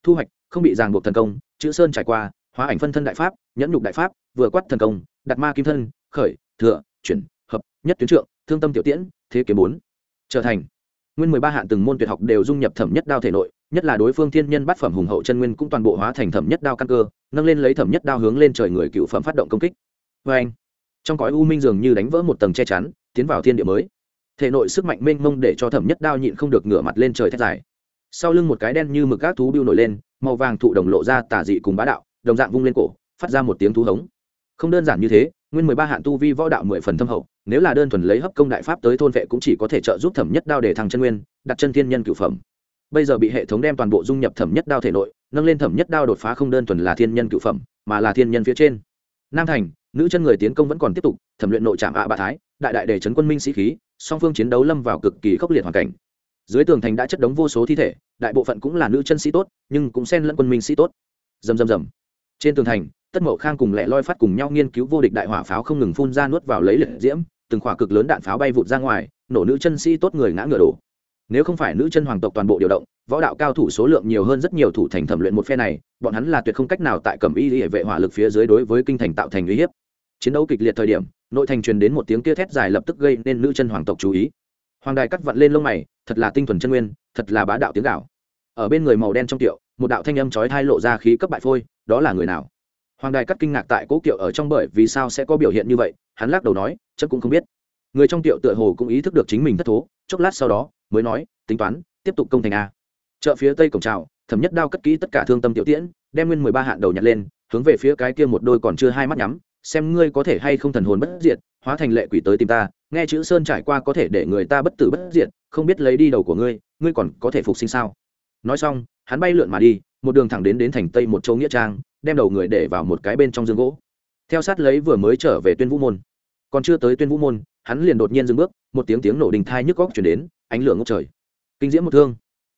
A: Thu hoạch không bị ràng buộc thần công, chữ sơn trải qua, hóa ảnh phân thân đại pháp, nhẫn nhục đại pháp, vừa quát thần công, đặt ma kim thân, khởi, thừa, chuyển, hợp, nhất tuyến trượng, thương tâm tiểu tiễn, thế kiếm bốn. Trở thành. Nguyên mười ba hạn từng môn tuyệt học đều dung nhập thẩm nhất đao thể nội, nhất là đối phương thiên nhân bát phẩm hùng hậu chân nguyên cũng toàn bộ hóa thành thẩm nhất đao căn cơ, nâng lên lấy thẩm nhất đao hướng lên trời người cựu phẩm phát động công kích. Vê anh, trong cõi u minh dường như đánh vỡ một tầng che chắn, tiến vào thiên địa mới. Thể nội sức mạnh mênh mông để cho thẩm nhất đao nhịn không được ngửa mặt lên trời thét dài sau lưng một cái đen như mực các thú biêu nổi lên, màu vàng thụ đồng lộ ra tả dị cùng bá đạo, đồng dạng vung lên cổ, phát ra một tiếng thú hống. Không đơn giản như thế, nguyên mười ba hạn tu vi võ đạo mười phần thâm hậu, nếu là đơn thuần lấy hấp công đại pháp tới thôn vệ cũng chỉ có thể trợ giúp thẩm nhất đao để thăng chân nguyên, đặt chân thiên nhân cửu phẩm. Bây giờ bị hệ thống đem toàn bộ dung nhập thẩm nhất đao thể nội, nâng lên thẩm nhất đao đột phá không đơn thuần là thiên nhân cửu phẩm, mà là thiên nhân phía trên. Nam thành, nữ chân người tiến công vẫn còn tiếp tục, thẩm luyện nội trạm ạ bạ thái, đại đại đề chấn quân minh sĩ khí, song phương chiến đấu lâm vào cực kỳ khốc liệt hoàn cảnh dưới tường thành đã chất đống vô số thi thể, đại bộ phận cũng là nữ chân sĩ tốt, nhưng cũng xen lẫn quân minh sĩ tốt. Dầm dầm dầm trên tường thành, tất mậu khang cùng lẹ loi phát cùng nhau nghiên cứu vô địch đại hỏa pháo không ngừng phun ra nuốt vào lấy liệt diễm, từng khỏa cực lớn đạn pháo bay vụt ra ngoài, nổ nữ chân sĩ tốt người ngã ngựa đổ. Nếu không phải nữ chân hoàng tộc toàn bộ điều động, võ đạo cao thủ số lượng nhiều hơn rất nhiều thủ thành thẩm luyện một phe này, bọn hắn là tuyệt không cách nào tại cẩm y hệ vệ hỏa lực phía dưới đối với kinh thành tạo thành uy hiếp. Chiến đấu kịch liệt thời điểm, nội thành truyền đến một tiếng kia thét dài lập tức gây nên nữ chân hoàng tộc chú ý hoàng đài cắt vặn lên lông mày, thật là tinh thuần chân nguyên, thật là bá đạo tiếng gạo. Ở bên người màu đen trong tiệu, một đạo thanh âm chói thai lộ ra khí cấp bại phôi, đó là người nào? Hoàng đài cắt kinh ngạc tại cố kiệu ở trong bởi vì sao sẽ có biểu hiện như vậy, hắn lắc đầu nói chắc cũng không biết. Người trong tiệu tựa hồ cũng ý thức được chính mình thất thố, chốc lát sau đó, mới nói, tính toán, tiếp tục công thành a. Chợ phía tây cổng trào thẩm nhất đao cất kỹ tất cả thương tâm tiểu tiễn, đem nguyên mười ba hạn đầu nhặt lên, hướng về phía cái kia một đôi còn chưa hai mắt nhắm, xem ngươi có thể hay không thần hồn bất diệt, hóa thành lệ quỷ tới tìm ta nghe chữ sơn trải qua có thể để người ta bất tử bất diệt, không biết lấy đi đầu của ngươi ngươi còn có thể phục sinh sao? Nói xong, hắn bay lượn mà đi, một đường thẳng đến đến thành tây một châu nghĩa trang, đem đầu người để vào một cái bên trong giường gỗ. Theo sát lấy vừa mới trở về tuyên vũ môn. Còn chưa tới tuyên vũ môn, hắn liền đột nhiên dừng bước, một tiếng tiếng nổ đình thai nhức góc chuyển đến, ánh lửa ngốc trời. Kinh diễm một thương.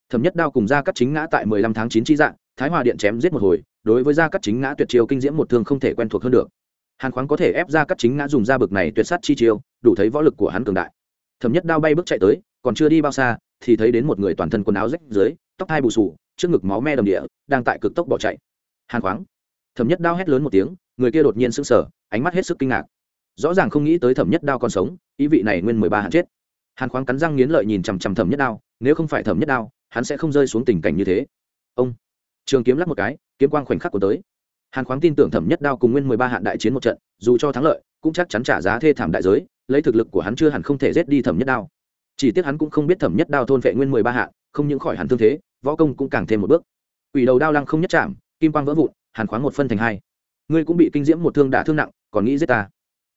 A: Thẩm nhất đao cùng gia cắt chính ngã tại mười lăm tháng chín chi dạng, thái hòa điện chém giết một hồi, đối với gia cắt chính ngã tuyệt chiêu kinh diễm một thương không thể quen thuộc hơn được hàn khoáng có thể ép ra các chính ngã dùng ra bực này tuyệt sát chi chiêu, đủ thấy võ lực của hắn cường đại. Thẩm nhất đao bay bước chạy tới, còn chưa đi bao xa, thì thấy đến một người toàn thân quần áo rách dưới, tóc hai bù sù, trước ngực máu me đầm địa, đang tại cực tốc bỏ chạy. Hàn khoáng. Thẩm nhất đao hét lớn một tiếng, người kia đột nhiên sững sờ, ánh mắt hết sức kinh ngạc. Rõ ràng không nghĩ tới thẩm nhất đao còn sống, ý vị này nguyên mười ba hạn chết. Hàn khoáng cắn răng nghiến lợi nhìn chằm chằm thẩm nhất đao, nếu không phải thẩm nhất đao, hắn sẽ không rơi xuống tình cảnh như thế. Ông. Trường kiếm lắc một cái, kiếm quang khoảnh khắc của tới hàn khoáng tin tưởng thẩm nhất đao cùng nguyên mười ba hạn đại chiến một trận, dù cho thắng lợi, cũng chắc chắn trả giá thê thảm đại giới, lấy thực lực của hắn chưa hẳn không thể giết đi thẩm nhất đao. Chỉ tiếc hắn cũng không biết thẩm nhất đao thôn vệ nguyên mười ba hạn không những khỏi hẳn thương thế, võ công cũng càng thêm một bước. Ủy đầu đao lăng không nhất chạm, kim quang vỡ vụn, hàn khoáng một phân thành hai. Ngươi cũng bị kinh diễm một thương đả thương nặng, còn nghĩ giết ta.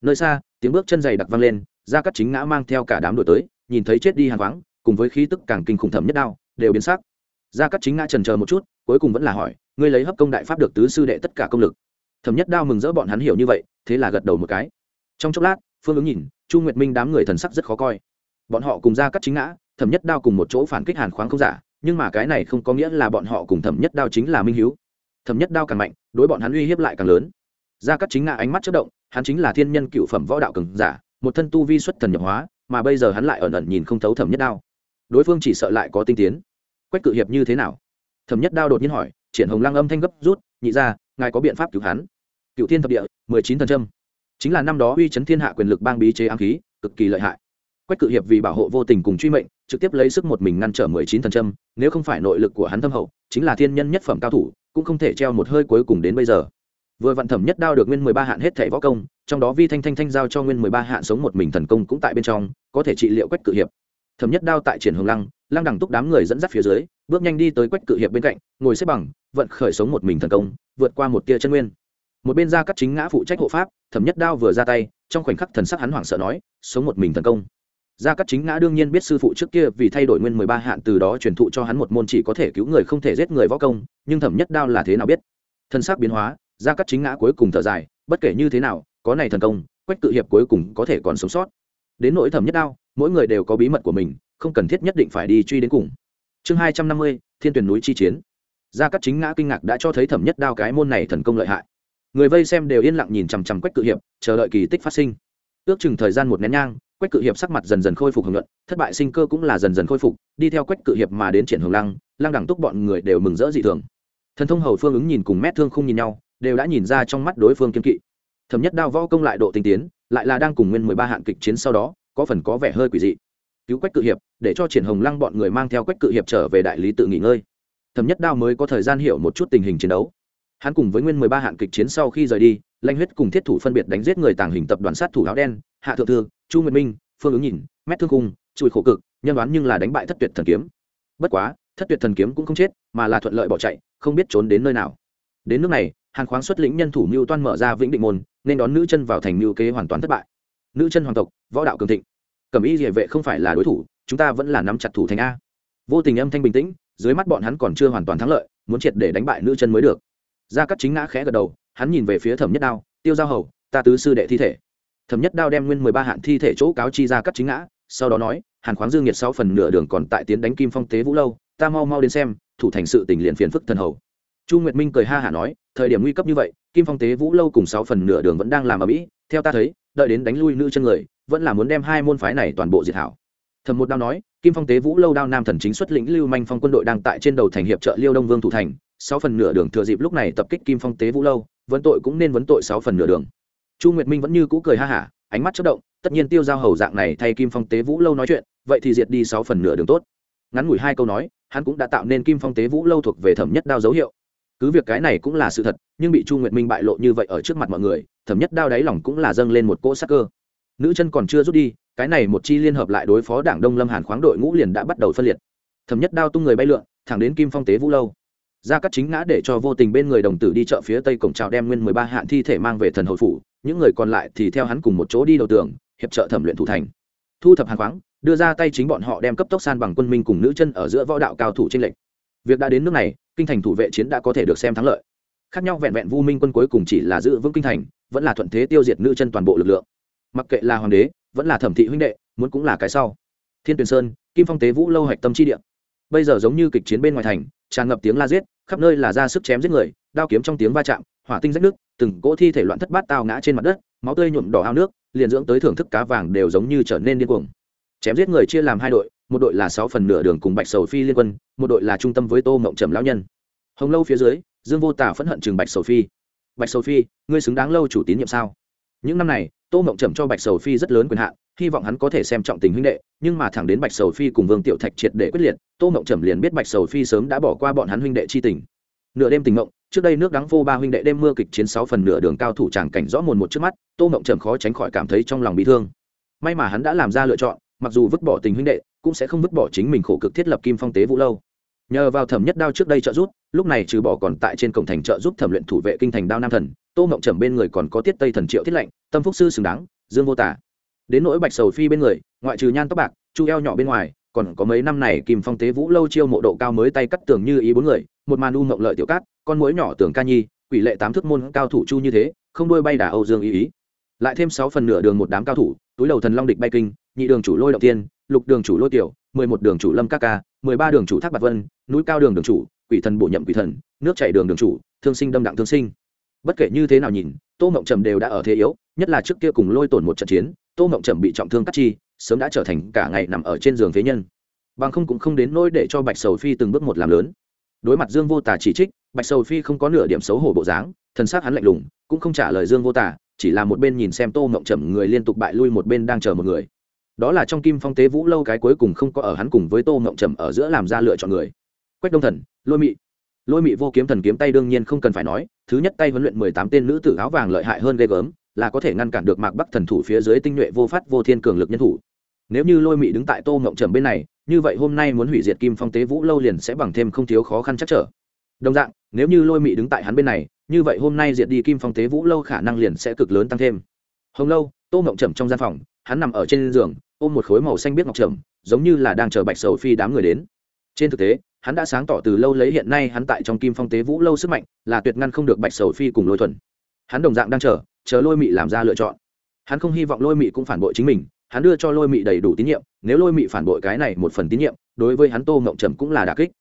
A: Nơi xa, tiếng bước chân dày đặc vang lên ra cắt chính ngã mang theo cả đám đội tới, nhìn thấy chết đi hàn khoáng, cùng với khí tức càng kinh khủng thẩm nhất đao, đều biến sắc. Ra cắt chính ngã trần chờ một chút, cuối cùng vẫn là hỏi ngươi lấy hấp công đại pháp được tứ sư đệ tất cả công lực. Thẩm nhất đao mừng rỡ bọn hắn hiểu như vậy, thế là gật đầu một cái. Trong chốc lát, phương ứng nhìn, chu nguyệt minh đám người thần sắc rất khó coi. Bọn họ cùng ra cắt chính ngã, thẩm nhất đao cùng một chỗ phản kích hàn khoáng không giả, nhưng mà cái này không có nghĩa là bọn họ cùng thẩm nhất đao chính là minh hiếu. Thẩm nhất đao càng mạnh, đối bọn hắn uy hiếp lại càng lớn. Ra cắt chính ngã ánh mắt chất động, hắn chính là thiên nhân cựu phẩm võ đạo cường giả, một thân tu vi xuất thần nhập hóa, mà bây giờ hắn lại ẩn ẩn nhìn không thấu thẩm nhất đao. Đối phương chỉ sợ lại có tinh tiến. Quách cự hiệp như thế nào? Thẩm nhất đao đột nhiên hỏi triển hồng lăng âm thanh gấp rút, nhị ra, ngài có biện pháp cứu hắn. Cựu thiên thập địa, mười chín thần trâm chính là năm đó uy chấn thiên hạ quyền lực bang bí chế ám khí, cực kỳ lợi hại. Quách cự hiệp vì bảo hộ vô tình cùng truy mệnh, trực tiếp lấy sức một mình ngăn trở mười chín thần trâm nếu không phải nội lực của hắn thâm hậu, chính là thiên nhân nhất phẩm cao thủ, cũng không thể treo một hơi cuối cùng đến bây giờ. Vừa vạn thẩm nhất đao được nguyên mười ba hạn hết thẻ võ công, trong đó vi thanh thanh thanh giao cho nguyên mười ba hạn sống một mình thần công cũng tại bên trong, có thể trị liệu quách cự hiệp. Thẩm nhất đao tại triển hồng lăng lăng đẳng túc đám người dẫn dắt phía dưới, bước nhanh đi tới quách cự hiệp bên cạnh, ngồi xếp bằng vận khởi sống một mình thần công, vượt qua một tia chân nguyên. Một bên ra cắt chính ngã phụ trách hộ pháp, thẩm nhất đao vừa ra tay, trong khoảnh khắc thần sắc hắn hoảng sợ nói, sống một mình thần công. Gia cắt chính ngã đương nhiên biết sư phụ trước kia vì thay đổi nguyên mười ba hạn từ đó truyền thụ cho hắn một môn chỉ có thể cứu người không thể giết người võ công, nhưng thẩm nhất đao là thế nào biết? Thân xác biến hóa, gia cắt chính ngã cuối cùng thở dài, bất kể như thế nào, có này thần công, quách tự hiệp cuối cùng có thể còn sống sót. Đến nỗi thẩm nhất đao, mỗi người đều có bí mật của mình, không cần thiết nhất định phải đi truy đến cùng. Chương hai trăm năm mươi, thiên tuyển núi chi chiến gia cắt chính ngã kinh ngạc đã cho thấy thẩm nhất đao cái môn này thần công lợi hại. Người vây xem đều yên lặng nhìn chằm chằm quách cự hiệp, chờ đợi kỳ tích phát sinh. Ước chừng thời gian một nén nhang, quách cự hiệp sắc mặt dần dần khôi phục hưởng luận thất bại sinh cơ cũng là dần dần khôi phục, đi theo quách cự hiệp mà đến triển hồng lăng lăng đẳng túc bọn người đều mừng rỡ dị thường. Thần thông hầu phương ứng nhìn cùng mét thương không nhìn nhau, đều đã nhìn ra trong mắt đối phương kiên kỵ. Thẩm nhất đao võ công lại độ tinh tiến, lại là đang cùng nguyên mười ba hạn kịch chiến sau đó, có phần có vẻ hơi quỷ dị. Cứu quách cự hiệp, để cho triển hồng lăng bọn người mang theo quách cự hiệp trở về đại lý tự nghỉ ngơi thẩm nhất đao mới có thời gian hiểu một chút tình hình chiến đấu. Hắn cùng với nguyên mười ba hạn kịch chiến sau khi rời đi lanh huyết cùng thiết thủ phân biệt đánh giết người tàng hình tập đoàn sát thủ áo đen, hạ thượng thư, chu nguyệt minh, phương ứng nhìn, mét thương cung, chùi khổ cực, nhân đoán nhưng là đánh bại thất tuyệt thần kiếm. Bất quá, thất tuyệt thần kiếm cũng không chết, mà là thuận lợi bỏ chạy, không biết trốn đến nơi nào. Đến nước này hàn khoáng xuất lĩnh nhân thủ mưu toan mở ra vĩnh định môn, nên đón nữ chân vào thành mưu kế hoàn toàn thất bại. Nữ chân hoàng tộc, võ đạo cường thịnh. Cẩm y địa vệ không phải là đối thủ, chúng ta vẫn là nắm chặt thủ thành a. Vô tình âm thanh bình tĩnh dưới mắt bọn hắn còn chưa hoàn toàn thắng lợi, muốn triệt để đánh bại nữ chân mới được. Gia cắt chính ngã khẽ gật đầu, hắn nhìn về phía thẩm nhất đao, tiêu giao hầu, ta tứ sư đệ thi thể. Thẩm nhất đao đem nguyên mười ba hạn thi thể chỗ cáo chi ra cắt chính ngã, sau đó nói, hàn khoáng dương nhiệt sau phần nửa đường còn tại tiến đánh kim phong tế vũ lâu, ta mau mau đến xem, thủ thành sự tình liền phiền phức thần hầu. Chu nguyệt minh cười ha hả nói, thời điểm nguy cấp như vậy, kim phong tế vũ lâu cùng sáu phần nửa đường vẫn đang làm ở mỹ, theo ta thấy, đợi đến đánh lui nữ chân người, vẫn là muốn đem hai môn phái này toàn bộ diệt hảo thẩm một đao nói, kim phong tế vũ lâu đao nam thần chính xuất lĩnh lưu manh phong quân đội đang tại trên đầu thành hiệp trợ liêu đông vương thủ thành, sáu phần nửa đường thừa dịp lúc này tập kích kim phong tế vũ lâu, vấn tội cũng nên vấn tội sáu phần nửa đường. Chu nguyệt minh vẫn như cũ cười ha hả, ánh mắt chất động, tất nhiên tiêu giao hầu dạng này thay kim phong tế vũ lâu nói chuyện, vậy thì diệt đi sáu phần nửa đường tốt. Ngắn ngủi hai câu nói, hắn cũng đã tạo nên kim phong tế vũ lâu thuộc về thẩm nhất đao dấu hiệu. Cứ việc cái này cũng là sự thật, nhưng bị chu nguyệt minh bại lộ như vậy ở trước mặt mọi người, thẩm nhất đao đáy lòng cũng là dâng lên một cỗ sắc cơ. Nữ chân còn chưa rút đi cái này một chi liên hợp lại đối phó đảng đông lâm hàn khoáng đội ngũ liền đã bắt đầu phân liệt. Thẩm nhất đao tung người bay lượn, thẳng đến kim phong tế vũ lâu. Ra cắt chính ngã để cho vô tình bên người đồng tử đi chợ phía tây cổng trào đem nguyên mười ba hạn thi thể mang về thần hồi phủ, những người còn lại thì theo hắn cùng một chỗ đi đầu tường, hiệp trợ thẩm luyện thủ thành. Thu thập hàng khoáng, đưa ra tay chính bọn họ đem cấp tốc san bằng quân minh cùng nữ chân ở giữa võ đạo cao thủ tranh lệch. Việc đã đến nước này, kinh thành thủ vệ chiến đã có thể được xem thắng lợi. Khác nhau vẹn vẹn vu minh quân cuối cùng chỉ là giữ vững kinh thành, vẫn là thuận thế tiêu diệt nữ chân toàn bộ lực lượng. Mặc kệ là hoàng đế vẫn là thẩm thị huynh đệ, muốn cũng là cái sau. Thiên tuyền sơn, kim phong tế vũ lâu hạch tâm chi địa. Bây giờ giống như kịch chiến bên ngoài thành, tràn ngập tiếng la giết, khắp nơi là ra sức chém giết người, đao kiếm trong tiếng va chạm, hỏa tinh rách nước, từng cỗ thi thể loạn thất bát tao ngã trên mặt đất, máu tươi nhuộm đỏ ao nước, liền dưỡng tới thưởng thức cá vàng đều giống như trở nên điên cuồng. Chém giết người chia làm hai đội, một đội là sáu phần nửa đường cùng bạch sầu phi liên quân, một đội là trung tâm với tô mộng trầm lão nhân. Hồng lâu phía dưới, dương vô tả phẫn hận chừng bạch sầu phi. Bạch sầu phi, ngươi xứng đáng lâu chủ tín nhiệm sao? Những năm này tô mộng trầm cho bạch sầu phi rất lớn quyền hạn, hy vọng hắn có thể xem trọng tình huynh đệ, nhưng mà thẳng đến bạch sầu phi cùng vương tiểu thạch triệt để quyết liệt, tô mộng trầm liền biết bạch sầu phi sớm đã bỏ qua bọn hắn huynh đệ chi tình. Nửa đêm tình mộng, trước đây nước đắng vô ba huynh đệ đêm mưa kịch chiến sáu phần nửa đường cao thủ tràng cảnh rõ mồn một trước mắt, tô mộng trầm khó tránh khỏi cảm thấy trong lòng bị thương. May mà hắn đã làm ra lựa chọn, mặc dù vứt bỏ tình huynh đệ, cũng sẽ không vứt bỏ chính mình khổ cực thiết lập kim phong tế vũ lâu nhờ vào thẩm nhất đao trước đây trợ giúp, lúc này trừ bỏ còn tại trên cổng thành trợ giúp thẩm luyện thủ vệ kinh thành đao nam thần, tô mộng trầm bên người còn có tiết tây thần triệu thiết lệnh, tâm phúc sư xứng đáng, dương vô tả. Đến nỗi bạch sầu phi bên người, ngoại trừ nhan tóc bạc, chu eo nhỏ bên ngoài, còn có mấy năm này kim phong tế vũ lâu chiêu mộ độ cao mới tay cắt tường như ý bốn người, một màn u mộng lợi tiểu cát, con mũi nhỏ tường ca nhi, quỷ lệ tám thước môn cao thủ chu như thế, không đôi bay đà âu dương ý ý. Lại thêm sáu phần nửa đường một đám cao thủ, túi đầu thần long địch bay kinh, nhị đường chủ lôi động tiên, lục đường chủ lôi tiểu, mười một đường chủ lâm ca ca mười ba đường chủ thác bạc vân, núi cao đường đường chủ, quỷ thần bổ nhậm quỷ thần, nước chảy đường đường chủ, thương sinh đâm đặng thương sinh. Bất kể như thế nào nhìn, tô mộng trầm đều đã ở thế yếu, nhất là trước kia cùng lôi tổn một trận chiến, tô mộng trầm bị trọng thương cắt chi, sớm đã trở thành cả ngày nằm ở trên giường phế nhân. Bằng không cũng không đến nỗi để cho bạch sầu phi từng bước một làm lớn. Đối mặt dương vô tả chỉ trích, bạch sầu phi không có nửa điểm xấu hổ bộ dáng, thần sắc hắn lạnh lùng, cũng không trả lời dương vô tả chỉ là một bên nhìn xem tô mộng trầm người liên tục bại lui một bên đang chờ một người đó là trong kim phong tế vũ lâu cái cuối cùng không có ở hắn cùng với tô mộng trầm ở giữa làm ra lựa chọn người. Quách đông thần, lôi mị. Lôi mị vô kiếm thần kiếm tay đương nhiên không cần phải nói, thứ nhất tay huấn luyện mười tám tên nữ tử áo vàng lợi hại hơn ghê gớm, là có thể ngăn cản được mạc bắc thần thủ phía dưới tinh nhuệ vô phát vô thiên cường lực nhân thủ. Nếu như lôi mị đứng tại tô mộng trầm bên này, như vậy hôm nay muốn hủy diệt kim phong tế vũ lâu liền sẽ bằng thêm không thiếu khó khăn chắc trở. Đồng dạng, nếu như lôi mị đứng tại hắn bên này, như vậy hôm nay diệt đi kim phong tế vũ lâu khả năng liền sẽ cực lớn tăng thêm. Hồng lâu, tô mộng trầm trong gian phòng, hắn nằm ở trên giường ôm một khối màu xanh biết ngọc trầm, giống như là đang chờ bạch sầu phi đám người đến. Trên thực tế, hắn đã sáng tỏ từ lâu lấy hiện nay hắn tại trong kim phong tế vũ lâu sức mạnh, là tuyệt ngăn không được bạch sầu phi cùng lôi thuần. Hắn đồng dạng đang chờ chờ lôi mị làm ra lựa chọn. Hắn không hy vọng lôi mị cũng phản bội chính mình, hắn đưa cho lôi mị đầy đủ tín nhiệm, nếu lôi mị phản bội cái này một phần tín nhiệm, đối với hắn tô ngộng trầm cũng là đà kích.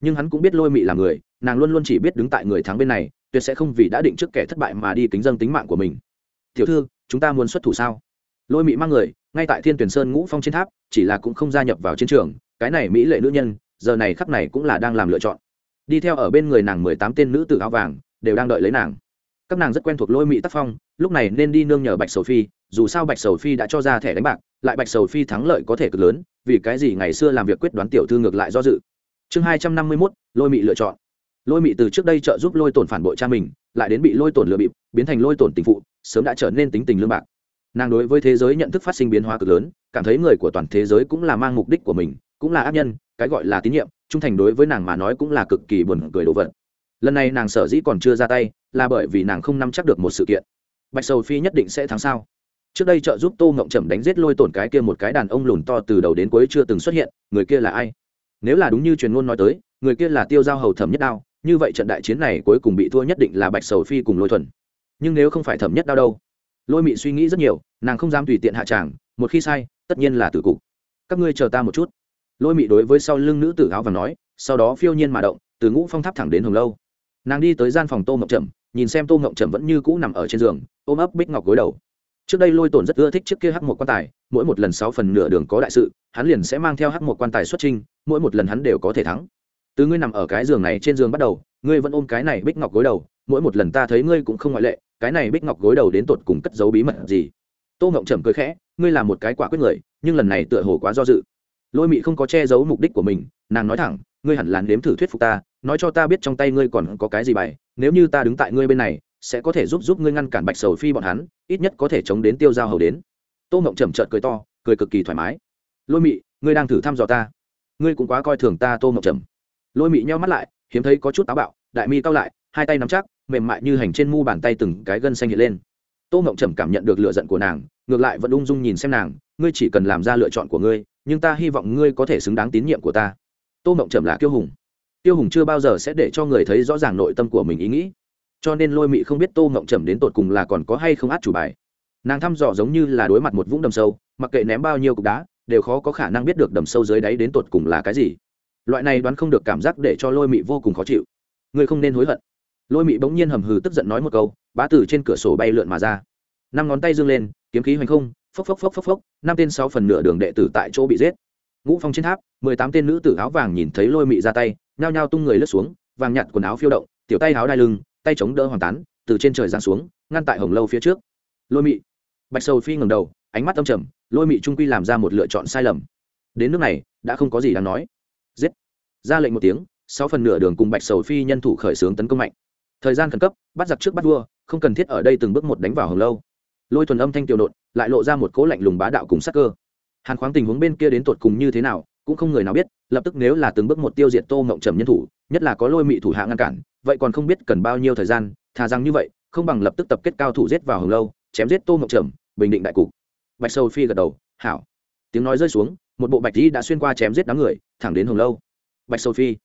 A: Nhưng hắn cũng biết lôi mị là người, nàng luôn luôn chỉ biết đứng tại người thắng bên này, tuyệt sẽ không vì đã định trước kẻ thất bại mà đi kính dân tính mạng của mình. Tiểu thư, chúng ta muốn xuất thủ sao? Lôi mỹ mang người, ngay tại thiên tuyển sơn ngũ phong trên tháp, chỉ là cũng không gia nhập vào chiến trường, cái này mỹ lệ nữ nhân, giờ này khắc này cũng là đang làm lựa chọn. Đi theo ở bên người nàng mười tám tên nữ tử áo vàng, đều đang đợi lấy nàng. Các nàng rất quen thuộc lôi mỹ tác phong, lúc này nên đi nương nhờ bạch sầu phi, dù sao bạch sầu phi đã cho ra thẻ đánh bạc, lại bạch sầu phi thắng lợi có thể cực lớn, vì cái gì ngày xưa làm việc quyết đoán tiểu thư ngược lại do dự. Chương hai trăm năm mươi mốt, lôi mị lựa chọn. Lôi mị từ trước đây trợ giúp lôi tổn phản bội cha mình, lại đến bị lôi tổn lừa bịp, biến thành lôi tổn tình phụ, sớm đã trở nên tính tình lương bạc nàng đối với thế giới nhận thức phát sinh biến hóa cực lớn, cảm thấy người của toàn thế giới cũng là mang mục đích của mình, cũng là ác nhân, cái gọi là tín nhiệm, trung thành đối với nàng mà nói cũng là cực kỳ buồn cười đồ vật. Lần này nàng sở dĩ còn chưa ra tay, là bởi vì nàng không nắm chắc được một sự kiện. Bạch sầu phi nhất định sẽ thắng sao? Trước đây trợ giúp tô ngộng trầm đánh giết lôi tổn cái kia một cái đàn ông lùn to từ đầu đến cuối chưa từng xuất hiện, người kia là ai? Nếu là đúng như truyền ngôn nói tới, người kia là tiêu giao hầu thẩm nhất đao, như vậy trận đại chiến này cuối cùng bị thua nhất định là bạch sầu phi cùng lôi thuần. Nhưng nếu không phải thẩm nhất đao đâu lôi mị suy nghĩ rất nhiều, nàng không dám tùy tiện hạ tràng, một khi sai, tất nhiên là tử cục. Các ngươi chờ ta một chút. Lôi mị đối với sau lưng nữ tử áo và nói, sau đó phiêu nhiên mà động, từ ngũ phong tháp thẳng đến hồng lâu. Nàng đi tới gian phòng tô ngọc trầm, nhìn xem tô ngọc trầm vẫn như cũ nằm ở trên giường, ôm ấp bích ngọc gối đầu. Trước đây lôi tổn rất ưa thích trước kia hắc một quan tài, mỗi một lần sáu phần nửa đường có đại sự, hắn liền sẽ mang theo hắc một quan tài xuất trinh mỗi một lần hắn đều có thể thắng. Từ ngươi nằm ở cái giường này trên giường bắt đầu, ngươi vẫn ôm cái này bích ngọc gối đầu, mỗi một lần ta thấy ngươi cũng không ngoại lệ cái này bích ngọc gối đầu đến tột cùng cất giấu bí mật gì? Tô ngọc trầm cười khẽ, ngươi là một cái quả quyết người, nhưng lần này tựa hồ quá do dự. Lôi mị không có che giấu mục đích của mình, nàng nói thẳng, ngươi hẳn là nếm thử thuyết phục ta, nói cho ta biết trong tay ngươi còn có cái gì bày nếu như ta đứng tại ngươi bên này, sẽ có thể giúp giúp ngươi ngăn cản bạch sầu phi bọn hắn, ít nhất có thể chống đến tiêu giao hầu đến. Tô ngộng trầm trợt cười to, cười cực kỳ thoải mái. Lôi mị, ngươi đang thử thăm dò ta. Ngươi cũng quá coi thường ta, tô ngộng trầm. Lôi mị nheo mắt lại, hiếm thấy có chút táo bạo, đại mi cao lại, hai tay nắm chắc mềm mại như hành trên mu bàn tay từng cái gân xanh hiện lên. Tô mộng trầm cảm nhận được lựa giận của nàng, ngược lại vẫn ung dung nhìn xem nàng, ngươi chỉ cần làm ra lựa chọn của ngươi, nhưng ta hy vọng ngươi có thể xứng đáng tín nhiệm của ta. Tô mộng trầm là kiêu hùng. Tiêu hùng chưa bao giờ sẽ để cho người thấy rõ ràng nội tâm của mình ý nghĩ. Cho nên lôi mị không biết tô mộng trầm đến tột cùng là còn có hay không át chủ bài. Nàng thăm dò giống như là đối mặt một vũng đầm sâu, mặc kệ ném bao nhiêu cục đá, đều khó có khả năng biết được đầm sâu dưới đáy đến tột cùng là cái gì. Loại này đoán không được cảm giác để cho lôi mị vô cùng khó chịu. Ngươi không nên hối hận lôi mị bỗng nhiên hầm hừ tức giận nói một câu, bá tử trên cửa sổ bay lượn mà ra. Năm ngón tay dương lên, kiếm khí hoành không, phốc phốc phốc phốc phốc, năm tên sáu phần nửa đường đệ tử tại chỗ bị giết. Ngũ phong trên tháp, mười tám tên nữ tử áo vàng nhìn thấy lôi mị ra tay, nhao nhao tung người lướt xuống, vàng nhặt quần áo phiêu động, tiểu tay áo đai lưng, tay chống đỡ hoàng tán, từ trên trời giáng xuống, ngăn tại hồng lâu phía trước. Lôi mị, bạch sầu phi ngầm đầu, ánh mắt âm trầm, lôi mị trung quy làm ra một lựa chọn sai lầm. Đến nước này, đã không có gì đáng nói. Giết. Ra lệnh một tiếng, sáu phần nửa đường cùng bạch sầu phi nhân thủ khởi xướng tấn công mạnh thời gian khẩn cấp, bắt giặc trước bắt vua, không cần thiết ở đây từng bước một đánh vào hồng lâu. Lôi thuần âm thanh tiểu nộn lại lộ ra một cố lạnh lùng bá đạo cùng sắc cơ. Hàn khoáng tình huống bên kia đến tột cùng như thế nào, cũng không người nào biết, lập tức nếu là từng bước một tiêu diệt tô mộng trầm nhân thủ, nhất là có lôi mị thủ hạ ngăn cản, vậy còn không biết cần bao nhiêu thời gian, thà rằng như vậy, không bằng lập tức tập kết cao thủ giết vào hồng lâu, chém giết tô mộng trầm, bình định đại cục. Bạch sâu phi gật đầu, hảo. Tiếng nói rơi xuống, một bộ bạch lý đã xuyên qua chém giết đám người, thẳng đến hồng lâu. Bạch sâu phi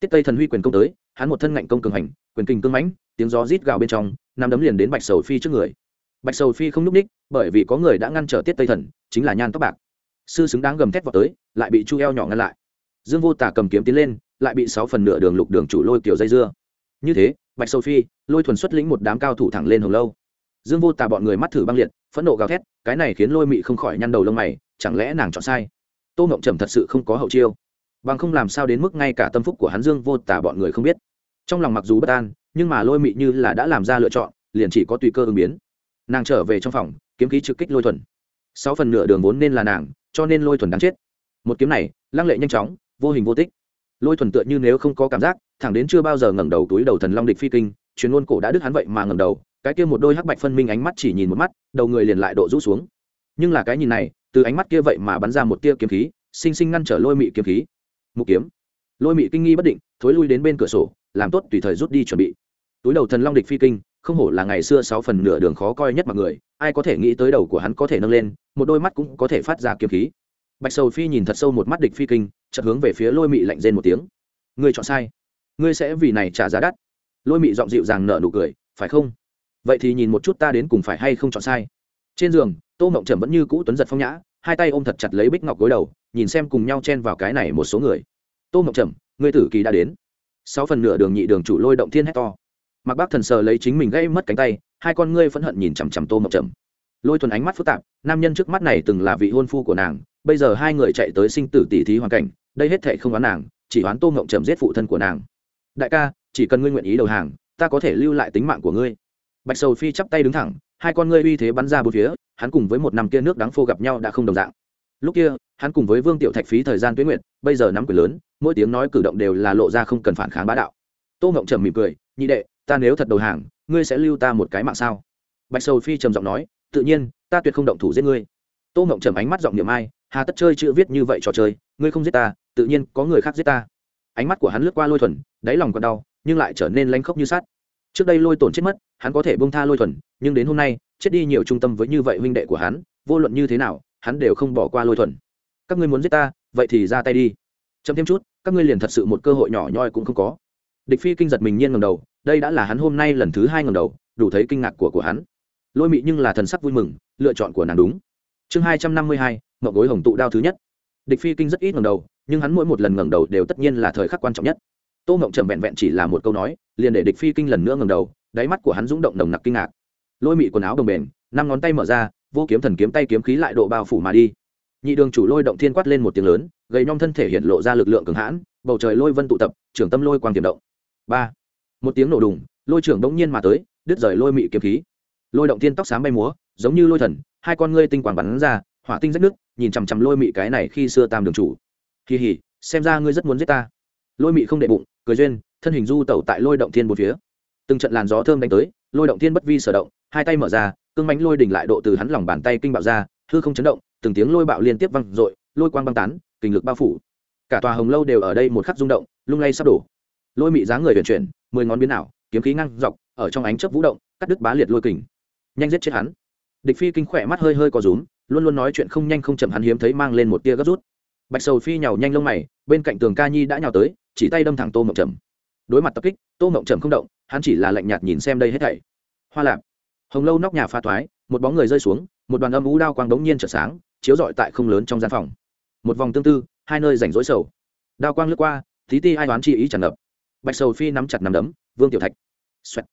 A: tiết tây thần huy quyền công tới hắn một thân ngạnh công cường hành, quyền kinh cương mãnh, tiếng gió rít gào bên trong nằm đấm liền đến bạch sầu phi trước người. Bạch sầu phi không n ú c ních, bởi vì có người đã ngăn trở tiết tây thần, chính là nhan tóc bạc. Sư xứng đáng gầm thét vào tới, lại bị chu eo nhỏ ngăn lại. Dương vô tả cầm kiếm tiến lên, lại bị sáu phần nửa đường lục đường chủ lôi kiểu dây dưa. Như thế, bạch sầu phi, lôi thuần xuất lĩnh một đám cao thủ thẳng lên hồng lâu. Dương vô tả bọn người mắt thử băng liệt, phẫn nộ gào thét, cái này khiến lôi mị không khỏi nhăn đầu lông mày, chẳng lẽ nàng chọn sai? Tô ngộng trầm thật sự không có hậu chiêu. Bằng không làm sao đến mức ngay cả tâm phúc của hắn dương vô tả bọn người không biết trong lòng mặc dù bất an, nhưng mà lôi mị như là đã làm ra lựa chọn, liền chỉ có tùy cơ ứng biến. Nàng trở về trong phòng, kiếm khí trực kích lôi thuần. Sáu phần nửa đường vốn nên là nàng, cho nên lôi thuần đáng chết. Một kiếm này, lăng lệ nhanh chóng, vô hình vô tích. Lôi thuần tựa như nếu không có cảm giác, thẳng đến chưa bao giờ ngẩng đầu túi đầu thần long địch phi kinh chuyến luôn cổ đã đứt hắn vậy mà ngẩng đầu, cái kia một đôi hắc bạch phân minh ánh mắt chỉ nhìn một mắt, đầu người liền lại độ rũ xuống. Nhưng là cái nhìn này, từ ánh mắt kia vậy mà bắn ra một tia kiếm khí, sinh sinh ngăn trở lôi mị kiếm khí. Mục kiếm. Lôi mị kinh nghi bất định, thối lui đến bên cửa sổ làm tốt tùy thời rút đi chuẩn bị. Túi đầu thần long địch phi kinh, không hổ là ngày xưa sáu phần nửa đường khó coi nhất mọi người, ai có thể nghĩ tới đầu của hắn có thể nâng lên, một đôi mắt cũng có thể phát ra kiếm khí. Bạch sầu phi nhìn thật sâu một mắt địch phi kinh, chợt hướng về phía lôi mị lạnh rên một tiếng. Ngươi chọn sai. Ngươi sẽ vì này trả giá đắt. Lôi mị giọng dịu dàng nở nụ cười, phải không? Vậy thì nhìn một chút ta đến cùng phải hay không chọn sai. Trên giường, tô mộng trầm vẫn như cũ tuấn giật phong nhã, hai tay ôm thật chặt lấy bích ngọc gối đầu, nhìn xem cùng nhau chen vào cái này một số người. Tô mộng trầm, ngươi tử kỳ đã đến sáu phần nửa đường nhị đường chủ lôi động thiên hét to. Mặc bác thần sờ lấy chính mình gây mất cánh tay, hai con ngươi phẫn hận nhìn chằm chằm tô mộng trầm. Lôi thuần ánh mắt phức tạp, nam nhân trước mắt này từng là vị hôn phu của nàng, bây giờ hai người chạy tới sinh tử tỷ thí hoàn cảnh, đây hết thệ không oán nàng, chỉ oán tô mộng trầm giết phụ thân của nàng. Đại ca, chỉ cần ngươi nguyện ý đầu hàng, ta có thể lưu lại tính mạng của ngươi. Bạch sầu phi chắp tay đứng thẳng, hai con ngươi uy thế bắn ra bốn phía, hắn cùng với một năm kia nước đáng phô gặp nhau đã không đồng dạng. Lúc kia hắn cùng với vương tiểu thạch phí thời gian tuyến nguyện, bây giờ nắm quyền lớn, mỗi tiếng nói cử động đều là lộ ra không cần phản kháng bá đạo. Tô ngộng trầm mỉm cười, nhị đệ, ta nếu thật đầu hàng, ngươi sẽ lưu ta một cái mạng sao? Bạch sầu phi trầm giọng nói, tự nhiên, ta tuyệt không động thủ giết ngươi. Tô ngộng trầm ánh mắt giọng niệm ai, hà tất chơi chữ viết như vậy trò chơi, ngươi không giết ta, tự nhiên có người khác giết ta. Ánh mắt của hắn lướt qua lôi thuần, đáy lòng còn đau, nhưng lại trở nên lanh khốc như sắt. Trước đây lôi tổn chết mất, hắn có thể bông tha lôi thuần, nhưng đến hôm nay, chết đi nhiều trung tâm với như vậy huynh đệ của hắn, vô luận như thế nào, hắn đều không bỏ qua lôi thuần các ngươi muốn giết ta, vậy thì ra tay đi. Chậm thêm chút, các ngươi liền thật sự một cơ hội nhỏ nhoi cũng không có. Địch phi kinh giật mình nhiên ngầm đầu, đây đã là hắn hôm nay lần thứ hai ngầm đầu, đủ thấy kinh ngạc của của hắn. Lôi mị nhưng là thần sắc vui mừng, lựa chọn của nàng đúng. Chương hai trăm năm mươi hai mậu gối hồng tụ đao thứ nhất. Địch phi kinh rất ít ngầm đầu, nhưng hắn mỗi một lần ngẩng đầu đều tất nhiên là thời khắc quan trọng nhất. Tô ngộng trầm vẹn vẹn chỉ là một câu nói, liền để địch phi kinh lần nữa ngẩng đầu, đáy mắt của hắn rung động nồng nặc kinh ngạc. Lôi mị quần áo đồng bền, năm ngón tay mở ra, vô kiếm thần kiếm tay kiếm khí lại độ bao phủ mà đi nhị đường chủ lôi động thiên quát lên một tiếng lớn, gầy nhom thân thể hiện lộ ra lực lượng cường hãn, bầu trời lôi vân tụ tập trưởng tâm lôi quang tiềm động. Ba, một tiếng nổ đùng, lôi trưởng đống nhiên mà tới, đứt rời lôi mị kiếm khí. Lôi động thiên tóc sáng bay múa, giống như lôi thần, hai con ngươi tinh quang bắn ra, hỏa tinh rách nước nhìn chằm chằm lôi mị cái này khi xưa tam đường chủ. Kỳ hỉ xem ra ngươi rất muốn giết ta. Lôi mị không đệ bụng, cười duyên, thân hình du tẩu tại lôi động thiên một phía. Từng trận làn gió thơm đánh tới, lôi động thiên bất vi sở động, hai tay mở ra, cương mánh lôi đỉnh lại độ từ hắn lòng bàn tay kinh bạo ra hư không chấn động, từng tiếng lôi bạo liên tiếp văng r ộ i lôi quang băng tán kình lực bao phủ. Cả tòa hồng lâu đều ở đây một khắc rung động, lung lay sắp đổ. Lôi mị dáng người vận chuyển, mười ngón biến ảo, kiếm khí ngăn dọc, ở trong ánh chớp vũ động, cắt đứt bá liệt lôi kình. Nhanh giết chết hắn. Địch phi kinh khỏe mắt hơi hơi có rúm, luôn luôn nói chuyện không nhanh không chậm, hắn hiếm thấy mang lên một tia gấp rút. Bạch sầu phi nhào nhanh lông mày, bên cạnh tường ca nhi đã nhào tới, chỉ tay đâm thẳng tô mộng trầm. Đối mặt tập kích, tô mộng trầm không động, hắn chỉ là lạnh nhạt nhìn xem đây hết thảy. Hoa lạp. Hồng lâu nóc nhà pha thoái, một bóng người rơi xuống một đoàn âm ú đao quang đống nhiên trở sáng, chiếu rọi tại không lớn trong gian phòng. Một vòng tương tư, hai nơi rảnh rỗi sầu. Đao quang lướt qua, tí ti ai đoán chi ý tràn ngập. Bạch sầu phi nắm chặt nắm đấm, vương tiểu thạch. Xoẹt.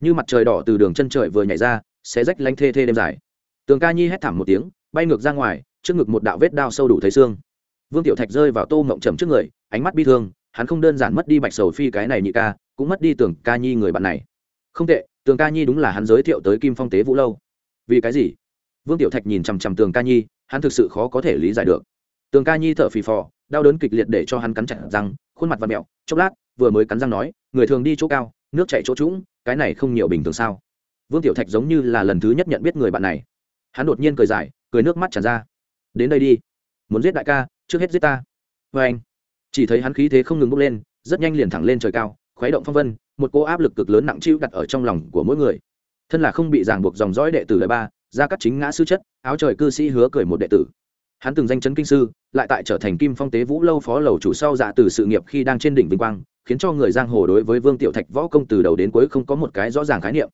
A: như mặt trời đỏ từ đường chân trời vừa nhảy ra sẽ rách lanh thê thê đêm dài. Tường ca nhi hét thảm một tiếng, bay ngược ra ngoài, trước ngực một đạo vết đao sâu đủ thấy xương. Vương tiểu thạch rơi vào tô mộng trầm trước người, ánh mắt bi thương, hắn không đơn giản mất đi bạch sầu phi cái này nhị ca, cũng mất đi tường ca nhi người bạn này. Không tệ, tường ca nhi đúng là hắn giới thiệu tới kim phong tế vũ lâu. Vì cái gì? Vương tiểu thạch nhìn chằm chằm tường ca nhi, hắn thực sự khó có thể lý giải được. Tường ca nhi thở phì phò, đau đớn kịch liệt để cho hắn cắn chặt răng, khuôn mặt và mẹo, chốc lát, vừa mới cắn răng nói, người thường đi chỗ cao, nước chạy chỗ trũng, cái này không nhiều bình thường sao? Vương tiểu thạch giống như là lần thứ nhất nhận biết người bạn này. Hắn đột nhiên cười dài, cười nước mắt tràn ra. Đến đây đi. Muốn giết đại ca, trước hết giết ta. Vê anh, chỉ thấy hắn khí thế không ngừng bốc lên, rất nhanh liền thẳng lên trời cao, khuấy động phong vân, một cô áp lực cực lớn nặng chịu đặt ở trong lòng của mỗi người. Thân là không bị ràng buộc dòng dõi đệ tử đời ba ra cắt chính ngã sư chất, áo trời cư sĩ hứa cười một đệ tử. Hắn từng danh chấn kinh sư, lại tại trở thành kim phong tế vũ lâu phó lầu chủ sau dạ từ sự nghiệp khi đang trên đỉnh vinh quang, khiến cho người giang hồ đối với vương tiểu thạch võ công từ đầu đến cuối không có một cái rõ ràng khái niệm.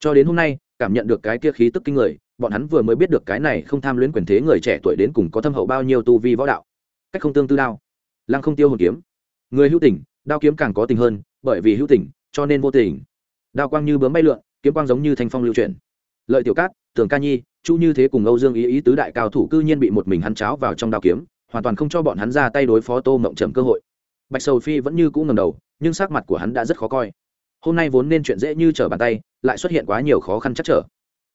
A: Cho đến hôm nay, cảm nhận được cái kia khí tức kinh người, bọn hắn vừa mới biết được cái này không tham luyến quyền thế người trẻ tuổi đến cùng có thâm hậu bao nhiêu tu vi võ đạo. Cách không tương tư đao. Lăng không tiêu hồn kiếm. Người hữu tình, đao kiếm càng có tình hơn, bởi vì hữu tình, cho nên vô tình. Đao quang như bướm bay lượn, kiếm quang giống như thanh phong lưu chuyển lợi tiểu cát, tường ca nhi, chu như thế cùng âu dương ý ý tứ đại cao thủ cư nhiên bị một mình hắn cháo vào trong đao kiếm, hoàn toàn không cho bọn hắn ra tay đối phó tô mộng trầm cơ hội. Bạch sầu phi vẫn như cũ ngầm đầu, nhưng sắc mặt của hắn đã rất khó coi. Hôm nay vốn nên chuyện dễ như trở bàn tay, lại xuất hiện quá nhiều khó khăn chắc trở.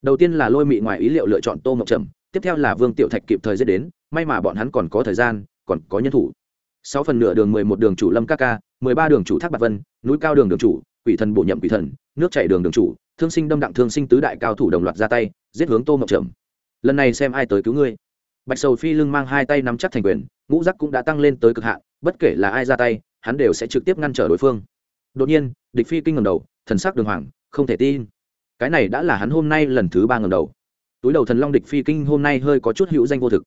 A: Đầu tiên là lôi mị ngoài ý liệu lựa chọn tô mộng trầm, tiếp theo là vương tiểu thạch kịp thời dễ đến, may mà bọn hắn còn có thời gian, còn có nhân thủ. Sáu phần nửa đường mười một đường chủ lâm ca ca, mười ba đường chủ thác bạc vân, núi cao đường đường chủ, quỷ thần bổ nhậm quỷ thần, nước chảy đường đường chủ thương sinh đâm đặng thương sinh tứ đại cao thủ đồng loạt ra tay, giết hướng tô mộng trầm. Lần này xem ai tới cứu ngươi. Bạch sầu phi lưng mang hai tay nắm chắc thành quyền, ngũ giác cũng đã tăng lên tới cực hạn, bất kể là ai ra tay, hắn đều sẽ trực tiếp ngăn trở đối phương. Đột nhiên, địch phi kinh ngầm đầu, thần sắc đường hoàng, không thể tin. Cái này đã là hắn hôm nay lần thứ ba ngầm đầu. Túi đầu thần long địch phi kinh hôm nay hơi có chút hữu danh vô thực.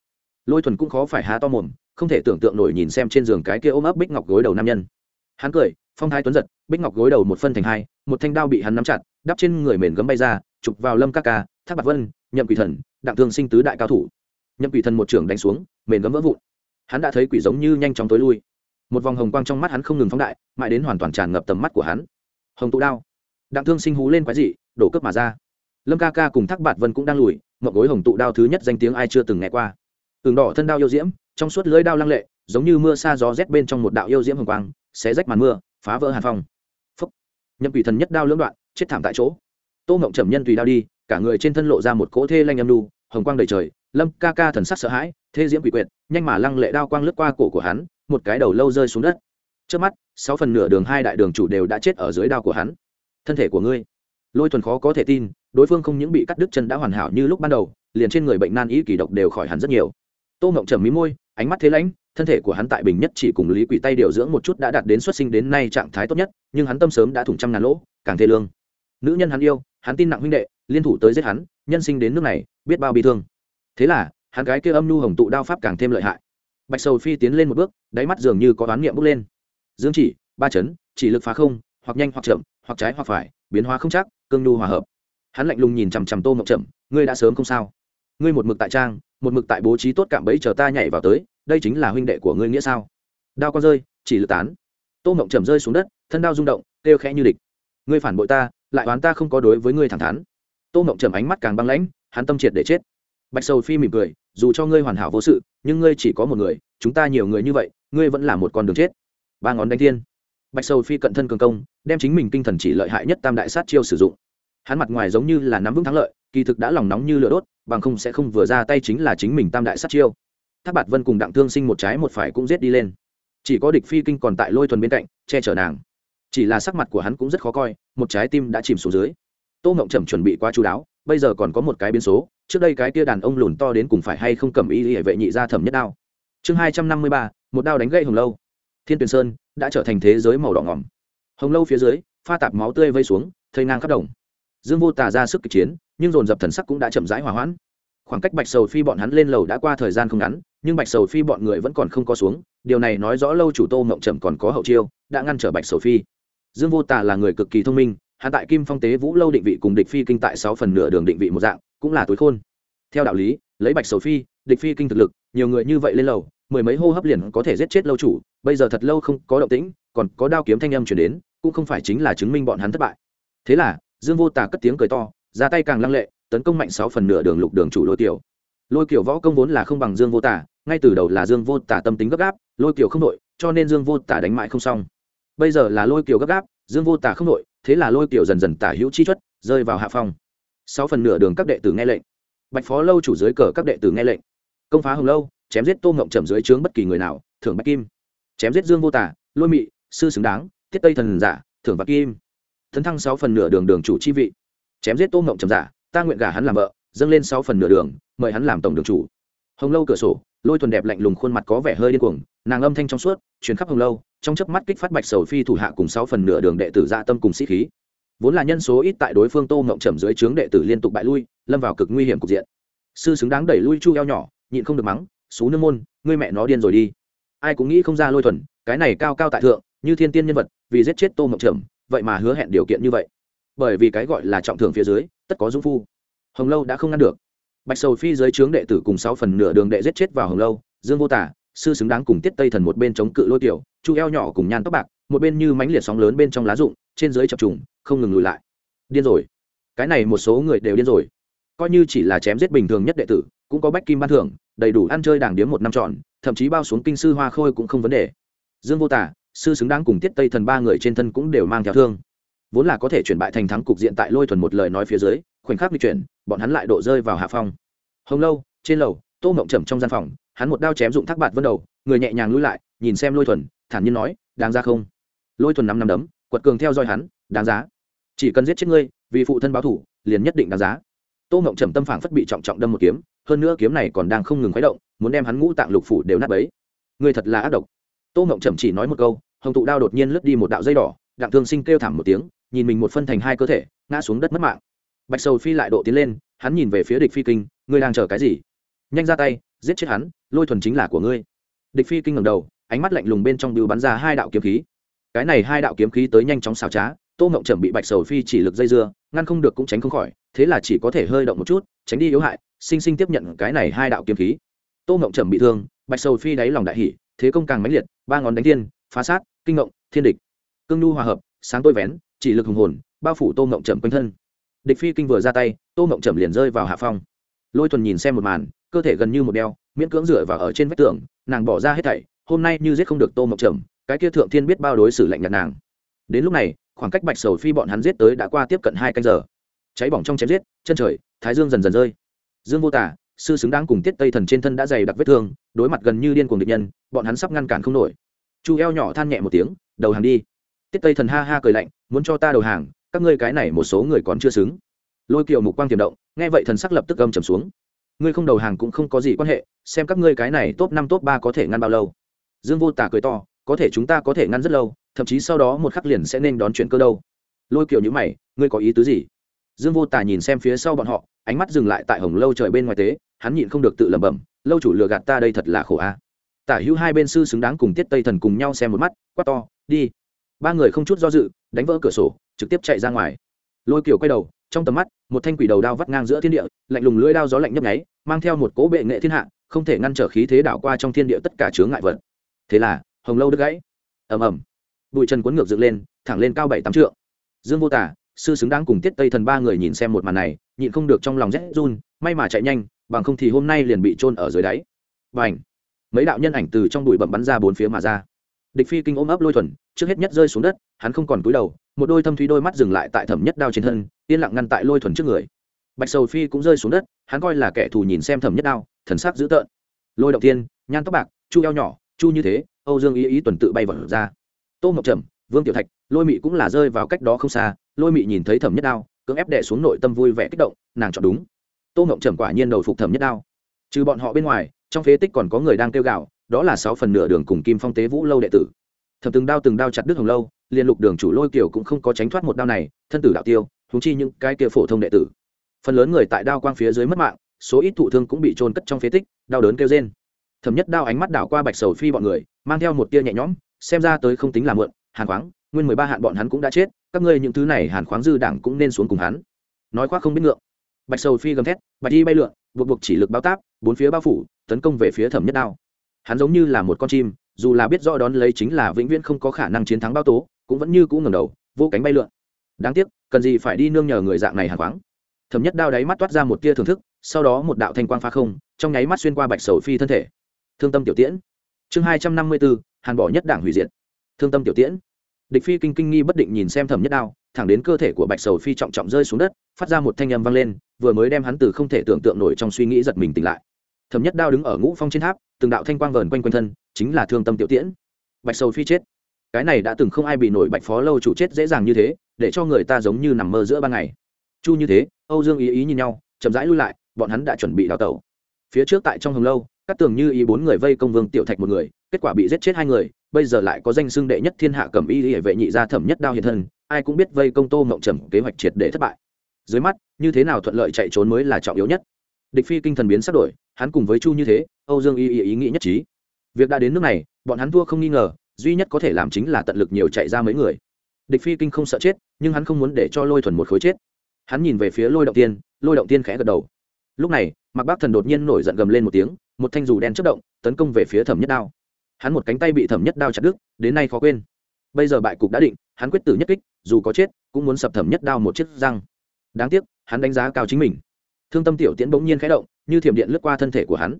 A: Lôi thuần cũng khó phải há to mồm, không thể tưởng tượng nổi nhìn xem trên giường cái kia ôm ấp bích ngọc gối đầu nam nhân. Hắn cười, phong thái tuấn giật, bích ngọc gối đầu một phân thành hai, một thanh đao bị hắn nắm chặt đắp trên người mền gấm bay ra, chụp vào lâm các ca, thác bạc vân, nhậm quỷ thần, đặng thương sinh tứ đại cao thủ. Nhậm quỷ thần một trưởng đánh xuống, mền gấm vỡ vụn. Hắn đã thấy quỷ giống như nhanh chóng tối lui. Một vòng hồng quang trong mắt hắn không ngừng phóng đại, mãi đến hoàn toàn tràn ngập tầm mắt của hắn. Hồng tụ đao. Đặng thương sinh hú lên quái dị, đổ cướp mà ra. Lâm ca ca cùng thác bạt vân cũng đang lùi mậu gối hồng tụ đao thứ nhất danh tiếng ai chưa từng nghe qua. Tường đỏ thân đao yêu diễm, trong suốt lưới đao lăng lệ, giống như mưa xa gió rét bên trong một đạo yêu diễm hồng quang, xé rách màn mưa, phá vỡ hàn phong. Phúc. Nhậm quỷ thần nhất đao lưỡng đoạn chết thảm tại chỗ. Tô mộng trầm nhân tùy đao đi, cả người trên thân lộ ra một cỗ thê lanh âm đu hồng quang đầy trời, lâm ca ca thần sắc sợ hãi, thê diễm quỷ quyệt, nhanh mà lăng lệ đao quang lướt qua cổ của hắn, một cái đầu lâu rơi xuống đất. Trước mắt, sáu phần nửa đường hai đại đường chủ đều đã chết ở dưới đao của hắn. Thân thể của ngươi. Lôi thuần khó có thể tin, đối phương không những bị cắt đứt chân đã hoàn hảo như lúc ban đầu, liền trên người bệnh nan ý kỳ độc đều khỏi hắn rất nhiều. Tô mộng trầm mí môi, ánh mắt thế lãnh, thân thể của hắn tại bình nhất chỉ cùng lý quỷ tay điều dưỡng một chút đã đạt đến xuất sinh đến nay trạng thái tốt nhất, nhưng hắn tâm sớm đã thủng trăm ngàn lỗ, càng thê lương nữ nhân hắn yêu, hắn tin nặng huynh đệ, liên thủ tới giết hắn, nhân sinh đến nước này, biết bao bị thương. Thế là, hắn gái kia âm nhu hồng tụ đao pháp càng thêm lợi hại. Bạch sầu phi tiến lên một bước, đáy mắt dường như có đoán niệm bước lên. Dương chỉ, ba chấn, chỉ lực phá không, hoặc nhanh hoặc chậm, hoặc trái hoặc phải, biến hóa không chắc, cương nhu hòa hợp. Hắn lạnh lùng nhìn chằm chằm tô mộng chậm ngươi đã sớm không sao. Ngươi một mực tại trang, một mực tại bố trí tốt cạm bẫy chờ ta nhảy vào tới, đây chính là huynh đệ của ngươi nghĩa sao? Đao con rơi, chỉ lực tán. Tô mộng chậm rơi xuống đất, thân đao rung động, kêu khẽ như địch. Ngươi phản bội ta lại oán ta không có đối với ngươi thẳng thắn. Tô mộng trầm ánh mắt càng băng lãnh, hắn tâm triệt để chết. Bạch sầu phi mỉm cười, dù cho ngươi hoàn hảo vô sự, nhưng ngươi chỉ có một người, chúng ta nhiều người như vậy, ngươi vẫn là một con đường chết. Ba ngón đánh thiên. Bạch sầu phi cận thân cường công, đem chính mình kinh thần chỉ lợi hại nhất tam đại sát chiêu sử dụng. Hắn mặt ngoài giống như là nắm vững thắng lợi, kỳ thực đã lòng nóng như lửa đốt, bằng không sẽ không vừa ra tay chính là chính mình tam đại sát chiêu. Tháp bạt vân cùng đặng thương sinh một trái một phải cũng giết đi lên. Chỉ có địch phi kinh còn tại lôi thuần bên cạnh, che chở nàng chỉ là sắc mặt của hắn cũng rất khó coi, một trái tim đã chìm xuống dưới. Tô ngộng trầm chuẩn bị quá chú đáo, bây giờ còn có một cái biến số, trước đây cái kia đàn ông lùn to đến cùng phải hay không cầm y hệ vệ nhị ra thẩm nhất đao. Chương hai trăm năm mươi ba, một đao đánh gây hồng lâu. Thiên tuyền sơn đã trở thành thế giới màu đỏ ngỏm. Hồng lâu phía dưới, pha tạp máu tươi vây xuống, thây ngang khắp đồng. Dương vô tà ra sức kịch chiến, nhưng dồn dập thần sắc cũng đã chậm rãi hỏa hoãn. Khoảng cách bạch sầu phi bọn hắn lên lầu đã qua thời gian không ngắn, nhưng bạch sầu phi bọn người vẫn còn không có xuống, điều này nói rõ lâu chủ tô mộng trầm còn có hậu chiêu, đã ngăn trở bạch sầu phi dương vô tà là người cực kỳ thông minh, hắn tại kim phong tế vũ lâu định vị cùng địch phi kinh tại sáu phần nửa đường định vị một dạng, cũng là tối khôn. Theo đạo lý, lấy bạch sầu phi, địch phi kinh thực lực, nhiều người như vậy lên lầu, mười mấy hô hấp liền có thể giết chết lâu chủ, bây giờ thật lâu không có động tĩnh, còn có đao kiếm thanh âm chuyển đến, cũng không phải chính là chứng minh bọn hắn thất bại. Thế là, dương vô tả cất tiếng cười to, ra tay càng lăng lệ, tấn công mạnh sáu phần nửa đường lục đường chủ lôi tiểu. lôi kiểu võ công vốn là không bằng dương vô tả ngay từ đầu là dương vô tả tâm tính gấp gáp, lôi kiểu không đội cho nên dương vô tả đánh mãi không xong bây giờ là lôi kiều gấp gáp, dương vô tả không nội thế là lôi kiều dần dần tả hữu chi chuất rơi vào hạ phong. Sáu phần nửa đường các đệ tử nghe lệnh. Bạch phó lâu chủ dưới cờ các đệ tử nghe lệnh. Công phá hồng lâu, chém giết tô ngộng trầm dưới trướng bất kỳ người nào, thưởng bạch kim. Chém giết dương vô tả lôi mị, sư xứng đáng thiết tây thần giả, thưởng bạc kim. Thấn thăng sáu phần nửa đường đường chủ chi vị. Chém giết tô ngộng trầm giả, ta nguyện gả hắn làm vợ, dâng lên sáu phần nửa đường, mời hắn làm tổng đường chủ hồng lâu cửa sổ, lôi thuần đẹp lạnh lùng khuôn mặt có vẻ hơi điên cuồng, nàng âm thanh trong suốt chuyến khắp hồng lâu, trong chớp mắt kích phát bạch sầu phi thủ hạ cùng sáu phần nửa đường đệ tử dạ tâm cùng sĩ khí. Vốn là nhân số ít tại đối phương tô ngộng trầm dưới trướng đệ tử liên tục bại lui, lâm vào cực nguy hiểm cục diện. Sư xứng đáng đẩy lui chu eo nhỏ, nhịn không được mắng, xú nương môn, ngươi mẹ nó điên rồi đi. Ai cũng nghĩ không ra lôi thuần, cái này cao cao tại thượng, như thiên tiên nhân vật, vì giết chết tô ngộng trầm, vậy mà hứa hẹn điều kiện như vậy. Bởi vì cái gọi là trọng thưởng phía dưới, tất có dũng phu. Hồng lâu đã không ngăn được bạch sầu phi dưới trướng đệ tử cùng sáu phần nửa đường đệ giết chết vào hồng lâu, dương vô tả, sư xứng đáng cùng tiết tây thần một bên chống cự lôi tiểu, chu eo nhỏ cùng nhan tóc bạc, một bên như mánh liệt sóng lớn bên trong lá rụng, trên dưới chập trùng, không ngừng lùi lại. Điên rồi. Cái này một số người đều điên rồi. Coi như chỉ là chém giết bình thường nhất đệ tử, cũng có bách kim ban thưởng, đầy đủ ăn chơi đảng điếm một năm trọn, thậm chí bao xuống kinh sư hoa khôi cũng không vấn đề. Dương vô tả, sư xứng đáng cùng tiết tây thần ba người trên thân cũng đều mang theo thương vốn là có thể chuyển bại thành thắng cục diện tại lôi thuần một lời nói phía dưới, khoảnh khắc bị chuyển, bọn hắn lại độ rơi vào hạ phong. Hồng lâu, trên lầu, tô mộng trầm trong gian phòng, hắn một đao chém dụng thác bạt vân đầu, người nhẹ nhàng lui lại, nhìn xem lôi thuần, thản nhiên nói, đáng ra không? Lôi thuần năm năm đấm, quật cường theo dõi hắn, đáng giá. Chỉ cần giết chết ngươi, vì phụ thân báo thủ, liền nhất định đáng giá. Tô mộng trầm tâm phản phất bị trọng trọng đâm một kiếm, hơn nữa kiếm này còn đang không ngừng khuấy động, muốn đem hắn ngũ tạng lục phủ đều nát bấy. Ngươi thật là ác độc. Tô mộng trầm chỉ nói một câu, hồng tụ đao đột nhiên lướt đi một đạo dây đỏ, đặng thương sinh kêu thảm một tiếng nhìn mình một phân thành hai cơ thể, ngã xuống đất mất mạng. Bạch sầu phi lại độ tiến lên, hắn nhìn về phía địch phi kinh, ngươi đang chờ cái gì? Nhanh ra tay, giết chết hắn, lôi thuần chính là của ngươi. Địch phi kinh ngầm đầu, ánh mắt lạnh lùng bên trong bưu bắn ra hai đạo kiếm khí. Cái này hai đạo kiếm khí tới nhanh chóng xào trá, tô ngộng trầm bị bạch sầu phi chỉ lực dây dưa, ngăn không được cũng tránh không khỏi, thế là chỉ có thể hơi động một chút, tránh đi yếu hại, sinh sinh tiếp nhận cái này hai đạo kiếm khí. Tô ngộng trầm bị thương, bạch sầu phi đáy lòng đại hỉ, thế công càng mãnh liệt, ba ngón đánh thiên, phá sát, kinh ngộng, thiên địch. Cương nhu hòa hợp, sáng tôi vén chỉ lực hùng hồn, bao phủ tô ngộng trầm quanh thân. Địch phi kinh vừa ra tay, tô ngộng trầm liền rơi vào hạ phong. Lôi thuần nhìn xem một màn, cơ thể gần như một đeo, miễn cưỡng dựa vào ở trên vách tường, nàng bỏ ra hết thảy, hôm nay như giết không được tô ngộng trầm, cái kia thượng thiên biết bao đối xử lạnh nhạt nàng. Đến lúc này, khoảng cách bạch sầu phi bọn hắn giết tới đã qua tiếp cận hai canh giờ. Cháy bỏng trong chém giết, chân trời, thái dương dần dần rơi. Dương vô tả sư xứng đáng cùng tiết tây thần trên thân đã dày đặc vết thương, đối mặt gần như điên cuồng địch nhân, bọn hắn sắp ngăn cản không nổi. Chu eo nhỏ than nhẹ một tiếng, đầu hàng đi tiết tây thần ha ha cười lạnh, muốn cho ta đầu hàng, các ngươi cái này một số người còn chưa xứng. Lôi kiều mục quang tiềm động, nghe vậy thần sắc lập tức âm trầm xuống. Ngươi không đầu hàng cũng không có gì quan hệ, xem các ngươi cái này top năm, top ba có thể ngăn bao lâu. Dương vô tả cười to, có thể chúng ta có thể ngăn rất lâu, thậm chí sau đó một khắc liền sẽ nên đón chuyện cơ đâu. Lôi kiều nhữ mày, ngươi có ý tứ gì? Dương vô tả nhìn xem phía sau bọn họ, ánh mắt dừng lại tại hồng lâu trời bên ngoài tế, hắn nhịn không được tự lẩm bẩm, lâu chủ lừa gạt ta đây thật là khổ a. Tả hữu hai bên sư xứng đáng cùng tiết tây thần cùng nhau xem một mắt, quát to, đi ba người không chút do dự, đánh vỡ cửa sổ, trực tiếp chạy ra ngoài. Lôi kiểu quay đầu, trong tầm mắt, một thanh quỷ đầu đao vắt ngang giữa thiên địa, lạnh lùng lưỡi đao gió lạnh nhấp nháy, mang theo một cỗ bệ nghệ thiên hạ, không thể ngăn trở khí thế đảo qua trong thiên địa tất cả chướng ngại vật. Thế là, hồng lâu đứt gãy. Ầm ầm. Bụi chân cuốn ngược dựng lên, thẳng lên cao bảy tám trượng. Dương vô tả sư xứng đáng cùng tiết tây thần ba người nhìn xem một màn này, nhịn không được trong lòng rét run, may mà chạy nhanh, bằng không thì hôm nay liền bị trôn ở dưới đáy. Và ảnh mấy đạo nhân ảnh từ trong bụi bậm bắn ra bốn phía mà ra địch phi kinh ôm ấp lôi thuần, trước hết nhất rơi xuống đất, hắn không còn cúi đầu, một đôi thâm thúy đôi mắt dừng lại tại thẩm nhất đao trên thân, yên lặng ngăn tại lôi thuần trước người. Bạch sầu phi cũng rơi xuống đất, hắn coi là kẻ thù nhìn xem thẩm nhất đao, thần sắc dữ tợn. Lôi động tiên nhan tóc bạc, chu eo nhỏ, chu như thế, âu dương ý ý tuần tự bay vào ra. Tô ngọc trầm, vương tiểu thạch, lôi mị cũng là rơi vào cách đó không xa, lôi mị nhìn thấy thẩm nhất đao, cưỡng ép đệ xuống nội tâm vui vẻ kích động, nàng chọn đúng. Tô ngọc trầm quả nhiên đầu phục thẩm nhất đao. Trừ bọn họ bên ngoài, trong phế tích còn có người đang kêu gào đó là sáu phần nửa đường cùng kim phong tế vũ lâu đệ tử. Thầm từng đao từng đao chặt đứt hồng lâu liên lục đường chủ lôi kiều cũng không có tránh thoát một đao này, thân tử đạo tiêu thúng chi những cái kia phổ thông đệ tử. Phần lớn người tại đao quang phía dưới mất mạng, số ít thụ thương cũng bị trôn cất trong phế tích, đau đớn kêu trên thẩm nhất đao ánh mắt đảo qua bạch sầu phi bọn người, mang theo một tia nhẹ nhõm, xem ra tới không tính là mượn hàn khoáng, nguyên mười ba hạn bọn hắn cũng đã chết, các ngươi những thứ này hàn khoáng dư đảng cũng nên xuống cùng hắn. Nói khoác không biết ngượng. Bạch sầu phi gầm thét, bạch đi bay lượn, buộc buộc chỉ lực bao táp, bốn phía bao phủ, tấn công về phía thẩm nhất đao hắn giống như là một con chim, dù là biết rõ đón lấy chính là vĩnh viễn không có khả năng chiến thắng bao tố, cũng vẫn như cũ ngầm đầu, vô cánh bay lượn. Đáng tiếc, cần gì phải đi nương nhờ người dạng này hàng khoáng thẩm nhất đao đáy mắt toát ra một tia thưởng thức, sau đó một đạo thanh quang phá không, trong nháy mắt xuyên qua bạch sầu phi thân thể. Thương tâm tiểu tiễn. Chương hai trăm năm mươi bốn, hàn bỏ nhất đảng hủy diệt. Thương tâm tiểu tiễn. Địch phi kinh kinh nghi bất định nhìn xem thẩm nhất đao, thẳng đến cơ thể của bạch sầu phi trọng trọng rơi xuống đất, phát ra một thanh âm vang lên, vừa mới đem hắn từ không thể tưởng tượng nổi trong suy nghĩ giật mình tỉnh lại. Thẩm nhất đao đứng ở ngũ phong trên tháp từng đạo thanh quang vờn quanh quanh thân, chính là thương tâm tiểu tiễn. Bạch sầu phi chết. Cái này đã từng không ai bị nổi bạch phó lâu chủ chết dễ dàng như thế, để cho người ta giống như nằm mơ giữa ban ngày. Chu như thế, âu dương ý ý nhìn nhau, chậm rãi lui lại, bọn hắn đã chuẩn bị đào tẩu. Phía trước tại trong hồng lâu, các tường như ý bốn người vây công vương tiểu thạch một người, kết quả bị giết chết hai người, bây giờ lại có danh xưng đệ nhất thiên hạ cầm y hệ vệ nhị gia thẩm nhất đao hiện thân, ai cũng biết vây công tô mộng trầm kế hoạch triệt để thất bại. Dưới mắt, như thế nào thuận lợi chạy trốn mới là trọng yếu nhất. Địch phi kinh thần biến sắp đổi hắn cùng với chu như thế âu dương y ý, ý nghĩ nhất trí. Việc đã đến nước này bọn hắn thua không nghi ngờ duy nhất có thể làm chính là tận lực nhiều chạy ra mấy người. Địch phi kinh không sợ chết nhưng hắn không muốn để cho lôi thuần một khối chết. Hắn nhìn về phía lôi động tiên lôi động tiên khẽ gật đầu. Lúc này mặc bác thần đột nhiên nổi giận gầm lên một tiếng một thanh dù đen chất động tấn công về phía thẩm nhất đao. Hắn một cánh tay bị thẩm nhất đao chặt đứt đến nay khó quên. Bây giờ bại cục đã định hắn quyết tử nhất kích dù có chết cũng muốn sập thẩm nhất đao một chiếc răng. Đáng tiếc hắn đánh giá cao chính mình. Thương tâm tiểu tiễn bỗng nhiên khẽ động như thiểm điện lướt qua thân thể của hắn.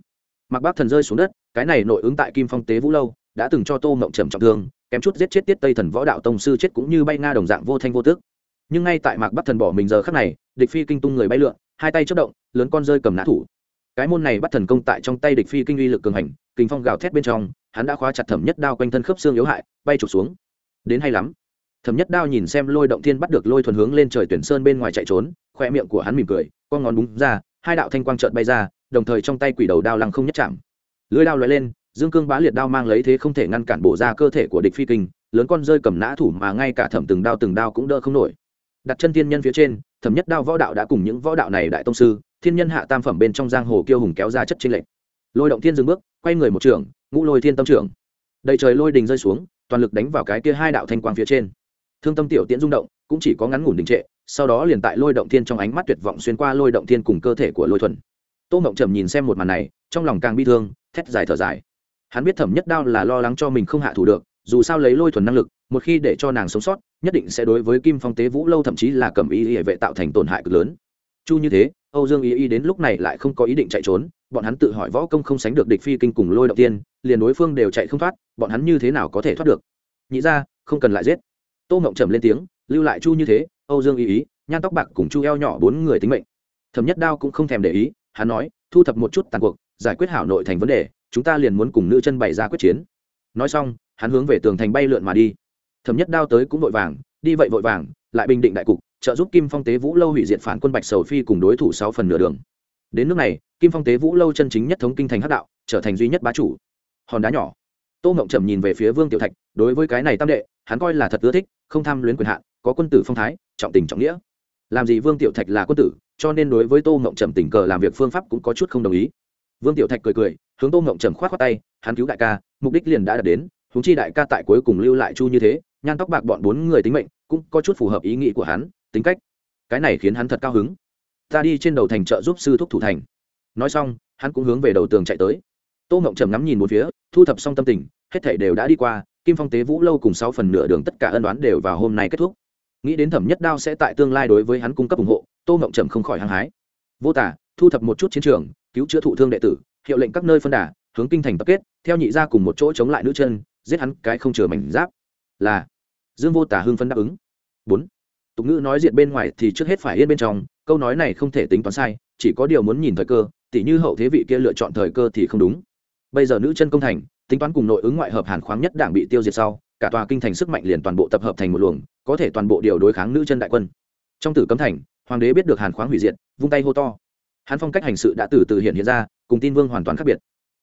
A: Mặc bác thần rơi xuống đất, cái này nội ứng tại kim phong tế vũ lâu, đã từng cho tô mộng trầm trọng thương, kém chút giết chết tiết tây thần võ đạo tông sư chết cũng như bay nga đồng dạng vô thanh vô tước nhưng ngay tại mạc bắc thần bỏ mình giờ khắc này, địch phi kinh tung người bay lượn, hai tay chất động, lớn con rơi cầm nã thủ. Cái môn này bắt thần công tại trong tay địch phi kinh uy lực cường hành, kinh phong gào thét bên trong, hắn đã khóa chặt thẩm nhất đao quanh thân khớp xương yếu hại, bay trục xuống. Đến hay lắm. Thẩm nhất đao nhìn xem lôi động thiên bắt được lôi thuần hướng lên trời tuyển sơn bên ngoài chạy trốn, khoe miệng của hắn mỉm cười, con ngón búng ra hai đạo thanh quang trợn bay ra, đồng thời trong tay quỷ đầu đao lăng không nhất chạm. Lưới đao lóe lên, dương cương bá liệt đao mang lấy thế không thể ngăn cản bổ ra cơ thể của địch phi kinh, lớn con rơi cầm nã thủ mà ngay cả thẩm từng đao từng đao cũng đỡ không nổi. Đặt chân thiên nhân phía trên, thẩm nhất đao võ đạo đã cùng những võ đạo này đại tông sư, thiên nhân hạ tam phẩm bên trong giang hồ kiêu hùng kéo ra chất trên lệnh lôi động thiên dừng bước, quay người một trường, ngũ lôi thiên tâm trưởng đầy trời lôi đình rơi xuống, toàn lực đánh vào cái kia hai đạo thanh quang phía trên thương tâm tiểu tiễn rung động, cũng chỉ có ngắn ngủn đình trệ, sau đó liền tại lôi động thiên trong ánh mắt tuyệt vọng xuyên qua lôi động thiên cùng cơ thể của lôi thuần. Tô mộng trầm nhìn xem một màn này, trong lòng càng bi thương, thét dài thở dài. Hắn biết thẩm nhất đao là lo lắng cho mình không hạ thủ được, dù sao lấy lôi thuần năng lực, một khi để cho nàng sống sót, nhất định sẽ đối với kim phong tế vũ lâu thậm chí là cầm ý hệ vệ tạo thành tổn hại cực lớn. Chu như thế, âu dương ý ý đến lúc này lại không có ý định chạy trốn, bọn hắn tự hỏi võ công không sánh được địch phi kinh cùng lôi động tiên liền đối phương đều chạy không thoát, bọn hắn như thế nào có thể thoát được? Nhị ra không cần lại giết tô mộng trầm lên tiếng, lưu lại chu như thế, âu dương ý ý, nhan tóc bạc cùng chu eo nhỏ bốn người tính mệnh. Thẩm nhất đao cũng không thèm để ý, hắn nói, thu thập một chút tàn cuộc, giải quyết hảo nội thành vấn đề, chúng ta liền muốn cùng nữ chân bày ra quyết chiến. Nói xong, hắn hướng về tường thành bay lượn mà đi. Thẩm nhất đao tới cũng vội vàng, đi vậy vội vàng, lại bình định đại cục, trợ giúp kim phong tế vũ lâu hủy diệt phản quân bạch sầu phi cùng đối thủ sáu phần nửa đường. Đến nước này, kim phong tế vũ lâu chân chính nhất thống kinh thành hắc đạo, trở thành duy nhất bá chủ. Hòn đá nhỏ tô mộng trầm nhìn về phía vương tiểu thạch, đối với cái này tam đệ, hắn coi là thật ưa thích, không tham luyến quyền hạn, có quân tử phong thái, trọng tình trọng nghĩa. Làm gì vương tiểu thạch là quân tử, cho nên đối với tô mộng trầm tình cờ làm việc phương pháp cũng có chút không đồng ý. Vương tiểu thạch cười cười, hướng tô mộng trầm k h o á t khoác tay, hắn cứu đại ca, mục đích liền đã đạt đến húng chi đại ca tại cuối cùng lưu lại chu như thế, nhan tóc bạc bọn bốn người tính mệnh cũng có chút phù hợp ý nghĩ của hắn, tính cách. Cái này khiến hắn thật cao hứng. Ta đi trên đầu thành trợ giúp sư thúc thủ thành. Nói xong, hắn cũng hướng về đầu tường chạy tới tô mộng trầm ngắm nhìn một phía, thu thập xong tâm tình, hết thể đều đã đi qua, kim phong tế vũ lâu cùng sáu phần nửa đường tất cả ân đoán đều vào hôm nay kết thúc. Nghĩ đến thẩm nhất đao sẽ tại tương lai đối với hắn cung cấp ủng hộ, tô mộng trầm không khỏi hăng hái. Vô tả thu thập một chút chiến trường, cứu chữa thụ thương đệ tử, hiệu lệnh các nơi phân đà, hướng kinh thành tập kết, theo nhị ra cùng một chỗ chống lại nữ chân, giết hắn cái không chừa mảnh giáp. Là, dương vô tả hưng phân đáp ứng. Bốn, tục ngữ nói diện bên ngoài thì trước hết phải yên bên trong, câu nói này không thể tính toán sai, chỉ có điều muốn nhìn thời cơ, tỉ như hậu thế vị kia lựa chọn thời cơ thì không đúng bây giờ nữ chân công thành, tính toán cùng nội ứng ngoại hợp hàn khoáng nhất đảng bị tiêu diệt sau, cả tòa kinh thành sức mạnh liền toàn bộ tập hợp thành một luồng, có thể toàn bộ điều đối kháng nữ chân đại quân. Trong tử cấm thành, hoàng đế biết được hàn khoáng hủy diệt, vung tay hô to. Hắn phong cách hành sự đã từ từ hiện hiện ra, cùng tin vương hoàn toàn khác biệt.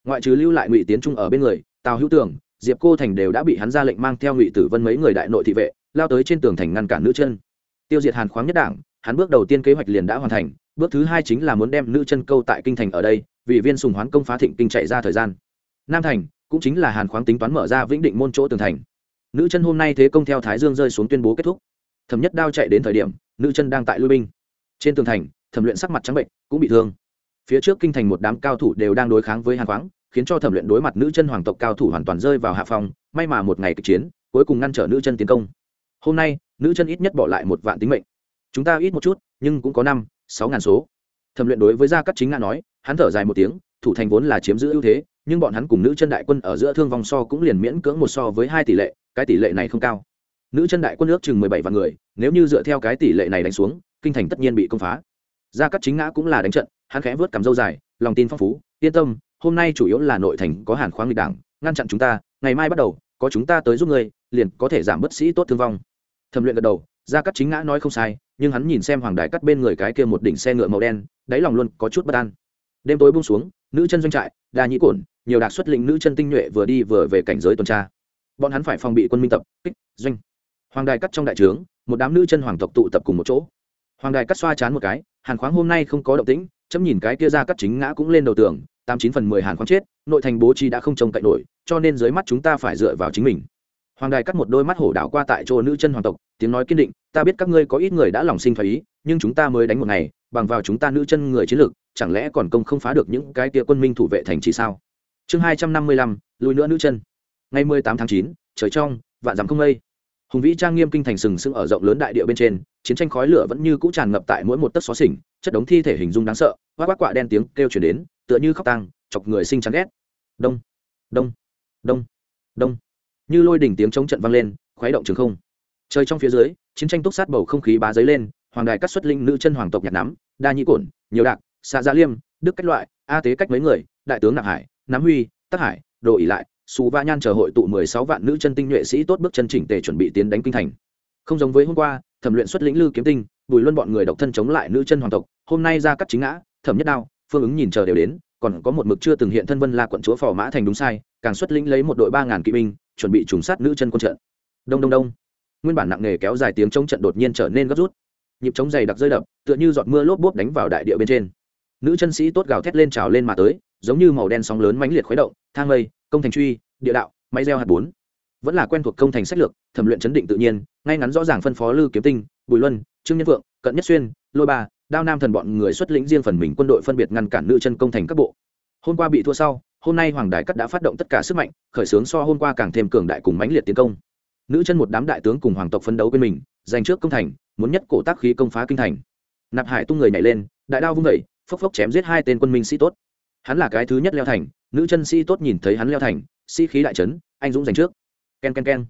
A: Ngoại trừ lưu lại ngụy tiến trung ở bên người, tào hữu tường, diệp cô thành đều đã bị hắn ra lệnh mang theo ngụy tử vân mấy người đại nội thị vệ, lao tới trên tường thành ngăn cản nữ chân. Tiêu diệt hàn khoáng nhất đảng, hắn bước đầu tiên kế hoạch liền đã hoàn thành, bước thứ hai chính là muốn đem nữ chân câu tại kinh thành ở đây vì viên sùng hoán công phá thịnh kinh chạy ra thời gian. Nam thành cũng chính là hàn khoáng tính toán mở ra vĩnh định môn chỗ tường thành. Nữ chân hôm nay thế công theo thái dương rơi xuống tuyên bố kết thúc. Thẩm nhất đao chạy đến thời điểm, nữ chân đang tại lui binh. Trên tường thành, thẩm luyện sắc mặt trắng bệnh, cũng bị thương. Phía trước kinh thành một đám cao thủ đều đang đối kháng với hàn khoáng, khiến cho thẩm luyện đối mặt nữ chân hoàng tộc cao thủ hoàn toàn rơi vào hạ phòng may mà một ngày kịch chiến, cuối cùng ngăn trở nữ chân tiến công. Hôm nay, nữ chân ít nhất bỏ lại một vạn tính mệnh. Chúng ta ít một chút, nhưng cũng có năm, sáu ngàn số. Thẩm luyện đối với gia cắt chính ngã nói hắn thở dài một tiếng, thủ thành vốn là chiếm giữ ưu thế, nhưng bọn hắn cùng nữ chân đại quân ở giữa thương vong so cũng liền miễn cưỡng một so với hai tỷ lệ, cái tỷ lệ này không cao. Nữ chân đại quân ước chừng mười bảy vạn người, nếu như dựa theo cái tỷ lệ này đánh xuống, kinh thành tất nhiên bị công phá. Gia cắt chính ngã cũng là đánh trận, hắn khẽ vớt cằm dâu dài, lòng tin phong phú, yên tâm, hôm nay chủ yếu là nội thành có hàn khoáng lịch đảng, ngăn chặn chúng ta, ngày mai bắt đầu, có chúng ta tới giúp ngươi, liền có thể giảm bất sĩ tốt thương vong. Thẩm luyện gật đầu, gia cắt chính ngã nói không sai, nhưng hắn nhìn xem hoàng đài cắt bên người cái kia một đỉnh xe ngựa màu đen, đáy lòng luôn có chút bất an đêm tối bung xuống, nữ chân doanh trại, đa nhĩ cổn, nhiều đạc xuất lĩnh nữ chân tinh nhuệ vừa đi vừa về cảnh giới tuần tra. Bọn hắn phải phòng bị quân minh tập, kích, doanh. Hoàng đài cắt trong đại trướng, một đám nữ chân hoàng tộc tụ tập cùng một chỗ. Hoàng đài cắt xoa chán một cái, hàn khoáng hôm nay không có động tĩnh, chấm nhìn cái kia ra cắt chính ngã cũng lên đầu tường, tám chín phần mười hàn khoáng chết, nội thành bố trí đã không trông cậy nổi, cho nên dưới mắt chúng ta phải dựa vào chính mình. Hoàng đài cắt một đôi mắt hổ đảo qua tại chỗ nữ chân hoàng tộc, tiếng nói kiên định, ta biết các ngươi có ít người đã lòng sinh phải ý, nhưng chúng ta mới đánh một ngày, bằng vào chúng ta nữ chân người chiến lược chẳng lẽ còn công không phá được những cái kia quân minh thủ vệ thành trì sao? Chương hai trăm năm mươi lăm, lùi nữa nữ chân. Ngày mười tám tháng chín, trời trong, vạn dặm không mây. Hùng vĩ trang nghiêm kinh thành sừng sững ở rộng lớn đại địa bên trên, chiến tranh khói lửa vẫn như cũ tràn ngập tại mỗi một tấc xó xỉnh, chất đống thi thể hình dung đáng sợ hoa quát quạ đen tiếng kêu chuyển đến, tựa như khóc tăng chọc người sinh chán ghét. Đông đông đông đông. Như lôi đỉnh tiếng chống trận vang lên, khuấy động trường không. Trời trong phía dưới, chiến tranh túc sát bầu không khí bá giấy lên, hoàng đài cắt xuất linh nữ chân hoàng tộc nhặt nắm, đa nhĩ cổn, nhiều đạc xạ gia liêm, đức cách loại, a tế cách mấy người, đại tướng nạp hải nắm huy, tắc hải, đồ ỉ lại, xù va nhan chờ hội tụ mười sáu vạn nữ chân tinh nhuệ sĩ tốt bước chân chỉnh tề chuẩn bị tiến đánh kinh thành. Không giống với hôm qua, thẩm luyện xuất lĩnh lư kiếm tinh, bùi luân bọn người độc thân chống lại nữ chân hoàng tộc, hôm nay ra cắt chính ngã, thẩm nhất đao, phương ứng nhìn chờ đều đến, còn có một mực chưa từng hiện thân vân la quận chúa phò mã thành đúng sai, càng xuất lĩnh lấy một đội ba ngàn kỵ binh, chuẩn bị trùng sát nữ chân quân trận. Đông đông đông. Nguyên bản nặng nề kéo dài tiếng chống trận đột nhiên trở nên gấp rút. Nhịp chống dày đặc rơi đập, tựa như giọt mưa lốp bốp đánh vào đại địa bên trên nữ chân sĩ tốt gào thét lên trào lên mà tới, giống như màu đen sóng lớn mãnh liệt khuấy động, thang lây, công thành truy, địa đạo, máy gieo hạt bốn. Vẫn là quen thuộc công thành sách lược, thẩm luyện chấn định tự nhiên, ngay ngắn rõ ràng phân phó lư kiếm tinh, bùi luân, trương nhân vượng cận nhất xuyên, lôi ba, đao nam thần bọn người xuất lĩnh riêng phần mình quân đội phân biệt ngăn cản nữ chân công thành các bộ. Hôm qua bị thua sau, hôm nay hoàng đại cắt đã phát động tất cả sức mạnh, khởi xướng so hôm qua càng thêm cường đại cùng mãnh liệt tiến công. Nữ chân một đám đại tướng cùng hoàng tộc phân đấu bên mình, giành trước công thành, muốn nhất cổ tác khí công phá kinh thành. Nạp hải tung người nhảy lên, đại đao vung vẩy phốc phốc chém giết hai tên quân minh sĩ tốt. Hắn là cái thứ nhất leo thành, nữ chân sĩ tốt nhìn thấy hắn leo thành, sĩ khí đại trấn anh dũng giành trước. K e n k e n k e n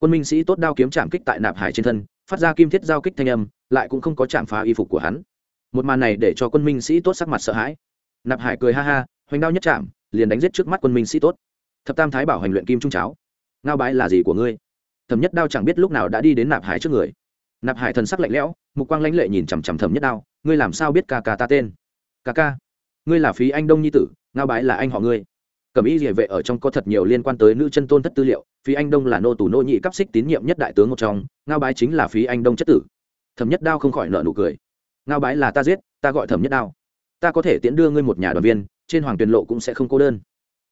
A: quân minh sĩ tốt đao kiếm chạm kích tại nạp hải trên thân, phát ra kim thiết giao kích thanh âm, lại cũng không có chạm phá y phục của hắn. Một màn này để cho quân minh sĩ tốt sắc mặt sợ hãi. Nạp hải cười ha ha, hoành đao nhất chạm, liền đánh giết trước mắt quân minh sĩ tốt. Thập tam thái bảo hành luyện kim trung cháo. Ngao bái là gì của ngươi? Thẩm nhất đao chẳng biết lúc nào đã đi đến nạp hải trước người. Nạp hải thần sắc lạnh lẽo, mục quang lãnh lệ nhìn chằm chằm thẩm nhất đao, ngươi làm sao biết ca ca ta tên? Ca ca, ngươi là phí anh đông nhi tử, ngao bái là anh họ ngươi. Cẩm y địa vệ ở trong có thật nhiều liên quan tới nữ chân tôn thất tư liệu, phí anh đông là nô tù nô nhị cấp xích tín nhiệm nhất đại tướng một trong, ngao bái chính là phí anh đông chất tử. Thẩm nhất đao không khỏi nợ nụ cười. Ngao bái là ta giết, ta gọi thẩm nhất đao. Ta có thể tiễn đưa ngươi một nhà đoàn viên, trên hoàng tuyền lộ cũng sẽ không cô đơn.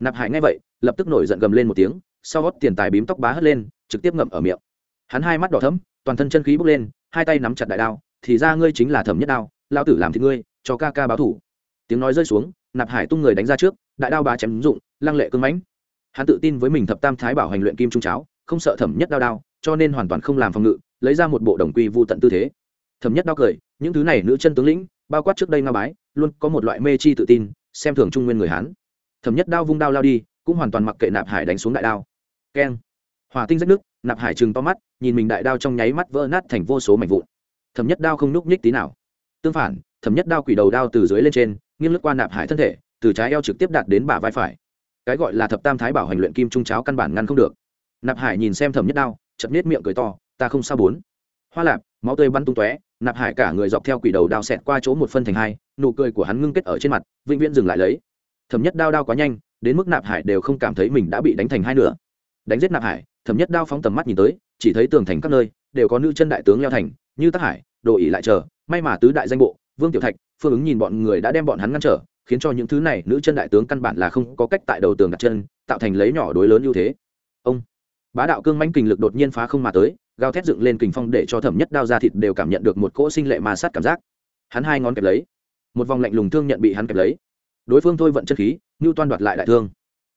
A: Nạp hải ngay vậy, lập tức nổi giận gầm lên một tiếng, sau gót tiền tài bím tóc bá hất lên, trực tiếp ngậm ở miệng. Hắn hai mắt đỏ thấm toàn thân chân khí bốc lên, hai tay nắm chặt đại đao, thì ra ngươi chính là thẩm nhất đao lao tử làm thì ngươi cho ca ca báo thủ. Tiếng nói rơi xuống, nạp hải tung người đánh ra trước, đại đao bá chém dụng, lăng lệ cưng mãnh. Hắn tự tin với mình thập tam thái bảo hành luyện kim trung cháo, không sợ thẩm nhất đao đao, cho nên hoàn toàn không làm phòng ngự, lấy ra một bộ đồng quy vu tận tư thế. Thẩm nhất đao cười, những thứ này nữ chân tướng lĩnh, bao quát trước đây nga bái, luôn có một loại mê chi tự tin, xem thường trung nguyên người hán. Thẩm nhất đao vung đao lao đi, cũng hoàn toàn mặc kệ nạp hải đánh xuống đại đao. Keng. Hòa tinh rách nước, nạp hải chừng to mắt, nhìn mình đại đao trong nháy mắt vỡ nát thành vô số mảnh vụn. Thẩm nhất đao không núc nhích tí nào. Tương phản thẩm nhất đao quỷ đầu đao từ dưới lên trên, nghiêng lướt qua nạp hải thân thể, từ trái eo trực tiếp đạt đến bả vai phải. Cái gọi là thập tam thái bảo hành luyện kim trung cháo căn bản ngăn không được. Nạp hải nhìn xem thẩm nhất đao chậm nết miệng cười to, ta không sao bốn. Hoa lạp, máu tươi bắn tung tóe, nạp hải cả người dọc theo quỷ đầu đao xẹt qua chỗ một phân thành hai, nụ cười của hắn ngưng kết ở trên mặt, vĩnh viễn dừng lại lấy. Thẩm nhất đao đao quá nhanh, đến mức nạp hải đều không cảm thấy mình đã bị đánh thành hai nửa. Đánh giết nạp hải, thẩm nhất đao phóng tầm mắt nhìn tới, chỉ thấy tường thành các nơi, đều có nữ chân đại tướng leo thành, như tác hải, đồ ỉ lại chờ, may mà tứ đại danh bộ vương tiểu thạch, phương ứng nhìn bọn người đã đem bọn hắn ngăn trở, khiến cho những thứ này nữ chân đại tướng căn bản là không có cách tại đầu tường đặt chân, tạo thành lấy nhỏ đối lớn ưu thế. Ông, bá đạo cương mãnh kình lực đột nhiên phá không mà tới, gào thét dựng lên kình phong để cho thẩm nhất đao ra thịt đều cảm nhận được một cỗ sinh lệ ma sát cảm giác. Hắn hai ngón kẹp lấy, một vòng lạnh lùng thương nhận bị hắn kẹp lấy. Đối phương thôi vận chân khí, như toan đoạt lại đại thương.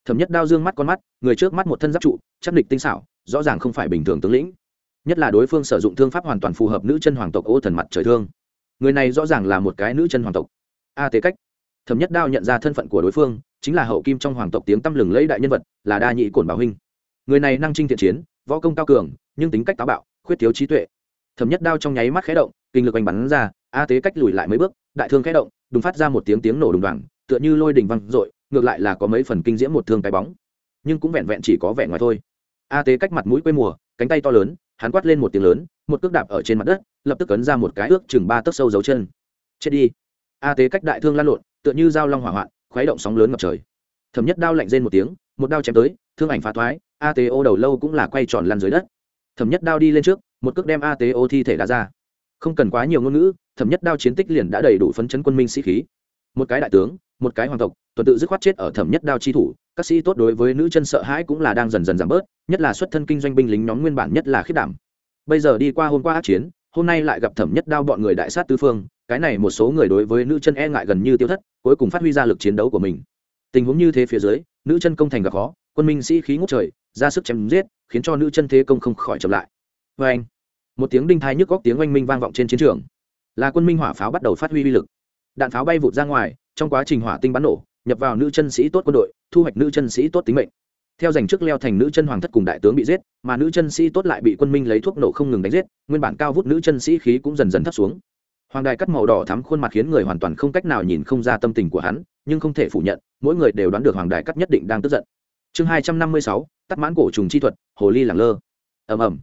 A: Thẩm nhất đao dương mắt con mắt, người trước mắt một thân giáp trụ, chắc địch tinh xảo, rõ ràng không phải bình thường tướng lĩnh. Nhất là đối phương sử dụng thương pháp hoàn toàn phù hợp nữ chân hoàng tộc ô thần mặt trời thương người này rõ ràng là một cái nữ chân hoàng tộc. A tế cách. Thẩm nhất đao nhận ra thân phận của đối phương, chính là hậu kim trong hoàng tộc tiếng tăm lừng lấy đại nhân vật, là đa nhị cổn bảo huynh. Người này năng trinh thiện chiến, võ công cao cường, nhưng tính cách táo bạo, khuyết thiếu trí tuệ. Thẩm nhất đao trong nháy mắt khé động, kinh lực oanh bắn ra, a tế cách lùi lại mấy bước, đại thương khé động, đùng phát ra một tiếng tiếng nổ đùng đoàng, tựa như lôi đình văng r ngược lại là có mấy phần kinh diễm một thương cái bóng. Nhưng cũng vẹn vẹn chỉ có vẻ ngoài thôi. A tế cách mặt mũi quê mùa, cánh tay to lớn hắn quát lên một tiếng lớn, một cước đạp ở trên mặt đất, lập tức cấn ra một cái ước chừng ba tấc sâu dấu chân. Chết đi. A tế cách đại thương lan lộn, tựa như dao long hỏa hoạn, khuấy động sóng lớn ngập trời. Thẩm nhất đao lạnh rên một tiếng, một đao chém tới, thương ảnh phá thoái, a tế ô đầu lâu cũng là quay tròn lăn dưới đất. Thẩm nhất đao đi lên trước, một cước đem a tế ô thi thể đá ra. Không cần quá nhiều ngôn ngữ, thẩm nhất đao chiến tích liền đã đầy đủ phấn chấn quân minh sĩ khí. Một cái đại tướng, một cái hoàng tộc, tuần tự dứt khoát chết ở thẩm nhất đao chi thủ các sĩ tốt đối với nữ chân sợ hãi cũng là đang dần dần giảm bớt, nhất là xuất thân kinh doanh binh lính nhóm nguyên bản nhất là khiết đảm. Bây giờ đi qua hôm qua ác chiến, hôm nay lại gặp thẩm nhất đao bọn người đại sát tư phương, cái này một số người đối với nữ chân e ngại gần như tiêu thất, cuối cùng phát huy ra lực chiến đấu của mình. Tình huống như thế phía dưới, nữ chân công thành gặp khó, quân minh sĩ khí ngút trời, ra sức chém giết, khiến cho nữ chân thế công không khỏi chậm lại. Vê anh, một tiếng đinh thai nhức góc tiếng oanh minh vang vọng trên chiến trường. Là quân minh hỏa pháo bắt đầu phát huy uy lực. Đạn pháo bay vụt ra ngoài, trong quá trình hỏa tinh bắn nổ nhập vào nữ chân sĩ tốt quân đội, thu hoạch nữ chân sĩ tốt tính mệnh. Theo giành chức leo thành nữ chân hoàng thất cùng đại tướng bị giết, mà nữ chân sĩ tốt lại bị quân minh lấy thuốc nổ không ngừng đánh giết, nguyên bản cao vút nữ chân sĩ khí cũng dần dần thấp xuống. Hoàng đài cắt màu đỏ thắm khuôn mặt khiến người hoàn toàn không cách nào nhìn không ra tâm tình của hắn, nhưng không thể phủ nhận, mỗi người đều đoán được hoàng đài cắt nhất định đang tức giận. Chương hai trăm năm mươi sáu, tắt mãn cổ trùng chi thuật, hồ ly làng lơ. Ầm ầm.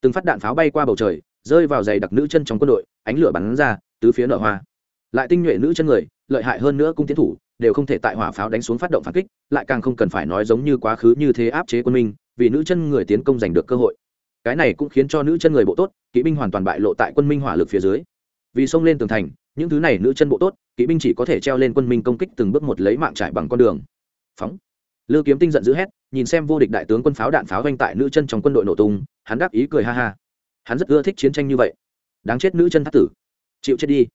A: Từng phát đạn pháo bay qua bầu trời, rơi vào giày đặc nữ chân trong quân đội, ánh lửa bắn ra, tứ phía nở hoa. Lại tinh nhuệ nữ chân người, lợi hại hơn nữa cung tiến thủ đều không thể tại hỏa pháo đánh xuống phát động phản kích, lại càng không cần phải nói giống như quá khứ như thế áp chế quân minh, vì nữ chân người tiến công giành được cơ hội. Cái này cũng khiến cho nữ chân người bộ tốt, kỵ binh hoàn toàn bại lộ tại quân minh hỏa lực phía dưới. Vì xông lên tường thành, những thứ này nữ chân bộ tốt, kỵ binh chỉ có thể treo lên quân minh công kích từng bước một lấy mạng trải bằng con đường. Phóng. Lư kiếm tinh giận dữ hét, nhìn xem vô địch đại tướng quân pháo đạn pháo doanh tại nữ chân trong quân đội nổ tung, hắn đáp ý cười ha ha. Hắn rất ưa thích chiến tranh như vậy. Đáng chết nữ chân thắt tử. Chịu chết đi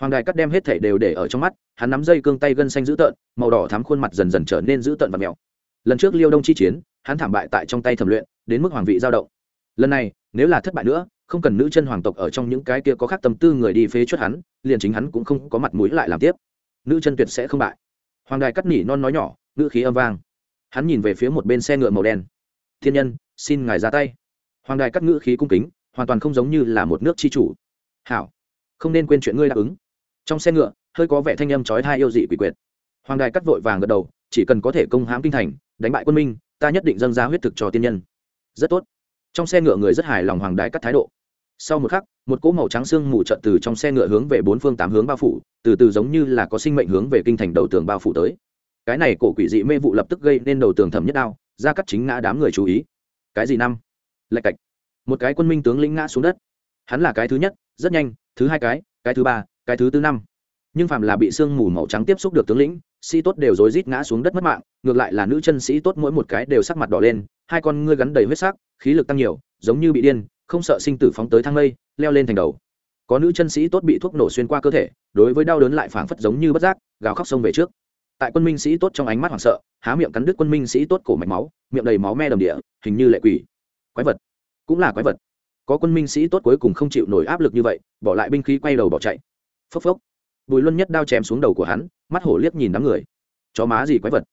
A: hoàng đài cắt đem hết thảy đều để ở trong mắt, hắn nắm dây cương tay gân xanh dữ tợn, màu đỏ thắm khuôn mặt dần dần trở nên dữ tợn và mèo lần trước liêu đông chi chiến, hắn thảm bại tại trong tay thẩm luyện, đến mức hoàng vị giao động. Lần này, nếu là thất bại nữa, không cần nữ chân hoàng tộc ở trong những cái kia có khác tâm tư người đi phế chuất hắn, liền chính hắn cũng không có mặt mũi lại làm tiếp. Nữ chân tuyệt sẽ không bại. Hoàng đài cắt nỉ non nói nhỏ, ngữ khí âm vang. Hắn nhìn về phía một bên xe ngựa màu đen. Thiên nhân, xin ngài ra tay. Hoàng đài cắt ngữ khí cung kính, hoàn toàn không giống như là một nước chi chủ. Hảo không nên quên chuyện ngươi đáp ứng. Trong xe ngựa, hơi có vẻ thanh âm trói thai yêu dị quỷ quyệt. Hoàng đài cắt vội vàng gật đầu, chỉ cần có thể công hãm kinh thành, đánh bại quân minh, ta nhất định dâng ra huyết thực cho tiên nhân. Rất tốt. Trong xe ngựa người rất hài lòng hoàng đài cắt thái độ. Sau một khắc, một cỗ màu trắng xương mù trận từ trong xe ngựa hướng về bốn phương tám hướng bao phủ, từ từ giống như là có sinh mệnh hướng về kinh thành đầu tường bao phủ tới. Cái này cổ quỷ dị mê vụ lập tức gây nên đầu tường thẩm nhất đao ra cắt chính ngã đám người chú ý. Cái gì năm? Lạch cạch. Một cái quân minh tướng lĩnh ngã xuống đất hắn là cái thứ nhất, rất nhanh, thứ hai cái cái thứ ba, cái thứ tư năm. Nhưng phàm là bị sương mù màu trắng tiếp xúc được tướng lĩnh, sĩ tốt đều rối rít ngã xuống đất mất mạng, ngược lại là nữ chân sĩ tốt mỗi một cái đều sắc mặt đỏ lên, hai con ngươi gắn đầy huyết sắc, khí lực tăng nhiều, giống như bị điên, không sợ sinh tử phóng tới thang mây, leo lên thành đầu. Có nữ chân sĩ tốt bị thuốc nổ xuyên qua cơ thể, đối với đau đớn lại phảng phất giống như bất giác, gào khóc sông về trước. Tại quân minh sĩ tốt trong ánh mắt hoảng sợ, há miệng cắn đứt quân minh sĩ tốt cổ mạch máu, miệng đầy máu me đầm địa, hình như lệ quỷ. Quái vật. Cũng là quái vật có quân minh sĩ tốt cuối cùng không chịu nổi áp lực như vậy, bỏ lại binh khí quay đầu bỏ chạy. Phốc phốc. Bùi luân nhất đao chém xuống đầu của hắn, mắt hổ liếc nhìn đám người. Chó má gì quái vật?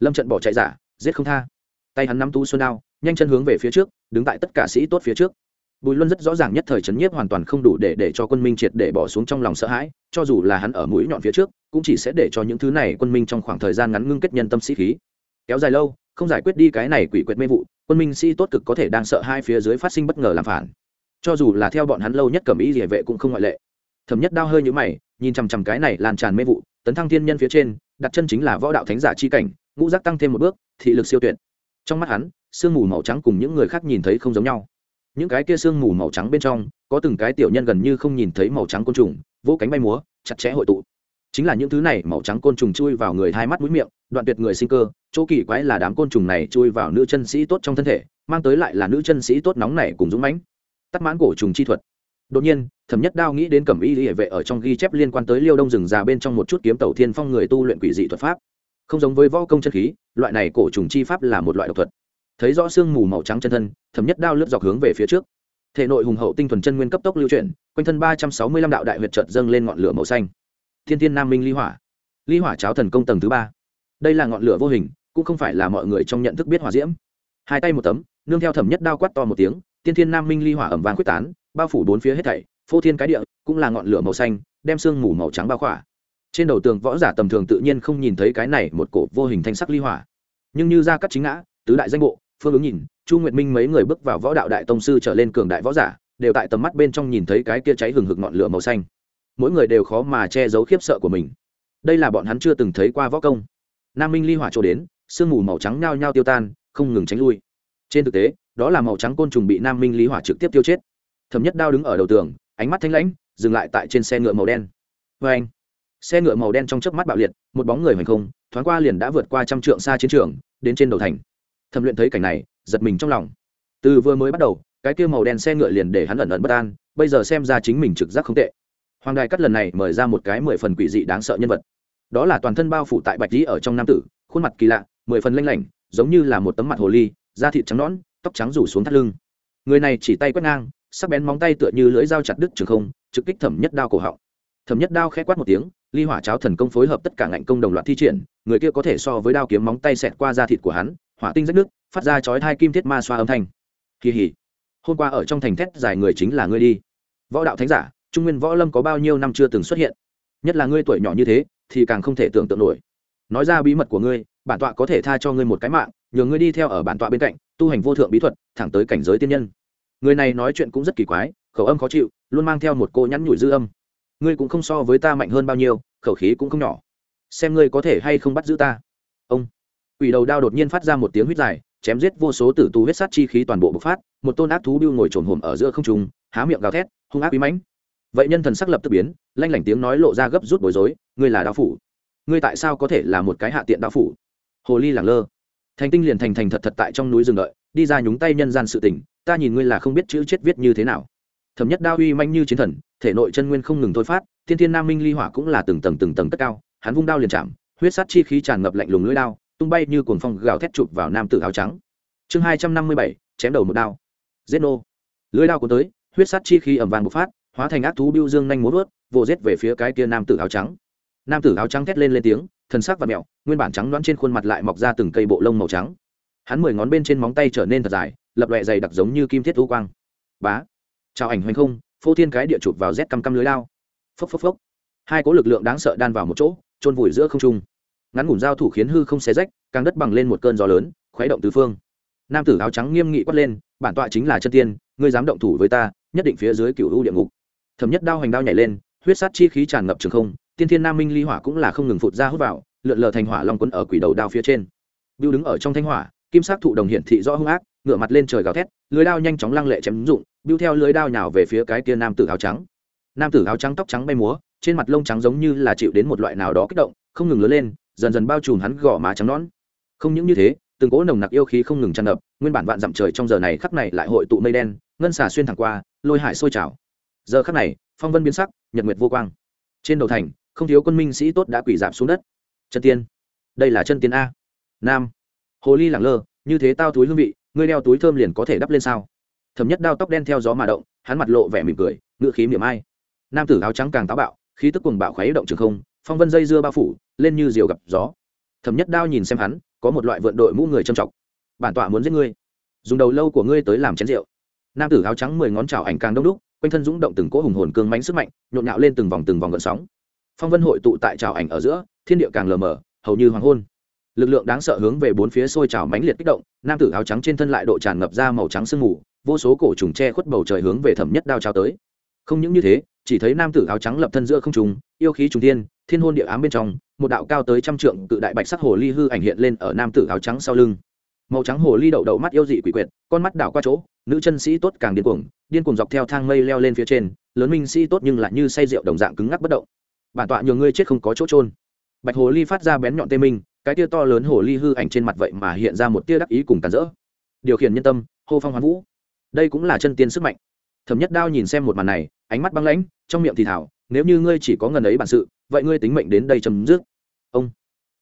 A: Lâm trận bỏ chạy giả, giết không tha. Tay hắn nắm tu xuân đao, nhanh chân hướng về phía trước, đứng tại tất cả sĩ tốt phía trước. Bùi luân rất rõ ràng nhất thời trấn nhiếp hoàn toàn không đủ để để cho quân minh triệt để bỏ xuống trong lòng sợ hãi, cho dù là hắn ở mũi nhọn phía trước, cũng chỉ sẽ để cho những thứ này quân minh trong khoảng thời gian ngắn ngưng kết nhân tâm sĩ khí. Kéo dài lâu không giải quyết đi cái này quỷ quyệt mê vụ, quân minh sĩ tốt cực có thể đang sợ hai phía dưới phát sinh bất ngờ làm phản. Cho dù là theo bọn hắn lâu nhất cầm ý địa vệ cũng không ngoại lệ. Thẩm nhất đao hơi như mày, nhìn chằm chằm cái này lan tràn mê vụ, tấn thăng thiên nhân phía trên, đặt chân chính là võ đạo thánh giả chi cảnh, ngũ giác tăng thêm một bước, thị lực siêu tuyệt. Trong mắt hắn, sương mù màu trắng cùng những người khác nhìn thấy không giống nhau. Những cái kia sương mù màu trắng bên trong, có từng cái tiểu nhân gần như không nhìn thấy màu trắng côn trùng, vỗ cánh bay múa, chặt chẽ hội tụ chính là những thứ này màu trắng côn trùng chui vào người hai mắt mũi miệng, đoạn tuyệt người sinh cơ, chỗ kỳ quái là đám côn trùng này chui vào nữ chân sĩ tốt trong thân thể, mang tới lại là nữ chân sĩ tốt nóng này cùng dũng mãnh. Tắt mãn cổ trùng chi thuật. Đột nhiên, thẩm nhất đao nghĩ đến cẩm y hệ vệ ở trong ghi chép liên quan tới liêu đông rừng già bên trong một chút kiếm tàu thiên phong người tu luyện quỷ dị thuật pháp. Không giống với võ công chân khí, loại này cổ trùng chi pháp là một loại độc thuật. Thấy rõ sương mù màu trắng chân thân, thẩm nhất đao lướt dọc hướng về phía trước. Thể nội hùng hậu tinh thuần chân nguyên cấp tốc lưu chuyển, quanh thân ba trăm sáu mươi lăm đạo đại huyệt trợt dâng lên ngọn lửa màu xanh thiên thiên nam minh ly hỏa. Ly hỏa cháo thần công tầng thứ ba. Đây là ngọn lửa vô hình, cũng không phải là mọi người trong nhận thức biết hỏa diễm. Hai tay một tấm, nương theo thẩm nhất đao quát to một tiếng tiên thiên nam minh ly hỏa ẩm vàng quyết tán, bao phủ bốn phía hết thảy, phô thiên cái địa, cũng là ngọn lửa màu xanh, đem sương mù màu trắng bao khỏa. Trên đầu tường võ giả tầm thường tự nhiên không nhìn thấy cái này một cổ vô hình thanh sắc ly hỏa. Nhưng như ra cắt chính ngã, tứ đại danh bộ, phương ứng nhìn, chu nguyệt minh mấy người bước vào võ đạo đại tông sư trở lên cường đại võ giả, đều tại tầm mắt bên trong nhìn thấy cái kia cháy hừng hực ngọn lửa màu xanh mỗi người đều khó mà che giấu khiếp sợ của mình. Đây là bọn hắn chưa từng thấy qua võ công. Nam minh ly hỏa trổ đến, sương mù màu trắng nhao nhao tiêu tan, không ngừng tránh lui. Trên thực tế, đó là màu trắng côn trùng bị nam minh ly hỏa trực tiếp tiêu chết. Thẩm nhất đao đứng ở đầu tường, ánh mắt thanh lãnh, dừng lại tại trên xe ngựa màu đen. Vê anh, xe ngựa màu đen trong chớp mắt bạo liệt, một bóng người hoành không, thoáng qua liền đã vượt qua trăm trượng xa chiến trường, đến trên đầu thành. Thẩm luyện thấy cảnh này, giật mình trong lòng. Từ vừa mới bắt đầu, cái kia màu đen xe ngựa liền để hắn ẩn ẩn bất an, bây giờ xem ra chính mình trực giác không tệ hoàng đài cắt lần này mời ra một cái mười phần quỷ dị đáng sợ nhân vật. Đó là toàn thân bao phủ tại bạch lý ở trong nam tử, khuôn mặt kỳ lạ, mười phần lanh lảnh, giống như là một tấm mặt hồ ly, da thịt trắng nõn, tóc trắng rủ xuống thắt lưng. Người này chỉ tay quét ngang, sắc bén móng tay tựa như lưỡi dao chặt đứt trường không, trực kích thẩm nhất đao cổ họng. Thẩm nhất đao khẽ quát một tiếng, ly hỏa cháo thần công phối hợp tất cả ngạnh công đồng loạt thi triển, người kia có thể so với đao kiếm móng tay xẹt qua da thịt của hắn, hỏa tinh rách nước phát ra chói hai kim thiết ma xoa âm thanh. Kỳ hỉ. Hôm qua ở trong thành thét dài người chính là ngươi đi. Võ đạo thánh giả trung nguyên võ lâm có bao nhiêu năm chưa từng xuất hiện nhất là ngươi tuổi nhỏ như thế thì càng không thể tưởng tượng nổi nói ra bí mật của ngươi bản tọa có thể tha cho ngươi một cái mạng nhờ ngươi đi theo ở bản tọa bên cạnh tu hành vô thượng bí thuật thẳng tới cảnh giới tiên nhân người này nói chuyện cũng rất kỳ quái khẩu âm khó chịu luôn mang theo một cô nhắn nhủi dư âm ngươi cũng không so với ta mạnh hơn bao nhiêu khẩu khí cũng không nhỏ xem ngươi có thể hay không bắt giữ ta ông quỷ đầu đao đột nhiên phát ra một tiếng huyết dài chém giết vô số tử tu huyết sát chi khí toàn bộ bộc phát một tôn ác thú biêu ngồi trồn hồm ở giữa không trung há miệng gào thét hung ác bí mãnh vậy nhân thần sắc lập tức biến, lanh lảnh tiếng nói lộ ra gấp rút bối rối, ngươi là đao phủ. Ngươi tại sao có thể là một cái hạ tiện đao phủ? Hồ ly lẳng lơ. Thành tinh liền thành thành thật thật tại trong núi rừng đợi, đi ra nhúng tay nhân gian sự tình, ta nhìn ngươi là không biết chữ chết viết như thế nào. Thẩm nhất đao uy manh như chiến thần, thể nội chân nguyên không ngừng thôi phát, thiên thiên nam minh ly hỏa cũng là từng tầng từng tầng tất cao, hắn vung đao liền chạm, huyết sát chi khí tràn ngập lạnh lùng lưỡi đao, tung bay như cuồng phong gào thét chụp vào nam tử áo trắng. Chương hai trăm năm mươi bảy, chém đầu một đao. Giết nô. Lưỡi đao cuốn tới, huyết sát chi khí ẩm vàng bộc phát hóa thành ác thú biêu dương nhanh múa vớt, vồ rết về phía cái kia nam tử áo trắng. Nam tử áo trắng thét lên lên tiếng, thần sắc và mẹo nguyên bản trắng đoán trên khuôn mặt lại mọc ra từng cây bộ lông màu trắng. Hắn mười ngón bên trên móng tay trở nên thật dài, lập loẹ dày đặc giống như kim thiết thu quang. Bá, chào ảnh hoành không, phô thiên cái địa chụp vào rét căm căm lưới lao. Phốc phốc phốc. Hai cố lực lượng đáng sợ đan vào một chỗ trôn vùi giữa không trung. Ngắn ngủn giao thủ khiến hư không xé rách, càng đất bằng lên một cơn gió lớn, khuấy động tứ phương. Nam tử áo trắng nghiêm nghị quát lên, bản tọa chính là chân tiên, ngươi dám động thủ với ta, nhất định phía dưới cựu u địa ngục thẩm nhất đao hành đao nhảy lên huyết sát chi khí tràn ngập trường không tiên thiên nam minh ly hỏa cũng là không ngừng phụt ra hút vào lượn lờ thành hỏa long quấn ở quỷ đầu đao phía trên. Bưu đứng ở trong thanh hỏa kim sắc thụ đồng hiển thị rõ hung ác ngựa mặt lên trời gào thét lưới đao nhanh chóng lăng lệ chém rụng, bưu theo lưới đao nhào về phía cái kia nam tử áo trắng. Nam tử áo trắng tóc trắng bay múa trên mặt lông trắng giống như là chịu đến một loại nào đó kích động không ngừng lớn lên dần dần bao trùm hắn gò má trắng nón không những như thế từng cỗ nồng nặc yêu khí không ngừng tràn ngập nguyên bản vạn dặm trời trong giờ này khắc này lại hội tụ mây đen ngân xà xuyên thẳng qua lôi hải sôi trào giờ khắc này, phong vân biến sắc, nhật nguyệt vô quang. Trên đầu thành, không thiếu quân minh sĩ tốt đã quỷ giảm xuống đất. Chân tiên. Đây là chân tiên a. Nam. Hồ ly lẳng lơ, như thế tao túi hương vị, ngươi đeo túi thơm liền có thể đắp lên sao? Thẩm nhất đao tóc đen theo gió mà động, hắn mặt lộ vẻ mỉm cười ngựa khí miệng ai. Nam tử áo trắng càng táo bạo, khí tức cùng bạo khuấy động trường không, phong vân dây dưa bao phủ, lên như diều gặp gió. Thẩm nhất đao nhìn xem hắn, có một loại vượn đội mũ người trầm trọng bản tọa muốn giết ngươi. Dùng đầu lâu của ngươi tới làm chén rượu. Nam tử áo trắng mười ngón trào ảnh càng đông đúc quanh thân dũng động từng cỗ hùng hồn cương mánh sức mạnh, nhộn nhạo lên từng vòng từng vòng gợn sóng. Phong vân hội tụ tại trào ảnh ở giữa, thiên địa càng lờ mờ, hầu như hoàng hôn. Lực lượng đáng sợ hướng về bốn phía sôi trào mãnh liệt kích động, nam tử áo trắng trên thân lại độ tràn ngập ra màu trắng sương mù, vô số cổ trùng tre khuất bầu trời hướng về thẩm nhất đao trao tới. Không những như thế, chỉ thấy nam tử áo trắng lập thân giữa không trùng yêu khí trùng tiên thiên hôn địa ám bên trong, một đạo cao tới trăm trượng cự đại bạch sắc hồ ly hư ảnh hiện lên ở nam tử áo trắng sau lưng. Màu trắng hồ ly đậu đậu mắt yêu dị quỷ quyệt, con mắt đảo qua chỗ nữ chân sĩ tốt càng điên cuồng điên cuồng dọc theo thang mây leo lên phía trên, lớn minh sĩ tốt nhưng lại như say rượu đồng dạng cứng ngắc bất động. Bản tọa nhường ngươi chết không có chỗ trôn bạch hồ ly phát ra bén nhọn tê minh, cái tia to lớn hồ ly hư ảnh trên mặt vậy mà hiện ra một tia đắc ý cùng tàn rỡ. Điều khiển nhân tâm, hô phong hoán vũ. Đây cũng là chân tiên sức mạnh. Thẩm nhất đao nhìn xem một màn này, ánh mắt băng lãnh, trong miệng thì thảo, nếu như ngươi chỉ có ngần ấy bản sự, vậy ngươi tính mệnh đến đây chấm dứt. Ông.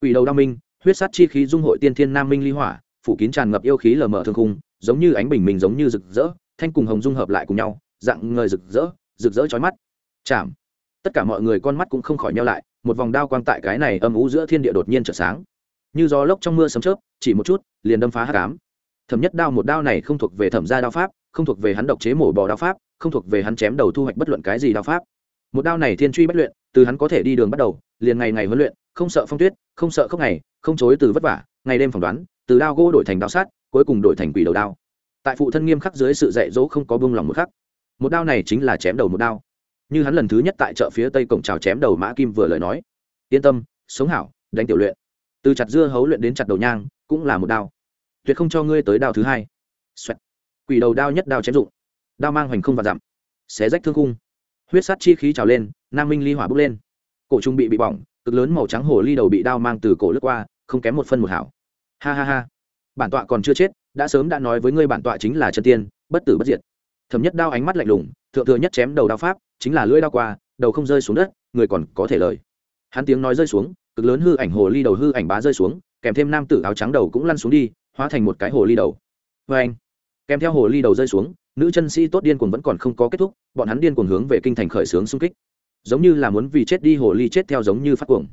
A: Ủy đầu đao minh, huyết sát chi khí dung hội tiên thiên nam minh ly hỏa, phủ kín tràn ngập yêu khí lờ mờ thương khung giống như ánh bình minh giống như rực rỡ, thanh cùng hồng dung hợp lại cùng nhau, dạng người rực rỡ rực rỡ chói mắt. Chạm. Tất cả mọi người con mắt cũng không khỏi nhau lại, một vòng đao quang tại cái này âm ú giữa thiên địa đột nhiên trở sáng. Như gió lốc trong mưa sấm chớp, chỉ một chút, liền đâm phá hát cám thẩm nhất đao một đao này không thuộc về thẩm gia đao pháp, không thuộc về hắn độc chế mổ bò đao pháp, không thuộc về hắn chém đầu thu hoạch bất luận cái gì đao pháp. Một đao này thiên truy bất luyện, từ hắn có thể đi đường bắt đầu, liền ngày ngày huấn luyện, không sợ phong tuyết, không sợ khốc ngày, không chối từ vất vả, ngày đêm phỏng đoán, từ đao gỗ đổi thành đao sát cuối cùng đổi thành quỷ đầu đao. Tại phụ thân nghiêm khắc dưới sự dạy dỗ không có buông lòng một khắc. Một đao này chính là chém đầu một đao. Như hắn lần thứ nhất tại chợ phía tây cổng trào chém đầu mã kim vừa lời nói. Yên tâm, sống hảo, đánh tiểu luyện. Từ chặt dưa hấu luyện đến chặt đầu nhang, cũng là một đao. Tuyệt không cho ngươi tới đao thứ hai. Xoẹt. quỷ đầu đao nhất đao chém dụng. Đao mang hoành không và dặm xé rách thương cung huyết sát chi khí trào lên, nam minh ly hỏa bốc lên. Cổ trung bị bị bỏng, cực lớn màu trắng hồ ly đầu bị đao mang từ cổ lướt qua, không kém một phân một hảo. Ha ha ha bản tọa còn chưa chết, đã sớm đã nói với ngươi bản tọa chính là chân tiên, bất tử bất diệt. Thẩm nhất đao ánh mắt lạnh lùng, thượng thừa nhất chém đầu đao pháp, chính là lưỡi đao qua, đầu không rơi xuống đất, người còn có thể lời. Hắn tiếng nói rơi xuống, cực lớn hư ảnh hồ ly đầu hư ảnh bá rơi xuống, kèm thêm nam tử áo trắng đầu cũng lăn xuống đi, hóa thành một cái hồ ly đầu. Vê anh, kèm theo hồ ly đầu rơi xuống, nữ chân sĩ tốt điên cuồng vẫn còn không có kết thúc, bọn hắn điên cuồng hướng về kinh thành khởi xướng xung kích. Giống như là muốn vì chết đi hồ ly chết theo giống như phát cuồng.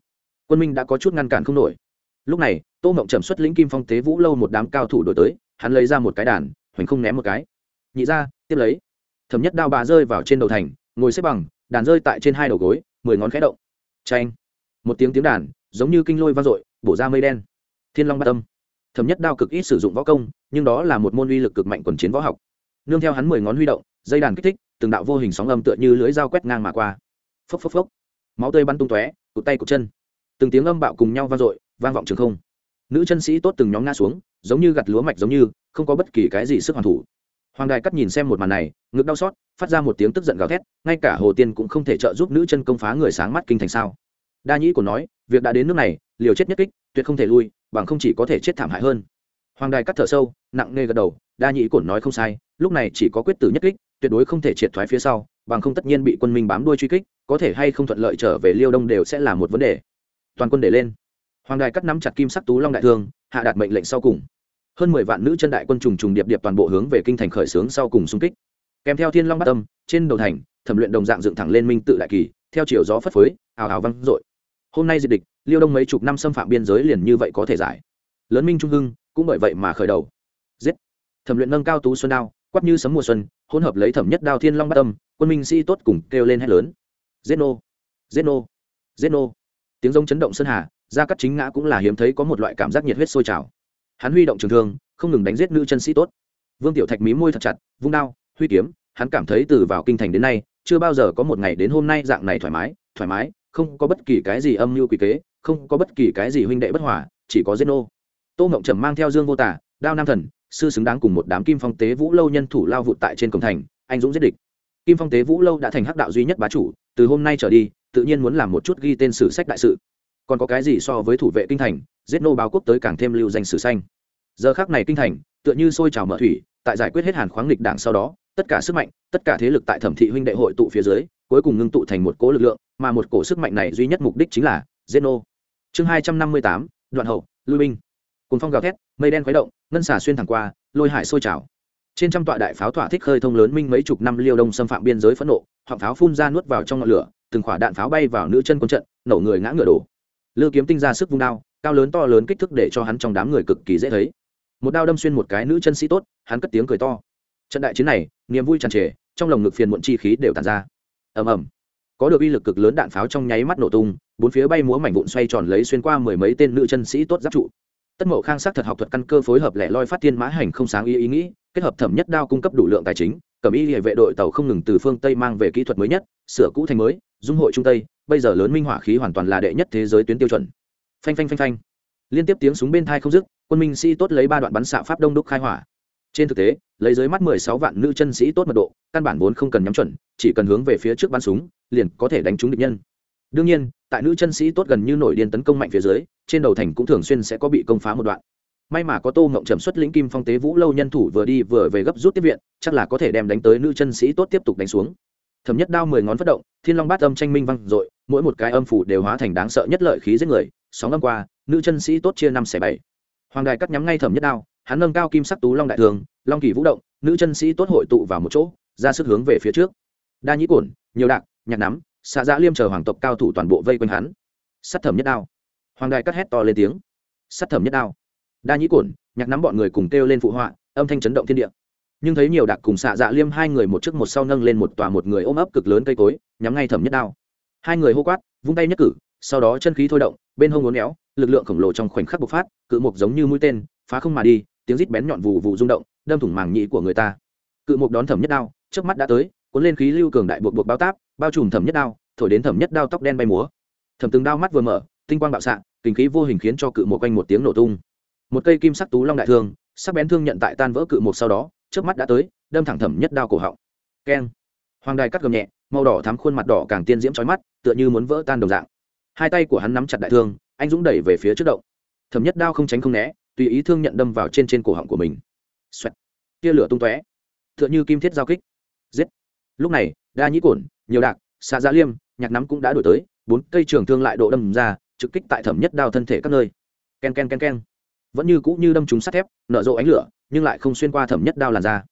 A: Quân minh đã có chút ngăn cản không nổi lúc này, tô mộng trầm xuất lĩnh kim phong tế vũ lâu một đám cao thủ đổi tới, hắn lấy ra một cái đàn, hoành không ném một cái. Nhị ra, tiếp lấy. Thẩm nhất đao bà rơi vào trên đầu thành, ngồi xếp bằng, đàn rơi tại trên hai đầu gối, mười ngón khẽ động. Tranh một tiếng tiếng đàn, giống như kinh lôi vang dội, bổ ra mây đen. Thiên long bát tâm thẩm nhất đao cực ít sử dụng võ công, nhưng đó là một môn uy lực cực mạnh quần chiến võ học. Nương theo hắn mười ngón huy động, dây đàn kích thích, từng đạo vô hình sóng âm tựa như lưới dao quét ngang mà qua. Phốc phốc phốc. Máu tươi bắn tung tóe, cụt tay cụt chân. Từng tiếng âm bạo cùng nhau vang dội vang vọng trường không. Nữ chân sĩ tốt từng nhóm ngã xuống, giống như gặt lúa mạch giống như, không có bất kỳ cái gì sức hoàn thủ. Hoàng đài cắt nhìn xem một màn này, ngực đau xót, phát ra một tiếng tức giận gào thét, ngay cả hồ tiên cũng không thể trợ giúp nữ chân công phá người sáng mắt kinh thành sao. Đa nhĩ của nói, việc đã đến nước này, liều chết nhất kích, tuyệt không thể lui, bằng không chỉ có thể chết thảm hại hơn. Hoàng đài cắt thở sâu, nặng nề gật đầu, đa nhĩ cổn nói không sai, lúc này chỉ có quyết tử nhất kích, tuyệt đối không thể triệt thoái phía sau, bằng không tất nhiên bị quân minh bám đuôi truy kích, có thể hay không thuận lợi trở về liêu đông đều sẽ là một vấn đề. Toàn quân để lên hoàng đài cắt nắm chặt kim sắc tú long đại thương, hạ đạt mệnh lệnh sau cùng. Hơn mười vạn nữ chân đại quân trùng trùng điệp điệp toàn bộ hướng về kinh thành khởi xướng sau cùng xung kích. Kèm theo thiên long bát tâm trên đầu thành, thẩm luyện đồng dạng dựng thẳng lên minh tự đại kỳ, theo chiều gió phất phới, ào ào văng dội. Hôm nay diệt địch, liêu đông mấy chục năm xâm phạm biên giới liền như vậy có thể giải. Lớn minh trung hưng, cũng bởi vậy mà khởi đầu. Giết. Thẩm luyện nâng cao tú xuân đao quắp như sấm mùa xuân, hỗn hợp lấy thẩm nhất đao thiên long bát tâm quân minh sĩ tốt cùng kêu lên hét lớn. Giết nô. Giết nô. Giết nô. Tiếng rông chấn động sơn hà gia cắt chính ngã cũng là hiếm thấy có một loại cảm giác nhiệt huyết sôi trào. Hắn huy động trường thương, không ngừng đánh giết nữ chân sĩ tốt. Vương tiểu thạch mí môi thật chặt, vung đao, huy kiếm, hắn cảm thấy từ vào kinh thành đến nay, chưa bao giờ có một ngày đến hôm nay dạng này thoải mái thoải mái, không có bất kỳ cái gì âm mưu quỷ kế, không có bất kỳ cái gì huynh đệ bất hòa, chỉ có giết nô. Tô ngộng trầm mang theo dương vô tả đao nam thần, sư xứng đáng cùng một đám kim phong tế vũ lâu nhân thủ lao vụt tại trên cổng thành, anh dũng giết địch. Kim phong tế vũ lâu đã thành hắc đạo duy nhất bá chủ, từ hôm nay trở đi, tự nhiên muốn làm một chút ghi tên sử sách đại sự còn có cái gì so với thủ vệ kinh thành, giết nô báo quốc tới càng thêm lưu danh sử xanh. Giờ khác này kinh thành, tựa như sôi trào mở thủy, tại giải quyết hết hàn khoáng lịch đảng sau đó, tất cả sức mạnh, tất cả thế lực tại thẩm thị huynh đệ hội tụ phía dưới, cuối cùng ngưng tụ thành một cố lực lượng, mà một cổ sức mạnh này duy nhất mục đích chính là giết nô. Chương hai trăm năm mươi tám, đoạn hậu lưu binh. Cùng phong gào thét, mây đen khuấy động, ngân xả xuyên thẳng qua, lôi hải sôi trào. Trên trăm tọa đại pháo thỏa thích khơi thông lớn minh mấy chục năm liêu đông xâm phạm biên giới phẫn nộ họng pháo phun ra nuốt vào trong ngọn lửa, từng khỏa đạn pháo bay vào nữ chân quân trận, nổ người ngã ngựa đổ lư kiếm tinh ra sức vung đao, cao lớn to lớn kích thước để cho hắn trong đám người cực kỳ dễ thấy. Một đao đâm xuyên một cái nữ chân sĩ tốt, hắn cất tiếng cười to. Trận đại chiến này, niềm vui tràn trề, trong lồng ngực phiền muộn chi khí đều tàn ra. Ầm ầm. Có được uy lực cực lớn đạn pháo trong nháy mắt nổ tung, bốn phía bay múa mảnh vụn xoay tròn lấy xuyên qua mười mấy tên nữ chân sĩ tốt giáp trụ. Tất mộ khang sắc thật học thuật căn cơ phối hợp lẻ loi phát tiên mã hành không sáng ý ý nghĩ, kết hợp thẩm nhất đao cung cấp đủ lượng tài chính cẩm y hệ vệ đội tàu không ngừng từ phương tây mang về kỹ thuật mới nhất, sửa cũ thành mới, dung hội trung tây, bây giờ lớn minh hỏa khí hoàn toàn là đệ nhất thế giới tuyến tiêu chuẩn. Phanh phanh phanh phanh. Liên tiếp tiếng súng bên thai không dứt, quân minh sĩ tốt lấy ba đoạn bắn xạ pháp đông đúc khai hỏa. Trên thực tế, lấy dưới mắt mười sáu vạn nữ chân sĩ tốt mật độ, căn bản vốn không cần nhắm chuẩn, chỉ cần hướng về phía trước bắn súng, liền có thể đánh trúng địch nhân. Đương nhiên, tại nữ chân sĩ tốt gần như nổi điên tấn công mạnh phía dưới, trên đầu thành cũng thường xuyên sẽ có bị công phá một đoạn may mà có tô ngộng trầm xuất lĩnh kim phong tế vũ lâu nhân thủ vừa đi vừa về gấp rút tiếp viện, chắc là có thể đem đánh tới nữ chân sĩ tốt tiếp tục đánh xuống. Thẩm nhất đao mười ngón phát động, thiên long bát âm tranh minh văng dội, mỗi một cái âm phủ đều hóa thành đáng sợ nhất lợi khí giết người, sóng âm qua, nữ chân sĩ tốt chia năm xẻ bảy. Hoàng đài cắt nhắm ngay thẩm nhất đao, hắn nâng cao kim sắc tú long đại thường, long kỳ vũ động, nữ chân sĩ tốt hội tụ vào một chỗ, ra sức hướng về phía trước. Đa nhĩ cổn, nhiều đạc, nhạc nắm, xạ dã liêm chờ hoàng tộc cao thủ toàn bộ vây quanh hắn. Sắt thẩm nhất đao. Hoàng đài cắt hét to lên tiếng. Sắt thẩm nhất đao đa nhĩ cổn, nhạc nắm bọn người cùng kêu lên phụ họa, âm thanh chấn động thiên địa. Nhưng thấy nhiều đặc cùng xạ dạ liêm hai người một trước một sau nâng lên một tòa một người ôm ấp cực lớn cây cối, nhắm ngay thẩm nhất đao. Hai người hô quát, vung tay nhất cử, sau đó chân khí thôi động, bên hông ngốn éo, lực lượng khổng lồ trong khoảnh khắc bộc phát, cự mục giống như mũi tên, phá không mà đi, tiếng rít bén nhọn vụ vụ rung động, đâm thủng màng nhĩ của người ta. Cự mục đón thẩm nhất đao trước mắt đã tới, cuốn lên khí lưu cường đại buộc buộc bao táp, bao trùm thẩm nhất đao, thổi đến thẩm nhất đao tóc đen bay múa. Thẩm từng đao mắt vừa mở, tinh quang bạo xạ, kinh khí vô hình khiến cho cự mục quanh một tiếng nổ tung một cây kim sắc tú long đại thương, sắc bén thương nhận tại tan vỡ cự một sau đó trước mắt đã tới, đâm thẳng thẩm nhất đao cổ họng. Keng. Hoàng đài cắt gầm nhẹ, màu đỏ thắm khuôn mặt đỏ càng tiên diễm trói mắt, tựa như muốn vỡ tan đồng dạng. Hai tay của hắn nắm chặt đại thương, anh dũng đẩy về phía trước động. Thẩm nhất đao không tránh không né, tùy ý thương nhận đâm vào trên trên cổ họng của mình. Xoẹt. tia lửa tung tóe. Tựa như kim thiết giao kích. Giết. Lúc này, đa nhĩ cổn, nhiều đạc, xạ gia liêm, nhạc nắm cũng đã đổi tới, bốn cây trường thương lại độ đâm ra, trực kích tại thẩm nhất đao thân thể các nơi. K e n k e n k e n k e n vẫn như cũ như đâm chúng sắt thép, nở rộ ánh lửa, nhưng lại không xuyên qua thẩm nhất đao làn da.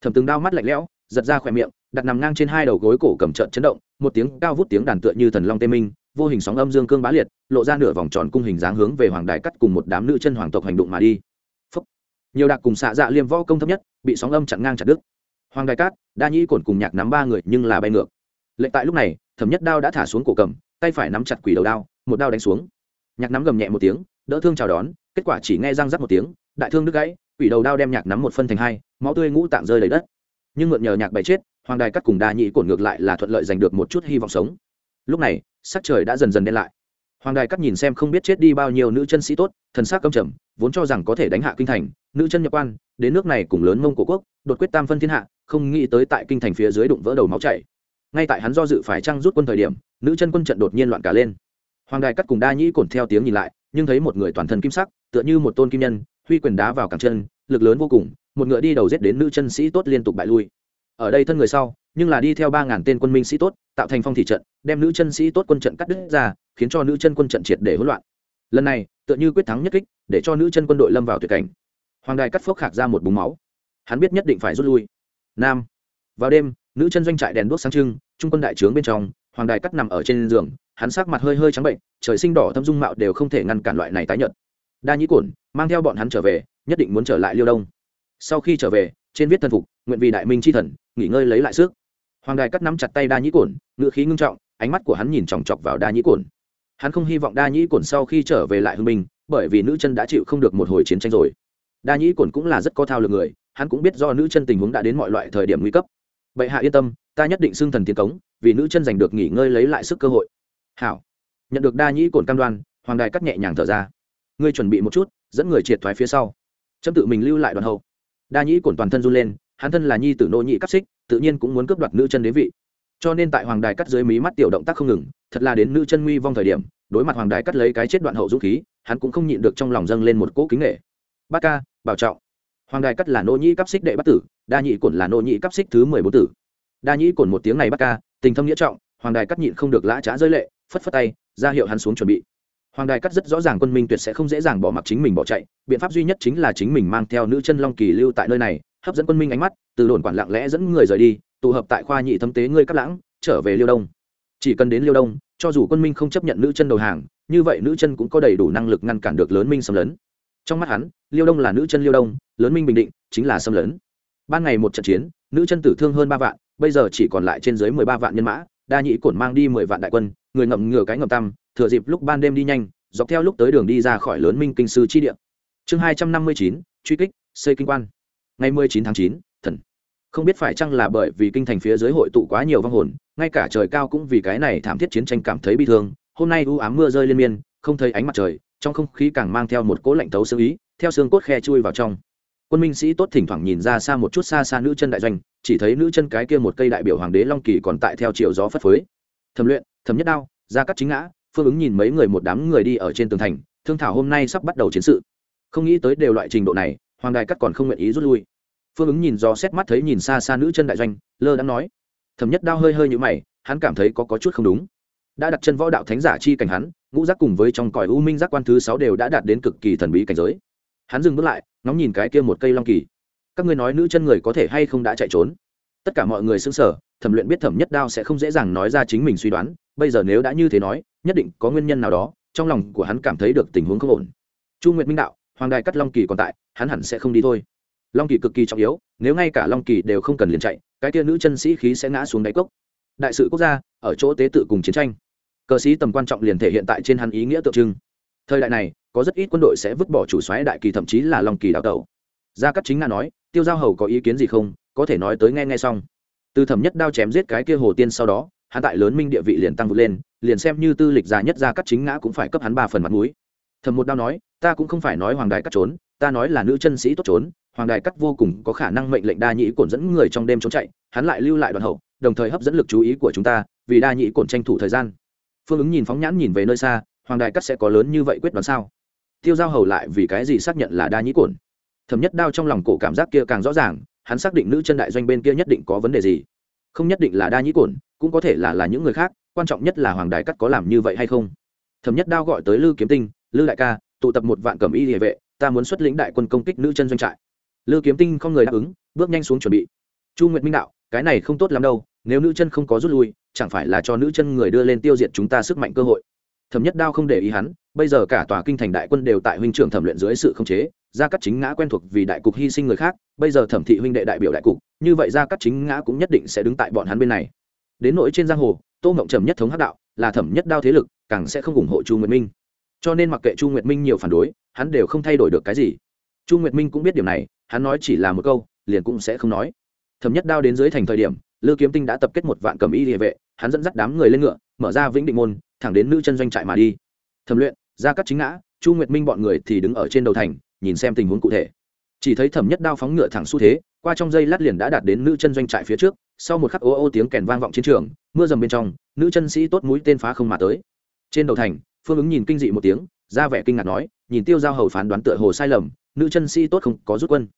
A: Thẩm từng đao mắt lạnh lẽo, giật ra khỏe miệng, đặt nằm ngang trên hai đầu gối cổ cầm trận chấn động, một tiếng cao vút tiếng đàn tựa như thần long tê minh, vô hình sóng âm dương cương bá liệt, lộ ra nửa vòng tròn cung hình dáng hướng về hoàng đài cắt cùng một đám nữ chân hoàng tộc hành động mà đi. Phúc. nhiều đặc cùng xạ dạ liêm võ công thấp nhất, bị sóng âm chặn ngang chặt đứt. Hoàng đài cát, đa nhĩ cổn cùng nhạc nắm ba người nhưng là bay ngược. Lệnh tại lúc này, thẩm nhất đao đã thả xuống cổ cầm, tay phải nắm chặt quỷ đầu đao, một đao đánh xuống. Nhạc nắm gầm nhẹ một tiếng đỡ thương chào đón, kết quả chỉ nghe răng rắc một tiếng, đại thương đứt gãy, quỷ đầu đao đem nhạc nắm một phân thành hai, máu tươi ngũ tạng rơi lấy đất. Nhưng mượn nhờ nhạc bày chết, hoàng đài cắt cùng đa nhị cổn ngược lại là thuận lợi giành được một chút hy vọng sống. Lúc này, sắc trời đã dần dần đen lại. Hoàng đài cắt nhìn xem không biết chết đi bao nhiêu nữ chân sĩ tốt, thần sắc câm trầm, vốn cho rằng có thể đánh hạ kinh thành, nữ chân nhập quan, đến nước này cùng lớn mông cổ quốc, đột quyết tam phân thiên hạ, không nghĩ tới tại kinh thành phía dưới đụng vỡ đầu máu chảy. Ngay tại hắn do dự phải trăng rút quân thời điểm, nữ chân quân trận đột nhiên loạn cả lên. Hoàng đài cắt cùng đa nhĩ cổn theo tiếng nhìn lại nhưng thấy một người toàn thân kim sắc, tựa như một tôn kim nhân, huy quyền đá vào cẳng chân, lực lớn vô cùng, một ngựa đi đầu giết đến nữ chân sĩ tốt liên tục bại lui. Ở đây thân người sau, nhưng là đi theo ba ngàn tên quân minh sĩ tốt, tạo thành phong thị trận, đem nữ chân sĩ tốt quân trận cắt đứt ra, khiến cho nữ chân quân trận triệt để hỗn loạn. Lần này, tựa như quyết thắng nhất kích, để cho nữ chân quân đội lâm vào tuyệt cảnh. Hoàng đài cắt phốc khạc ra một búng máu. Hắn biết nhất định phải rút lui. Nam. Vào đêm, nữ chân doanh trại đèn đuốc sáng trưng, trung quân đại trướng bên trong hoàng đài cắt nằm ở trên giường, hắn sắc mặt hơi hơi trắng bệnh, trời sinh đỏ thâm dung mạo đều không thể ngăn cản loại này tái nhợt. Đa nhĩ cổn, mang theo bọn hắn trở về, nhất định muốn trở lại liêu đông. Sau khi trở về, trên viết thân phục, nguyện vì đại minh tri thần, nghỉ ngơi lấy lại sức. Hoàng đài cắt nắm chặt tay đa nhĩ cổn ngự khí ngưng trọng, ánh mắt của hắn nhìn chòng chọc vào đa nhĩ cổn. Hắn không hy vọng đa nhĩ cổn sau khi trở về lại hưng minh bởi vì nữ chân đã chịu không được một hồi chiến tranh rồi. Đa nhĩ cổn cũng là rất có thao lược người, hắn cũng biết do nữ chân tình huống đã đến mọi loại thời điểm nguy cấp. Vậy hạ yên tâm ta nhất định xưng thần tiến cống, vì nữ chân giành được nghỉ ngơi lấy lại sức cơ hội. Hảo. Nhận được đa nhĩ cổn cam đoan, hoàng đài cắt nhẹ nhàng thở ra. Ngươi chuẩn bị một chút, dẫn người triệt thoái phía sau. Trâm tự mình lưu lại đoàn hậu. Đa nhĩ cổn toàn thân run lên, hắn thân là nhi tử nô nhị cắp xích, tự nhiên cũng muốn cướp đoạt nữ chân đế vị. Cho nên tại hoàng đài cắt dưới mí mắt tiểu động tác không ngừng, thật là đến nữ chân nguy vong thời điểm, đối mặt hoàng đài cắt lấy cái chết đoạn hậu dũng khí, hắn cũng không nhịn được trong lòng dâng lên một cỗ kính nghệ bát ca, bảo trọng. Hoàng đài cắt là nô nhị cắp xích đệ bắt tử, đa nhị cổn là nô nhị cắp xích thứ mười bốn tử đa nhị cồn một tiếng này bắt ca, tình thâm nghĩa trọng, hoàng đài cắt nhịn không được lã trá rơi lệ, phất phất tay, ra hiệu hắn xuống chuẩn bị. Hoàng đài cắt rất rõ ràng quân minh tuyệt sẽ không dễ dàng bỏ mặc chính mình bỏ chạy, biện pháp duy nhất chính là chính mình mang theo nữ chân long kỳ lưu tại nơi này, hấp dẫn quân minh ánh mắt, từ đồn quản lặng lẽ dẫn người rời đi, tụ hợp tại khoa nhị thâm tế ngươi cắt lãng, trở về liêu đông. Chỉ cần đến liêu đông, cho dù quân minh không chấp nhận nữ chân đầu hàng, như vậy nữ chân cũng có đầy đủ năng lực ngăn cản được lớn minh xâm lấn. Trong mắt hắn, liêu đông là nữ chân liêu đông, lớn minh bình định, chính là xâm lấn. Ban ngày một trận chiến, nữ chân tử thương hơn ba vạn bây giờ chỉ còn lại trên dưới mười ba vạn nhân mã, đa nhị cổn mang đi mười vạn đại quân, người ngậm ngửa cái ngậm tăm, thừa dịp lúc ban đêm đi nhanh, dọc theo lúc tới đường đi ra khỏi lớn minh kinh sư chi địa. Chương hai trăm năm mươi chín, truy kích, xây kinh quan. Ngày mười chín tháng chín, thần. Không biết phải chăng là bởi vì kinh thành phía dưới hội tụ quá nhiều vong hồn, ngay cả trời cao cũng vì cái này thảm thiết chiến tranh cảm thấy bi thương. Hôm nay u ám mưa rơi liên miên, không thấy ánh mặt trời, trong không khí càng mang theo một cỗ lạnh tấu xương ý, theo xương cốt khe chui vào trong quân minh sĩ tốt thỉnh thoảng nhìn ra xa một chút xa xa nữ chân đại doanh chỉ thấy nữ chân cái kia một cây đại biểu hoàng đế long kỳ còn tại theo chiều gió phất phới. Thẩm luyện thẩm nhất đao ra cắt chính ngã phương ứng nhìn mấy người một đám người đi ở trên tường thành thương thảo hôm nay sắp bắt đầu chiến sự. Không nghĩ tới đều loại trình độ này hoàng đài cắt còn không nguyện ý rút lui. Phương ứng nhìn do xét mắt thấy nhìn xa xa nữ chân đại doanh lơ đã nói. Thẩm nhất đao hơi hơi như mày hắn cảm thấy có, có chút không đúng. Đã đặt chân võ đạo thánh giả chi cảnh hắn ngũ giác cùng với trong cõi u minh giác quan thứ sáu đều đã đạt đến cực kỳ thần bí cảnh giới hắn dừng bước lại, ngóng nhìn cái kia một cây long kỳ. Các ngươi nói nữ chân người có thể hay không đã chạy trốn? Tất cả mọi người xứng sở thẩm luyện biết thẩm nhất đao sẽ không dễ dàng nói ra chính mình suy đoán, bây giờ nếu đã như thế nói, nhất định có nguyên nhân nào đó, trong lòng của hắn cảm thấy được tình huống không ổn. Chu nguyệt minh đạo, hoàng đài cắt long kỳ còn tại, hắn hẳn sẽ không đi thôi. Long kỳ cực kỳ trọng yếu, nếu ngay cả long kỳ đều không cần liền chạy, cái kia nữ chân sĩ khí sẽ ngã xuống đáy cốc. Đại sự quốc gia, ở chỗ tế tự cùng chiến tranh. Cờ sĩ tầm quan trọng liền thể hiện tại trên hắn ý nghĩa tượng trưng thời đại này, có rất ít quân đội sẽ vứt bỏ chủ xoáy đại kỳ, thậm chí là long kỳ đào tẩu. Gia cắt chính nga nói, tiêu giao hầu có ý kiến gì không? Có thể nói tới nghe nghe xong. Từ thẩm nhất đao chém giết cái kia hồ tiên sau đó, hắn tại lớn minh địa vị liền tăng vượt lên, liền xem như tư lịch già nhất gia cắt chính ngã cũng phải cấp hắn ba phần mặt mũi. Thẩm một đao nói, ta cũng không phải nói hoàng đại cắt trốn, ta nói là nữ chân sĩ tốt trốn, hoàng đại cắt vô cùng có khả năng mệnh lệnh đa nhĩ cổn dẫn người trong đêm trốn chạy, hắn lại lưu lại đoàn hậu, đồng thời hấp dẫn lực chú ý của chúng ta, vì đa nhĩ cổn tranh thủ thời gian. Phương ứng nhìn phóng nhãn nhìn về nơi xa hoàng đại cắt sẽ có lớn như vậy quyết đoán sao? Tiêu giao hầu lại vì cái gì xác nhận là đa nhĩ cổn? Thẩm nhất đao trong lòng cổ cảm giác kia càng rõ ràng, hắn xác định nữ chân đại doanh bên kia nhất định có vấn đề gì. Không nhất định là đa nhĩ cổn, cũng có thể là là những người khác, quan trọng nhất là hoàng đại cắt có làm như vậy hay không? Thẩm nhất đao gọi tới lư kiếm tinh, lư đại ca, tụ tập một vạn cẩm y địa vệ, ta muốn xuất lĩnh đại quân công kích nữ chân doanh trại. Lư kiếm tinh không người đáp ứng, bước nhanh xuống chuẩn bị. Chu nguyệt minh đạo, cái này không tốt lắm đâu, nếu nữ chân không có rút lui, chẳng phải là cho nữ chân người đưa lên tiêu diệt chúng ta sức mạnh cơ hội thẩm nhất đao không để ý hắn, bây giờ cả tòa kinh thành đại quân đều tại huynh trưởng thẩm luyện dưới sự khống chế, gia cắt chính ngã quen thuộc vì đại cục hy sinh người khác, bây giờ thẩm thị huynh đệ đại biểu đại cục, như vậy gia cắt chính ngã cũng nhất định sẽ đứng tại bọn hắn bên này. Đến nỗi trên giang hồ, tô ngộng trầm nhất thống hắc đạo, là thẩm nhất đao thế lực, càng sẽ không ủng hộ chu nguyệt minh. Cho nên mặc kệ chu nguyệt minh nhiều phản đối, hắn đều không thay đổi được cái gì. Chu nguyệt minh cũng biết điểm này, hắn nói chỉ là một câu, liền cũng sẽ không nói. Thẩm nhất đao đến dưới thành thời điểm, lư kiếm tinh đã tập kết một vạn cầm y địa vệ, hắn dẫn dắt đám người lên ngựa, mở ra vĩnh định môn thẳng đến nữ chân doanh trại mà đi. Thẩm luyện ra các chính ngã, chu nguyệt minh bọn người thì đứng ở trên đầu thành, nhìn xem tình huống cụ thể. Chỉ thấy thẩm nhất đao phóng ngựa thẳng xu thế, qua trong dây lát liền đã đạt đến nữ chân doanh trại phía trước, sau một khắc ô ô tiếng kèn vang vọng chiến trường, mưa dầm bên trong, nữ chân sĩ tốt mũi tên phá không mà tới. Trên đầu thành, phương ứng nhìn kinh dị một tiếng, ra vẻ kinh ngạc nói, nhìn tiêu giao hầu phán đoán tựa hồ sai lầm, nữ chân sĩ tốt không có rút quân.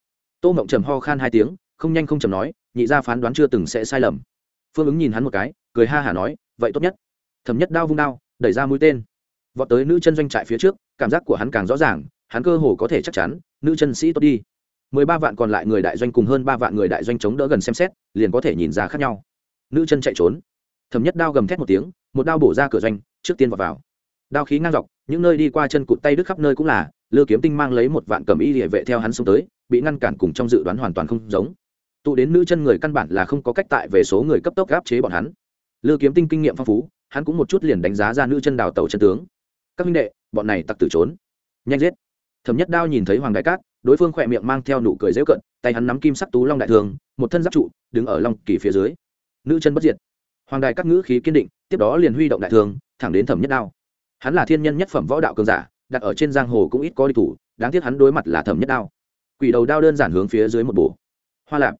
A: Tô mộng trầm ho khan hai tiếng, không nhanh không chầm nói, nhị ra phán đoán chưa từng sẽ sai lầm. Phương ứng nhìn hắn một cái, cười ha hả nói, vậy tốt nhất thẩm nhất đao vung đao, đẩy ra mũi tên. Vọt tới nữ chân doanh trại phía trước, cảm giác của hắn càng rõ ràng, hắn cơ hồ có thể chắc chắn, nữ chân sĩ tốt đi. Mười ba vạn còn lại người đại doanh cùng hơn ba vạn người đại doanh chống đỡ gần xem xét, liền có thể nhìn ra khác nhau. Nữ chân chạy trốn. Thẩm nhất đao gầm thét một tiếng, một đao bổ ra cửa doanh, trước tiên vào vào. Đao khí ngang dọc, những nơi đi qua chân cụt tay đứt khắp nơi cũng là, lư kiếm tinh mang lấy một vạn cầm y địa vệ theo hắn xông tới, bị ngăn cản cùng trong dự đoán hoàn toàn không giống. Tụ đến nữ chân người căn bản là không có cách tại về số người cấp tốc gáp chế bọn hắn. Lư kiếm tinh kinh nghiệm phong phú hắn cũng một chút liền đánh giá ra nữ chân đào tàu chân tướng. Các minh đệ, bọn này tặc tử trốn. Nhanh giết. Thẩm nhất đao nhìn thấy hoàng đại cát, đối phương khỏe miệng mang theo nụ cười dễu cận tay hắn nắm kim sắc tú long đại thường, một thân giáp trụ, đứng ở long kỳ phía dưới. Nữ chân bất diệt. Hoàng đại cát ngữ khí kiên định, tiếp đó liền huy động đại thường, thẳng đến thẩm nhất đao. Hắn là thiên nhân nhất phẩm võ đạo cường giả, đặt ở trên giang hồ cũng ít có đi thủ, đáng tiếc hắn đối mặt là thẩm nhất đao. Quỷ đầu đao đơn giản hướng phía dưới một bổ. Hoa lạp.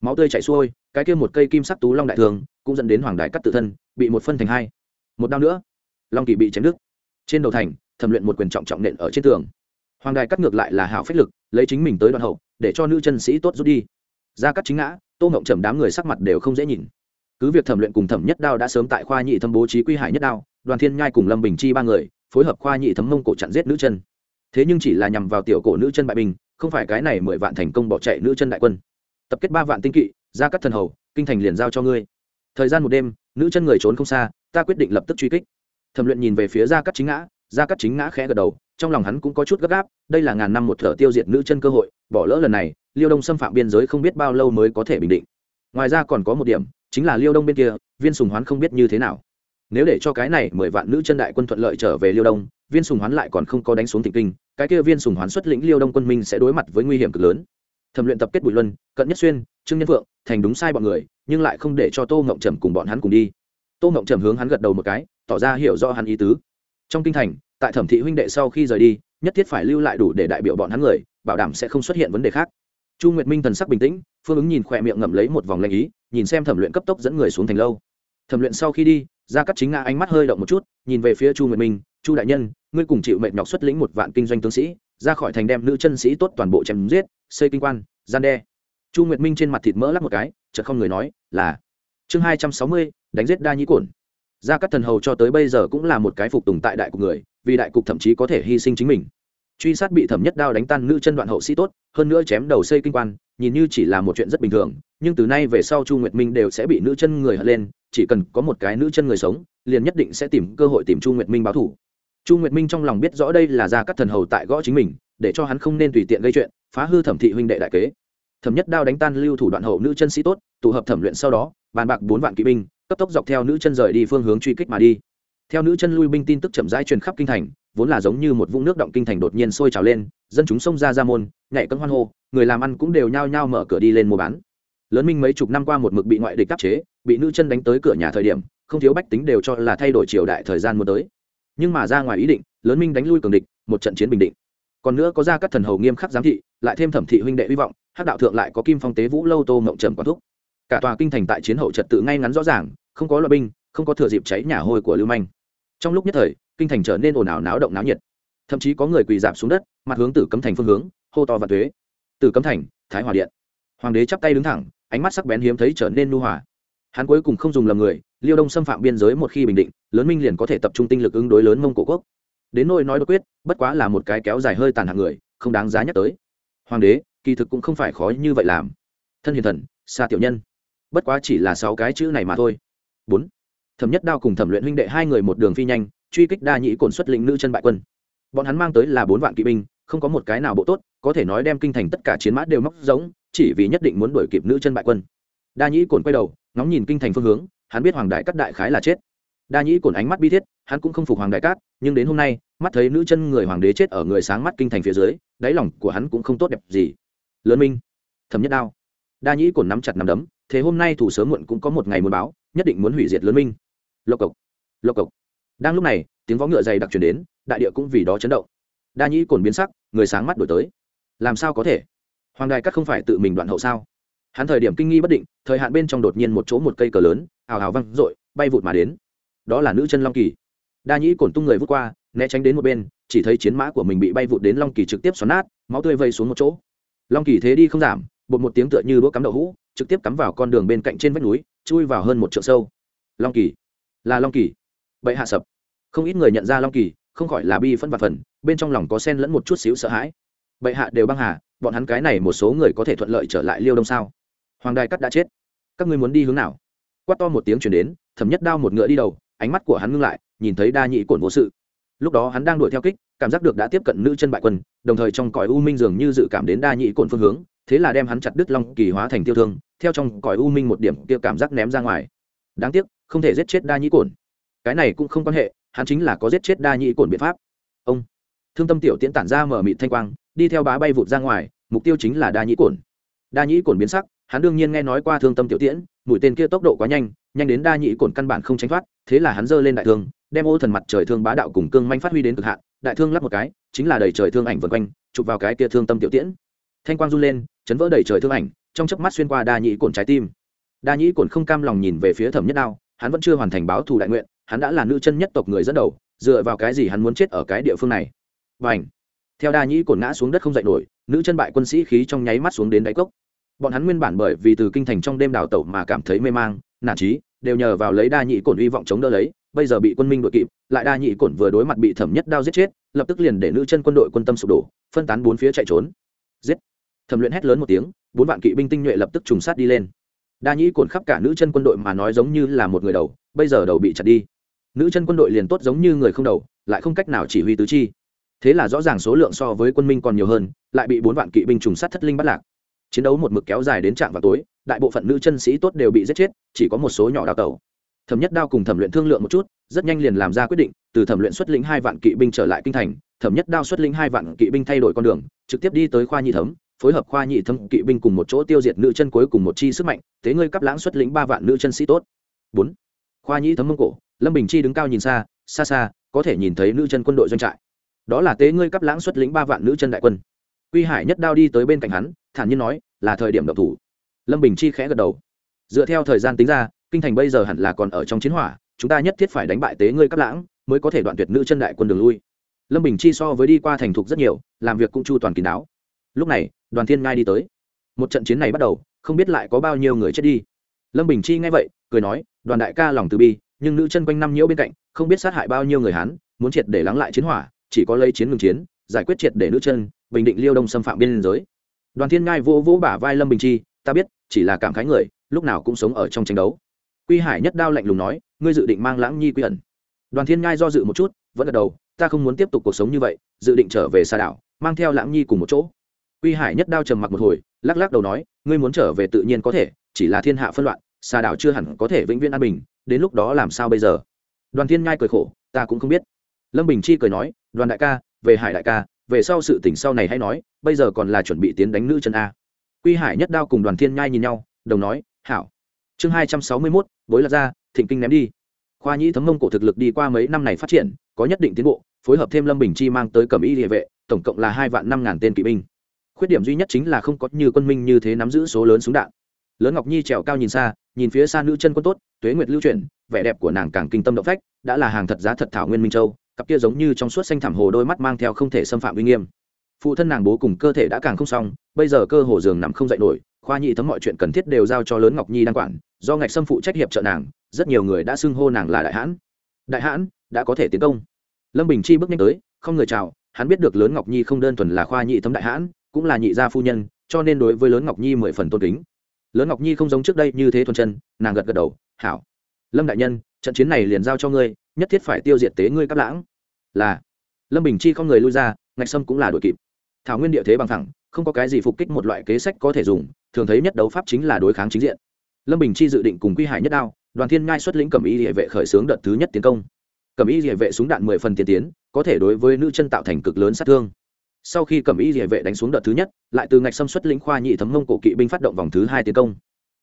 A: Máu tươi chảy xuôi, cái kia một cây kim sắc tú long đại thường, cũng dẫn đến hoàng đại cắt tự thân, bị một phân thành hai một đao nữa. Long kỳ bị chém đứt. Trên đầu thành, thẩm luyện một quyền trọng trọng nện ở trên tường. Hoàng đài cắt ngược lại là hảo phách lực, lấy chính mình tới đoạn hậu, để cho nữ chân sĩ tốt rút đi. Ra cắt chính ngã, tô ngộng trầm đám người sắc mặt đều không dễ nhìn. Cứ việc thẩm luyện cùng thẩm nhất đao đã sớm tại khoa nhị thâm bố trí quy hải nhất đao, đoàn thiên nhai cùng lâm bình chi ba người, phối hợp khoa nhị thấm mông cổ chặn giết nữ chân. Thế nhưng chỉ là nhằm vào tiểu cổ nữ chân bại bình không phải cái này mười vạn thành công bỏ chạy nữ chân đại quân. Tập kết ba vạn tinh kỵ ra cắt thần hầu, kinh thành liền giao cho ngươi. Thời gian một đêm, nữ chân người trốn không xa ta quyết định lập tức truy kích. Thẩm luyện nhìn về phía gia cắt chính ngã, gia cắt chính ngã khẽ gật đầu, trong lòng hắn cũng có chút gấp gáp, đây là ngàn năm một thở tiêu diệt nữ chân cơ hội, bỏ lỡ lần này, liêu đông xâm phạm biên giới không biết bao lâu mới có thể bình định. Ngoài ra còn có một điểm, chính là liêu đông bên kia, viên sùng hoán không biết như thế nào. Nếu để cho cái này mười vạn nữ chân đại quân thuận lợi trở về liêu đông, viên sùng hoán lại còn không có đánh xuống thịnh kinh, cái kia viên sùng hoán xuất lĩnh liêu đông quân minh sẽ đối mặt với nguy hiểm cực lớn. Thẩm luyện tập kết bùi luân, cận nhất xuyên, trương nhân vượng thành đúng sai bọn người, nhưng lại không để cho tô ngộng trầm cùng bọn hắn cùng đi tô ngộng trầm hướng hắn gật đầu một cái, tỏ ra hiểu rõ hắn ý tứ. Trong kinh thành, tại thẩm thị huynh đệ sau khi rời đi, nhất thiết phải lưu lại đủ để đại biểu bọn hắn người, bảo đảm sẽ không xuất hiện vấn đề khác. Chu nguyệt minh thần sắc bình tĩnh, phương ứng nhìn khỏe miệng ngậm lấy một vòng lanh ý, nhìn xem thẩm luyện cấp tốc dẫn người xuống thành lâu. Thẩm luyện sau khi đi ra cắt chính ngã ánh mắt hơi động một chút, nhìn về phía chu nguyệt minh, chu đại nhân, ngươi cùng chịu mệnh nhọc xuất lĩnh một vạn kinh doanh tướng sĩ, ra khỏi thành đem nữ chân sĩ tốt toàn bộ chém giết, xây kinh quan, gian đe. Chu nguyệt minh trên mặt thịt mỡ lắc một cái, chợt không người nói, là chương hai trăm sáu mươi, đánh giết đa nhĩ cổn. Gia cắt thần hầu cho tới bây giờ cũng là một cái phục tùng tại đại cục người, vì đại cục thậm chí có thể hy sinh chính mình. Truy sát bị thẩm nhất đao đánh tan nữ chân đoạn hậu sĩ tốt, hơn nữa chém đầu xây kinh quan, nhìn như chỉ là một chuyện rất bình thường, nhưng từ nay về sau chu nguyệt minh đều sẽ bị nữ chân người hận lên, chỉ cần có một cái nữ chân người sống, liền nhất định sẽ tìm cơ hội tìm chu nguyệt minh báo thủ. Chu nguyệt minh trong lòng biết rõ đây là gia các thần hầu tại gõ chính mình, để cho hắn không nên tùy tiện gây chuyện, phá hư thẩm thị huynh đệ đại kế thẩm nhất đao đánh tan lưu thủ đoạn hậu nữ chân sĩ tốt, tụ hợp thẩm luyện sau đó, bàn bạc bốn vạn kỵ binh, cấp tốc dọc theo nữ chân rời đi phương hướng truy kích mà đi. Theo nữ chân lui binh tin tức chậm rãi truyền khắp kinh thành, vốn là giống như một vũng nước động kinh thành đột nhiên sôi trào lên, dân chúng xông ra ra môn, nhảy cân hoan hô, người làm ăn cũng đều nhao nhao mở cửa đi lên mua bán. Lớn minh mấy chục năm qua một mực bị ngoại địch áp chế, bị nữ chân đánh tới cửa nhà thời điểm, không thiếu bách tính đều cho là thay đổi triều đại thời gian muốn tới. Nhưng mà ra ngoài ý định, lớn minh đánh lui cường địch, một trận chiến bình định. Còn nữa có ra các thần hầu nghiêm khắc giám thị, lại thêm thẩm thị huynh đệ hy vọng hắc đạo thượng lại có kim phong tế vũ lâu tô mộng trầm quản thúc. Cả tòa kinh thành tại chiến hậu trật tự ngay ngắn rõ ràng, không có loại binh, không có thừa dịp cháy nhà hôi của lưu manh. Trong lúc nhất thời, kinh thành trở nên ồn ào náo động náo nhiệt. Thậm chí có người quỳ dạp xuống đất, mặt hướng tử cấm thành phương hướng, hô to và thuế tử cấm thành, thái hòa điện. Hoàng đế chắp tay đứng thẳng, ánh mắt sắc bén hiếm thấy trở nên nu hòa. Hắn cuối cùng không dùng lầm người, liêu đông xâm phạm biên giới một khi bình định, lớn minh liền có thể tập trung tinh lực ứng đối lớn mông cổ quốc. Đến nỗi nói đột quyết, bất quá là một cái kéo dài hơi tàn hạng người, không đáng giá nhắc tới. Hoàng đế kỳ thực cũng không phải khó như vậy làm. Thân hiền thần xa tiểu nhân. Bất quá chỉ là sáu cái chữ này mà thôi. Bốn. Thẩm nhất đao cùng thẩm luyện huynh đệ hai người một đường phi nhanh, truy kích đa nhĩ cồn xuất lĩnh nữ chân bại quân. Bọn hắn mang tới là bốn vạn kỵ binh, không có một cái nào bộ tốt, có thể nói đem kinh thành tất cả chiến mã đều móc giống chỉ vì nhất định muốn đuổi kịp nữ chân bại quân. Đa nhĩ cồn quay đầu, ngóng nhìn kinh thành phương hướng, hắn biết hoàng đại cắt đại khái là chết. Đa nhĩ cồn ánh mắt bi thiết, hắn cũng không phục hoàng đại cát, nhưng đến hôm nay, mắt thấy nữ chân người hoàng đế chết ở người sáng mắt kinh thành phía dưới, đáy lòng của hắn cũng không tốt đẹp gì lớn minh. Thẩm nhất đao. Đa nhĩ cồn nắm chặt nắm đấm, thế hôm nay thủ sớm muộn cũng có một ngày muốn báo, nhất định muốn hủy diệt lớn minh. Lộc cộc lộc cộc. Đang lúc này, tiếng vó ngựa dày đặc truyền đến, đại địa cũng vì đó chấn động. Đa nhĩ cồn biến sắc, người sáng mắt đổi tới. Làm sao có thể? Hoàng đại cát không phải tự mình đoạn hậu sao? Hắn thời điểm kinh nghi bất định, thời hạn bên trong đột nhiên một chỗ một cây cờ lớn, ào ào văng r bay vụt mà đến. Đó là nữ chân long kỳ. Đa nhĩ cổn tung người vút qua, né tránh đến một bên, chỉ thấy chiến mã của mình bị bay vụt đến long kỳ trực tiếp xoắn nát, máu tươi vây xuống một chỗ long kỳ thế đi không giảm, bột một tiếng tựa như đũa cắm đậu hũ, trực tiếp cắm vào con đường bên cạnh trên vách núi, chui vào hơn một trượng sâu. Long kỳ, là long kỳ. Bậy hạ sập. Không ít người nhận ra long kỳ, không khỏi là bi phân và phần, bên trong lòng có sen lẫn một chút xíu sợ hãi. Bậy hạ đều băng hà, bọn hắn cái này một số người có thể thuận lợi trở lại liêu đông sao? Hoàng đài cắt đã chết. Các ngươi muốn đi hướng nào? Quát to một tiếng chuyển đến, thẩm nhất đao một ngựa đi đầu, ánh mắt của hắn ngưng lại, nhìn thấy đa nhị cổn vô sự lúc đó hắn đang đuổi theo kích, cảm giác được đã tiếp cận nữ chân bại quân, đồng thời trong cõi u minh dường như dự cảm đến đa nhị cồn phương hướng, thế là đem hắn chặt đứt long kỳ hóa thành tiêu thương, theo trong cõi u minh một điểm kia cảm giác ném ra ngoài. Đáng tiếc, không thể giết chết đa nhị cồn cái này cũng không quan hệ, hắn chính là có giết chết đa nhị cồn biện pháp. Ông, thương tâm tiểu tiễn tản ra mở mịt thanh quang, đi theo bá bay vụt ra ngoài, mục tiêu chính là đa nhị cồn đa nhị cồn biến sắc, hắn đương nhiên nghe nói qua thương tâm tiểu tiễn, mũi tên kia tốc độ quá nhanh nhanh đến đa nhị cổn căn bản không tránh thoát, thế là hắn giơ lên đại thương, đem ô thần mặt trời thương bá đạo cùng cương manh phát huy đến cực hạn, đại thương lắp một cái, chính là đầy trời thương ảnh vần quanh, chụp vào cái kia thương tâm tiểu tiễn. Thanh quang run lên, chấn vỡ đầy trời thương ảnh, trong chớp mắt xuyên qua đa nhị cổn trái tim. Đa nhị cổn không cam lòng nhìn về phía thẩm nhất đao, hắn vẫn chưa hoàn thành báo thù đại nguyện, hắn đã là nữ chân nhất tộc người dẫn đầu, dựa vào cái gì hắn muốn chết ở cái địa phương này? Và ảnh theo đa nhị cổn ngã xuống đất không dậy nổi, nữ chân bại quân sĩ khí trong nháy mắt xuống đến đáy cốc. Bọn hắn nguyên bản bởi vì từ kinh thành trong đêm đào tẩu mà cảm thấy mê mang nản trí, đều nhờ vào lấy đa nhị cổn hy vọng chống đỡ lấy, bây giờ bị quân minh đội kịp, lại đa nhị cổn vừa đối mặt bị thẩm nhất đao giết chết, lập tức liền để nữ chân quân đội quân tâm sụp đổ, phân tán bốn phía chạy trốn. Giết! Thẩm luyện hét lớn một tiếng, bốn vạn kỵ binh tinh nhuệ lập tức trùng sát đi lên. Đa nhị cổn khắp cả nữ chân quân đội mà nói giống như là một người đầu, bây giờ đầu bị chặt đi. Nữ chân quân đội liền tốt giống như người không đầu, lại không cách nào chỉ huy tứ chi. Thế là rõ ràng số lượng so với quân minh còn nhiều hơn, lại bị bốn vạn kỵ binh trùng sát thất linh bắt lạc. Chiến đấu một mực kéo dài đến trạm vào tối đại bộ phận nữ chân sĩ tốt đều bị giết chết, chỉ có một số nhỏ đào tẩu. Thẩm nhất đao cùng thẩm luyện thương lượng một chút, rất nhanh liền làm ra quyết định, từ thẩm luyện xuất lĩnh hai vạn kỵ binh trở lại kinh thành, thẩm nhất đao xuất lĩnh hai vạn kỵ binh thay đổi con đường, trực tiếp đi tới khoa nhị thấm, phối hợp khoa nhị thấm kỵ binh cùng một chỗ tiêu diệt nữ chân cuối cùng một chi sức mạnh, thế ngươi cấp lãng xuất lĩnh ba vạn nữ chân sĩ tốt. Bốn. Khoa nhị thấm mông cổ, lâm bình chi đứng cao nhìn xa xa xa, có thể nhìn thấy nữ chân quân đội doanh trại. Đó là tế ngươi cấp lãng xuất lĩnh ba vạn nữ chân đại quân. Quy hải nhất đao đi tới bên cạnh hắn, thản nhiên nói, là thời điểm độc thủ lâm bình chi khẽ gật đầu. Dựa theo thời gian tính ra, kinh thành bây giờ hẳn là còn ở trong chiến hỏa, chúng ta nhất thiết phải đánh bại tế ngươi cắp lãng, mới có thể đoạn tuyệt nữ chân đại quân đường lui. Lâm bình chi so với đi qua thành thục rất nhiều, làm việc cũng chu toàn kín đáo. Lúc này, đoàn thiên ngai đi tới. Một trận chiến này bắt đầu, không biết lại có bao nhiêu người chết đi. Lâm bình chi nghe vậy, cười nói, đoàn đại ca lòng từ bi, nhưng nữ chân quanh năm nhiễu bên cạnh, không biết sát hại bao nhiêu người hán, muốn triệt để lắng lại chiến hỏa, chỉ có lấy chiến ngừng chiến, giải quyết triệt để nữ chân, bình định liêu đông xâm phạm biên giới. Đoàn thiên ngai vỗ vỗ bả vai lâm bình chi, ta biết chỉ là cảm khái người, lúc nào cũng sống ở trong tranh đấu. Quy hải nhất đao lạnh lùng nói, ngươi dự định mang lãng nhi quy ẩn. Đoàn thiên ngai do dự một chút, vẫn gật đầu, ta không muốn tiếp tục cuộc sống như vậy, dự định trở về xa đảo, mang theo lãng nhi cùng một chỗ. Quy hải nhất đao trầm mặc một hồi, lắc lắc đầu nói, ngươi muốn trở về tự nhiên có thể, chỉ là thiên hạ phân loạn xa đảo chưa hẳn có thể vĩnh viễn an bình, đến lúc đó làm sao bây giờ? Đoàn thiên ngai cười khổ, ta cũng không biết. Lâm bình chi cười nói, đoàn đại ca, về hải đại ca, về sau sự tỉnh sau này hay nói, bây giờ còn là chuẩn bị tiến đánh nữ chân a quy hải nhất đao cùng đoàn thiên nhai nhìn nhau, đồng nói, hảo. Chương hai trăm sáu mươi mốt, bối lạc ra thịnh kinh ném đi. Khoa nhĩ thấm mông cổ thực lực đi qua mấy năm này phát triển, có nhất định tiến bộ, phối hợp thêm lâm bình chi mang tới cẩm y địa vệ, tổng cộng là hai vạn năm ngàn tên kỵ binh. Khuyết điểm duy nhất chính là không có như quân minh như thế nắm giữ số lớn súng đạn. Lớn ngọc nhi trèo cao nhìn xa, nhìn phía xa nữ chân quân tốt, tuế nguyệt lưu chuyển, vẻ đẹp của nàng càng kinh tâm động phách, đã là hàng thật giá thật thảo nguyên minh châu, cặp kia giống như trong suốt xanh thảm hồ đôi mắt mang theo không thể xâm phạm uy nghiêm phụ thân nàng bố cùng cơ thể đã càng không xong, bây giờ cơ hồ giường nằm không dậy nổi, khoa nhị thấm mọi chuyện cần thiết đều giao cho lớn ngọc nhi đang quản, do ngạch sâm phụ trách hiệp trợ nàng, rất nhiều người đã xưng hô nàng là đại hãn. Đại hãn, đã có thể tiến công. Lâm bình chi bước nhanh tới, không người chào, hắn biết được lớn ngọc nhi không đơn thuần là khoa nhị thấm đại hãn, cũng là nhị gia phu nhân, cho nên đối với lớn ngọc nhi mười phần tôn kính. Lớn ngọc nhi không giống trước đây như thế thuần chân, nàng gật gật đầu, hảo. Lâm đại nhân, trận chiến này liền giao cho ngươi, nhất thiết phải tiêu diệt tế ngươi cắp lãng. Là. Lâm bình chi không người lui ra, ngạch sâm cũng là đội kịp thảo nguyên địa thế bằng thẳng, không có cái gì phục kích một loại kế sách có thể dùng, thường thấy nhất đấu pháp chính là đối kháng chính diện. Lâm bình chi dự định cùng quy hải nhất đao, đoàn thiên ngai xuất lĩnh cẩm y địa vệ khởi xướng đợt thứ nhất tiến công. Cẩm y địa vệ súng đạn mười phần tiên tiến, có thể đối với nữ chân tạo thành cực lớn sát thương. Sau khi cẩm y địa vệ đánh xuống đợt thứ nhất, lại từ ngạch xâm xuất lĩnh khoa nhị thấm mông cổ kỵ binh phát động vòng thứ hai tiến công.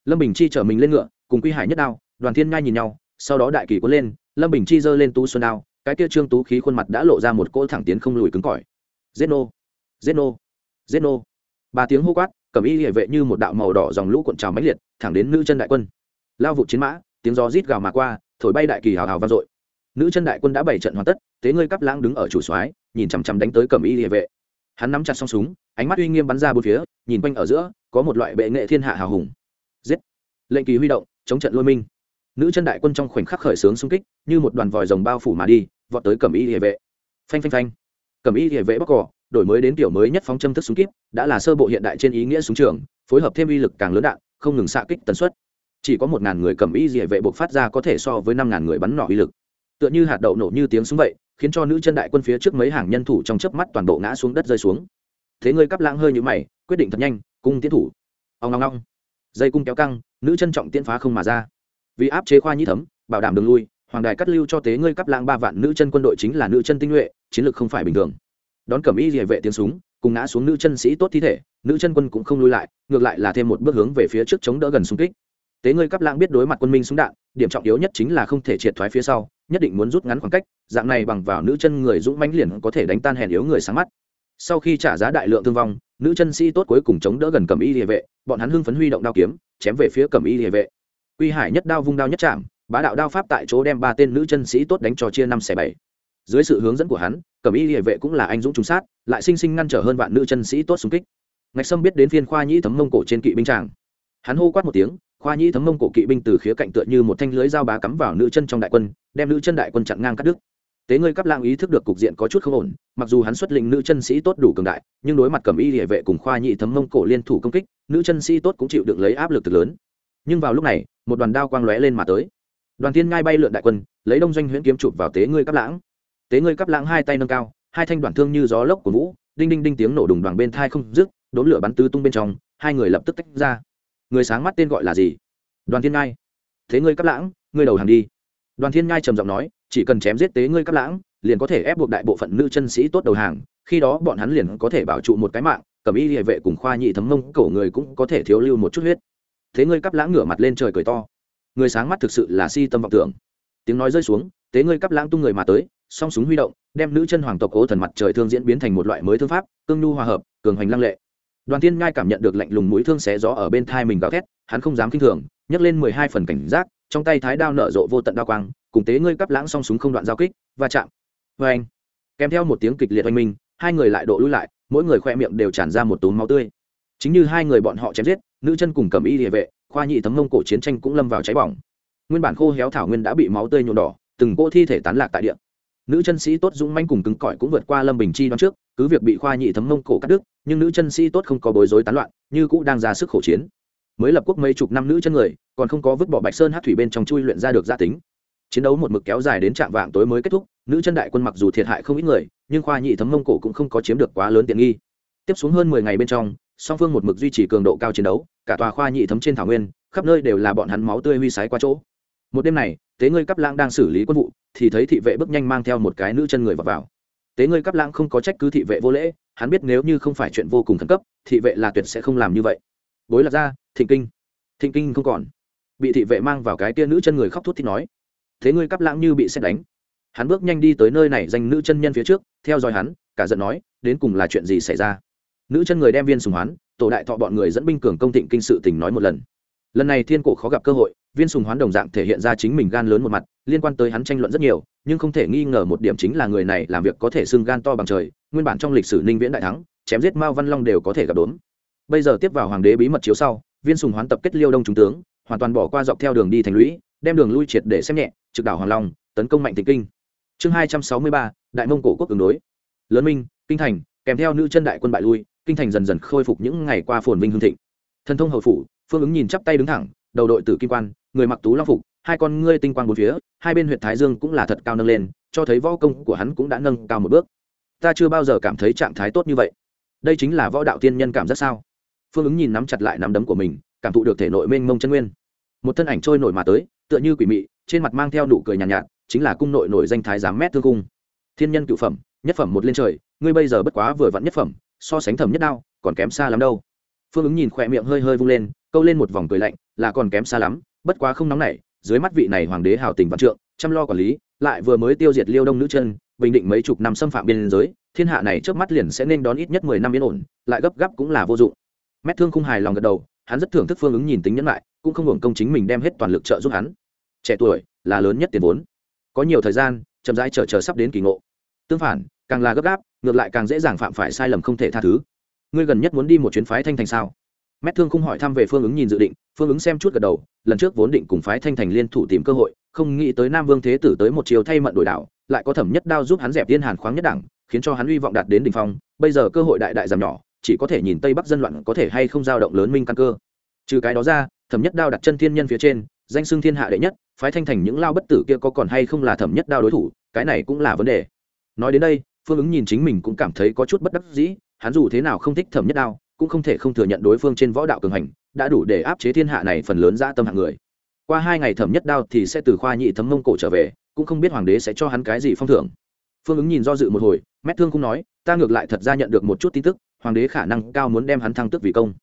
A: Lâm bình chi chở mình lên ngựa, cùng quy hải nhất đao, đoàn thiên ngai nhìn nhau, sau đó đại kỳ cuốn lên, lâm bình chi giơ lên tú xuân đao, cái kia trương tú khí khuôn mặt đã lộ ra một cỗ thẳng tiến không lùi cứng cỏi. Giết nô giết nô giết nô ba tiếng hô quát cầm y hệ vệ như một đạo màu đỏ dòng lũ cuộn trào mãnh liệt, thẳng đến nữ chân đại quân. Lao vụ chiến mã, tiếng gió rít gào mà qua, thổi bay đại kỳ hào hào vang dội. Nữ chân đại quân đã bảy trận hoàn tất, tế ngươi cắp lãng đứng ở chủ soái, nhìn chằm chằm đánh tới cầm y hệ vệ. Hắn nắm chặt song súng, ánh mắt uy nghiêm bắn ra bốn phía, nhìn quanh ở giữa, có một loại bệ nghệ thiên hạ hào hùng. Giết. Lệnh kỳ huy động, chống trận lôi minh. Nữ chân đại quân trong khoảnh khắc khởi sướng xung kích, như một đoàn vòi rồng bao phủ mà đi, vọt tới cẩm y địa vệ. Phanh phanh phanh. Cẩm y địa vệ bắc cỏ đổi mới đến kiểu mới nhất phóng châm thức súng kíp, đã là sơ bộ hiện đại trên ý nghĩa súng trường, phối hợp thêm uy lực càng lớn đạn, không ngừng xạ kích tần suất. Chỉ có một ngàn người cầm y địa vệ buộc phát ra có thể so với năm ngàn người bắn nỏ uy lực. Tựa như hạt đậu nổ như tiếng súng vậy, khiến cho nữ chân đại quân phía trước mấy hàng nhân thủ trong chớp mắt toàn bộ ngã xuống đất rơi xuống. Thế người cắp lãng hơi như mày, quyết định thật nhanh, cung tiến thủ. Ông ngong ngong dây cung kéo căng, nữ chân trọng tiến phá không mà ra. Vì áp chế khoa nhĩ thấm, bảo đảm đường lui, hoàng đài cắt lưu cho tế ngươi cắp lãng ba vạn nữ chân quân đội chính là nữ chân tinh nhuệ, chiến lược không phải bình thường đón cẩm y địa vệ tiếng súng, cùng ngã xuống nữ chân sĩ tốt thi thể, nữ chân quân cũng không lui lại, ngược lại là thêm một bước hướng về phía trước chống đỡ gần xung kích. Tế ngươi cắp lãng biết đối mặt quân minh súng đạn, điểm trọng yếu nhất chính là không thể triệt thoái phía sau, nhất định muốn rút ngắn khoảng cách, dạng này bằng vào nữ chân người dũng mãnh liền có thể đánh tan hèn yếu người sáng mắt. Sau khi trả giá đại lượng thương vong, nữ chân sĩ tốt cuối cùng chống đỡ gần cẩm y địa vệ, bọn hắn hưng phấn huy động đao kiếm, chém về phía cẩm y địa vệ. Quy hải nhất đao vung đao nhất chạm, bá đạo đao pháp tại chỗ đem ba tên nữ chân sĩ tốt đánh cho chia năm xẻ bảy dưới sự hướng dẫn của hắn, cẩm y địa vệ cũng là anh dũng trung sát, lại sinh sinh ngăn trở hơn vạn nữ chân sĩ tốt xung kích. Ngạch sâm biết đến phiên khoa nhĩ thấm mông cổ trên kỵ binh tràng. Hắn hô quát một tiếng, khoa nhĩ thấm mông cổ kỵ binh từ khía cạnh tựa như một thanh lưới dao bá cắm vào nữ chân trong đại quân, đem nữ chân đại quân chặn ngang cắt đứt. Tế ngươi cắp lang ý thức được cục diện có chút không ổn, mặc dù hắn xuất lĩnh nữ chân sĩ tốt đủ cường đại, nhưng đối mặt cẩm y địa vệ cùng khoa nhị thấm mông cổ liên thủ công kích, nữ chân sĩ tốt cũng chịu được lấy áp lực từ lớn. Nhưng vào lúc này, một đoàn đao quang lóe lên mà tới. Đoàn thiên ngai bay lượn đại quân, lấy đông doanh huyễn kiếm chụp vào tế ngươi cắp lãng tế ngươi cắp lãng hai tay nâng cao, hai thanh đoạn thương như gió lốc của vũ, đinh đinh đinh tiếng nổ đùng đoàn bên thai không dứt, đốn lửa bắn tứ tung bên trong, hai người lập tức tách ra. Người sáng mắt tên gọi là gì? Đoàn thiên ngai. Thế ngươi cắp lãng, ngươi đầu hàng đi. Đoàn thiên ngai trầm giọng nói, chỉ cần chém giết tế ngươi cắp lãng, liền có thể ép buộc đại bộ phận nữ chân sĩ tốt đầu hàng, khi đó bọn hắn liền có thể bảo trụ một cái mạng, cầm y địa vệ cùng khoa nhị thấm mông cổ người cũng có thể thiếu lưu một chút huyết. Thế ngươi cắp lãng ngửa mặt lên trời cười to. Người sáng mắt thực sự là si tâm vọng tưởng. Tiếng nói rơi xuống, tế ngươi cắp lãng tung người mà tới song súng huy động, đem nữ chân hoàng tộc cố thần mặt trời thương diễn biến thành một loại mới thương pháp, cương nhu hòa hợp, cường hoành lăng lệ. Đoàn thiên ngai cảm nhận được lạnh lùng mũi thương xé gió ở bên thai mình gào thét, hắn không dám k i n h thường, nhấc lên mười hai phần cảnh giác, trong tay thái đao nở rộ vô tận đao quang, cùng tế ngươi cắp lãng song súng không đoạn giao kích và chạm. Vê anh kèm theo một tiếng kịch liệt oanh minh, hai người lại độ lui lại, mỗi người khoe miệng đều tràn ra một túm máu tươi. Chính như hai người bọn họ chém giết, nữ chân cùng cầm y địa vệ, khoa nhị tấm mông cổ chiến tranh cũng lâm vào cháy bỏng. Nguyên bản khô héo thảo nguyên đã bị máu tươi nhuộm đỏ, từng cỗ thi thể tán lạc tại địa nữ chân sĩ tốt dũng manh cùng cứng cỏi cũng vượt qua lâm bình chi đoán trước, cứ việc bị khoa nhị thấm mông cổ cắt đứt, nhưng nữ chân sĩ tốt không có bối rối tán loạn, như cũ đang ra sức khổ chiến. Mới lập quốc mấy chục năm nữ chân người, còn không có vứt bỏ bạch sơn hát thủy bên trong chui luyện ra được gia tính. Chiến đấu một mực kéo dài đến trạm vạng tối mới kết thúc, nữ chân đại quân mặc dù thiệt hại không ít người, nhưng khoa nhị thấm mông cổ cũng không có chiếm được quá lớn tiện nghi. Tiếp xuống hơn mười ngày bên trong, song phương một mực duy trì cường độ cao chiến đấu, cả tòa khoa nhị thấm trên thảo nguyên, khắp nơi đều là bọn hắn máu tươi huy sái qua chỗ. Một đêm này tế ngươi cắp lãng đang xử lý quân vụ thì thấy thị vệ bước nhanh mang theo một cái nữ chân người vào, vào. tế ngươi cắp lãng không có trách cứ thị vệ vô lễ hắn biết nếu như không phải chuyện vô cùng khẩn cấp thị vệ là tuyệt sẽ không làm như vậy. Bối lạc ra thịnh kinh. Thịnh kinh không còn. Bị thị vệ mang vào cái tia nữ chân người khóc thút thì nói. Thế ngươi cắp lãng như bị xét đánh. Hắn bước nhanh đi tới nơi này danh nữ chân nhân phía trước theo dõi hắn cả giận nói đến cùng là chuyện gì xảy ra? Nữ chân người đem viên sùng hoán tổ đại thọ bọn người dẫn binh cường công thịnh kinh sự tình nói một lần. Lần này thiên cổ khó gặp cơ hội viên sùng hoán đồng dạng thể hiện ra chính mình gan lớn một mặt, liên quan tới hắn tranh luận rất nhiều, nhưng không thể nghi ngờ một điểm chính là người này làm việc có thể xưng gan to bằng trời, nguyên bản trong lịch sử ninh viễn đại thắng, chém giết mao văn long đều có thể gặp đốn. Bây giờ tiếp vào hoàng đế bí mật chiếu sau, viên sùng hoán tập kết liêu đông trung tướng, hoàn toàn bỏ qua dọc theo đường đi thành lũy, đem đường lui triệt để xem nhẹ, trực đảo hoàng long, tấn công mạnh Thịnh kinh. Chương hai trăm sáu mươi ba, đại mông cổ quốc ứng đối. Lớn minh, kinh thành, kèm theo nữ chân đại quân bại lui, kinh thành dần dần khôi phục những ngày qua phồn vinh hương thịnh. Thần thông hậu phủ, phương ứng nhìn chắp tay đứng thẳng đầu đội tử kim quan người mặc tú long phục hai con ngươi tinh quang bốn phía hai bên huyện thái dương cũng là thật cao nâng lên cho thấy võ công của hắn cũng đã nâng cao một bước. Ta chưa bao giờ cảm thấy trạng thái tốt như vậy. Đây chính là võ đạo tiên nhân cảm giác sao? Phương ứng nhìn nắm chặt lại nắm đấm của mình cảm thụ được thể nội mênh mông chân nguyên. Một thân ảnh trôi nổi mà tới tựa như quỷ mị trên mặt mang theo nụ cười nhàn nhạt, nhạt chính là cung nội nổi danh thái giám mét thương cung. Thiên nhân cựu phẩm nhất phẩm một lên trời ngươi bây giờ bất quá vừa vặn nhất phẩm so sánh thẩm nhất đao còn kém xa lắm đâu. Phương ứng nhìn khỏe miệng hơi hơi vung lên câu lên một vòng cười lạnh, là còn kém xa lắm, bất quá không nóng nảy, dưới mắt vị này hoàng đế hào tình văn trượng, chăm lo quản lý, lại vừa mới tiêu diệt liêu đông nữ chân, bình định mấy chục năm xâm phạm biên giới, thiên hạ này trước mắt liền sẽ nên đón ít nhất mười năm yên ổn, lại gấp gáp cũng là vô dụng. Mét thương không hài lòng gật đầu, hắn rất thưởng thức phương ứng nhìn tính nhẫn lại, cũng không hưởng công chính mình đem hết toàn lực trợ giúp hắn. Trẻ tuổi, là lớn nhất tiền vốn. Có nhiều thời gian, chậm rãi chờ chờ sắp đến kỳ ngộ. Tương phản, càng là gấp gáp, ngược lại càng dễ dàng phạm phải sai lầm không thể tha thứ. Ngươi gần nhất muốn đi một chuyến phái thanh thành sao? Mét thương không hỏi thăm về phương ứng nhìn dự định, phương ứng xem chút gật đầu, lần trước vốn định cùng phái thanh thành liên thủ tìm cơ hội, không nghĩ tới nam vương thế tử tới một chiều thay mận đổi đảo, lại có thẩm nhất đao giúp hắn dẹp tiên hàn khoáng nhất đẳng, khiến cho hắn hy vọng đạt đến đ ỉ n h phong, bây giờ cơ hội đại đại giảm nhỏ, chỉ có thể nhìn tây bắc dân loạn có thể hay không dao động lớn minh căn cơ. Trừ cái đó ra, thẩm nhất đao đặt chân thiên nhân phía trên, danh xưng thiên hạ đệ nhất, phái thanh thành những lao bất tử kia có còn hay không là thẩm nhất đao đối thủ, cái này cũng là vấn đề. Nói đến đây, phương ứng nhìn chính mình cũng cảm thấy có chút bất đắc dĩ, hắn dù thế nào không thích thẩm nhất đao cũng không thể không thừa nhận đối phương trên võ đạo cường hành, đã đủ để áp chế thiên hạ này phần lớn dã tâm hạng người. Qua hai ngày thẩm nhất đao thì sẽ từ khoa nhị thấm mông cổ trở về, cũng không biết hoàng đế sẽ cho hắn cái gì phong thưởng. Phương ứng nhìn do dự một hồi, mét thương cũng nói, ta ngược lại thật ra nhận được một chút tin tức, hoàng đế khả năng cao muốn đem hắn thăng tước vì công.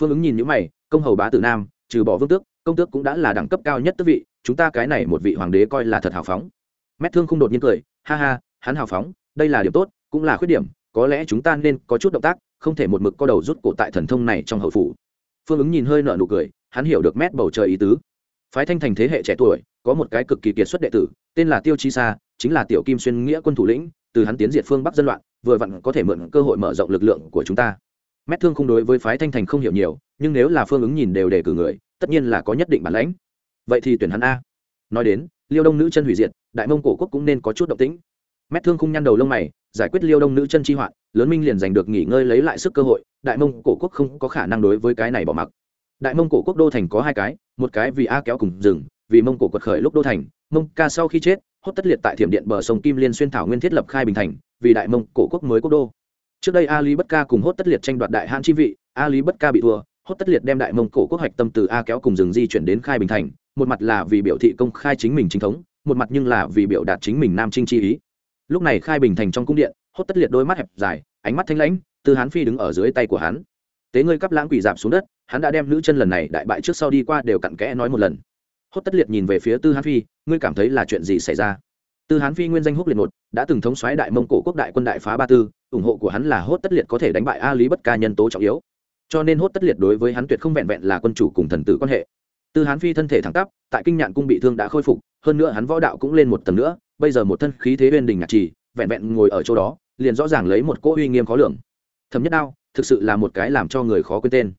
A: Phương ứng nhìn những mày, công hầu bá tử nam, trừ bỏ vương tước, công tước cũng đã là đẳng cấp cao nhất tước vị, chúng ta cái này một vị hoàng đế coi là thật hào phóng. Mét thương không đột nhiên cười, ha ha, hắn hào phóng, đây là điểm tốt, cũng là khuyết điểm có lẽ chúng ta nên có chút động tác, không thể một mực co đầu rút cổ tại thần thông này trong hậu phủ. Phương ứng nhìn hơi nở nụ cười, hắn hiểu được mét bầu trời ý tứ. Phái thanh thành thế hệ trẻ tuổi, có một cái cực kỳ kiệt xuất đệ tử, tên là tiêu chi sa, chính là tiểu kim xuyên nghĩa quân thủ lĩnh, từ hắn tiến diệt phương bắc dân loạn, vừa vặn có thể mượn cơ hội mở rộng lực lượng của chúng ta. Mét thương không đối với phái thanh thành không hiểu nhiều, nhưng nếu là phương ứng nhìn đều đề cử người, tất nhiên là có nhất định bản lãnh. Vậy thì tuyển hắn a. Nói đến, liêu đông nữ chân hủy diệt, đại mông cổ quốc cũng nên có chút động tĩnh. Mét thương không nhăn đầu lông mày giải quyết liêu đông nữ chân chi hoạn, lớn minh liền giành được nghỉ ngơi lấy lại sức cơ hội, đại mông cổ quốc không có khả năng đối với cái này bỏ mặc. Đại mông cổ quốc đô thành có hai cái, một cái vì a kéo cùng rừng, vì mông cổ quật khởi lúc đô thành, mông ca sau khi chết, hốt tất liệt tại thiểm điện bờ sông kim liên xuyên thảo nguyên thiết lập khai bình thành, vì đại mông cổ quốc mới quốc đô. Trước đây a lý bất ca cùng hốt tất liệt tranh đoạt đại hãn chi vị a lý bất ca bị thua, hốt tất liệt đem đại mông cổ quốc hoạch tâm từ a kéo cùng rừng di chuyển đến khai bình thành, một mặt là vì biểu thị công khai chính mình chính thống, một mặt nhưng là vì biểu đạt chính mình nam trinh chi ý lúc này khai bình thành trong cung điện, hốt tất liệt đôi mắt hẹp dài, ánh mắt thanh lãnh, tư hán phi đứng ở dưới tay của hắn. Tế ngươi cắp lãng quỷ dạp xuống đất, hắn đã đem nữ chân lần này đại bại trước sau đi qua đều cặn kẽ nói một lần. Hốt tất liệt nhìn về phía tư hán phi, ngươi cảm thấy là chuyện gì xảy ra? Tư hán phi nguyên danh húc liệt một, đã từng thống xoáy đại mông cổ quốc đại quân đại phá ba tư, ủng hộ của hắn là hốt tất liệt có thể đánh bại a lý bất ca nhân tố trọng yếu. Cho nên hốt tất liệt đối với hắn tuyệt không vẹn vẹn là quân chủ cùng thần tử quan hệ. Tư hán phi thân thể thẳng tắp, tại kinh nhạn cung bị thương đã khôi phục, hơn nữa hắn võ đạo cũng lên một tầng nữa bây giờ một thân khí thế bên đỉnh nhạc trì, vẹn vẹn ngồi ở chỗ đó, liền rõ ràng lấy một cỗ uy nghiêm khó lường. Thấm nhất đao, thực sự là một cái làm cho người khó quên tên.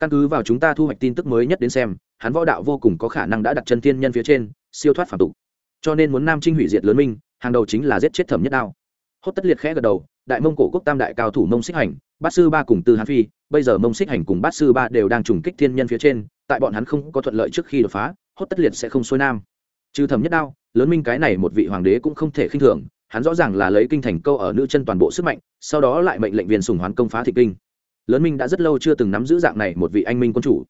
A: Căn cứ vào chúng ta thu hoạch tin tức mới nhất đến xem, hắn võ đạo vô cùng có khả năng đã đặt chân tiên nhân phía trên, siêu thoát phản tục. Cho nên muốn nam trinh hủy diệt lớn minh, hàng đầu chính là giết chết thẩm nhất đao. Hốt tất liệt khẽ gật đầu, đại mông cổ quốc tam đại cao thủ mông xích hành, bát sư ba cùng tư hán phi, bây giờ mông xích hành cùng bát sư ba đều đang trùng kích thiên nhân phía trên, tại bọn hắn không có thuận lợi trước khi đột phá, hốt tất liệt sẽ không xuôi nam trừ thẩm nhất đao, lớn minh cái này một vị hoàng đế cũng không thể khinh thường, hắn rõ ràng là lấy kinh thành câu ở nữ chân toàn bộ sức mạnh, sau đó lại mệnh lệnh viên sùng hoán công phá thị kinh. Lớn minh đã rất lâu chưa từng nắm giữ dạng này một vị anh minh quân chủ.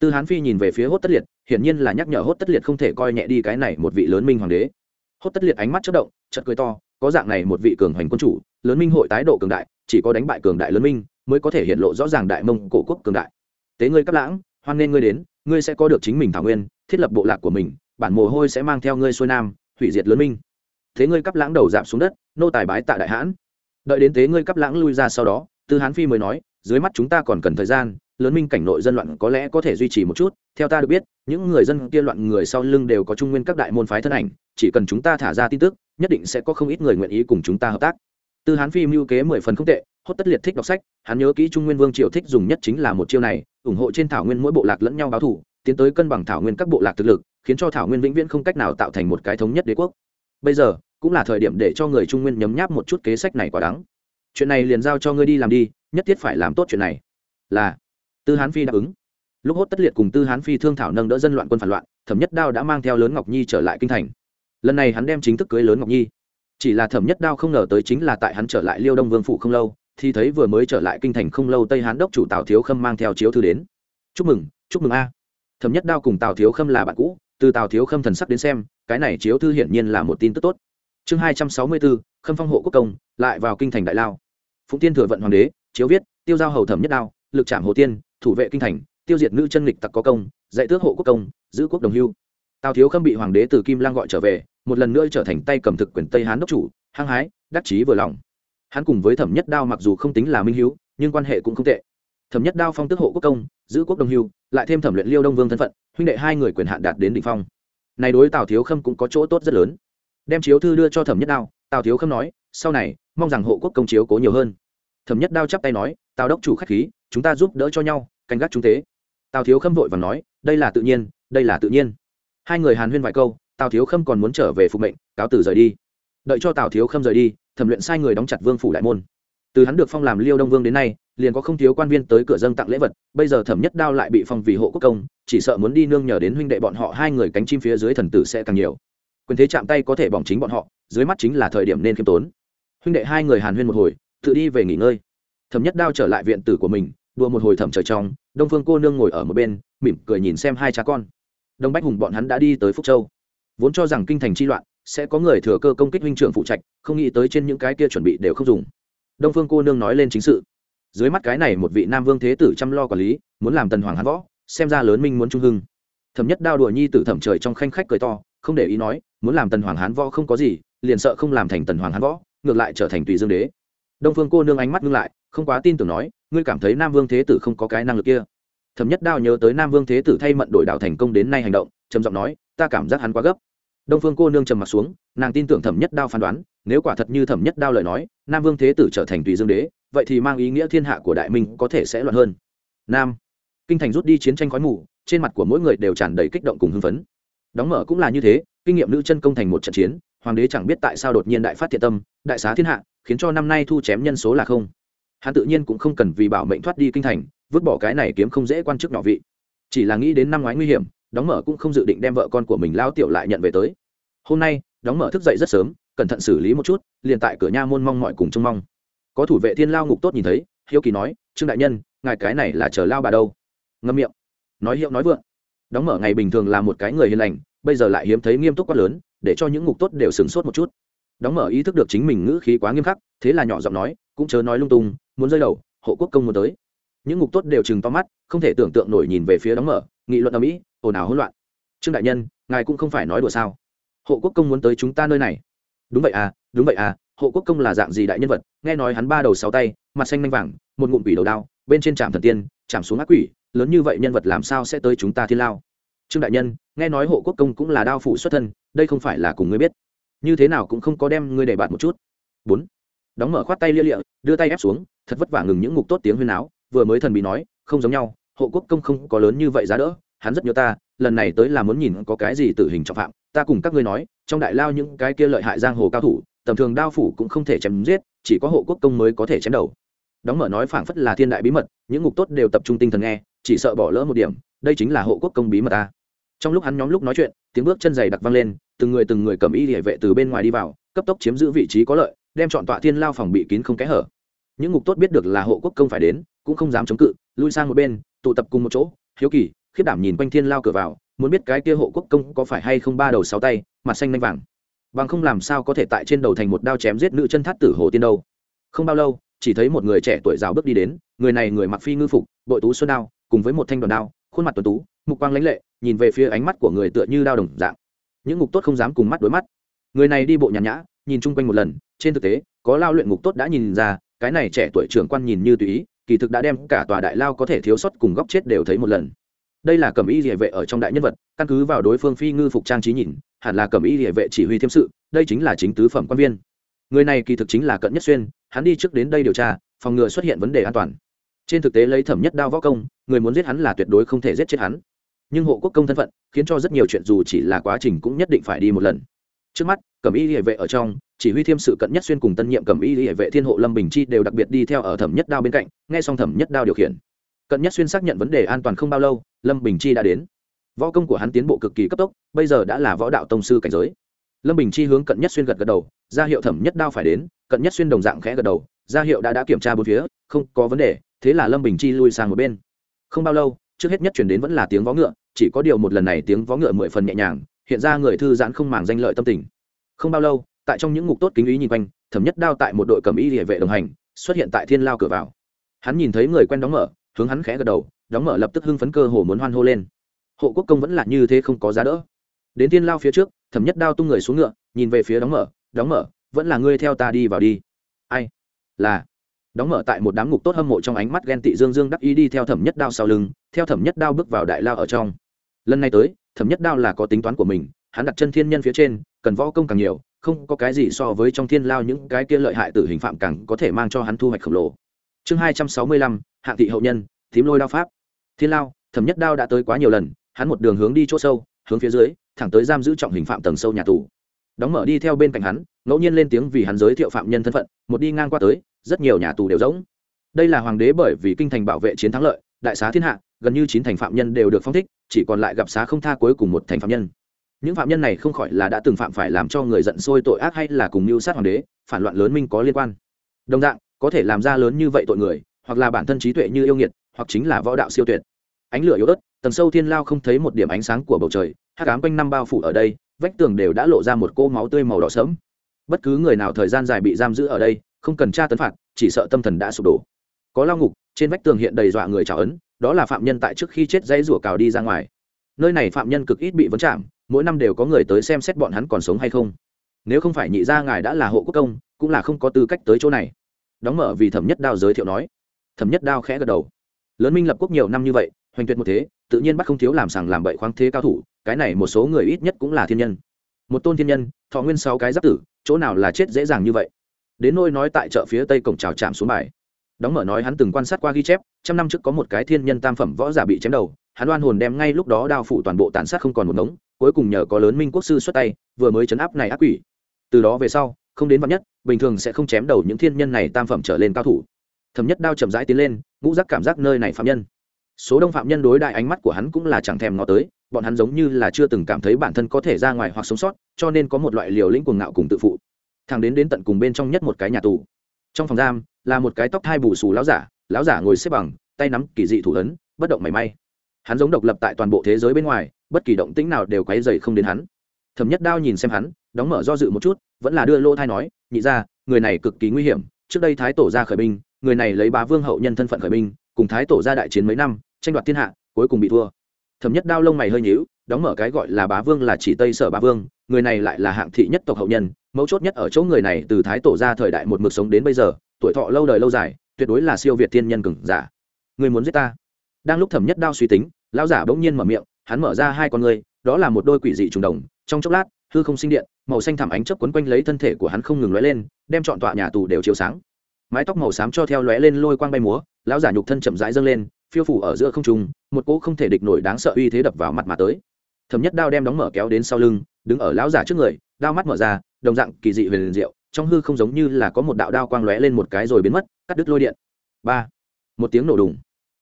A: Tư hán phi nhìn về phía hốt tất liệt, hiển nhiên là nhắc nhở hốt tất liệt không thể coi nhẹ đi cái này một vị lớn minh hoàng đế. Hốt tất liệt ánh mắt chất động chật cười to, có dạng này một vị cường hoành quân chủ, lớn minh hội tái độ cường đại, chỉ có đánh bại cường đại lớn minh mới có thể hiện lộ rõ ràng đại mông cổ quốc cường đại. Tế ngươi cắp lãng, hoan nên ngươi đến, ngươi sẽ có được chính mình thảo nguyên, thiết lập bộ lạc của mình bản mồ hôi sẽ mang theo ngươi xuôi nam, hủy diệt lớn minh. Thế ngươi cắp lãng đầu giảm xuống đất, nô tài bái tạ đại hãn. Đợi đến thế ngươi cắp lãng lui ra sau đó, tư hán phi mới nói, dưới mắt chúng ta còn cần thời gian, lớn minh cảnh nội dân loạn có lẽ có thể duy trì một chút, theo ta được biết, những người dân kia loạn người sau lưng đều có trung nguyên các đại môn phái thân ảnh, chỉ cần chúng ta thả ra tin tức, nhất định sẽ có không ít người nguyện ý cùng chúng ta hợp tác. Tư hán phi mưu kế mười phần không tệ, hốt tất liệt thích đọc sách, hắn nhớ kỹ trung nguyên vương triều thích dùng nhất chính là một chiêu này, ủng hộ trên thảo nguyên mỗi bộ lạc lẫn nhau báo thủ, tiến tới cân bằng thảo nguyên các bộ lạc thực lực khiến cho thảo nguyên vĩnh viễn không cách nào tạo thành một cái thống nhất đế quốc. Bây giờ, cũng là thời điểm để cho người trung nguyên nhấm nháp một chút kế sách này quá đáng chuyện này liền giao cho ngươi đi làm đi, nhất thiết phải làm tốt chuyện này. Là, tư hán phi đáp ứng. Lúc hốt tất liệt cùng tư hán phi thương thảo nâng đỡ dân loạn quân phản loạn, thẩm nhất đao đã mang theo lớn ngọc nhi trở lại kinh thành. Lần này hắn đem chính thức cưới lớn ngọc nhi. Chỉ là thẩm nhất đao không ngờ tới chính là tại hắn trở lại liêu đông vương phủ không lâu, thì thấy vừa mới trở lại kinh thành không lâu tây hán đốc chủ tào thiếu khâm mang theo chiếu thư đến. Chúc mừng chúc mừng a. Thẩm nhất đao cùng tào thiếu khâm là bạn cũ từ tào thiếu khâm thần sắc đến xem, cái này chiếu thư hiển nhiên là một tin tức tốt. Chương hai trăm sáu mươi bốn, khâm phong hộ quốc công, lại vào kinh thành đại lao. Phụng tiên thừa vận hoàng đế, chiếu viết, tiêu giao hầu thẩm nhất đao, lực trảm hồ tiên, thủ vệ kinh thành, tiêu diệt nữ chân lịch tặc có công, dạy tước hộ quốc công, giữ quốc đồng hưu. Tào thiếu khâm bị hoàng đế từ kim lang gọi trở về, một lần nữa trở thành tay cầm thực quyền tây hán đốc chủ, hăng hái, đắc chí vừa lòng. Hắn cùng với thẩm nhất đao mặc dù không tính là minh hiếu, nhưng quan hệ cũng không tệ. Thẩm nhất đao phong tước hộ quốc công giữ quốc đồng hưu, lại thêm thẩm luyện liêu đông vương thân phận, huynh đệ hai người quyền hạn đạt đến đ ỉ n h phong. Này đối tào thiếu khâm cũng có chỗ tốt rất lớn. Đem chiếu thư đưa cho thẩm nhất đao, tào thiếu khâm nói, sau này, mong rằng hộ quốc công chiếu cố nhiều hơn. Thẩm nhất đao chắp tay nói, tào đốc chủ k h á c h khí, chúng ta giúp đỡ cho nhau, canh gác chúng tế. Tào thiếu khâm vội và nói, đây là tự nhiên, đây là tự nhiên. Hai người hàn huyên vài câu, tào thiếu khâm còn muốn trở về phục mệnh, cáo từ rời đi. Đợi cho tào thiếu khâm rời đi, thẩm luyện sai người đóng chặt vương phủ đại môn từ hắn được phong làm liêu đông vương đến nay, liền có không thiếu quan viên tới cửa dâng tặng lễ vật, bây giờ thẩm nhất đao lại bị phong vì hộ quốc công, chỉ sợ muốn đi nương nhờ đến huynh đệ bọn họ hai người cánh chim phía dưới thần tử sẽ càng nhiều. Quyền thế chạm tay có thể bỏng chính bọn họ, dưới mắt chính là thời điểm nên khiêm tốn. Huynh đệ hai người hàn huyên một hồi, tự đi về nghỉ ngơi. Thẩm nhất đao trở lại viện tử của mình đua một hồi thẩm trời trong, đông phương cô nương ngồi ở một bên, mỉm cười nhìn xem hai cha con. Đông bách hùng bọn hắn đã đi tới phúc châu. Vốn cho rằng kinh thành chi loạn, sẽ có người thừa cơ công kích huynh trưởng phụ trạch, không nghĩ tới trên những cái kia chuẩn bị đều không dùng đông phương cô nương nói lên chính sự. Dưới mắt cái này một vị nam vương thế tử chăm lo quản lý, muốn làm tần hoàng hắn võ, xem ra lớn minh muốn trung hưng. Thẩm nhất đao đùa nhi tử thẩm trời trong khanh khách cười to, không để ý nói, muốn làm tần hoàng hán võ không có gì, liền sợ không làm thành tần hoàng hán võ, ngược lại trở thành tùy dương đế. Đông phương cô nương ánh mắt ngưng lại, không quá tin tưởng nói, ngươi cảm thấy nam vương thế tử không có cái năng lực kia. Thẩm nhất đao nhớ tới nam vương thế tử thay mận đổi đạo thành công đến nay hành động, trầm giọng nói, ta cảm giác hắn quá gấp đông phương cô nương trầm mặt xuống, nàng tin tưởng thẩm nhất đao phán đoán, nếu quả thật như thẩm nhất đao lời nói, nam vương thế tử trở thành tùy dương đế, vậy thì mang ý nghĩa thiên hạ của đại minh có thể sẽ loạn hơn. Nam, kinh thành rút đi chiến tranh khói mù, trên mặt của mỗi người đều tràn đầy kích động cùng hưng phấn. Đóng mở cũng là như thế, kinh nghiệm nữ chân công thành một trận chiến, hoàng đế chẳng biết tại sao đột nhiên đại phát thiện tâm, đại xá thiên hạ, khiến cho năm nay thu chém nhân số là không. Hắn tự nhiên cũng không cần vì bảo mệnh thoát đi kinh thành, vứt bỏ cái này kiếm không dễ quan chức nhỏ vị. Chỉ là nghĩ đến năm ngoái nguy hiểm đóng mở cũng không dự định đem vợ con của mình lao tiểu lại nhận về tới. Hôm nay, đóng mở thức dậy rất sớm, cẩn thận xử lý một chút, liền tại cửa nha môn mong mọi cùng trông mong. Có thủ vệ thiên lao ngục tốt nhìn thấy, hiếu kỳ nói, trương đại nhân, ngài cái này là chờ lao bà đâu? Ngâm miệng. Nói hiệu nói vượng. Đóng mở ngày bình thường là một cái người hiền lành, bây giờ lại hiếm thấy nghiêm túc quá lớn, để cho những ngục tốt đều sửng sốt một chút. Đóng mở ý thức được chính mình ngữ khí quá nghiêm khắc, thế là nhỏ giọng nói, cũng chớ nói lung tung, muốn rơi đầu, hộ quốc công muốn tới. Những ngục tốt đều chừng to mắt, không thể tưởng tượng nổi nhìn về phía đóng mở nghị luận ở mỹ ồn ào hỗn loạn trương đại nhân ngài cũng không phải nói đùa sao hộ quốc công muốn tới chúng ta nơi này đúng vậy à đúng vậy à hộ quốc công là dạng gì đại nhân vật nghe nói hắn ba đầu sáu tay mặt xanh nanh vàng một ngụm quỷ đầu đao bên trên trạm thần tiên chạm xuống ác quỷ lớn như vậy nhân vật làm sao sẽ tới chúng ta thiên lao trương đại nhân nghe nói hộ quốc công cũng là đao phụ xuất thân đây không phải là cùng ngươi biết như thế nào cũng không có đem ngươi để bạt một chút bốn đóng mở khoát tay lia lịa đưa tay ép xuống thật vất vả ngừng những ngục tốt tiếng huyên áo vừa mới thần bị nói không giống nhau hộ quốc công không có lớn như vậy giá đỡ, hắn rất nhớ ta, lần này tới là muốn nhìn có cái gì tử hình trọng phạm, ta cùng các ngươi nói, trong đại lao những cái kia lợi hại giang hồ cao thủ, tầm thường đao phủ cũng không thể chém giết, chỉ có hộ quốc công mới có thể chém đầu. Đóng mở nói phảng phất là thiên đại bí mật, những ngục tốt đều tập trung tinh thần nghe, chỉ sợ bỏ lỡ một điểm, đây chính là hộ quốc công bí mật ta. Trong lúc hắn nhóm lúc nói chuyện, tiếng bước chân giày đặc vang lên, từng người từng người cầm y địa vệ từ bên ngoài đi vào, cấp tốc chiếm giữ vị trí có lợi, đem chọn tọa thiên lao phòng bị kín không kẽ hở. Những ngục tốt biết được là hộ quốc công phải đến cũng không dám chống cự, lui sang một bên, tụ tập cùng một chỗ, hiếu kỳ khiết đảm nhìn quanh thiên lao cửa vào, muốn biết cái kia hộ quốc công có phải hay không ba đầu sáu tay, mặt xanh lanh vàng. Bằng không làm sao có thể tại trên đầu thành một đao chém giết nữ chân thắt tử hồ tiên đâu. Không bao lâu, chỉ thấy một người trẻ tuổi rào bước đi đến, người này người mặc phi ngư phục bội tú xuân đao, cùng với một thanh đoàn đao, khuôn mặt tuần tú, mục quang lãnh lệ, nhìn về phía ánh mắt của người tựa như đao đồng dạng. Những ngục tốt không dám cùng mắt đối mắt. Người này đi bộ nhàn nhã, nhìn chung quanh một lần, trên thực tế, có lao luyện ngục tốt đã nhìn ra, cái này trẻ tuổi trưởng quan nhìn như tùy ý kỳ thực đã đem cả tòa đại lao có thể thiếu sót cùng góc chết đều thấy một lần. Đây là cẩm y địa vệ ở trong đại nhân vật, căn cứ vào đối phương phi ngư phục trang trí nhìn, hẳn là cẩm y địa vệ chỉ huy thiêm sự, đây chính là chính tứ phẩm quan viên. Người này kỳ thực chính là cận nhất xuyên, hắn đi trước đến đây điều tra, phòng ngừa xuất hiện vấn đề an toàn. Trên thực tế lấy thẩm nhất đao võ công, người muốn giết hắn là tuyệt đối không thể giết chết hắn. Nhưng hộ quốc công thân phận, khiến cho rất nhiều chuyện dù chỉ là quá trình cũng nhất định phải đi một lần trước mắt, cẩm y địa vệ ở trong, chỉ huy thiêm sự cận nhất xuyên cùng tân nhiệm cẩm y địa vệ thiên hộ lâm bình chi đều đặc biệt đi theo ở thẩm nhất đao bên cạnh, nghe xong thẩm nhất đao điều khiển. Cận nhất xuyên xác nhận vấn đề an toàn không bao lâu, lâm bình chi đã đến. Võ công của hắn tiến bộ cực kỳ cấp tốc, bây giờ đã là võ đạo tông sư cảnh giới. Lâm bình chi hướng cận nhất xuyên gật gật đầu, ra hiệu thẩm nhất đao phải đến, cận nhất xuyên đồng dạng khẽ gật đầu, ra hiệu đã đã kiểm tra bốn phía, không có vấn đề, thế là lâm bình chi lui sang một bên. Không bao lâu, trước hết nhất chuyển đến vẫn là tiếng vó ngựa, chỉ có điều một lần này tiếng vó ngựa mười phần nhẹ nhàng hiện ra người thư giãn không màng danh lợi tâm tình. Không bao lâu, tại trong những ngục tốt kính ý nhìn quanh, thẩm nhất đao tại một đội cầm y địa vệ đồng hành, xuất hiện tại thiên lao cửa vào. Hắn nhìn thấy người quen đóng mở, hướng hắn khẽ gật đầu, đóng mở lập tức hưng phấn cơ hồ muốn hoan hô lên. Hộ quốc công vẫn là như thế không có giá đỡ. Đến thiên lao phía trước, thẩm nhất đao tung người xuống ngựa, nhìn về phía đóng mở đóng mở, vẫn là ngươi theo ta đi vào đi. Ai? Là. Đóng mở tại một đám ngục tốt hâm mộ trong ánh mắt ghen tị dương dương đắc ý đi theo thẩm nhất đao sau lưng, theo thẩm nhất đao bước vào đại lao ở trong. Lần này tới thẩm nhất đao là có tính toán của mình, hắn đặt chân thiên nhân phía trên, cần võ công càng nhiều, không có cái gì so với trong thiên lao những cái kia lợi hại tử hình phạm càng có thể mang cho hắn thu hoạch khổng lồ. Chương hai trăm sáu mươi lăm hạng thị hậu nhân thím lôi đao pháp. Thiên lao, thẩm nhất đao đã tới quá nhiều lần, hắn một đường hướng đi chỗ sâu, hướng phía dưới, thẳng tới giam giữ trọng hình phạm tầng sâu nhà tù. Đóng mở đi theo bên cạnh hắn, ngẫu nhiên lên tiếng vì hắn giới thiệu phạm nhân thân phận, một đi ngang qua tới, rất nhiều nhà tù đều rỗng. Đây là hoàng đế bởi vì kinh thành bảo vệ chiến thắng lợi, đại xá thiên hạ gần như chín thành phạm nhân đều được phong thích, chỉ còn lại gặp xá không tha cuối cùng một thành phạm nhân. Những phạm nhân này không khỏi là đã từng phạm phải làm cho người giận sôi tội ác hay là cùng mưu sát hoàng đế, phản loạn lớn minh có liên quan. Đồng dạng, có thể làm ra lớn như vậy tội người, hoặc là bản thân trí tuệ như yêu nghiệt, hoặc chính là võ đạo siêu tuyệt. Ánh lửa yếu ớt, tầng sâu thiên lao không thấy một điểm ánh sáng của bầu trời hát cám quanh năm bao phủ ở đây, vách tường đều đã lộ ra một cô máu tươi màu đỏ sớm bất cứ người nào thời gian dài bị giam giữ ở đây, không cần tra tấn phạt, chỉ sợ tâm thần đã sụp đổ. Có lao ngục, trên vách tường hiện đầy dọa người trào ấn đó là phạm nhân tại trước khi chết dãy rủa cào đi ra ngoài. Nơi này phạm nhân cực ít bị vấn chạm mỗi năm đều có người tới xem xét bọn hắn còn sống hay không. Nếu không phải nhị gia ngài đã là hộ quốc công, cũng là không có tư cách tới chỗ này. Đóng mở vì thẩm nhất đao giới thiệu nói. Thẩm nhất đao khẽ gật đầu. Lớn minh lập quốc nhiều năm như vậy, hoành tuyệt một thế, tự nhiên bắt không thiếu làm sàng làm bậy khoáng thế cao thủ, cái này một số người ít nhất cũng là thiên nhân. Một tôn thiên nhân, thọ nguyên sáu cái giáp tử, chỗ nào là chết dễ dàng như vậy? Đến nôi nói tại chợ phía tây cổng trào chạm xuống bài đóng mở nói hắn từng quan sát qua ghi chép, trăm năm trước có một cái thiên nhân tam phẩm võ giả bị chém đầu, hắn oan hồn đem ngay lúc đó đao phủ toàn bộ tàn sát không còn một ngống, cuối cùng nhờ có lớn minh quốc sư xuất tay, vừa mới chấn áp này ác quỷ. Từ đó về sau, không đến vạn nhất, bình thường sẽ không chém đầu những thiên nhân này tam phẩm trở lên cao thủ. Thẩm nhất đao chậm rãi tiến lên, ngũ giác cảm giác nơi này phạm nhân. Số đông phạm nhân đối đại ánh mắt của hắn cũng là chẳng thèm ngó tới, bọn hắn giống như là chưa từng cảm thấy bản thân có thể ra ngoài hoặc sống sót, cho nên có một loại liều lĩnh cuồng ngạo cùng tự phụ. Thằng đến đến tận cùng bên trong nhất một cái nhà tù. Trong phòng giam là một cái tóc thai bù xù láo giả láo giả ngồi xếp bằng, tay nắm kỳ dị thủ ấn, bất động mảy may. Hắn giống độc lập tại toàn bộ thế giới bên ngoài, bất kỳ động tĩnh nào đều quấy dày không đến hắn. Thẩm nhất đao nhìn xem hắn, đóng mở do dự một chút, vẫn là đưa lô thai nói, nhị ra người này cực kỳ nguy hiểm, trước đây thái tổ ra khởi binh, người này lấy bá vương hậu nhân thân phận khởi binh, cùng thái tổ ra đại chiến mấy năm, tranh đoạt thiên hạ, cuối cùng bị thua thẩm nhất đao lông mày hơi nhíu, đóng mở cái gọi là bá vương là chỉ tây sở bá vương, người này lại là hạng thị nhất tộc hậu nhân, mấu chốt nhất ở chỗ người này từ thái tổ ra thời đại một mực sống đến bây giờ, tuổi thọ lâu đời lâu dài, tuyệt đối là siêu việt thiên nhân cừng giả. Người muốn giết ta? Đang lúc thẩm nhất đao suy tính, lão giả bỗng nhiên mở miệng, hắn mở ra hai con người đó là một đôi quỷ dị trùng đồng, trong chốc lát, hư không sinh điện, màu xanh thảm ánh chớp quấn quanh lấy thân thể của hắn không ngừng lóe lên, đem trọn tọa nhà tù đều chiếu sáng. Mái tóc màu xám cho theo lóe lên lôi quang bay múa, lão giả nhục thân chậm rãi dâng lên phiêu phủ ở giữa không trung, một cỗ không thể địch nổi đáng sợ uy thế đập vào mặt mà tới. Thẩm nhất đao đem đóng mở kéo đến sau lưng, đứng ở lão giả trước người, đao mắt mở ra, đồng dạng kỳ dị huyền liền diệu, trong hư không giống như là có một đạo đao quang lóe lên một cái rồi biến mất, cắt đứt lôi điện. Ba, một tiếng nổ đùng.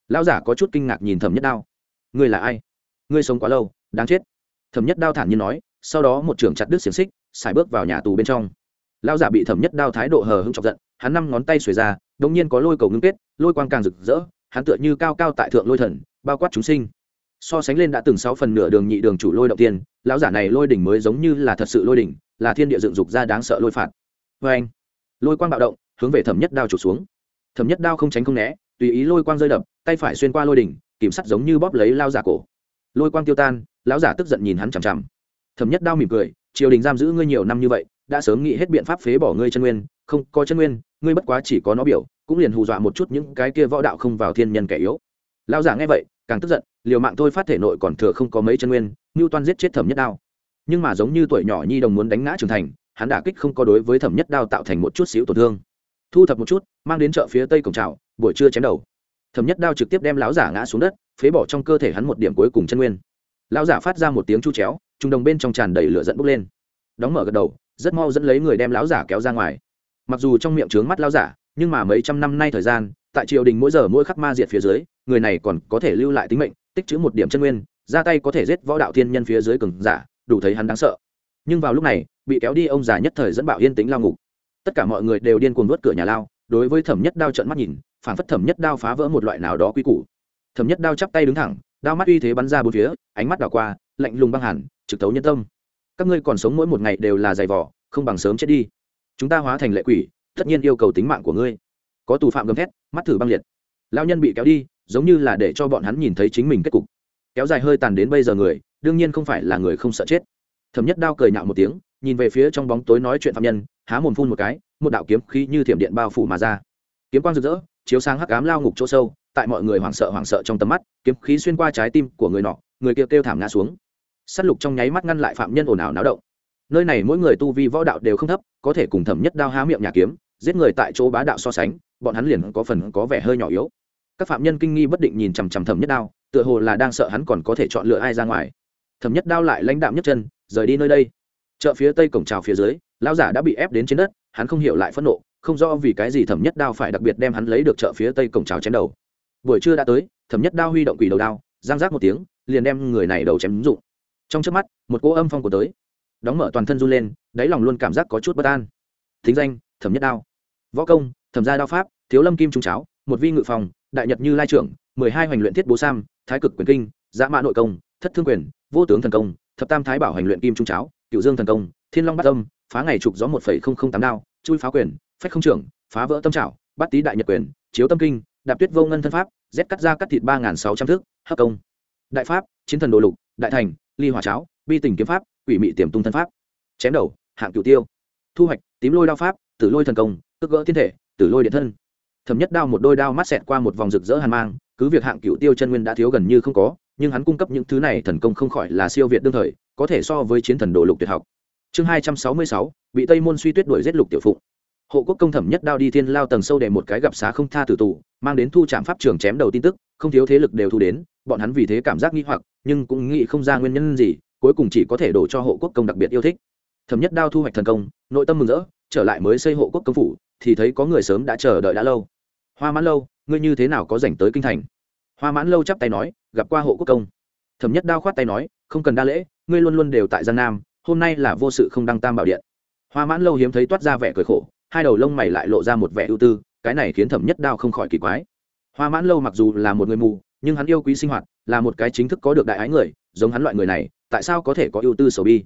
A: Lão giả có chút kinh ngạc nhìn thẩm nhất đao. Ngươi là ai? Ngươi sống quá lâu, đáng chết. Thẩm nhất đao thản nhiên nói, sau đó một trưởng chặt đứt xiềng xích, xài bước vào nhà tù bên trong. Lão giả bị thẩm nhất đao thái độ hờ hững chọc giận, hắn năm ngón tay xuề ra, đột nhiên có lôi cầu ngưng kết, lôi quang càng rực rỡ hắn tựa như cao cao tại thượng lôi thần, bao quát chúng sinh. So sánh lên đã từng sáu phần nửa đường nhị đường chủ lôi động tiên, lão giả này lôi đỉnh mới giống như là thật sự lôi đỉnh, là thiên địa dựng dục ra đáng sợ lôi phạt. Vê anh, lôi quang bạo động, hướng về thẩm nhất đao trục xuống. Thẩm nhất đao không tránh không né, tùy ý lôi quang rơi đập, tay phải xuyên qua lôi đỉnh, kìm sắt giống như bóp lấy lao giả cổ. Lôi quang tiêu tan, lão giả tức giận nhìn hắn chằm chằm. Thẩm nhất đao mỉm cười, triều đình giam giữ ngươi nhiều năm như vậy, đã sớm nghĩ hết biện pháp phế bỏ ngươi chân nguyên, không có chân nguyên, ngươi bất quá chỉ có nó biểu cũng liền hù dọa một chút những cái kia võ đạo không vào thiên nhân kẻ yếu. Lão giả nghe vậy, càng tức giận, liều mạng thôi phát thể nội còn thừa không có mấy chân nguyên ngưu toan giết chết thẩm nhất đao. Nhưng mà giống như tuổi nhỏ nhi đồng muốn đánh ngã trưởng thành, hắn đả kích không có đối với thẩm nhất đao tạo thành một chút xíu tổn thương. Thu thập một chút, mang đến chợ phía tây cổng trào buổi trưa chém đầu. Thẩm nhất đao trực tiếp đem lão giả ngã xuống đất, phế bỏ trong cơ thể hắn một điểm cuối cùng chân nguyên. Lão giả phát ra một tiếng chu chéo, trung đồng bên trong tràn đầy lửa dẫn bốc lên. Đóng mở gật đầu, rất mau dẫn lấy người đem lão giả kéo ra ngoài. Mặc dù trong miệng trướng mắt lão giả nhưng mà mấy trăm năm nay thời gian, tại triều đình mỗi giờ mỗi khắc ma diệt phía dưới, người này còn có thể lưu lại tính mệnh, tích chữ một điểm chân nguyên, ra tay có thể giết võ đạo thiên nhân phía dưới cường giả, đủ thấy hắn đáng sợ. Nhưng vào lúc này, bị kéo đi ông già nhất thời dẫn bảo yên tĩnh lao ngục. Tất cả mọi người đều điên cuồng vớt cửa nhà lao, đối với thẩm nhất đao trận mắt nhìn, phản phất thẩm nhất đao phá vỡ một loại nào đó quy củ. Thẩm nhất đao chắp tay đứng thẳng, đao mắt uy thế bắn ra bốn phía, ánh mắt đảo qua, lạnh lùng băng hẳn, trực tấu nhân tâm. Các ngươi còn sống mỗi một ngày đều là giày vỏ không bằng sớm chết đi. Chúng ta hóa thành lệ quỷ tất nhiên yêu cầu tính mạng của ngươi. Có tù phạm gầm thét, mắt thử băng liệt. Lao nhân bị kéo đi, giống như là để cho bọn hắn nhìn thấy chính mình kết cục. Kéo dài hơi tàn đến bây giờ người, đương nhiên không phải là người không sợ chết. Thẩm nhất đao cười nhạo một tiếng, nhìn về phía trong bóng tối nói chuyện phạm nhân, há mồm phun một cái, một đạo kiếm khí như thiểm điện bao phủ mà ra. Kiếm quang rực rỡ, chiếu sáng hắc ám lao ngục chỗ sâu, tại mọi người hoảng sợ hoảng sợ trong tầm mắt, kiếm khí xuyên qua trái tim của người nọ, người kia kêu thảm ngã xuống. Sắt lục trong nháy mắt ngăn lại phạm nhân ồn ào náo động. Nơi này mỗi người tu vi võ đạo đều không thấp, có thể cùng thẩm nhất đao há miệng nhà kiếm giết người tại chỗ bá đạo so sánh, bọn hắn liền có phần có vẻ hơi nhỏ yếu. Các phạm nhân kinh nghi bất định nhìn chằm chằm thẩm nhất đao, tựa hồ là đang sợ hắn còn có thể chọn lựa ai ra ngoài. Thẩm nhất đao lại lãnh đạm nhất chân, rời đi nơi đây. Chợ phía tây cổng trào phía dưới lao giả đã bị ép đến trên đất, hắn không hiểu lại phẫn nộ, không rõ vì cái gì thẩm nhất đao phải đặc biệt đem hắn lấy được chợ phía tây cổng trào chém đầu. Buổi trưa đã tới, thẩm nhất đao huy động quỷ đầu đao, giang giác một tiếng, liền đem người này đầu chém rụng trong trước mắt, một cỗ âm phong của tới. Đóng mở toàn thân run lên, đáy lòng luôn cảm giác có chút bất an. Thính danh, thẩm nhất đao võ công, thẩm gia đao pháp, thiếu lâm kim trung cháo, một vi ngự phòng, đại nhật như lai trưởng, mười hai hoành luyện thiết bố sam, thái cực quyền kinh, dã mã nội công, thất thương quyền, vô tướng thần công, thập tam thái bảo hành luyện kim trung cháo cựu dương thần công, thiên long bát tâm phá ngày trục gió một phẩy không không tám đao, chui phá quyền, phách không trưởng, phá vỡ tâm trảo bắt tý đại nhật quyền, chiếu tâm kinh, đạp tuyết vô ngân thân pháp rét cắt ra cắt thịt ba nghìn sáu trăm thước, hấp công. Đại pháp, chiến thần đồ lục, đại thành, ly hỏa cháo, bi tình kiếm pháp, quỷ mị tiềm tung thân pháp. Chém đầu, hạng cựu tiêu. Thu hoạch, tím lôi đao pháp, tử lôi thần công cước gỡ thiên thể, tử lôi điện thân. Thấm nhất đao một đôi đao mắt xẹt qua một vòng rực rỡ hàn mang, cứ việc hạng cựu tiêu chân nguyên đã thiếu gần như không có, nhưng hắn cung cấp những thứ này thần công không khỏi là siêu việt đương thời, có thể so với chiến thần đồ lục tuyệt học. Chương hai trăm sáu mươi sáu, bị tây môn suy tuyết đuổi giết lục tiểu phụng. Hộ quốc công thẩm nhất đao đi thiên lao tầng sâu để một cái gặp xá không tha tử tù, mang đến thu trạm pháp trường chém đầu tin tức, không thiếu thế lực đều thu đến, bọn hắn vì thế cảm giác nghi hoặc, nhưng cũng nghĩ không ra nguyên nhân gì, cuối cùng chỉ có thể đổ cho hộ quốc công đặc biệt yêu thích. Thẩm nhất đao thu hoạch thần công, nội tâm mừng rỡ, trở lại mới xây hộ quốc công phủ thì thấy có người sớm đã chờ đợi đã lâu. Hoa mãn lâu, ngươi như thế nào có dành tới kinh thành? Hoa mãn lâu chắp tay nói, gặp qua hộ quốc công. Thẩm nhất đao khoát tay nói, không cần đa lễ, ngươi luôn luôn đều tại giang nam, hôm nay là vô sự không đăng tam bảo điện. Hoa mãn lâu hiếm thấy toát ra vẻ cười khổ, hai đầu lông mày lại lộ ra một vẻ ưu tư, cái này khiến thẩm nhất đao không khỏi kỳ quái. Hoa mãn lâu mặc dù là một người mù, nhưng hắn yêu quý sinh hoạt, là một cái chính thức có được đại ái người, giống hắn loại người này, tại sao có thể có ưu tư sầu bi?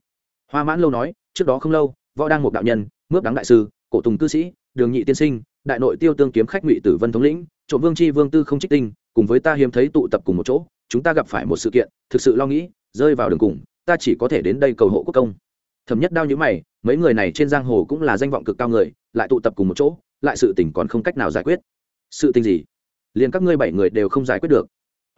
A: Hoa mãn lâu nói, trước đó không lâu, võ đang một đạo nhân, mướp đắng đại sư, cổ tùng cư sĩ đường nhị tiên sinh, đại nội tiêu tương kiếm khách ngụy tử vân thống lĩnh, trộm vương Chi vương tư không trích tinh, cùng với ta hiếm thấy tụ tập cùng một chỗ, chúng ta gặp phải một sự kiện, thực sự lo nghĩ, rơi vào đường cùng, ta chỉ có thể đến đây cầu hộ quốc công. Thẩm nhất đao nhữ mày, mấy người này trên giang hồ cũng là danh vọng cực cao người, lại tụ tập cùng một chỗ, lại sự tình còn không cách nào giải quyết. Sự tình gì? Liền các ngươi bảy người đều không giải quyết được.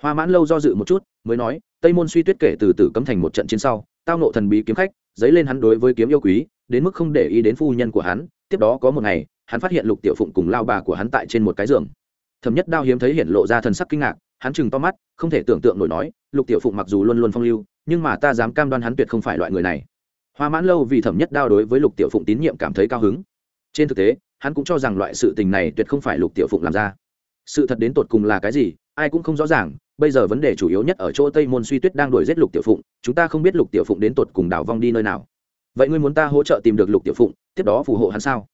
A: Hoa mãn lâu do dự một chút, mới nói, tây môn suy tuyết kể từ từ cấm thành một trận chiến sau, tao nộ thần bí kiếm khách, dấy lên hắn đối với kiếm yêu quý, đến mức không để ý đến phu nhân của hắn, tiếp đó có một ngày hắn phát hiện lục tiểu phụng cùng lao bà của hắn tại trên một cái giường. Thẩm nhất đao hiếm thấy hiện lộ ra thần sắc kinh ngạc, hắn chừng to mắt, không thể tưởng tượng nổi nói, lục tiểu phụng mặc dù luôn luôn phong lưu, nhưng mà ta dám cam đoan hắn tuyệt không phải loại người này. Hoa mãn lâu vì thẩm nhất đao đối với lục tiểu phụng tín nhiệm cảm thấy cao hứng. Trên thực tế, hắn cũng cho rằng loại sự tình này tuyệt không phải lục tiểu phụng làm ra. Sự thật đến tột cùng là cái gì, ai cũng không rõ ràng, bây giờ vấn đề chủ yếu nhất ở chỗ tây môn suy tuyết đang đuổi giết lục tiểu phụng, chúng ta không biết lục tiểu phụng đến tột cùng đảo vong đi nơi nào. Vậy ngươi muốn ta hỗ trợ tìm được lục tiểu phụng, tiếp đó phù hộ hắn sao?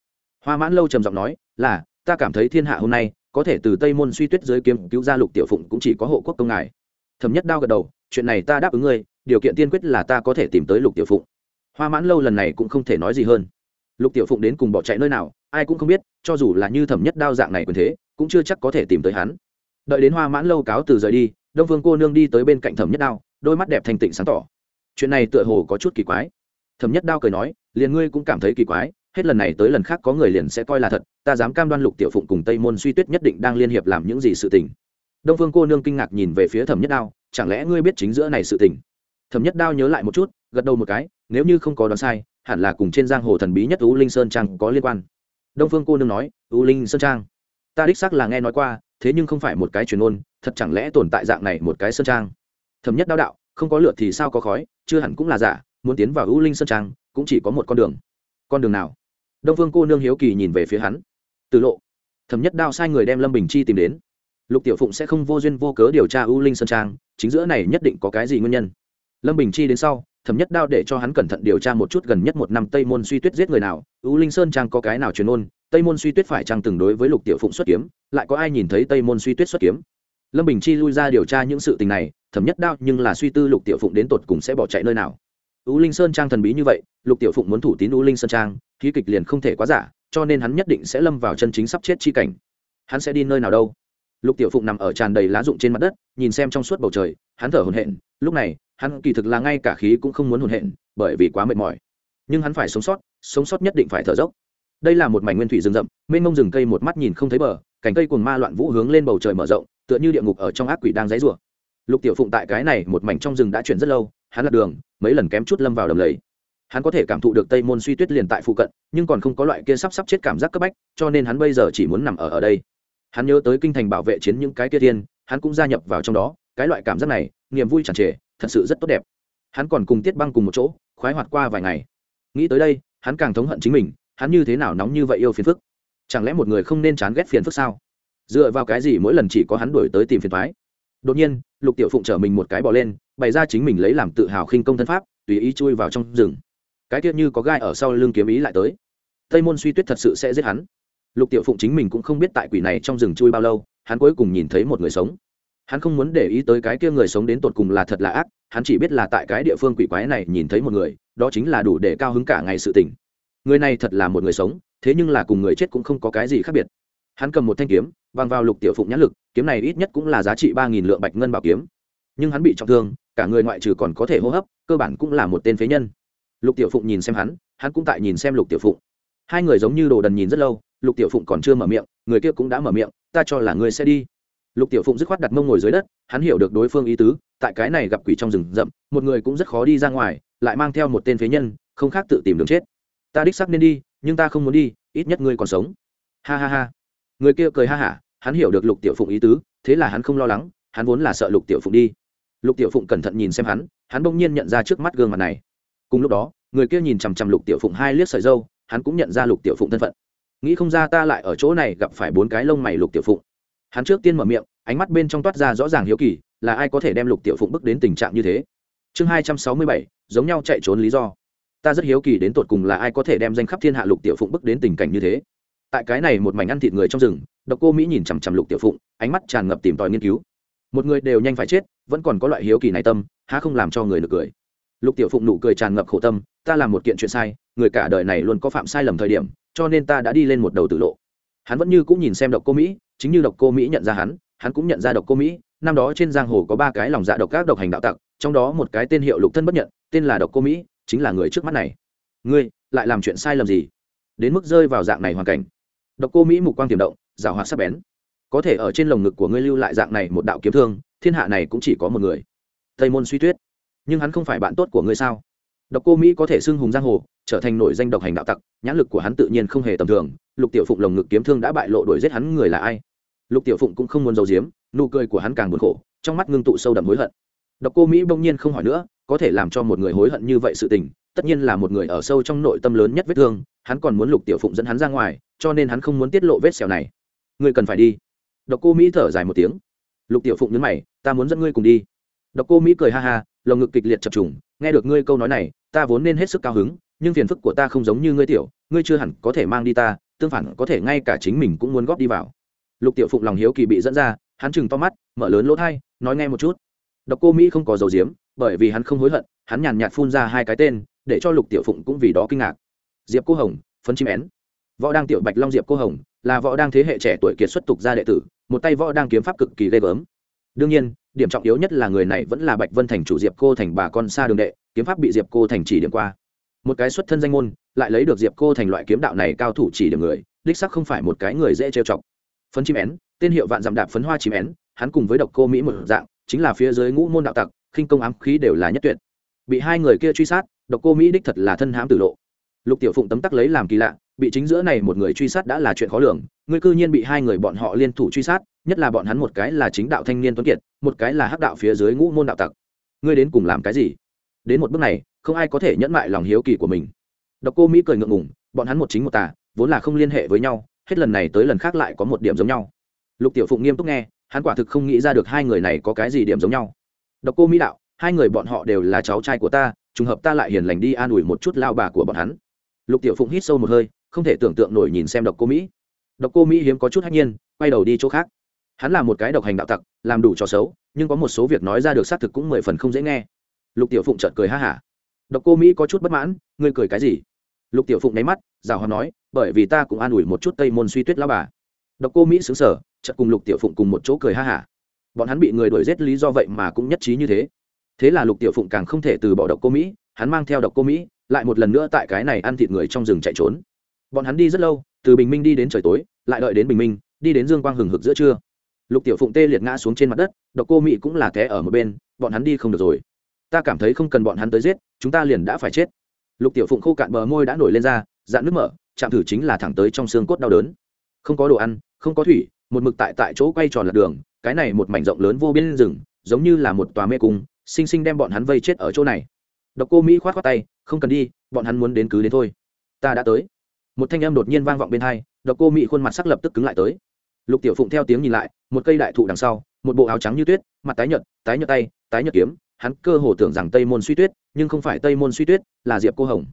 A: Hoa mãn lâu trầm giọng nói, là, ta cảm thấy thiên hạ hôm nay, có thể từ tây môn suy tuyết giới kiếm cứu ra lục tiểu phụng cũng chỉ có hộ quốc công ngài. Thẩm nhất đao gật đầu, chuyện này ta đáp ứng ngươi, điều kiện tiên quyết là ta có thể tìm tới lục tiểu phụng. Hoa mãn lâu lần này cũng không thể nói gì hơn. Lục tiểu phụng đến cùng bỏ chạy nơi nào, ai cũng không biết, cho dù là như thẩm nhất đao dạng này quyền thế, cũng chưa chắc có thể tìm tới hắn. Đợi đến hoa mãn lâu cáo từ rời đi, đông phương cô nương đi tới bên cạnh thẩm nhất đao, đôi mắt đẹp thanh tịnh sáng tỏ. Chuyện này tựa hồ có chút kỳ quái. Thẩm nhất đao cười nói, liền ngươi cũng cảm thấy kỳ quái hết lần này tới lần khác có người liền sẽ coi là thật, ta dám cam đoan lục tiểu phụng cùng tây môn suy tuyết nhất định đang liên hiệp làm những gì sự tình. Đông phương cô nương kinh ngạc nhìn về phía thẩm nhất đao, chẳng lẽ ngươi biết chính giữa này sự tình? Thẩm nhất đao nhớ lại một chút, gật đầu một cái, nếu như không có đoán sai, hẳn là cùng trên giang hồ thần bí nhất u linh sơn trang có liên quan. Đông phương cô nương nói, u linh sơn trang? Ta đích xác là nghe nói qua, thế nhưng không phải một cái truyền ôn thật chẳng lẽ tồn tại dạng này một cái sơn trang? Thẩm nhất đao đạo, không có lửa thì sao có khói, chưa hẳn cũng là giả, muốn tiến vào u linh sơn trang, cũng chỉ có một con đường. Con đường nào? Đông phương cô nương hiếu kỳ nhìn về phía hắn. Từ lộ, thẩm nhất đao sai người đem lâm bình chi tìm đến. Lục tiểu phụng sẽ không vô duyên vô cớ điều tra u linh sơn trang, chính giữa này nhất định có cái gì nguyên nhân. Lâm bình chi đến sau, thẩm nhất đao để cho hắn cẩn thận điều tra một chút gần nhất một năm tây môn suy tuyết giết người nào, u linh sơn trang có cái nào truyền ôn, tây môn suy tuyết phải trang từng đối với lục tiểu phụng xuất kiếm, lại có ai nhìn thấy tây môn suy tuyết xuất kiếm? Lâm bình chi lui ra điều tra những sự tình này, thẩm nhất đao nhưng là suy tư lục tiểu phụng đến tột cùng sẽ bỏ chạy nơi nào. U linh sơn trang thần bí như vậy, lục tiểu phụng muốn thủ tín u linh sơn trang khí kịch liền không thể quá giả, cho nên hắn nhất định sẽ lâm vào chân chính sắp chết chi cảnh. Hắn sẽ đi nơi nào đâu? Lục tiểu phụng nằm ở tràn đầy lá rụng trên mặt đất, nhìn xem trong suốt bầu trời, hắn thở hồn hện lúc này, hắn kỳ thực là ngay cả khí cũng không muốn hồn hện bởi vì quá mệt mỏi. Nhưng hắn phải sống sót sống sót nhất định phải thở dốc. Đây là một mảnh nguyên thủy rừng rậm, mênh mông rừng cây một mắt nhìn không thấy bờ, cành cây cùng ma loạn vũ hướng lên bầu trời mở rộng, tựa như địa ngục ở trong ác quỷ đang dãy rủa. Lục tiểu phụng tại cái này một mảnh trong rừng đã chuyển rất lâu, hắn lật đường, mấy lần kém chút lâm vào đầm lầy hắn có thể cảm thụ được tây môn suy tuyết liền tại phụ cận, nhưng còn không có loại kia sắp sắp chết cảm giác cấp bách, cho nên hắn bây giờ chỉ muốn nằm ở ở đây. Hắn nhớ tới kinh thành bảo vệ chiến những cái kia thiên, hắn cũng gia nhập vào trong đó, cái loại cảm giác này, niềm vui tràn trề, thật sự rất tốt đẹp. Hắn còn cùng tiết băng cùng một chỗ, khoái hoạt qua vài ngày. Nghĩ tới đây, hắn càng thống hận chính mình, hắn như thế nào nóng như vậy yêu phiền phức? Chẳng lẽ một người không nên chán ghét phiền phức sao? Dựa vào cái gì mỗi lần chỉ có hắn đuổi tới tìm phiền thoái đột nhiên, lục tiểu phụng chở mình một cái bỏ lên, bày ra chính mình lấy làm tự hào khinh công thân pháp, tùy ý chui vào trong rừng cái tiết như có gai ở sau lưng kiếm ý lại tới. Tây môn suy tuyết thật sự sẽ giết hắn. Lục tiểu phụng chính mình cũng không biết tại quỷ này trong rừng chui bao lâu, hắn cuối cùng nhìn thấy một người sống. Hắn không muốn để ý tới cái kia người sống đến tột cùng là thật là ác, hắn chỉ biết là tại cái địa phương quỷ quái này nhìn thấy một người, đó chính là đủ để cao hứng cả ngày sự tình. Người này thật là một người sống, thế nhưng là cùng người chết cũng không có cái gì khác biệt. Hắn cầm một thanh kiếm văng vào lục tiểu phụng nhãn lực, kiếm này ít nhất cũng là giá trị ba nghìn lượng bạch ngân bảo kiếm. Nhưng hắn bị trọng thương, cả người ngoại trừ còn có thể hô hấp, cơ bản cũng là một tên phế nhân lục tiểu phụng nhìn xem hắn hắn cũng tại nhìn xem lục tiểu phụng. Hai người giống như đồ đần nhìn rất lâu, lục tiểu phụng còn chưa mở miệng, người kia cũng đã mở miệng, ta cho là ngươi sẽ đi. Lục tiểu phụng dứt khoát đặt mông ngồi dưới đất, hắn hiểu được đối phương ý tứ, tại cái này gặp quỷ trong rừng rậm, một người cũng rất khó đi ra ngoài, lại mang theo một tên phế nhân, không khác tự tìm đường chết. Ta đích sắc nên đi, nhưng ta không muốn đi, ít nhất ngươi còn sống. Ha ha ha. Người kia cười ha hả, hắn hiểu được lục tiểu phụng ý tứ, thế là hắn không lo lắng, hắn vốn là sợ lục tiểu phụng đi. Lục tiểu phụng cẩn thận nhìn xem hắn hắn bỗng nhiên nhận ra trước mắt gương mặt này cùng lúc đó, người kia nhìn chằm chằm lục tiểu phụng hai liếc sợi dâu, hắn cũng nhận ra lục tiểu phụng thân phận. Nghĩ không ra ta lại ở chỗ này gặp phải bốn cái lông mày lục tiểu phụng. Hắn trước tiên mở miệng, ánh mắt bên trong toát ra rõ ràng hiếu kỳ, là ai có thể đem lục tiểu phụng bước đến tình trạng như thế? Chương hai trăm sáu mươi bảy, giống nhau chạy trốn lý do. Ta rất hiếu kỳ đến tột cùng là ai có thể đem danh khắp thiên hạ lục tiểu phụng bước đến tình cảnh như thế. Tại cái này một mảnh ăn thịt người trong rừng, độc cô mỹ nhìn chằm chằm lục tiểu phụng, ánh mắt tràn ngập tìm tòi nghiên cứu. Một người đều nhanh phải chết, vẫn còn có loại hiếu kỳ này tâm, há không làm cho người được cười lục tiểu phụng nụ cười tràn ngập khổ tâm, ta làm một kiện chuyện sai, người cả đời này luôn có phạm sai lầm thời điểm, cho nên ta đã đi lên một đầu tử lộ. Hắn vẫn như cũng nhìn xem độc cô mỹ, chính như độc cô mỹ nhận ra hắn hắn cũng nhận ra độc cô mỹ, năm đó trên giang hồ có ba cái lòng dạ độc các độc hành đạo tặc, trong đó một cái tên hiệu lục thân bất nhận, tên là độc cô mỹ, chính là người trước mắt này. Ngươi, lại làm chuyện sai lầm gì? Đến mức rơi vào dạng này hoàn cảnh. Độc cô mỹ mục quang tiềm động rào hoạt sắc bén. Có thể ở trên lồng ngực của ngươi lưu lại dạng này một đạo kiếm thương, thiên hạ này cũng chỉ có một người. Tây môn suy tuyết nhưng hắn không phải bạn tốt của ngươi sao? Độc cô mỹ có thể xưng hùng giang hồ, trở thành nổi danh độc hành đạo tặc, nhãn lực của hắn tự nhiên không hề tầm thường, lục tiểu phụng lồng ngực kiếm thương đã bại lộ đuổi giết hắn người là ai? Lục tiểu phụng cũng không muốn giấu giếm, nụ cười của hắn càng buồn khổ, trong mắt ngưng tụ sâu đậm hối hận. Độc cô mỹ bỗng nhiên không hỏi nữa, có thể làm cho một người hối hận như vậy sự tình, tất nhiên là một người ở sâu trong nội tâm lớn nhất vết thương, hắn còn muốn lục tiểu phụng dẫn hắn ra ngoài, cho nên hắn không muốn tiết lộ vết sẹo này. Ngươi cần phải đi. Độc cô mỹ thở dài một tiếng. Lục tiểu phụng nhấn mày, ta muốn dẫn ngươi cùng đi. Độc cô mỹ cười ha ha lồng ngực kịch liệt chập trùng, nghe được ngươi câu nói này, ta vốn nên hết sức cao hứng, nhưng phiền phức của ta không giống như ngươi tiểu, ngươi chưa hẳn có thể mang đi ta, tương phản có thể ngay cả chính mình cũng muốn góp đi vào. Lục tiểu phụng lòng hiếu kỳ bị dẫn ra, hắn chừng to mắt, mở lớn lỗ thai, nói nghe một chút. Độc cô mỹ không có dầu diếm, bởi vì hắn không hối hận, hắn nhàn nhạt phun ra hai cái tên, để cho lục tiểu phụng cũng vì đó kinh ngạc. Diệp cô hồng, phấn chim én. Võ đang tiểu bạch long diệp cô hồng, là võ đang thế hệ trẻ tuổi kiệt xuất tục gia đệ tử, một tay võ đang kiếm pháp cực kỳ ghê gớm đương nhiên, điểm trọng yếu nhất là người này vẫn là bạch vân thành chủ diệp cô thành bà con xa đường đệ, kiếm pháp bị diệp cô thành chỉ điểm qua. Một cái xuất thân danh môn, lại lấy được diệp cô thành loại kiếm đạo này cao thủ chỉ điểm người, đích sắc không phải một cái người dễ trêu chọc. Phấn chim én, tên hiệu vạn dặm đạp phấn hoa chim én, hắn cùng với độc cô mỹ một dạng, chính là phía dưới ngũ môn đạo tặc, khinh công ám khí đều là nhất tuyệt. Bị hai người kia truy sát, độc cô mỹ đích thật là thân hãm tử lộ. Lục tiểu phụng tấm tắc lấy làm kỳ lạ, bị chính giữa này một người truy sát đã là chuyện khó lường ngươi cư nhiên bị hai người bọn họ liên thủ truy sát nhất là bọn hắn một cái là chính đạo thanh niên tuấn kiệt, một cái là hắc đạo phía dưới ngũ môn đạo tặc. Ngươi đến cùng làm cái gì? Đến một bước này, không ai có thể nhẫn mại lòng hiếu kỳ của mình. Độc cô mỹ cười ngượng ngùng, bọn hắn một chính một tà, vốn là không liên hệ với nhau, hết lần này tới lần khác lại có một điểm giống nhau. Lục tiểu phụng nghiêm túc nghe, hắn quả thực không nghĩ ra được hai người này có cái gì điểm giống nhau. Độc cô mỹ đạo, hai người bọn họ đều là cháu trai của ta, trùng hợp ta lại hiền lành đi an ủi một chút lao bà của bọn hắn. Lục tiểu phụng hít sâu một hơi, không thể tưởng tượng nổi nhìn xem độc cô mỹ. Độc cô mỹ hiếm có chút hách nhiên, quay đầu đi chỗ khác hắn là một cái độc hành đạo tặc, làm đủ trò xấu, nhưng có một số việc nói ra được xác thực cũng mười phần không dễ nghe. Lục tiểu phụng chợt cười ha hả. Độc cô mỹ có chút bất mãn, ngươi cười cái gì? Lục tiểu phụng nháy mắt rào hòa nói, bởi vì ta cũng an ủi một chút tây môn suy tuyết lao bà. Độc cô mỹ xứng sở chợt cùng lục tiểu phụng cùng một chỗ cười ha hả. Bọn hắn bị người đuổi giết lý do vậy mà cũng nhất trí như thế. Thế là lục tiểu phụng càng không thể từ bỏ độc cô mỹ, hắn mang theo độc cô mỹ, lại một lần nữa tại cái này ăn thịt người trong rừng chạy trốn. Bọn hắn đi rất lâu, từ bình minh đi đến trời tối, lại đợi đến bình minh, đi đến dương quang hừng hực giữa trưa lục tiểu phụng tê liệt ngã xuống trên mặt đất, độc cô mỹ cũng là té ở một bên, bọn hắn đi không được rồi. Ta cảm thấy không cần bọn hắn tới giết, chúng ta liền đã phải chết. Lục tiểu phụng khô cạn bờ môi đã nổi lên ra, dạn nước mở, chạm thử chính là thẳng tới trong xương cốt đau đớn. Không có đồ ăn, không có thủy, một mực tại tại chỗ quay tròn lật đường, cái này một mảnh rộng lớn vô biên rừng, giống như là một tòa mê cung, sinh sinh đem bọn hắn vây chết ở chỗ này. Độc cô mỹ khoát khoát tay, không cần đi, bọn hắn muốn đến cứ đến thôi. Ta đã tới. Một thanh âm đột nhiên vang vọng bên hai, độc cô mỹ khuôn mặt sắc lập tức cứng lại tới lục tiểu phụng theo tiếng nhìn lại, một cây đại thụ đằng sau, một bộ áo trắng như tuyết, mặt tái nhợt tái nhợt tay, tái nhợt kiếm. Hắn cơ hồ tưởng rằng tây môn suy tuyết, nhưng không phải tây môn suy tuyết, là diệp cô hồng.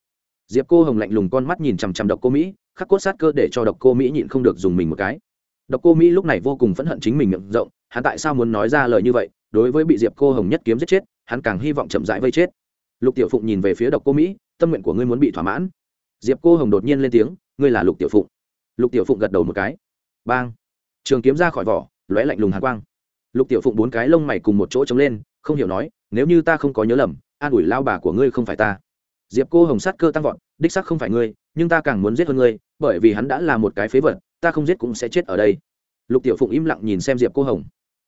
A: Diệp cô hồng lạnh lùng con mắt nhìn chằm chằm độc cô mỹ, khắc cốt sát cơ để cho độc cô mỹ nhịn không được dùng mình một cái. Độc cô mỹ lúc này vô cùng phẫn hận chính mình miệng rộng, hắn tại sao muốn nói ra lời như vậy? Đối với bị diệp cô hồng nhất kiếm giết chết, hắn càng hy vọng chậm rãi vây chết. Lục tiểu phụng nhìn về phía độc cô mỹ, tâm nguyện của ngươi muốn bị thỏa mãn. Diệp cô hồng đột nhiên lên tiếng, ngươi là lục tiểu phụng. Lục tiểu phụng gật đầu một cái. Bang! Trường kiếm ra khỏi vỏ, lóe lạnh lùng hàn quang. Lục tiểu phụng bốn cái lông mày cùng một chỗ trống lên, không hiểu nói, nếu như ta không có nhớ lầm, an ủi lao bà của ngươi không phải ta. Diệp cô hồng sát cơ tăng vọt, đích sắc không phải ngươi, nhưng ta càng muốn giết hơn ngươi, bởi vì hắn đã là một cái phế vật, ta không giết cũng sẽ chết ở đây. Lục tiểu phụng im lặng nhìn xem diệp cô hồng.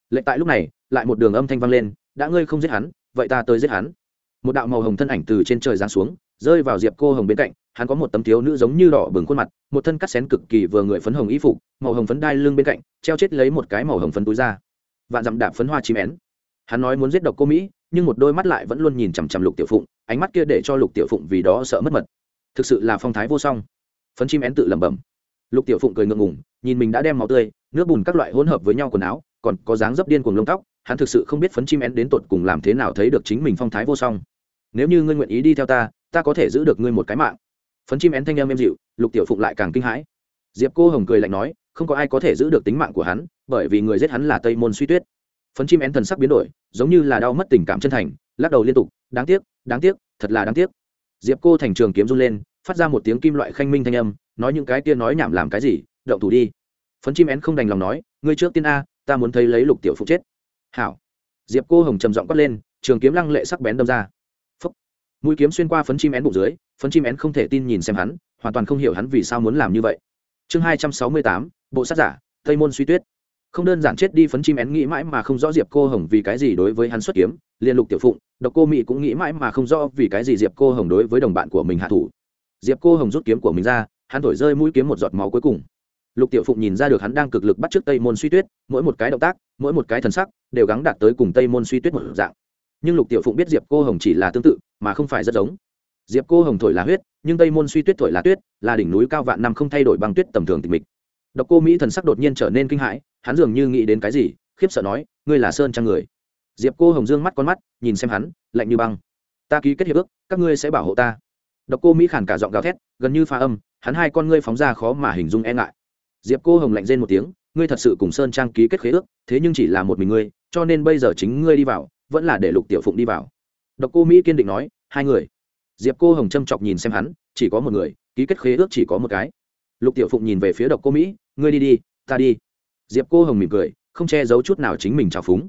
A: Lệnh tại lúc này, lại một đường âm thanh vang lên, đã ngươi không giết hắn, vậy ta tới giết hắn. Một đạo màu hồng thân ảnh từ trên trời giáng xuống, rơi vào diệp cô hồng bên cạnh hắn có một tấm thiếu nữ giống như đỏ bừng khuôn mặt, một thân cắt xén cực kỳ vừa người phấn hồng y phục, màu hồng phấn đai lưng bên cạnh, treo chết lấy một cái màu hồng phấn túi ra vạn dặm đạp phấn hoa chim én. Hắn nói muốn giết độc cô mỹ, nhưng một đôi mắt lại vẫn luôn nhìn chằm chằm lục tiểu phụng, ánh mắt kia để cho lục tiểu phụng vì đó sợ mất mật. Thực sự là phong thái vô song. Phấn chim én tự lẩm bẩm. Lục tiểu phụng cười ngượng ngùng, nhìn mình đã đem máu tươi, nước bùn các loại hỗn hợp với nhau quần áo, còn có dáng dấp điên cuồng lông tóc, hắn thực sự không biết phấn chim én đến tột cùng làm thế nào thấy được chính mình phong thái vô song. Nếu như ngươi nguyện ý đi theo ta ta có thể giữ được ngươi một cái mạng phấn chim én thanh âm êm dịu, lục tiểu phụng lại càng kinh hãi. Diệp cô hồng cười lạnh nói, không có ai có thể giữ được tính mạng của hắn, bởi vì người giết hắn là tây môn suy tuyết. Phấn chim én thần sắc biến đổi, giống như là đau mất tình cảm chân thành, lắc đầu liên tục, đáng tiếc đáng tiếc, thật là đáng tiếc. Diệp cô thành trường kiếm run lên, phát ra một tiếng kim loại khanh minh thanh âm, nói những cái kia nói nhảm làm cái gì, động thủ đi. Phấn chim én không đành lòng nói, ngươi trước tiên a, ta muốn thấy lấy lục tiểu phụng chết. Hảo. Diệp cô hồng trầm giọng quát lên, trường kiếm lăng lệ sắc bén đâm ra. Phúc. mũi kiếm xuyên qua phấn chim én bụng dưới phấn chim én không thể tin nhìn xem hắn, hoàn toàn không hiểu hắn vì sao muốn làm như vậy. Chương hai trăm sáu mươi tám, bộ sát giả, tây môn suy tuyết. Không đơn giản chết đi phấn chim én nghĩ mãi mà không rõ diệp cô hồng vì cái gì đối với hắn xuất kiếm liên lục tiểu phụng, độc cô mỹ cũng nghĩ mãi mà không rõ vì cái gì diệp cô hồng đối với đồng bạn của mình hạ thủ. Diệp cô hồng rút kiếm của mình ra, hắn thổi rơi mũi kiếm một giọt máu cuối cùng. Lục tiểu phụng nhìn ra được hắn đang cực lực bắt t r ư ớ c tây môn suy tuyết, mỗi một cái động tác, mỗi một cái thần sắc, đều gắng đạt tới cùng tây môn suy tuyết một dạng. Nhưng lục tiểu phụng biết diệp cô hồng chỉ là tương tự, mà không phải rất giống diệp cô hồng thổi là huyết, nhưng tây môn suy tuyết thổi là tuyết, là đỉnh núi cao vạn năm không thay đổi băng tuyết tầm thường tịch mịch. Độc cô mỹ thần sắc đột nhiên trở nên kinh hãi, hắn dường như nghĩ đến cái gì, khiếp sợ nói, ngươi là sơn trang người. Diệp cô hồng dương mắt con mắt, nhìn xem hắn, lạnh như băng. Ta ký kết hiệp ước, các ngươi sẽ bảo hộ ta. Độc cô mỹ khản cả giọng gào thét, gần như pha âm, hắn hai con ngươi phóng ra khó mà hình dung e ngại. Diệp cô hồng lạnh rên một tiếng, ngươi thật sự cùng sơn trang ký kết khế ước, thế nhưng chỉ là một mình ngươi, cho nên bây giờ chính ngươi đi vào, vẫn là để lục tiểu phụng đi vào. Độc cô mỹ kiên định nói, hai người diệp cô hồng châm chọc nhìn xem hắn, chỉ có một người, ký kết khế ước chỉ có một cái. Lục tiểu phụng nhìn về phía độc cô mỹ, ngươi đi đi, ta đi. Diệp cô hồng mỉm cười, không che giấu chút nào chính mình trào phúng.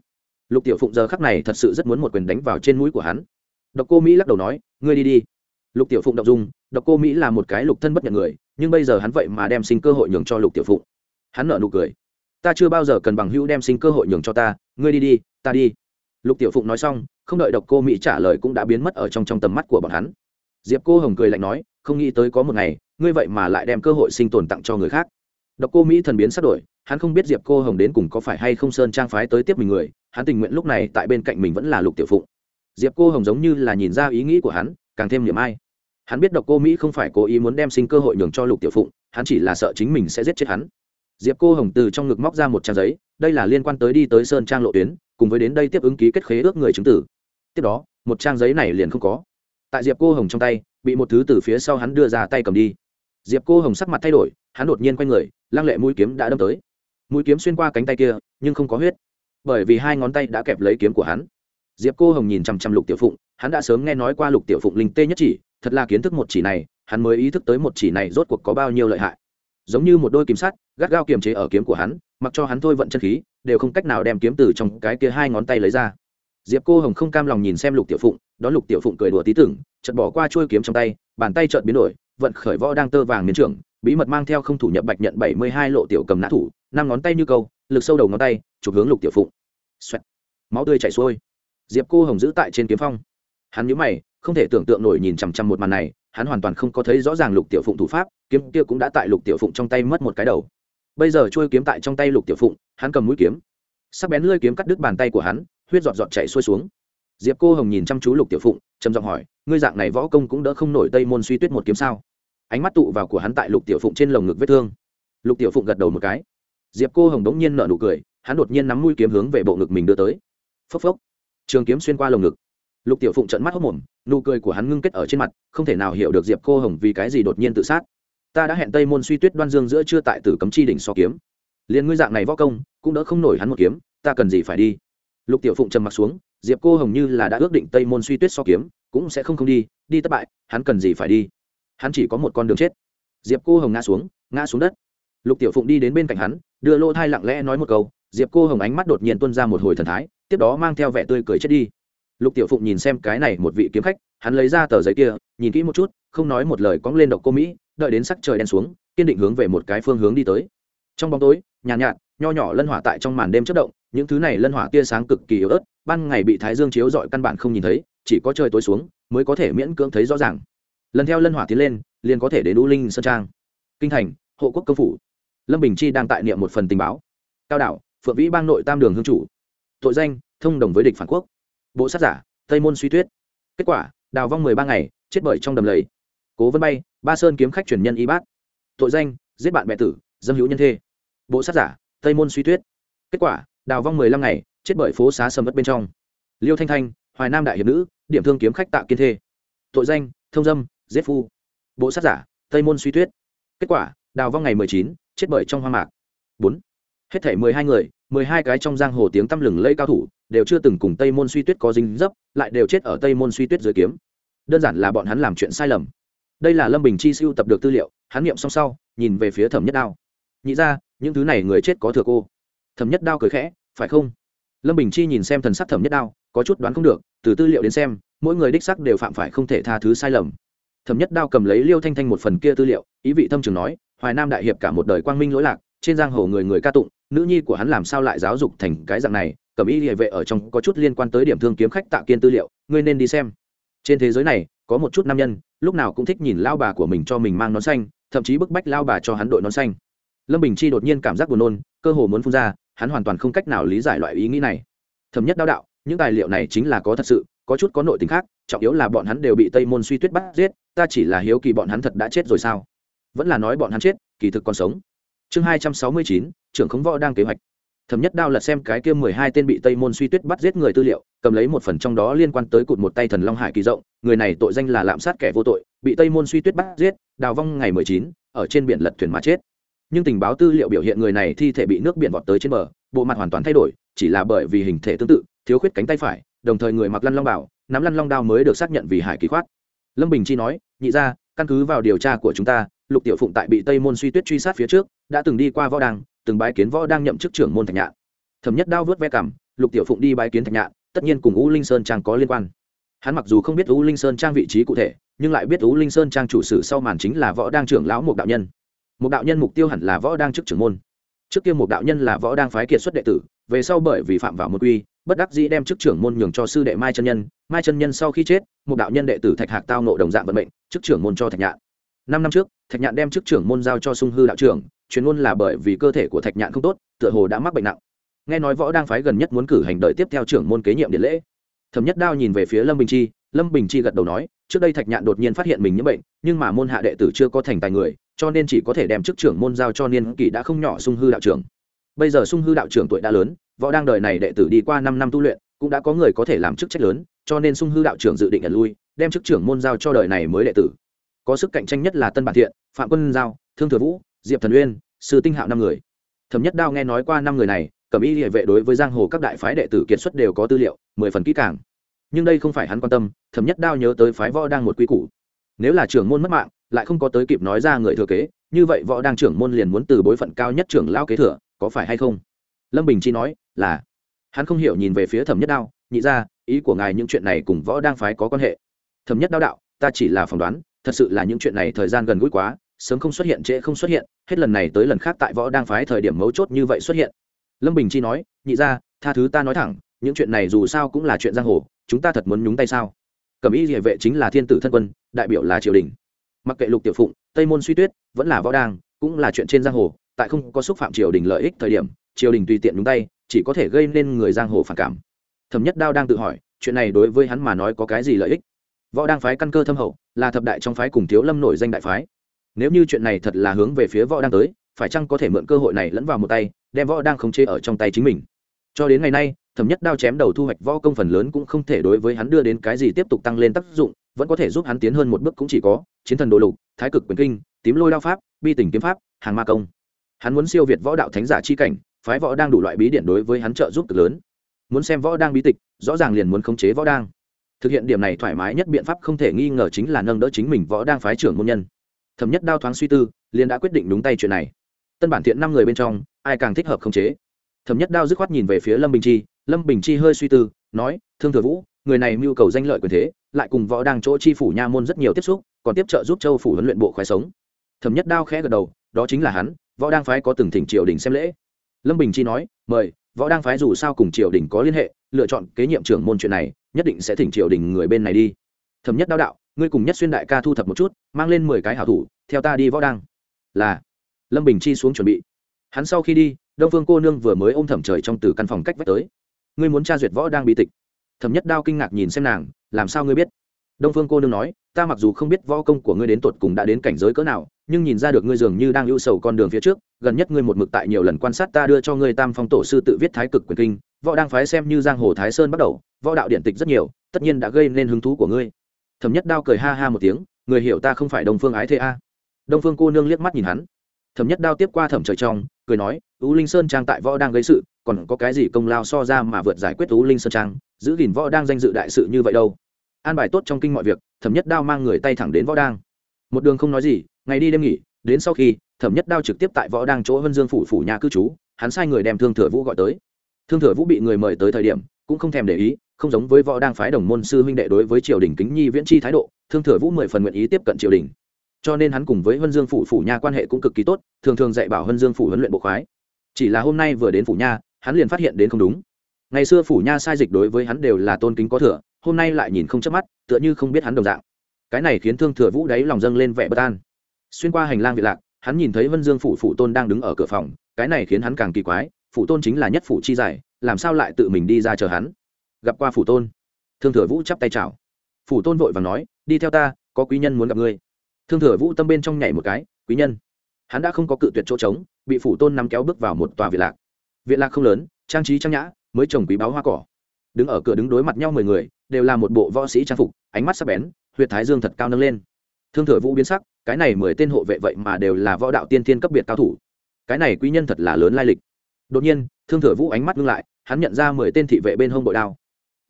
A: Lục tiểu phụng giờ khắc này thật sự rất muốn một quyền đánh vào trên mũi của hắn. Độc cô mỹ lắc đầu nói, ngươi đi đi. Lục tiểu phụng đọc dung, độc cô mỹ là một cái lục thân bất nhận người, nhưng bây giờ hắn vậy mà đem sinh cơ hội nhường cho lục tiểu phụng. Hắn nợ nụ cười, ta chưa bao giờ cần bằng hữu đem sinh cơ hội nhường cho ta, ngươi đi đi, ta đi lục tiểu phụng nói xong, không đợi độc cô mỹ trả lời cũng đã biến mất ở trong trong tầm mắt của bọn hắn. Diệp cô hồng cười lạnh nói, không nghĩ tới có một ngày, ngươi vậy mà lại đem cơ hội sinh tồn tặng cho người khác. Độc cô mỹ thần biến sắp đổi, hắn không biết diệp cô hồng đến cùng có phải hay không sơn trang phái tới tiếp mình người, hắn tình nguyện lúc này tại bên cạnh mình vẫn là lục tiểu phụng. Diệp cô hồng giống như là nhìn ra ý nghĩ của hắn, càng thêm niềm ai. Hắn biết độc cô mỹ không phải cố ý muốn đem sinh cơ hội nhường cho lục tiểu phụng, hắn chỉ là sợ chính mình sẽ giết chết hắn. Diệp cô hồng từ trong ngực móc ra một trang giấy, đây là liên quan tới đi tới sơn trang lộ tuyến cùng với đến đây tiếp ứng ký kết khế ước người chứng tử. Tiếp đó, một trang giấy này liền không có. Tại diệp cô hồng trong tay, bị một thứ từ phía sau hắn đưa ra tay cầm đi. Diệp cô hồng sắc mặt thay đổi, hắn đột nhiên quay người, lăng lệ mũi kiếm đã đâm tới. Mũi kiếm xuyên qua cánh tay kia, nhưng không có huyết, bởi vì hai ngón tay đã kẹp lấy kiếm của hắn. Diệp cô hồng nhìn chằm chằm lục tiểu phụng, hắn đã sớm nghe nói qua lục tiểu phụng linh tê nhất chỉ, thật là kiến thức một chỉ này, hắn mới ý thức tới một chỉ này rốt cuộc có bao nhiêu lợi hại. Giống như một đôi kiếm sắt, gắt gao kiềm chế ở kiếm của hắn, mặc cho hắn thôi vận chân khí đều không cách nào đem kiếm từ trong cái kia hai ngón tay lấy ra. Diệp cô hồng không cam lòng nhìn xem lục tiểu phụng đón lục tiểu phụng cười đùa tí tưởng, chợt bỏ qua chuôi kiếm trong tay, bàn tay chợt biến đổi, vận khởi võ đang tơ vàng miến trưởng, bí mật mang theo không thủ nhập bạch nhận bảy mươi hai lộ tiểu cầm nã thủ, năm ngón tay như câu, lực sâu đầu ngón tay, chụp hướng lục tiểu phụng. Xoẹt. máu tươi chảy xuôi. Diệp cô hồng giữ tại trên kiếm phong. Hắn nhíu mày, không thể tưởng tượng nổi nhìn chằm chằm một màn này, hắn hoàn toàn không có thấy rõ ràng lục tiểu phụng thủ pháp, kiếm kia cũng đã tại lục tiểu phụng trong tay mất một cái đầu bây giờ trôi kiếm tại trong tay lục tiểu phụng, hắn cầm mũi kiếm. Sắc bén lưỡi kiếm cắt đứt bàn tay của hắn, huyết giọt giọt chảy xuôi xuống. Diệp cô hồng nhìn chăm chú lục tiểu phụng, trầm giọng hỏi, ngươi dạng này võ công cũng đỡ không nổi tây môn suy tuyết một kiếm sao? Ánh mắt tụ vào của hắn tại lục tiểu phụng trên lồng ngực vết thương. Lục tiểu phụng gật đầu một cái. Diệp cô hồng đống nhiên nở nụ cười, hắn đột nhiên nắm mũi kiếm hướng về bộ ngực mình đưa tới. Phốc phốc. Trường kiếm xuyên qua lồng ngực. Lục tiểu phụng trận mắt hốc mồm, nụ cười của hắn ngưng kết ở trên mặt, không thể nào hiểu được diệp cô hồng vì cái gì đột nhiên tự sát ta đã hẹn tây môn suy tuyết đoan dương giữa chưa tại tử cấm chi đỉnh so kiếm. Liền ngươi dạng này võ công, cũng đỡ không nổi hắn một kiếm, ta cần gì phải đi? Lục tiểu phụng trầm mặt xuống, diệp cô hồng như là đã ước định tây môn suy tuyết so kiếm, cũng sẽ không không đi đi thất bại, hắn cần gì phải đi? Hắn chỉ có một con đường chết. Diệp cô hồng ngã xuống ngã xuống đất. Lục tiểu phụng đi đến bên cạnh hắn, đưa lỗ thai lặng lẽ nói một câu, diệp cô hồng ánh mắt đột nhiên tuân ra một hồi thần thái, tiếp đó mang theo vẻ tươi cười chết đi. Lục tiểu phụng nhìn xem cái này một vị kiếm khách, hắn lấy ra tờ giấy kia, nhìn kỹ một chút, không nói một lời cóng lên độc cô mỹ đợi đến sắc trời đen xuống kiên định hướng về một cái phương hướng đi tới. Trong bóng tối nhàn nhạt, nhạt nho nhỏ lân hỏa tại trong màn đêm chất động những thứ này lân hỏa tia sáng cực kỳ yếu ớt ban ngày bị thái dương chiếu dọi căn bản không nhìn thấy chỉ có trời tối xuống mới có thể miễn cưỡng thấy rõ ràng. Lần theo lân hỏa tiến lên liền có thể đến u linh sơn trang. Kinh thành hộ quốc công phủ. Lâm bình chi đang tại niệm một phần tình báo. Cao đảo phượng vĩ bang nội tam đường hương chủ. Tội danh thông đồng với địch phản quốc. Bộ sát giả tây môn suy tuyết. Kết quả đào vong mười ba ngày chết bởi trong đầm lầy cố vân bay, ba sơn kiếm khách truyền nhân y bát. Tội danh, giết bạn bè tử, dâm hữu nhân thê. Bộ sát giả, tây môn suy tuyết. Kết quả, đào vong mười lăm ngày, chết bởi phố xá sầm mất bên trong. Liêu thanh thanh, hoài nam đại hiệp nữ, điểm thương kiếm khách tạ kiên thê. Tội danh, thông dâm, giết phu. Bộ sát giả, tây môn suy tuyết. Kết quả, đào vong ngày mười chín, chết bởi trong hoang mạc. Bốn. Hết thể mười hai người, mười hai cái trong giang hồ tiếng tăm lừng lây cao thủ, đều chưa từng cùng tây môn suy tuyết có dính dấp, lại đều chết ở tây môn suy tuyết dưới kiếm. Đơn giản là bọn hắn làm chuyện sai lầm đây là lâm bình chi siêu tập được tư liệu, hắn nghiệm xong sau, nhìn về phía thẩm nhất đao. Nhị ra, những thứ này người chết có thừa cô. Thẩm nhất đao cười khẽ, phải không? Lâm bình chi nhìn xem thần sắc thẩm nhất đao, có chút đoán không được, từ tư liệu đến xem, mỗi người đích sắc đều phạm phải không thể tha thứ sai lầm. Thẩm nhất đao cầm lấy liêu thanh thanh một phần kia tư liệu, ý vị thâm trường nói, hoài nam đại hiệp cả một đời quang minh lỗi lạc, trên giang hồ người người ca tụng, nữ nhi của hắn làm sao lại giáo dục thành cái dạng này, cầm ý địa vệ ở trong có chút liên quan tới điểm thương kiếm khách tạ kiên tư liệu, ngươi nên đi xem. Trên thế giới này có một chút nam nhân, lúc nào cũng thích nhìn lao bà của mình cho mình mang nón xanh, thậm chí bức bách lao bà cho hắn đội nón xanh. Lâm bình chi đột nhiên cảm giác buồn nôn, cơ hồ muốn phun ra, hắn hoàn toàn không cách nào lý giải loại ý nghĩ này. Thẩm nhất đao đạo, những tài liệu này chính là có thật sự, có chút có nội tình khác, trọng yếu là bọn hắn đều bị tây môn suy tuyết bắt giết, ta chỉ là hiếu kỳ bọn hắn thật đã chết rồi sao? Vẫn là nói bọn hắn chết, kỳ thực còn sống. Chương hai trăm sáu mươi chín, trưởng khống võ đang kế hoạch thẩm nhất đao lật xem cái kia mười hai tên bị tây môn suy tuyết bắt giết người tư liệu, cầm lấy một phần trong đó liên quan tới cụt một tay thần long hải kỳ rộng, người này tội danh là lạm sát kẻ vô tội, bị tây môn suy tuyết bắt giết, đào vong ngày mười chín, ở trên biển lật thuyền mà chết. Nhưng tình báo tư liệu biểu hiện người này thi thể bị nước biển vọt tới trên bờ, bộ mặt hoàn toàn thay đổi, chỉ là bởi vì hình thể tương tự, thiếu khuyết cánh tay phải, đồng thời người mặc lăn long bảo, nắm lăn long đao mới được xác nhận vì hải kỳ khoát. Lâm bình chi nói, nhị ra căn cứ vào điều tra của chúng ta, lục tiểu phụng tại bị tây môn suy tuyết truy sát phía trước, đã từng đi qua võ đàng từng bái kiến võ đang nhậm chức trưởng môn thạch nhạn. Thẩm nhất đao vớt ve cảm lục tiểu phụng đi bái kiến thạch nhạn, tất nhiên cùng u linh sơn trang có liên quan. Hắn mặc dù không biết u linh sơn trang vị trí cụ thể, nhưng lại biết u linh sơn trang chủ sử sau màn chính là võ đang trưởng lão một đạo nhân. Một đạo nhân mục tiêu hẳn là võ đang chức trưởng môn. Trước kia một đạo nhân là võ đang phái kiệt xuất đệ tử, về sau bởi vì phạm vào một quy, bất đắc dĩ đem chức trưởng môn nhường cho sư đệ mai chân nhân. Mai chân nhân sau khi chết một đạo nhân đệ tử thạch hạc tao nộ đồng dạng vận mệnh, chức trưởng môn cho thạch nhạn. Năm năm trước, thạch nhạn đem chức trưởng môn giao cho sung hư đạo trưởng truyền môn là bởi vì cơ thể của thạch nhạn không tốt, tựa hồ đã mắc bệnh nặng. Nghe nói võ đang phái gần nhất muốn cử hành đợi tiếp theo trưởng môn kế nhiệm điện lễ. Thẩm nhất đao nhìn về phía lâm bình chi, lâm bình chi gật đầu nói, trước đây thạch nhạn đột nhiên phát hiện mình nhiễm bệnh, nhưng mà môn hạ đệ tử chưa có thành tài người, cho nên chỉ có thể đem chức trưởng môn giao cho niên kỷ đã không nhỏ sung hư đạo trưởng. Bây giờ sung hư đạo trưởng tuổi đã lớn, võ đang đời này đệ tử đi qua năm năm tu luyện, cũng đã có người có thể làm chức trách lớn, cho nên sung hư đạo trưởng dự định ẩn lui, đem chức trưởng môn giao cho đời này mới đệ tử. Có sức cạnh tranh nhất là tân bản thiện, phạm quân giao, thương thừa vũ diệp thần uyên, sư tinh hạo năm người. Thẩm nhất đao nghe nói qua năm người này cẩm y địa vệ đối với giang hồ các đại phái đệ tử kiệt xuất đều có tư liệu, mười phần kỹ càng. Nhưng đây không phải hắn quan tâm, thẩm nhất đao nhớ tới phái võ đang một quy củ. Nếu là trưởng môn mất mạng, lại không có tới kịp nói ra người thừa kế, như vậy võ đang trưởng môn liền muốn từ bối phận cao nhất trưởng lao kế thừa, có phải hay không? Lâm bình chi nói, là. Hắn không hiểu nhìn về phía thẩm nhất đao, nhị ra, ý của ngài những chuyện này cùng võ đang phái có quan hệ. Thẩm nhất đao đạo, ta chỉ là phỏng đoán, thật sự là những chuyện này thời gian gần gũi quá sớm không xuất hiện trễ không xuất hiện, hết lần này tới lần khác tại võ đang phái thời điểm mấu chốt như vậy xuất hiện. Lâm bình chi nói, nhị ra tha thứ ta nói thẳng, những chuyện này dù sao cũng là chuyện giang hồ, chúng ta thật muốn nhúng tay sao? Cẩm y địa vệ chính là thiên tử thân quân, đại biểu là triều đình. Mặc kệ lục tiểu phụng, tây môn suy tuyết, vẫn là võ đang, cũng là chuyện trên giang hồ, tại không có xúc phạm triều đình lợi ích thời điểm, triều đình tùy tiện nhúng tay, chỉ có thể gây nên người giang hồ phản cảm. Thẩm nhất đao đang tự hỏi, chuyện này đối với hắn mà nói có cái gì lợi ích? Võ đang phái căn cơ thâm hậu, là thập đại trong phái cùng thiếu lâm nổi danh đại phái nếu như chuyện này thật là hướng về phía võ đang tới, phải chăng có thể mượn cơ hội này lẫn vào một tay, đem võ đang khống chế ở trong tay chính mình? Cho đến ngày nay, thẩm nhất đao chém đầu thu hoạch võ công phần lớn cũng không thể đối với hắn đưa đến cái gì tiếp tục tăng lên tác dụng, vẫn có thể giúp hắn tiến hơn một bước cũng chỉ có, chiến thần đồ lục, thái cực quyền kinh, tím lôi đao pháp, bi tình kiếm pháp, hàng ma công. Hắn muốn siêu việt võ đạo thánh giả chi cảnh, phái võ đang đủ loại bí điển đối với hắn trợ giúp cực lớn. Muốn xem võ đang bí tịch, rõ ràng liền muốn khống chế võ đang. Thực hiện điểm này thoải mái nhất biện pháp không thể nghi ngờ chính là nâng đỡ chính mình võ đang phái trưởng môn nhân thẩm nhất đao thoáng suy tư, liền đã quyết định đúng tay chuyện này. Tân bản thiện năm người bên trong, ai càng thích hợp khống chế? Thẩm nhất đao dứt khoát nhìn về phía lâm bình chi, lâm bình chi hơi suy tư, nói, thương thừa vũ, người này mưu cầu danh lợi quyền thế, lại cùng võ đang chỗ chi phủ nha môn rất nhiều tiếp xúc, còn tiếp trợ giúp châu phủ huấn luyện bộ khoái sống. Thẩm nhất đao khẽ gật đầu, đó chính là hắn, võ đang phái có từng thỉnh triều đình xem lễ. Lâm bình chi nói, mời, võ đang phái dù sao cùng triều đình có liên hệ, lựa chọn kế nhiệm trưởng môn chuyện này, nhất định sẽ thỉnh triều đình người bên này đi. Thẩm nhất đao đạo ngươi cùng nhất xuyên đại ca thu thập một chút, mang lên mười cái hảo thủ, theo ta đi võ đăng. Là. Lâm bình chi xuống chuẩn bị. Hắn sau khi đi, đông phương cô nương vừa mới ôm thẩm trời trong từ căn phòng cách vách tới. Ngươi muốn tra duyệt võ đang bị tịch. Thẩm nhất đao kinh ngạc nhìn xem nàng, làm sao ngươi biết? Đông phương cô nương nói, ta mặc dù không biết võ công của ngươi đến tột cùng đã đến cảnh giới cỡ nào, nhưng nhìn ra được ngươi dường như đang ưu sầu con đường phía trước, gần nhất ngươi một mực tại nhiều lần quan sát ta đưa cho ngươi tam phong tổ sư tự viết thái cực quyền kinh, võ đang phái xem như giang hồ thái sơn bắt đầu, võ đạo điện tịch rất nhiều, tất nhiên đã gây nên hứng thú của ngươi thẩm nhất đao cười ha ha một tiếng, người hiểu ta không phải đông phương ái thế a. Đông phương cô nương liếc mắt nhìn hắn. Thẩm nhất đao tiếp qua thẩm trời trong, cười nói ú linh sơn trang tại võ đang gây sự, còn có cái gì công lao so ra mà vượt giải quyết ú linh sơn trang, giữ gìn võ đang danh dự đại sự như vậy đâu. An bài tốt trong kinh mọi việc, thẩm nhất đao mang người tay thẳng đến võ đang. Một đường không nói gì, ngày đi đêm nghỉ, đến sau khi, thẩm nhất đao trực tiếp tại võ đang chỗ vân dương phủ phủ nhà cư trú, hắn sai người đem thương thừa vũ gọi tới. Thương thừa vũ bị người mời tới thời điểm, cũng không thèm để ý không giống với võ đang phái đồng môn sư huynh đệ đối với triều đình kính nhi viễn chi thái độ thương thừa vũ mười phần nguyện ý tiếp cận triều đình cho nên hắn cùng với Vân Dương phủ phủ nha quan hệ cũng cực kỳ tốt, thường thường dạy bảo Vân Dương phủ huấn luyện bộ khoái. Chỉ là hôm nay vừa đến phủ nha, hắn liền phát hiện đến không đúng. Ngày xưa phủ nha sai dịch đối với hắn đều là tôn kính có thừa, hôm nay lại nhìn không chớp mắt, tựa như không biết hắn đồng dạng. Cái này khiến Thương Thừa Vũ đáy lòng dâng lên vẻ bất an. Xuyên qua hành lang vị lạc, hắn nhìn thấy Vân Dương phủ phủ tôn đang đứng ở cửa phòng, cái này khiến hắn càng kỳ quái, phủ tôn chính là nhất phủ chi giải, làm sao lại tự mình đi ra chờ hắn? Gặp qua phủ tôn. Thương thừa vũ chắp tay chào. Phủ tôn vội và nói, đi theo ta, có quý nhân muốn gặp ngươi. Thương thừa vũ tâm bên trong nhảy một cái, quý nhân? Hắn đã không có cự tuyệt chỗ trống, bị phủ tôn nắm kéo bước vào một tòa viện lạc. Viện lạc không lớn, trang trí trang nhã, mới trồng quý báo hoa cỏ. Đứng ở cửa đứng đối mặt nhau mười người, đều là một bộ võ sĩ trang phục, ánh mắt sắc bén, huyệt thái dương thật cao nâng lên. Thương thừa vũ biến sắc, cái này mười tên hộ vệ vậy mà đều là võ đạo tiên thiên cấp biệt cao thủ. Cái này quý nhân thật là lớn lai lịch. Đột nhiên, thương thừa vũ ánh mắt ngưng lại, hắn nhận ra mười tên thị vệ bên hông bội đao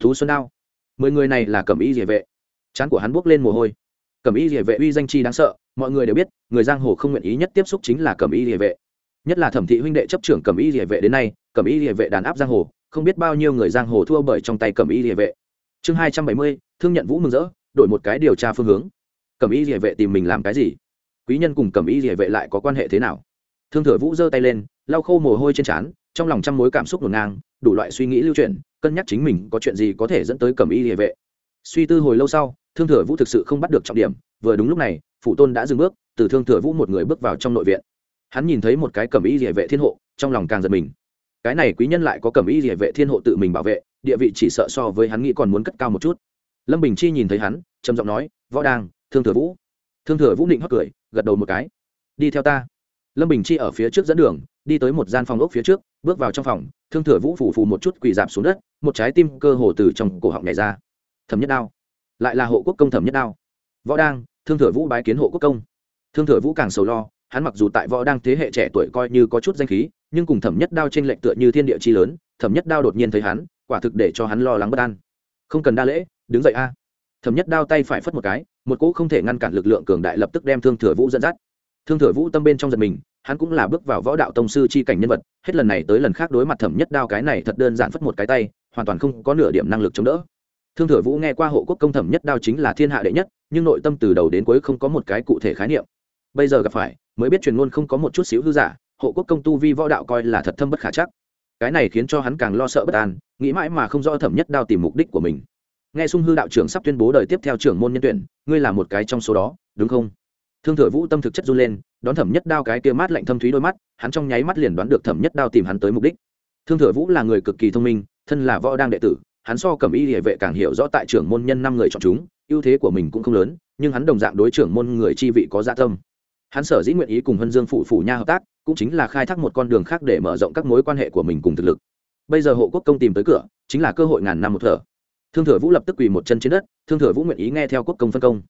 A: thú xuân đao. Mười người này là cẩm y địa vệ. Chán của hắn buốc lên mồ hôi. Cẩm y địa vệ uy danh chi đáng sợ, mọi người đều biết, người giang hồ không nguyện ý nhất tiếp xúc chính là cẩm y địa vệ. Nhất là thẩm thị huynh đệ chấp trưởng cẩm y địa vệ đến nay, cẩm y địa vệ đàn áp giang hồ, không biết bao nhiêu người giang hồ thua bởi trong tay cẩm y địa vệ. Chương hai trăm bảy mươi, thương nhận vũ mừng rỡ, đổi một cái điều tra phương hướng. Cẩm y địa vệ tìm mình làm cái gì? Quý nhân cùng cẩm y địa vệ lại có quan hệ thế nào? Thương thừa vũ giơ tay lên, lau khô mồ hôi trên trán, trong lòng trăm mối cảm xúc ngổn ngang, đủ loại suy nghĩ lưu chuyển cân nhắc chính mình có chuyện gì có thể dẫn tới cẩm y địa vệ. Suy tư hồi lâu sau, thương thừa vũ thực sự không bắt được trọng điểm, vừa đúng lúc này, phụ tôn đã dừng bước, từ thương thừa vũ một người bước vào trong nội viện. Hắn nhìn thấy một cái cẩm y địa vệ thiên hộ, trong lòng càng giật mình. Cái này quý nhân lại có cẩm y địa vệ thiên hộ tự mình bảo vệ, địa vị chỉ sợ so với hắn nghĩ còn muốn cất cao một chút. Lâm bình chi nhìn thấy hắn, trầm giọng nói, võ đang thương thừa vũ. Thương thừa vũ định hót cười, gật đầu một cái. Đi theo ta. Lâm bình chi ở phía trước dẫn đường, đi tới một gian phòng ốc phía trước bước vào trong phòng, thương thừa vũ phủ phù một chút quỳ dạp xuống đất, một trái tim cơ hồ từ trong cổ họng nhảy ra. Thẩm nhất đao. Lại là hộ quốc công thẩm nhất đao. Võ đang, thương thừa vũ bái kiến hộ quốc công. Thương thừa vũ càng sầu lo, hắn mặc dù tại võ đang thế hệ trẻ tuổi coi như có chút danh khí, nhưng cùng thẩm nhất đao trên lệnh tựa như thiên địa chi lớn, thẩm nhất đao đột nhiên thấy hắn, quả thực để cho hắn lo lắng bất an. Không cần đa lễ, đứng dậy a. Thẩm nhất đao tay phải phất một cái, một cỗ không thể ngăn cản lực lượng cường đại lập tức đem thương thừa vũ dẫn dắt thương thừa vũ tâm bên trong giật mình, hắn cũng là bước vào võ đạo tông sư chi cảnh nhân vật, hết lần này tới lần khác đối mặt thẩm nhất đao cái này thật đơn giản phất một cái tay, hoàn toàn không có nửa điểm năng lực chống đỡ. Thương thừa vũ nghe qua hộ quốc công thẩm nhất đao chính là thiên hạ đệ nhất, nhưng nội tâm từ đầu đến cuối không có một cái cụ thể khái niệm. Bây giờ gặp phải, mới biết truyền ngôn không có một chút xíu hư giả, hộ quốc công tu vi võ đạo coi là thật thâm bất khả chắc. Cái này khiến cho hắn càng lo sợ bất an, nghĩ mãi mà không rõ thẩm nhất đao tìm mục đích của mình. Nghe sung hư đạo trưởng sắp tuyên bố đời tiếp theo trưởng môn nhân tuyển, ngươi là một cái trong số đó, đúng không? Thương thừa vũ tâm thực chất run lên, đón thẩm nhất đao cái kia mát lạnh thâm thúy đôi mắt, hắn trong nháy mắt liền đoán được thẩm nhất đao tìm hắn tới mục đích. Thương thừa vũ là người cực kỳ thông minh, thân là võ đang đệ tử, hắn so cầm y địa vệ càng hiểu rõ tại trưởng môn nhân năm người chọn chúng, ưu thế của mình cũng không lớn, nhưng hắn đồng dạng đối trưởng môn người chi vị có dạ tâm. Hắn sở dĩ nguyện ý cùng hân dương phụ phủ nha hợp tác, cũng chính là khai thác một con đường khác để mở rộng các mối quan hệ của mình cùng thực lực. Bây giờ hộ quốc công tìm tới cửa, chính là cơ hội ngàn năm một thở. Thương thừa vũ lập tức quỳ một chân trên đất, thương thừa vũ nguyện ý nghe theo quốc công phân công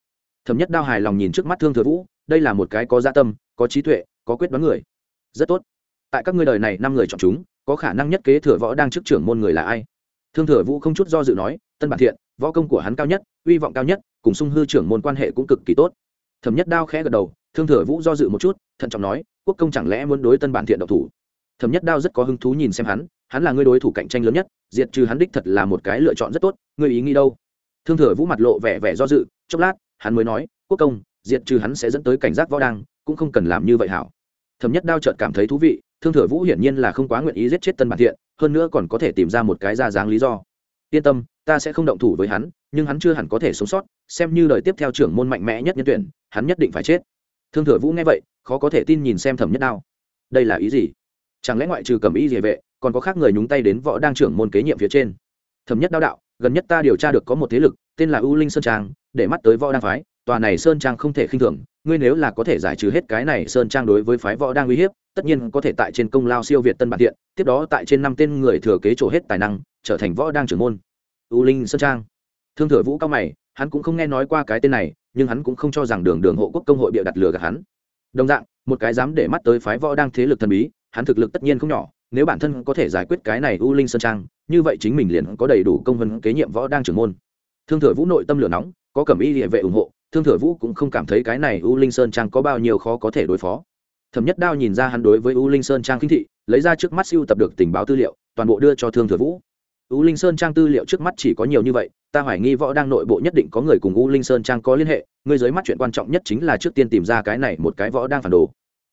A: thẩm nhất đao hài lòng nhìn trước mắt thương thừa vũ, đây là một cái có gia tâm, có trí tuệ, có quyết đoán người. Rất tốt. Tại các ngươi đời này năm người chọn chúng, có khả năng nhất kế thừa võ đang chức trưởng môn người là ai? Thương thừa vũ không chút do dự nói, tân bản thiện, võ công của hắn cao nhất, uy vọng cao nhất, cùng sung hư trưởng môn quan hệ cũng cực kỳ tốt. Thẩm nhất đao khẽ gật đầu, thương thừa vũ do dự một chút, thận trọng nói, quốc công chẳng lẽ muốn đối tân bản thiện độc thủ? Thẩm nhất đao rất có hứng thú nhìn xem hắn hắn là người đối thủ cạnh tranh lớn nhất, diệt trừ hắn đích thật là một cái lựa chọn rất tốt, người ý nghĩ đâu? Thương thừa vũ mặt lộ vẻ vẻ do dự, chốc lát hắn mới nói, quốc công, diệt trừ hắn sẽ dẫn tới cảnh giác võ đăng cũng không cần làm như vậy hảo. Thẩm nhất đao chợt cảm thấy thú vị, thương thừa vũ hiển nhiên là không quá nguyện ý giết chết tân bản thiện, hơn nữa còn có thể tìm ra một cái ra dáng lý do. Yên tâm, ta sẽ không động thủ với hắn, nhưng hắn chưa hẳn có thể sống sót, xem như đời tiếp theo trưởng môn mạnh mẽ nhất nhân tuyển, hắn nhất định phải chết. Thương thừa vũ nghe vậy, khó có thể tin nhìn xem thẩm nhất đao. Đây là ý gì? Chẳng lẽ ngoại trừ cầm ý địa vệ còn có khác người nhúng tay đến võ đang trưởng môn kế nhiệm phía trên? Thẩm nhất đao đạo, gần nhất ta điều tra được có một thế lực tên là u linh sơn trang, để mắt tới võ đang phái, tòa này sơn trang không thể khinh thường, ngươi nếu là có thể giải trừ hết cái này sơn trang đối với phái võ đang uy hiếp, tất nhiên có thể tại trên công lao siêu việt tân bản thiện, tiếp đó tại trên năm tên người thừa kế trổ hết tài năng, trở thành võ đang trưởng môn. U linh sơn trang. Thương thừa vũ cao mày, hắn cũng không nghe nói qua cái tên này, nhưng hắn cũng không cho rằng đường đường hộ quốc công hội bịa đặt lừa gạt hắn. Đồng dạng, một cái dám để mắt tới phái võ đang thế lực thần bí, hắn thực lực tất nhiên không nhỏ, nếu bản thân có thể giải quyết cái này u linh sơn trang, như vậy chính mình liền có đầy đủ công vân kế nhiệm võ đang trưởng môn thương thừa vũ nội tâm lửa nóng, có cẩm y địa vệ ủng hộ, thương thừa vũ cũng không cảm thấy cái này u linh sơn trang có bao nhiêu khó có thể đối phó. Thẩm nhất đao nhìn ra hắn đối với u linh sơn trang khinh thị, lấy ra trước mắt siêu tập được tình báo tư liệu, toàn bộ đưa cho thương thừa vũ. U linh sơn trang tư liệu trước mắt chỉ có nhiều như vậy, ta hoài nghi võ đang nội bộ nhất định có người cùng u linh sơn trang có liên hệ ngươi dưới mắt chuyện quan trọng nhất chính là trước tiên tìm ra cái này một cái võ đang phản đồ.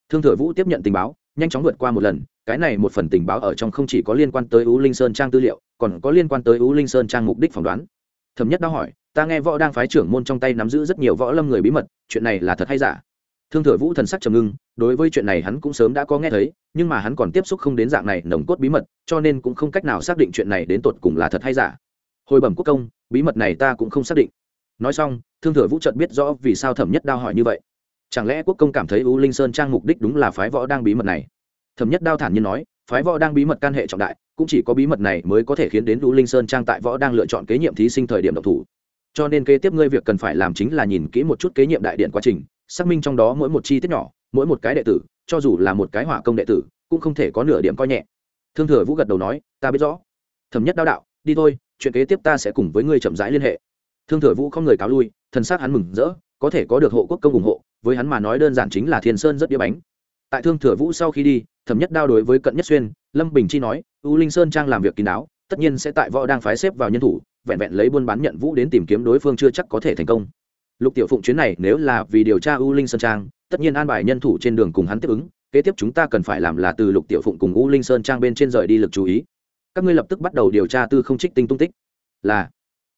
A: Thương thừa vũ tiếp nhận tình báo, nhanh chóng vượt qua một lần, cái này một phần tình báo ở trong không chỉ có liên quan tới u linh sơn trang tư liệu, còn có liên quan tới u linh sơn trang mục đích phỏng đoán thẩm nhất đao hỏi, ta nghe võ đang phái trưởng môn trong tay nắm giữ rất nhiều võ lâm người bí mật, chuyện này là thật hay giả? Thương thừa vũ thần sắc trầm ngưng, đối với chuyện này hắn cũng sớm đã có nghe thấy, nhưng mà hắn còn tiếp xúc không đến dạng này nồng cốt bí mật, cho nên cũng không cách nào xác định chuyện này đến tột cùng là thật hay giả. Hồi bẩm quốc công, bí mật này ta cũng không xác định. Nói xong, thương thừa vũ trợt biết rõ vì sao thẩm nhất đao hỏi như vậy. Chẳng lẽ quốc công cảm thấy u linh sơn trang mục đích đúng là phái võ đang bí mật này? Thẩm nhất đao thản nhiên nói, phái võ đang bí mật can hệ trọng đại cũng chỉ có bí mật này mới có thể khiến đến u linh sơn trang tại võ đang lựa chọn kế nhiệm thí sinh thời điểm độc thủ. Cho nên kế tiếp ngươi việc cần phải làm chính là nhìn kỹ một chút kế nhiệm đại điện quá trình, xác minh trong đó mỗi một chi tiết nhỏ, mỗi một cái đệ tử, cho dù là một cái hỏa công đệ tử, cũng không thể có nửa điểm coi nhẹ. Thương thừa vũ gật đầu nói, ta biết rõ. Thẩm nhất đao đạo, đi thôi, chuyện kế tiếp ta sẽ cùng với ngươi chậm rãi liên hệ. Thương thừa vũ không người cáo lui, thần sắc hắn mừng rỡ, có thể có được hộ quốc công ủng hộ, với hắn mà nói đơn giản chính là thiên sơn rất đĩa bánh tại thương thừa vũ sau khi đi, thẩm nhất đao đối với cận nhất xuyên, lâm bình chi nói, u linh sơn trang làm việc kín đáo, tất nhiên sẽ tại võ đang phái xếp vào nhân thủ, vẹn vẹn lấy buôn bán nhận vũ đến tìm kiếm đối phương chưa chắc có thể thành công. Lục tiểu phụng chuyến này nếu là vì điều tra u linh sơn trang, tất nhiên an bài nhân thủ trên đường cùng hắn tiếp ứng, kế tiếp chúng ta cần phải làm là từ lục tiểu phụng cùng u linh sơn trang bên trên rời đi lực chú ý. Các ngươi lập tức bắt đầu điều tra tư không trích tinh tung tích. Là,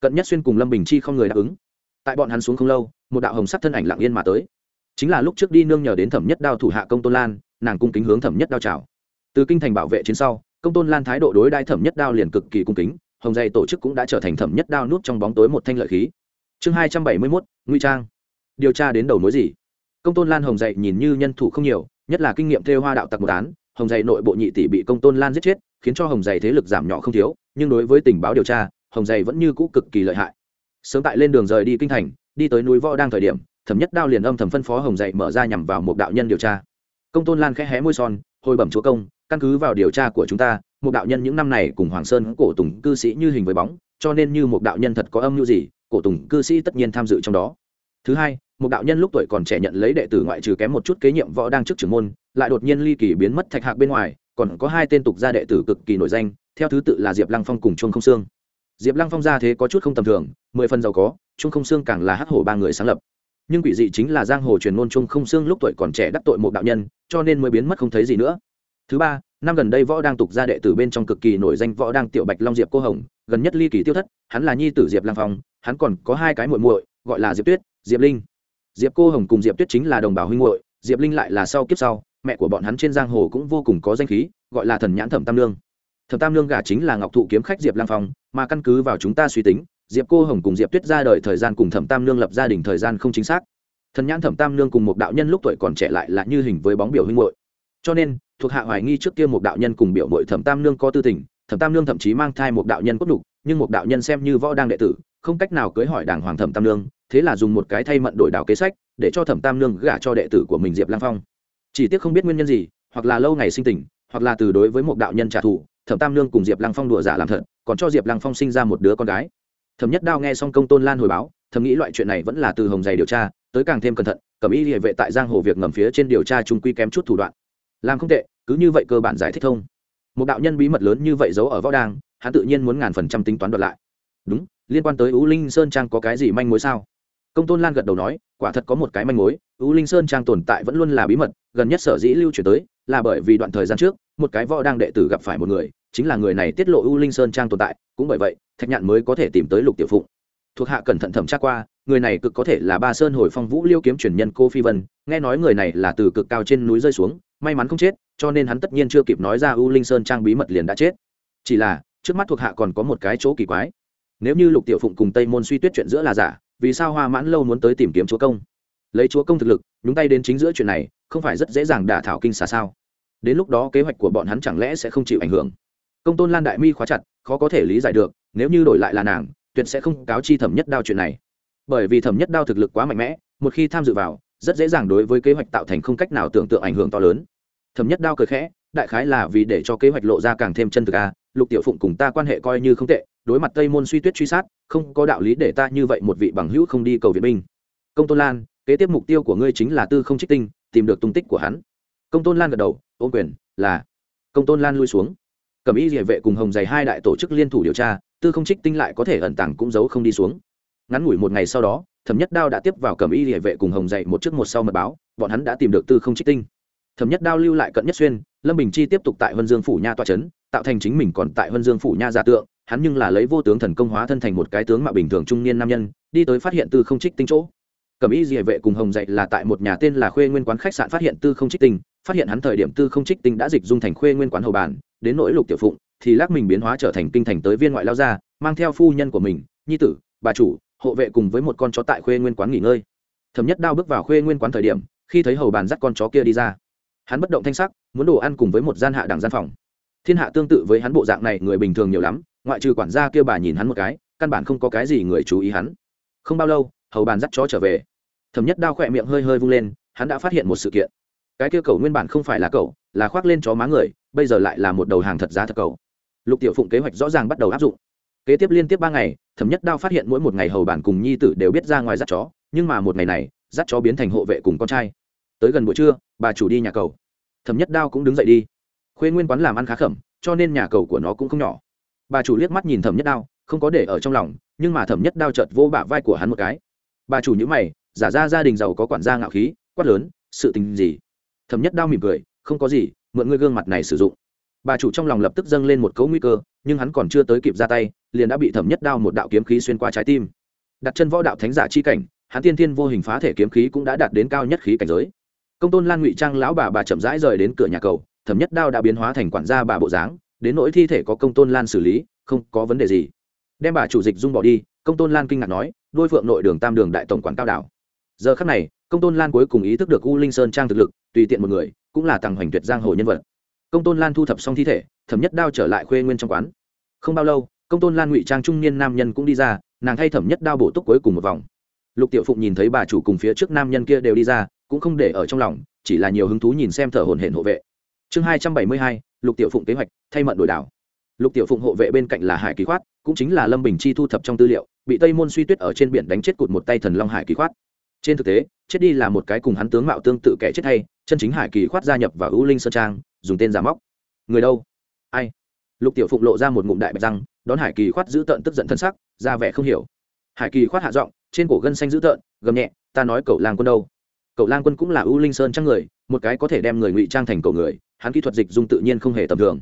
A: cận nhất xuyên cùng lâm bình chi không người đáp ứng. Tại bọn hắn xuống không lâu, một đạo hồng sắc thân ảnh lặng yên mà tới chính là lúc trước đi nương nhờ đến thẩm nhất đao thủ hạ công tôn lan, nàng cung kính hướng thẩm nhất đao chào. Từ kinh thành bảo vệ chiến sau, công tôn lan thái độ đối đai thẩm nhất đao liền cực kỳ cung kính, hồng dày tổ chức cũng đã trở thành thẩm nhất đao nút trong bóng tối một thanh lợi khí. Chương hai trăm bảy mươi mốt nguy trang. Điều tra đến đầu mối gì? Công tôn lan hồng dày nhìn như nhân thủ không nhiều, nhất là kinh nghiệm thêu hoa đạo tặc một án, hồng dày nội bộ nhị tỷ bị công tôn lan giết chết, khiến cho hồng dày thế lực giảm nhỏ không thiếu, nhưng đối với tình báo điều tra, hồng dày vẫn như cũ cực kỳ lợi hại. Sớm tại lên đường rời đi kinh thành, đi tới núi võ đang thời điểm thẩm nhất đao liền âm thầm phân phó hồng dậy mở ra nhằm vào một đạo nhân điều tra. Công tôn lan khẽ hé môi son, hồi bẩm chúa công, căn cứ vào điều tra của chúng ta, một đạo nhân những năm này cùng hoàng sơn cổ tùng cư sĩ như hình với bóng, cho nên như một đạo nhân thật có âm mưu gì, cổ tùng cư sĩ tất nhiên tham dự trong đó. Thứ hai, một đạo nhân lúc tuổi còn trẻ nhận lấy đệ tử ngoại trừ kém một chút kế nhiệm võ đang trước trưởng môn, lại đột nhiên ly kỳ biến mất thạch hạc bên ngoài, còn có hai tên tục gia đệ tử cực kỳ nổi danh, theo thứ tự là diệp lăng phong cùng chuông không sương. Diệp lăng phong ra thế có chút không tầm thường, mười phần giàu có, chuông không sương càng là hắc hổ ba người sáng lập nhưng quỷ dị chính là giang hồ truyền ngôn chung không xương lúc tuổi còn trẻ đắc tội một đạo nhân, cho nên mới biến mất không thấy gì nữa. Thứ ba, năm gần đây võ đang tục gia đệ tử bên trong cực kỳ nổi danh võ đang tiểu bạch long diệp cô hồng, gần nhất ly kỳ tiêu thất, hắn là nhi tử diệp lang phong, hắn còn có hai cái muội muội, gọi là diệp tuyết, diệp linh. Diệp cô hồng cùng diệp tuyết chính là đồng bào huynh muội, diệp linh lại là sau kiếp sau, mẹ của bọn hắn trên giang hồ cũng vô cùng có danh khí, gọi là thần nhãn thẩm tam lương thẩm tam lương gả chính là ngọc thụ kiếm khách diệp lang phong, mà căn cứ vào chúng ta suy tính diệp cô hồng cùng diệp tuyết ra đời thời gian cùng thẩm tam Nương lập gia đình thời gian không chính xác. Thần nhãn thẩm tam Nương cùng một đạo nhân lúc tuổi còn trẻ lại là như hình với bóng biểu huynh hội cho nên, thuộc hạ hoài nghi trước kia một đạo nhân cùng biểu mội thẩm tam Nương có tư tình, thẩm tam Nương thậm chí mang thai một đạo nhân cốt đục, nhưng một đạo nhân xem như võ đang đệ tử, không cách nào cưới hỏi đảng hoàng thẩm tam Nương. thế là dùng một cái thay mận đổi đạo kế sách, để cho thẩm tam Nương gả cho đệ tử của mình diệp lang phong. Chỉ tiếc không biết nguyên nhân gì, hoặc là lâu ngày sinh tình, hoặc là từ đối với một đạo nhân trả thù, thẩm tam Nương cùng diệp Lang phong đùa giả làm thật, còn cho diệp Lang phong sinh ra một đứa con gái thẩm nhất đao nghe xong công tôn lan hồi báo, thầm nghĩ loại chuyện này vẫn là từ hồng dày điều tra, tới càng thêm cẩn thận, cầm ý địa vệ tại giang hồ việc ngầm phía trên điều tra trung quy kém chút thủ đoạn. Làm không tệ, cứ như vậy cơ bản giải thích thông. Một đạo nhân bí mật lớn như vậy giấu ở võ đang hắn tự nhiên muốn ngàn phần trăm tính toán đoạt lại. Đúng, liên quan tới ú linh sơn trang có cái gì manh mối sao? Công tôn lan gật đầu nói, quả thật có một cái manh mối ú linh sơn trang tồn tại vẫn luôn là bí mật, gần nhất sở dĩ lưu chuyển tới, là bởi vì đoạn thời gian trước, một cái võ đang đệ tử gặp phải một người, chính là người này tiết lộ ú linh sơn trang tồn tại cũng bởi vậy, thạch nhạn mới có thể tìm tới lục tiểu phụng. Thuộc hạ cẩn thận thẩm tra qua, người này cực có thể là ba sơn hồi phong vũ liêu kiếm truyền nhân cô phi vân, nghe nói người này là từ cực cao trên núi rơi xuống, may mắn không chết, cho nên hắn tất nhiên chưa kịp nói ra u linh sơn trang bí mật liền đã chết. Chỉ là, trước mắt thuộc hạ còn có một cái chỗ kỳ quái. Nếu như lục tiểu phụng cùng tây môn suy tuyết chuyện giữa là giả, vì sao hoa mãn lâu muốn tới tìm kiếm chúa công? Lấy chúa công thực lực, nhúng tay đến chính giữa chuyện này, không phải rất dễ dàng đả thảo kinh xà sao? Đến lúc đó kế hoạch của bọn hắn chẳng lẽ sẽ không chịu ảnh hưởng? Công tôn lan đại mi khóa chặt, khó có thể lý giải được, nếu như đổi lại là nàng, tuyệt sẽ không cáo chi thẩm nhất đao chuyện này. Bởi vì thẩm nhất đao thực lực quá mạnh mẽ, một khi tham dự vào, rất dễ dàng đối với kế hoạch tạo thành không cách nào tưởng tượng ảnh hưởng to lớn. Thẩm nhất đao cười khẽ, đại khái là vì để cho kế hoạch lộ ra càng thêm chân thực a lục tiểu phụng cùng ta quan hệ coi như không tệ, đối mặt tây môn suy tuyết truy sát, không có đạo lý để ta như vậy một vị bằng hữu không đi cầu viện binh. Công tôn lan, kế tiếp mục tiêu của ngươi chính là tư không trích tinh, tìm được tung tích của hắn. Công tôn lan gật đầu, ôm quyền, là. Công tôn lan lui xuống. Cẩm y địa vệ cùng hồng dày hai đại tổ chức liên thủ điều tra, tư không trích tinh lại có thể ẩn tàng cũng giấu không đi xuống. Ngắn ngủi một ngày sau đó, thẩm nhất đao đã tiếp vào Cẩm y địa vệ cùng hồng dày một trước một sau mật báo, bọn hắn đã tìm được tư không trích tinh. Thẩm nhất đao lưu lại cận nhất xuyên, lâm bình chi tiếp tục tại vân dương phủ nha toa trấn tạo thành chính mình còn tại vân dương phủ nha giả tượng, hắn nhưng là lấy vô tướng thần công hóa thân thành một cái tướng mạo bình thường trung niên nam nhân, đi tới phát hiện tư không trích tinh chỗ. Cẩm y địa vệ cùng hồng dạy là tại một nhà tên là khuê nguyên quán khách sạn phát hiện tư không trích tinh phát hiện hắn thời điểm tư không trích tinh đã dịch dung thành khuê nguyên quán hầu bàn, đến nỗi lục tiểu phụng, thì lắc mình biến hóa trở thành kinh thành tới viên ngoại lao gia, mang theo phu nhân của mình, nhi tử, bà chủ, hộ vệ cùng với một con chó tại khuê nguyên quán nghỉ ngơi. Thẩm nhất đao bước vào khuê nguyên quán thời điểm, khi thấy hầu bàn dắt con chó kia đi ra. Hắn bất động thanh sắc, muốn đồ ăn cùng với một gian hạ đẳng gian phòng. Thiên hạ tương tự với hắn bộ dạng này, người bình thường nhiều lắm, ngoại trừ quản gia kia bà nhìn hắn một cái, căn bản không có cái gì người chú ý hắn. Không bao lâu, hầu bàn dắt chó trở về. Thẩm nhất đao khỏe miệng hơi hơi vung lên, hắn đã phát hiện một sự kiện cái kia cầu nguyên bản không phải là cậu là khoác lên chó má người, bây giờ lại là một đầu hàng thật giá thật cầu. Lục tiểu phụng kế hoạch rõ ràng bắt đầu áp dụng. Kế tiếp liên tiếp ba ngày, thẩm nhất đao phát hiện mỗi một ngày hầu bản cùng nhi tử đều biết ra ngoài dắt chó, nhưng mà một ngày này, dắt chó biến thành hộ vệ cùng con trai. Tới gần buổi trưa, bà chủ đi nhà cầu. Thẩm nhất đao cũng đứng dậy đi. Khuê nguyên quán làm ăn khá khẩm, cho nên nhà cầu của nó cũng không nhỏ. Bà chủ liếc mắt nhìn thẩm nhất đao, không có để ở trong lòng, nhưng mà thẩm nhất đao chợt vô bả vai của hắn một cái. Bà chủ nhữ mày, giả ra gia đình giàu có quản gia ngạo khí, quát lớn, sự tình gì? Thẩm nhất đao mỉm cười, không có gì, mượn ngươi gương mặt này sử dụng. Bà chủ trong lòng lập tức dâng lên một cấu nguy cơ, nhưng hắn còn chưa tới kịp ra tay, liền đã bị thẩm nhất đao một đạo kiếm khí xuyên qua trái tim. Đặt chân võ đạo thánh giả chi cảnh, hắn tiên thiên vô hình phá thể kiếm khí cũng đã đạt đến cao nhất khí cảnh giới. Công tôn lan ngụy trang lão bà bà chậm rãi rời đến cửa nhà cầu, thẩm nhất đao đã biến hóa thành quản gia bà bộ dáng, đến nỗi thi thể có công tôn lan xử lý, không có vấn đề gì. Đem bà chủ dịch dung bỏ đi, công tôn lan kinh ngạc nói, đôi phượng nội đường tam đường đại tổng quản cao đảo. Giờ khắc này công tôn lan cuối cùng ý thức được u linh sơn trang thực lực, tùy tiện một người, cũng là tàng hoành tuyệt giang hồ nhân vật. Công tôn lan thu thập xong thi thể, thẩm nhất đao trở lại khuê nguyên trong quán. Không bao lâu, công tôn lan ngụy trang trung niên nam nhân cũng đi ra, nàng thay thẩm nhất đao bổ túc cuối cùng một vòng. Lục tiểu phụng nhìn thấy bà chủ cùng phía trước nam nhân kia đều đi ra, cũng không để ở trong lòng, chỉ là nhiều hứng thú nhìn xem thở hồn hển hộ vệ. Chương hai trăm bảy mươi hai, lục tiểu phụng kế hoạch, thay mận đổi đảo. Lục tiểu phụng hộ vệ bên cạnh là hải kỳ khoát, cũng chính là lâm bình chi thu thập trong tư liệu, bị tây môn suy tuyết ở trên biển đánh chết cụt một tay thần long hải kỳ khoát trên thực tế, chết đi là một cái cùng hắn tướng mạo tương tự kẻ chết hay, chân chính hải kỳ khoát gia nhập vào ưu linh sơn trang, dùng tên giả móc. Người đâu? Ai? Lục tiểu phụng lộ ra một ngụm đại bạch răng, đón hải kỳ khoát giữ tợn tức giận thân sắc, ra vẻ không hiểu. Hải kỳ khoát hạ giọng, trên cổ gân xanh giữ tợn, gầm nhẹ, ta nói cậu lang quân đâu? Cậu lang quân cũng là ưu linh sơn trang người, một cái có thể đem người ngụy trang thành cậu người, hắn kỹ thuật dịch dung tự nhiên không hề tầm thường.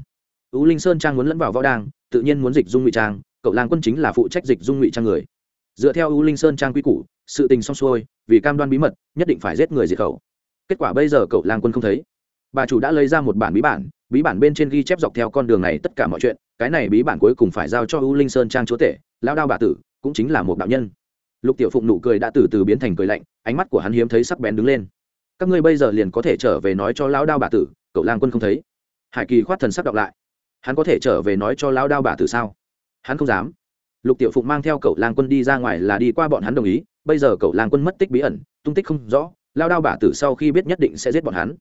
A: Ưu linh sơn trang muốn lẫn vào võ đang, tự nhiên muốn dịch dung ngụy trang, cậu lang quân chính là phụ trách dịch dung ngụy trang người dựa theo U linh sơn trang quy củ, sự tình xong xuôi, vì cam đoan bí mật, nhất định phải giết người diệt khẩu. Kết quả bây giờ cậu lang quân không thấy. Bà chủ đã lấy ra một bản bí bản bí bản bên trên ghi chép dọc theo con đường này tất cả mọi chuyện, cái này bí bản cuối cùng phải giao cho u linh sơn trang chúa tể lao đao bà tử, cũng chính là một đạo nhân. Lục tiểu phụng nụ cười đã từ từ biến thành cười lạnh, ánh mắt của hắn hiếm thấy sắc bén đứng lên. Các ngươi bây giờ liền có thể trở về nói cho lao đao bà tử, cậu lang quân không thấy. Hải kỳ khoát thần sắc đọc lại. Hắn có thể trở về nói cho lao đao bà tử sao? Hắn không dám lục tiểu phụng mang theo cậu lang quân đi ra ngoài là đi qua bọn hắn đồng ý, bây giờ cậu lang quân mất tích bí ẩn, tung tích không rõ, lao đao bà tử sau khi biết nhất định sẽ giết bọn hắn.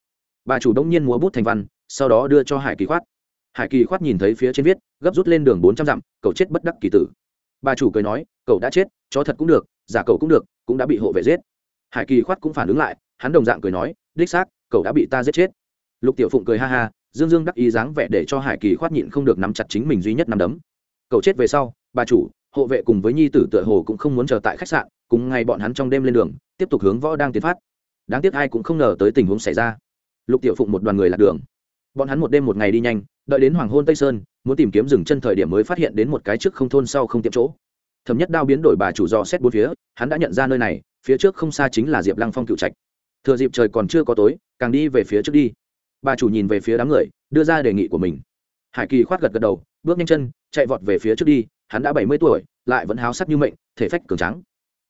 A: Bà chủ đông nhiên múa bút thành văn, sau đó đưa cho hải kỳ khoát. Hải kỳ khoát nhìn thấy phía trên viết, gấp rút lên đường bốn trăm dặm, cậu chết bất đắc kỳ tử. Bà chủ cười nói, cậu đã chết, chó thật cũng được, giả cậu cũng được, cũng đã bị hộ vệ giết. Hải kỳ khoát cũng phản ứng lại, hắn đồng dạng cười nói, đích xác, cậu đã bị ta giết chết. Lục tiểu phụng cười ha ha, dương dương đắc ý dáng vẻ để cho hải kỳ khoát nhịn không được nắm chặt chính mình duy nhất nắm đấm. Cậu chết về sau bà chủ, hộ vệ cùng với nhi tử tựa hồ cũng không muốn chờ tại khách sạn, cùng ngày bọn hắn trong đêm lên đường, tiếp tục hướng võ đang tiến phát. Đáng tiếc ai cũng không ngờ tới tình huống xảy ra. Lục tiểu phụng một đoàn người lạc đường. Bọn hắn một đêm một ngày đi nhanh, đợi đến hoàng hôn tây sơn, muốn tìm kiếm dừng chân thời điểm mới phát hiện đến một cái trước không thôn sau không tiệm chỗ. Thẩm nhất đao biến đổi bà chủ do xét bốn phía, hắn đã nhận ra nơi này, phía trước không xa chính là diệp lăng phong cựu trạch. Thừa dịp trời còn chưa có tối, càng đi về phía trước đi. Bà chủ nhìn về phía đám người, đưa ra đề nghị của mình. Hải kỳ khoát gật gật đầu, bước nhanh chân, chạy vọt về phía trước đi hắn đã bảy mươi tuổi, lại vẫn háo sắc như mệnh, thể phách cường trắng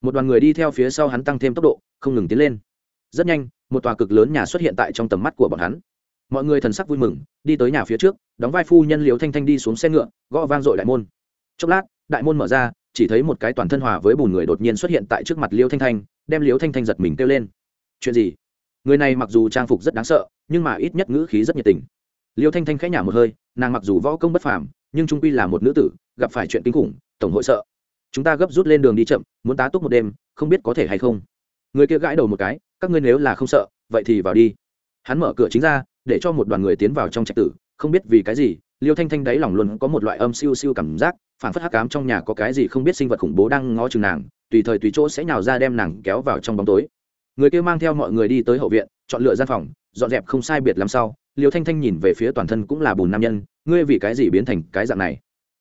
A: một đoàn người đi theo phía sau hắn tăng thêm tốc độ, không ngừng tiến lên. Rất nhanh, một tòa cực lớn nhà xuất hiện tại trong tầm mắt của bọn hắn. Mọi người thần sắc vui mừng, đi tới nhà phía trước, đóng vai phu nhân liều thanh thanh đi xuống xe ngựa, gõ vang dội đại môn. Chốc lát, đại môn mở ra, chỉ thấy một cái toàn thân hòa với bùn người đột nhiên xuất hiện tại trước mặt liêu thanh thanh, đem liêu thanh thanh giật mình kêu lên. Chuyện gì? Người này mặc dù trang phục rất đáng sợ, nhưng mà ít nhất ngữ khí rất nhiệt tình. Liêu thanh thanh khẽ nhả một hơi, nàng mặc dù võ công bất phàm, nhưng trung quy là một nữ tử gặp phải chuyện kinh khủng, tổng hội sợ. Chúng ta gấp rút lên đường đi chậm, muốn tá túc một đêm, không biết có thể hay không. Người kia gãi đầu một cái, các ngươi nếu là không sợ, vậy thì vào đi. Hắn mở cửa chính ra, để cho một đoàn người tiến vào trong trạch tử, không biết vì cái gì, liêu thanh thanh đáy lòng luôn có một loại âm siêu siêu cảm giác phản phất hắc cám trong nhà có cái gì không biết sinh vật khủng bố đang ngó chừng nàng, tùy thời tùy chỗ sẽ nhào ra đem nàng kéo vào trong bóng tối. Người kia mang theo mọi người đi tới hậu viện, chọn lựa gian phòng, dọn dẹp không sai biệt làm sao liêu thanh thanh nhìn về phía toàn thân cũng là bùn nam nhân, ngươi vì cái gì biến thành cái dạng này?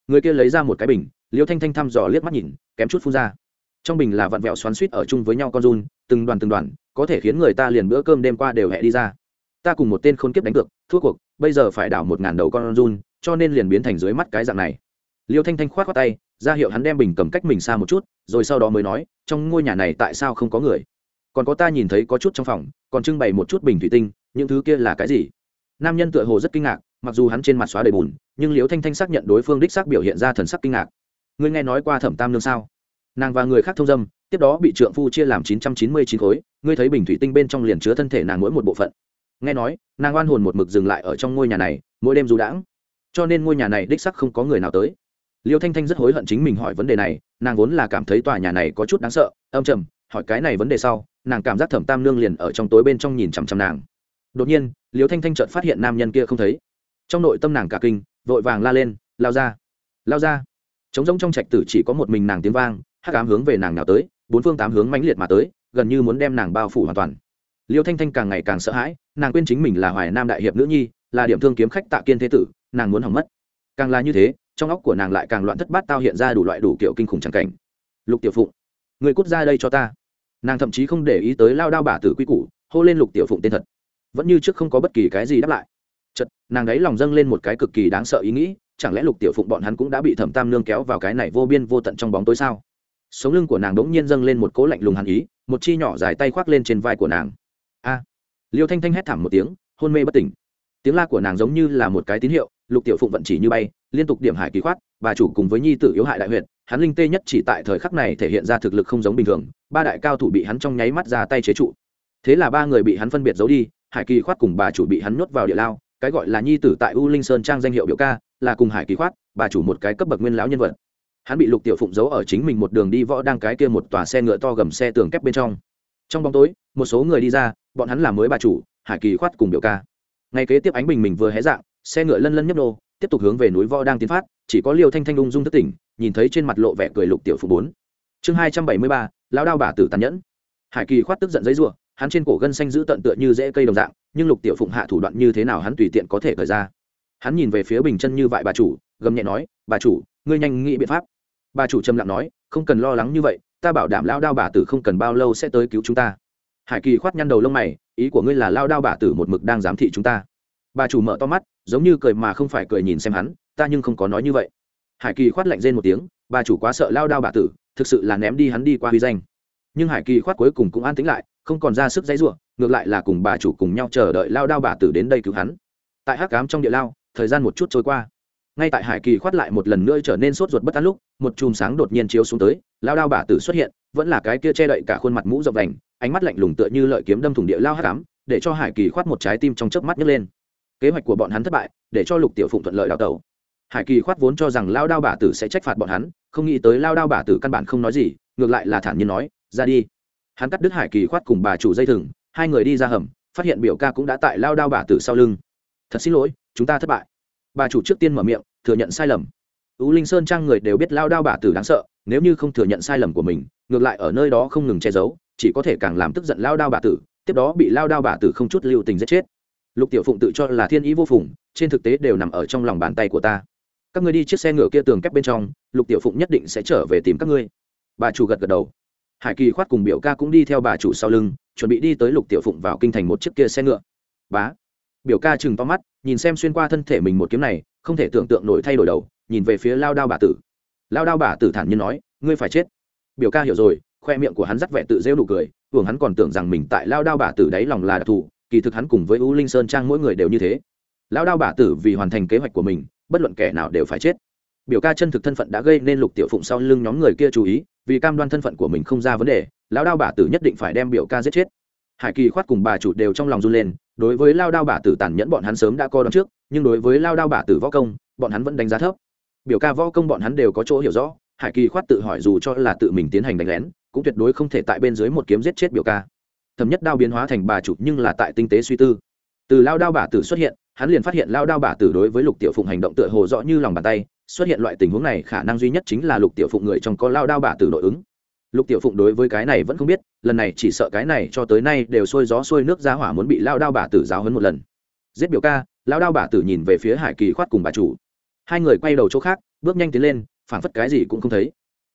A: Người kia lấy ra một cái bình, liêu thanh thanh thăm dò liếc mắt nhìn, kém chút phun ra. Trong bình là vặn vẹo xoắn suýt ở chung với nhau con run, từng đoàn từng đoàn, có thể khiến người ta liền bữa cơm đêm qua đều hẹ đi ra. Ta cùng một tên khôn kiếp đánh cược, thua cuộc, bây giờ phải đảo một ngàn đầu con run, cho nên liền biến thành dưới mắt cái dạng này. Liêu thanh thanh k h o á t khoác tay, ra hiệu hắn đem bình cầm cách mình xa một chút, rồi sau đó mới nói, trong ngôi nhà này tại sao không có người? Còn có ta nhìn thấy có chút trong phòng, còn trưng bày một chút bình thủy tinh, những thứ kia là cái gì? Nam nhân tựa hồ rất kinh ngạc mặc dù hắn trên mặt xóa đầy bùn, nhưng liêu thanh thanh xác nhận đối phương đích xác biểu hiện ra thần sắc kinh ngạc. Ngươi nghe nói qua thẩm tam nương sao? Nàng và người khác thông dâm, tiếp đó bị trượng phu chia làm chín trăm chín mươi chín khối, ngươi thấy bình thủy tinh bên trong liền chứa thân thể nàng mỗi một bộ phận. Nghe nói, nàng oan hồn một mực dừng lại ở trong ngôi nhà này, mỗi đêm du đãng. Cho nên ngôi nhà này đích sắc không có người nào tới. Liêu thanh thanh rất hối hận chính mình hỏi vấn đề này, nàng vốn là cảm thấy tòa nhà này có chút đáng sợ, âm trầm, hỏi cái này vấn đề sau, nàng cảm giác thẩm tam nương liền ở trong tối bên trong nhìn chằm chằm nàng. Đột nhiên liêu thanh thanh chợt phát hiện nam nhân kia không thấy trong nội tâm nàng cả kinh, vội vàng la lên, lao ra lao ra. Trống rỗng trong trạch tử chỉ có một mình nàng tiếng vang, hắc ám hướng về nàng nào tới, bốn phương tám hướng mãnh liệt mà tới, gần như muốn đem nàng bao phủ hoàn toàn. Liêu thanh thanh càng ngày càng sợ hãi, nàng quên chính mình là hoài nam đại hiệp nữ nhi, là điểm thương kiếm khách tạ kiên thế tử, nàng muốn hỏng mất. Càng là như thế, trong óc của nàng lại càng loạn thất bát tao hiện ra đủ loại đủ kiểu kinh khủng trắng cảnh. Lục tiểu phụng, người cút ra đây cho ta. Nàng thậm chí không để ý tới lao đao bả tử quy củ, hô lên lục tiểu phụng tên thật. Vẫn như trước không có bất kỳ cái gì đáp lại chật nàng ấy lòng dâng lên một cái cực kỳ đáng sợ ý nghĩ, chẳng lẽ lục tiểu phụng bọn hắn cũng đã bị thẩm tam nương kéo vào cái này vô biên vô tận trong bóng tối sao? Sống lưng của nàng đ ỗ n g nhiên dâng lên một cố lạnh lùng hàn ý, một chi nhỏ dài tay khoác lên trên vai của nàng. A! Liêu thanh thanh hét thảm một tiếng, hôn mê bất tỉnh. Tiếng la của nàng giống như là một cái tín hiệu, lục tiểu phụng vận chỉ như bay, liên tục điểm hải kỳ khoát, bà chủ cùng với nhi tử yếu hại đại huyện hắn linh tê nhất chỉ tại thời khắc này thể hiện ra thực lực không giống bình thường, ba đại cao thủ bị hắn trong nháy mắt ra tay chế trụ. Thế là ba người bị hắn phân biệt giấu đi, hải kỳ khoát cùng bà chủ bị hắn nhốt vào địa lao cái gọi là nhi tử tại u linh sơn trang danh hiệu biểu ca, là cùng hải kỳ khoát, bà chủ một cái cấp bậc nguyên lão nhân vật. Hắn bị lục tiểu phụng giấu ở chính mình một đường đi võ đang cái kia một tòa xe ngựa to gầm xe tường kép bên trong. Trong bóng tối, một số người đi ra, bọn hắn là mới bà chủ, hải kỳ khoát cùng biểu ca. Ngay kế tiếp ánh bình mình vừa hé dạng, xe ngựa lân lân nhấp nô, tiếp tục hướng về núi võ đang tiến phát, chỉ có liêu thanh thanh ung dung thất tỉnh, nhìn thấy trên mặt lộ vẻ cười lục tiểu phụ bốn. Chương hai trăm bảy mươi ba, lão đao bà tử tàn nhẫn. Hải kỳ khoát tức giận giấy ruộng hắn trên cổ gân xanh giữ tận tựa như dễ cây đồng dạng nhưng lục tiểu phụng hạ thủ đoạn như thế nào hắn tùy tiện có thể khởi ra. Hắn nhìn về phía bình chân như vậy bà chủ, gầm nhẹ nói, bà chủ, ngươi nhanh nghĩ biện pháp. Bà chủ trầm lặng nói, không cần lo lắng như vậy, ta bảo đảm lao đao bà tử không cần bao lâu sẽ tới cứu chúng ta. Hải kỳ khoát nhăn đầu lông mày, ý của ngươi là lao đao bà tử một mực đang giám thị chúng ta. Bà chủ mở to mắt, giống như cười mà không phải cười nhìn xem hắn, ta nhưng không có nói như vậy. Hải kỳ khoát lạnh rên một tiếng, bà chủ quá sợ lao đao bà tử, thực sự là ném đi hắn đi qua huy danh. Nhưng hải kỳ khoát cuối cùng cũng an tính lại, không còn ra sức dãy ruộng ngược lại là cùng bà chủ cùng nhau chờ đợi lao đao bà tử đến đây cứu hắn. Tại hắc cám trong địa lao, thời gian một chút trôi qua. Ngay tại hải kỳ khoát lại một lần nữa trở nên sốt ruột bất an lúc, một chùm sáng đột nhiên chiếu xuống tới, lao đao bà tử xuất hiện, vẫn là cái kia che đậy cả khuôn mặt mũ rộng đành ánh mắt lạnh lùng tựa như lợi kiếm đâm thủng địa lao hắc cám để cho hải kỳ khoát một trái tim trong chớp mắt nhấc lên. Kế hoạch của bọn hắn thất bại, để cho lục tiểu phụng thuận lợi đào tẩu. Hải kỳ khoát vốn cho rằng lao đao bà tử sẽ trách phạt bọn hắn, không nghĩ tới lao đao bà tử căn bản không nói gì, ngược lại là thản nhiên nói, ra đi. Hắn cắt đứt hải kỳ khoát cùng bà chủ dây thừng hai người đi ra hầm, phát hiện biểu ca cũng đã tại lao đao bà tử sau lưng. Thật xin lỗi, chúng ta thất bại. Bà chủ trước tiên mở miệng, thừa nhận sai lầm. Tú linh sơn trang người đều biết lao đao bà tử đáng sợ, nếu như không thừa nhận sai lầm của mình, ngược lại ở nơi đó không ngừng che giấu, chỉ có thể càng làm tức giận lao đao bà tử, tiếp đó bị lao đao bà tử không chút lưu tình giết chết. Lục tiểu phụng tự cho là thiên ý vô phùng, trên thực tế đều nằm ở trong lòng bàn tay của ta. Các ngươi đi chiếc xe ngựa kia tường kép bên trong, lục tiểu phụng nhất định sẽ trở về tìm các ngươi. Bà chủ gật gật đầu hải kỳ khoát cùng biểu ca cũng đi theo bà chủ sau lưng, chuẩn bị đi tới lục tiểu phụng vào kinh thành một chiếc kia xe ngựa. Bá. Biểu ca chừng to mắt, nhìn xem xuyên qua thân thể mình một kiếm này, không thể tưởng tượng nổi thay đổi đầu, nhìn về phía lao đao bà tử. Lao đao bà tử thản nhiên nói, ngươi phải chết. Biểu ca hiểu rồi, khoe miệng của hắn dắt vẻ tự rêu nụ cười hưởng hắn còn tưởng rằng mình tại lao đao bà tử đáy lòng là đặc thù, kỳ thực hắn cùng với u linh sơn trang mỗi người đều như thế. Lao đao bà tử vì hoàn thành kế hoạch của mình, bất luận kẻ nào đều phải chết. Biểu ca chân thực thân phận đã gây nên lục tiểu phụng sau lưng nhóm người kia chú ý vì cam đoan thân phận của mình không ra vấn đề, lão đao bà tử nhất định phải đem biểu ca giết chết. Hải kỳ khoát cùng bà chủ đều trong lòng run lên, đối với lao đao bà tử tàn nhẫn bọn hắn sớm đã coi đón trước, nhưng đối với lao đao bà tử võ công, bọn hắn vẫn đánh giá thấp. Biểu ca võ công bọn hắn đều có chỗ hiểu rõ, hải kỳ khoát tự hỏi dù cho là tự mình tiến hành đánh lén, cũng tuyệt đối không thể tại bên dưới một kiếm giết chết biểu ca. Thầm nhất đao biến hóa thành bà chủ nhưng là tại tinh tế suy tư. Từ lao đao bà tử xuất hiện, hắn liền phát hiện lao đao bà tử đối với lục tiểu phụng hành động tựa hồ rõ như lòng bàn tay xuất hiện loại tình huống này khả năng duy nhất chính là lục tiểu phụng người trong có lao đao bà tử nội ứng. Lục tiểu phụng đối với cái này vẫn không biết, lần này chỉ sợ cái này cho tới nay đều sôi gió sôi nước ra hỏa muốn bị lao đao bà tử giáo hấn một lần. Giết biểu ca, lao đao bà tử nhìn về phía hải kỳ khoát cùng bà chủ. Hai người quay đầu chỗ khác, bước nhanh tiến lên, phảng phất cái gì cũng không thấy.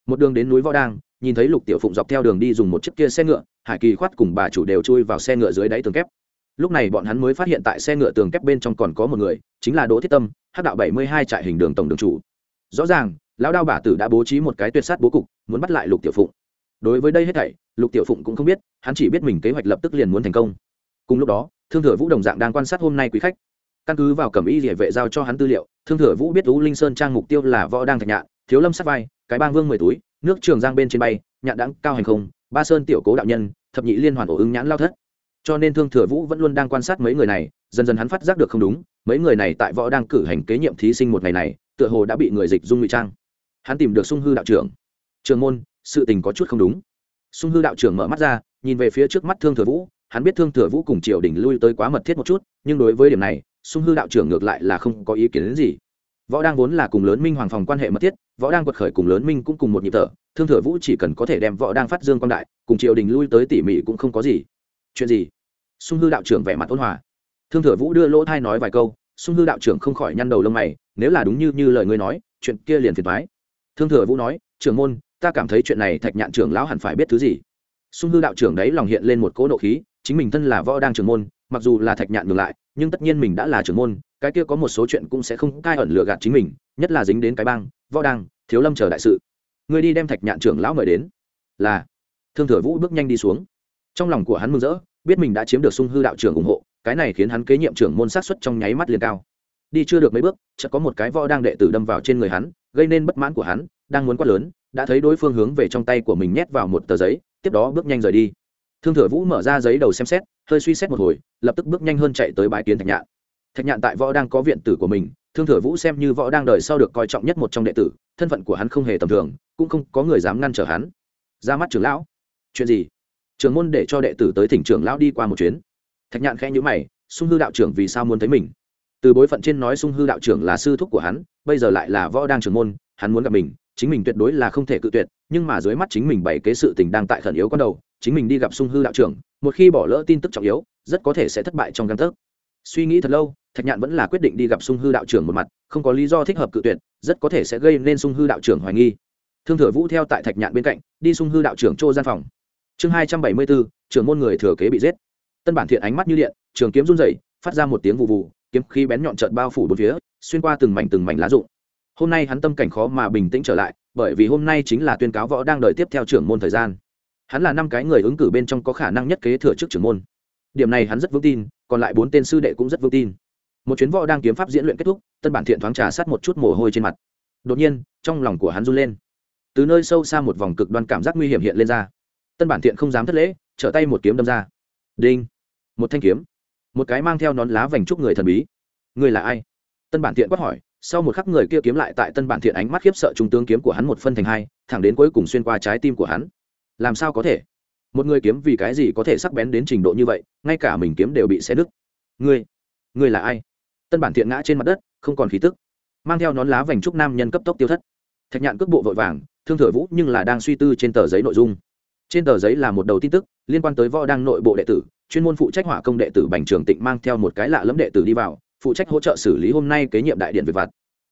A: Một đường đến núi võ đang nhìn thấy lục tiểu phụng dọc theo đường đi dùng một chiếc kia xe ngựa, hải kỳ khoát cùng bà chủ đều chui vào xe ngựa dưới đáy tường kép lúc này bọn hắn mới phát hiện tại xe ngựa tường kép bên trong còn có một người, chính là đỗ thiết tâm, hắc đạo bảy mươi hai trại hình đường tổng đường chủ. Rõ ràng, lão đao bả tử đã bố trí một cái tuyệt sát bố cục, muốn bắt lại lục tiểu phụng. Đối với đây hết thảy, lục tiểu phụng cũng không biết, hắn chỉ biết mình kế hoạch lập tức liền muốn thành công. Cùng lúc đó, thương thừa vũ đồng dạng đang quan sát hôm nay quý khách. Căn cứ vào cẩm y địa vệ giao cho hắn tư liệu, thương thừa vũ biết lũ linh sơn trang mục tiêu là võ đang thạch nhạn, thiếu lâm sát vai, cái bang vương mười túi, nước trường giang bên trên bay, nhạn đãng cao hành không, ba sơn tiểu cố đạo nhân, thập nhị liên hoàn ổ ứng nhãn lao thất cho nên thương thừa vũ vẫn luôn đang quan sát mấy người này, dần dần hắn phát giác được không đúng, mấy người này tại võ đang cử hành kế nhiệm thí sinh một ngày này, tựa hồ đã bị người dịch dung ngụy trang. Hắn tìm được sung hư đạo trưởng. Trường môn, sự tình có chút không đúng. Sung hư đạo trưởng mở mắt ra, nhìn về phía trước mắt thương thừa vũ, hắn biết thương thừa vũ cùng triều đình lui tới quá mật thiết một chút, nhưng đối với điểm này, sung hư đạo trưởng ngược lại là không có ý kiến đến gì. Võ đang vốn là cùng lớn minh hoàng phòng quan hệ mật thiết, võ đang quật khởi cùng lớn minh cũng cùng một nhịp thở, thương thừa vũ chỉ cần có thể đem võ đang phát dương quan đại, cùng triều đình lui tới tỉ mỉ cũng không có gì chuyện gì? Sung hư đạo trưởng vẻ mặt ôn hòa. Thương thừa vũ đưa lỗ thai nói vài câu, sung hư đạo trưởng không khỏi nhăn đầu lông mày, nếu là đúng như như lời ngươi nói, chuyện kia liền phiền thoái thương thừa vũ nói, trưởng môn, ta cảm thấy chuyện này thạch nhạn trưởng lão hẳn phải biết thứ gì. Sung hư đạo trưởng đấy lòng hiện lên một cỗ nộ khí, chính mình thân là võ đang trưởng môn, mặc dù là thạch nhạn ngược lại, nhưng tất nhiên mình đã là trưởng môn, cái kia có một số chuyện cũng sẽ không cai ẩn lừa gạt chính mình, nhất là dính đến cái bang, võ đang, thiếu lâm chờ đại sự. Người đi đem thạch nhạn trưởng lão mời đến. Là. Thương thừa vũ bước nhanh đi xuống trong lòng của hắn mừng rỡ, biết mình đã chiếm được sung hư đạo trưởng ủng hộ, cái này khiến hắn kế nhiệm trưởng môn sát xuất trong nháy mắt liền cao. Đi chưa được mấy bước, chợt có một cái võ đang đệ tử đâm vào trên người hắn, gây nên bất mãn của hắn, đang muốn quát lớn, đã thấy đối phương hướng về trong tay của mình nhét vào một tờ giấy, tiếp đó bước nhanh rời đi. Thương thừa vũ mở ra giấy đầu xem xét, hơi suy xét một hồi, lập tức bước nhanh hơn chạy tới bãi kiến thạch nhạn. Thạch nhạn tại võ đang có viện tử của mình, thương thừa vũ xem như võ đang đời sau được coi trọng nhất một trong đệ tử, thân phận của hắn không hề tầm thường, cũng không có người dám ngăn trở hắn. Ra mắt trưởng lão. Chuyện gì? Trưởng môn để cho đệ tử tới thỉnh trưởng lão đi qua một chuyến. Thạch nhạn khẽ nhữ mày, sung hư đạo trưởng vì sao muốn thấy mình? Từ bối phận trên nói sung hư đạo trưởng là sư thúc của hắn, bây giờ lại là võ đang trưởng môn, hắn muốn gặp mình, chính mình tuyệt đối là không thể cự tuyệt, nhưng mà dưới mắt chính mình bày kế sự tình đang tại khẩn yếu con đầu, chính mình đi gặp sung hư đạo trưởng, một khi bỏ lỡ tin tức trọng yếu, rất có thể sẽ thất bại trong căn thức suy nghĩ thật lâu, thạch nhạn vẫn là quyết định đi gặp sung hư đạo trưởng một mặt, không có lý do thích hợp cự tuyệt, rất có thể sẽ gây nên sung hư đạo trưởng hoài nghi. Thương thừa vũ theo tại thạch nhạn bên cạnh, đi sung hư đạo trưởng chỗ gian phòng chương hai trăm bảy mươi bốn, trưởng môn người thừa kế bị giết. Tân bản thiện ánh mắt như điện, trường kiếm run rẩy, phát ra một tiếng vụ vụ kiếm khí bén nhọn trợn bao phủ bốn phía, xuyên qua từng mảnh từng mảnh lá rụng. Hôm nay hắn tâm cảnh khó mà bình tĩnh trở lại, bởi vì hôm nay chính là tuyên cáo võ đang đợi tiếp theo trưởng môn thời gian. Hắn là năm cái người ứng cử bên trong có khả năng nhất kế thừa chức trưởng môn. Điểm này hắn rất vững tin, còn lại bốn tên sư đệ cũng rất vững tin. Một chuyến võ đang kiếm pháp diễn luyện kết thúc, tân bản thiện thoáng trà sát một chút mồ hôi trên mặt. Đột nhiên, trong lòng của hắn run lên. Từ nơi sâu xa một vòng cực đoan cảm giác nguy hiểm hiện lên ra tân bản thiện không dám thất lễ, trở tay một kiếm đâm ra. Đinh. Một thanh kiếm. Một cái mang theo nón lá vành trúc người thần bí. Người là ai? Tân bản thiện quát hỏi, sau một khắc người kia kiếm lại tại tân bản thiện ánh mắt khiếp sợ trung tướng kiếm của hắn một phân thành hai, thẳng đến cuối cùng xuyên qua trái tim của hắn. Làm sao có thể? Một người kiếm vì cái gì có thể sắc bén đến trình độ như vậy, ngay cả mình kiếm đều bị xé đứt ngươi ngươi là ai? Tân bản thiện ngã trên mặt đất, không còn khí tức. Mang theo nón lá vành trúc nam nhân cấp tốc tiêu thất. Thạch nhạn cước bộ vội vàng, thương thừa vũ nhưng là đang suy tư trên tờ giấy nội dung trên tờ giấy là một đầu tin tức liên quan tới võ đang nội bộ đệ tử, chuyên môn phụ trách hỏa công đệ tử bành trường tịnh mang theo một cái lạ lẫm đệ tử đi vào, phụ trách hỗ trợ xử lý hôm nay kế nhiệm đại điện về vặt.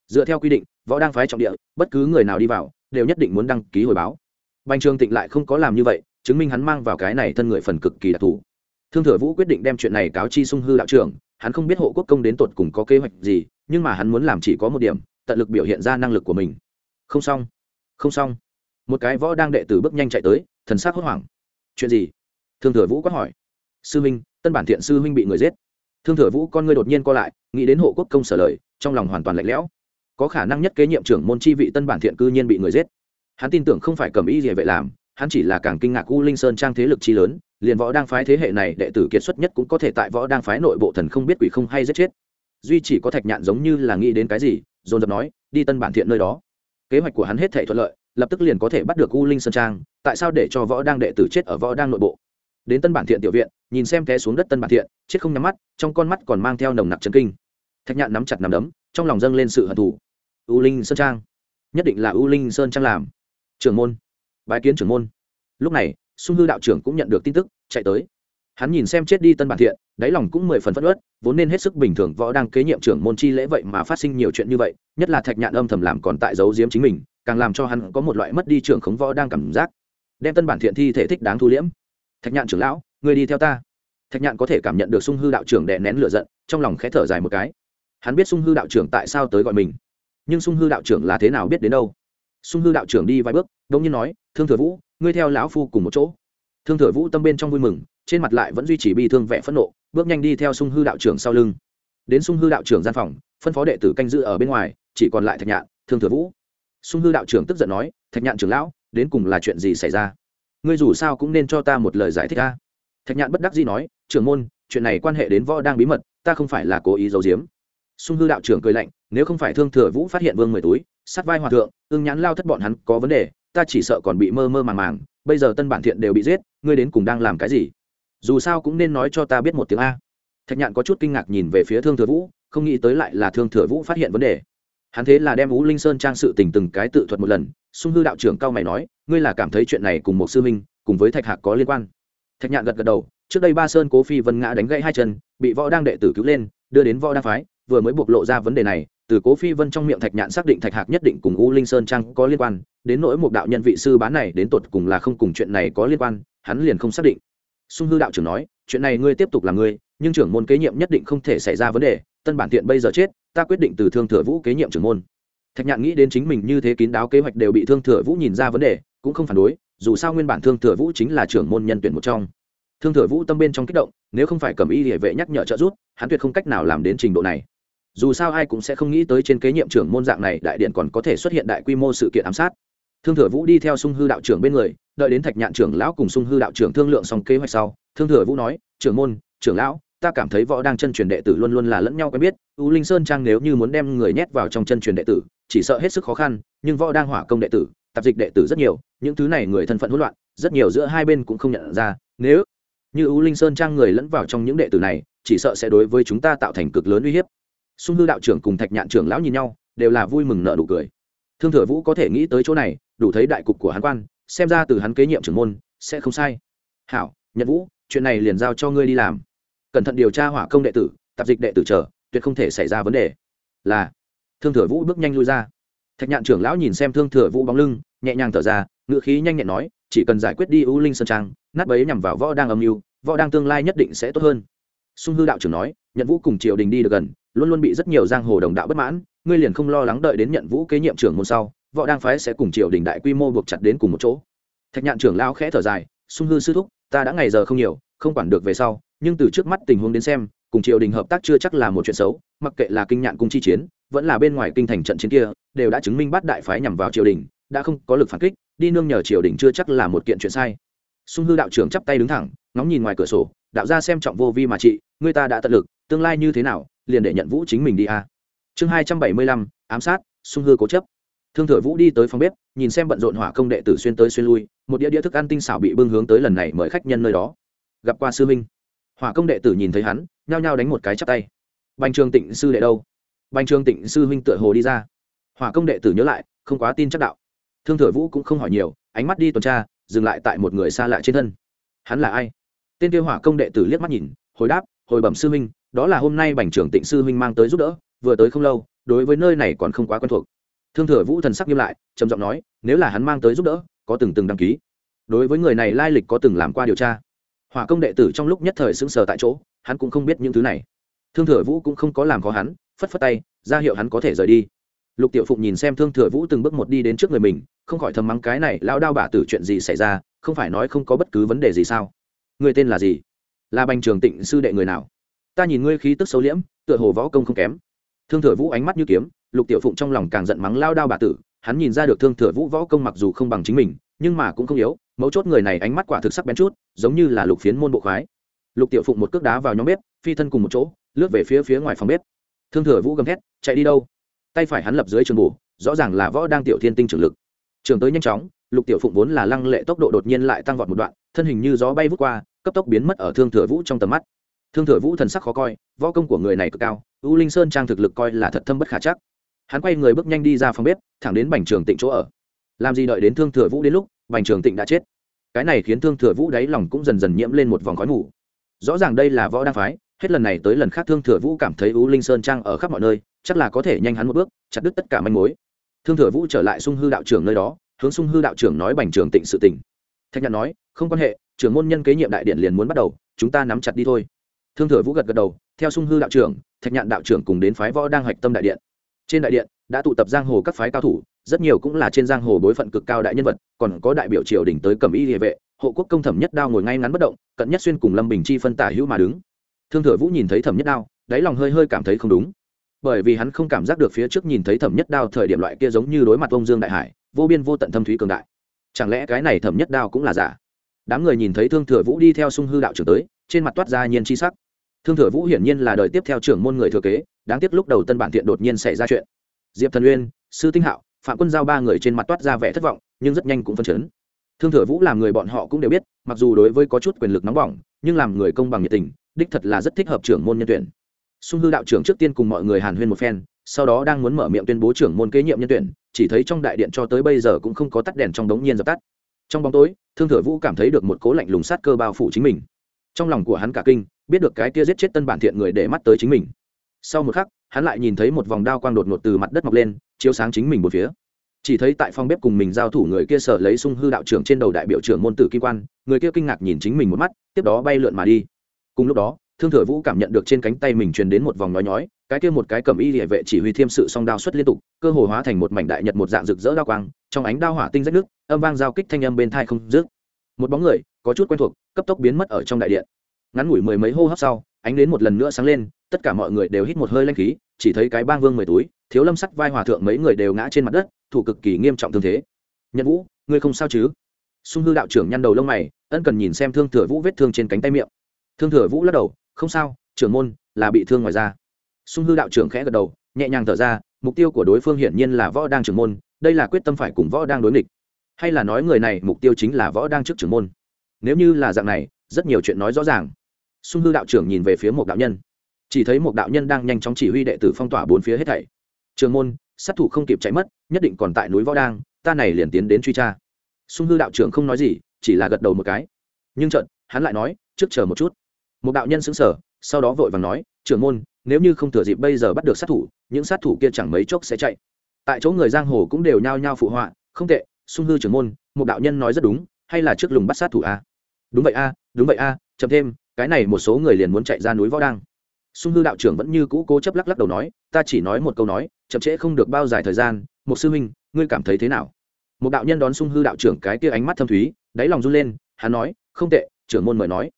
A: Dựa theo quy định, võ đang phái trọng địa, bất cứ người nào đi vào, đều nhất định muốn đăng ký hồi báo. Bành trường tịnh lại không có làm như vậy, chứng minh hắn mang vào cái này thân người phần cực kỳ đặc thù. Thương thừa vũ quyết định đem chuyện này cáo chi sung hư đạo trưởng, hắn không biết hộ quốc công đến tột cùng có kế hoạch gì, nhưng mà hắn muốn làm chỉ có một điểm, tận lực biểu hiện ra năng lực của mình. Không xong. Không xong một cái võ đang đệ tử bước nhanh chạy tới, thần sắc hốt hoảng. Chuyện gì? Thương thừa vũ quát hỏi. Sư huynh, tân bản thiện sư huynh bị người giết. Thương thừa vũ con ngươi đột nhiên co lại, nghĩ đến hộ quốc công sở lời, trong lòng hoàn toàn lạnh lẽo. Có khả năng nhất kế nhiệm trưởng môn chi vị tân bản thiện cư nhiên bị người giết. Hắn tin tưởng không phải cầm ý gì vậy làm, hắn chỉ là càng kinh ngạc u linh sơn trang thế lực chi lớn, liền võ đang phái thế hệ này đệ tử kiệt xuất nhất cũng có thể tại võ đang phái nội bộ thần không biết quỷ không hay giết chết. Duy chỉ có thạch nhạn giống như là nghĩ đến cái gì, dồn dập nói, đi tân bản thiện nơi đó. Kế hoạch của hắn hết thể thuận lợi lập tức liền có thể bắt được u linh sơn trang, tại sao để cho võ đang đệ tử chết ở võ đang nội bộ? Đến tân bản thiện tiểu viện, nhìn xem té xuống đất tân bản thiện, chết không nhắm mắt, trong con mắt còn mang theo nồng nặc chân kinh. Thạch nhạn nắm chặt nằm đấm, trong lòng dâng lên sự hận thù. U linh sơn trang, nhất định là u linh sơn trang làm. Trưởng môn, bái kiến trưởng môn. Lúc này, sung hư đạo trưởng cũng nhận được tin tức, chạy tới. Hắn nhìn xem chết đi tân bản thiện, đáy lòng cũng mười phần phất ớt vốn nên hết sức bình thường võ đang kế nhiệm trưởng môn chi lễ vậy mà phát sinh nhiều chuyện như vậy, nhất là thạch nhạn âm thầm làm còn tại giấu giếm chính mình càng làm cho hắn có một loại mất đi trưởng khống võ đang cảm giác. Đem tân bản thiện thi thể thích đáng thu liễm. Thạch nhạn trưởng lão người đi theo ta. Thạch nhạn có thể cảm nhận được sung hư đạo trưởng đè nén lửa giận, trong lòng khẽ thở dài một cái. Hắn biết sung hư đạo trưởng tại sao tới gọi mình, nhưng sung hư đạo trưởng là thế nào biết đến đâu? Sung hư đạo trưởng đi vài bước đ ỗ n g nhiên nói, thương thừa vũ, ngươi theo lão phu cùng một chỗ. Thương thừa vũ tâm bên trong vui mừng, trên mặt lại vẫn duy trì bi thương vẻ phẫn nộ, bước nhanh đi theo sung hư đạo trưởng sau lưng. Đến sung hư đạo trưởng gian phòng, phân phó đệ tử canh giữ ở bên ngoài, chỉ còn lại thạch nhạn, thương thừa vũ sung hư đạo trưởng tức giận nói, thạch nhạn trưởng lão, đến cùng là chuyện gì xảy ra? Ngươi dù sao cũng nên cho ta một lời giải thích ta thạch nhạn bất đắc dĩ nói, trưởng môn, chuyện này quan hệ đến võ đang bí mật, ta không phải là cố ý giấu giếm. Sung hư đạo trưởng cười lạnh, nếu không phải thương thừa vũ phát hiện vương mười túi, sát vai hòa thượng ương nhãn lao thất bọn hắn có vấn đề, ta chỉ sợ còn bị mơ mơ màng màng, bây giờ tân bản thiện đều bị giết, ngươi đến cùng đang làm cái gì? Dù sao cũng nên nói cho ta biết một tiếng a. Thạch nhạn có chút kinh ngạc nhìn về phía thương thừa vũ, không nghĩ tới lại là thương thừa vũ phát hiện vấn đề hắn thế là đem ú linh sơn trang sự tình từng cái tự thuật một lần, sung hư đạo trưởng cao mày nói, ngươi là cảm thấy chuyện này cùng một sư minh cùng với thạch hạc có liên quan? Thạch nhạn gật gật đầu, trước đây ba sơn cố phi vân ngã đánh gãy hai chân, bị võ đang đệ tử cứu lên, đưa đến võ đang phái, vừa mới bộc lộ ra vấn đề này, từ cố phi vân trong miệng thạch nhạn xác định thạch hạc nhất định cùng u linh sơn trang có liên quan, đến nỗi một đạo nhân vị sư bán này đến tột cùng là không cùng chuyện này có liên quan, hắn liền không xác định. Sung hư đạo trưởng nói, chuyện này ngươi tiếp tục là ngươi, nhưng trưởng môn kế nhiệm nhất định không thể xảy ra vấn đề tân bản tiện bây giờ chết, ta quyết định từ thương thừa vũ kế nhiệm trưởng môn. Thạch nhạn nghĩ đến chính mình như thế kín đáo kế hoạch đều bị thương thừa vũ nhìn ra vấn đề, cũng không phản đối, dù sao nguyên bản thương thừa vũ chính là trưởng môn nhân tuyển một trong. Thương thừa vũ tâm bên trong kích động, nếu không phải cầm y địa vệ nhắc nhở trợ giúp, hắn tuyệt không cách nào làm đến trình độ này. Dù sao ai cũng sẽ không nghĩ tới trên kế nhiệm trưởng môn dạng này đại điện còn có thể xuất hiện đại quy mô sự kiện ám sát. Thương thừa vũ đi theo sung hư đạo trưởng bên người, đợi đến thạch nhạn trưởng lão cùng sung hư đạo trưởng thương lượng xong kế hoạch sau, thương thừa vũ nói, trưởng môn, trưởng lão ta cảm thấy võ đang chân truyền đệ tử luôn luôn là lẫn nhau quen biết, u linh sơn trang nếu như muốn đem người nhét vào trong chân truyền đệ tử, chỉ sợ hết sức khó khăn, nhưng võ đang hỏa công đệ tử, tạp dịch đệ tử rất nhiều, những thứ này người thân phận hỗn loạn, rất nhiều giữa hai bên cũng không nhận ra, nếu như u linh sơn trang người lẫn vào trong những đệ tử này, chỉ sợ sẽ đối với chúng ta tạo thành cực lớn uy hiếp. Sung hư đạo trưởng cùng thạch nhạn trưởng lão nhìn nhau, đều là vui mừng nợ nụ cười. Thương thừa vũ có thể nghĩ tới chỗ này, đủ thấy đại cục của hắn quan, xem ra từ hắn kế nhiệm trưởng môn, sẽ không sai. Hảo, nhật vũ, chuyện này liền giao cho ngươi đi làm cẩn thận điều tra hỏa công đệ tử, tạp dịch đệ tử chờ, tuyệt không thể xảy ra vấn đề. Là, thương thừa vũ bước nhanh lui ra. Thạch nhạn trưởng lão nhìn xem thương thừa vũ bóng lưng, nhẹ nhàng thở ra ngự khí nhanh nhẹn nói, chỉ cần giải quyết đi ưu linh sơn trang, nát bấy nhằm vào võ đang âm mưu, võ đang tương lai nhất định sẽ tốt hơn. Sung hư đạo trưởng nói nhận vũ cùng triều đình đi được gần, luôn luôn bị rất nhiều giang hồ đồng đạo bất mãn, ngươi liền không lo lắng đợi đến nhận vũ kế nhiệm trưởng môn sau, võ đang phái sẽ cùng triều đình đại quy mô buộc chặt đến cùng một chỗ. Thạch nhạn trưởng lão khẽ thở dài, sung hư sư thúc, ta đã ngày giờ không nhiều, không quản được về sau nhưng từ trước mắt tình huống đến xem, cùng triều đình hợp tác chưa chắc là một chuyện xấu, mặc kệ là kinh nhạn cung chi chiến, vẫn là bên ngoài kinh thành trận chiến kia, đều đã chứng minh bắt đại phái nhằm vào triều đình, đã không có lực phản kích, đi nương nhờ triều đình chưa chắc là một kiện chuyện sai. Sung hư đạo trưởng chắp tay đứng thẳng, ngóng nhìn ngoài cửa sổ, đạo ra xem trọng vô vi mà chị người ta đã tận lực, tương lai như thế nào, liền để nhận vũ chính mình đi a. À. chương hai trăm bảy mươi lăm, ám sát, sung hư cố chấp. Thương thừa vũ đi tới phòng bếp, nhìn xem bận rộn hỏa công đệ tử xuyên tới xuyên lui, một đĩa đĩa thức ăn tinh xảo bị bưng hướng tới lần này mời khách nhân nơi đó. Gặp qua sư minh hỏa công đệ tử nhìn thấy hắn, nhao nhao đánh một cái chắp tay. Bành trường tịnh sư đệ đâu? Bành trường tịnh sư huynh tựa hồ đi ra. Hỏa công đệ tử nhớ lại, không quá tin chắc đạo. Thương thừa vũ cũng không hỏi nhiều, ánh mắt đi tuần tra, dừng lại tại một người xa lạ trên thân. Hắn là ai? Tên tiêu hỏa công đệ tử liếc mắt nhìn, hồi đáp, hồi bẩm sư huynh, đó là hôm nay bành trưởng tịnh sư huynh mang tới giúp đỡ, vừa tới không lâu, đối với nơi này còn không quá quen thuộc. Thương thừa vũ thần sắc nghiêm lại, trầm giọng nói, nếu là hắn mang tới giúp đỡ, có từng từng đăng ký. Đối với người này lai lịch có từng làm qua điều tra hỏa công đệ tử trong lúc nhất thời sững sờ tại chỗ, hắn cũng không biết những thứ này. Thương thừa vũ cũng không có làm khó hắn, phất phất tay, ra hiệu hắn có thể rời đi. Lục tiểu phụng nhìn xem thương thừa vũ từng bước một đi đến trước người mình, không khỏi thầm mắng cái này lao đao bả tử chuyện gì xảy ra, không phải nói không có bất cứ vấn đề gì sao. Người tên là gì? Là bành trường tịnh sư đệ người nào? Ta nhìn ngươi khí tức xấu liễm, tựa hồ võ công không kém. Thương thừa vũ ánh mắt như kiếm, lục tiểu phụng trong lòng càng giận mắng lao đao Bà tử, hắn nhìn ra được thương thừa vũ võ công mặc dù không bằng chính mình, nhưng mà cũng không yếu mấu chốt người này ánh mắt quả thực sắc bén chút, giống như là lục phiến môn bộ khoái. Lục tiểu phụng một cước đá vào nhóm bếp, phi thân cùng một chỗ, lướt về phía phía ngoài phòng bếp. Thương thừa vũ gầm thét, chạy đi đâu? Tay phải hắn lập dưới trường bù rõ ràng là võ đang tiểu thiên tinh trưởng lực. Trường tới nhanh chóng, lục tiểu phụng vốn là lăng lệ tốc độ đột nhiên lại tăng vọt một đoạn, thân hình như gió bay vút qua, cấp tốc biến mất ở thương thừa vũ trong tầm mắt. Thương thừa vũ thần sắc khó coi, võ công của người này cực cao, u linh sơn trang thực lực coi là thật thâm bất khả chắc. Hắn quay người bước nhanh đi ra phòng bếp, thẳng đến bành trường tịnh chỗ ở. Làm gì đợi đến thương thừa vũ đến lúc bành trường tịnh đã chết. Cái này khiến thương thừa vũ đáy lòng cũng dần dần nhiễm lên một vòng khói mù. Rõ ràng đây là võ đang phái, hết lần này tới lần khác thương thừa vũ cảm thấy u linh sơn trang ở khắp mọi nơi, chắc là có thể nhanh hắn một bước, chặt đứt tất cả manh mối. Thương thừa vũ trở lại sung hư đạo trưởng nơi đó, hướng sung hư đạo trưởng nói bành trường tịnh sự tình. Thạch nhạn nói, không quan hệ, trưởng môn nhân kế nhiệm đại điện liền muốn bắt đầu, chúng ta nắm chặt đi thôi. Thương thừa vũ gật gật đầu, theo sung hư đạo trưởng, thạch nhạn đạo trưởng cùng đến phái võ đang hoạch tâm đại điện trên đại điện, đã tụ tập giang hồ các phái cao thủ, rất nhiều cũng là trên giang hồ bối phận cực cao đại nhân vật, còn có đại biểu triều đình tới cầm y địa vệ, hộ quốc công thẩm nhất đao ngồi ngay ngắn bất động, cận nhất xuyên cùng lâm bình chi phân tả hữu mà đứng. Thương thừa vũ nhìn thấy thẩm nhất đao, đáy lòng hơi hơi cảm thấy không đúng. Bởi vì hắn không cảm giác được phía trước nhìn thấy thẩm nhất đao thời điểm loại kia giống như đối mặt ông dương đại hải, vô biên vô tận thâm thúy cường đại. Chẳng lẽ cái này thẩm nhất đao cũng là giả? Đám người nhìn thấy thương thừa vũ đi theo sung hư đạo trưởng tới, trên mặt toát ra nhiên chi sắc thương thừa vũ hiển nhiên là đời tiếp theo trưởng môn người thừa kế, đáng tiếc lúc đầu tân bản thiện đột nhiên xảy ra chuyện. Diệp thần uyên, sư tinh hạo, phạm quân giao ba người trên mặt toát ra vẻ thất vọng, nhưng rất nhanh cũng phân chấn. Thương thừa vũ làm người bọn họ cũng đều biết, mặc dù đối với có chút quyền lực nóng bỏng, nhưng làm người công bằng nhiệt tình, đích thật là rất thích hợp trưởng môn nhân tuyển. Sung hư đạo trưởng trước tiên cùng mọi người hàn huyên một phen, sau đó đang muốn mở miệng tuyên bố trưởng môn kế nhiệm nhân tuyển, chỉ thấy trong đại điện cho tới bây giờ cũng không có tắt đèn trong đống nhiên dập tắt. Trong bóng tối, thương thừa vũ cảm thấy được một cố lạnh lùng sát cơ bao phủ chính mình. Trong lòng của hắn cả kinh biết được cái kia giết chết tân bản thiện người để mắt tới chính mình. Sau một khắc, hắn lại nhìn thấy một vòng đao quang đột ngột từ mặt đất mọc lên, chiếu sáng chính mình một phía. Chỉ thấy tại phòng bếp cùng mình giao thủ người kia sở lấy sung hư đạo trưởng trên đầu đại biểu trưởng môn tử kim quan, người kia kinh ngạc nhìn chính mình một mắt, tiếp đó bay lượn mà đi. Cùng lúc đó, thương thừa vũ cảm nhận được trên cánh tay mình truyền đến một vòng nói nhói, cái kia một cái cầm y địa vệ chỉ huy thiêm sự song đao xuất liên tục, cơ hồ hóa thành một mảnh đại nhật một dạng rực rỡ đao quang, trong ánh đao hỏa tinh rách nước, âm vang giao kích thanh âm bên thai không dứt. Một bóng người, có chút quen thuộc, cấp tốc biến mất ở trong đại điện ngắn ngủi mười mấy hô hấp sau, ánh đến một lần nữa sáng lên, tất cả mọi người đều hít một hơi lanh khí, chỉ thấy cái bang vương mười túi, thiếu lâm sắc vai hòa thượng mấy người đều ngã trên mặt đất, thủ cực kỳ nghiêm trọng thương thế. Nhận vũ, ngươi không sao chứ? Sung hư đạo trưởng nhăn đầu lông mày, ân cần nhìn xem thương thừa vũ vết thương trên cánh tay miệng. Thương thừa vũ lắc đầu, không sao, trưởng môn là bị thương ngoài da. Sung hư đạo trưởng khẽ gật đầu, nhẹ nhàng thở ra, mục tiêu của đối phương hiển nhiên là võ đang trưởng môn, đây là quyết tâm phải cùng võ đang đối nghịch. Hay là nói người này mục tiêu chính là võ đang trước trưởng môn? Nếu như là dạng này, rất nhiều chuyện nói rõ ràng sung hư đạo trưởng nhìn về phía một đạo nhân. Chỉ thấy một đạo nhân đang nhanh chóng chỉ huy đệ tử phong tỏa bốn phía hết thảy. Trường môn, sát thủ không kịp chạy mất, nhất định còn tại núi võ đang, ta này liền tiến đến truy tra. Sung hư đạo trưởng không nói gì, chỉ là gật đầu một cái. Nhưng trận hắn lại nói, trước chờ một chút. Một đạo nhân xứng sở sau đó vội vàng nói, trưởng môn, nếu như không thừa dịp bây giờ bắt được sát thủ, những sát thủ kia chẳng mấy chốc sẽ chạy. Tại chỗ người giang hồ cũng đều nhao nhao phụ họa, không tệ, sung hư trưởng môn, một đạo nhân nói rất đúng, hay là trước lùng bắt sát thủ a? Đúng vậy a, đúng vậy a, chậm thêm cái này một số người liền muốn chạy ra núi võ đăng. Sung hư đạo trưởng vẫn như cũ cố chấp lắc lắc đầu nói, ta chỉ nói một câu nói, chậm trễ không được bao dài thời gian một sư huynh, ngươi cảm thấy thế nào? Một đạo nhân đón sung hư đạo trưởng cái kia ánh mắt thâm thúy, đáy lòng run lên, hắn nói, không tệ, trưởng môn mời nói.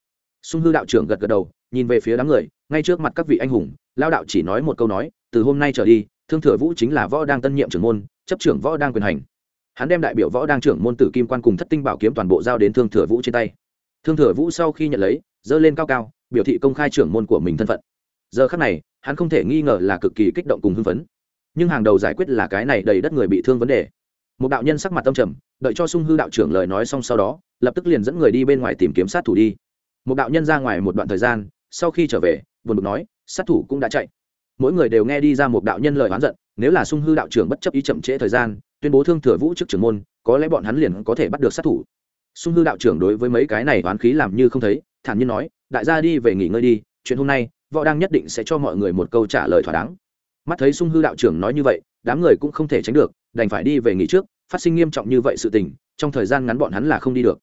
A: Sung hư đạo trưởng gật gật đầu, nhìn về phía đám người, ngay trước mặt các vị anh hùng, lao đạo chỉ nói một câu nói, từ hôm nay trở đi, thương thừa vũ chính là võ đang tân nhiệm trưởng môn, chấp trưởng võ đang quyền hành. Hắn đem đại biểu võ đang trưởng môn tử kim quan cùng thất tinh bảo kiếm toàn bộ giao đến thương thừa vũ trên tay. Thương thừa vũ sau khi nhận lấy dơ lên cao cao, biểu thị công khai trưởng môn của mình thân phận. Giờ khắc này, hắn không thể nghi ngờ là cực kỳ kích động cùng hưng phấn. Nhưng hàng đầu giải quyết là cái này đầy đất người bị thương vấn đề. Một đạo nhân sắc mặt tâm trầm, đợi cho sung hư đạo trưởng lời nói xong sau đó, lập tức liền dẫn người đi bên ngoài tìm kiếm sát thủ đi. Một đạo nhân ra ngoài một đoạn thời gian, sau khi trở về, buồn bực nói, sát thủ cũng đã chạy. Mỗi người đều nghe đi ra một đạo nhân lời oán giận, nếu là sung hư đạo trưởng bất chấp ý chậm trễ thời gian, tuyên bố thương thừa vũ trước trưởng môn, có lẽ bọn hắn liền có thể bắt được sát thủ. Sung hư đạo trưởng đối với mấy cái này oán khí làm như không thấy thản nhiên nói, đại gia đi về nghỉ ngơi đi, chuyện hôm nay, võ đang nhất định sẽ cho mọi người một câu trả lời thỏa đáng. Mắt thấy sung hư đạo trưởng nói như vậy, đám người cũng không thể tránh được, đành phải đi về nghỉ trước, phát sinh nghiêm trọng như vậy sự tình, trong thời gian ngắn bọn hắn là không đi được.